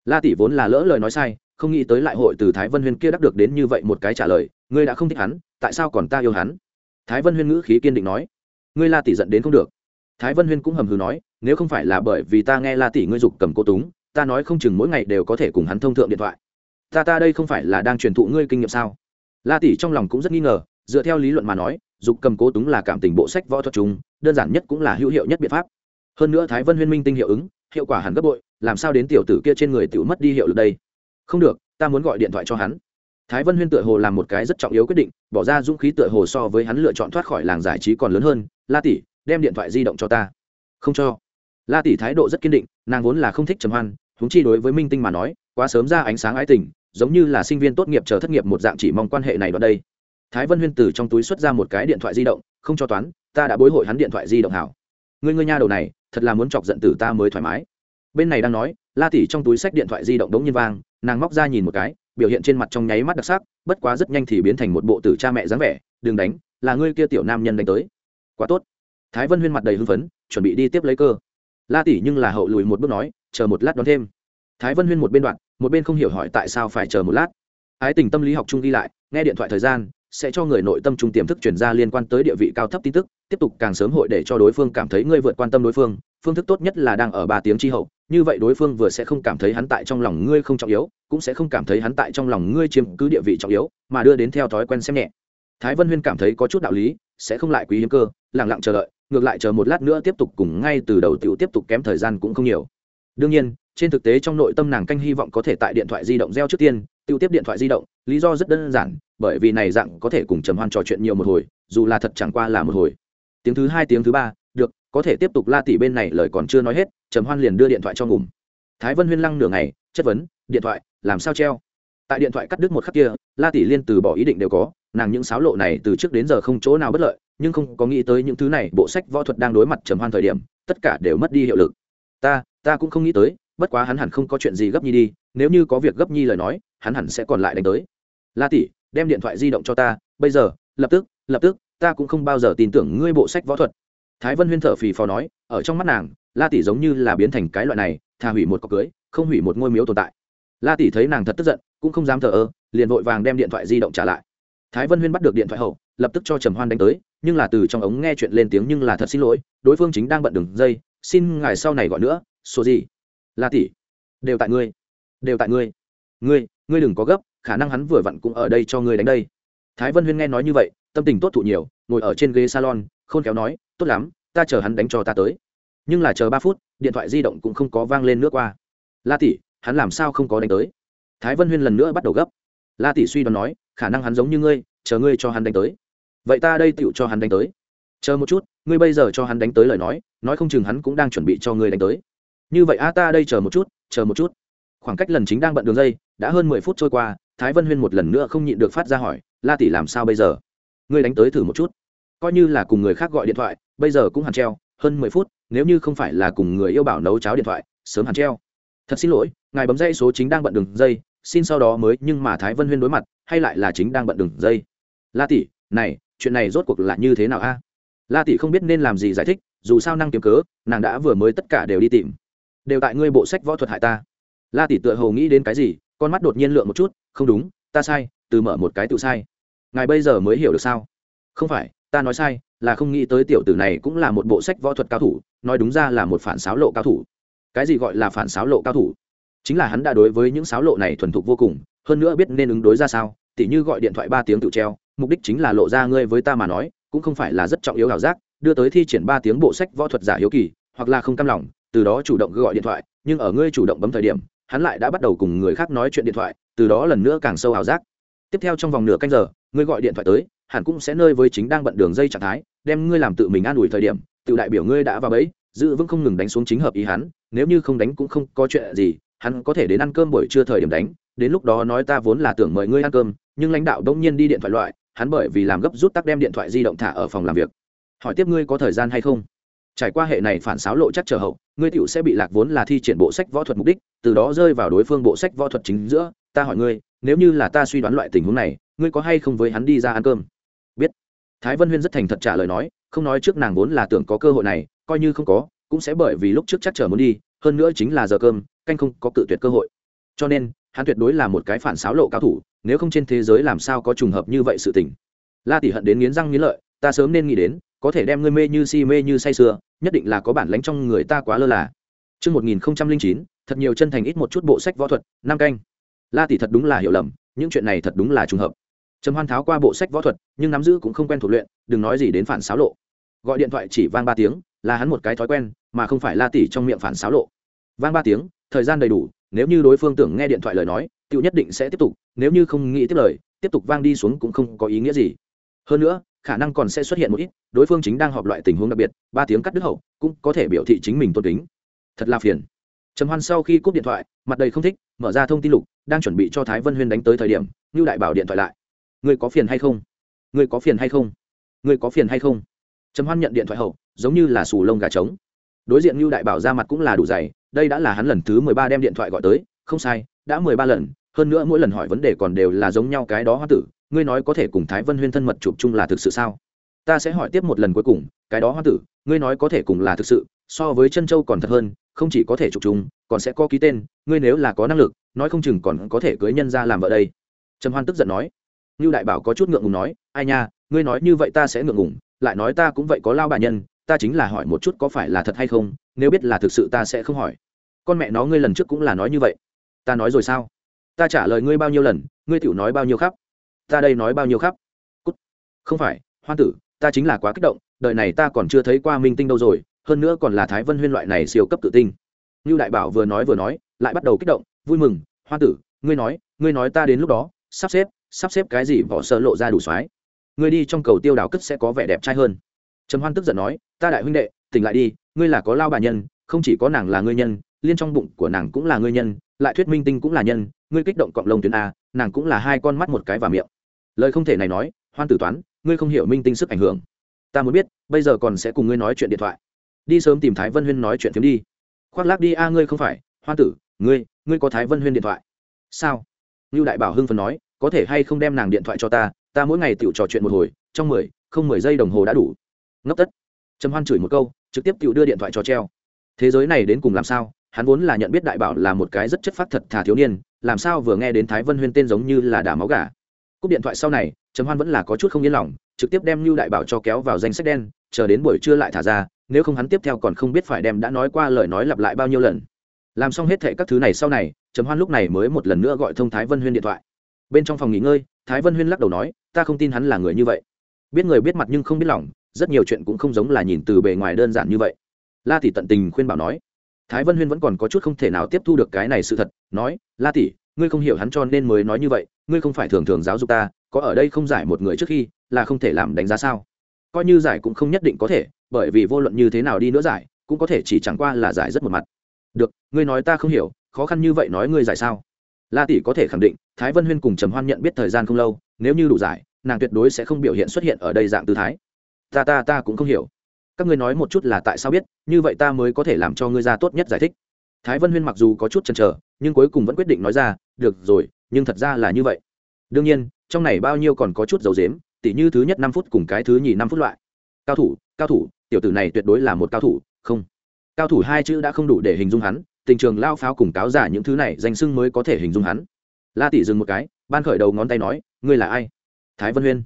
La tỷ vốn là lỡ lời nói sai, không nghĩ tới lại hội từ thái vân huyên kia đắc được đến như vậy một cái trả lời, ngươi đã không thích hắn, tại sao còn ta yêu hắn? Thái vân huyên ngữ khí kiên định nói. Ngươi la tỷ giận đến không được. Thái vân huyên cũng hầm hừ nói, nếu không phải là bởi vì ta nghe la tỷ ngươi dục cầm cô túng, ta nói không chừng mỗi ngày đều có thể cùng hắn thông thượng điện thoại. Ta ta đây không phải là đang truyền thụ ngươi kinh nghiệm sao? La tỷ trong lòng cũng rất nghi ngờ dựa theo lý luận mà nói, dục cầm cố túng là cảm tình bộ sách võ thuật chung, đơn giản nhất cũng là hữu hiệu nhất biện pháp. Hơn nữa thái vân huyên minh tinh hiệu ứng, hiệu quả hẳn gấp bội, làm sao đến tiểu tử kia trên người tiểu mất đi hiệu lực đây? Không được, ta muốn gọi điện thoại cho hắn. Thái vân huyên tựa hồ làm một cái rất trọng yếu quyết định, bỏ ra dũng khí tựa hồ so với hắn lựa chọn thoát khỏi làng giải trí còn lớn hơn, la tỷ, đem điện thoại di động cho ta. Không cho. La tỷ thái độ rất kiên định, nàng vốn là không thích trầm hoan húng chi đối với minh tinh mà nói, quá sớm ra ánh sáng ái tình, giống như là sinh viên tốt nghiệp chờ thất nghiệp một dạng chỉ mong quan hệ này đoạn đây thái vân huyên từ trong túi xuất ra một cái điện thoại di động, không cho toán, ta đã bối hội hắn điện thoại di động hảo. Ngươi ngươi nha đầu này, thật là muốn chọc giận tử ta mới thoải mái. Bên này đang nói, la tỷ trong túi sách điện thoại di động đống nhiên vang, nàng móc ra nhìn một cái, biểu hiện trên mặt trong nháy mắt đặc sắc, bất quá rất nhanh thì biến thành một bộ tử cha mẹ dáng vẻ, đừng đánh, là ngươi kia tiểu nam nhân đánh tới. Quá tốt. Thái vân huyên mặt đầy hưng phấn, chuẩn bị đi tiếp lấy cơ. La tỷ nhưng là hậu lùi một bước nói, chờ một lát đón thêm. Thái vân huyên một bên đoạn, một bên không hiểu hỏi tại sao phải chờ một lát. Ái tình tâm lý học chung ghi lại, nghe điện thoại thời gian sẽ cho người nội tâm trung tiềm thức chuyển ra liên quan tới địa vị cao thấp tin tức, tiếp tục càng sớm hội để cho đối phương cảm thấy ngươi vượt quan tâm đối phương phương thức tốt nhất là đang ở ba tiếng chi hậu, như vậy đối phương vừa sẽ không cảm thấy hắn tại trong lòng ngươi không trọng yếu, cũng sẽ không cảm thấy hắn tại trong lòng ngươi chiếm cứ địa vị trọng yếu, mà đưa đến theo thói quen xem nhẹ. Thái vân huyên cảm thấy có chút đạo lý, sẽ không lại quý hiếm cơ lẳng lặng chờ đợi, ngược lại chờ một lát nữa tiếp tục cùng ngay từ đầu tiểu tiếp tục kém thời gian cũng không nhiều. Đương nhiên, trên thực tế trong nội tâm nàng canh hy vọng có thể tại điện thoại di động gieo trước tiên tiêu tiếp điện thoại di động, lý do rất đơn giản bởi vì này dạng có thể cùng trầm hoan trò chuyện nhiều một hồi, dù là thật chẳng qua là một hồi. Tiếng thứ hai, tiếng thứ ba, được, có thể tiếp tục, la tỷ bên này lời còn chưa nói hết, trầm hoan liền đưa điện thoại cho ngủm thái vân huyên lăng nửa ngày, chất vấn, điện thoại, làm sao treo? Tại điện thoại cắt đứt một khắc kia, la tỷ liên từ bỏ ý định đều có, nàng những sáo lộ này từ trước đến giờ không chỗ nào bất lợi, nhưng không có nghĩ tới những thứ này, bộ sách võ thuật đang đối mặt trầm hoan thời điểm, tất cả đều mất đi hiệu lực. Ta ta cũng không nghĩ tới, bất quá hắn hẳn không có chuyện gì gấp nhi đi, nếu như có việc gấp nhi lời nói, hắn hẳn sẽ còn lại đánh tới. La tỷ đem điện thoại di động cho ta, bây giờ, lập tức lập tức, ta cũng không bao giờ tin tưởng ngươi bộ sách võ thuật. Thái vân huyên thở phì phò nói, ở trong mắt nàng, la tỷ giống như là biến thành cái loại này, thà hủy một cọc cưới, không hủy một ngôi miếu tồn tại. La tỷ thấy nàng thật tức giận, cũng không dám thờ ơ, liền vội vàng đem điện thoại di động trả lại. Thái vân huyên bắt được điện thoại hậu, lập tức cho trầm hoan đánh tới, nhưng là từ trong ống nghe chuyện lên tiếng nhưng là thật xin lỗi, đối phương chính đang bận đường dây, xin ngài sau này gọi nữa, số gì? La tỷ, đều tại ngươi, đều tại ngươi. Ngươi ngươi đừng có gấp khả năng hắn vừa vặn cũng ở đây cho ngươi đánh đây. Thái vân huyên nghe nói như vậy, tâm tình tốt thụ nhiều, ngồi ở trên ghế salon, khôn khéo nói, tốt lắm, ta chờ hắn đánh cho ta tới. Nhưng là chờ ba phút, điện thoại di động cũng không có vang lên nước qua. La tỷ, hắn làm sao không có đánh tới? Thái vân huyên lần nữa bắt đầu gấp. La tỷ suy đoán nói, khả năng hắn giống như ngươi, chờ ngươi cho hắn đánh tới. Vậy ta đây tựu cho hắn đánh tới. Chờ một chút, ngươi bây giờ cho hắn đánh tới lời nói nói không chừng hắn cũng đang chuẩn bị cho ngươi đánh tới. Như vậy a, ta đây chờ một chút, chờ một chút. Khoảng cách lần chính đang bận đường dây, đã hơn mười phút trôi qua thái vân huyên một lần nữa không nhịn được phát ra hỏi, la tỷ làm sao bây giờ? Ngươi đánh tới thử một chút. Coi như là cùng người khác gọi điện thoại, bây giờ cũng hẳn treo, hơn mười phút, nếu như không phải là cùng người yêu bảo nấu cháo điện thoại, sớm hẳn treo. Thật xin lỗi, ngài bấm dây số chính đang bận đường dây, xin sau đó mới, nhưng mà thái vân huyên đối mặt, hay lại là chính đang bận đường dây? La tỷ, này, chuyện này rốt cuộc là như thế nào a? La tỷ không biết nên làm gì giải thích, dù sao năng kiếm cớ, nàng đã vừa mới tất cả đều đi tìm. Đều tại ngươi bộ sách võ thuật hại ta. La tỷ tựa hồ nghĩ đến cái gì, con mắt đột nhiên lượng một chút không đúng, ta sai, từ mở một cái tự sai. Ngài bây giờ mới hiểu được sao? Không phải, ta nói sai, là không nghĩ tới tiểu tử này cũng là một bộ sách võ thuật cao thủ, nói đúng ra là một phản xáo lộ cao thủ. Cái gì gọi là phản xáo lộ cao thủ? Chính là hắn đã đối với những xáo lộ này thuần thục vô cùng, hơn nữa biết nên ứng đối ra sao, tỉ như gọi điện thoại ba tiếng tự treo, mục đích chính là lộ ra ngươi với ta mà nói, cũng không phải là rất trọng yếu ảo giác, đưa tới thi triển ba tiếng bộ sách võ thuật giả hiếu kỳ, hoặc là không cam lòng, từ đó chủ động gọi điện thoại, nhưng ở ngươi chủ động bấm thời điểm hắn lại đã bắt đầu cùng người khác nói chuyện điện thoại, từ đó lần nữa càng sâu ảo giác. Tiếp theo trong vòng nửa canh giờ, ngươi gọi điện thoại tới, hẳn cũng sẽ nơi với chính đang bận đường dây trạng thái, đem ngươi làm tự mình an ủi thời điểm, tự đại biểu ngươi đã vào bẫy, giữ vững không ngừng đánh xuống chính hợp ý hắn, nếu như không đánh cũng không có chuyện gì, hắn có thể đến ăn cơm buổi trưa thời điểm đánh, đến lúc đó nói ta vốn là tưởng mời ngươi ăn cơm, nhưng lãnh đạo đông nhiên đi điện thoại loại, hắn bởi vì làm gấp rút tắc đem điện thoại di động thả ở phòng làm việc. Hỏi tiếp ngươi có thời gian hay không? Trải qua hệ này phản xáo lộ chắc trở hậu ngươi tựu sẽ bị lạc vốn là thi triển bộ sách võ thuật mục đích, từ đó rơi vào đối phương bộ sách võ thuật chính giữa, ta hỏi ngươi, nếu như là ta suy đoán loại tình huống này, ngươi có hay không với hắn đi ra ăn cơm? Biết. Thái vân huyên rất thành thật trả lời nói, không nói trước nàng vốn là tưởng có cơ hội này, coi như không có, cũng sẽ bởi vì lúc trước chắc chờ muốn đi, hơn nữa chính là giờ cơm, canh không có cự tuyệt cơ hội. Cho nên, hắn tuyệt đối là một cái phản xáo lộ cao thủ, nếu không trên thế giới làm sao có trùng hợp như vậy sự tình. La tỷ hận đến nghiến răng nghiến lợi, ta sớm nên nghĩ đến, có thể đem ngươi mê như si mê như say sưa nhất định là có bản lánh trong người ta quá lơ là Trước 1009, thật nhiều chân thành ít một chút bộ sách võ thuật, năm canh. La tỷ thật đúng là hiểu lầm, những chuyện này thật đúng là trùng hợp. Trầm Hoan tháo qua bộ sách võ thuật, nhưng nắm giữ cũng không quen thuộc luyện, đừng nói gì đến phản xáo lộ. Gọi điện thoại chỉ vang ba tiếng, là hắn một cái thói quen, mà không phải La tỷ trong miệng phản xáo lộ. Vang ba tiếng, thời gian đầy đủ, nếu như đối phương tưởng nghe điện thoại lời nói, tiểu nhất định sẽ tiếp tục, nếu như không nghĩ tiếp lời, tiếp tục vang đi xuống cũng không có ý nghĩa gì. Hơn nữa, khả năng còn sẽ xuất hiện một ít, đối phương chính đang họp loại tình huống đặc biệt, ba tiếng cắt đứt hậu, cũng có thể biểu thị chính mình tôn kính. Thật là phiền. Trầm hoan sau khi cúp điện thoại, mặt đầy không thích, mở ra thông tin lục, đang chuẩn bị cho thái vân huyên đánh tới thời điểm như đại bảo điện thoại lại. Người có phiền hay không? Người có phiền hay không? Người có phiền hay không? Trầm hoan nhận điện thoại hậu, giống như là sù lông gà trống. Đối diện như đại bảo ra mặt cũng là đủ dày, đây đã là hắn lần thứ mười ba đem điện thoại gọi tới, không sai, đã mười ba lần, hơn nữa mỗi lần hỏi vấn đề còn đều là giống nhau cái đó hoa tử ngươi nói có thể cùng thái vân huyên thân mật chụp chung là thực sự sao? Ta sẽ hỏi tiếp một lần cuối cùng, cái đó hoa tử, ngươi nói có thể cùng là thực sự, so với chân châu còn thật hơn, không chỉ có thể chụp chung, còn sẽ có ký tên, ngươi nếu là có năng lực, nói không chừng còn có thể cưới nhân ra làm vợ đây. Trầm hoan tức giận nói. Như đại bảo có chút ngượng ngùng nói, ai nha, ngươi nói như vậy ta sẽ ngượng ngùng, lại nói ta cũng vậy có lao bà nhân, ta chính là hỏi một chút có phải là thật hay không, nếu biết là thực sự ta sẽ không hỏi. Con mẹ nó ngươi lần trước cũng là nói như vậy. Ta nói rồi sao? Ta trả lời ngươi bao nhiêu lần, ngươi tiểu nói bao nhiêu khắp? Ta đây nói bao nhiêu khắp. Cút. không phải, hoan tử, ta chính là quá kích động, đời này ta còn chưa thấy qua minh tinh đâu rồi, hơn nữa còn là thái vân huyên loại này siêu cấp tự tinh. Như đại bảo vừa nói vừa nói, lại bắt đầu kích động, vui mừng hoa tử, ngươi nói ngươi nói ta đến lúc đó, sắp xếp sắp xếp cái gì bỏ sợ lộ ra đủ soái ngươi đi trong cầu tiêu đảo cất sẽ có vẻ đẹp trai hơn. Trầm hoan tức giận nói, ta đại huynh đệ, tỉnh lại đi, ngươi là có lao bà nhân, không chỉ có nàng là ngươi nhân, liên trong bụng của nàng cũng là ngươi nhân, lại thuyết minh tinh cũng là nhân, ngươi kích động cọng lông tuyến a, nàng cũng là hai con mắt một cái và miệng lời không thể này nói, hoan tử toán, ngươi không hiểu minh tinh sức ảnh hưởng. Ta muốn biết, bây giờ còn sẽ cùng ngươi nói chuyện điện thoại. Đi sớm tìm thái vân huyên nói chuyện phiếm đi. Khoác lác đi a, ngươi không phải. Hoan tử, ngươi ngươi có thái vân huyên điện thoại. Sao? Như đại bảo hưng phần nói, có thể hay không đem nàng điện thoại cho ta ta mỗi ngày tự trò chuyện một hồi, trong mười, không mười giây đồng hồ đã đủ. Ngốc tất. Trầm hoan chửi một câu, trực tiếp tự đưa điện thoại cho treo. Thế giới này đến cùng làm sao? Hắn vốn là nhận biết đại bảo là một cái rất chất phát thật thà thiếu niên, làm sao vừa nghe đến thái vân huyên tên giống như là đả máu gà? Cúp điện thoại sau này, trầm hoan vẫn là có chút không yên lòng, trực tiếp đem lưu đại bảo cho kéo vào danh sách đen, chờ đến buổi trưa lại thả ra, nếu không hắn tiếp theo còn không biết phải đem đã nói qua lời nói lặp lại bao nhiêu lần. Làm xong hết thệ các thứ này sau này, trầm hoan lúc này mới một lần nữa gọi thông thái vân huyên điện thoại. Bên trong phòng nghỉ ngơi, thái vân huyên lắc đầu nói, ta không tin hắn là người như vậy. Biết người biết mặt nhưng không biết lòng, rất nhiều chuyện cũng không giống là nhìn từ bề ngoài đơn giản như vậy. La tỷ tận tình khuyên bảo nói. Thái vân huyên vẫn còn có chút không thể nào tiếp thu được cái này sự thật, nói, la tỷ, ngươi không hiểu hắn cho nên mới nói như vậy ngươi không phải thường thường giáo dục ta, có ở đây không giải một người trước khi, là không thể làm đánh giá sao? Coi như giải cũng không nhất định có thể, bởi vì vô luận như thế nào đi nữa giải, cũng có thể chỉ chẳng qua là giải rất một mặt. Được, ngươi nói ta không hiểu, khó khăn như vậy nói ngươi giải sao? La tỷ có thể khẳng định, thái vân huyên cùng trầm hoan nhận biết thời gian không lâu, nếu như đủ giải, nàng tuyệt đối sẽ không biểu hiện xuất hiện ở đây dạng tư thái. Ta ta ta cũng không hiểu. Các ngươi nói một chút là tại sao biết, như vậy ta mới có thể làm cho ngươi ra tốt nhất giải thích. Thái vân huyên mặc dù có chút chần chờ, nhưng cuối cùng vẫn quyết định nói ra, được rồi nhưng thật ra là như vậy. Đương nhiên, trong này bao nhiêu còn có chút dầu dếm, tỉ như thứ nhất năm phút cùng cái thứ nhì năm phút loại. Cao thủ cao thủ, tiểu tử này tuyệt đối là một cao thủ, không. Cao thủ hai chữ đã không đủ để hình dung hắn, tình trường lao pháo cùng cáo giả những thứ này danh sưng mới có thể hình dung hắn. La tỷ dừng một cái, ban khởi đầu ngón tay nói, ngươi là ai? Thái vân huyên.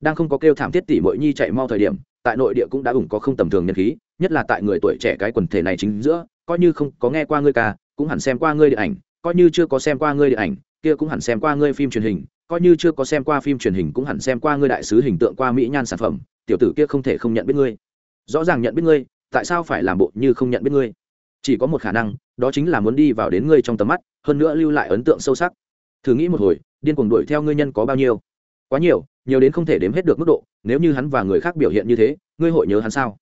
Đang không có kêu thảm thiết tỷ mội nhi chạy mau thời điểm, tại nội địa cũng đã ủng có không tầm thường nhân khí, nhất là tại người tuổi trẻ cái quần thể này chính giữa, coi như không có nghe qua ngươi ca, cũng hẳn xem qua ngươi điện ảnh, coi như chưa có xem qua ngươi điện ảnh kia cũng hẳn xem qua ngươi phim truyền hình, coi như chưa có xem qua phim truyền hình cũng hẳn xem qua ngươi đại sứ hình tượng qua mỹ nhan sản phẩm, tiểu tử kia không thể không nhận biết ngươi. Rõ ràng nhận biết ngươi, tại sao phải làm bộ như không nhận biết ngươi? Chỉ có một khả năng, đó chính là muốn đi vào đến ngươi trong tầm mắt, hơn nữa lưu lại ấn tượng sâu sắc. Thử nghĩ một hồi, điên cuồng đuổi theo ngươi nhân có bao nhiêu? Quá nhiều nhiều đến không thể đếm hết được mức độ, nếu như hắn và người khác biểu hiện như thế, ngươi hội nhớ hắn sao?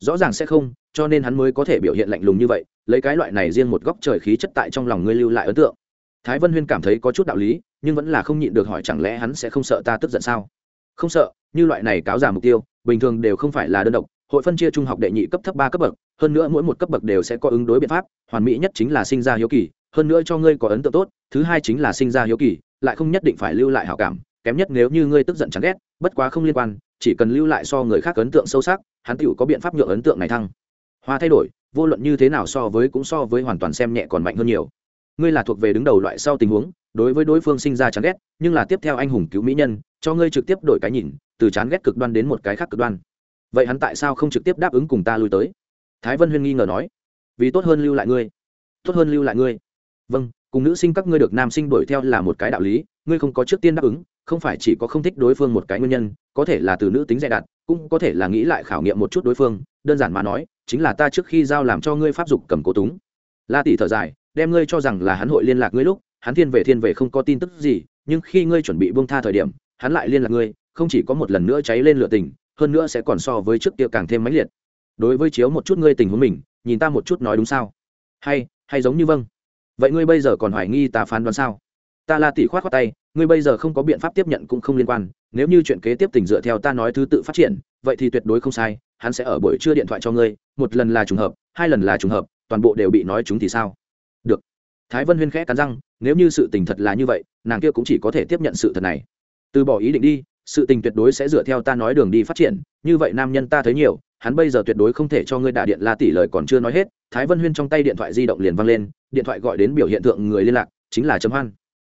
Rõ ràng sẽ không, cho nên hắn mới có thể biểu hiện lạnh lùng như vậy, lấy cái loại này riêng một góc trời khí chất tại trong lòng ngươi lưu lại ấn tượng thái vân huyên cảm thấy có chút đạo lý, nhưng vẫn là không nhịn được hỏi chẳng lẽ hắn sẽ không sợ ta tức giận sao? Không sợ, như loại này cáo giả mục tiêu, bình thường đều không phải là đơn độc, hội phân chia trung học đệ nhị cấp thấp ba cấp bậc, hơn nữa mỗi một cấp bậc đều sẽ có ứng đối biện pháp, hoàn mỹ nhất chính là sinh ra hiếu kỳ, hơn nữa cho ngươi có ấn tượng tốt, thứ hai chính là sinh ra hiếu kỳ, lại không nhất định phải lưu lại hảo cảm, kém nhất nếu như ngươi tức giận chán ghét, bất quá không liên quan, chỉ cần lưu lại so người khác ấn tượng sâu sắc, hắn tựu có biện pháp nhượng ấn tượng này thăng. Hoa thay đổi, vô luận như thế nào so với cũng so với hoàn toàn xem nhẹ còn mạnh hơn nhiều ngươi là thuộc về đứng đầu loại sau tình huống, đối với đối phương sinh ra chán ghét, nhưng là tiếp theo anh hùng cứu mỹ nhân, cho ngươi trực tiếp đổi cái nhìn, từ chán ghét cực đoan đến một cái khác cực đoan. Vậy hắn tại sao không trực tiếp đáp ứng cùng ta lui tới? Thái vân huyên nghi ngờ nói. Vì tốt hơn lưu lại ngươi. Tốt hơn lưu lại ngươi. Vâng cùng nữ sinh các ngươi được nam sinh đuổi theo là một cái đạo lý, ngươi không có trước tiên đáp ứng, không phải chỉ có không thích đối phương một cái nguyên nhân, có thể là từ nữ tính dạy đặt cũng có thể là nghĩ lại khảo nghiệm một chút đối phương, đơn giản mà nói, chính là ta trước khi giao làm cho ngươi pháp dục cầm cố túng. La tỷ thở dài đem ngươi cho rằng là hắn hội liên lạc ngươi lúc, hắn thiên về thiên về không có tin tức gì, nhưng khi ngươi chuẩn bị buông tha thời điểm, hắn lại liên lạc ngươi, không chỉ có một lần nữa cháy lên lửa tình, hơn nữa sẽ còn so với trước kia càng thêm mãnh liệt. Đối với chiếu một chút ngươi tình huống mình, nhìn ta một chút nói đúng sao? Hay hay giống như vâng. Vậy ngươi bây giờ còn hoài nghi ta phán đoán sao? Ta la tỷ khoát khoát tay, ngươi bây giờ không có biện pháp tiếp nhận cũng không liên quan, nếu như chuyện kế tiếp tình dựa theo ta nói thứ tự phát triển, vậy thì tuyệt đối không sai, hắn sẽ ở buổi trưa điện thoại cho ngươi, một lần là trùng hợp, hai lần là trùng hợp, toàn bộ đều bị nói chúng thì sao? Thái vân huyên khẽ cắn răng nếu như sự tình thật là như vậy nàng kia cũng chỉ có thể tiếp nhận sự thật này. Từ bỏ ý định đi sự tình tuyệt đối sẽ dựa theo ta nói đường đi phát triển như vậy nam nhân ta thấy nhiều hắn bây giờ tuyệt đối không thể cho ngươi đả điện la tỷ lời còn chưa nói hết thái vân huyên trong tay điện thoại di động liền văng lên điện thoại gọi đến biểu hiện tượng người liên lạc chính là chấm hoan.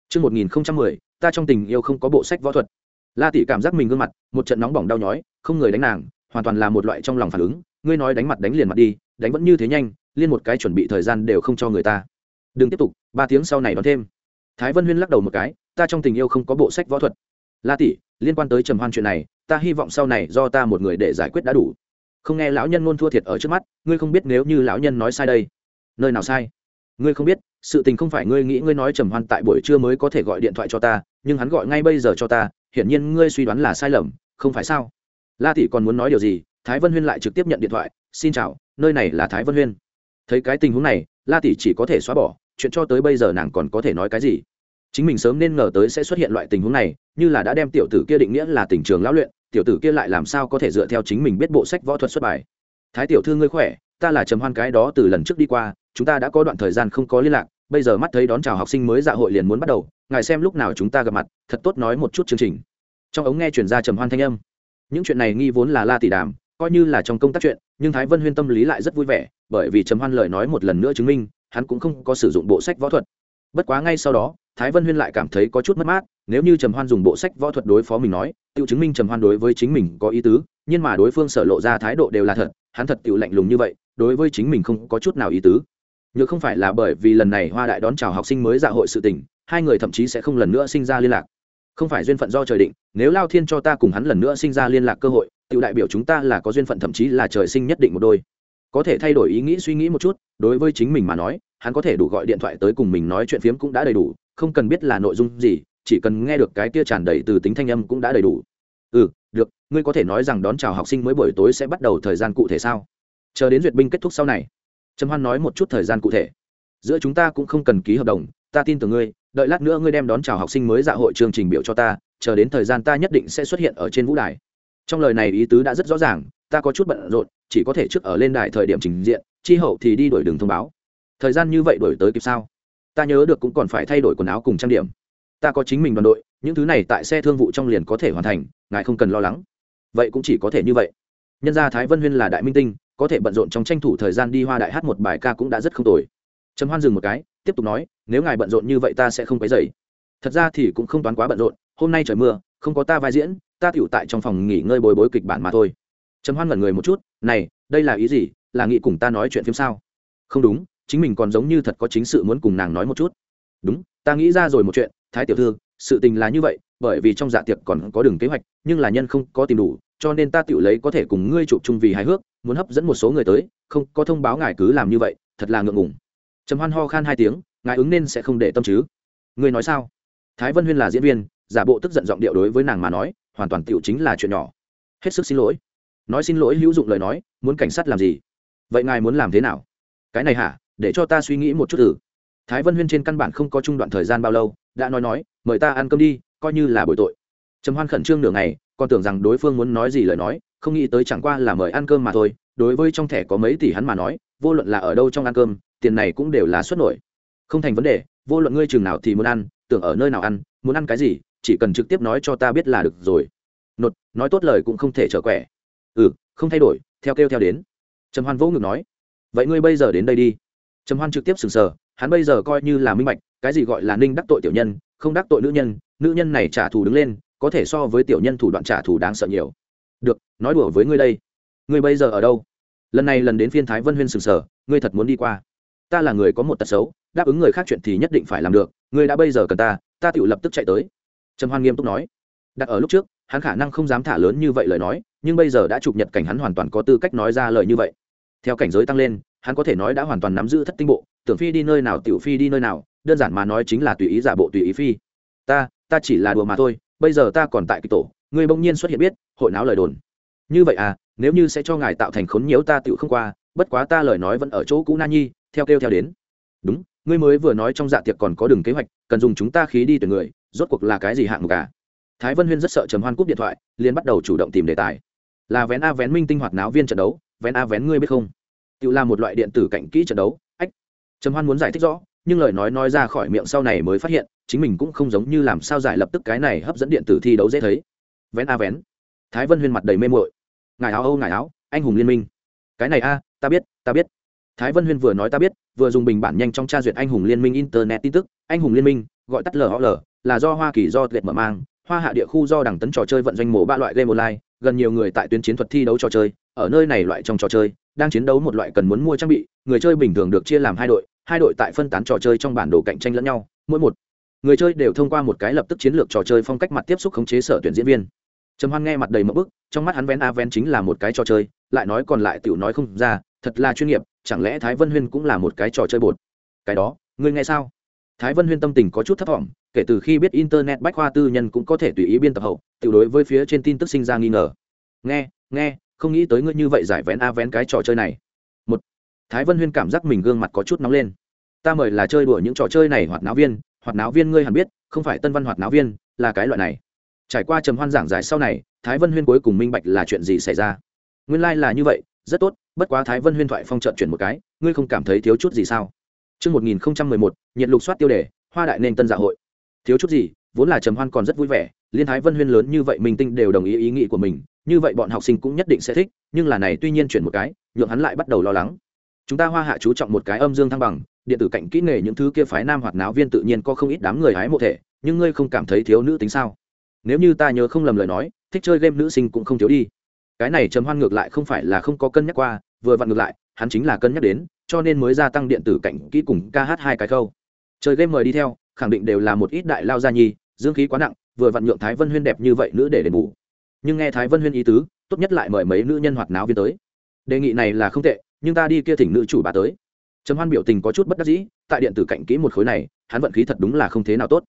Trước 1010, ta trong tình yêu không có bộ sách võ thuật. La tỷ cảm giác mình gương mặt, một trận nóng bỏng đau nhói, không người đánh nàng, hoàn toàn là một loại trong lòng phản ứng ngươi nói đánh mặt đánh liền mặt đi đánh vẫn như thế nhanh liên một cái chuẩn bị thời gian đều không cho người ta đừng tiếp tục, ba tiếng sau này đón thêm. Thái vân huyên lắc đầu một cái, ta trong tình yêu không có bộ sách võ thuật. La tỷ, liên quan tới trầm hoan chuyện này, ta hy vọng sau này do ta một người để giải quyết đã đủ. Không nghe lão nhân luôn thua thiệt ở trước mắt, ngươi không biết nếu như lão nhân nói sai đây. Nơi nào sai? Ngươi không biết, sự tình không phải ngươi nghĩ ngươi nói trầm hoan tại buổi trưa mới có thể gọi điện thoại cho ta, nhưng hắn gọi ngay bây giờ cho ta, hiển nhiên ngươi suy đoán là sai lầm, không phải sao? La tỷ còn muốn nói điều gì? Thái vân huyên lại trực tiếp nhận điện thoại, xin chào, nơi này là thái vân huyên. Thấy cái tình huống này, la tỷ chỉ có thể xóa bỏ chuyện cho tới bây giờ nàng còn có thể nói cái gì? Chính mình sớm nên ngờ tới sẽ xuất hiện loại tình huống này, như là đã đem tiểu tử kia định nghĩa là tình trường lão luyện, tiểu tử kia lại làm sao có thể dựa theo chính mình biết bộ sách võ thuật xuất bài? Thái tiểu thư ngươi khỏe, ta là trầm hoan cái đó từ lần trước đi qua, chúng ta đã có đoạn thời gian không có liên lạc, bây giờ mắt thấy đón chào học sinh mới dạ hội liền muốn bắt đầu, ngài xem lúc nào chúng ta gặp mặt, thật tốt nói một chút chương trình. Trong ống nghe chuyển ra trầm hoan thanh âm. Những chuyện này nghi vốn là la tỷ đàm, coi như là trong công tác chuyện, nhưng thái vân huyên tâm lý lại rất vui vẻ, bởi vì trầm hoan lời nói một lần nữa chứng minh hắn cũng không có sử dụng bộ sách võ thuật. Bất quá ngay sau đó, thái vân huyên lại cảm thấy có chút mất mát, nếu như trầm hoan dùng bộ sách võ thuật đối phó mình nói tự chứng minh trầm hoan đối với chính mình có ý tứ, nhưng mà đối phương sở lộ ra thái độ đều là thật, hắn thật tự lạnh lùng như vậy, đối với chính mình không có chút nào ý tứ. Nhược không phải là bởi vì lần này hoa đại đón chào học sinh mới dạ hội sự tình, hai người thậm chí sẽ không lần nữa sinh ra liên lạc. Không phải duyên phận do trời định, nếu lao thiên cho ta cùng hắn lần nữa sinh ra liên lạc cơ hội tự đại biểu chúng ta là có duyên phận thậm chí là trời sinh nhất định một đôi có thể thay đổi ý nghĩ suy nghĩ một chút, đối với chính mình mà nói, hắn có thể đủ gọi điện thoại tới cùng mình nói chuyện phiếm cũng đã đầy đủ, không cần biết là nội dung gì, chỉ cần nghe được cái kia tràn đầy từ tính thanh âm cũng đã đầy đủ. Ừ được, ngươi có thể nói rằng đón chào học sinh mới buổi tối sẽ bắt đầu thời gian cụ thể sao? Chờ đến duyệt binh kết thúc sau này. Trầm hoan nói một chút thời gian cụ thể. Giữa chúng ta cũng không cần ký hợp đồng, ta tin tưởng ngươi, đợi lát nữa ngươi đem đón chào học sinh mới dạ hội chương trình biểu cho ta, chờ đến thời gian ta nhất định sẽ xuất hiện ở trên vũ đài. Trong lời này ý tứ đã rất rõ ràng ta có chút bận rộn, chỉ có thể trước ở lên đài thời điểm trình diện, chi hậu thì đi đổi đường thông báo. Thời gian như vậy đổi tới kịp sao? Ta nhớ được cũng còn phải thay đổi quần áo cùng trang điểm. Ta có chính mình đoàn đội, những thứ này tại xe thương vụ trong liền có thể hoàn thành, ngài không cần lo lắng. Vậy cũng chỉ có thể như vậy. Nhân gia thái vân huyên là đại minh tinh, có thể bận rộn trong tranh thủ thời gian đi hoa đại hát một bài ca cũng đã rất không tồi. Trầm hoan dừng một cái, tiếp tục nói, nếu ngài bận rộn như vậy ta sẽ không quấy dày thật ra thì cũng không toán quá bận rộn, hôm nay trời mưa, không có ta vai diễn, ta tiểu tại trong phòng nghỉ ngơi bồi bối kịch bản mà thôi trầm hoan ngẩn người một chút, này, đây là ý gì? Là nghĩ cùng ta nói chuyện phim sao? Không đúng, chính mình còn giống như thật có chính sự muốn cùng nàng nói một chút. Đúng, ta nghĩ ra rồi một chuyện, thái tiểu thư, sự tình là như vậy, bởi vì trong dạ tiệc còn có đường kế hoạch, nhưng là nhân không có tìm đủ, cho nên ta tự lấy có thể cùng ngươi chụp chung vì hài hước, muốn hấp dẫn một số người tới, không có thông báo ngài cứ làm như vậy, thật là ngượng ngùng. Trầm hoan ho khan hai tiếng, ngài ứng nên sẽ không để tâm chứ. Ngươi nói sao? Thái vân huyên là diễn viên, giả bộ tức giận giọng điệu đối với nàng mà nói, hoàn toàn tựu chính là chuyện nhỏ. Hết sức xin lỗi nói xin lỗi hữu dụng lời nói, muốn cảnh sát làm gì? Vậy ngài muốn làm thế nào? Cái này hả? Để cho ta suy nghĩ một chút thử. Thái vân huyên trên căn bản không có trung đoạn thời gian bao lâu, đã nói nói, mời ta ăn cơm đi, coi như là bồi tội. Trầm hoan khẩn trương nửa ngày, còn tưởng rằng đối phương muốn nói gì lời nói, không nghĩ tới chẳng qua là mời ăn cơm mà thôi, đối với trong thẻ có mấy tỷ hắn mà nói, vô luận là ở đâu trong ăn cơm, tiền này cũng đều là xuất nổi. Không thành vấn đề, vô luận ngươi chừng nào thì muốn ăn, tưởng ở nơi nào ăn, muốn ăn cái gì, chỉ cần trực tiếp nói cho ta biết là được rồi. Nột, nói tốt lời cũng không thể trở quẻ ừ không thay đổi, theo kêu theo đến. Trầm hoan vỗ ngực nói, vậy ngươi bây giờ đến đây đi. Trầm hoan trực tiếp sừng sờ, hắn bây giờ coi như là minh bạch, cái gì gọi là ninh đắc tội tiểu nhân, không đắc tội nữ nhân nữ nhân này trả thù đứng lên, có thể so với tiểu nhân thủ đoạn trả thù đáng sợ nhiều. Được, nói đùa với ngươi đây. Ngươi bây giờ ở đâu? Lần này lần đến phiên thái vân huyên sừng sờ, ngươi thật muốn đi qua. Ta là người có một tật xấu, đáp ứng người khác chuyện thì nhất định phải làm được, ngươi đã bây giờ cần ta ta tự lập tức chạy tới. Trầm hoan nghiêm túc nói, đặt ở lúc trước hắn khả năng không dám thả lớn như vậy lời nói, nhưng bây giờ đã chụp nhật cảnh hắn hoàn toàn có tư cách nói ra lời như vậy. Theo cảnh giới tăng lên, hắn có thể nói đã hoàn toàn nắm giữ thất tinh bộ, tưởng phi đi nơi nào tiểu phi đi nơi nào, đơn giản mà nói chính là tùy ý giả bộ tùy ý phi. Ta ta chỉ là đùa mà thôi, bây giờ ta còn tại kịch tổ, ngươi bỗng nhiên xuất hiện biết, hội não lời đồn. Như vậy à nếu như sẽ cho ngài tạo thành khốn nhiễu ta tựu không qua, bất quá ta lời nói vẫn ở chỗ cũ na nhi, theo kêu theo đến. Đúng, ngươi mới vừa nói trong dạ tiệc còn có đường kế hoạch, cần dùng chúng ta khí đi từ người, rốt cuộc là cái gì hạng mục cả? Thái vân huyên rất sợ trầm hoan cúp điện thoại, liền bắt đầu chủ động tìm đề tài. Là vén a vén minh tinh hoạt náo viên trận đấu, vén a vén ngươi biết không? Tự là một loại điện tử cạnh kỹ trận đấu, ách. Trầm hoan muốn giải thích rõ, nhưng lời nói nói ra khỏi miệng sau này mới phát hiện, chính mình cũng không giống như làm sao giải lập tức cái này hấp dẫn điện tử thi đấu dễ thấy. Vén a vén. Thái vân huyên mặt đầy mê mội ngài áo âu, ngài áo, anh hùng liên minh. Cái này a, ta biết ta biết. Thái vân huyên vừa nói ta biết, vừa dùng bình bản nhanh trong tra duyệt anh hùng liên minh internet tin tức. Anh hùng liên minh, gọi tắt lhl là do hoa kỳ do tuyệt mở mang hoa hạ địa khu do đẳng tấn trò chơi vận doanh mổ ba loại game online, gần nhiều người tại tuyến chiến thuật thi đấu trò chơi, ở nơi này loại trong trò chơi, đang chiến đấu một loại cần muốn mua trang bị, người chơi bình thường được chia làm hai đội hai đội tại phân tán trò chơi trong bản đồ cạnh tranh lẫn nhau, mỗi một người chơi đều thông qua một cái lập tức chiến lược trò chơi phong cách mặt tiếp xúc khống chế sở tuyển diễn viên. Trầm hoan nghe mặt đầy mẫu bức, trong mắt hắn ven a ven chính là một cái trò chơi, lại nói còn lại tiểu nói không ra, thật là chuyên nghiệp, chẳng lẽ thái vân huyên cũng là một cái trò chơi bột? Cái đó, ngươi nghe sao? Thái vân huyên tâm tình có chút thấp vọng. kể từ khi biết internet bách khoa tư nhân cũng có thể tùy ý biên tập hậu, tiểu đối với phía trên tin tức sinh ra nghi ngờ. Nghe nghe, không nghĩ tới ngươi như vậy giải vén a vén cái trò chơi này. Một, thái vân huyên cảm giác mình gương mặt có chút nóng lên. Ta mời là chơi đùa những trò chơi này hoạt náo viên, hoạt náo viên ngươi hẳn biết, không phải tân văn hoạt náo viên, là cái loại này. Trải qua trầm hoan giảng giải sau này, thái vân huyên cuối cùng minh bạch là chuyện gì xảy ra. Nguyên lai、like、là như vậy, rất tốt, bất quá thái vân huyên thoại phong trợn chuyển một cái, ngươi không cảm thấy thiếu chút gì sao? Chương 1011, nhiệt lục soát tiêu đề, hoa đại nên tân dạ hội. Thiếu chút gì, vốn là trầm hoan còn rất vui vẻ, liên thái vân huyên lớn như vậy mình tinh đều đồng ý ý nghĩ của mình, như vậy bọn học sinh cũng nhất định sẽ thích, nhưng là này tuy nhiên chuyển một cái, nhượng hắn lại bắt đầu lo lắng. Chúng ta hoa hạ chú trọng một cái âm dương thăng bằng, điện tử cạnh kỹ nghề những thứ kia phái nam hoạt náo viên tự nhiên có không ít đám người hái mộ thể, nhưng ngươi không cảm thấy thiếu nữ tính sao? nếu như ta nhớ không lầm lời nói thích chơi game nữ sinh cũng không thiếu đi cái này trầm hoan ngược lại không phải là không có cân nhắc qua vừa vặn ngược lại, hắn chính là cân nhắc đến, cho nên mới gia tăng điện tử cảnh kỹ cùng ca hát hai cái câu chơi game mời đi theo, khẳng định đều là một ít đại lao gia nhi, dương khí quá nặng, vừa vặn nhượng thái vân huyên đẹp như vậy nữ để đền bù. Nhưng nghe thái vân huyên ý tứ, tốt nhất lại mời mấy nữ nhân hoạt náo viên tới. Đề nghị này là không tệ, nhưng ta đi kia thỉnh nữ chủ bà tới. Trầm hoan biểu tình có chút bất đắc dĩ, tại điện tử cảnh kỹ một khối này, hắn vận khí thật đúng là không thế nào tốt.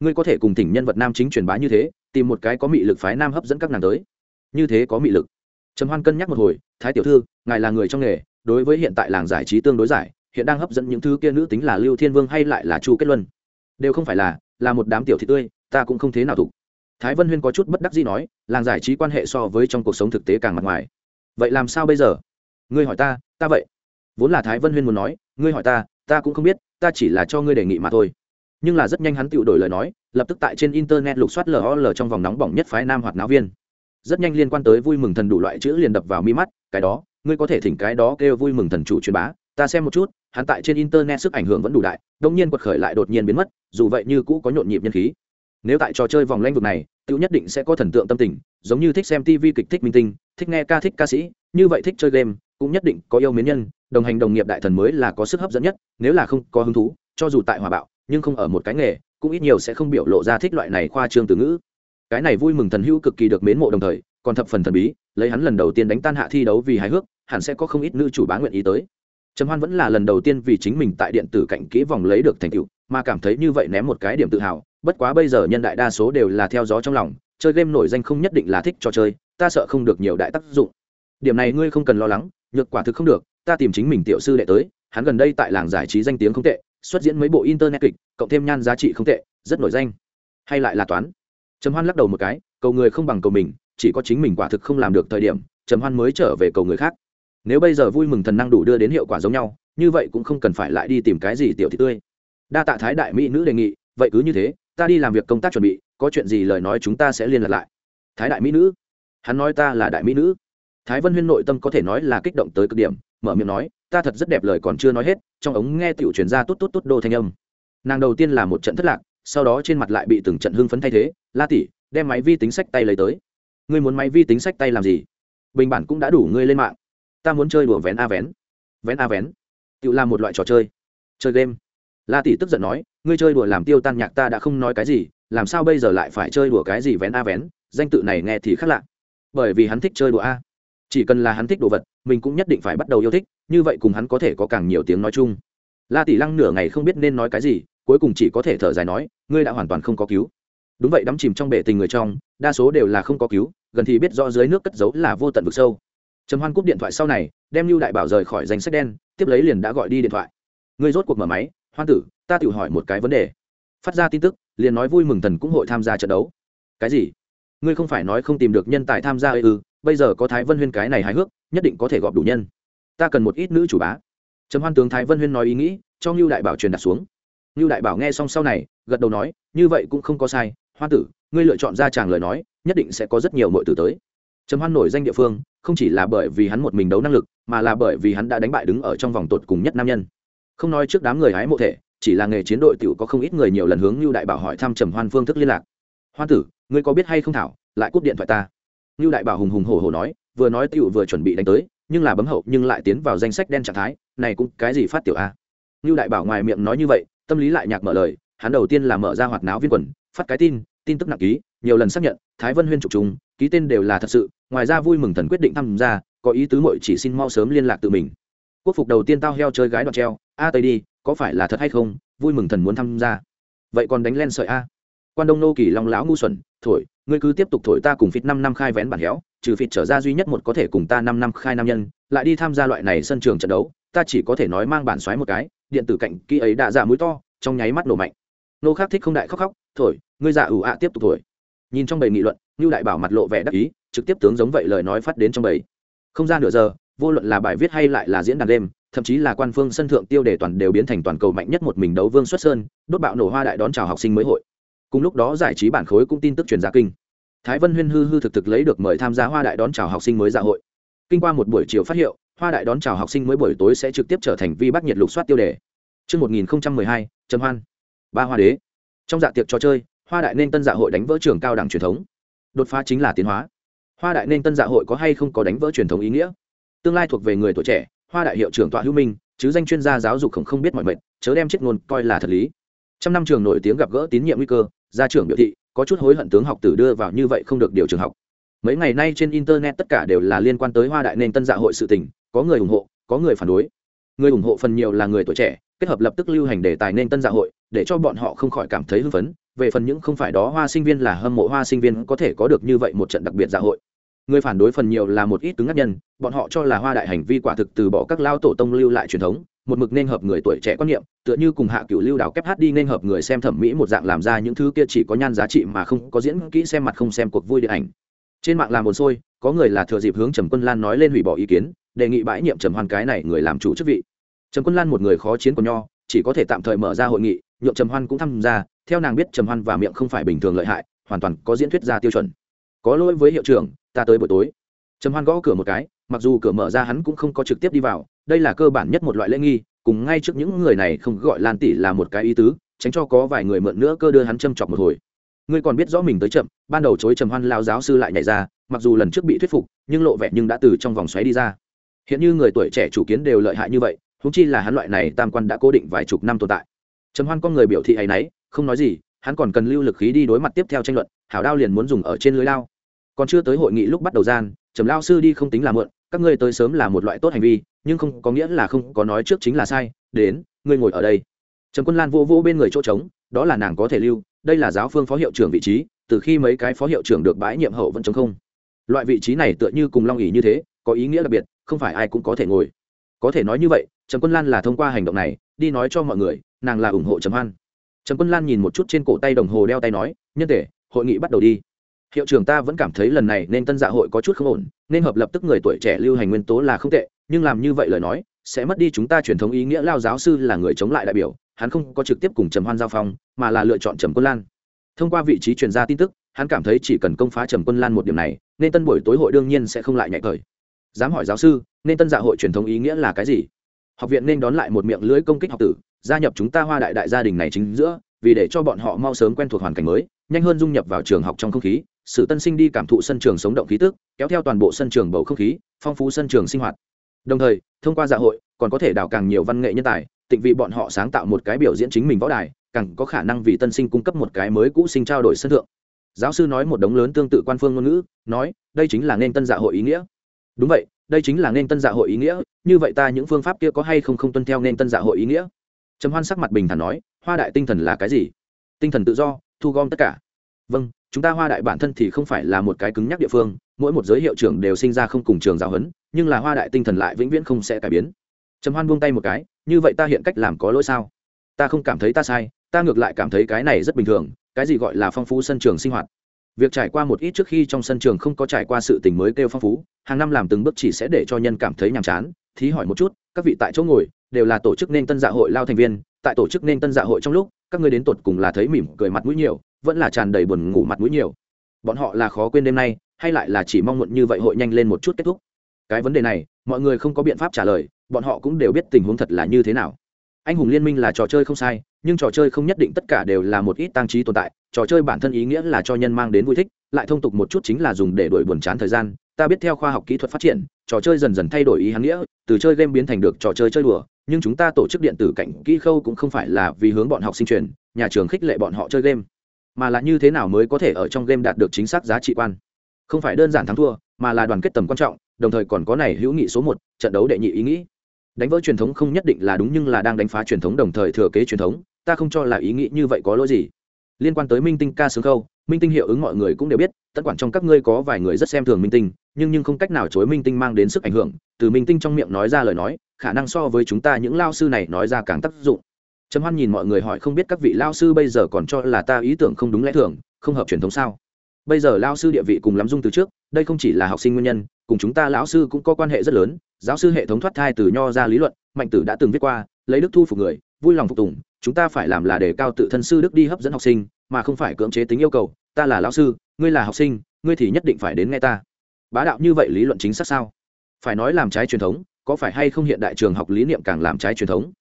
Ngươi có thể cùng thỉnh nhân vật nam chính truyền bá như thế, tìm một cái có mị lực phái nam hấp dẫn các nàng tới. Như thế có mị lực trầm hoan cân nhắc một hồi, thái tiểu thư, ngài là người trong nghề, đối với hiện tại làng giải trí tương đối giải, hiện đang hấp dẫn những thứ kia nữ tính là lưu thiên vương hay lại là chu kết luân? Đều không phải là là một đám tiểu thị tươi, ta cũng không thế nào thủ thái vân huyên có chút bất đắc gì nói, làng giải trí quan hệ so với trong cuộc sống thực tế càng mặt ngoài. Vậy làm sao bây giờ? Ngươi hỏi ta ta vậy. Vốn là thái vân huyên muốn nói, ngươi hỏi ta ta cũng không biết, ta chỉ là cho ngươi đề nghị mà thôi. Nhưng là rất nhanh hắn tự đổi lời nói, lập tức tại trên internet lục soát lol trong vòng nóng bỏng nhất phái nam hoạt náo viên rất nhanh liên quan tới vui mừng thần đủ loại chữ liền đập vào mi mắt, cái đó, ngươi có thể thỉnh cái đó kêu vui mừng thần chủ truyền bá, ta xem một chút, hắn tại trên internet sức ảnh hưởng vẫn đủ đại đông nhiên quật khởi lại đột nhiên biến mất, dù vậy như cũ có nhộn nhịp nhân khí. Nếu tại trò chơi vòng lanh vực này tự nhất định sẽ có thần tượng tâm tình, giống như thích xem tv kịch, thích minh tinh, thích nghe ca, thích ca sĩ, như vậy thích chơi game, cũng nhất định có yêu mến nhân, đồng hành đồng nghiệp đại thần mới là có sức hấp dẫn nhất, nếu là không có hứng thú, cho dù tại hòa bạo, nhưng không ở một cái nghề, cũng ít nhiều sẽ không biểu lộ ra thích loại này khoa trương từ ngữ cái này vui mừng thần hữu cực kỳ được mến mộ đồng thời, còn thập phần thần bí, lấy hắn lần đầu tiên đánh tan hạ thi đấu vì hài hước, hẳn sẽ có không ít nữ chủ bá nguyện ý tới. Trầm hoan vẫn là lần đầu tiên vì chính mình tại điện tử cạnh kỹ vòng lấy được thành tựu, mà cảm thấy như vậy ném một cái điểm tự hào, bất quá bây giờ nhân đại đa số đều là theo gió trong lòng, chơi game nổi danh không nhất định là thích trò chơi, ta sợ không được nhiều đại tác dụng. Điểm này ngươi không cần lo lắng, nhược quả thực không được, ta tìm chính mình tiểu sư đệ tới, hắn gần đây tại làng giải trí danh tiếng không tệ, xuất diễn mấy bộ internet kịch, cộng thêm nhan giá trị không tệ, rất nổi danh. Hay lại là toán trầm hoan lắc đầu một cái, cầu người không bằng cầu mình, chỉ có chính mình quả thực không làm được thời điểm, trầm hoan mới trở về cầu người khác. Nếu bây giờ vui mừng thần năng đủ đưa đến hiệu quả giống nhau, như vậy cũng không cần phải lại đi tìm cái gì tiểu thị tươi. Đa tạ thái đại mỹ nữ đề nghị, vậy cứ như thế, ta đi làm việc công tác chuẩn bị, có chuyện gì lời nói chúng ta sẽ liên lạc lại. Thái đại mỹ nữ? Hắn nói ta là đại mỹ nữ. Thái vân huyên nội tâm có thể nói là kích động tới cực điểm, mở miệng nói, ta thật rất đẹp lời còn chưa nói hết, trong ống nghe tiểu truyền ra tốt tốt tốt đô thanh âm. Nàng đầu tiên là một trận thất lạc, sau đó trên mặt lại bị từng trận hưng phấn thay thế la tỷ, đem máy vi tính sách tay lấy tới. Ngươi muốn máy vi tính sách tay làm gì? Bình bản cũng đã đủ ngươi lên mạng. Ta muốn chơi đùa vén a vén. Vén a vén? Tự làm một loại trò chơi. Chơi game. La tỷ tức giận nói, ngươi chơi đùa làm tiêu tan nhạc ta đã không nói cái gì, làm sao bây giờ lại phải chơi đùa cái gì vén a vén? Danh tự này nghe thì khác lạ. Bởi vì hắn thích chơi đùa a. Chỉ cần là hắn thích đồ vật, mình cũng nhất định phải bắt đầu yêu thích, như vậy cùng hắn có thể có càng nhiều tiếng nói chung. La tỷ lăng nửa ngày không biết nên nói cái gì, cuối cùng chỉ có thể thở dài nói, ngươi đã hoàn toàn không có cứu đúng vậy, đắm chìm trong bể tình người trong, đa số đều là không có cứu, gần thì biết rõ dưới nước cất giấu là vô tận vực sâu. Trầm hoan cúp điện thoại sau này, đem lưu đại bảo rời khỏi danh sách đen, tiếp lấy liền đã gọi đi điện thoại. Người rốt cuộc mở máy, hoan tử, ta tự hỏi một cái vấn đề. Phát ra tin tức, liền nói vui mừng thần cũng hội tham gia trận đấu. Cái gì? Ngươi không phải nói không tìm được nhân tài tham gia ư? Bây giờ có thái vân huyên cái này hài hước, nhất định có thể gọp đủ nhân. Ta cần một ít nữ chủ bá. Trầm hoan tướng thái vân huyên nói ý nghĩ, cho ngưu đại bảo truyền đặt xuống. Ngưu đại bảo nghe xong sau này, gật đầu nói, như vậy cũng không có sai Hoan tử, ngươi lựa chọn ra chàng lời nói, nhất định sẽ có rất nhiều mọi tử tới. Trầm hoan nổi danh địa phương, không chỉ là bởi vì hắn một mình đấu năng lực, mà là bởi vì hắn đã đánh bại đứng ở trong vòng tột cùng nhất nam nhân. Không nói trước đám người hái mộ thể, chỉ là nghề chiến đội t có không ít người nhiều lần hướng như đại bảo hỏi thăm trầm hoan phương thức liên lạc. Hoan tử, ngươi có biết hay không thảo, lại cúp điện thoại ta? Như đại bảo hùng hùng hổ hổ nói, vừa nói tiểu vừa chuẩn bị đánh tới, nhưng là bấm hậu nhưng lại tiến vào danh sách đen trạng thái, này cũng cái gì phát tiểu a? Như đại bảo ngoài miệng nói như vậy, tâm lý lại nhạc mở lời, hắn đầu tiên là mở ra hoạt náo viên quần, phát cái tin tin tức nặng ký, nhiều lần xác nhận, thái vân huyên trục chúng ký tên đều là thật sự, ngoài ra vui mừng thần quyết định tham gia, có ý tứ mội chỉ xin mau sớm liên lạc tự mình. Quốc phục đầu tiên tao heo chơi gái đoạn treo, a tây đi, có phải là thật hay không, vui mừng thần muốn tham gia. Vậy còn đánh len sợi a. Quan đông nô kỳ long lão ngu xuẩn, thổi, ngươi cứ tiếp tục thổi ta cùng phít năm năm khai vén bản héo, trừ phịt trở ra duy nhất một có thể cùng ta năm năm khai nam nhân, lại đi tham gia loại này sân trường trận đấu, ta chỉ có thể nói mang bản xoáy một cái, điện tử cạnh kỹ ấy đã giả mũi to, trong nháy mắt nổ mạnh. Nô khác thích không đại khóc khóc thổi ngươi giả ủ ạ tiếp tục thổi. Nhìn trong bầy nghị luận như đại bảo mặt lộ vẻ đắc ý trực tiếp tướng giống vậy lời nói phát đến trong bầy. Không ra nửa giờ vô luận là bài viết hay lại là diễn đàn đêm thậm chí là quan phương sân thượng tiêu đề toàn đều biến thành toàn cầu mạnh nhất một mình đấu vương xuất sơn đốt bạo nổ hoa đại đón chào học sinh mới hội. Cùng lúc đó giải trí bản khối cũng tin tức truyền ra kinh. Thái vân huyên hư hư thực thực lấy được mời tham gia hoa đại đón chào học sinh mới dạ hội. Kinh qua một buổi chiều phát hiệu hoa đại đón chào học sinh mới buổi tối sẽ trực tiếp trở thành vi bắc nhiệt lục soát tiêu đề. Trước 1012, Trầm Hoan. Ba hoa đế. Trong dạ tiệc trò chơi, hoa đại nên tân dạ hội đánh vỡ trường cao đẳng truyền thống. Đột phá chính là tiến hóa. Hoa đại nên tân dạ hội có hay không có đánh vỡ truyền thống ý nghĩa? Tương lai thuộc về người tuổi trẻ, hoa đại hiệu trưởng tọa hữu minh, chứ danh chuyên gia giáo dục không không biết mọi mệnh, chớ đem chết ngôn coi là thật lý. Trăm năm trường nổi tiếng gặp gỡ tín nhiệm nguy cơ, gia trưởng biểu thị có chút hối hận tướng học tử đưa vào như vậy không được điều trường học mấy ngày nay trên internet tất cả đều là liên quan tới hoa đại nên tân dạ hội sự tình có người ủng hộ có người phản đối người ủng hộ phần nhiều là người tuổi trẻ kết hợp lập tức lưu hành đề tài nên tân dạ hội, để cho bọn họ không khỏi cảm thấy hưng phấn. Về phần những không phải đó, hoa sinh viên là hâm mộ, hoa sinh viên có thể có được như vậy một trận đặc biệt dạ hội. Người phản đối phần nhiều là một ít cứng ngắc nhân, bọn họ cho là hoa đại hành vi quả thực từ bỏ các lao tổ tông lưu lại truyền thống, một mực nên hợp người tuổi trẻ quan niệm, tựa như cùng hạ cửu lưu đảo kép hát đi nên hợp người xem thẩm mỹ một dạng làm ra những thứ kia chỉ có nhan giá trị mà không có diễn kỹ xem mặt không xem cuộc vui điện ảnh. Trên mạng làm một sôi có người là thừa dịp hướng trầm quân lan nói lên hủy bỏ ý kiến, đề nghị bãi nhiệm trầm hoan cái này người làm chủ chức vị trầm quân lan một người khó chiến của nho, chỉ có thể tạm thời mở ra hội nghị, nhượng trầm hoan cũng tham gia. Theo nàng biết trầm hoan và miệng không phải bình thường lợi hại, hoàn toàn có diễn thuyết ra tiêu chuẩn. Có lỗi với hiệu trưởng, ta tới buổi tối. Trầm hoan gõ cửa một cái, mặc dù cửa mở ra hắn cũng không có trực tiếp đi vào, đây là cơ bản nhất một loại lễ nghi, cùng ngay trước những người này không gọi lan tỷ là một cái ý tứ, tránh cho có vài người mượn nữa cơ đưa hắn châm chọc một hồi. Ngươi còn biết rõ mình tới chậm, ban đầu chối trầm hoan lao giáo sư lại nhảy ra, mặc dù lần trước bị thuyết phục, nhưng lộ vẻ nhưng đã từ trong vòng xoáy đi ra. Hiện như người tuổi trẻ chủ kiến đều lợi hại như vậy húng chi là hắn loại này tam quan đã cố định vài chục năm tồn tại. Trầm hoan con người biểu thị ấy nấy, không nói gì, hắn còn cần lưu lực khí đi đối mặt tiếp theo tranh luận, hảo đao liền muốn dùng ở trên lưới lao. Còn chưa tới hội nghị lúc bắt đầu gian, trầm lao sư đi không tính là mượn các ngươi tới sớm là một loại tốt hành vi, nhưng không có nghĩa là không có nói trước chính là sai, đến, ngươi ngồi ở đây. Trầm quân lan vô vô bên người chỗ trống, đó là nàng có thể lưu, đây là giáo phương phó hiệu trưởng vị trí, từ khi mấy cái phó hiệu trưởng được bãi nhiệm hậu vẫn chống không. Loại vị trí này tựa như cùng long ỉ như thế, có ý nghĩa đặc biệt, không phải ai cũng có thể ngồi. Có thể nói như vậy trầm quân lan là thông qua hành động này, đi nói cho mọi người, nàng là ủng hộ trầm hoan. Trầm quân lan nhìn một chút trên cổ tay đồng hồ đeo tay nói, nhân thể hội nghị bắt đầu đi. Hiệu trưởng ta vẫn cảm thấy lần này nên tân dạ hội có chút không ổn, nên hợp lập tức người tuổi trẻ lưu hành nguyên tố là không tệ, nhưng làm như vậy lời nói, sẽ mất đi chúng ta truyền thống ý nghĩa lao giáo sư là người chống lại đại biểu, hắn không có trực tiếp cùng trầm hoan giao phong, mà là lựa chọn trầm quân lan. Thông qua vị trí truyền ra tin tức, hắn cảm thấy chỉ cần công phá trầm quân lan một điểm này, nên tân buổi tối hội đương nhiên sẽ không lại nhạy thời. Dám hỏi giáo sư, nên tân dạ hội truyền thống ý nghĩa là cái gì? Học viện nên đón lại một miệng lưới công kích học tử, gia nhập chúng ta hoa đại đại gia đình này chính giữa, vì để cho bọn họ mau sớm quen thuộc hoàn cảnh mới, nhanh hơn dung nhập vào trường học trong không khí, sự tân sinh đi cảm thụ sân trường sống động khí tức, kéo theo toàn bộ sân trường bầu không khí, phong phú sân trường sinh hoạt. Đồng thời, thông qua dạ hội, còn có thể đào càng nhiều văn nghệ nhân tài, tịnh vị bọn họ sáng tạo một cái biểu diễn chính mình võ đài, càng có khả năng vì tân sinh cung cấp một cái mới cũ sinh trao đổi sân thượng. Giáo sư nói một đống lớn tương tự quan phương ngôn ngữ, nói, đây chính là nên tân dạ hội ý nghĩa. Đúng vậy, đây chính là nên tân dạ hội ý nghĩa như vậy ta những phương pháp kia có hay không không tuân theo nên tân dạ hội ý nghĩa? Trầm hoan sắc mặt bình thản nói, hoa đại tinh thần là cái gì? Tinh thần tự do, thu gom tất cả. Vâng chúng ta hoa đại bản thân thì không phải là một cái cứng nhắc địa phương, mỗi một giới hiệu trưởng đều sinh ra không cùng trường giáo huấn, nhưng là hoa đại tinh thần lại vĩnh viễn không sẽ cải biến. Trầm hoan buông tay một cái, như vậy ta hiện cách làm có lỗi sao? Ta không cảm thấy ta sai, ta ngược lại cảm thấy cái này rất bình thường, cái gì gọi là phong phú sân trường sinh hoạt? Việc trải qua một ít trước khi trong sân trường không có trải qua sự tình mới kêu phong phú, hàng năm làm từng bước chỉ sẽ để cho nhân cảm thấy nhàm chán thí hỏi một chút, các vị tại chỗ ngồi, đều là tổ chức nên tân dạ hội lao thành viên, tại tổ chức nên tân dạ hội trong lúc, các ngươi đến tột cùng là thấy mỉm cười mặt mũi nhiều, vẫn là tràn đầy buồn ngủ mặt mũi nhiều. Bọn họ là khó quên đêm nay, hay lại là chỉ mong muộn như vậy hội nhanh lên một chút kết thúc? Cái vấn đề này, mọi người không có biện pháp trả lời, bọn họ cũng đều biết tình huống thật là như thế nào. Anh hùng liên minh là trò chơi không sai nhưng trò chơi không nhất định tất cả đều là một ít tăng trí tồn tại, trò chơi bản thân ý nghĩa là cho nhân mang đến vui thích, lại thông tục một chút chính là dùng để đổi buồn chán thời gian. Ta biết theo khoa học kỹ thuật phát triển, trò chơi dần dần thay đổi ý hắn nghĩa, từ chơi game biến thành được trò chơi chơi đùa, nhưng chúng ta tổ chức điện tử cảnh kỹ khâu cũng không phải là vì hướng bọn học sinh truyền, nhà trường khích lệ bọn họ chơi game, mà là như thế nào mới có thể ở trong game đạt được chính xác giá trị quan. Không phải đơn giản thắng thua, mà là đoàn kết tầm quan trọng, đồng thời còn có này hữu nghị số một, trận đấu đệ nhị ý nghĩ. Đánh vỡ truyền thống không nhất định là đúng nhưng là đang đánh phá truyền thống đồng thời thừa kế truyền thống ta không cho là ý nghĩ như vậy có lỗi gì. Liên quan tới minh tinh ca sướng khâu, minh tinh hiệu ứng mọi người cũng đều biết tất quản trong các ngươi có vài người rất xem thường minh tinh, nhưng nhưng không cách nào chối minh tinh mang đến sức ảnh hưởng, từ minh tinh trong miệng nói ra lời nói, khả năng so với chúng ta những lao sư này nói ra càng tác dụng. Trầm hoan nhìn mọi người hỏi không biết các vị lao sư bây giờ còn cho là ta ý tưởng không đúng lẽ thường, không hợp truyền thống sao? Bây giờ lao sư địa vị cùng lắm dung từ trước, đây không chỉ là học sinh nguyên nhân, cùng chúng ta lão sư cũng có quan hệ rất lớn, giáo sư hệ thống thoát thai từ nho ra lý luận, mạnh tử đã từng viết qua, lấy đức thu phục người, vui lòng phục tùng chúng ta phải làm là để cao tự thân sư đức đi hấp dẫn học sinh, mà không phải cưỡng chế tính yêu cầu, ta là lão sư, ngươi là học sinh, ngươi thì nhất định phải đến nghe ta. Bá đạo như vậy lý luận chính xác sao? Phải nói làm trái truyền thống, có phải hay không hiện đại trường học lý niệm càng làm trái truyền thống?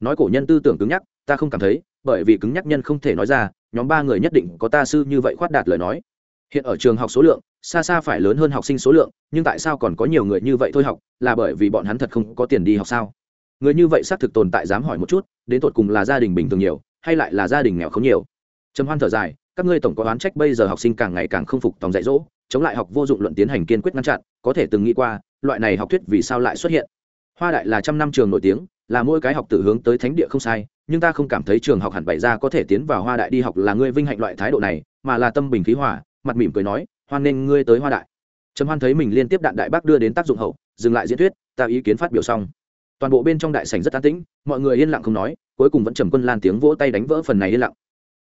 Nói cổ nhân tư tưởng cứng nhắc, ta không cảm thấy, bởi vì cứng nhắc nhân không thể nói ra, nhóm ba người nhất định có ta sư như vậy khoát đạt lời nói. Hiện ở trường học số lượng, xa xa phải lớn hơn học sinh số lượng, nhưng tại sao còn có nhiều người như vậy thôi học, là bởi vì bọn hắn thật không có tiền đi học sao? Người như vậy xác thực tồn tại dám hỏi một chút, đến tột cùng là gia đình bình thường nhiều, hay lại là gia đình nghèo không nhiều? Trầm hoan thở dài, các ngươi tổng có oán trách bây giờ học sinh càng ngày càng không phục tòng dạy dỗ, chống lại học vô dụng luận tiến hành kiên quyết ngăn chặn, có thể từng nghĩ qua, loại này học thuyết vì sao lại xuất hiện? Hoa đại là trăm năm trường nổi tiếng, là mỗi cái học tử hướng tới thánh địa không sai, nhưng ta không cảm thấy trường học hẳn bày ra có thể tiến vào hoa đại đi học là ngươi vinh hạnh loại thái độ này, mà là tâm bình khí hòa, mặt mỉm cười nói, hoan nên ngươi tới hoa đại. Trầm hoan thấy mình liên tiếp đạn đại bác đưa đến tác dụng hậu, dừng lại diễn thuyết, ta ý kiến phát biểu xong toàn bộ bên trong đại sảnh rất an tĩnh mọi người yên lặng không nói cuối cùng vẫn trầm quân lan tiếng vỗ tay đánh vỡ phần này yên lặng.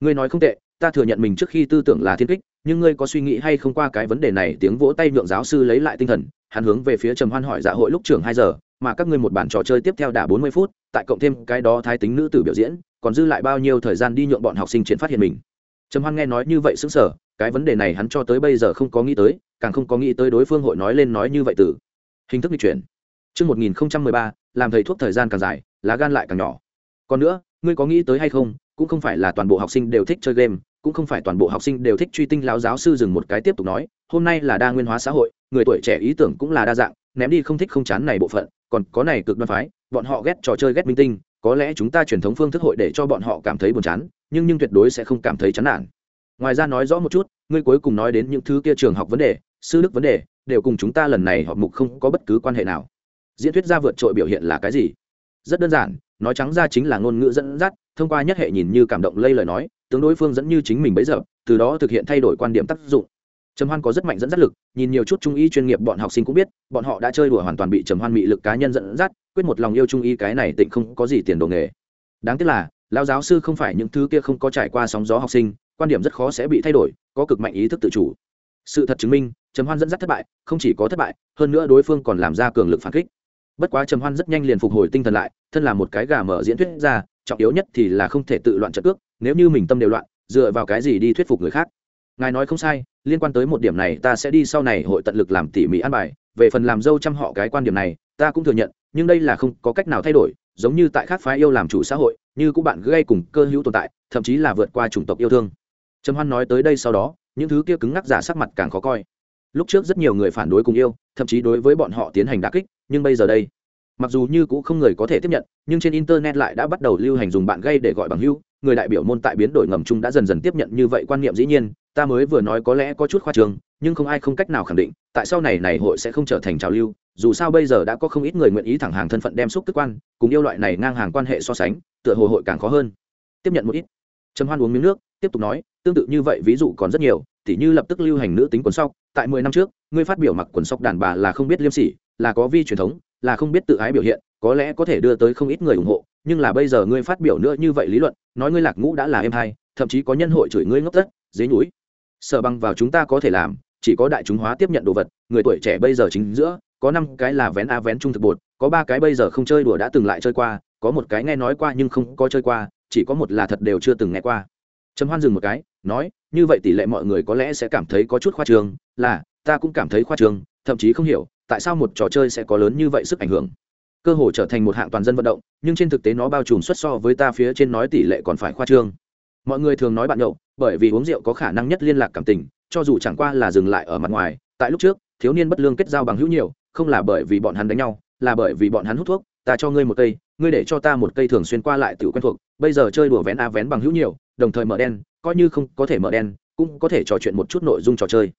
Ngươi nói không tệ ta thừa nhận mình trước khi tư tưởng là thiên kích nhưng ngươi có suy nghĩ hay không qua cái vấn đề này tiếng vỗ tay nhượng giáo sư lấy lại tinh thần hắn hướng về phía trầm hoan hỏi dạ hội lúc trường hai giờ mà các ngươi một bản trò chơi tiếp theo đã bốn mươi phút tại cộng thêm cái đó thái tính nữ tử biểu diễn còn dư lại bao nhiêu thời gian đi nhượng bọn học sinh triển phát hiện mình? Trầm hoan nghe nói như vậy sững sờ cái vấn đề này hắn cho tới bây giờ không có nghĩ tới càng không có nghĩ tới đối phương hội nói lên nói như vậy từ hình thức di chuyển. Trước 1013, làm thầy thuốc thời gian càng dài, lá gan lại càng nhỏ. Còn nữa, ngươi có nghĩ tới hay không, cũng không phải là toàn bộ học sinh đều thích chơi game, cũng không phải toàn bộ học sinh đều thích truy tinh lão giáo sư dừng một cái tiếp tục nói, hôm nay là đa nguyên hóa xã hội, người tuổi trẻ ý tưởng cũng là đa dạng, ném đi không thích không chán này bộ phận, còn có này cực đoan phái, bọn họ ghét trò chơi ghét minh tinh, có lẽ chúng ta truyền thống phương thức hội để cho bọn họ cảm thấy buồn chán, nhưng nhưng tuyệt đối sẽ không cảm thấy chán nản. Ngoài ra nói rõ một chút, ngươi cuối cùng nói đến những thứ kia trường học vấn đề, sư đức vấn đề, đều cùng chúng ta lần này họp mục không có bất cứ quan hệ nào diễn thuyết ra vượt trội biểu hiện là cái gì? Rất đơn giản, nói trắng ra chính là ngôn ngữ dẫn dắt, thông qua nhất hệ nhìn như cảm động lây lời nói tướng đối phương dẫn như chính mình bấy giờ, từ đó thực hiện thay đổi quan điểm tác dụng. Trầm hoan có rất mạnh dẫn dắt lực, nhìn nhiều chút trung y chuyên nghiệp bọn học sinh cũng biết, bọn họ đã chơi đùa hoàn toàn bị trầm hoan mị lực cá nhân dẫn dắt, quyết một lòng yêu trung y cái này tịnh không có gì tiền đồ nghề. Đáng tiếc là lao giáo sư không phải những thứ kia không có trải qua sóng gió học sinh, quan điểm rất khó sẽ bị thay đổi, có cực mạnh ý thức tự chủ. Sự thật chứng minh, trầm hoan dẫn dắt thất bại, không chỉ có thất bại, hơn nữa đối phương còn làm ra cường lực phản kích bất quá trầm hoan rất nhanh liền phục hồi tinh thần lại, thân là một cái gà mở diễn thuyết ra trọng yếu nhất thì là không thể tự loạn trận cước, nếu như mình tâm đều loạn, dựa vào cái gì đi thuyết phục người khác. Ngài nói không sai, liên quan tới một điểm này ta sẽ đi sau này hội tận lực làm tỉ mỉ an bài, về phần làm dâu chăm họ cái quan điểm này, ta cũng thừa nhận, nhưng đây là không có cách nào thay đổi, giống như tại khác phái yêu làm chủ xã hội, như cũng bạn gây cùng cơ hữu tồn tại, thậm chí là vượt qua chủng tộc yêu thương. Trầm hoan nói tới đây sau đó, những thứ kia cứng ngắc giả sắc mặt càng khó coi. Lúc trước rất nhiều người phản đối cùng yêu, thậm chí đối với bọn họ tiến hành đà kích nhưng bây giờ đây, mặc dù như cũng không người có thể tiếp nhận, nhưng trên internet lại đã bắt đầu lưu hành dùng bạn gây để gọi bằng hưu người đại biểu môn tại biến đổi ngầm chung đã dần dần tiếp nhận như vậy quan niệm dĩ nhiên, ta mới vừa nói có lẽ có chút khoa trường nhưng không ai không cách nào khẳng định, tại sau này này hội sẽ không trở thành trào lưu, dù sao bây giờ đã có không ít người nguyện ý thẳng hàng thân phận đem xúc tức quan, cùng yêu loại này ngang hàng quan hệ so sánh, tựa hồ hội càng khó hơn. Tiếp nhận một ít. Trầm hoan uống miếng nước, tiếp tục nói, tương tự như vậy ví dụ còn rất nhiều, tỉ như lập tức lưu hành nữ tính quần sóc, tại mười năm trước, ngươi phát biểu mặc quần sóc đàn bà là không biết liêm sỉ là có vi truyền thống, là không biết tự ái biểu hiện, có lẽ có thể đưa tới không ít người ủng hộ, nhưng là bây giờ ngươi phát biểu nữa như vậy lý luận, nói ngươi lạc ngũ đã là em hai, thậm chí có nhân hội chửi ngươi ngốc tất, dế nhúi sợ bằng vào chúng ta có thể làm, chỉ có đại chúng hóa tiếp nhận đồ vật, người tuổi trẻ bây giờ chính giữa, có năm cái là vén a vén trung thực bột, có ba cái bây giờ không chơi đùa đã từng lại chơi qua, có một cái nghe nói qua nhưng không có chơi qua, chỉ có một là thật đều chưa từng nghe qua. Trầm hoan dừng một cái, nói, như vậy tỷ lệ mọi người có lẽ sẽ cảm thấy có chút khoa trương, là, ta cũng cảm thấy khoa trương, thậm chí không hiểu tại sao một trò chơi sẽ có lớn như vậy sức ảnh hưởng? Cơ hồ trở thành một hạng toàn dân vận động, nhưng trên thực tế nó bao trùm xuất so với ta phía trên nói tỷ lệ còn phải khoa trương. Mọi người thường nói bạn nhậu, bởi vì uống rượu có khả năng nhất liên lạc cảm tình, cho dù chẳng qua là dừng lại ở mặt ngoài, tại lúc trước, thiếu niên bất lương kết giao bằng hữu nhiều, không là bởi vì bọn hắn đánh nhau, là bởi vì bọn hắn hút thuốc, ta cho ngươi một cây, ngươi để cho ta một cây thường xuyên qua lại tự quen thuộc, bây giờ chơi đùa vén a vén bằng hữu nhiều, đồng thời mở đen, coi như không có thể mở đen, cũng có thể trò chuyện một chút nội dung trò chơi.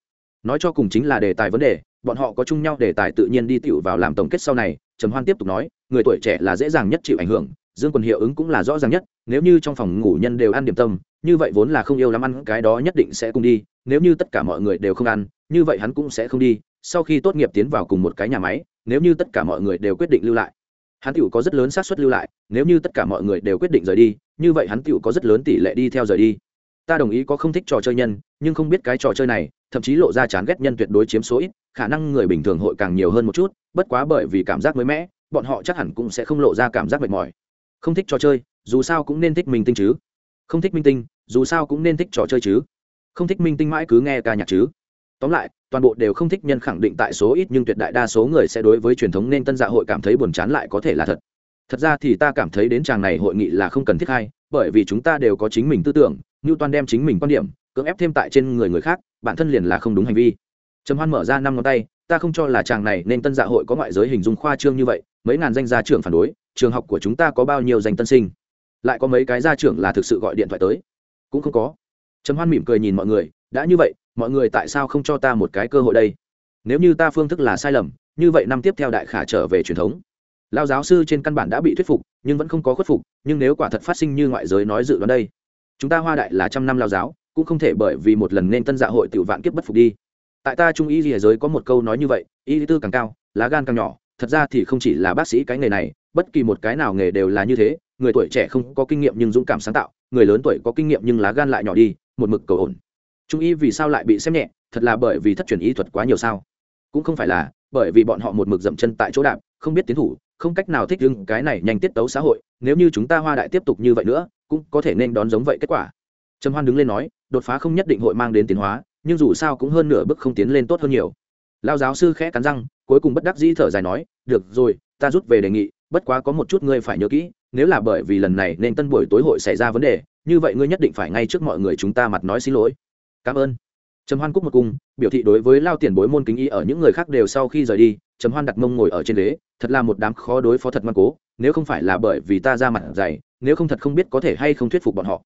Nói cho cùng chính là đề tài vấn đề bọn họ có chung nhau đề tài tự nhiên đi tiểu vào làm tổng kết sau này, trầm hoan tiếp tục nói, người tuổi trẻ là dễ dàng nhất chịu ảnh hưởng, dương quần hiệu ứng cũng là rõ ràng nhất, nếu như trong phòng ngủ nhân đều ăn điểm tâm, như vậy vốn là không yêu lắm ăn, cái đó nhất định sẽ cùng đi, nếu như tất cả mọi người đều không ăn, như vậy hắn cũng sẽ không đi, sau khi tốt nghiệp tiến vào cùng một cái nhà máy, nếu như tất cả mọi người đều quyết định lưu lại, hắn tiểu có rất lớn xác suất lưu lại, nếu như tất cả mọi người đều quyết định rời đi, như vậy hắn tiểu có rất lớn tỷ lệ đi theo rời đi. Ta đồng ý có không thích trò chơi nhân, nhưng không biết cái trò chơi này, thậm chí lộ ra chán ghét nhân tuyệt đối chiếm số ít khả năng người bình thường hội càng nhiều hơn một chút, bất quá bởi vì cảm giác mới mẻ, bọn họ chắc hẳn cũng sẽ không lộ ra cảm giác mệt mỏi. Không thích trò chơi, dù sao cũng nên thích minh tinh chứ. Không thích minh tinh, dù sao cũng nên thích trò chơi chứ. Không thích minh tinh mãi cứ nghe ca nhạc chứ. Tóm lại, toàn bộ đều không thích nhân khẳng định tại số ít nhưng tuyệt đại đa số người sẽ đối với truyền thống nên tân dạ hội cảm thấy buồn chán lại có thể là thật. Thật ra thì ta cảm thấy đến chàng này hội nghị là không cần thiết hay, bởi vì chúng ta đều có chính mình tư tưởng như toàn đem chính mình quan điểm, cưỡng ép thêm tại trên người người khác, bản thân liền là không đúng hành vi trầm hoan mở ra năm ngón tay, ta không cho là chàng này nên tân dạ hội có ngoại giới hình dung khoa trương như vậy, mấy ngàn danh gia trưởng phản đối, trường học của chúng ta có bao nhiêu danh tân sinh? Lại có mấy cái gia trưởng là thực sự gọi điện thoại tới? Cũng không có. Trầm hoan mỉm cười nhìn mọi người, đã như vậy, mọi người tại sao không cho ta một cái cơ hội đây? Nếu như ta phương thức là sai lầm, như vậy năm tiếp theo đại khả trở về truyền thống. Lao giáo sư trên căn bản đã bị thuyết phục, nhưng vẫn không có khuất phục, nhưng nếu quả thật phát sinh như ngoại giới nói dự đoán đây, chúng ta hoa đại là trăm năm lao giáo, cũng không thể bởi vì một lần nên tân dạ hội tiểu vạn kiếp bất phục đi tại ta trung y thế giới có một câu nói như vậy, y tư càng cao, lá gan càng nhỏ, thật ra thì không chỉ là bác sĩ cái nghề này, bất kỳ một cái nào nghề đều là như thế, người tuổi trẻ không có kinh nghiệm nhưng dũng cảm sáng tạo, người lớn tuổi có kinh nghiệm nhưng lá gan lại nhỏ đi, một mực cầu ổn. Trung y vì sao lại bị xem nhẹ, thật là bởi vì thất truyền y thuật quá nhiều sao? Cũng không phải là, bởi vì bọn họ một mực dậm chân tại chỗ đạp, không biết tiến thủ, không cách nào thích ứng cái này nhanh tiết tấu xã hội, nếu như chúng ta hoa đại tiếp tục như vậy nữa, cũng có thể nên đón giống vậy kết quả. Trầm hoan đứng lên nói, đột phá không nhất định hội mang đến tiến hóa nhưng dù sao cũng hơn nửa bước không tiến lên tốt hơn nhiều. Lao giáo sư khẽ cắn răng, cuối cùng bất đắc dĩ thở dài nói, được rồi, ta rút về đề nghị, bất quá có một chút ngươi phải nhớ kỹ, nếu là bởi vì lần này nên tân buổi tối hội xảy ra vấn đề, như vậy ngươi nhất định phải ngay trước mọi người chúng ta mặt nói xin lỗi. Cảm ơn. Trầm hoan cúc một cung biểu thị đối với lao tiền bối môn kính y ở những người khác đều sau khi rời đi, trầm hoan đặt mông ngồi ở trên ghế, thật là một đám khó đối phó thật ngoan cố, nếu không phải là bởi vì ta ra mặt dày, nếu không thật không biết có thể hay không thuyết phục bọn họ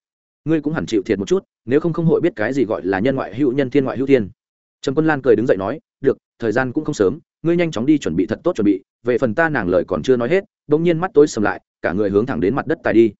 ngươi cũng hẳn chịu thiệt một chút, nếu không không hội biết cái gì gọi là nhân ngoại hữu nhân thiên ngoại hữu thiên. Trầm quân lan cười đứng dậy nói, được, thời gian cũng không sớm, ngươi nhanh chóng đi chuẩn bị thật tốt chuẩn bị, về phần ta nàng lời còn chưa nói hết đ ỗ n g nhiên mắt tối sầm lại, cả người hướng thẳng đến mặt đất tài đi.